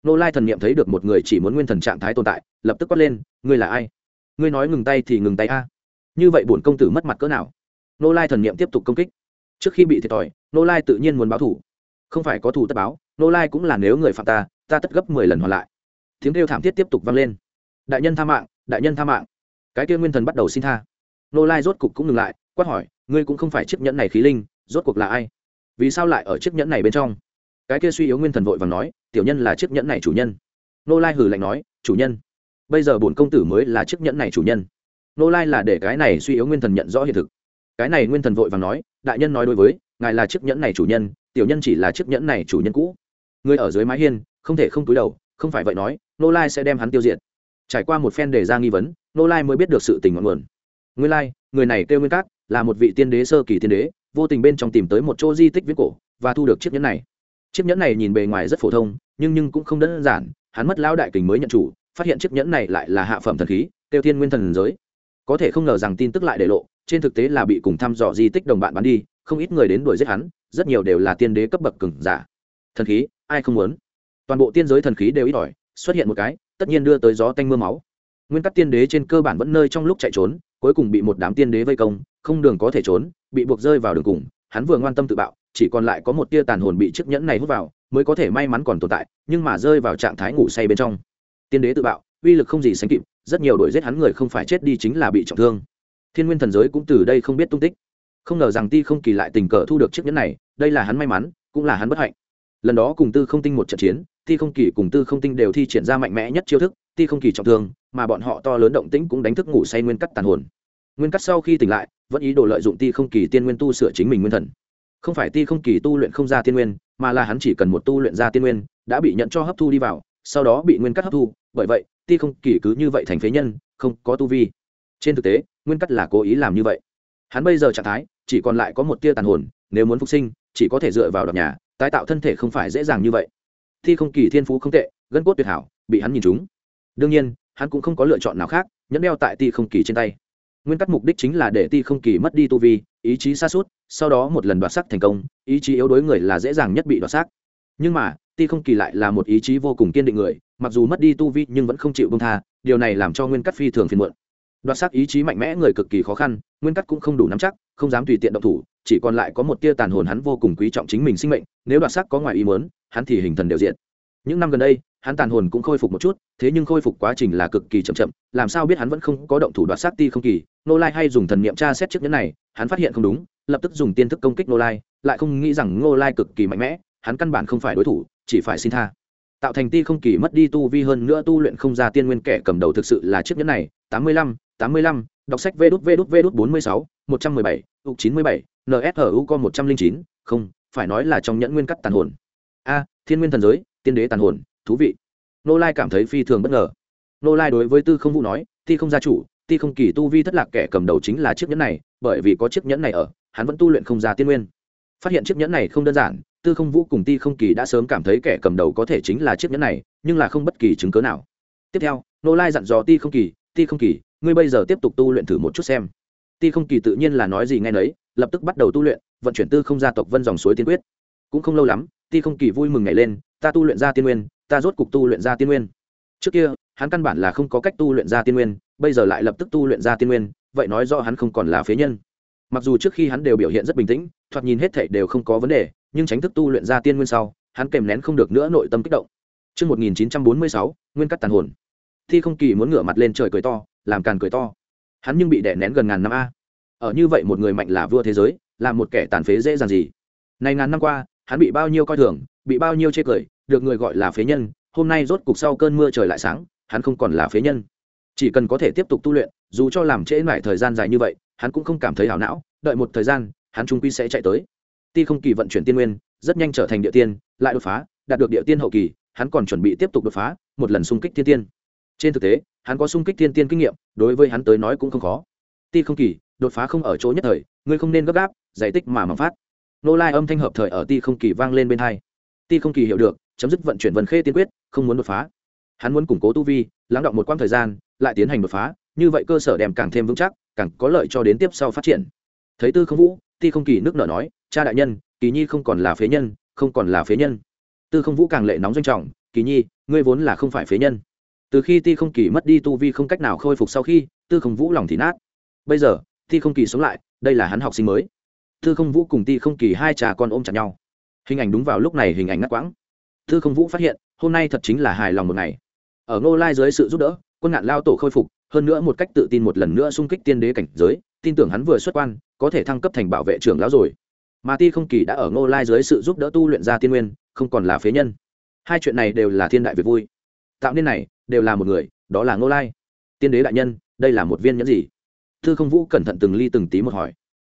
[SPEAKER 1] Nô lai thần niệm thấy được một người chỉ muốn nguyên thần trạng thái tồn tại, lập tức quát lên, ngươi là ai? Ngươi nói ngừng tay thì ngừng tay a. Như vậy bổn công tử mất mặt cỡ nào? Nô lai thần niệm tiếp tục công kích. Trước khi bị thiệt thòi, nô lai tự nhiên muốn báo thủ. Không phải có thủ tất báo, nô lai cũng là nếu người phạm ta ta tất gấp mười lần hoàn lại. Tiếng kêu thảm thiết tiếp tục vang lên. Đại nhân tha mạng, đại nhân tha mạng. Cái kia nguyên thần bắt đầu xin tha. Nô lai rốt cục cũng ngừng lại, quát hỏi, ngươi cũng không phải chiếc nhẫn này khí linh, rốt cuộc là ai? Vì sao lại ở chiếc nhẫn này bên trong? Cái kia suy yếu nguyên thần vội vàng nói, tiểu nhân là chiếc nhẫn này chủ nhân. Nô lai hử lạnh nói, chủ nhân. Bây giờ bổn công tử mới là chiếc nhẫn này chủ nhân. Nô lai là để cái này suy yếu nguyên thần nhận rõ hiện thực. Cái này nguyên thần vội vàng nói, đại nhân nói đối với, ngài là chiếc nhẫn này chủ nhân, tiểu nhân chỉ là chiếc nhẫn này chủ nhân cũ. Ngươi ở dưới mái hiên không thể không túi đầu, không phải vậy nói, nô lai sẽ đem hắn tiêu diệt. Trải qua một phen đề ra nghi vấn, nô lai mới biết được sự tình ngọn nguồn. Nguyên lai, người này kêu nguyên cát là một vị tiên đế sơ kỳ tiên đế, vô tình bên trong tìm tới một chỗ di tích viết cổ và thu được chiếc nhẫn này. Chiếc nhẫn này nhìn bề ngoài rất phổ thông, nhưng nhưng cũng không đơn giản, hắn mất lão đại kình mới nhận chủ, phát hiện chiếc nhẫn này lại là hạ phẩm thần khí tiêu thiên nguyên thần giới. Có thể không ngờ rằng tin tức lại để lộ, trên thực tế là bị cùng thăm dò di tích đồng bạn bắn đi, không ít người đến đuổi giết hắn, rất nhiều đều là tiên đế cấp bậc cừng giả. Thần khí, ai không muốn? Toàn bộ tiên giới thần khí đều ít ỏi, xuất hiện một cái, tất nhiên đưa tới gió tanh mưa máu. Nguyên các tiên đế trên cơ bản vẫn nơi trong lúc chạy trốn, cuối cùng bị một đám tiên đế vây công, không đường có thể trốn, bị buộc rơi vào đường cùng, hắn vừa ngoan tâm tự bạo, chỉ còn lại có một tia tàn hồn bị chiếc nhẫn này hút vào, mới có thể may mắn còn tồn tại, nhưng mà rơi vào trạng thái ngủ say bên trong. Tiên đế tự bạo, uy lực không gì sánh kịp, rất nhiều đội giết hắn người không phải chết đi chính là bị trọng thương. Thiên nguyên thần giới cũng từ đây không biết tung tích. Không ngờ rằng ti không kỳ lại tình cờ thu được chiếc nhẫn này, đây là hắn may mắn, cũng là hắn bất hạnh. Lần đó cùng tư không tinh một trận chiến ti không kỳ cùng tư không tinh đều thi triển ra mạnh mẽ nhất chiêu thức, ti không kỳ trọng thương, mà bọn họ to lớn động tĩnh cũng đánh thức ngủ say nguyên cắt tàn hồn. Nguyên cắt sau khi tỉnh lại, vẫn ý đồ lợi dụng ti không kỳ tiên nguyên tu sửa chính mình nguyên thần. Không phải ti không kỳ tu luyện không ra tiên nguyên, mà là hắn chỉ cần một tu luyện ra tiên nguyên, đã bị nhận cho hấp thu đi vào, sau đó bị nguyên cắt hấp thu, bởi vậy, ti không kỳ cứ như vậy thành phế nhân, không có tu vi. Trên thực tế, nguyên cắt là cố ý làm như vậy. Hắn bây giờ trạng thái, chỉ còn lại có một tia tàn hồn, nếu muốn phục sinh, chỉ có thể dựa vào đập nhà, tái tạo thân thể không phải dễ dàng như vậy thi không kỳ thiên phú không tệ, gân cốt tuyệt hảo, bị hắn nhìn trúng. Đương nhiên, hắn cũng không có lựa chọn nào khác, nhẫn đeo tại ti không kỳ trên tay. Nguyên tắc mục đích chính là để ti không kỳ mất đi tu vi, ý chí xa suốt sau đó một lần đoạt sắc thành công, ý chí yếu đối người là dễ dàng nhất bị đoạt sắc. Nhưng mà, ti không kỳ lại là một ý chí vô cùng kiên định người, mặc dù mất đi tu vi nhưng vẫn không chịu bông tha, điều này làm cho nguyên cắt phi thường phiền muộn đoạt xác ý chí mạnh mẽ người cực kỳ khó khăn, nguyên cắt cũng không đủ nắm chắc, không dám tùy tiện động thủ, chỉ còn lại có một tia tàn hồn hắn vô cùng quý trọng chính mình sinh mệnh, nếu đoạt xác có ngoài ý mớn hắn thì hình thần đều diện những năm gần đây, hắn tàn hồn cũng khôi phục một chút, thế nhưng khôi phục quá trình là cực kỳ chậm chậm, làm sao biết hắn vẫn không có động thủ đoạt sát ti không kỳ. Nô lai hay dùng thần niệm tra xét chiếc nhẫn này, hắn phát hiện không đúng, lập tức dùng tiên thức công kích nô lai, lại không nghĩ rằng nô lai cực kỳ mạnh mẽ, hắn căn bản không phải đối thủ, chỉ phải xin tha. Tạo thành ti không kỳ mất đi tu vi hơn nữa tu luyện không ra tiên nguyên kẻ cầm đầu thực sự là chiếc nhẫn này, tám mươi lăm tám mươi lăm, đọc sách vê đút vê đút vê đút bốn mươi sáu, một trăm mười bảy, ục chín mươi bảy nsu co một trăm linh chín, không, phải nói là trong nhẫn nguyên cắt tàn hồn. A, thiên nguyên thần giới, tiên đế tàn hồn, thú vị. Nô lai cảm thấy phi thường bất ngờ. Nô lai đối với tư không vũ nói, ti không gia chủ, ti không kỳ tu vi thất lạc kẻ cầm đầu chính là chiếc nhẫn này, bởi vì có chiếc nhẫn này ở, hắn vẫn tu luyện không ra tiên nguyên. Phát hiện chiếc nhẫn này không đơn giản, tư không vũ cùng ti không kỳ đã sớm cảm thấy kẻ cầm đầu có thể chính là chiếc nhẫn này, nhưng là không bất kỳ chứng cớ nào. Tiếp theo, nô lai dặn dò ti không kỳ, ti không kỳ ngươi bây giờ tiếp tục tu luyện thử một chút xem. Ti không kỳ tự nhiên là nói gì ngay nấy lập tức bắt đầu tu luyện vận chuyển tư không gia tộc vân dòng suối tiên quyết. Cũng không lâu lắm ti không kỳ vui mừng ngày lên ta tu luyện ra tiên nguyên ta rốt cục tu luyện ra tiên nguyên. Trước kia hắn căn bản là không có cách tu luyện ra tiên nguyên bây giờ lại lập tức tu luyện ra tiên nguyên vậy nói do hắn không còn là phế nhân. Mặc dù trước khi hắn đều biểu hiện rất bình tĩnh thoạt nhìn hết thảy đều không có vấn đề nhưng tránh thức tu luyện ra tiên nguyên sau hắn kèm nén không được nữa nội tâm kích động. Trước 1946, nguyên cắt tàn hồn. Thi không kỳ muốn ngửa mặt lên trời cười to, làm càn cười to. Hắn nhưng bị đè nén gần ngàn năm a. Ở như vậy một người mạnh là vua thế giới, làm một kẻ tàn phế dễ dàng gì? Này ngàn năm qua, hắn bị bao nhiêu coi thường, bị bao nhiêu chê cười, được người gọi là phế nhân hôm nay rốt cục sau cơn mưa trời lại sáng hắn không còn là phế nhân chỉ cần có thể tiếp tục tu luyện dù cho làm trễ mãi thời gian dài như vậy hắn cũng không cảm thấy hảo não đợi một thời gian hắn trung quy sẽ chạy tới ti không kỳ vận chuyển tiên nguyên rất nhanh trở thành địa tiên lại đột phá đạt được địa tiên hậu kỳ hắn còn chuẩn bị tiếp tục đột phá một lần xung kích thiên tiên trên thực tế hắn có sung kích thiên tiên kinh nghiệm, đối với hắn tới nói cũng không khó. Ti không kỳ, đột phá không ở chỗ nhất thời, ngươi không nên gấp gáp, giải tích mà mà phát. Nô lai âm thanh hợp thời ở ti không kỳ vang lên bên hai. Ti không kỳ hiểu được, chấm dứt vận chuyển vần khê tiên quyết, không muốn đột phá. Hắn muốn củng cố tu vi, lắng động một quãng thời gian, lại tiến hành đột phá, như vậy cơ sở đem càng thêm vững chắc, càng có lợi cho đến tiếp sau phát triển. Thấy tư không vũ, ti không kỳ nước nở nói, cha đại nhân, kỳ nhi không còn là phế nhân, không còn là phế nhân. Tư không vũ càng lệ nóng doanh trọng, kỳ nhi, ngươi vốn là không phải phế nhân từ khi ti không kỳ mất đi tu vi không cách nào khôi phục sau khi, tư không vũ lòng thì nát. Bây giờ, ti không kỳ sống lại, đây là hắn học sinh mới. Tư không vũ cùng ti không kỳ hai trà con ôm chặt nhau. Hình ảnh đúng vào lúc này hình ảnh ngắt quãng. Tư không vũ phát hiện, hôm nay thật chính là hài lòng một ngày. Ở ngô lai dưới sự giúp đỡ, quân ngạn lao tổ khôi phục, hơn nữa một cách tự tin một lần nữa xung kích tiên đế cảnh giới, tin tưởng hắn vừa xuất quan, có thể thăng cấp thành bảo vệ trưởng lão rồi. Mà ti không kỳ đã ở ngô lai dưới sự giúp đỡ tu luyện ra tiên nguyên, không còn là phế nhân. Hai chuyện này đều là thiên đại việc vui. Tạo nên này đều là một người, đó là ngô lai. Tiên đế đại nhân, đây là một viên nhẫn gì? Thư không vũ cẩn thận từng ly từng tí một hỏi.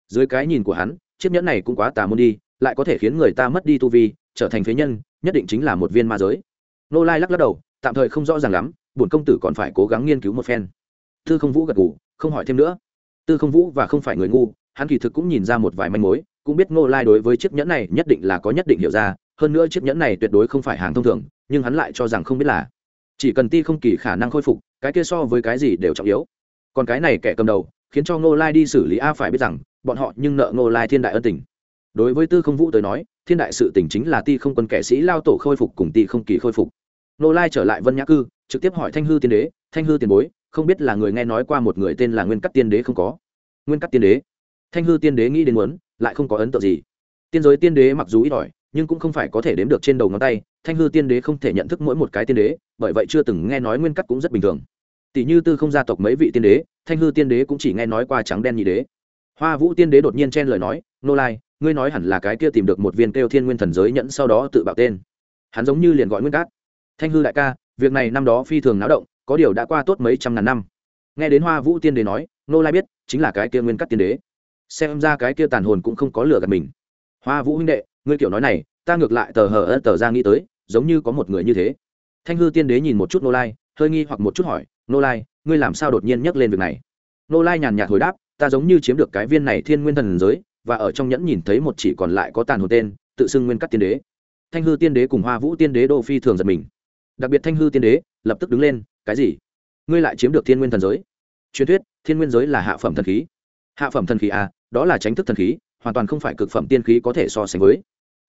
[SPEAKER 1] Dưới cái nhìn của hắn, chiếc nhẫn này cũng quá tà môn đi, lại có thể khiến người ta mất đi tu vi, trở thành phế nhân, nhất định chính là một viên ma giới. Ngô lai lắc lắc đầu, tạm thời không rõ ràng lắm, bổn công tử còn phải cố gắng nghiên cứu một phen. Tư không vũ gật gù, không hỏi thêm nữa. Tư không vũ và không phải người ngu, hắn kỳ thực cũng nhìn ra một vài manh mối, cũng biết Ngô lai đối với chiếc nhẫn này nhất định là có nhất định hiểu ra, hơn nữa chiếc nhẫn này tuyệt đối không phải hàng thông thường, nhưng hắn lại cho rằng không biết là chỉ cần ti không kỳ khả năng khôi phục, cái kia so với cái gì đều trọng yếu. Còn cái này kẻ cầm đầu, khiến cho ngô lai đi xử lý a phải biết rằng, bọn họ nhưng nợ ngô lai thiên đại ân tình. Đối với tư không vũ tới nói, thiên đại sự tỉnh chính là ti không quân kẻ sĩ lao tổ khôi phục cùng ti không kỳ khôi phục. Nô lai trở lại vân nhã cư, trực tiếp hỏi thanh hư tiên đế, thanh hư tiền bối, không biết là người nghe nói qua một người tên là nguyên cắt tiên đế không có? Nguyên cắt tiên đế? Thanh hư tiên đế nghĩ đến muốn, lại không có ấn tượng gì. Tiên giới tiên đế mặc dù ít ỏi nhưng cũng không phải có thể đếm được trên đầu ngón tay, thanh hư tiên đế không thể nhận thức mỗi một cái tiên đế, bởi vậy chưa từng nghe nói nguyên cắt cũng rất bình thường. Tỷ như tư không gia tộc mấy vị tiên đế, thanh hư tiên đế cũng chỉ nghe nói qua trắng đen nhị đế. Hoa vũ tiên đế đột nhiên chen lời nói, nô lai, ngươi nói hẳn là cái kia tìm được một viên kêu thiên nguyên thần giới nhẫn sau đó tự bạo tên. Hắn giống như liền gọi nguyên cát thanh hư đại ca, việc này năm đó phi thường náo động, có điều đã qua tốt mấy trăm ngàn năm. Nghe đến hoa vũ tiên đế nói, nô lai biết, chính là cái kia nguyên cát tiên đế. Xem ra cái kia tàn hồn cũng không có lửa gạt mình. Hoa vũ huynh đệ ngươi kiểu nói này, ta ngược lại tờ hờ ơ tờ ra nghĩ tới, giống như có một người như thế. Thanh hư tiên đế nhìn một chút nô lai, hơi nghi hoặc một chút hỏi, nô lai, ngươi làm sao đột nhiên nhắc lên việc này? Nô lai nhàn nhạt hồi đáp, ta giống như chiếm được cái viên này thiên nguyên thần giới, và ở trong nhẫn nhìn thấy một chỉ còn lại có tàn hồn tên, tự xưng nguyên cắt tiên đế. Thanh hư tiên đế cùng hoa vũ tiên đế đô phi thường giật mình. Đặc biệt thanh hư tiên đế lập tức đứng lên, cái gì? Ngươi lại chiếm được thiên nguyên thần giới? Truyền thuyết, thiên nguyên giới là hạ phẩm thần khí. Hạ phẩm thần khí à đó là tránh thức thần khí hoàn toàn không phải cực phẩm tiên khí có thể so sánh với.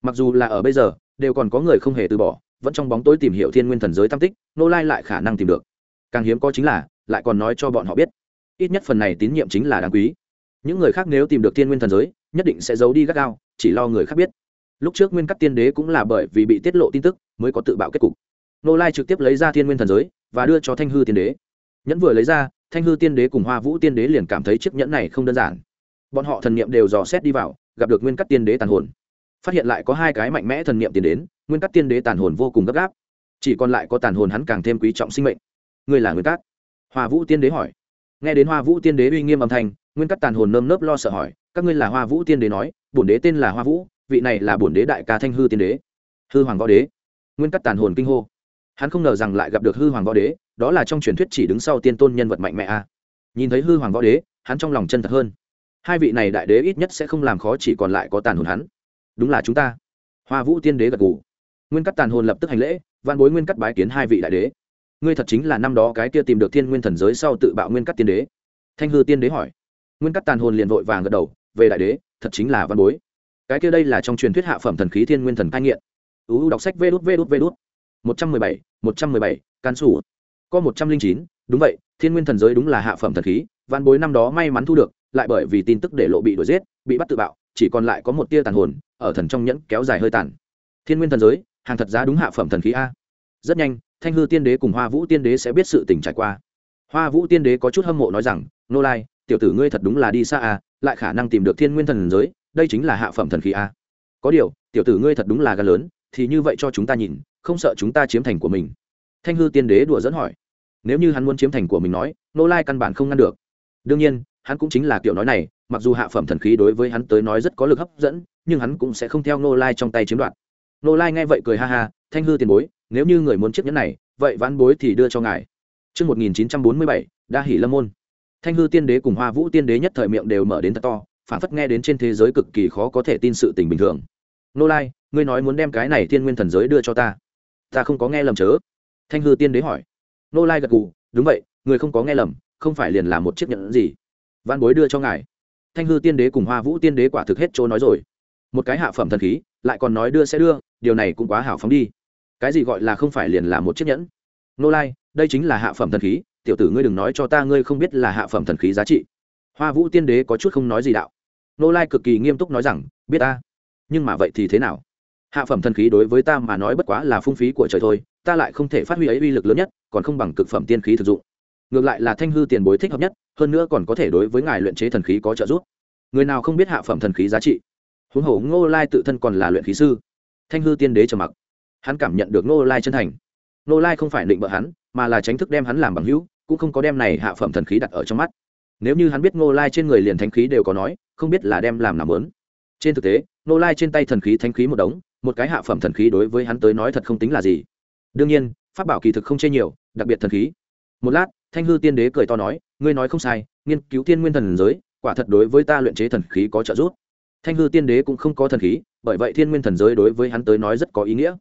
[SPEAKER 1] Mặc dù là ở bây giờ, đều còn có người không hề từ bỏ, vẫn trong bóng tối tìm hiểu thiên nguyên thần giới tam tích nô lai lại khả năng tìm được. Càng hiếm có chính là, lại còn nói cho bọn họ biết. Ít nhất phần này tín nhiệm chính là đáng quý. Những người khác nếu tìm được thiên nguyên thần giới, nhất định sẽ giấu đi gắt gao, chỉ lo người khác biết. Lúc trước nguyên cắt tiên đế cũng là bởi vì bị tiết lộ tin tức, mới có tự bạo kết cục. Nô lai trực tiếp lấy ra thiên nguyên thần giới và đưa cho thanh hư tiên đế. Nhẫn vừa lấy ra, thanh hư tiên đế cùng hoa vũ tiên đế liền cảm thấy chiếc nhẫn này không đơn giản bọn họ thần niệm đều dò xét đi vào, gặp được nguyên cắt tiên đế tàn hồn. Phát hiện lại có hai cái mạnh mẽ thần niệm tiến đến, nguyên cắt tiên đế tàn hồn vô cùng gấp gáp. Chỉ còn lại có tàn hồn hắn càng thêm quý trọng sinh mệnh. Người là nguyên cắt hoa vũ tiên đế hỏi. Nghe đến hoa vũ tiên đế uy nghiêm âm thanh, nguyên cắt tàn hồn nơm nớp lo sợ hỏi, các ngươi là hoa vũ tiên đế nói, bổn đế tên là hoa vũ, vị này là bổn đế đại ca thanh hư tiên đế. Hư hoàng võ đế. Nguyên cắt tàn hồn kinh hô. Hắn không ngờ rằng lại gặp được hư hoàng võ đế, đó là trong truyền thuyết chỉ đứng sau tiên tôn nhân vật mạnh mẽ a. Nhìn thấy hư hoàng võ đế, hắn trong lòng chân thật hơn hai vị này đại đế ít nhất sẽ không làm khó chỉ còn lại có tàn hồn hắn. Đúng là chúng ta. Hoa vũ tiên đế gật gù. Nguyên cắt tàn hồn lập tức hành lễ văn bối nguyên cắt bái kiến hai vị đại đế. Ngươi thật chính là năm đó cái kia tìm được thiên nguyên thần giới sau tự bạo nguyên cắt tiên đế. Thanh hư tiên đế hỏi. Nguyên cắt tàn hồn liền vội vàng gật đầu, về đại đế, thật chính là văn bối. Cái kia đây là trong truyền thuyết hạ phẩm thần khí thiên nguyên thần cai nghiện. Uu đọc sách vê đút vê đút vê đút. Một trăm mười bảy, một trăm mười bảy, can sủ. Có một trăm linh chín, đúng vậy, thiên nguyên thần giới đúng là hạ phẩm thần khí văn bối năm đó may mắn thu được lại bởi vì tin tức để lộ bị đuổi giết, bị bắt tự bạo, chỉ còn lại có một tia tàn hồn, ở thần trong nhẫn kéo dài hơi tàn. Thiên nguyên thần giới, hàng thật giá đúng hạ phẩm thần khí a. Rất nhanh, thanh hư tiên đế cùng hoa vũ tiên đế sẽ biết sự tình trải qua. Hoa vũ tiên đế có chút hâm mộ nói rằng, nô lai, tiểu tử ngươi thật đúng là đi xa a, lại khả năng tìm được thiên nguyên thần giới, đây chính là hạ phẩm thần khí a. Có điều, tiểu tử ngươi thật đúng là gan lớn, thì như vậy cho chúng ta nhìn, không sợ chúng ta chiếm thành của mình? Thanh hư tiên đế đùa dẫn hỏi. Nếu như hắn muốn chiếm thành của mình nói, nô lai căn bản không ngăn được. Đương nhiên hắn cũng chính là kiểu nói này mặc dù hạ phẩm thần khí đối với hắn tới nói rất có lực hấp dẫn nhưng hắn cũng sẽ không theo nô lai trong tay chiếm đoạt nô lai nghe vậy cười ha ha thanh hư tiền bối nếu như người muốn chiếc nhẫn này vậy vãn bối thì đưa cho ngài Trước 1947, đa hỷ lâm môn. Thanh hư tiên đế cùng hoa vũ tiên đế nhất thời miệng đều mở đến thật to, phản phất nghe đến trên thế giới cực kỳ khó có thể tin sự tình bình thường. Nô Lai, ngươi nói muốn đem cái này thiên nguyên thần giới đưa cho ta. Ta không có nghe lầm chớ. Thanh hư tiên đế hỏi. Nô Lai gật gù, đúng vậy, người không có nghe lầm, không phải liền là một chiếc nhẫn gì văn bối đưa cho ngài. Thanh hư tiên đế cùng hoa vũ tiên đế quả thực hết chỗ nói rồi. Một cái hạ phẩm thần khí, lại còn nói đưa sẽ đưa, điều này cũng quá hảo phóng đi. Cái gì gọi là không phải liền là một chiếc nhẫn? Nô lai đây chính là hạ phẩm thần khí tiểu tử ngươi đừng nói cho ta ngươi không biết là hạ phẩm thần khí giá trị. Hoa vũ tiên đế có chút không nói gì đạo. Nô lai cực kỳ nghiêm túc nói rằng biết ta. Nhưng mà vậy thì thế nào? Hạ phẩm thần khí đối với ta mà nói bất quá là phung phí của trời thôi ta lại không thể phát huy ấy uy lực lớn nhất còn không bằng cực phẩm tiên khí thực dụng ngược lại là thanh hư tiền bối thích hợp nhất, hơn nữa còn có thể đối với ngài luyện chế thần khí có trợ giúp. Người nào không biết hạ phẩm thần khí giá trị? Huống hồ ngô lai tự thân còn là luyện khí sư. Thanh hư tiên đế trầm mặc. Hắn cảm nhận được Ngô lai chân thành. Ngô lai không phải định bợ hắn, mà là tránh thức đem hắn làm bằng hữu, cũng không có đem này hạ phẩm thần khí đặt ở trong mắt. Nếu như hắn biết Ngô lai trên người liền thánh khí đều có nói, không biết là đem làm làm lớn trên thực tế, Ngô lai trên tay thần khí thánh khí một đống, một cái hạ phẩm thần khí đối với hắn tới nói thật không tính là gì. Đương nhiên, pháp bảo kỳ thực không chê nhiều, đặc biệt thần khí một lát, thanh hư tiên đế cười to nói, ngươi nói không sai, nghiên cứu thiên nguyên thần giới, quả thật đối với ta luyện chế thần khí có trợ giúp. Thanh hư tiên đế cũng không có thần khí, bởi vậy thiên nguyên thần giới đối với hắn tới nói rất có ý nghĩa.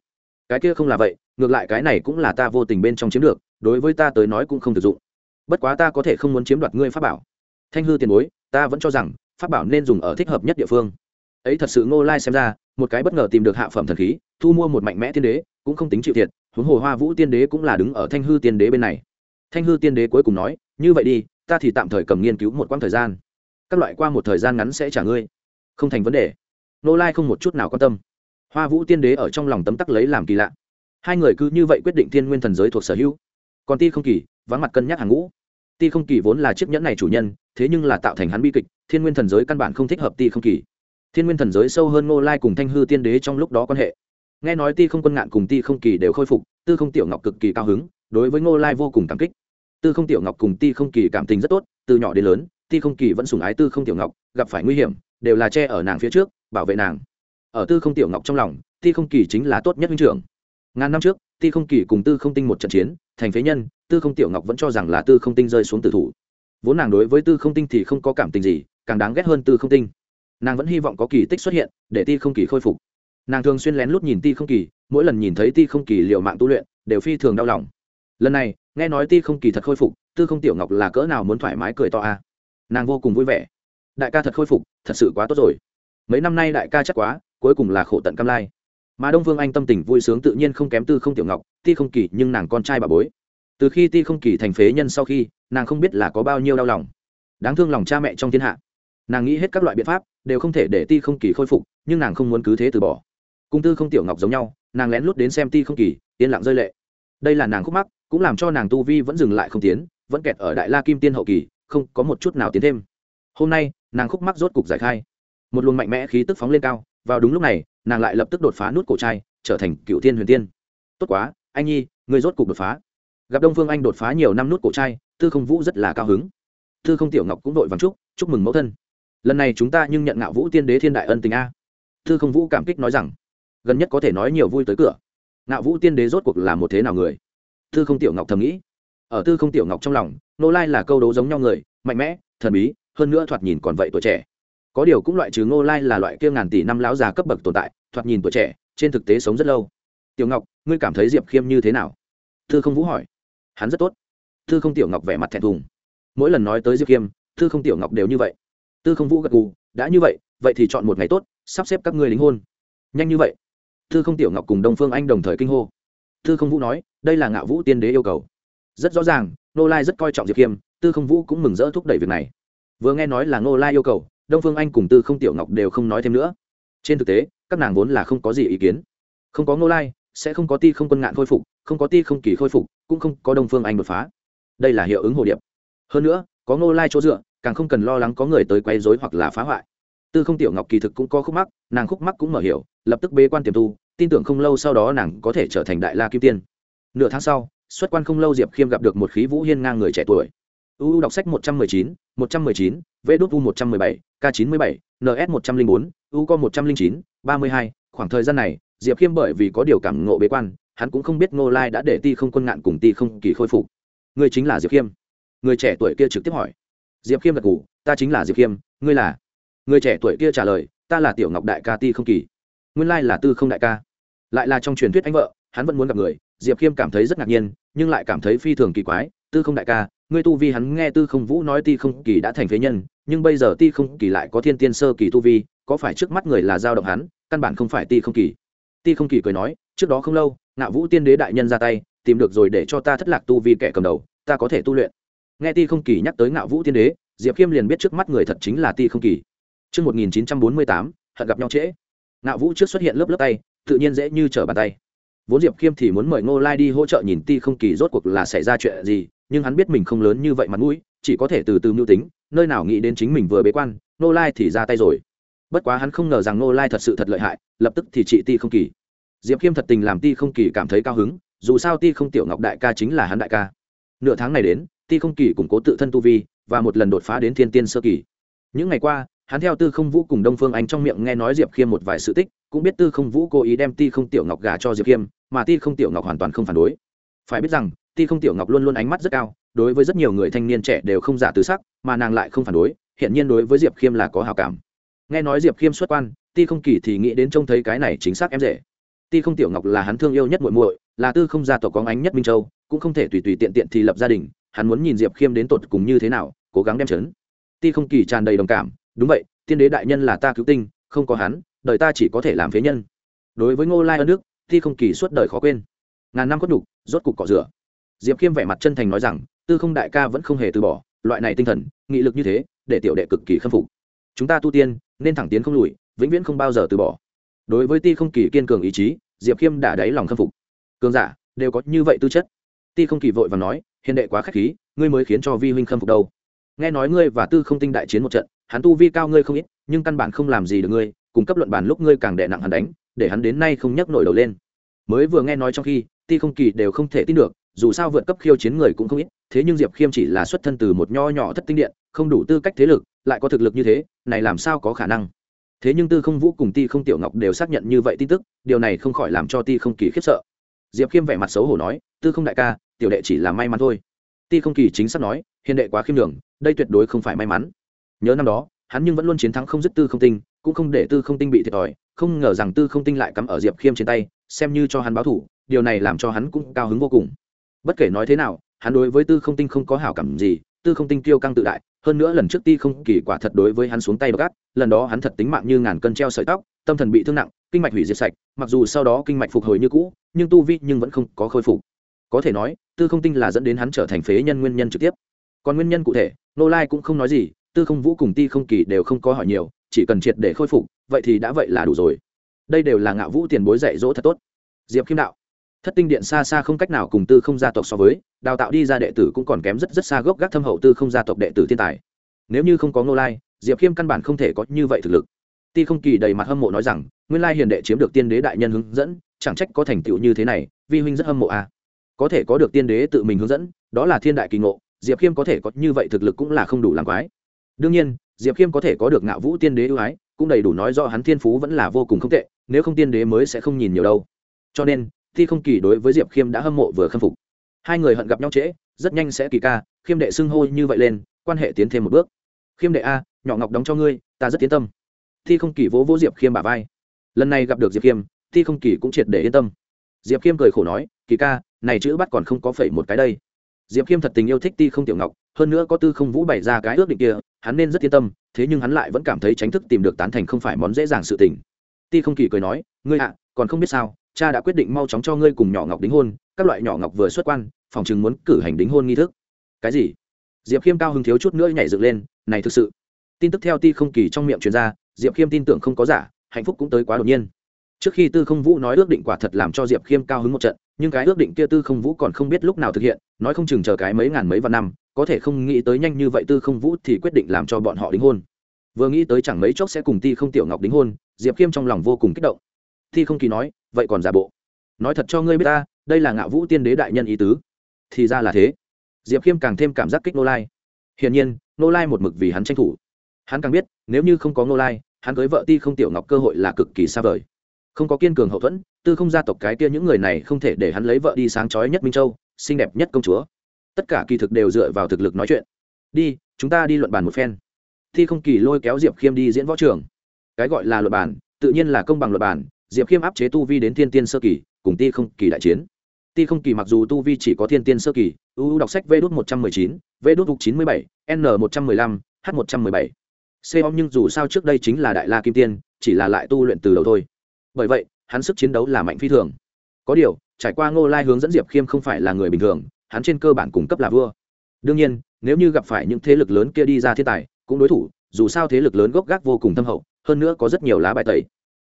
[SPEAKER 1] Cái kia không là vậy, ngược lại cái này cũng là ta vô tình bên trong chiếm được, đối với ta tới nói cũng không thực dụng. Bất quá ta có thể không muốn chiếm đoạt ngươi pháp bảo. Thanh hư tiền bối ta vẫn cho rằng, pháp bảo nên dùng ở thích hợp nhất địa phương. Ấy thật sự ngô lai xem ra, một cái bất ngờ tìm được hạ phẩm thần khí, thu mua một mạnh mẽ tiên đế, cũng không tính chịu thiệt, huống hồ hoa vũ tiên đế cũng là đứng ở thanh hư tiên đế bên này thanh hư tiên đế cuối cùng nói, như vậy đi, ta thì tạm thời cầm nghiên cứu một quãng thời gian. Các loại qua một thời gian ngắn sẽ trả ngươi. Không thành vấn đề. Nô lai không một chút nào quan tâm. Hoa vũ tiên đế ở trong lòng tấm tắc lấy làm kỳ lạ. Hai người cứ như vậy quyết định thiên nguyên thần giới thuộc sở hữu. Còn ti không kỳ, vắng mặt cân nhắc hàng ngũ. Ti không kỳ vốn là chiếc nhẫn này chủ nhân, thế nhưng là tạo thành hắn bi kịch, thiên nguyên thần giới căn bản không thích hợp ti không kỳ. Thiên nguyên thần giới sâu hơn ngô lai cùng thanh hư tiên đế trong lúc đó quan hệ. Nghe nói ti không quân ngạn cùng ti không kỳ đều khôi phục, tư không tiểu ngọc cực kỳ cao hứng, đối với ngô lai vô cùng cảm kích tư không tiểu ngọc cùng ti không kỳ cảm tình rất tốt, từ nhỏ đến lớn, ti không kỳ vẫn sùng ái tư không tiểu ngọc, gặp phải nguy hiểm, đều là che ở nàng phía trước, bảo vệ nàng. Ở tư không tiểu ngọc trong lòng, ti không kỳ chính là tốt nhất huynh trưởng. Ngàn năm trước, ti không kỳ cùng tư không tinh một trận chiến, thành phế nhân, tư không tiểu ngọc vẫn cho rằng là tư không tinh rơi xuống tử thủ. Vốn nàng đối với tư không tinh thì không có cảm tình gì, càng đáng ghét hơn tư không tinh. Nàng vẫn hy vọng có kỳ tích xuất hiện, để ti không kỳ khôi phục. Nàng thường xuyên lén lút nhìn ti không kỳ, mỗi lần nhìn thấy ti không kỳ liệu mạng tu luyện, đều phi thường đau lòng lần này, nghe nói ti không kỳ thật khôi phục, tư không tiểu ngọc là cỡ nào muốn thoải mái cười to a à. nàng vô cùng vui vẻ. Đại ca thật khôi phục, thật sự quá tốt rồi. Mấy năm nay đại ca chắc quá, cuối cùng là khổ tận cam lai. Mà đông vương anh tâm tình vui sướng tự nhiên không kém tư không tiểu ngọc, ti không kỳ nhưng nàng con trai bà bối. Từ khi ti không kỳ thành phế nhân sau khi, nàng không biết là có bao nhiêu đau lòng. Đáng thương lòng cha mẹ trong thiên hạ. Nàng nghĩ hết các loại biện pháp, đều không thể để ti không kỳ khôi phục, nhưng nàng không muốn cứ thế từ bỏ. Cung tư không tiểu ngọc giống nhau, nàng lén lút đến xem ti không kỳ, yên lặng rơi lệ đây là nàng khúc mắc, cũng làm cho nàng tu vi vẫn dừng lại không tiến, vẫn kẹt ở đại la kim tiên hậu kỳ, không có một chút nào tiến thêm. Hôm nay, nàng khúc mắc rốt cục giải khai. Một luồng mạnh mẽ khí tức phóng lên cao, vào đúng lúc này, nàng lại lập tức đột phá nút cổ trai, trở thành cựu thiên huyền tiên. Tốt quá, anh nhi người rốt cục đột phá. Gặp đông phương anh đột phá nhiều năm nút cổ trai, tư không vũ rất là cao hứng. Tư không tiểu ngọc cũng đội vắng chúc chúc mừng mẫu thân. Lần này chúng ta nhưng nhận ngạo vũ tiên đế thiên đại ân tình a. Tư không vũ cảm kích nói rằng, gần nhất có thể nói nhiều vui tới cửa nạo vũ tiên đế rốt cuộc là một thế nào người? Tư không tiểu ngọc thầm nghĩ. Ở tư không tiểu ngọc trong lòng, nô lai là câu đấu giống nhau người, mạnh mẽ, thần bí, hơn nữa thoạt nhìn còn vậy tuổi trẻ. Có điều cũng loại trừ ngô lai là loại kia ngàn tỷ năm lão già cấp bậc tồn tại, thoạt nhìn tuổi trẻ, trên thực tế sống rất lâu. Tiểu ngọc, ngươi cảm thấy diệp khiêm như thế nào? Thư không vũ hỏi. Hắn rất tốt. Thư không tiểu ngọc vẻ mặt thẹn thùng. Mỗi lần nói tới diệp khiêm thư không tiểu ngọc đều như vậy. Tư không vũ gật gù, đã như vậy vậy thì chọn một ngày tốt, sắp xếp các ngươi đính hôn. Nhanh như vậy thư không tiểu ngọc cùng đông phương anh đồng thời kinh hô. Thư không vũ nói, đây là ngạo vũ tiên đế yêu cầu. Rất rõ ràng nô lai rất coi trọng diệp khiêm tư không vũ cũng mừng rỡ thúc đẩy việc này. Vừa nghe nói là nô lai yêu cầu, đông phương anh cùng tư không tiểu ngọc đều không nói thêm nữa. Trên thực tế, các nàng vốn là không có gì ý kiến. Không có nô lai, sẽ không có ti không quân ngạn khôi phục, không có ti không kỳ khôi phục, cũng không có đông phương anh đột phá. Đây là hiệu ứng hồ điệp. Hơn nữa, có nô lai chỗ dựa, càng không cần lo lắng có người tới quấy rối hoặc là phá hoại tư không tiểu ngọc kỳ thực cũng có khúc mắc, nàng khúc mắc cũng mở hiểu, lập tức bế quan tiềm tu, tin tưởng không lâu sau đó nàng có thể trở thành đại la kim tiên. Nửa tháng sau, xuất quan không lâu diệp khiêm gặp được một khí vũ hiên ngang người trẻ tuổi. Uu đọc sách một trăm mười chín, một trăm mười chín, vê đốt u một trăm mười bảy k chín mươi bảy ns một trăm linh bốn, u co một trăm linh chín, ba mươi hai. Khoảng thời gian này, diệp khiêm bởi vì có điều cảm ngộ bế quan, hắn cũng không biết ngô lai đã để ti không quân ngạn cùng ti không kỳ khôi phục. Người chính là diệp khiêm. Người trẻ tuổi kia trực tiếp hỏi. Diệp khiêm gật ngủ ta chính là diệp khiêm, ngươi là? Người trẻ tuổi kia trả lời, ta là tiểu ngọc đại ca ti không kỳ. Nguyên lai là tư không đại ca. Lại là trong truyền thuyết anh vợ, hắn vẫn muốn gặp người. Diệp khiêm cảm thấy rất ngạc nhiên, nhưng lại cảm thấy phi thường kỳ quái. Tư không đại ca, ngươi tu vi hắn nghe tư không vũ nói ti không kỳ đã thành phế nhân, nhưng bây giờ ti không kỳ lại có thiên tiên sơ kỳ tu vi, có phải trước mắt người là giao động hắn, căn bản không phải ti không kỳ? Ti không kỳ cười nói, trước đó không lâu, ngạo vũ tiên đế đại nhân ra tay, tìm được rồi để cho ta thất lạc tu vi kẻ cầm đầu, ta có thể tu luyện. Nghe ti không kỳ nhắc tới ngạo vũ tiên đế, diệp khiêm liền biết trước mắt người thật chính là ti không kỳ. Trước 1948, hận gặp nhau trễ. Ngạo Vũ trước xuất hiện lớp lớp tay, tự nhiên dễ như trở bàn tay. Vốn Diệp Khiêm thì muốn mời Ngô Lai đi hỗ trợ nhìn Ti không kỳ rốt cuộc là xảy ra chuyện gì, nhưng hắn biết mình không lớn như vậy mặt mũi, chỉ có thể từ từ mưu tính, nơi nào nghĩ đến chính mình vừa bế quan, Ngô Lai thì ra tay rồi. Bất quá hắn không ngờ rằng Ngô Lai thật sự thật lợi hại, lập tức thì trị Ti không kỳ. Diệp Khiêm thật tình làm Ti không kỳ cảm thấy cao hứng, dù sao Ti không tiểu Ngọc đại ca chính là hắn đại ca. Nửa tháng này đến, Ti không kỳ củng cố tự thân tu vi, và một lần đột phá đến thiên tiên sơ kỳ. Những ngày qua, hắn theo tư không vũ cùng đông phương anh trong miệng nghe nói diệp khiêm một vài sự tích, cũng biết tư không vũ cố ý đem ti không tiểu ngọc gà cho diệp khiêm, mà ti không tiểu ngọc hoàn toàn không phản đối. Phải biết rằng, ti không tiểu ngọc luôn luôn ánh mắt rất cao, đối với rất nhiều người thanh niên trẻ đều không giả từ sắc, mà nàng lại không phản đối hiện nhiên đối với diệp khiêm là có hào cảm. Nghe nói diệp khiêm xuất quan, ti không kỳ thì nghĩ đến trông thấy cái này chính xác em rể. Ti không tiểu ngọc là hắn thương yêu nhất muội muội, là tư không gia tộc có ánh nhất minh châu, cũng không thể tùy tùy tiện tiện thì lập gia đình, hắn muốn nhìn diệp khiêm đến tột cùng như thế nào, cố gắng đem chấn. Ti không kỳ tràn đầy đồng cảm đúng vậy, tiên đế đại nhân là ta cứu tinh, không có hắn, đời ta chỉ có thể làm phế nhân. Đối với ngô lai ân đức thi không kỳ suốt đời khó quên. Ngàn năm có đủ rốt cục cỏ rửa. Diệp khiêm vẻ mặt chân thành nói rằng, tư không đại ca vẫn không hề từ bỏ, loại này tinh thần, nghị lực như thế, để tiểu đệ cực kỳ khâm phục. Chúng ta tu tiên, nên thẳng tiến không lùi, vĩnh viễn không bao giờ từ bỏ. Đối với ti không kỳ kiên cường ý chí, diệp khiêm đã đáy lòng khâm phục. Cường giả, đều có như vậy tư chất. Ti không kỳ vội và nói, hiền đệ quá k h á c h khí, ngươi mới khiến cho vi huynh khâm phục đâu. Nghe nói ngươi và tư không tinh đại chiến một trận hắn tu vi cao ngươi không ít, nhưng căn bản không làm gì được ngươi, cùng cấp luận bàn lúc ngươi càng đè nặng hắn đánh, để hắn đến nay không nhấc nổi đầu lên. Mới vừa nghe nói trong khi, ti không kỳ đều không thể tin được, dù sao vượt cấp khiêu chiến người cũng không ít, thế nhưng diệp khiêm chỉ là xuất thân từ một nho nhỏ thất tinh điện, không đủ tư cách thế lực, lại có thực lực như thế, này làm sao có khả năng? Thế nhưng tư không vũ cùng ti không tiểu ngọc đều xác nhận như vậy tin tức, điều này không khỏi làm cho ti không kỳ khiếp sợ. Diệp khiêm vẻ mặt xấu hổ nói, tư không đại ca, tiểu đệ chỉ là may mắn thôi. Ti không kỳ chính xác nói, hiền đệ quá khiêm đường đây tuyệt đối không phải may mắn nhớ năm đó, hắn nhưng vẫn luôn chiến thắng không dứt tư không tinh, cũng không để tư không tinh bị thiệt thòi, không ngờ rằng tư không tinh lại cắm ở diệp khiêm trên tay, xem như cho hắn báo thủ, điều này làm cho hắn cũng cao hứng vô cùng. Bất kể nói thế nào, hắn đối với tư không tinh không có hảo cảm gì, tư không tinh tiêu căng tự đại, hơn nữa lần trước ti không kỳ quả thật đối với hắn xuống tay gắt lần đó hắn thật tính mạng như ngàn cân treo sợi tóc, tâm thần bị thương nặng, kinh mạch hủy diệt sạch, mặc dù sau đó kinh mạch phục hồi như cũ, nhưng tu vi nhưng vẫn không có khôi phục. Có thể nói, tư không tinh là dẫn đến hắn trở thành phế nhân nguyên nhân trực tiếp. Còn nguyên nhân cụ thể, nô lai cũng không nói gì tư không vũ cùng ti không kỳ đều không có hỏi nhiều, chỉ cần triệt để khôi phục, vậy thì đã vậy là đủ rồi. Đây đều là ngạo vũ tiền bối dạy dỗ thật tốt. Diệp kim đạo, thất tinh điện xa xa không cách nào cùng tư không gia tộc so với, đào tạo đi ra đệ tử cũng còn kém rất rất xa gốc gác thâm hậu tư không gia tộc đệ tử thiên tài. Nếu như không có ngô lai, diệp khiêm căn bản không thể có như vậy thực lực. Ti không kỳ đầy mặt hâm mộ nói rằng, nguyên lai hiền đệ chiếm được tiên đế đại nhân hướng dẫn, chẳng trách có thành tựu như thế này, vi huynh rất hâm mộ à. có thể có được tiên đế tự mình hướng dẫn, đó là thiên đại kỳ ngộ, diệp khiêm có thể có như vậy thực lực cũng là không đủ làm quái đương nhiên, diệp khiêm có thể có được ngạo vũ tiên đế ưu ái, cũng đầy đủ nói do hắn thiên phú vẫn là vô cùng không tệ, nếu không tiên đế mới sẽ không nhìn nhiều đâu. Cho nên, thi không kỳ đối với diệp khiêm đã hâm mộ vừa khâm phục. Hai người hận gặp nhau trễ, rất nhanh sẽ kỳ ca, khiêm đệ xưng hô như vậy lên, quan hệ tiến thêm một bước. Khiêm đệ a, nhỏ ngọc đóng cho ngươi, ta rất tiến tâm. Thi không kỳ vỗ vỗ diệp khiêm bà vai. Lần này gặp được diệp khiêm, thi không kỳ cũng triệt để yên tâm. Diệp khiêm cười khổ nói, kỳ ca, này chữ bắt còn không có phẩy một cái đây. Diệp khiêm thật tình yêu thích ti không tiểu ngọc, hơn nữa có tư không vũ bày ra cái ước định kia hắn nên rất yên tâm, thế nhưng hắn lại vẫn cảm thấy tránh thức tìm được tán thành không phải món dễ dàng sự tình. Ti không kỳ cười nói, ngươi ạ, còn không biết sao, cha đã quyết định mau chóng cho ngươi cùng nhỏ ngọc đính hôn, các loại nhỏ ngọc vừa xuất quan, phòng chừng muốn cử hành đính hôn nghi thức. Cái gì? Diệp khiêm cao hứng thiếu chút nữa nhảy dựng lên, này thực sự. Tin tức theo ti không kỳ trong miệng truyền ra, diệp khiêm tin tưởng không có giả, hạnh phúc cũng tới quá đột nhiên. Trước khi tư không vũ nói ước định quả thật làm cho diệp khiêm cao hứng một trận, nhưng cái ước định kia tư không vũ còn không biết lúc nào thực hiện, nói không chừng chờ cái mấy ngàn mấy vạn năm có thể không nghĩ tới nhanh như vậy tư không vũ thì quyết định làm cho bọn họ đính hôn. Vừa nghĩ tới chẳng mấy chốc sẽ cùng ti không tiểu ngọc đính hôn, diệp khiêm trong lòng vô cùng kích động. Thi không kỳ nói, vậy còn giả bộ? Nói thật cho ngươi biết ta, đây là ngạo vũ tiên đế đại nhân ý tứ. Thì ra là thế. Diệp khiêm càng thêm cảm giác kích nô lai. Hiển nhiên, nô lai một mực vì hắn tranh thủ. Hắn càng biết, nếu như không có nô lai, hắn cưới vợ ti không tiểu ngọc cơ hội là cực kỳ xa vời. Không có kiên cường hậu thuẫn, tư không gia tộc cái kia những người này không thể để hắn lấy vợ đi sáng chói nhất minh châu, xinh đẹp nhất công chúa tất cả kỳ thực đều dựa vào thực lực nói chuyện. Đi, chúng ta đi luận bàn một phen. Thi không kỳ lôi kéo diệp khiêm đi diễn võ trường. Cái gọi là luận bàn, tự nhiên là công bằng luận bàn, diệp khiêm áp chế tu vi đến thiên tiên sơ kỳ, cùng ti không kỳ đại chiến. Ti không kỳ mặc dù tu vi chỉ có thiên tiên sơ kỳ uu đọc sách v Đốt một trăm mười chín, v Đốt hục chín mươi bảy, n một trăm mười lăm, h một trăm mười bảy. C om nhưng dù sao trước đây chính là đại la kim tiên, chỉ là lại tu luyện từ đầu thôi. Bởi vậy, hắn sức chiến đấu là mạnh phi thường. Có điều, trải qua ngô lai hướng dẫn diệp khiêm không phải là người bình thường hắn trên cơ bản cung cấp là vua. Đương nhiên, nếu như gặp phải những thế lực lớn kia đi ra thiên tài, cũng đối thủ, dù sao thế lực lớn gốc gác vô cùng thâm hậu, hơn nữa có rất nhiều lá bài tẩy.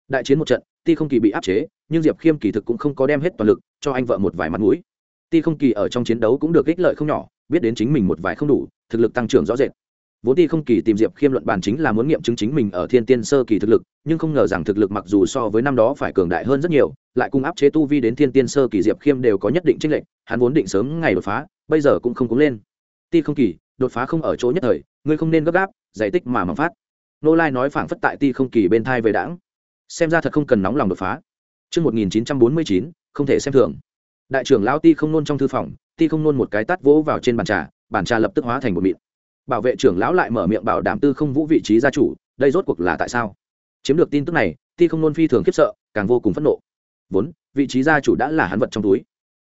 [SPEAKER 1] Đại chiến một trận, ti không kỳ bị áp chế, nhưng diệp khiêm kỳ thực cũng không có đem hết toàn lực cho anh vợ một vài mặt mũi. Ti không kỳ ở trong chiến đấu cũng được ích lợi không nhỏ, biết đến chính mình một vài không đủ, thực lực tăng trưởng rõ rệt vốn ti không kỳ tìm diệp khiêm luận bàn chính là muốn nghiệm chứng chính mình ở thiên tiên sơ kỳ thực lực nhưng không ngờ rằng thực lực mặc dù so với năm đó phải cường đại hơn rất nhiều lại cùng áp chế tu vi đến thiên tiên sơ kỳ diệp khiêm đều có nhất định tranh lệch hắn vốn định sớm ngày đột phá bây giờ cũng không cúng lên ti không kỳ đột phá không ở chỗ nhất thời ngươi không nên gấp gáp giải tích mà mặc phát nô lai nói phảng phất tại ti không kỳ bên thai về đãng xem ra thật không cần nóng lòng đột phá Trước 1949, không thể xem thường. Đại trưởng lão Ti không nôn trong thư phòng, Ti không nôn một cái tát vỗ vào trên bàn trà, bàn trà lập tức hóa thành một mịn. Bảo vệ trưởng lão lại mở miệng bảo đảm Tư không vũ vị trí gia chủ, đây rốt cuộc là tại sao? Chiếm được tin tức này, Ti không nôn phi thường khiếp sợ, càng vô cùng phẫn nộ. Vốn, vị trí gia chủ đã là hắn vật trong túi.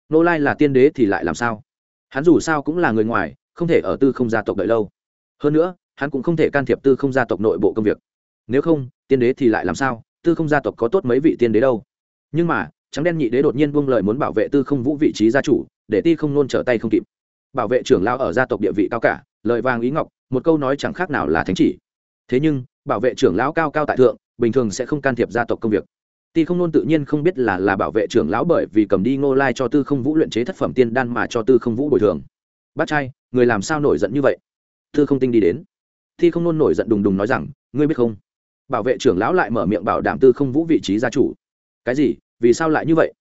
[SPEAKER 1] Nô Lai là tiên đế thì lại làm sao? Hắn dù sao cũng là người ngoài, không thể ở Tư không gia tộc đợi lâu. Hơn nữa, hắn cũng không thể can thiệp Tư không gia tộc nội bộ công việc. Nếu không, tiên đế thì lại làm sao? tư không gia tộc có tốt mấy vị tiên đế đâu nhưng mà trắng đen nhị đế đột nhiên buông lời muốn bảo vệ tư không vũ vị trí gia chủ để ti không nôn trở tay không kịp bảo vệ trưởng lao ở gia tộc địa vị cao cả lời vàng ý ngọc, một câu nói chẳng khác nào là thánh chỉ. Thế nhưng, bảo vệ trưởng lão cao cao tại thượng, bình thường sẽ không can thiệp gia tộc công việc. Ti không nôn tự nhiên không biết là là bảo vệ trưởng lão bởi vì cầm đi ngô lai cho tư không vũ luyện chế thất phẩm tiên đan mà cho tư không vũ bồi thường. Bác trai, người làm sao nổi giận như vậy? Tư không tinh đi đến. Ti không nôn nổi giận đùng đùng nói rằng, ngươi biết không? Bảo vệ trưởng lão lại mở miệng bảo đảm tư không vũ vị trí gia chủ. Cái gì? Vì sao lại như vậy?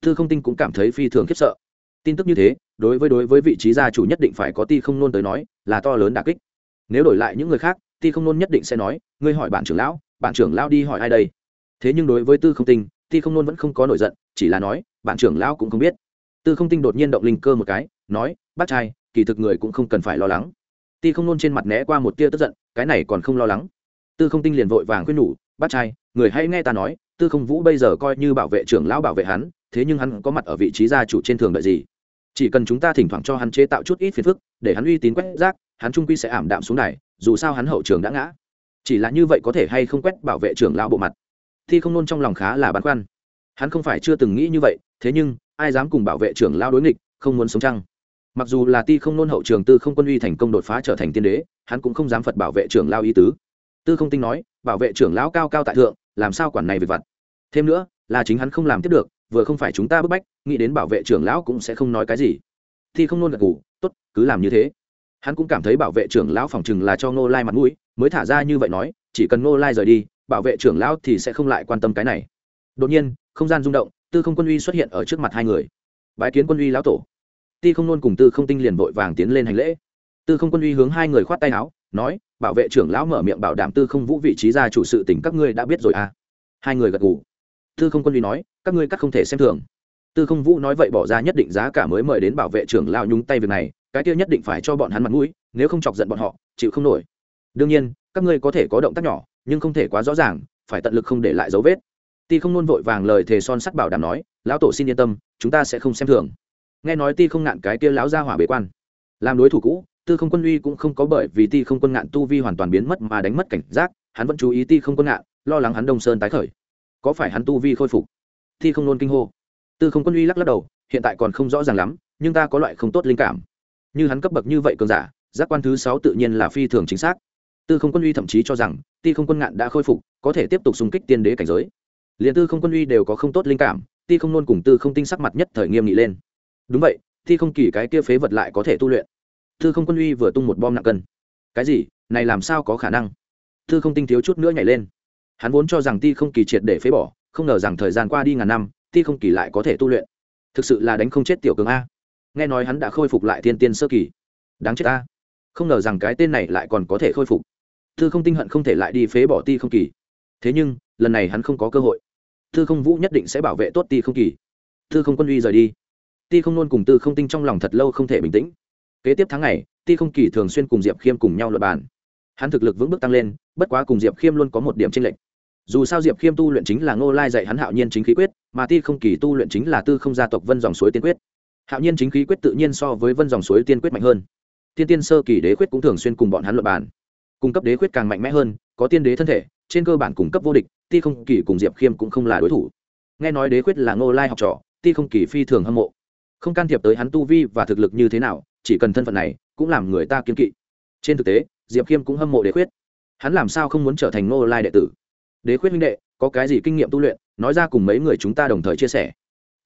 [SPEAKER 1] Tư không tinh cũng cảm thấy phi thường khiếp sợ tin tức như thế, đối với đối với vị trí gia chủ nhất định phải có ti không nôn tới nói, là to lớn đà kích. Nếu đổi lại những người khác, ti không nôn nhất định sẽ nói, ngươi hỏi bản trưởng lão, bạn trưởng lão đi hỏi ai đây? Thế nhưng đối với tư không tinh, ti không nôn vẫn không có nổi giận, chỉ là nói, bạn trưởng lão cũng không biết. Tư không tinh đột nhiên động linh cơ một cái, nói, bác trai, kỳ thực người cũng không cần phải lo lắng. Ti không nôn trên mặt né qua một tia tức giận, cái này còn không lo lắng. Tư không tinh liền vội vàng khuyên nhủ, bác trai, người hãy nghe ta nói, tư không vũ bây giờ coi như bảo vệ trưởng lão bảo vệ hắn, thế nhưng hắn có mặt ở vị trí gia chủ trên thường đợi gì? Chỉ cần chúng ta thỉnh thoảng cho hắn chế tạo chút ít phiền phức, để hắn uy tín quét rác, hắn trung quy sẽ ảm đạm xuống này dù sao hắn hậu trường đã ngã. Chỉ là như vậy có thể hay không quét bảo vệ trưởng lão bộ mặt? Thi không nôn trong lòng khá là băn khoăn. Hắn không phải chưa từng nghĩ như vậy, thế nhưng, ai dám cùng bảo vệ trưởng lão đối nghịch, không muốn sống chăng? Mặc dù là ti không nôn hậu trường tư không quân uy thành công đột phá trở thành tiên đế, hắn cũng không dám phật bảo vệ trưởng lão ý tứ. Tư không tinh nói, bảo vệ trưởng lão cao cao tại thượng, làm sao quản này về vặt? Thêm nữa, là chính hắn không làm tiếp được vừa không phải chúng ta bức bách, nghĩ đến bảo vệ trưởng lão cũng sẽ không nói cái gì. Thì không nôn gật ngủ tốt, cứ làm như thế. Hắn cũng cảm thấy bảo vệ trưởng lão phòng chừng là cho ngô lai mặt mũi, mới thả ra như vậy nói, chỉ cần ngô lai rời đi, bảo vệ trưởng lão thì sẽ không lại quan tâm cái này. Đột nhiên, không gian rung động, tư không quân uy xuất hiện ở trước mặt hai người. Bái kiến quân uy lão tổ. Ti không nôn cùng tư không tinh liền vội vàng tiến lên hành lễ. Tư không quân uy hướng hai người khoát tay áo, nói, bảo vệ trưởng lão mở miệng bảo đảm tư không vũ vị trí ra chủ sự tỉnh các ngươi đã biết rồi à. Hai người gật gù tư không quân uy nói, các ngươi cắt không thể xem thường. Tư không vũ nói vậy bỏ ra nhất định giá cả mới mời đến bảo vệ trưởng lao nhúng tay việc này, cái kia nhất định phải cho bọn hắn mặt mũi, nếu không chọc giận bọn họ, chịu không nổi. Đương nhiên, các ngươi có thể có động tác nhỏ, nhưng không thể quá rõ ràng, phải tận lực không để lại dấu vết. Ti không nôn vội vàng lời thề son sắt bảo đảm nói, lão tổ xin yên tâm, chúng ta sẽ không xem thường. Nghe nói ti không ngạn cái kia lão ra hỏa bế quan. Làm đối thủ cũ, tư không quân uy cũng không có bởi vì ti không quân ngạn tu vi hoàn toàn biến mất mà đánh mất cảnh giác, hắn vẫn chú ý ti không quân ngạn, lo lắng hắn đông sơn tái khởi có phải hắn tu vi khôi phục? Thi không nôn kinh hô. Tư không quân uy lắc lắc đầu, hiện tại còn không rõ ràng lắm, nhưng ta có loại không tốt linh cảm. Như hắn cấp bậc như vậy cường giả, giác quan thứ sáu tự nhiên là phi thường chính xác. Tư không quân uy thậm chí cho rằng, ti không quân ngạn đã khôi phục, có thể tiếp tục xung kích tiên đế cảnh giới. Liền tư không quân uy đều có không tốt linh cảm, ti không nôn cùng tư không tinh sắc mặt nhất thời nghiêm nghị lên. Đúng vậy, ti không kỳ cái kia phế vật lại có thể tu luyện. Tư không quân uy vừa tung một bom nặng cân. Cái gì? Này làm sao có khả năng? Tư không tinh thiếu chút nữa nhảy lên hắn vốn cho rằng ti không kỳ triệt để phế bỏ, không ngờ rằng thời gian qua đi ngàn năm, ti không kỳ lại có thể tu luyện. Thực sự là đánh không chết tiểu cường a. Nghe nói hắn đã khôi phục lại thiên tiên sơ kỳ. Đáng chết ta không ngờ rằng cái tên này lại còn có thể khôi phục. Thư không tinh hận không thể lại đi phế bỏ ti không kỳ. Thế nhưng, lần này hắn không có cơ hội. Thư không vũ nhất định sẽ bảo vệ tốt ti không kỳ. Thư không quân uy rời đi. Ti không luôn cùng tư không tinh trong lòng thật lâu không thể bình tĩnh. Kế tiếp tháng này ti không kỳ thường xuyên cùng diệp khiêm cùng nhau luật bàn hắn thực lực vững bước tăng lên, bất quá cùng diệp khiêm luôn có một điểm tranh lệch. Dù sao diệp khiêm tu luyện chính là ngô lai dạy hắn hạo nhiên chính khí quyết, mà ti không kỳ tu luyện chính là tư không gia tộc vân dòng suối tiên quyết. Hạo nhiên chính khí quyết tự nhiên so với vân dòng suối tiên quyết mạnh hơn. Tiên tiên sơ kỳ đế quyết cũng thường xuyên cùng bọn hắn luật bàn. Cung cấp đế quyết càng mạnh mẽ hơn, có tiên đế thân thể, trên cơ bản cung cấp vô địch, ti không kỳ cùng diệp khiêm cũng không là đối thủ. Nghe nói đế quyết là ngô lai học trò, ti không kỳ phi thường hâm mộ. Không can thiệp tới hắn tu vi và thực lực như thế nào, chỉ cần thân phận này cũng làm người ta kiên kỵ. Trên thực tế diệp khiêm cũng hâm mộ đế Khuyết. hắn làm sao không muốn trở thành ngô lai đệ tử? Đế Khuyết minh đệ, có cái gì kinh nghiệm tu luyện, nói ra cùng mấy người chúng ta đồng thời chia sẻ.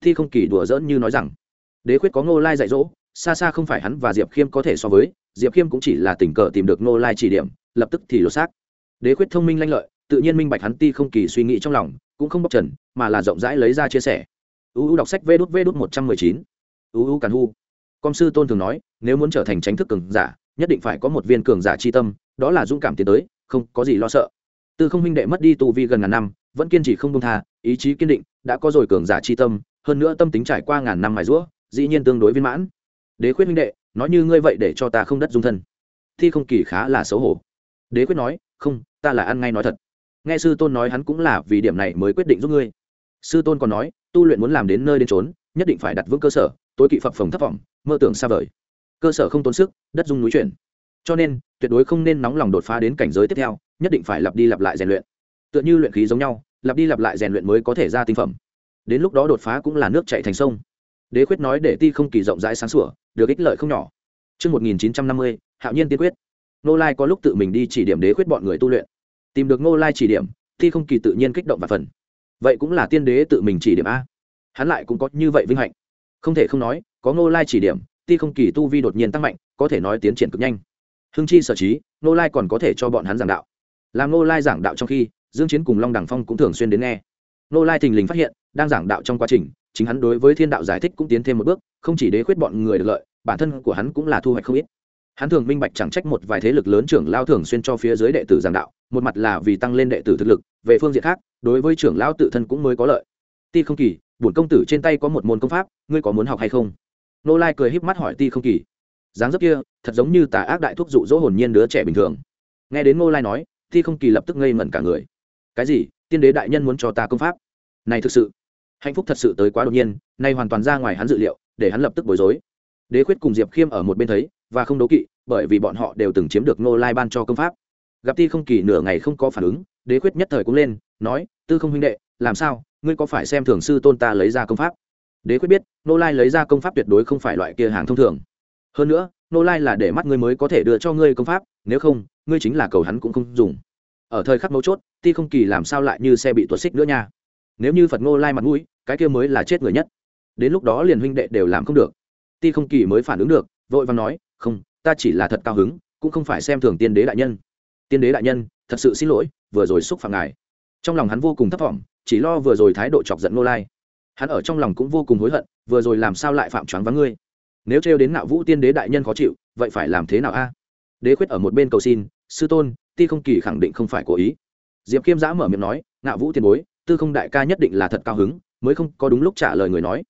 [SPEAKER 1] Thi không kỳ đùa dỡn như nói rằng, đế Khuyết có ngô lai dạy dỗ, xa xa không phải hắn và diệp khiêm có thể so với, diệp khiêm cũng chỉ là tình cờ tìm được ngô lai chỉ điểm, lập tức thì lột xác. Đế Khuyết thông minh lanh lợi, tự nhiên minh bạch hắn ti không kỳ suy nghĩ trong lòng, cũng không bóc trần, mà là rộng rãi lấy ra chia sẻ. Uu đọc sách vê đốt vê đốt một trăm mười chín. Uu càn hu. Công sư tôn thường nói, nếu muốn trở thành tránh thức cường giả nhất định phải có một viên cường giả chi tâm, đó là dũng cảm tiến tới, không có gì lo sợ. Tư không minh đệ mất đi tu vi gần ngàn năm, vẫn kiên trì không công tha, ý chí kiên định, đã có rồi cường giả chi tâm, hơn nữa tâm tính trải qua ngàn năm mài rũa dĩ nhiên tương đối viên mãn. Đế khuyết minh đệ, nói như ngươi vậy để cho ta không đất dung thân. Thi không kỳ khá là xấu hổ. Đế quyết nói, không, ta là ăn ngay nói thật. Nghe sư tôn nói hắn cũng là vì điểm này mới quyết định giúp ngươi. Sư tôn còn nói, tu luyện muốn làm đến nơi đến trốn nhất định phải đặt vững cơ sở, tối kỵ phập phồng thất vọng, mơ tưởng xa vời cơ sở không tốn sức đất dung núi chuyển cho nên tuyệt đối không nên nóng lòng đột phá đến cảnh giới tiếp theo nhất định phải lặp đi lặp lại rèn luyện tựa như luyện khí giống nhau lặp đi lặp lại rèn luyện mới có thể ra tinh phẩm đến lúc đó đột phá cũng là nước chạy thành sông đế quyết nói để ti không kỳ rộng rãi sáng sủa được ích lợi không nhỏ Trước 1950, hạo nhiên tiên quyết. Nô Lai có lúc tự mình đi chỉ điểm đế quyết bọn người tu luyện. Tìm được Nô Lai chỉ điểm, ti không kỳ tự nhiên kích động và phần. Vậy cũng là tiên đế tự mình chỉ điểm a. Hắn lại cũng có như vậy vinh hạnh. Không thể không nói, có Nô Lai chỉ điểm, ti không kỳ tu vi đột nhiên tăng mạnh, có thể nói tiến triển cực nhanh. Hưng chi sở trí, Nô Lai còn có thể cho bọn hắn giảng đạo. Làm Nô Lai giảng đạo trong khi, Dương Chiến cùng Long Đằng Phong cũng thường xuyên đến nghe. Nô Lai thình lình phát hiện, đang giảng đạo trong quá trình, chính hắn đối với thiên đạo giải thích cũng tiến thêm một bước không chỉ đế khuyết bọn người được lợi bản thân của hắn cũng là thu hoạch không ít hắn thường minh bạch chẳng trách một vài thế lực lớn trưởng lao thường xuyên cho phía dưới đệ tử giảng đạo một mặt là vì tăng lên đệ tử thực lực về phương diện khác đối với trưởng lão tự thân cũng mới có lợi ti không kỳ bổn công tử trên tay có một môn công pháp ngươi có muốn học hay không nô lai cười híp mắt hỏi ti không kỳ, dáng dấp kia, thật giống như tà ác đại thuốc dụ dỗ hồn nhiên đứa trẻ bình thường. Nghe đến nô lai nói, ti không kỳ lập tức ngây ngẩn cả người. Cái gì? Tiên đế đại nhân muốn cho ta công pháp? Này thực sự, hạnh phúc thật sự tới quá đột nhiên, nay hoàn toàn ra ngoài hắn dự liệu, để hắn lập tức bối rối. Đế khuyết cùng diệp khiêm ở một bên thấy, và không đấu kỵ, bởi vì bọn họ đều từng chiếm được nô lai ban cho công pháp. Gặp ti không kỳ nửa ngày không có phản ứng, đế khuyết nhất thời cũng lên, nói, tư không huynh đệ, làm sao? Ngươi có phải xem thường sư tôn ta lấy ra công pháp? Đế quyết biết, nô lai lấy ra công pháp tuyệt đối không phải loại kia hàng thông thường. Hơn nữa, nô lai là để mắt ngươi mới có thể đưa cho ngươi công pháp, nếu không, ngươi chính là cầu hắn cũng không dùng. Ở thời khắc mấu chốt, ti không kỳ làm sao lại như xe bị tuột xích nữa nha. Nếu như phật ngô lai mặt mũi, cái kia mới là chết người nhất. Đến lúc đó liền huynh đệ đều làm không được. Ti không kỳ mới phản ứng được, vội và nói, không, ta chỉ là thật cao hứng, cũng không phải xem thường tiên đế đại nhân. Tiên đế đại nhân, thật sự xin lỗi, vừa rồi xúc phạm ngài. Trong lòng hắn vô cùng thấp vọng, chỉ lo vừa rồi thái độ chọc giận ngô lai hắn ở trong lòng cũng vô cùng hối hận, vừa rồi làm sao lại phạm choáng vắng ngươi? Nếu trêu đến nạo vũ tiên đế đại nhân khó chịu, vậy phải làm thế nào a? Đế khuyết ở một bên cầu xin, sư tôn, ti không kỳ khẳng định không phải cố ý. Diệp khiêm giã mở miệng nói, nạo vũ tiền bối, tư không đại ca nhất định là thật cao hứng, mới không có đúng lúc trả lời người nói.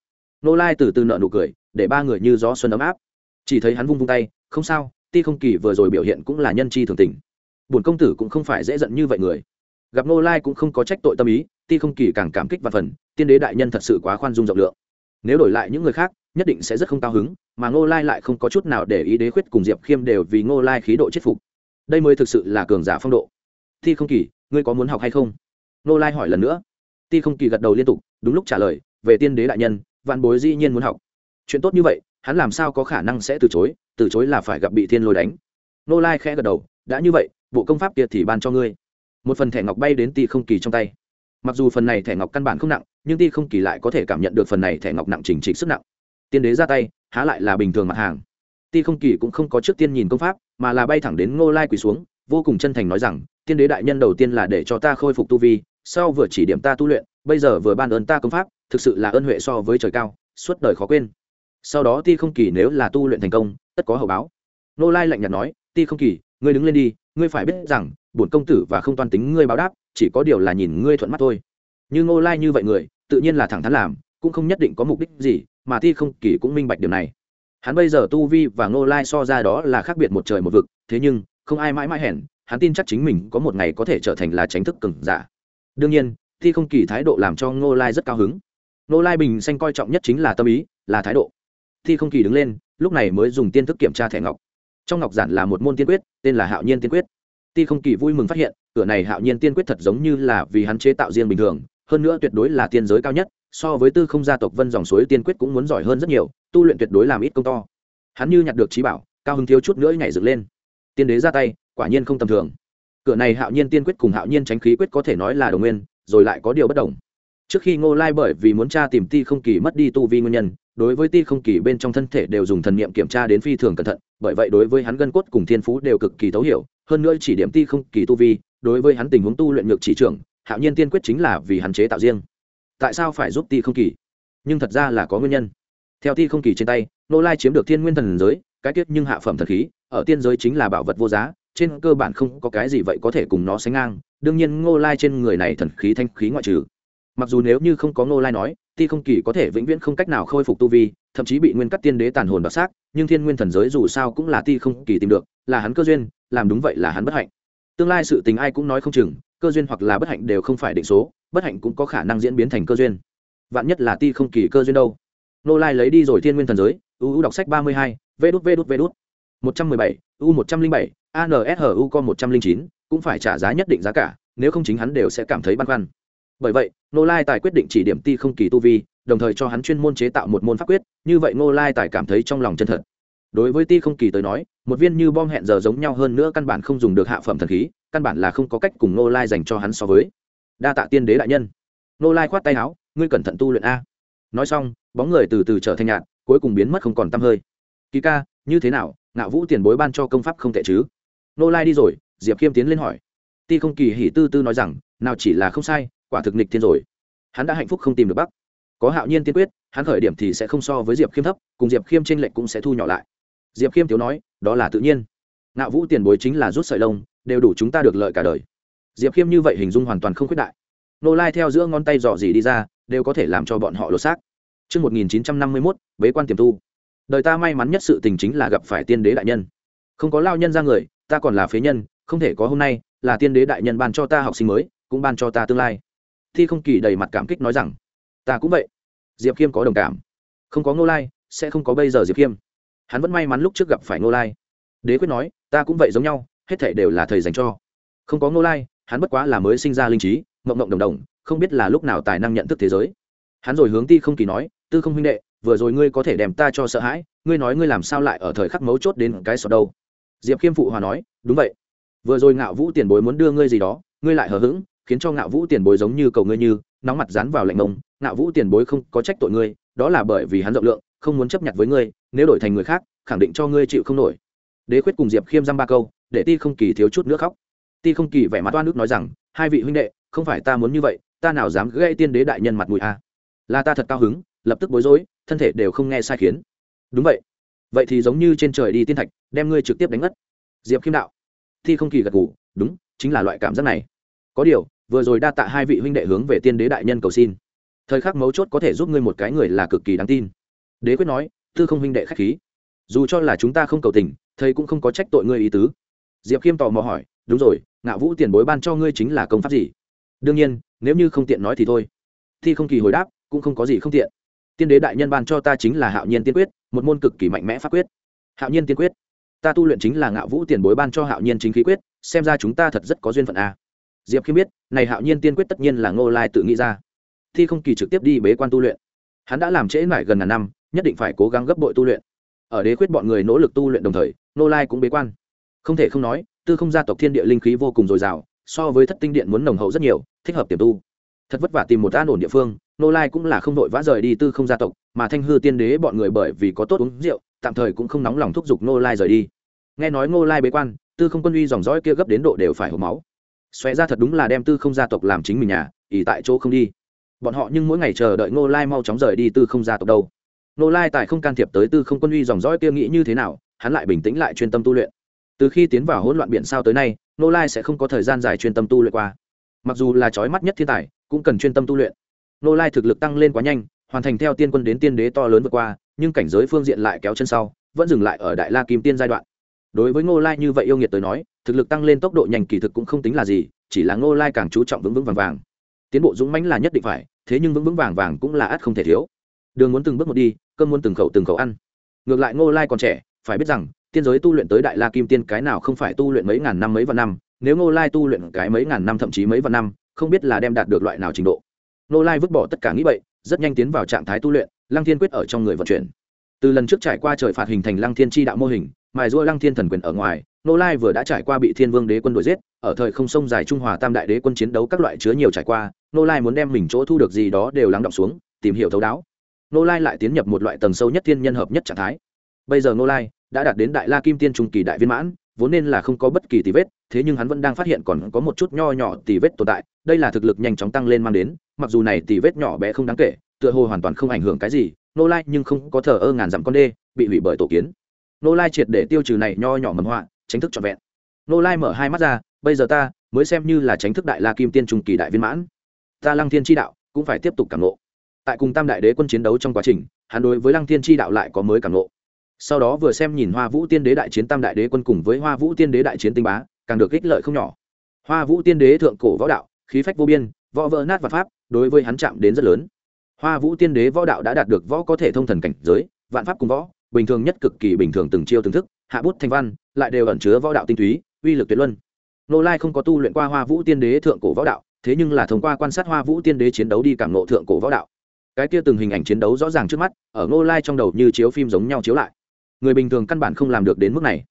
[SPEAKER 1] Nô lai từ từ nợ nụ cười, để ba người như gió xuân ấm áp. Chỉ thấy hắn vung vung tay, không sao, ti không kỳ vừa rồi biểu hiện cũng là nhân chi thường tình. Bổn công tử cũng không phải dễ giận như vậy người gặp nô lai cũng không có trách tội tâm ý, ti không kỳ càng cảm kích và phần, tiên đế đại nhân thật sự quá khoan dung rộng lượng. Nếu đổi lại những người khác, nhất định sẽ rất không cao hứng, mà ngô lai lại không có chút nào để ý đế khuyết cùng diệp khiêm đều vì ngô lai khí độ chết phục. Đây mới thực sự là cường giả phong độ. Ti không kỳ, ngươi có muốn học hay không? Ngô lai hỏi lần nữa. Ti không kỳ gật đầu liên tục, đúng lúc trả lời, về tiên đế đại nhân văn bối dĩ nhiên muốn học. Chuyện tốt như vậy, hắn làm sao có khả năng sẽ từ chối từ chối là phải gặp bị thiên lôi đánh. Ngô lai khẽ gật đầu, đã như vậy, bộ công pháp kia thì ban cho ngươi một phần thẻ ngọc bay đến ti không kỳ trong tay. Mặc dù phần này thẻ ngọc căn bản không nặng, nhưng ti không kỳ lại có thể cảm nhận được phần này thẻ ngọc nặng chỉnh trịch sức nặng. Tiên đế ra tay, há lại là bình thường mặt hàng. Ti không kỳ cũng không có trước tiên nhìn công pháp, mà là bay thẳng đến ngô lai quỳ xuống, vô cùng chân thành nói rằng, tiên đế đại nhân đầu tiên là để cho ta khôi phục tu vi, sau vừa chỉ điểm ta tu luyện, bây giờ vừa ban ơn ta công pháp, thực sự là ơn huệ so với trời cao, suốt đời khó quên. Sau đó ti không kỳ nếu là tu luyện thành công, tất có hậu báo. Ngô lai lạnh nhạt nói, ti không kỳ, ngươi đứng lên đi, ngươi phải biết rằng bổn công tử và không toan tính ngươi báo đáp, chỉ có điều là nhìn ngươi thuận mắt thôi. Như ngô lai như vậy người, tự nhiên là thẳng thắn làm, cũng không nhất định có mục đích gì, mà thi không kỳ cũng minh bạch điều này. Hắn bây giờ tu vi và ngô lai so ra đó là khác biệt một trời một vực, thế nhưng, không ai mãi mãi hèn, hắn tin chắc chính mình có một ngày có thể trở thành là tránh thức cừng giả. Đương nhiên, thi không kỳ thái độ làm cho ngô lai rất cao hứng. Ngô lai bình xanh coi trọng nhất chính là tâm ý, là thái độ. Thi không kỳ đứng lên, lúc này mới dùng tiên thức kiểm tra thẻ ngọc. Trong ngọc giản là một môn tiên quyết, tên là hạo nhiên tiên quyết ti không kỳ vui mừng phát hiện, cửa này hạo nhiên tiên quyết thật giống như là vì hắn chế tạo riêng bình thường, hơn nữa tuyệt đối là tiên giới cao nhất, so với tư không gia tộc vân dòng suối tiên quyết cũng muốn giỏi hơn rất nhiều, tu luyện tuyệt đối làm ít công to. Hắn như nhặt được trí bảo, cao hứng thiếu chút nữa nhảy dựng lên. Tiên đế ra tay, quả nhiên không tầm thường. Cửa này hạo nhiên tiên quyết cùng hạo nhiên tránh khí quyết có thể nói là đồng nguyên, rồi lại có điều bất đồng. Trước khi ngô lai bởi vì muốn tra tìm ti không kỳ mất đi tu vi nguyên nhân, đối với ti không kỳ bên trong thân thể đều dùng thần niệm kiểm tra đến phi thường cẩn thận, bởi vậy đối với hắn gân cốt cùng thiên phú đều cực kỳ thấu hiểu hơn nữa chỉ điểm ti không kỳ tu vi, đối với hắn tình huống tu luyện ngược chỉ trưởng, hạo nhiên tiên quyết chính là vì hắn chế tạo riêng. Tại sao phải giúp ti không kỳ? Nhưng thật ra là có nguyên nhân. Theo ti không kỳ trên tay nô lai chiếm được thiên nguyên thần giới, cái tiết nhưng hạ phẩm thần khí, ở tiên giới chính là bảo vật vô giá, trên cơ bản không có cái gì vậy có thể cùng nó sánh ngang. Đương nhiên ngô lai trên người này thần khí thanh khí ngoại trừ. Mặc dù nếu như không có ngô lai nói, ti không kỳ có thể vĩnh viễn không cách nào khôi phục tu vi, thậm chí bị nguyên cắt tiên đế tàn hồn đặc xác nhưng thiên nguyên thần giới dù sao cũng là ti không kỳ tìm được, là hắn cơ duyên làm đúng vậy là hắn bất hạnh. Tương lai sự tình ai cũng nói không chừng, cơ duyên hoặc là bất hạnh đều không phải định số, bất hạnh cũng có khả năng diễn biến thành cơ duyên. Vạn nhất là ti không kỳ cơ duyên đâu. Nô lai lấy đi rồi thiên nguyên thần giới uu đọc sách ba mươi hai, vê đút vê đút vê đút. một trăm mười bảy, u một trăm linh bảy anshru con một trăm linh chín, cũng phải trả giá nhất định giá cả, nếu không chính hắn đều sẽ cảm thấy băn khoăn. Bởi vậy, nô lai tài quyết định chỉ điểm ti không kỳ tu vi, đồng thời cho hắn chuyên môn chế tạo một môn pháp quyết, như vậy nô lai tài cảm thấy trong lòng chân thật. Đối với ti không kỳ tới nói một viên như bom hẹn giờ giống nhau hơn nữa căn bản không dùng được hạ phẩm thần khí, căn bản là không có cách cùng nô lai dành cho hắn so với. Đa tạ tiên đế đại nhân. Nô lai khoát tay áo, ngươi cẩn thận tu luyện a. Nói xong, bóng người từ từ trở thành nhạt, cuối cùng biến mất không còn t hơi. Kỳ ca, như thế nào? Ngạo vũ tiền bối ban cho công pháp không tệ chứ? Nô lai đi rồi, diệp khiêm tiến lên hỏi. Ti không kỳ hỉ tư tư nói rằng, nào chỉ là không sai, quả thực nịch thiên rồi. Hắn đã hạnh phúc không tìm được bắc. Có hạo nhiên tiên quyết, hắn khởi điểm thì sẽ không so với diệp khiêm thấp, cùng diệp khiêm t r ê n lệch cũng sẽ thu nhỏ lại diệp khiêm thiếu nói đó là tự nhiên ngạo vũ tiền bối chính là rút sợi lông đều đủ chúng ta được lợi cả đời diệp khiêm như vậy hình dung hoàn toàn không khuyết đại nô lai theo giữa ngón tay dò dỉ đi ra đều có thể làm cho bọn họ lột xác Trước 1951, bế quan tiềm tu. Đời ta may mắn nhất sự tình chính là gặp phải tiên đế đại nhân. Không có lao nhân ra người, ta còn là phế nhân, không thể có hôm nay, là tiên đế đại nhân ban cho ta học sinh mới, cũng ban cho ta tương lai. Thi không kỳ đầy mặt cảm kích nói rằng, ta cũng vậy. Diệp Khiêm có đồng cảm. Không có Ngô Lai, sẽ không có bây giờ Diệp Khiêm. Hắn vẫn may mắn lúc trước gặp phải Ngô Lai. Đế quyết nói, ta cũng vậy giống nhau, hết thể đều là thầy dành cho. Không có Ngô Lai, hắn bất quá là mới sinh ra linh trí, mộng mộng đồng đồng, không biết là lúc nào tài năng nhận thức thế giới hắn rồi hướng ti không kỳ nói tư không huynh đệ vừa rồi ngươi có thể đem ta cho sợ hãi ngươi nói ngươi làm sao lại ở thời khắc mấu chốt đến cái sọt đâu diệp khiêm phụ hòa nói đúng vậy vừa rồi ngạo vũ tiền bối muốn đưa ngươi gì đó ngươi lại hờ hững khiến cho ngạo vũ tiền bối giống như cầu ngươi như nóng mặt dán vào lạnh mông ngạo vũ tiền bối không có trách tội ngươi đó là bởi vì hắn rộng lượng không muốn chấp nhận với ngươi nếu đổi thành người khác, khẳng định cho ngươi chịu không nổi. Đế khuyết cùng diệp khiêm dăm ba câu, để ti không kỳ thiếu chút nữa khóc. Ti không kỳ vẻ mặt toan nước nói rằng, hai vị huynh đệ, không phải ta muốn như vậy, ta nào dám gây tiên đế đại nhân mặt mũi a? À. là ta thật cao hứng, lập tức bối rối, thân thể đều không nghe sai khiến. Đúng vậy. Vậy thì giống như trên trời đi tiên thạch, đem ngươi trực tiếp đánh ngất. Diệp khiêm đạo. Thi không kỳ gật ngủ đúng, chính là loại cảm giác này. Có điều, vừa rồi đa tạ hai vị huynh đệ hướng về tiên đế đại nhân cầu xin. Thời khắc mấu chốt có thể giúp ngươi một cái người là cực kỳ đáng tin. Đế quyết nói tư không huynh đệ k h á c h khí. Dù cho là chúng ta không cầu tình, thầy cũng không có trách tội ngươi ý tứ. Diệp khiêm tò mò hỏi, đúng rồi ngạo vũ tiền bối ban cho ngươi chính là công pháp gì? Đương nhiên, nếu như không tiện nói thì thôi. Thi không kỳ hồi đáp, cũng không có gì không tiện. Tiên đế đại nhân ban cho ta chính là hạo nhiên tiên quyết, một môn cực kỳ mạnh mẽ pháp quyết. Hạo nhiên tiên quyết? Ta tu luyện chính là ngạo vũ tiền bối ban cho hạo nhiên chính khí quyết, xem ra chúng ta thật rất có duyên phận a. Diệp Khiêm biết, này hạo nhiên tiên quyết tất nhiên là ngô lai tự nghĩ ra. Thi không kỳ trực tiếp đi bế quan tu luyện. Hắn đã làm trễ mãi gần ngàn năm nhất định phải cố gắng gấp bội tu luyện. Ở đế quyết bọn người nỗ lực tu luyện đồng thời, nô lai cũng bế quan. Không thể không nói, tư không gia tộc thiên địa linh khí vô cùng dồi dào, so với thất tinh điện muốn nồng hậu rất nhiều, thích hợp tiềm tu. Thật vất vả tìm một an ổn địa phương, nô lai cũng là không đội vã rời đi tư không gia tộc, mà thanh hư tiên đế bọn người bởi vì có tốt uống rượu, tạm thời cũng không nóng lòng thúc giục nô lai rời đi. Nghe nói nô lai bế quan, tư không quân uy dòng dõi kia gấp đến độ đều phải hộp máu. Xòe ra thật đúng là đem tư không gia tộc làm chính mình nhà, ỉ tại chỗ không đi. Bọn họ nhưng mỗi ngày chờ đợi nô lai mau chóng rời đi tư không gia tộc đâu nô lai tài không can thiệp tới tư không quân uy dòng dõi kia nghĩ như thế nào, hắn lại bình tĩnh lại chuyên tâm tu luyện. Từ khi tiến vào hỗn loạn biển sao tới nay nô lai sẽ không có thời gian dài chuyên tâm tu luyện qua. Mặc dù là trói mắt nhất thiên tài, cũng cần chuyên tâm tu luyện. Nô lai thực lực tăng lên quá nhanh, hoàn thành theo tiên quân đến tiên đế to lớn vượt qua, nhưng cảnh giới phương diện lại kéo chân sau, vẫn dừng lại ở đại la kim tiên giai đoạn. Đối với ngô lai như vậy yêu nghiệt tới nói, thực lực tăng lên tốc độ nhanh kỳ thực cũng không tính là gì, chỉ là ngô lai càng chú trọng vững vững vàng vàng. Tiến bộ dũng mãnh là nhất định phải, thế nhưng vững vững vàng vàng cũng là ắt không thể thiếu. Đường muốn từng bước một đi cơm muốn từng khẩu từng khẩu ăn. Ngược lại ngô lai còn trẻ, phải biết rằng, tiên giới tu luyện tới đại la kim tiên cái nào không phải tu luyện mấy ngàn năm mấy vạn năm, nếu ngô lai tu luyện cái mấy ngàn năm thậm chí mấy vạn năm, không biết là đem đạt được loại nào trình độ. Ngô lai vứt bỏ tất cả nghĩ vậy rất nhanh tiến vào trạng thái tu luyện, lăng thiên quyết ở trong người vận chuyển. Từ lần trước trải qua trời phạt hình thành lăng thiên tri đạo mô hình, mài rua lăng thiên thần quyền ở ngoài, Ngô lai vừa đã trải qua bị thiên vương đế quân đuổi giết, ở thời không sông dài trung hòa tam đại đế quân chiến đấu các loại chứa nhiều trải qua, Ngô lai muốn đem mình chỗ thu được gì đó đều lắng động xuống, tìm hiểu thấu đáo nô lai lại tiến nhập một loại tầng sâu nhất thiên nhân hợp nhất trạng thái. Bây giờ nô lai đã đạt đến đại la kim tiên trung kỳ đại viên mãn, vốn nên là không có bất kỳ tì vết, thế nhưng hắn vẫn đang phát hiện còn có một chút nho nhỏ tì vết tồn tại, đây là thực lực nhanh chóng tăng lên mang đến, mặc dù này tì vết nhỏ bé không đáng kể, tựa hồ hoàn toàn không ảnh hưởng cái gì nô lai nhưng không có thờ ơ ngàn dặm con đê, bị hủy bởi tổ kiến. Nô lai triệt để tiêu trừ này nho nhỏ mầm họa, tránh thức trọn vẹn. Nô lai mở hai mắt ra, bây giờ ta mới xem như là tránh thức đại la kim tiên trung kỳ đại viên mãn. Ta lăng thiên tri đạo cũng phải tiếp tục cảm nộ tại cùng tam đại đế quân chiến đấu trong quá trình, hắn đối với lăng thiên tri đạo lại có mới cảm nộ sau đó vừa xem nhìn hoa vũ tiên đế đại chiến tam đại đế quân cùng với hoa vũ tiên đế đại chiến tinh bá, càng được ích lợi không nhỏ. Hoa vũ tiên đế thượng cổ võ đạo, khí phách vô biên, võ vỡ nát và pháp, đối với hắn chạm đến rất lớn. Hoa vũ tiên đế võ đạo đã đạt được võ có thể thông thần cảnh giới, vạn pháp cùng võ, bình thường nhất cực kỳ bình thường từng chiêu từng thức, hạ bút thanh văn, lại đều ẩn chứa võ đạo tinh túy, uy lực tuyệt luân. Nô lai không có tu luyện qua hoa vũ tiên đế thượng cổ võ đạo, thế nhưng là thông qua quan sát hoa vũ tiên đế chiến đấu đi cảm nộ thượng cổ võ đạo cái kia từng hình ảnh chiến đấu rõ ràng trước mắt, ở nô lai trong đầu như chiếu phim giống nhau chiếu lại. Người bình thường căn bản không làm được đến mức này.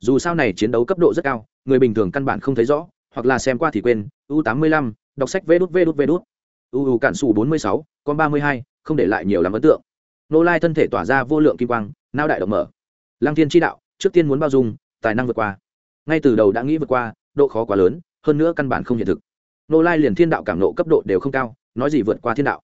[SPEAKER 1] Dù sao này chiến đấu cấp độ rất cao, người bình thường căn bản không thấy rõ, hoặc là xem qua thì quên. U tám mươi lăm, đọc sách vê đút vê đút vê đút. U u cạn xù bốn mươi sáu, con ba mươi hai, không để lại nhiều làm ấn tượng. Nô lai thân thể tỏa ra vô lượng kim quang, nao đại động mở. Lăng thiên chi đạo, trước tiên muốn bao dung, tài năng vượt qua. Ngay từ đầu đã nghĩ vượt qua, độ khó quá lớn, hơn nữa căn bản không hiện thực. Nô lai liền thiên đạo cảm nộ cấp độ đều không cao, nói gì vượt qua thiên đạo?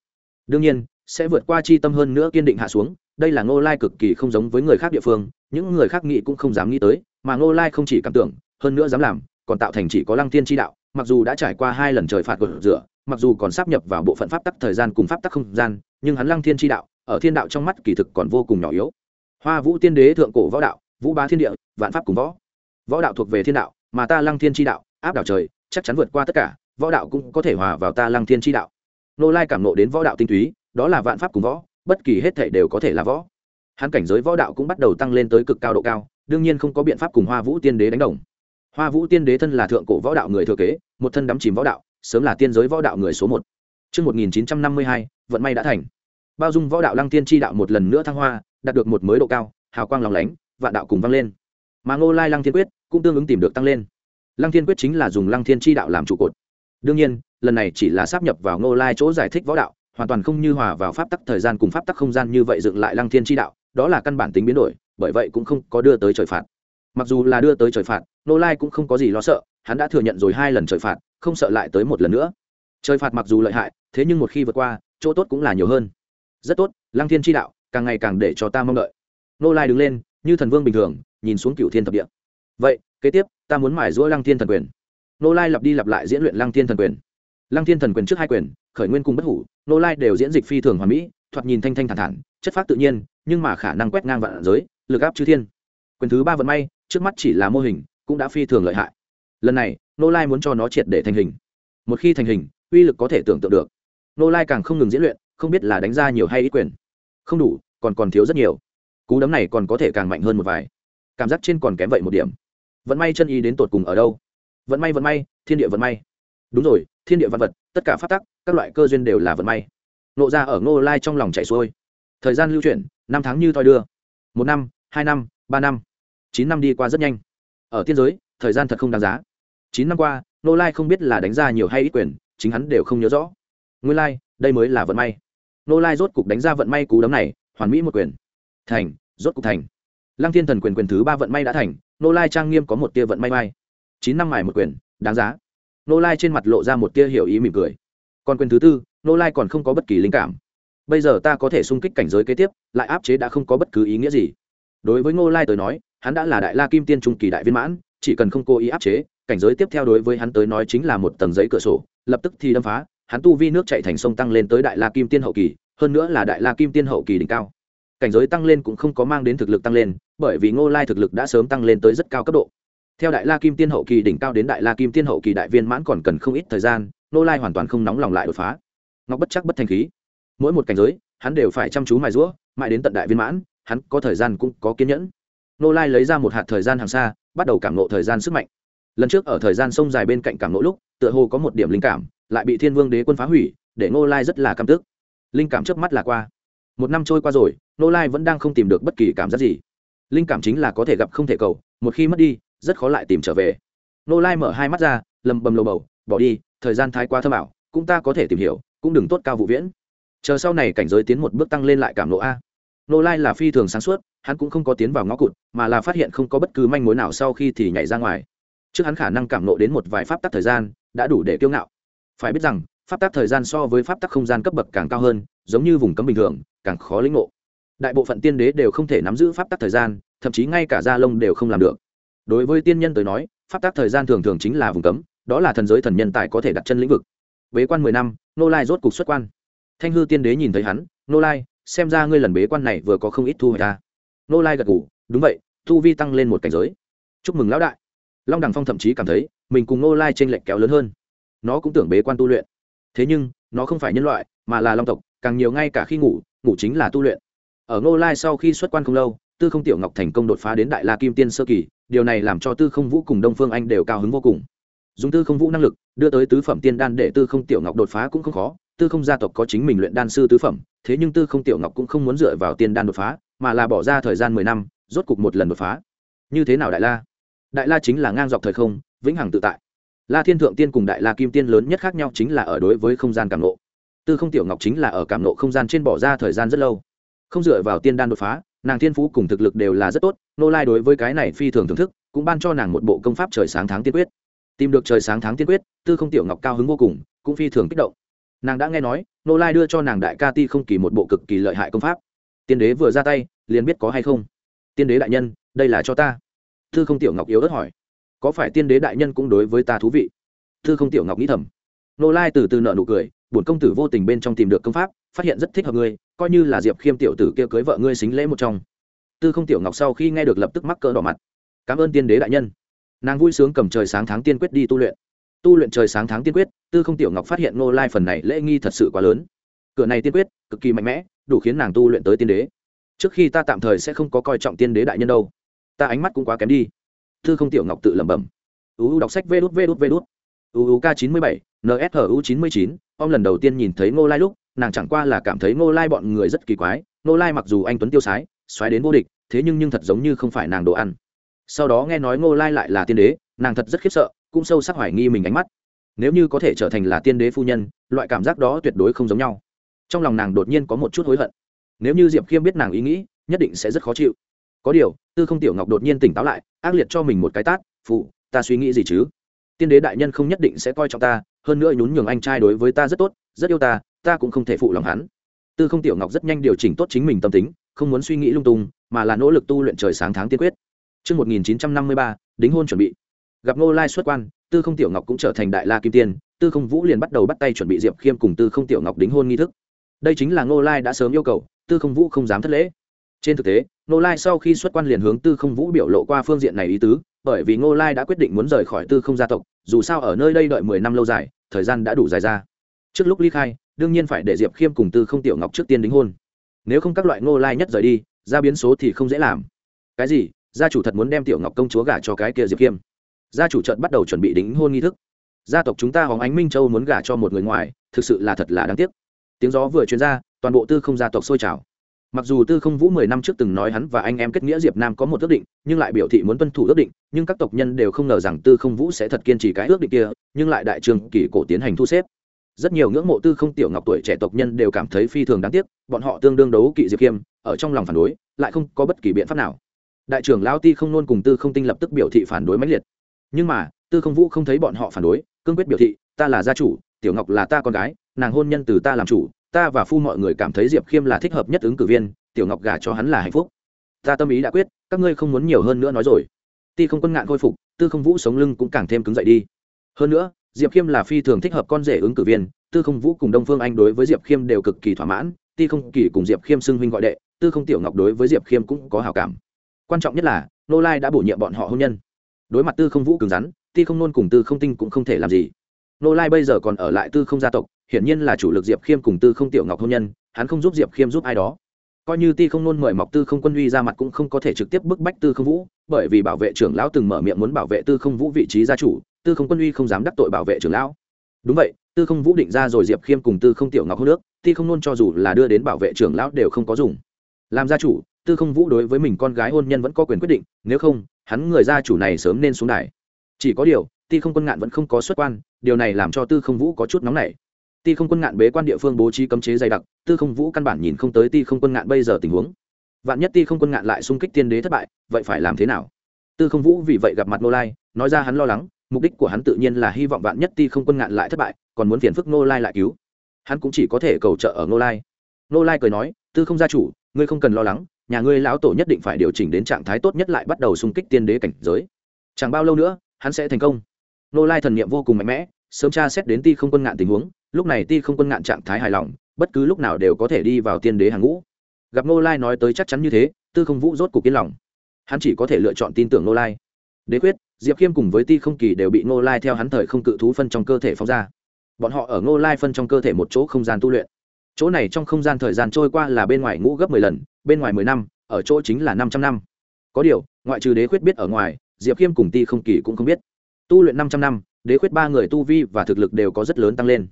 [SPEAKER 1] Đương nhiên sẽ vượt qua chi tâm hơn nữa kiên định hạ xuống, đây là ngô lai cực kỳ không giống với người khác địa phương, những người khác nghĩ cũng không dám nghĩ tới, mà ngô lai không chỉ cảm tưởng, hơn nữa dám làm, còn tạo thành chỉ có lăng tiên tri đạo, mặc dù đã trải qua hai lần trời phạt gột rửa, mặc dù còn sắp nhập vào bộ phận pháp tắc thời gian cùng pháp tắc không gian, nhưng hắn lăng thiên tri đạo, ở thiên đạo trong mắt kỳ thực còn vô cùng nhỏ yếu. Hoa vũ tiên đế thượng cổ võ đạo, vũ ba thiên địa, vạn pháp cùng võ. Võ đạo thuộc về thiên đạo, mà ta lăng thiên tri đạo, áp đảo trời, chắc chắn vượt qua tất cả, võ đạo cũng có thể hòa vào ta lăng thiên tri đạo. Nô lai cảm nộ đến võ đạo tinh túy đó là vạn pháp cùng võ bất kỳ hết thể đều có thể là võ hắn cảnh giới võ đạo cũng bắt đầu tăng lên tới cực cao độ cao đương nhiên không có biện pháp cùng hoa vũ tiên đế đánh đồng hoa vũ tiên đế thân là thượng cổ võ đạo người thừa kế một thân đắm chìm võ đạo sớm là tiên giới võ đạo người số một Trước 1952, vận may đã thành. Bao dung võ đạo lăng tiên tri đạo một lần nữa thăng hoa, đạt được một mới độ cao, hào quang lòng lánh, vạn đạo cùng vang lên. Mà Ngô Lai Lăng Thiên Quyết cũng tương ứng tìm được tăng lên. Lăng Thiên Quyết chính là dùng Lăng Thiên chi đạo làm trụ cột. Đương nhiên, lần này chỉ là sáp nhập vào Ngô Lai chỗ giải thích võ đạo, hoàn toàn không như hòa vào pháp tắc thời gian cùng pháp tắc không gian như vậy dựng lại Lăng Thiên chi đạo, đó là căn bản tính biến đổi, bởi vậy cũng không có đưa tới trời phạt. Mặc dù là đưa tới trời phạt, Nô Lai cũng không có gì lo sợ, hắn đã thừa nhận rồi hai lần trời phạt, không sợ lại tới một lần nữa. Trời phạt mặc dù lợi hại, thế nhưng một khi vượt qua, chỗ tốt cũng là nhiều hơn. Rất tốt, Lăng Thiên chi đạo, càng ngày càng để cho ta mong đợi. Nô Lai đứng lên, như thần vương bình thường, nhìn xuống Cửu Thiên thập địa. Vậy, kế tiếp, ta muốn mài giũa Lăng Thiên thần quyền nô lai lặp đi lặp lại diễn luyện lăng thiên thần quyền lăng thiên thần quyền trước hai quyền khởi nguyên cùng bất hủ, nô lai đều diễn dịch phi thường hoàn mỹ, thoạt nhìn thanh thanh thản thản, chất phát tự nhiên, nhưng mà khả năng quét ngang vạn giới, lực áp chư thiên. Quyền thứ ba vận may, trước mắt chỉ là mô hình, cũng đã phi thường lợi hại. Lần này, nô lai muốn cho nó triệt để thành hình. Một khi thành hình, uy lực có thể tưởng tượng được. Nô lai càng không ngừng diễn luyện, không biết là đánh ra nhiều hay ít quyền. Không đủ, còn còn thiếu rất nhiều. Cú đấm này còn có thể càng mạnh hơn một vài. Cảm giác trên còn kém vậy một điểm. Vận may chân y đến tột cùng ở đâu? Vận may vận may, thiên địa vận may. Đúng rồi, thiên địa vạn vật tất cả phát tắc, các loại cơ duyên đều là vận may. Nộ ra ở ngô lai trong lòng chảy xuôi. Thời gian lưu chuyển, năm tháng như thoi đưa. Một năm, hai năm, ba năm. Chín năm đi qua rất nhanh. Ở tiên giới, thời gian thật không đáng giá. Chín năm qua nô lai không biết là đánh ra nhiều hay ít quyền, chính hắn đều không nhớ rõ. Nguyên lai, đây mới là vận may. Nô lai rốt cục đánh ra vận may cú đấm này, hoàn mỹ một quyền. Thành, rốt cục thành. Lăng thiên thần quyền quyền thứ ba vận may đã thành nô lai trang nghiêm có một tia vận may may chín năm mài một quyền, đáng giá nô lai trên mặt lộ ra một tia hiểu ý mỉm cười. Còn quyền thứ tư, nô lai còn không có bất kỳ linh cảm. Bây giờ ta có thể xung kích cảnh giới kế tiếp, lại áp chế đã không có bất cứ ý nghĩa gì. Đối với ngô lai tới nói, hắn đã là đại la kim tiên trung kỳ đại viên mãn, chỉ cần không cố ý áp chế, cảnh giới tiếp theo đối với hắn tới nói chính là một tầng giấy cửa sổ, lập tức thì đâm phá, hắn tu vi nước chạy thành sông tăng lên tới đại la kim tiên hậu kỳ, hơn nữa là đại la kim tiên hậu kỳ đỉnh cao. Cảnh giới tăng lên cũng không có mang đến thực lực tăng lên, bởi vì ngô lai thực lực đã sớm tăng lên tới rất cao cấp độ theo đại la kim tiên hậu kỳ đỉnh cao đến đại la kim tiên hậu kỳ đại viên mãn còn cần không ít thời gian, nô lai hoàn toàn không nóng lòng lại đột phá. Ngọc bất chắc bất thành khí. Mỗi một cảnh giới, hắn đều phải chăm chú mài rũa mãi đến tận đại viên mãn, hắn có thời gian cũng có kiên nhẫn. Nô lai lấy ra một hạt thời gian hàng xa, bắt đầu cảm nộ thời gian sức mạnh. Lần trước ở thời gian sông dài bên cạnh cảm nộ lúc, tựa hồ có một điểm linh cảm, lại bị thiên vương đế quân phá hủy, để nô lai rất là căm tức. Linh cảm trước mắt là qua. Một năm trôi qua rồi, nô lai vẫn đang không tìm được bất kỳ cảm giác gì. Linh cảm chính là có thể gặp không thể cầu, một khi mất đi rất khó lại tìm trở về. Nô lai mở hai mắt ra, lầm bầm lầu bầu, bỏ đi, thời gian thái quá thơ bảo cũng ta có thể tìm hiểu, cũng đừng tốt cao vụ viễn. Chờ sau này cảnh giới tiến một bước tăng lên lại cảm nộ a. Nô lai là phi thường sáng suốt, hắn cũng không có tiến vào ngõ cụt, mà là phát hiện không có bất cứ manh mối nào sau khi thì nhảy ra ngoài. Trước hắn khả năng cảm nộ đến một vài pháp tắc thời gian, đã đủ để kiêu ngạo. Phải biết rằng, pháp tắc thời gian so với pháp tắc không gian cấp bậc càng cao hơn, giống như vùng cấm bình thường, càng khó lĩnh ngộ. Đại bộ phận tiên đế đều không thể nắm giữ pháp tắc thời gian, thậm chí ngay cả gia lông đều không làm được đối với tiên nhân tới nói, pháp tác thời gian thường thường chính là vùng cấm, đó là thần giới thần nhân tài có thể đặt chân lĩnh vực. Bế quan mười năm nô lai rốt cục xuất quan. Thanh hư tiên đế nhìn thấy hắn nô lai, xem ra ngươi lần bế quan này vừa có không ít thu hồi ta. Nô lai gật ngủ đúng vậy thu vi tăng lên một cảnh giới. Chúc mừng lão đại. Long đằng phong thậm chí cảm thấy, mình cùng nô lai t r ê n lệch kéo lớn hơn. Nó cũng tưởng bế quan tu luyện. Thế nhưng, nó không phải nhân loại, mà là long tộc, càng nhiều ngay cả khi ngủ ngủ chính là tu luyện. Ở nô lai sau khi xuất quan không lâu, tư không tiểu ngọc thành công đột phá đến đại la kim tiên sơ kỳ điều này làm cho tư không vũ cùng đông phương anh đều cao hứng vô cùng. Dùng tư không vũ năng lực, đưa tới tứ phẩm tiên đan để tư không tiểu ngọc đột phá cũng không khó, tư không gia tộc có chính mình luyện đan sư tứ phẩm, thế nhưng tư không tiểu ngọc cũng không muốn dựa vào tiên đan đột phá, mà là bỏ ra thời gian mười năm, rốt cục một lần đột phá. Như thế nào đại la? Đại la chính là ngang dọc thời không, vĩnh hằng tự tại. La thiên thượng tiên cùng đại la kim tiên lớn nhất khác nhau chính là ở đối với không gian cảm nộ tư không tiểu ngọc chính là ở cảm nộ không gian trên bỏ ra thời gian rất lâu. Không dựa vào tiên đan đột phá nàng thiên phú cùng thực lực đều là rất tốt nô lai đối với cái này phi thường thưởng thức, cũng ban cho nàng một bộ công pháp trời sáng tháng tiên quyết. Tìm được trời sáng tháng tiên quyết, tư không tiểu ngọc cao hứng vô cùng, cũng phi thường kích động. Nàng đã nghe nói nô lai đưa cho nàng đại ca ti không kỳ một bộ cực kỳ lợi hại công pháp. Tiên đế vừa ra tay, liền biết có hay không. Tiên đế đại nhân, đây là cho ta. Tư không tiểu ngọc yếu ớt hỏi. Có phải tiên đế đại nhân cũng đối với ta thú vị? Thư không tiểu ngọc nghĩ thầm. Nô lai từ từ nợ nụ cười, bổn công tử vô tình bên trong tìm được công pháp phát hiện rất thích hợp ngươi, coi như là diệp khiêm tiểu tử kia cưới vợ ngươi xính lễ một trong. Tư không tiểu ngọc sau khi nghe được lập tức mắc cỡ đỏ mặt. Cảm ơn tiên đế đại nhân. Nàng vui sướng cầm trời sáng tháng tiên quyết đi tu luyện. Tu luyện trời sáng tháng tiên quyết, tư không tiểu ngọc phát hiện nô lai phần này lễ nghi thật sự quá lớn. Cửa này tiên quyết, cực kỳ mạnh mẽ, đủ khiến nàng tu luyện tới tiên đế. Trước khi ta tạm thời sẽ không có coi trọng tiên đế đại nhân đâu. Ta ánh mắt cũng quá kém đi. Tư không tiểu ngọc tự lẩm bẩm. Uu đọc sách vê đút vê đút vê đút. Uuk chín mươi bảy nsu chín mươi chín, ông lần đầu tiên nhìn thấy ngô lai lúc nàng chẳng qua là cảm thấy ngô lai bọn người rất kỳ quái, ngô lai mặc dù anh tuấn tiêu sái, xoáy đến vô địch, thế nhưng nhưng thật giống như không phải nàng đồ ăn. Sau đó nghe nói ngô lai lại là tiên đế, nàng thật rất khiếp sợ, cũng sâu sắc hoài nghi mình ánh mắt. Nếu như có thể trở thành là tiên đế phu nhân, loại cảm giác đó tuyệt đối không giống nhau. Trong lòng nàng đột nhiên có một chút hối hận. Nếu như diệp khiêm biết nàng ý nghĩ, nhất định sẽ rất khó chịu. Có điều, tư không tiểu ngọc đột nhiên tỉnh táo lại, ác liệt cho mình một cái tát, phụ, ta suy nghĩ gì chứ? Tiên đế đại nhân không nhất định sẽ coi trọng ta, hơn nữa nhún nhường anh trai đối với ta rất tốt, rất yêu ta ta cũng không thể phụ lòng hắn tư không tiểu ngọc rất nhanh điều chỉnh tốt chính mình tâm tính không muốn suy nghĩ lung tung mà là nỗ lực tu luyện trời sáng tháng tiên quyết Trước 1953, đính hôn chuẩn bị. Gặp Ngô Lai xuất quan, Tư Không Tiểu Ngọc cũng trở thành đại la kim tiên, Tư Không Vũ liền bắt đầu bắt tay chuẩn bị Diệp Khiêm cùng Tư Không Tiểu Ngọc đính hôn nghi thức. Đây chính là Ngô Lai đã sớm yêu cầu, Tư Không Vũ không dám thất lễ. Trên thực tế, Ngô Lai sau khi xuất quan liền hướng Tư Không Vũ biểu lộ qua phương diện này ý tứ, bởi vì Ngô Lai đã quyết định muốn rời khỏi Tư Không gia tộc, dù sao ở nơi đây đợi mười năm lâu dài, thời gian đã đủ dài ra. Trước lúc ly khai, đương nhiên phải để Diệp Khiêm cùng Tư Không Tiểu Ngọc trước tiên đính hôn. Nếu không các loại Ngô Lai nhất rời đi, ra biến số thì không dễ làm. Cái gì? Gia chủ thật muốn đem Tiểu Ngọc công chúa gả cho cái kia Diệp Khiêm? Gia chủ trận bắt đầu chuẩn bị đính hôn nghi thức. Gia tộc chúng ta Hoàng Ánh Minh Châu muốn gả cho một người ngoài, thực sự là thật là đáng tiếc. Tiếng gió vừa truyền ra, toàn bộ Tư Không gia tộc sôi trào mặc dù tư không vũ mười năm trước từng nói hắn và anh em kết nghĩa diệp nam có một ước định nhưng lại biểu thị muốn tuân thủ ước định nhưng các tộc nhân đều không ngờ rằng tư không vũ sẽ thật kiên trì cái ước định kia nhưng lại đại trường kỷ cổ tiến hành thu xếp rất nhiều ngưỡng mộ tư không tiểu ngọc tuổi trẻ tộc nhân đều cảm thấy phi thường đáng tiếc, bọn họ tương đương đấu kỵ diệp kiêm, ở trong lòng phản đối, lại không có bất kỳ biện pháp nào. Đại trưởng lao ti không nôn cùng tư không tinh lập tức biểu thị phản đối mãnh liệt. Nhưng mà, tư không vũ không thấy bọn họ phản đối, cương quyết biểu thị, ta là gia chủ, tiểu ngọc là ta con gái, nàng hôn nhân từ ta làm chủ, ta và phu mọi người cảm thấy diệp khiêm là thích hợp nhất ứng cử viên, tiểu ngọc gả cho hắn là hạnh phúc. Ta tâm ý đã quyết, các ngươi không muốn nhiều hơn nữa nói rồi. Ti không quân ngạn khôi phục, tư không vũ sống lưng cũng càng thêm cứng dậy đi. Hơn nữa diệp khiêm là phi thường thích hợp con rể ứng cử viên, tư không vũ cùng đông phương anh đối với diệp khiêm đều cực kỳ thỏa mãn, ti không kỳ cùng diệp khiêm xưng huynh gọi đệ, tư không tiểu ngọc đối với diệp khiêm cũng có hào cảm. Quan trọng nhất là, nô lai đã bổ nhiệm bọn họ hôn nhân. Đối mặt tư không vũ cứng rắn, ti không nôn cùng tư không tinh cũng không thể làm gì. Nô lai bây giờ còn ở lại tư không gia tộc, hiển nhiên là chủ lực diệp khiêm cùng tư không tiểu ngọc hôn nhân, hắn không giúp diệp khiêm giúp ai đó coi như ti không nôn mời mọc tư không quân uy ra mặt cũng không có thể trực tiếp bức bách tư không vũ, bởi vì bảo vệ trưởng lão từng mở miệng muốn bảo vệ tư không vũ vị trí gia chủ, tư không quân uy không dám đắc tội bảo vệ trưởng lão. Đúng vậy, tư không vũ định ra rồi diệp khiêm cùng tư không tiểu ngọc hô nước, ti không nôn cho dù là đưa đến bảo vệ trưởng lão đều không có dùng. Làm gia chủ, tư không vũ đối với mình con gái hôn nhân vẫn có quyền quyết định, nếu không, hắn người gia chủ này sớm nên xuống đài. Chỉ có điều, ti không quân ngạn vẫn không có xuất quan, điều này làm cho tư không vũ có chút nóng nảy ti không quân ngạn bế quan địa phương bố trí cấm chế dày đặc, tư không vũ căn bản nhìn không tới ti không quân ngạn bây giờ tình huống. Vạn nhất ti không quân ngạn lại xung kích tiên đế thất bại, vậy phải làm thế nào? Tư không vũ vì vậy gặp mặt nô lai, nói ra hắn lo lắng, mục đích của hắn tự nhiên là hy vọng vạn nhất ti không quân ngạn lại thất bại, còn muốn phiền phức nô lai lại cứu. Hắn cũng chỉ có thể cầu trợ ở nô lai. Nô lai cười nói, tư không gia chủ, ngươi không cần lo lắng, nhà ngươi lão tổ nhất định phải điều chỉnh đến trạng thái tốt nhất lại bắt đầu xung kích tiên đế cảnh giới. Chẳng bao lâu nữa, hắn sẽ thành công. Nô lai thần n i ệ m vô cùng mạnh mẽ, sớm tra xét đến ti không quân ngạn tình huống lúc này ti không quân ngạn trạng thái hài lòng, bất cứ lúc nào đều có thể đi vào tiên đế hàng ngũ. Gặp nô lai nói tới chắc chắn như thế, tư không vũ rốt cuộc yên lòng. Hắn chỉ có thể lựa chọn tin tưởng nô lai. Đế quyết, diệp khiêm cùng với ti không kỳ đều bị nô lai theo hắn thời không cự thú phân trong cơ thể phóng ra. Bọn họ ở nô lai phân trong cơ thể một chỗ không gian tu luyện. Chỗ này trong không gian thời gian trôi qua là bên ngoài ngũ gấp mười lần, bên ngoài mười năm, ở chỗ chính là năm trăm năm. Có điều, ngoại trừ đế quyết biết ở ngoài, diệp khiêm cùng ti không kỳ cũng không biết. Tu luyện năm trăm năm, đế quyết ba người tu vi và thực lực đều có rất lớn tăng lên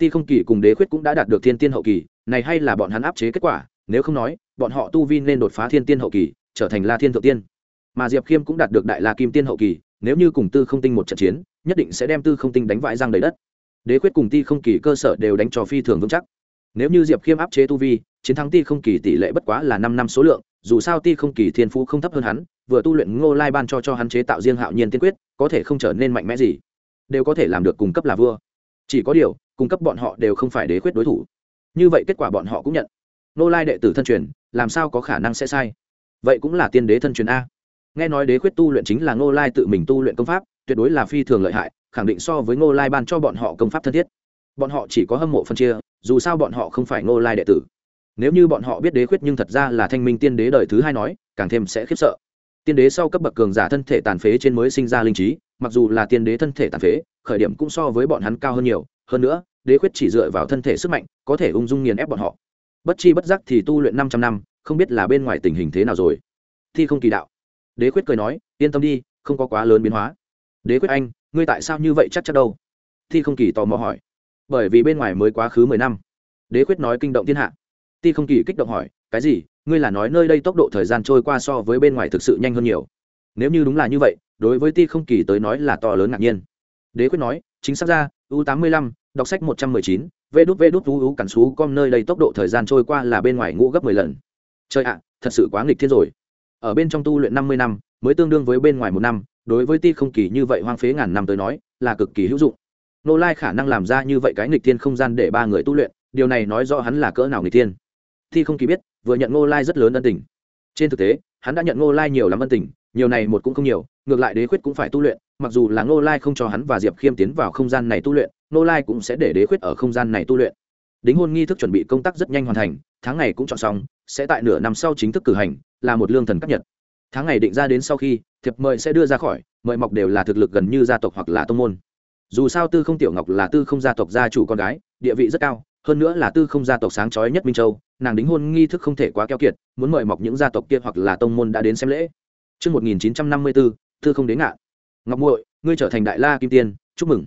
[SPEAKER 1] ti không kỳ cùng đế khuyết cũng đã đạt được thiên tiên hậu kỳ, này hay là bọn hắn áp chế kết quả, nếu không nói, bọn họ tu vi nên đột phá thiên tiên hậu kỳ, trở thành la thiên thượng tiên. Mà diệp khiêm cũng đạt được đại la kim tiên hậu kỳ, nếu như cùng tư không tinh một trận chiến, nhất định sẽ đem tư không tinh đánh vãi răng đầy đất. Đế khuyết cùng ti không kỳ cơ sở đều đánh cho phi thường vững chắc. Nếu như diệp khiêm áp chế tu vi, chiến thắng ti không kỳ tỷ lệ bất quá là năm năm số lượng, dù sao ti không kỳ thiên phú không thấp hơn hắn, vừa tu luyện ngô lai ban cho cho hắn chế tạo riêng hạo nhiên tiên quyết, có thể không trở nên mạnh mẽ gì, đều có thể làm được cung cấp là vua. Chỉ có điều cung cấp bọn họ đều không phải đế quyết đối thủ. Như vậy kết quả bọn họ cũng nhận. Nô lai đệ tử thân truyền, làm sao có khả năng sẽ sai? Vậy cũng là tiên đế thân truyền a. Nghe nói đế quyết tu luyện chính là nô lai tự mình tu luyện công pháp, tuyệt đối là phi thường lợi hại, khẳng định so với ngô lai ban cho bọn họ công pháp thân thiết. Bọn họ chỉ có hâm mộ phân chia, dù sao bọn họ không phải ngô lai đệ tử. Nếu như bọn họ biết đế khuyết nhưng thật ra là thanh minh tiên đế đời thứ hai nói, càng thêm sẽ khiếp sợ. Tiên đế sau cấp bậc cường giả thân thể tàn phế trên mới sinh ra linh trí, mặc dù là tiên đế thân thể tàn phế, khởi điểm cũng so với bọn hắn cao hơn nhiều. Hơn nữa đế khuyết chỉ dựa vào thân thể sức mạnh, có thể ung dung nghiền ép bọn họ. Bất chi bất giác thì tu luyện năm trăm năm, không biết là bên ngoài tình hình thế nào rồi. Thi không kỳ đạo. Đế khuyết cười nói, yên tâm đi, không có quá lớn biến hóa. Đế khuyết anh, ngươi tại sao như vậy chắc chắc đâu? Thi không kỳ tò mò hỏi. Bởi vì bên ngoài mới quá khứ mười năm. Đế khuyết nói kinh động thiên hạ. Ti không kỳ kích động hỏi, cái gì? Ngươi là nói nơi đây tốc độ thời gian trôi qua so với bên ngoài thực sự nhanh hơn nhiều. Nếu như đúng là như vậy, đối với ti không kỳ tới nói là to lớn ngạc nhiên. Đế quyết nói, chính xác ra, u tám mươi lăm đọc sách một trăm mười chín, vê đút vê đút, vú u cắn xú, com nơi đây tốc độ thời gian trôi qua là bên ngoài ngũ gấp mười lần. Chơi ạ, thật sự quá nghịch thiên rồi. Ở bên trong tu luyện năm mươi năm, mới tương đương với bên ngoài một năm, đối với ti không kỳ như vậy hoang phế ngàn năm tới nói, là cực kỳ hữu dụng. Nô lai khả năng làm ra như vậy cái nghịch thiên không gian để ba người tu luyện, điều này nói rõ hắn là cỡ nào nghịch thiên. Thi không kỳ biết, vừa nhận ngô lai rất lớn ân tình. Trên thực tế, hắn đã nhận ngô lai nhiều lắm ân tình, nhiều này một cũng không nhiều, ngược lại đế khuyết cũng phải tu luyện, mặc dù là ngô lai không cho hắn và diệp khiêm tiến vào không gian này tu luyện Nô lai cũng sẽ để đế khuyết ở không gian này tu luyện. Đính hôn nghi thức chuẩn bị công tác rất nhanh hoàn thành tháng này cũng chọn xong sẽ tại nửa năm sau chính thức cử hành là một lương thần cấp nhật. Tháng này định ra đến sau khi thiệp mời sẽ đưa ra khỏi mời mọc đều là thực lực gần như gia tộc hoặc là tông môn. Dù sao tư không tiểu ngọc là tư không gia tộc gia chủ con gái địa vị rất cao hơn nữa là tư không gia tộc sáng chói nhất minh châu nàng đính hôn nghi thức không thể quá keo kiệt muốn mời mọc những gia tộc kia hoặc là tông môn đã đến xem lễ. Trước 1954, tư không đến ngạ. ngọc muội ngươi trở thành đại la kim tiên chúc mừng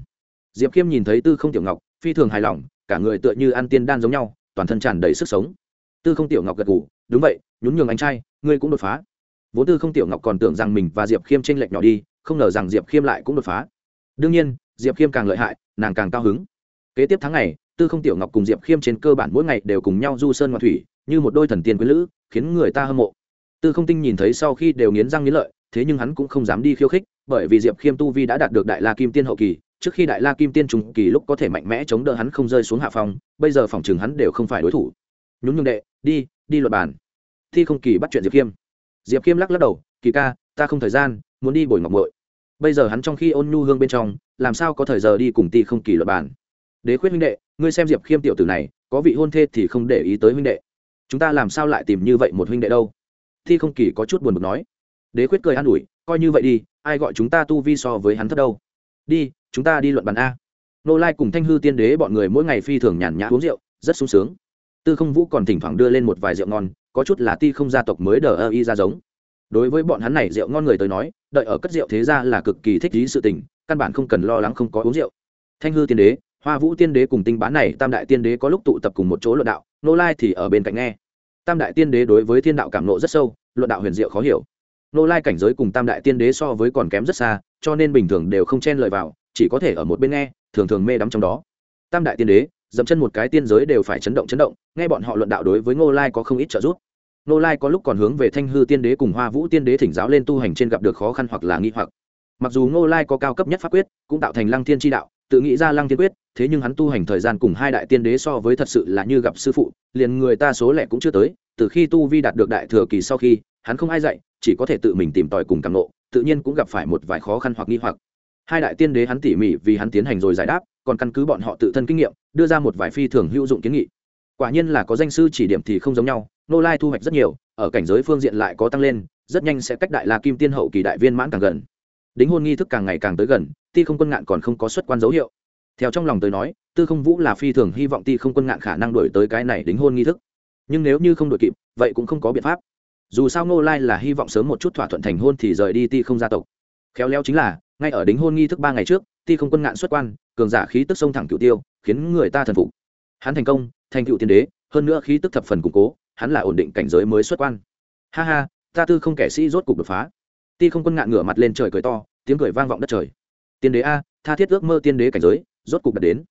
[SPEAKER 1] diệp khiêm nhìn thấy tư không tiểu ngọc, phi thường hài lòng, cả người tựa như ăn tiên đan giống nhau, toàn thân tràn đầy sức sống. Tư không tiểu ngọc gật gù, đúng vậy, nhún nhường anh trai, ngươi cũng đột phá. Vốn tư không tiểu ngọc còn tưởng rằng mình và diệp khiêm tranh lệch nhỏ đi, không ngờ rằng diệp khiêm lại cũng đột phá. Đương nhiên, diệp khiêm càng lợi hại, nàng càng cao hứng. Kế tiếp tháng này tư không tiểu ngọc cùng diệp khiêm trên cơ bản mỗi ngày đều cùng nhau du sơn ngoại thủy, như một đôi thần tiên quý lữ, khiến người ta hâm mộ. Tư không tinh nhìn thấy sau khi đều nghiến răng nghiến lợi, thế nhưng hắn cũng không dám đi khiêu khích, bởi vì diệp khiêm tu vi đã đạt được đại la kim tiên hậu kỳ trước khi đại la kim tiên trùng kỳ lúc có thể mạnh mẽ chống đỡ hắn không rơi xuống hạ phòng bây giờ phòng chừng hắn đều không phải đối thủ. Nhún nhường đệ, đi đi luật bàn thi không kỳ bắt chuyện diệp khiêm. Diệp khiêm lắc lắc đầu, kỳ ca, ta không thời gian, muốn đi bồi ngọc mội bây giờ hắn trong khi ôn nhu hương bên trong, làm sao có thời giờ đi cùng ti không kỳ luật bàn đế khuyết huynh đệ, ngươi xem diệp khiêm tiểu tử này, có vị hôn thê thì không để ý tới huynh đệ. Chúng ta làm sao lại tìm như vậy một huynh đệ đâu? Thi không kỳ có chút buồn bực nói. Đế khuyết cười an ủi, coi như vậy đi, ai gọi chúng ta tu vi so với hắn thấp đâu? Đi chúng ta đi luận bàn a. Nô lai cùng thanh hư tiên đế bọn người mỗi ngày phi thường nhàn nhã uống rượu, rất sung sướng. Tư không vũ còn thỉnh thoảng đưa lên một vài rượu ngon, có chút là ti không gia tộc mới đờ ơ y ra giống. Đối với bọn hắn này, rượu ngon người tới nói, đợi ở cất rượu thế ra là cực kỳ thích lý sự tình, căn bản không cần lo lắng không có uống rượu. Thanh hư tiên đế, hoa vũ tiên đế cùng tinh bán này, tam đại tiên đế có lúc tụ tập cùng một chỗ luận đạo, nô lai thì ở bên cạnh nghe. Tam đại tiên đế đối với thiên đạo cảm nộ rất sâu, luận đạo huyền diệu khó hiểu. Nô lai cảnh giới cùng tam đại tiên đế so với còn kém rất xa, cho nên bình thường đều không chen lời vào chỉ có thể ở một bên nghe, thường thường mê đắm trong đó. Tam đại tiên đế, dậm chân một cái tiên giới đều phải chấn động chấn động, nghe bọn họ luận đạo đối với ngô lai có không ít trợ giúp. Ngô lai có lúc còn hướng về thanh hư tiên đế cùng hoa vũ tiên đế thỉnh giáo lên tu hành trên gặp được khó khăn hoặc là nghi hoặc. Mặc dù ngô lai có cao cấp nhất pháp quyết, cũng tạo thành lăng thiên tri đạo, tự nghĩ ra lăng thiên quyết, thế nhưng hắn tu hành thời gian cùng hai đại tiên đế so với thật sự là như gặp sư phụ, liền người ta số lẻ cũng chưa tới, từ khi tu vi đạt được đại thừa kỳ sau khi, hắn không ai dạy, chỉ có thể tự mình tìm tòi cùng càng lộ tự nhiên cũng gặp phải một vài khó khăn hoặc nghi hoặc hai đại tiên đế hắn tỉ mỉ vì hắn tiến hành rồi giải đáp, còn căn cứ bọn họ tự thân kinh nghiệm, đưa ra một vài phi thường hữu dụng kiến nghị. Quả nhiên là có danh sư chỉ điểm thì không giống nhau, nô lai thu hoạch rất nhiều, ở cảnh giới phương diện lại có tăng lên, rất nhanh sẽ cách đại la kim tiên hậu kỳ đại viên mãn càng gần. Đính hôn nghi thức càng ngày càng tới gần, ti không quân ngạn còn không có xuất quan dấu hiệu. Theo trong lòng tới nói, tư không vũ là phi thường hy vọng ti không quân ngạn khả năng đổi tới cái này đính hôn nghi thức. Nhưng nếu như không đổi kịp, vậy cũng không có biện pháp. Dù sao ngô lai là hy vọng sớm một chút thỏa thuận thành hôn thì rời đi ti không gia tộc. Khéo léo chính là ngay ở đính hôn nghi thức ba ngày trước, ti không quân ngạn xuất quan, cường giả khí tức sông thẳng cựu tiêu, khiến người ta thần phục. Hắn thành công, thành cựu tiên đế, hơn nữa khí tức thập phần củng cố, hắn là ổn định cảnh giới mới xuất quan. Ha ha, ta tư không kẻ sĩ rốt cục đột phá. Ti không quân ngạn ngửa mặt lên trời cười to, tiếng cười vang vọng đất trời. Tiên đế a, tha thiết ước mơ tiên đế cảnh giới, rốt cục đạt đến.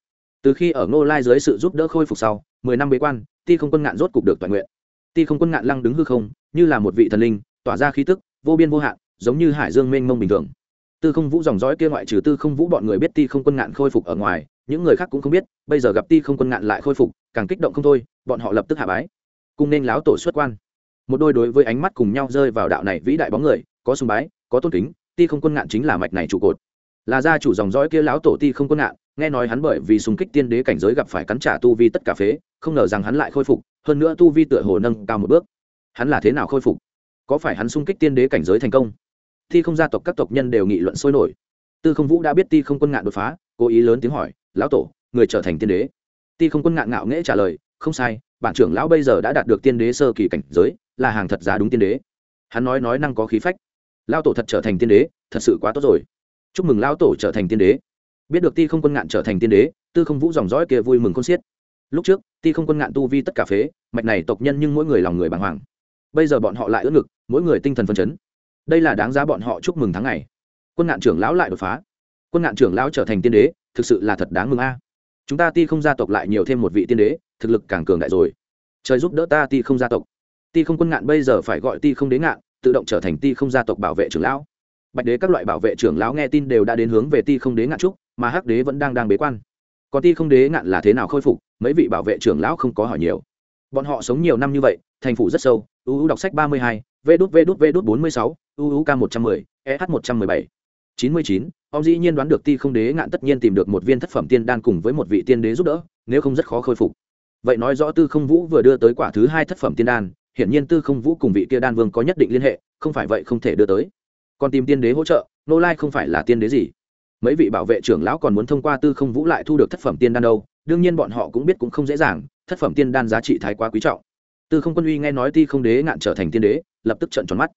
[SPEAKER 1] Từ khi ở ngô lai dưới sự giúp đỡ khôi phục sau, mười năm bế quan, ti không quân ngạn rốt cục được toàn nguyện. Ti không quân ngạn lăng đứng hư không, như là một vị thần linh, tỏa ra khí tức, vô biên vô hạn, giống như hải dương mênh mông bình thường tư không vũ dòng dõi kia ngoại trừ tư không vũ bọn người biết ti không quân ngạn khôi phục ở ngoài, những người khác cũng không biết, bây giờ gặp ti không quân ngạn lại khôi phục, càng kích động không thôi, bọn họ lập tức hạ bái. Cùng nên láo tổ xuất quan. Một đôi đối với ánh mắt cùng nhau rơi vào đạo này vĩ đại bóng người, có sùng bái, có tôn kính, ti không quân ngạn chính là mạch này trụ cột. Là gia chủ dòng dõi kia láo tổ ti không Quân ngạn, nghe nói hắn bởi vì xung kích tiên đế cảnh giới gặp phải cắn trả tu vi tất cả phế, không ngờ rằng hắn lại khôi phục, hơn nữa tu vi tựa hồ nâng cao một bước. Hắn là thế nào khôi phục? Có phải hắn xung kích tiên đế cảnh giới thành công? Thi không gia tộc các tộc nhân đều nghị luận sôi nổi. Tư không vũ đã biết ti không quân ngạn đột phá, cố ý lớn tiếng hỏi, lão tổ, người trở thành tiên đế? Ti không quân ngạn ngạo nghễ trả lời, không sai, bản trưởng lão bây giờ đã đạt được tiên đế sơ kỳ cảnh giới, là hàng thật giá đúng tiên đế. Hắn nói nói năng có khí phách. Lao tổ thật trở thành tiên đế, thật sự quá tốt rồi. Chúc mừng lao tổ trở thành tiên đế. Biết được ti không quân ngạn trở thành tiên đế, tư không vũ dòng dõi kia vui mừng con xiết. Lúc trước, ti không quân ngạn tu vi tất cả phế, mạch này tộc nhân nhưng mỗi người lòng người bàng hoàng. Bây giờ bọn họ lại ướt ngực, mỗi người tinh thần phân chấn đây là đáng giá bọn họ chúc mừng tháng ngày. Quân ngạn trưởng lão lại đột phá. Quân ngạn trưởng lão trở thành tiên đế, thực sự là thật đáng mừng a. Chúng ta ti không gia tộc lại nhiều thêm một vị tiên đế, thực lực càng cường đại rồi. Trời giúp đỡ ta, ti không gia tộc. Ti không quân ngạn bây giờ phải gọi ti không đế ngạn, tự động trở thành ti không gia tộc bảo vệ trưởng lão. Bạch đế các loại bảo vệ trưởng lão nghe tin đều đã đến hướng về ti không đế ngạn trúc mà hắc đế vẫn đang đang bế quan. Còn ti không đế ngạn là thế nào khôi phục, mấy vị bảo vệ trưởng lão không có hỏi nhiều. Bọn họ sống nhiều năm như vậy, thành phủ rất sâu ưu đọc sách ba mươi hai, vê đút vê đút vê đút bốn mươi sáu uu k một trăm mười eh một trăm mười bảy. chín mươi chín, ông dĩ nhiên đoán được ti không đế ngạn tất nhiên tìm được một viên thất phẩm tiên đan cùng với một vị tiên đế giúp đỡ, nếu không rất khó khôi phục. Vậy nói rõ tư không vũ vừa đưa tới quả thứ hai thất phẩm tiên đan, hiển nhiên tư không vũ cùng vị kia đan vương có nhất định liên hệ, không phải vậy không thể đưa tới. Còn tìm tiên đế hỗ trợ, nô lai không phải là tiên đế gì? Mấy vị bảo vệ trưởng lão còn muốn thông qua tư không vũ lại thu được thất phẩm tiên đan đâu, đương nhiên bọn họ cũng biết cũng không dễ dàng, thất phẩm tiên đan giá trị thái quá quý trọng. Tư không quân uy nghe nói ti không đế ngạn trở thành tiên đế, lập tức trận tròn mắt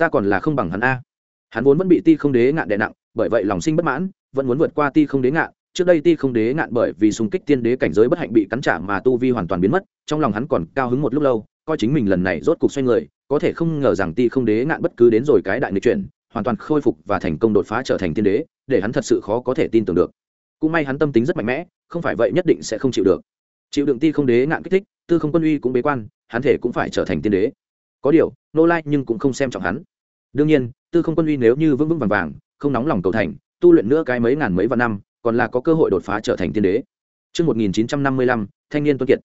[SPEAKER 1] ta còn là không bằng hắn a. Hắn vốn vẫn bị ti không đế ngạn đè nặng, bởi vậy lòng sinh bất mãn, vẫn muốn vượt qua ti không đế ngạn. Trước đây ti không đế ngạn bởi vì xung kích tiên đế cảnh giới bất hạnh bị cắn trả mà tu vi hoàn toàn biến mất, trong lòng hắn còn cao hứng một lúc lâu, coi chính mình lần này rốt cục xoay người, có thể không ngờ rằng ti không đế ngạn bất cứ đến rồi cái đại nghịch chuyển, hoàn toàn khôi phục và thành công đột phá trở thành tiên đế, để hắn thật sự khó có thể tin tưởng được. Cũng may hắn tâm tính rất mạnh mẽ, không phải vậy nhất định sẽ không chịu được. Chịu đựng ti không đế ngạn kích thích, tư không quân uy cũng bế quan, hắn thể cũng phải trở thành tiên đế có điều nô lai nhưng cũng không xem trọng hắn đương nhiên tư không quân uy nếu như vững vững vàng vàng không nóng lòng cầu thành tu luyện nữa cái mấy ngàn mấy vạn năm còn là có cơ hội đột phá trở thành tiên đế Trước 1955, thanh niên tuân kiệt.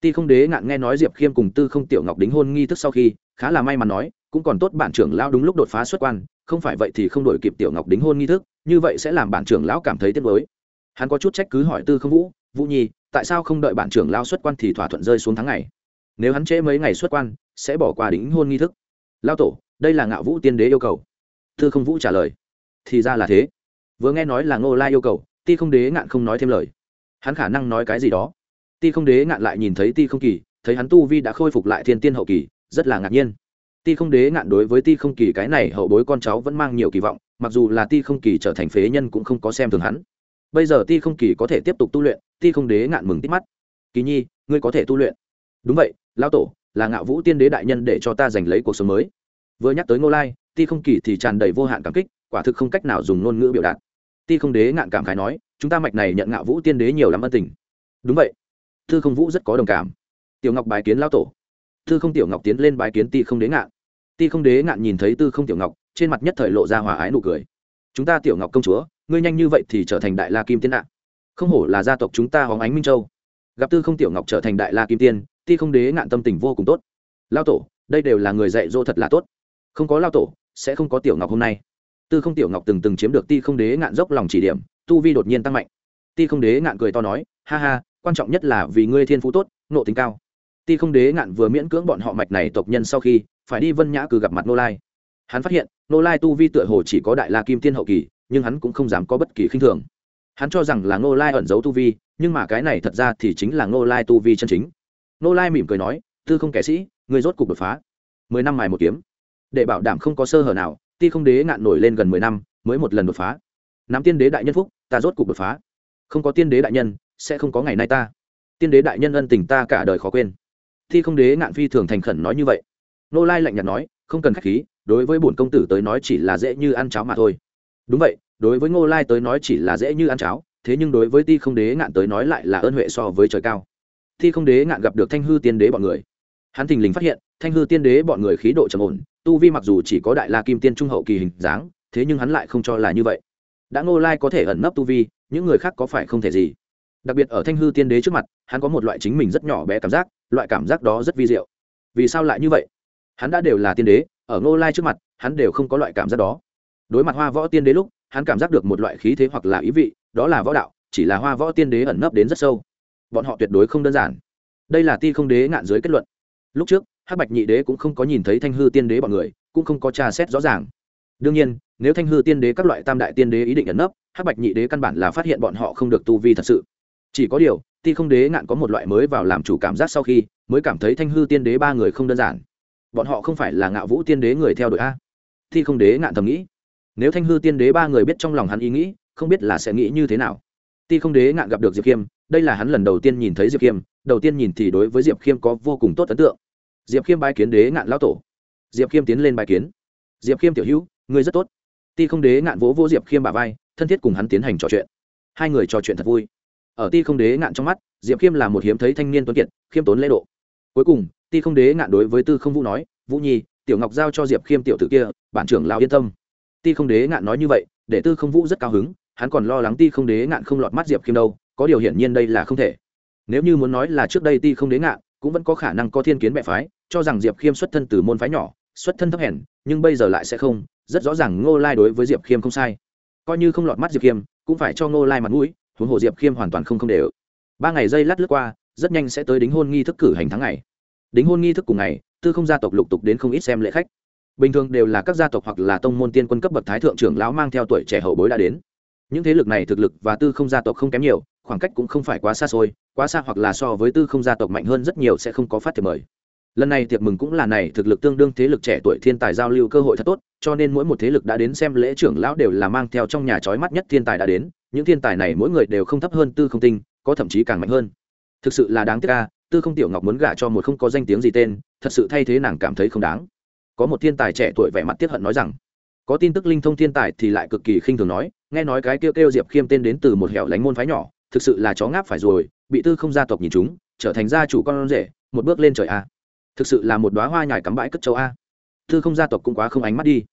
[SPEAKER 1] Ti không đế ngạn nghe nói Diệp Khiêm cùng Tư không tiểu ngọc đính hôn nghi thức sau khi, khá là may mắn nói, cũng còn tốt bản trưởng lão đúng lúc đột phá xuất quan, không phải vậy thì không đổi kịp tiểu ngọc đính hôn nghi thức, như vậy sẽ làm bản trưởng lão cảm thấy tiếc nuối. Hắn có chút trách cứ hỏi Tư không vũ, Vũ Nhi, tại sao không đợi bản trưởng lão xuất quan thì thỏa thuận rơi xuống tháng ngày? Nếu hắn trễ mấy ngày xuất quan, sẽ bỏ qua đính hôn nghi thức. Lão tổ, đây là ngạo vũ tiên đế yêu cầu. thư không vũ trả lời. Thì ra là thế. Vừa nghe nói là Ngô Lai yêu cầu, Ti không đế ngạn không nói thêm lời. Hắn khả năng nói cái gì đó. Ti không đế ngạn lại nhìn thấy Ti không kỳ, thấy hắn tu vi đã khôi phục lại thiên tiên hậu kỳ, rất là ngạc nhiên ti không đế ngạn đối với ti không kỳ cái này hậu bối con cháu vẫn mang nhiều kỳ vọng mặc dù là ti không kỳ trở thành phế nhân cũng không có xem thường hắn bây giờ ti không kỳ có thể tiếp tục tu luyện ti không đế ngạn mừng tít mắt kỳ nhi ngươi có thể tu luyện đúng vậy lão tổ, là ngạo vũ tiên đế đại nhân để cho ta giành lấy cuộc sống mới. Vừa nhắc tới ngô lai, ti không kỳ thì tràn đầy vô hạn cảm kích, quả thực không cách nào dùng ngôn ngữ biểu đạt. Ti không đế ngạn cảm khái nói, chúng ta mạch này nhận ngạo vũ tiên đế nhiều lắm ân tình. Đúng vậy. Thư không vũ rất có đồng cảm. Tiểu ngọc bài kiến lão tổ. Thư không tiểu ngọc tiến lên bái kiến ti không đế ngạn. Ti không đế ngạn nhìn thấy tư không tiểu ngọc, trên mặt nhất thời lộ ra hòa ái nụ cười. Chúng ta tiểu ngọc công chúa, ngươi nhanh như vậy thì trở thành đại la kim tiên ạ. không hổ là gia tộc chúng ta hóng ánh minh châu. Gặp tư không tiểu ngọc trở thành đại la kim tiên ti không đế ngạn tâm tình vô cùng tốt. Lao tổ, đây đều là người dạy dỗ thật là tốt. Không có lao tổ, sẽ không có tiểu ngọc hôm nay. Tư không tiểu ngọc từng từng chiếm được ti không đế ngạn dốc lòng chỉ điểm, tu vi đột nhiên tăng mạnh. Ti không đế ngạn cười to nói, ha ha, quan trọng nhất là vì ngươi thiên phú tốt nộ tính cao. Ti không đế ngạn vừa miễn cưỡng bọn họ mạch này tộc nhân sau khi, phải đi vân nhã cử gặp mặt nô lai. Hắn phát hiện, nô lai tu vi tựa hồ chỉ có đại la kim tiên hậu kỳ, nhưng hắn cũng không dám có bất kỳ khinh thường. Hắn cho rằng là nô lai ẩn giấu tu vi, nhưng mà cái này thật ra thì chính là nô lai tu vi chân chính nô lai mỉm cười nói, tư không kẻ sĩ người rốt cục đột phá. Mười năm mài một kiếm. Để bảo đảm không có sơ hở nào, ti không đế ngạn nổi lên gần mười năm, mới một lần đột phá. Nắm tiên đế đại nhân phúc, ta rốt cục đột phá. Không có tiên đế đại nhân, sẽ không có ngày nay ta. Tiên đế đại nhân ân tình ta cả đời khó quên. Thi không đế ngạn phi thường thành khẩn nói như vậy. Nô lai lạnh nhạt nói, không cần k h á c h khí, đối với bổn công tử tới nói chỉ là dễ như ăn cháo mà thôi. Đúng vậy, đối với ngô lai tới nói chỉ là dễ như ăn cháo, thế nhưng đối với ti không đế ngạn tới nói lại là ơn huệ so với trời cao thi không đế ngạn gặp được thanh hư tiên đế bọn người. Hắn thình lình phát hiện, thanh hư tiên đế bọn người khí độ trầm ổn, tu vi mặc dù chỉ có đại la kim tiên trung hậu kỳ hình dáng, thế nhưng hắn lại không cho là như vậy. Đã ngô lai có thể ẩn nấp tu vi, những người khác có phải không thể gì? Đặc biệt ở thanh hư tiên đế trước mặt, hắn có một loại chính mình rất nhỏ bé cảm giác, loại cảm giác đó rất vi diệu. Vì sao lại như vậy? Hắn đã đều là tiên đế, ở ngô lai trước mặt, hắn đều không có loại cảm giác đó. Đối mặt hoa võ tiên đế lúc, hắn cảm giác được một loại khí thế hoặc là ý vị, đó là võ đạo, chỉ là hoa võ tiên đế ẩn nấp đến rất sâu bọn họ tuyệt đối không đơn giản. Đây là ti không đế ngạn dưới kết luận. Lúc trước, hắc bạch nhị đế cũng không có nhìn thấy thanh hư tiên đế bọn người, cũng không có tra xét rõ ràng. Đương nhiên, nếu thanh hư tiên đế các loại tam đại tiên đế ý định ẩn nấp, hắc bạch nhị đế căn bản là phát hiện bọn họ không được tu vi thật sự. Chỉ có điều, ti không đế ngạn có một loại mới vào làm chủ cảm giác sau khi, mới cảm thấy thanh hư tiên đế ba người không đơn giản. Bọn họ không phải là ngạo vũ tiên đế người theo đội a. Ti không đế ngạn thầm nghĩ. Nếu thanh hư tiên đế ba người biết trong lòng hắn ý nghĩ, không biết là sẽ nghĩ như thế nào ti không đế ngạn gặp được diệp khiêm, đây là hắn lần đầu tiên nhìn thấy diệp khiêm, đầu tiên nhìn thì đối với diệp khiêm có vô cùng tốt ấn tượng. Diệp khiêm bái kiến đế ngạn lao tổ. Diệp khiêm tiến lên bài kiến. Diệp khiêm tiểu hữu, ngươi rất tốt. Ti không đế ngạn vỗ vỗ diệp khiêm bà vai, thân thiết cùng hắn tiến hành trò chuyện. Hai người trò chuyện thật vui. Ở ti không đế ngạn trong mắt, diệp khiêm là một hiếm thấy thanh niên tuấn kiệt, khiêm tốn lễ độ. Cuối cùng, ti không đế ngạn đối với tư không vũ nói, vũ nhi, tiểu ngọc giao cho diệp khiêm tiểu tử kia, bản trưởng lão yên tâm. Ti không đế ngạn nói như vậy, để tư không vũ rất cao hứng hắn còn lo lắng ti không đế ngạn không lọt mắt diệp khiêm đâu, có điều hiển nhiên đây là không thể. Nếu như muốn nói là trước đây ti không đế ngạn, cũng vẫn có khả năng có thiên kiến mẹ phái, cho rằng diệp khiêm xuất thân từ môn phái nhỏ, xuất thân thấp hèn, nhưng bây giờ lại sẽ không, rất rõ ràng ngô lai đối với diệp khiêm không sai. Coi như không lọt mắt diệp khiêm, cũng phải cho ngô lai mặt mũi, huống hồ diệp khiêm hoàn toàn không không đều. Ba ngày dây lát lướt qua, rất nhanh sẽ tới đính hôn nghi thức cử hành tháng ngày. Đính hôn nghi thức cùng ngày, tư không gia tộc lục tục đến không ít xem lễ khách. Bình thường đều là các gia tộc hoặc là tông môn tiên quân cấp bậc thái thượng trưởng lão mang theo tuổi trẻ hậu bối đã đến những thế lực này thực lực và tư không gia tộc không kém nhiều, khoảng cách cũng không phải quá xa xôi, quá xa hoặc là so với tư không gia tộc mạnh hơn rất nhiều sẽ không có phát thiệp mời. Lần này tiệc mừng cũng là này, thực lực tương đương thế lực trẻ tuổi thiên tài giao lưu cơ hội thật tốt, cho nên mỗi một thế lực đã đến xem lễ trưởng lão đều là mang theo trong nhà trói mắt nhất thiên tài đã đến, những thiên tài này mỗi người đều không thấp hơn tư không tinh, có thậm chí càng mạnh hơn. Thực sự là đáng tiếc ca tư không tiểu ngọc muốn gả cho một không có danh tiếng gì tên, thật sự thay thế nàng cảm thấy không đáng. Có một thiên tài trẻ tuổi vẻ mặt tiếp hận nói rằng, có tin tức linh thông thiên tài thì lại cực kỳ khinh thường nói nghe nói cái kêu kêu diệp khiêm tên đến từ một hẻo lánh môn phái nhỏ, thực sự là chó ngáp phải rồi, bị tư không gia tộc nhìn chúng, trở thành gia chủ con rể, một bước lên trời a thực sự là một đoá hoa nhài cắm bãi cất châu a. Tư không gia tộc cũng quá không ánh mắt đi.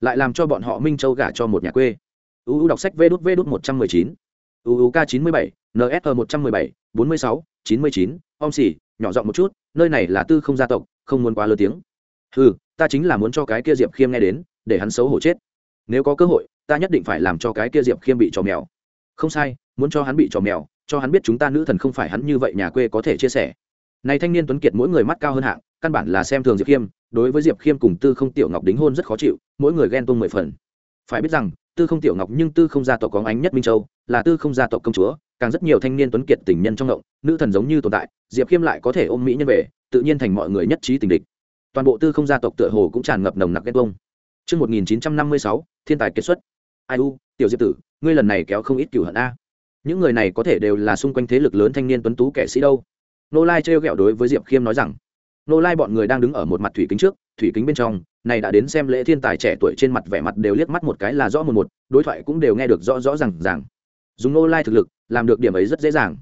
[SPEAKER 1] Lại làm cho bọn họ minh châu gả cho một nhà quê. Uu đọc sách vê đút vê đút một trăm mười chín. Uu k chín mươi bảy nsr một trăm mười bảy, bốn mươi sáu, chín mươi chín. Om xỉ nhỏ giọng một chút, nơi này là tư không gia tộc, không muốn quá lớn tiếng. Ừ ta chính là muốn cho cái kia diệp khiêm nghe đến, để hắn xấu hổ chết. Nếu có cơ hội ta nhất định phải làm cho cái kia diệp khiêm bị trò mèo. Không sai muốn cho hắn bị trò mèo cho hắn biết chúng ta nữ thần không phải hắn như vậy nhà quê có thể chia sẻ. Này thanh niên tuấn kiệt mỗi người mắt cao hơn hạng căn bản là xem thường diệp khiêm đối với diệp khiêm cùng tư không tiểu ngọc đính hôn rất khó chịu mỗi người ghen tuông mười phần. Phải biết rằng tư không tiểu ngọc nhưng tư không gia tộc có ánh nhất minh châu là tư không gia tộc công chúa càng rất nhiều thanh niên tuấn kiệt tình nhân trong ngộng nữ thần giống như tồn tại diệp khiêm lại có thể ôm mỹ nhân về tự nhiên thành mọi người nhất trí tình địch. Toàn bộ tư không gia tộc tựa hồ cũng tràn ngập nồng nặc ghen tuông. Trước 1956, thiên tài kết xuất. Ai u, tiểu diệp tử, ngươi lần này kéo không ít cửu hận a. Những người này có thể đều là xung quanh thế lực lớn thanh niên tuấn tú kẻ sĩ đâu. Nô Lai trêu ghẹo đối với Diệp Khiêm nói rằng, nô lai bọn người đang đứng ở một mặt thủy kính trước thủy kính bên trong này đã đến xem lễ thiên tài trẻ tuổi trên mặt vẻ mặt đều liếc mắt một cái là rõ một một đối thoại cũng đều nghe được rõ rõ rằng rằng dùng nô lai thực lực làm được điểm ấy rất dễ dàng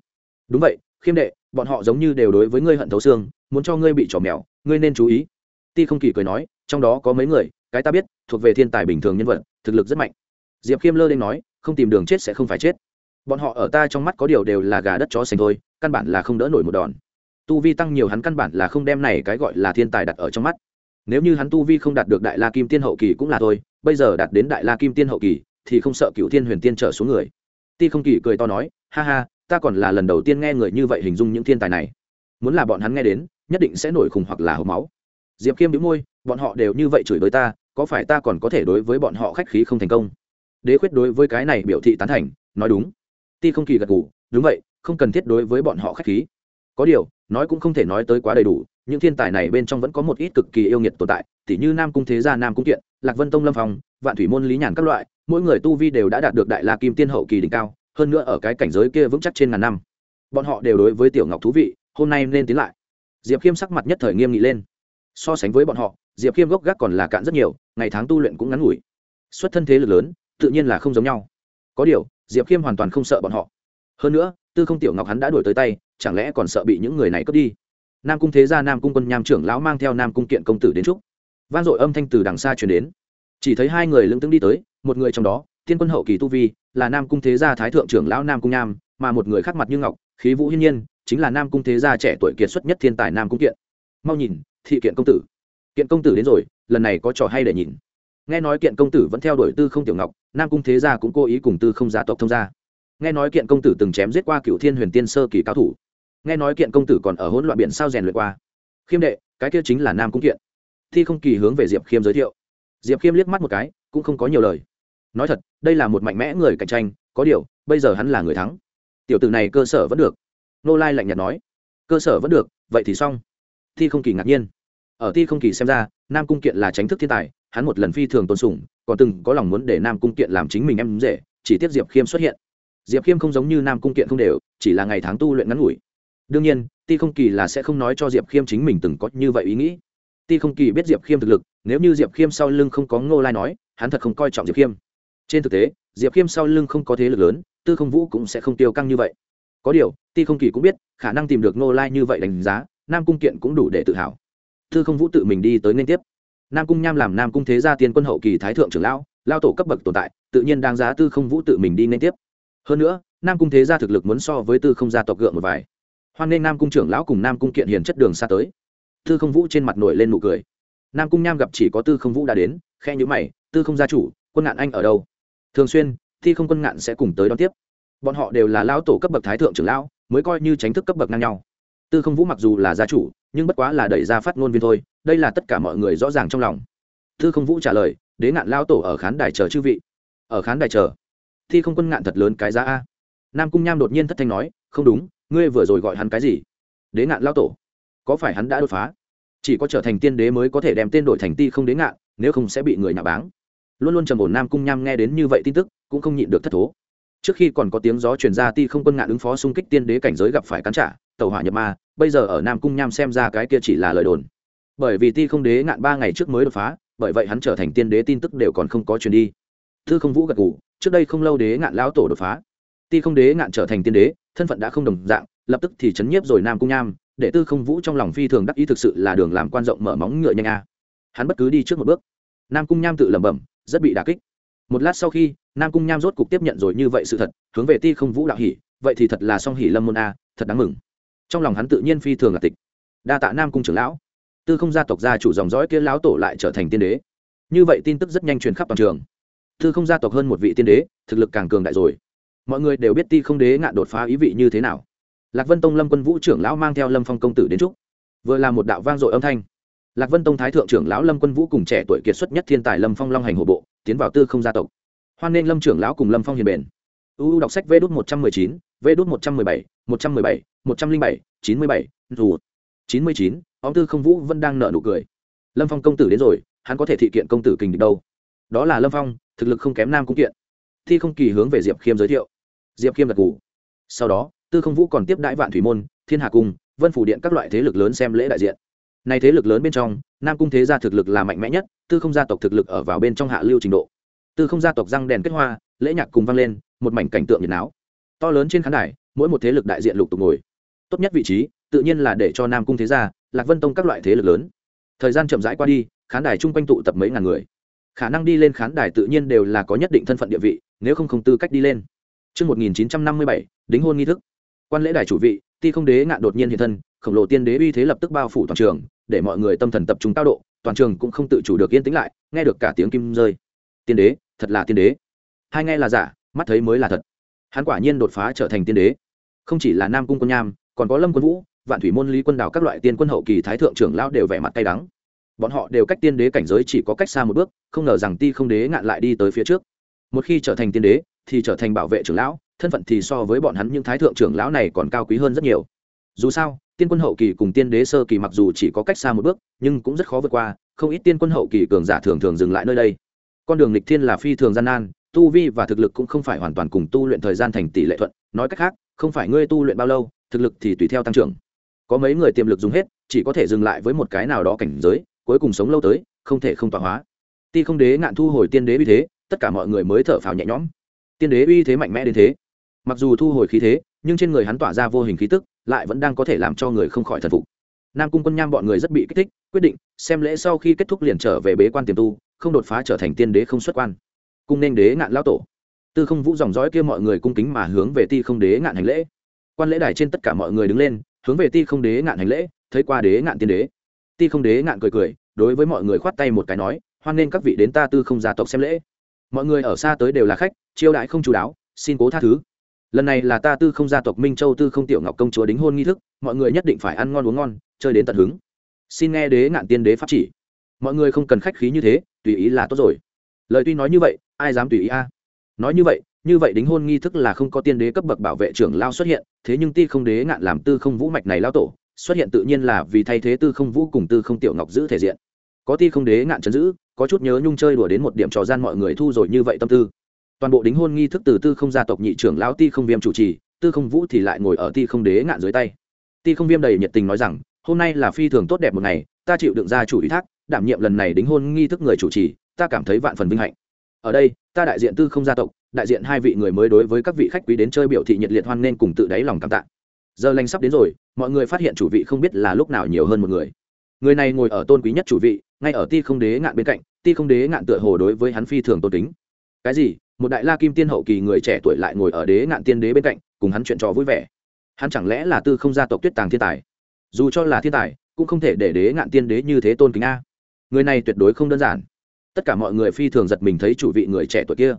[SPEAKER 1] đúng vậy khiêm đệ bọn họ giống như đều đối với ngươi hận thấu xương muốn cho ngươi bị trò mèo ngươi nên chú ý ti không kỳ cười nói trong đó có mấy người cái ta biết thuộc về thiên tài bình thường nhân vật thực lực rất mạnh diệp khiêm lơ lên nói, không tìm đường chết sẽ không phải chết. Bọn họ ở ta trong mắt có điều đều là gà đất chó sành thôi, căn bản là không đỡ nổi một đòn. Tu vi tăng nhiều hắn căn bản là không đem này cái gọi là thiên tài đặt ở trong mắt. Nếu như hắn tu vi không đạt được đại la kim tiên hậu kỳ cũng là thôi, bây giờ đạt đến đại la kim tiên hậu kỳ thì không sợ cựu thiên huyền tiên trở xuống người. Ti không kỳ cười to nói, ha ha, ta còn là lần đầu tiên nghe người như vậy hình dung những thiên tài này. Muốn là bọn hắn nghe đến, nhất định sẽ nổi khùng hoặc là hộp máu. Diệp khiêm đĩu môi, bọn họ đều như vậy chửi đối ta, có phải ta còn có thể đối với bọn họ khách khí không thành công? Đế khuyết đối với cái này biểu thị tán thành, nói đúng. Ti không kỳ gật ngủ đúng vậy, không cần thiết đối với bọn họ khách khí. Có điều, nói cũng không thể nói tới quá đầy đủ, những thiên tài này bên trong vẫn có một ít cực kỳ yêu nghiệt tồn tại, tỉ như nam cung thế gia, nam cung kiện, lạc vân tông lâm phong, vạn thủy môn lý nhàn các loại, mỗi người tu vi đều đã đạt được đại la kim tiên hậu kỳ đỉnh cao, hơn nữa ở cái cảnh giới kia vững chắc trên ngàn năm. Bọn họ đều đối với tiểu ngọc thú vị, hôm nay nên tiến lại. Diệp khiêm sắc mặt nhất thời nghiêm nghị lên. So sánh với bọn họ, diệp khiêm gốc gác còn là cạn rất nhiều, ngày tháng tu luyện cũng ngắn ngủi. Xuất thân thế lực lớn tự nhiên là không giống nhau. Có điều, diệp khiêm hoàn toàn không sợ bọn họ. Hơn nữa, tư không tiểu ngọc hắn đã đuổi tới tay, chẳng lẽ còn sợ bị những người này cướp đi? Nam cung thế gia, nam cung quân nham trưởng lão mang theo nam cung kiện công tử đến trúc vang dội âm thanh từ đằng xa truyền đến. Chỉ thấy hai người lưng tướng đi tới, một người trong đó tiên quân hậu kỳ tu vi, là nam cung thế gia thái thượng trưởng lão nam cung nham, mà một người khác mặt như ngọc, khí vũ hiên nhiên, chính là nam cung thế gia trẻ tuổi kiệt xuất nhất thiên tài nam cung kiện. Mau nhìn, thị kiện công tử. Kiện công tử đến rồi, lần này có trò hay để nhìn nghe nói kiện công tử vẫn theo đuổi tư không tiểu ngọc, nam cung thế gia cũng cố ý cùng tư không gia tộc thông gia. Nghe nói kiện công tử từng chém giết qua cựu thiên huyền tiên sơ kỳ cao thủ. Nghe nói kiện công tử còn ở hỗn loạn biển sao rèn luyện qua. Khiêm đệ, cái kia chính là nam cung kiện. Thi không kỳ hướng về diệp khiêm giới thiệu. Diệp khiêm liếc mắt một cái, cũng không có nhiều lời. Nói thật, đây là một mạnh mẽ người cạnh tranh, có điều, bây giờ hắn là người thắng. Tiểu tử này cơ sở vẫn được. Nô lai lạnh nhạt nói. Cơ sở vẫn được, vậy thì xong. Thi không kỳ ngạc nhiên. Ở thi không kỳ xem ra nam cung kiện là tránh thức thiên tài, hắn một lần phi thường tôn sùng, còn từng có lòng muốn để nam cung kiện làm chính mình em dễ chỉ tiếp diệp khiêm xuất hiện. Diệp khiêm không giống như nam cung kiện không đều, chỉ là ngày tháng tu luyện ngắn ngủi. Đương nhiên, ti không kỳ là sẽ không nói cho diệp khiêm chính mình từng có như vậy ý nghĩ. Ti không kỳ biết diệp khiêm thực lực, nếu như diệp khiêm sau lưng không có ngô lai nói, hắn thật không coi trọng diệp khiêm. Trên thực tế, diệp khiêm sau lưng không có thế lực lớn, tư không vũ cũng sẽ không tiêu căng như vậy. Có điều, ti không kỳ cũng biết, khả năng tìm được ngô lai như vậy đánh giá, nam cung kiện cũng đủ để tự hào tư không vũ tự mình đi tới liên tiếp. Nam cung nham làm nam cung thế gia tiên quân hậu kỳ thái thượng trưởng lão, lao tổ cấp bậc tồn tại, tự nhiên đáng giá tư không vũ tự mình đi liên tiếp. Hơn nữa, nam cung thế gia thực lực muốn so với tư không gia tộc gượng một vài. Hoan nghênh nam cung trưởng lão cùng nam cung kiện hiền chất đường xa tới. Tư không vũ trên mặt nổi lên nụ cười. Nam cung nham gặp chỉ có tư không vũ đã đến khe nhữ mày, tư không gia chủ, quân ngạn anh ở đâu? Thường xuyên, thi không quân ngạn sẽ cùng tới đón tiếp. Bọn họ đều là lão tổ cấp bậc thái thượng trưởng lão, mới coi như tránh thức cấp bậc ngang nhau tư không vũ mặc dù là gia chủ, nhưng bất quá là đẩy ra phát ngôn viên thôi, đây là tất cả mọi người rõ ràng trong lòng. Tư không vũ trả lời đến ngạn lao tổ ở khán đài chờ chư vị. Ở khán đài chờ? Thi không quân ngạn thật lớn cái giá a. Nam cung nham đột nhiên thất thanh nói, không đúng, ngươi vừa rồi gọi hắn cái gì? Đế ngạn lao tổ. Có phải hắn đã đột phá? Chỉ có trở thành tiên đế mới có thể đem tên đổi thành ti không đế ngạn, nếu không sẽ bị người nhà báng. Luôn luôn trầm ổn nam cung nham nghe đến như vậy tin tức, cũng không nhịn được thất thố. Trước khi còn có tiếng gió truyền ra, ti không quân ngạn ứng phó xung kích tiên đế cảnh giới gặp phải cắn trả tàu hỏa nhập ma bây giờ ở nam cung nham xem ra cái kia chỉ là lời đồn. Bởi vì ti không đế ngạn ba ngày trước mới đột phá bởi vậy hắn trở thành tiên đế tin tức đều còn không có truyền đi. Thư không vũ gật gù, trước đây không lâu đế ngạn lão tổ đột phá. Ti không đế ngạn trở thành tiên đế thân phận đã không đồng dạng lập tức thì chấn nhiếp rồi nam cung nham để tư không vũ trong lòng phi thường đắc ý thực sự là đường làm quan rộng mở móng ngựa nhanh a. Hắn bất cứ đi trước một bước. Nam cung nham tự lẩm bẩm rất bị đà kích. Một lát sau khi nam cung nham rốt cục tiếp nhận rồi như vậy sự thật hướng về ti không vũ đạo hỉ vậy thì thật là song hỉ lâm môn a thật đáng mừng trong lòng hắn tự nhiên phi thường là tịch. Đa tạ nam cung trưởng lão. Tư không gia tộc gia chủ dòng dõi kia lão tổ lại trở thành tiên đế. Như vậy tin tức rất nhanh truyền khắp toàn trường. Tư không gia tộc hơn một vị tiên đế, thực lực càng cường đại rồi. Mọi người đều biết ti không đế ngạn đột phá ý vị như thế nào. Lạc vân tông lâm quân vũ trưởng lão mang theo lâm phong công tử đến trúc vừa là một đạo vang dội âm thanh. Lạc vân tông thái thượng trưởng lão lâm quân vũ cùng trẻ tuổi kiệt xuất nhất thiên tài lâm phong long hành hộ bộ, tiến vào tư không gia tộc. Hoan nên lâm trưởng lão cùng lâm phong hiền bền. Uu đọc sách vê đốt một trăm mười chín, vê đốt một trăm mười bảy, một trăm mười bảy một trăm linh bảy, chín mươi bảy, dù. chín mươi chín ông tư không vũ vẫn đang nợ nụ cười. Lâm phong công tử đến rồi, hắn có thể thị kiện công tử kình địch đâu? Đó là lâm phong, thực lực không kém nam cung kiện. Thi không kỳ hướng về diệp khiêm giới thiệu. Diệp khiêm gật g ủ sau đó, tư không vũ còn tiếp đãi vạn thủy môn, thiên hà cung, vân phủ điện các loại thế lực lớn xem lễ đại diện. Này thế lực lớn bên trong, nam cung thế gia thực lực là mạnh mẽ nhất, tư không gia tộc thực lực ở vào bên trong hạ lưu trình độ. Tư không gia tộc răng đèn kết hoa, lễ nhạc cùng vang lên, một mảnh cảnh tượng nhiệt náo. To lớn trên khán đài, mỗi một thế lực đại diện lục tục ngồi tốt nhất vị trí tự nhiên là để cho nam cung thế gia lạc vân tông các loại thế lực lớn thời gian chậm rãi qua đi khán đài chung quanh tụ tập mấy ngàn người khả năng đi lên khán đài tự nhiên đều là có nhất định thân phận địa vị nếu không không tư cách đi lên Trước 1957, đính hôn nghi thức. Quan lễ đài chủ vị, ti không đế ngạn đột nhiên hiện thân, khổng lồ tiên đế uy thế lập tức bao phủ toàn trường, để mọi người tâm thần tập trung cao độ, toàn trường cũng không tự chủ được yên tĩnh lại, nghe được cả tiếng kim rơi. Tiên đế, thật là tiên đế. Hai nghe là giả, mắt thấy mới là thật. Hắn quả nhiên đột phá trở thành tiên đế. Không chỉ là Nam cung quân nham, còn có Lâm Quân Vũ, Vạn Thủy môn Lý Quân Đào các loại tiên quân hậu kỳ thái thượng trưởng lão đều vẻ mặt cay đắng. Bọn họ đều cách tiên đế cảnh giới chỉ có cách xa một bước, không ngờ rằng ti không đế ngạn lại đi tới phía trước. Một khi trở thành tiên đế, thì trở thành bảo vệ trưởng lão, thân phận thì so với bọn hắn những thái thượng trưởng lão này còn cao quý hơn rất nhiều dù sao tiên quân hậu kỳ cùng tiên đế sơ kỳ mặc dù chỉ có cách xa một bước nhưng cũng rất khó vượt qua không ít tiên quân hậu kỳ cường giả thường thường dừng lại nơi đây con đường lịch thiên là phi thường gian nan tu vi và thực lực cũng không phải hoàn toàn cùng tu luyện thời gian thành tỷ lệ thuận nói cách khác không phải ngươi tu luyện bao lâu thực lực thì tùy theo tăng trưởng. Có mấy người tiềm lực dùng hết, chỉ có thể dừng lại với một cái nào đó cảnh giới, cuối cùng sống lâu tới, không thể không tọa hóa. Ti không đế ngạn thu hồi tiên đế uy thế, tất cả mọi người mới thở phào nhẹ nhõm. Tiên đế uy thế mạnh mẽ đến thế. Mặc dù thu hồi khí thế, nhưng trên người hắn tỏa ra vô hình khí tức, lại vẫn đang có thể làm cho người không khỏi thần phục. Nam cung quân nham bọn người rất bị kích thích, quyết định, xem lễ sau khi kết thúc liền trở về bế quan tiềm tu, không đột phá trở thành tiên đế không xuất quan. Cung nên đế ngạn lao tổ. Tư không vũ dòng dõi kia mọi người cung kính mà hướng về ti không đế ngạn hành lễ quan lễ đài trên tất cả mọi người đứng lên, hướng về ti không đế ngạn hành lễ, thấy qua đế ngạn tiên đế. Ti không đế ngạn cười cười, đối với mọi người khoát tay một cái nói, hoan nên các vị đến ta tư không gia tộc xem lễ. Mọi người ở xa tới đều là khách, chiêu đãi không chú đáo, xin cố tha thứ. Lần này là ta tư không gia tộc minh châu tư không tiểu ngọc công chúa đính hôn nghi thức, mọi người nhất định phải ăn ngon uống ngon, chơi đến tận hứng. Xin nghe đế ngạn tiên đế pháp chỉ. Mọi người không cần khách khí như thế, tùy ý là tốt rồi. Lời tuy nói như vậy, ai dám tùy ý a? Nói như vậy như vậy đính hôn nghi thức là không có tiên đế cấp bậc bảo vệ trưởng lao xuất hiện, thế nhưng ti không đế ngạn làm tư không vũ mạch này lao tổ, xuất hiện tự nhiên là vì thay thế tư không vũ cùng tư không tiểu ngọc giữ thể diện. Có ti không đế ngạn chấn giữ, có chút nhớ nhung chơi đùa đến một điểm trò gian mọi người thu rồi như vậy tâm tư. Toàn bộ đính hôn nghi thức từ tư không gia tộc nhị trưởng lão ti không viêm chủ trì, tư không vũ thì lại ngồi ở ti không đế ngạn dưới tay. Ti không viêm đầy nhiệt tình nói rằng, hôm nay là phi thường tốt đẹp một ngày, ta chịu đựng ra chủ ý thác, đảm nhiệm lần này đính hôn nghi thức người chủ trì, ta cảm thấy vạn phần vinh hạnh. Ở đây, ta đại diện tư không gia tộc đại diện hai vị người mới đối với các vị khách quý đến chơi biểu thị nhiệt liệt hoan nên cùng tự đáy lòng cảm tạ. Giờ lành sắp đến rồi, mọi người phát hiện chủ vị không biết là lúc nào nhiều hơn một người. Người này ngồi ở tôn quý nhất chủ vị, ngay ở ti không đế ngạn bên cạnh, ti không đế ngạn tựa hồ đối với hắn phi thường tôn kính. Cái gì? Một đại la kim tiên hậu kỳ người trẻ tuổi lại ngồi ở đế ngạn tiên đế bên cạnh, cùng hắn chuyện trò vui vẻ. Hắn chẳng lẽ là tư không gia tộc tuyết tàng thiên tài? Dù cho là thiên tài, cũng không thể để đế ngạn tiên đế như thế tôn kính a. Người này tuyệt đối không đơn giản. Tất cả mọi người phi thường giật mình thấy chủ vị người trẻ tuổi kia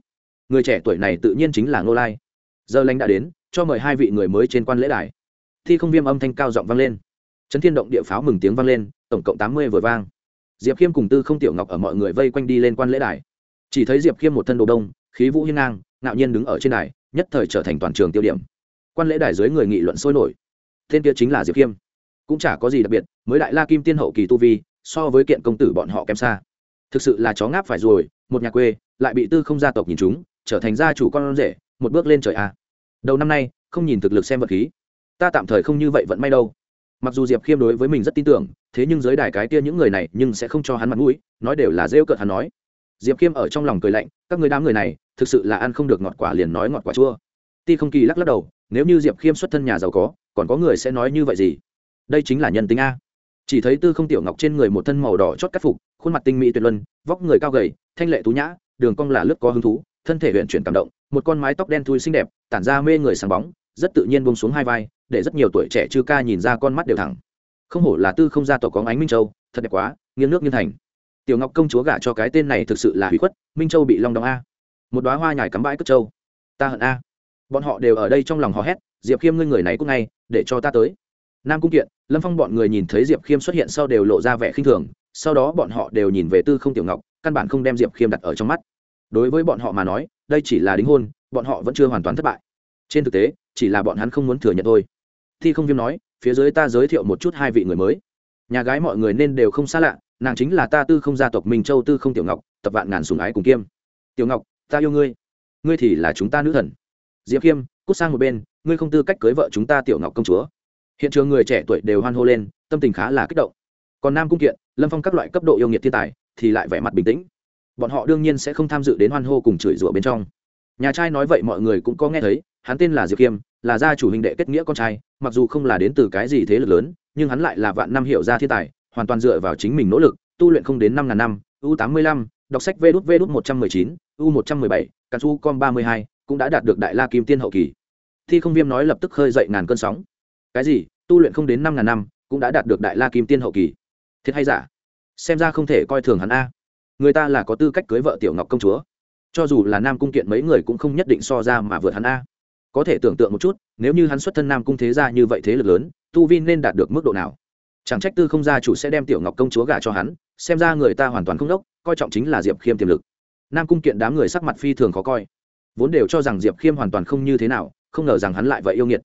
[SPEAKER 1] người trẻ tuổi này tự nhiên chính là ngô lai. Giờ lành đã đến, cho mời hai vị người mới trên quan lễ đài. Thi không viêm âm thanh cao giọng vang lên. Chấn thiên động địa pháo mừng tiếng vang lên, tổng cộng tám mươi vừa vang. Diệp khiêm cùng tư không tiểu ngọc ở mọi người vây quanh đi lên quan lễ đài. Chỉ thấy diệp khiêm một thân đồ đông, khí vũ hiên ngang, ngạo nhiên đứng ở trên đài, nhất thời trở thành toàn trường tiêu điểm. Quan lễ đài dưới người nghị luận sôi nổi. Tên kia chính là diệp khiêm. Cũng chả có gì đặc biệt, mới đại la kim tiên hậu kỳ tu vi, so với kiện công tử bọn họ kém xa. Thực sự là chó ngáp phải rồi, một nhà quê, lại bị tư không gia tộc nhìn chúng trở thành gia chủ con rể, một bước lên trời a đầu năm nay, không nhìn thực lực xem vật khí. Ta tạm thời không như vậy vẫn may đâu. Mặc dù diệp khiêm đối với mình rất tin tưởng, thế nhưng giới đài cái kia những người này nhưng sẽ không cho hắn mặt mũi, nói đều là rêu cợt hắn nói. Diệp khiêm ở trong lòng cười lạnh, các người đám người này, thực sự là ăn không được ngọt quả liền nói ngọt quả chua. Ti không kỳ lắc lắc đầu, nếu như diệp khiêm xuất thân nhà giàu có, còn có người sẽ nói như vậy gì? Đây chính là nhân tính a. Chỉ thấy tư không tiểu ngọc trên người một thân màu đỏ chót cắt phục, khuôn mặt tinh mỹ tuyệt luân, vóc người cao gầy, thanh lệ tú nhã, đường cong là lướt có hứng thú thân thể huyện chuyển cảm động, một con mái tóc đen thui xinh đẹp, tản ra mê người sáng bóng, rất tự nhiên bông xuống hai vai, để rất nhiều tuổi trẻ chư ca nhìn ra con mắt đều thẳng. Không hổ là tư không gia tổ có ánh minh châu, thật đẹp quá, nghiêng nước nghiêng thành. Tiểu ngọc công chúa gả cho cái tên này thực sự là hủy khuất, minh châu bị long đong a. Một đoá hoa nhải cắm bãi cất châu. Ta hận a. Bọn họ đều ở đây trong lòng hò hét, diệp khiêm ngươi người này cũng ngay, để cho ta tới. Nam cung kiện, lâm phong bọn người nhìn thấy diệp khiêm xuất hiện sau đều lộ ra vẻ khinh thường, sau đó bọn họ đều nhìn về tư không tiểu ngọc, căn bản không đem diệp khiêm đặt ở trong mắt đối với bọn họ mà nói, đây chỉ là đính hôn, bọn họ vẫn chưa hoàn toàn thất bại. Trên thực tế, chỉ là bọn hắn không muốn thừa nhận thôi. Thi không viêm nói, phía dưới ta giới thiệu một chút hai vị người mới. Nhà gái mọi người nên đều không xa lạ, nàng chính là ta tư không gia tộc minh châu tư không tiểu ngọc, tập vạn ngàn sùng ái cùng kiêm. Tiểu ngọc, ta yêu ngươi. Ngươi thì là chúng ta nữ thần. Diệp khiêm, cút sang một bên, ngươi không tư cách cưới vợ chúng ta tiểu ngọc công chúa. Hiện trường người trẻ tuổi đều hoan hô lên, tâm tình khá là kích động. Còn nam cung kiện, lâm phong các loại cấp độ yêu nghiệt thiên tài, thì lại vẻ mặt bình tĩnh bọn họ đương nhiên sẽ không tham dự đến hoan hô cùng chửi rủa bên trong. Nhà trai nói vậy mọi người cũng có nghe thấy, hắn tên là diệp khiêm là gia chủ hình đệ kết nghĩa con trai, mặc dù không là đến từ cái gì thế lực lớn, nhưng hắn lại là vạn năm hiệu gia thiên tài, hoàn toàn dựa vào chính mình nỗ lực, tu luyện không đến năm ngàn năm, u tám mươi lăm, đọc sách vê đút vê đút một trăm mười chín, u một trăm mười bảy, cà su com ba mươi hai, cũng đã đạt được đại la kim tiên hậu kỳ. Thi không viêm nói lập tức khơi dậy ngàn cơn sóng. Cái gì? Tu luyện không đến năm ngàn năm, cũng đã đạt được đại la kim tiên hậu kỳ. Thiệt hay giả? Xem ra không thể coi thường hắn a người ta là có tư cách cưới vợ tiểu ngọc công chúa. Cho dù là nam cung kiện mấy người cũng không nhất định so ra mà vượt hắn a. Có thể tưởng tượng một chút, nếu như hắn xuất thân nam cung thế gia như vậy thế lực lớn, tu vi nên đạt được mức độ nào? Chẳng trách tư không gia chủ sẽ đem tiểu ngọc công chúa gả cho hắn, xem ra người ta hoàn toàn không đốc, coi trọng chính là diệp khiêm tiềm lực. Nam cung kiện đám người sắc mặt phi thường khó coi. Vốn đều cho rằng diệp khiêm hoàn toàn không như thế nào, không ngờ rằng hắn lại vậy yêu nghiệt.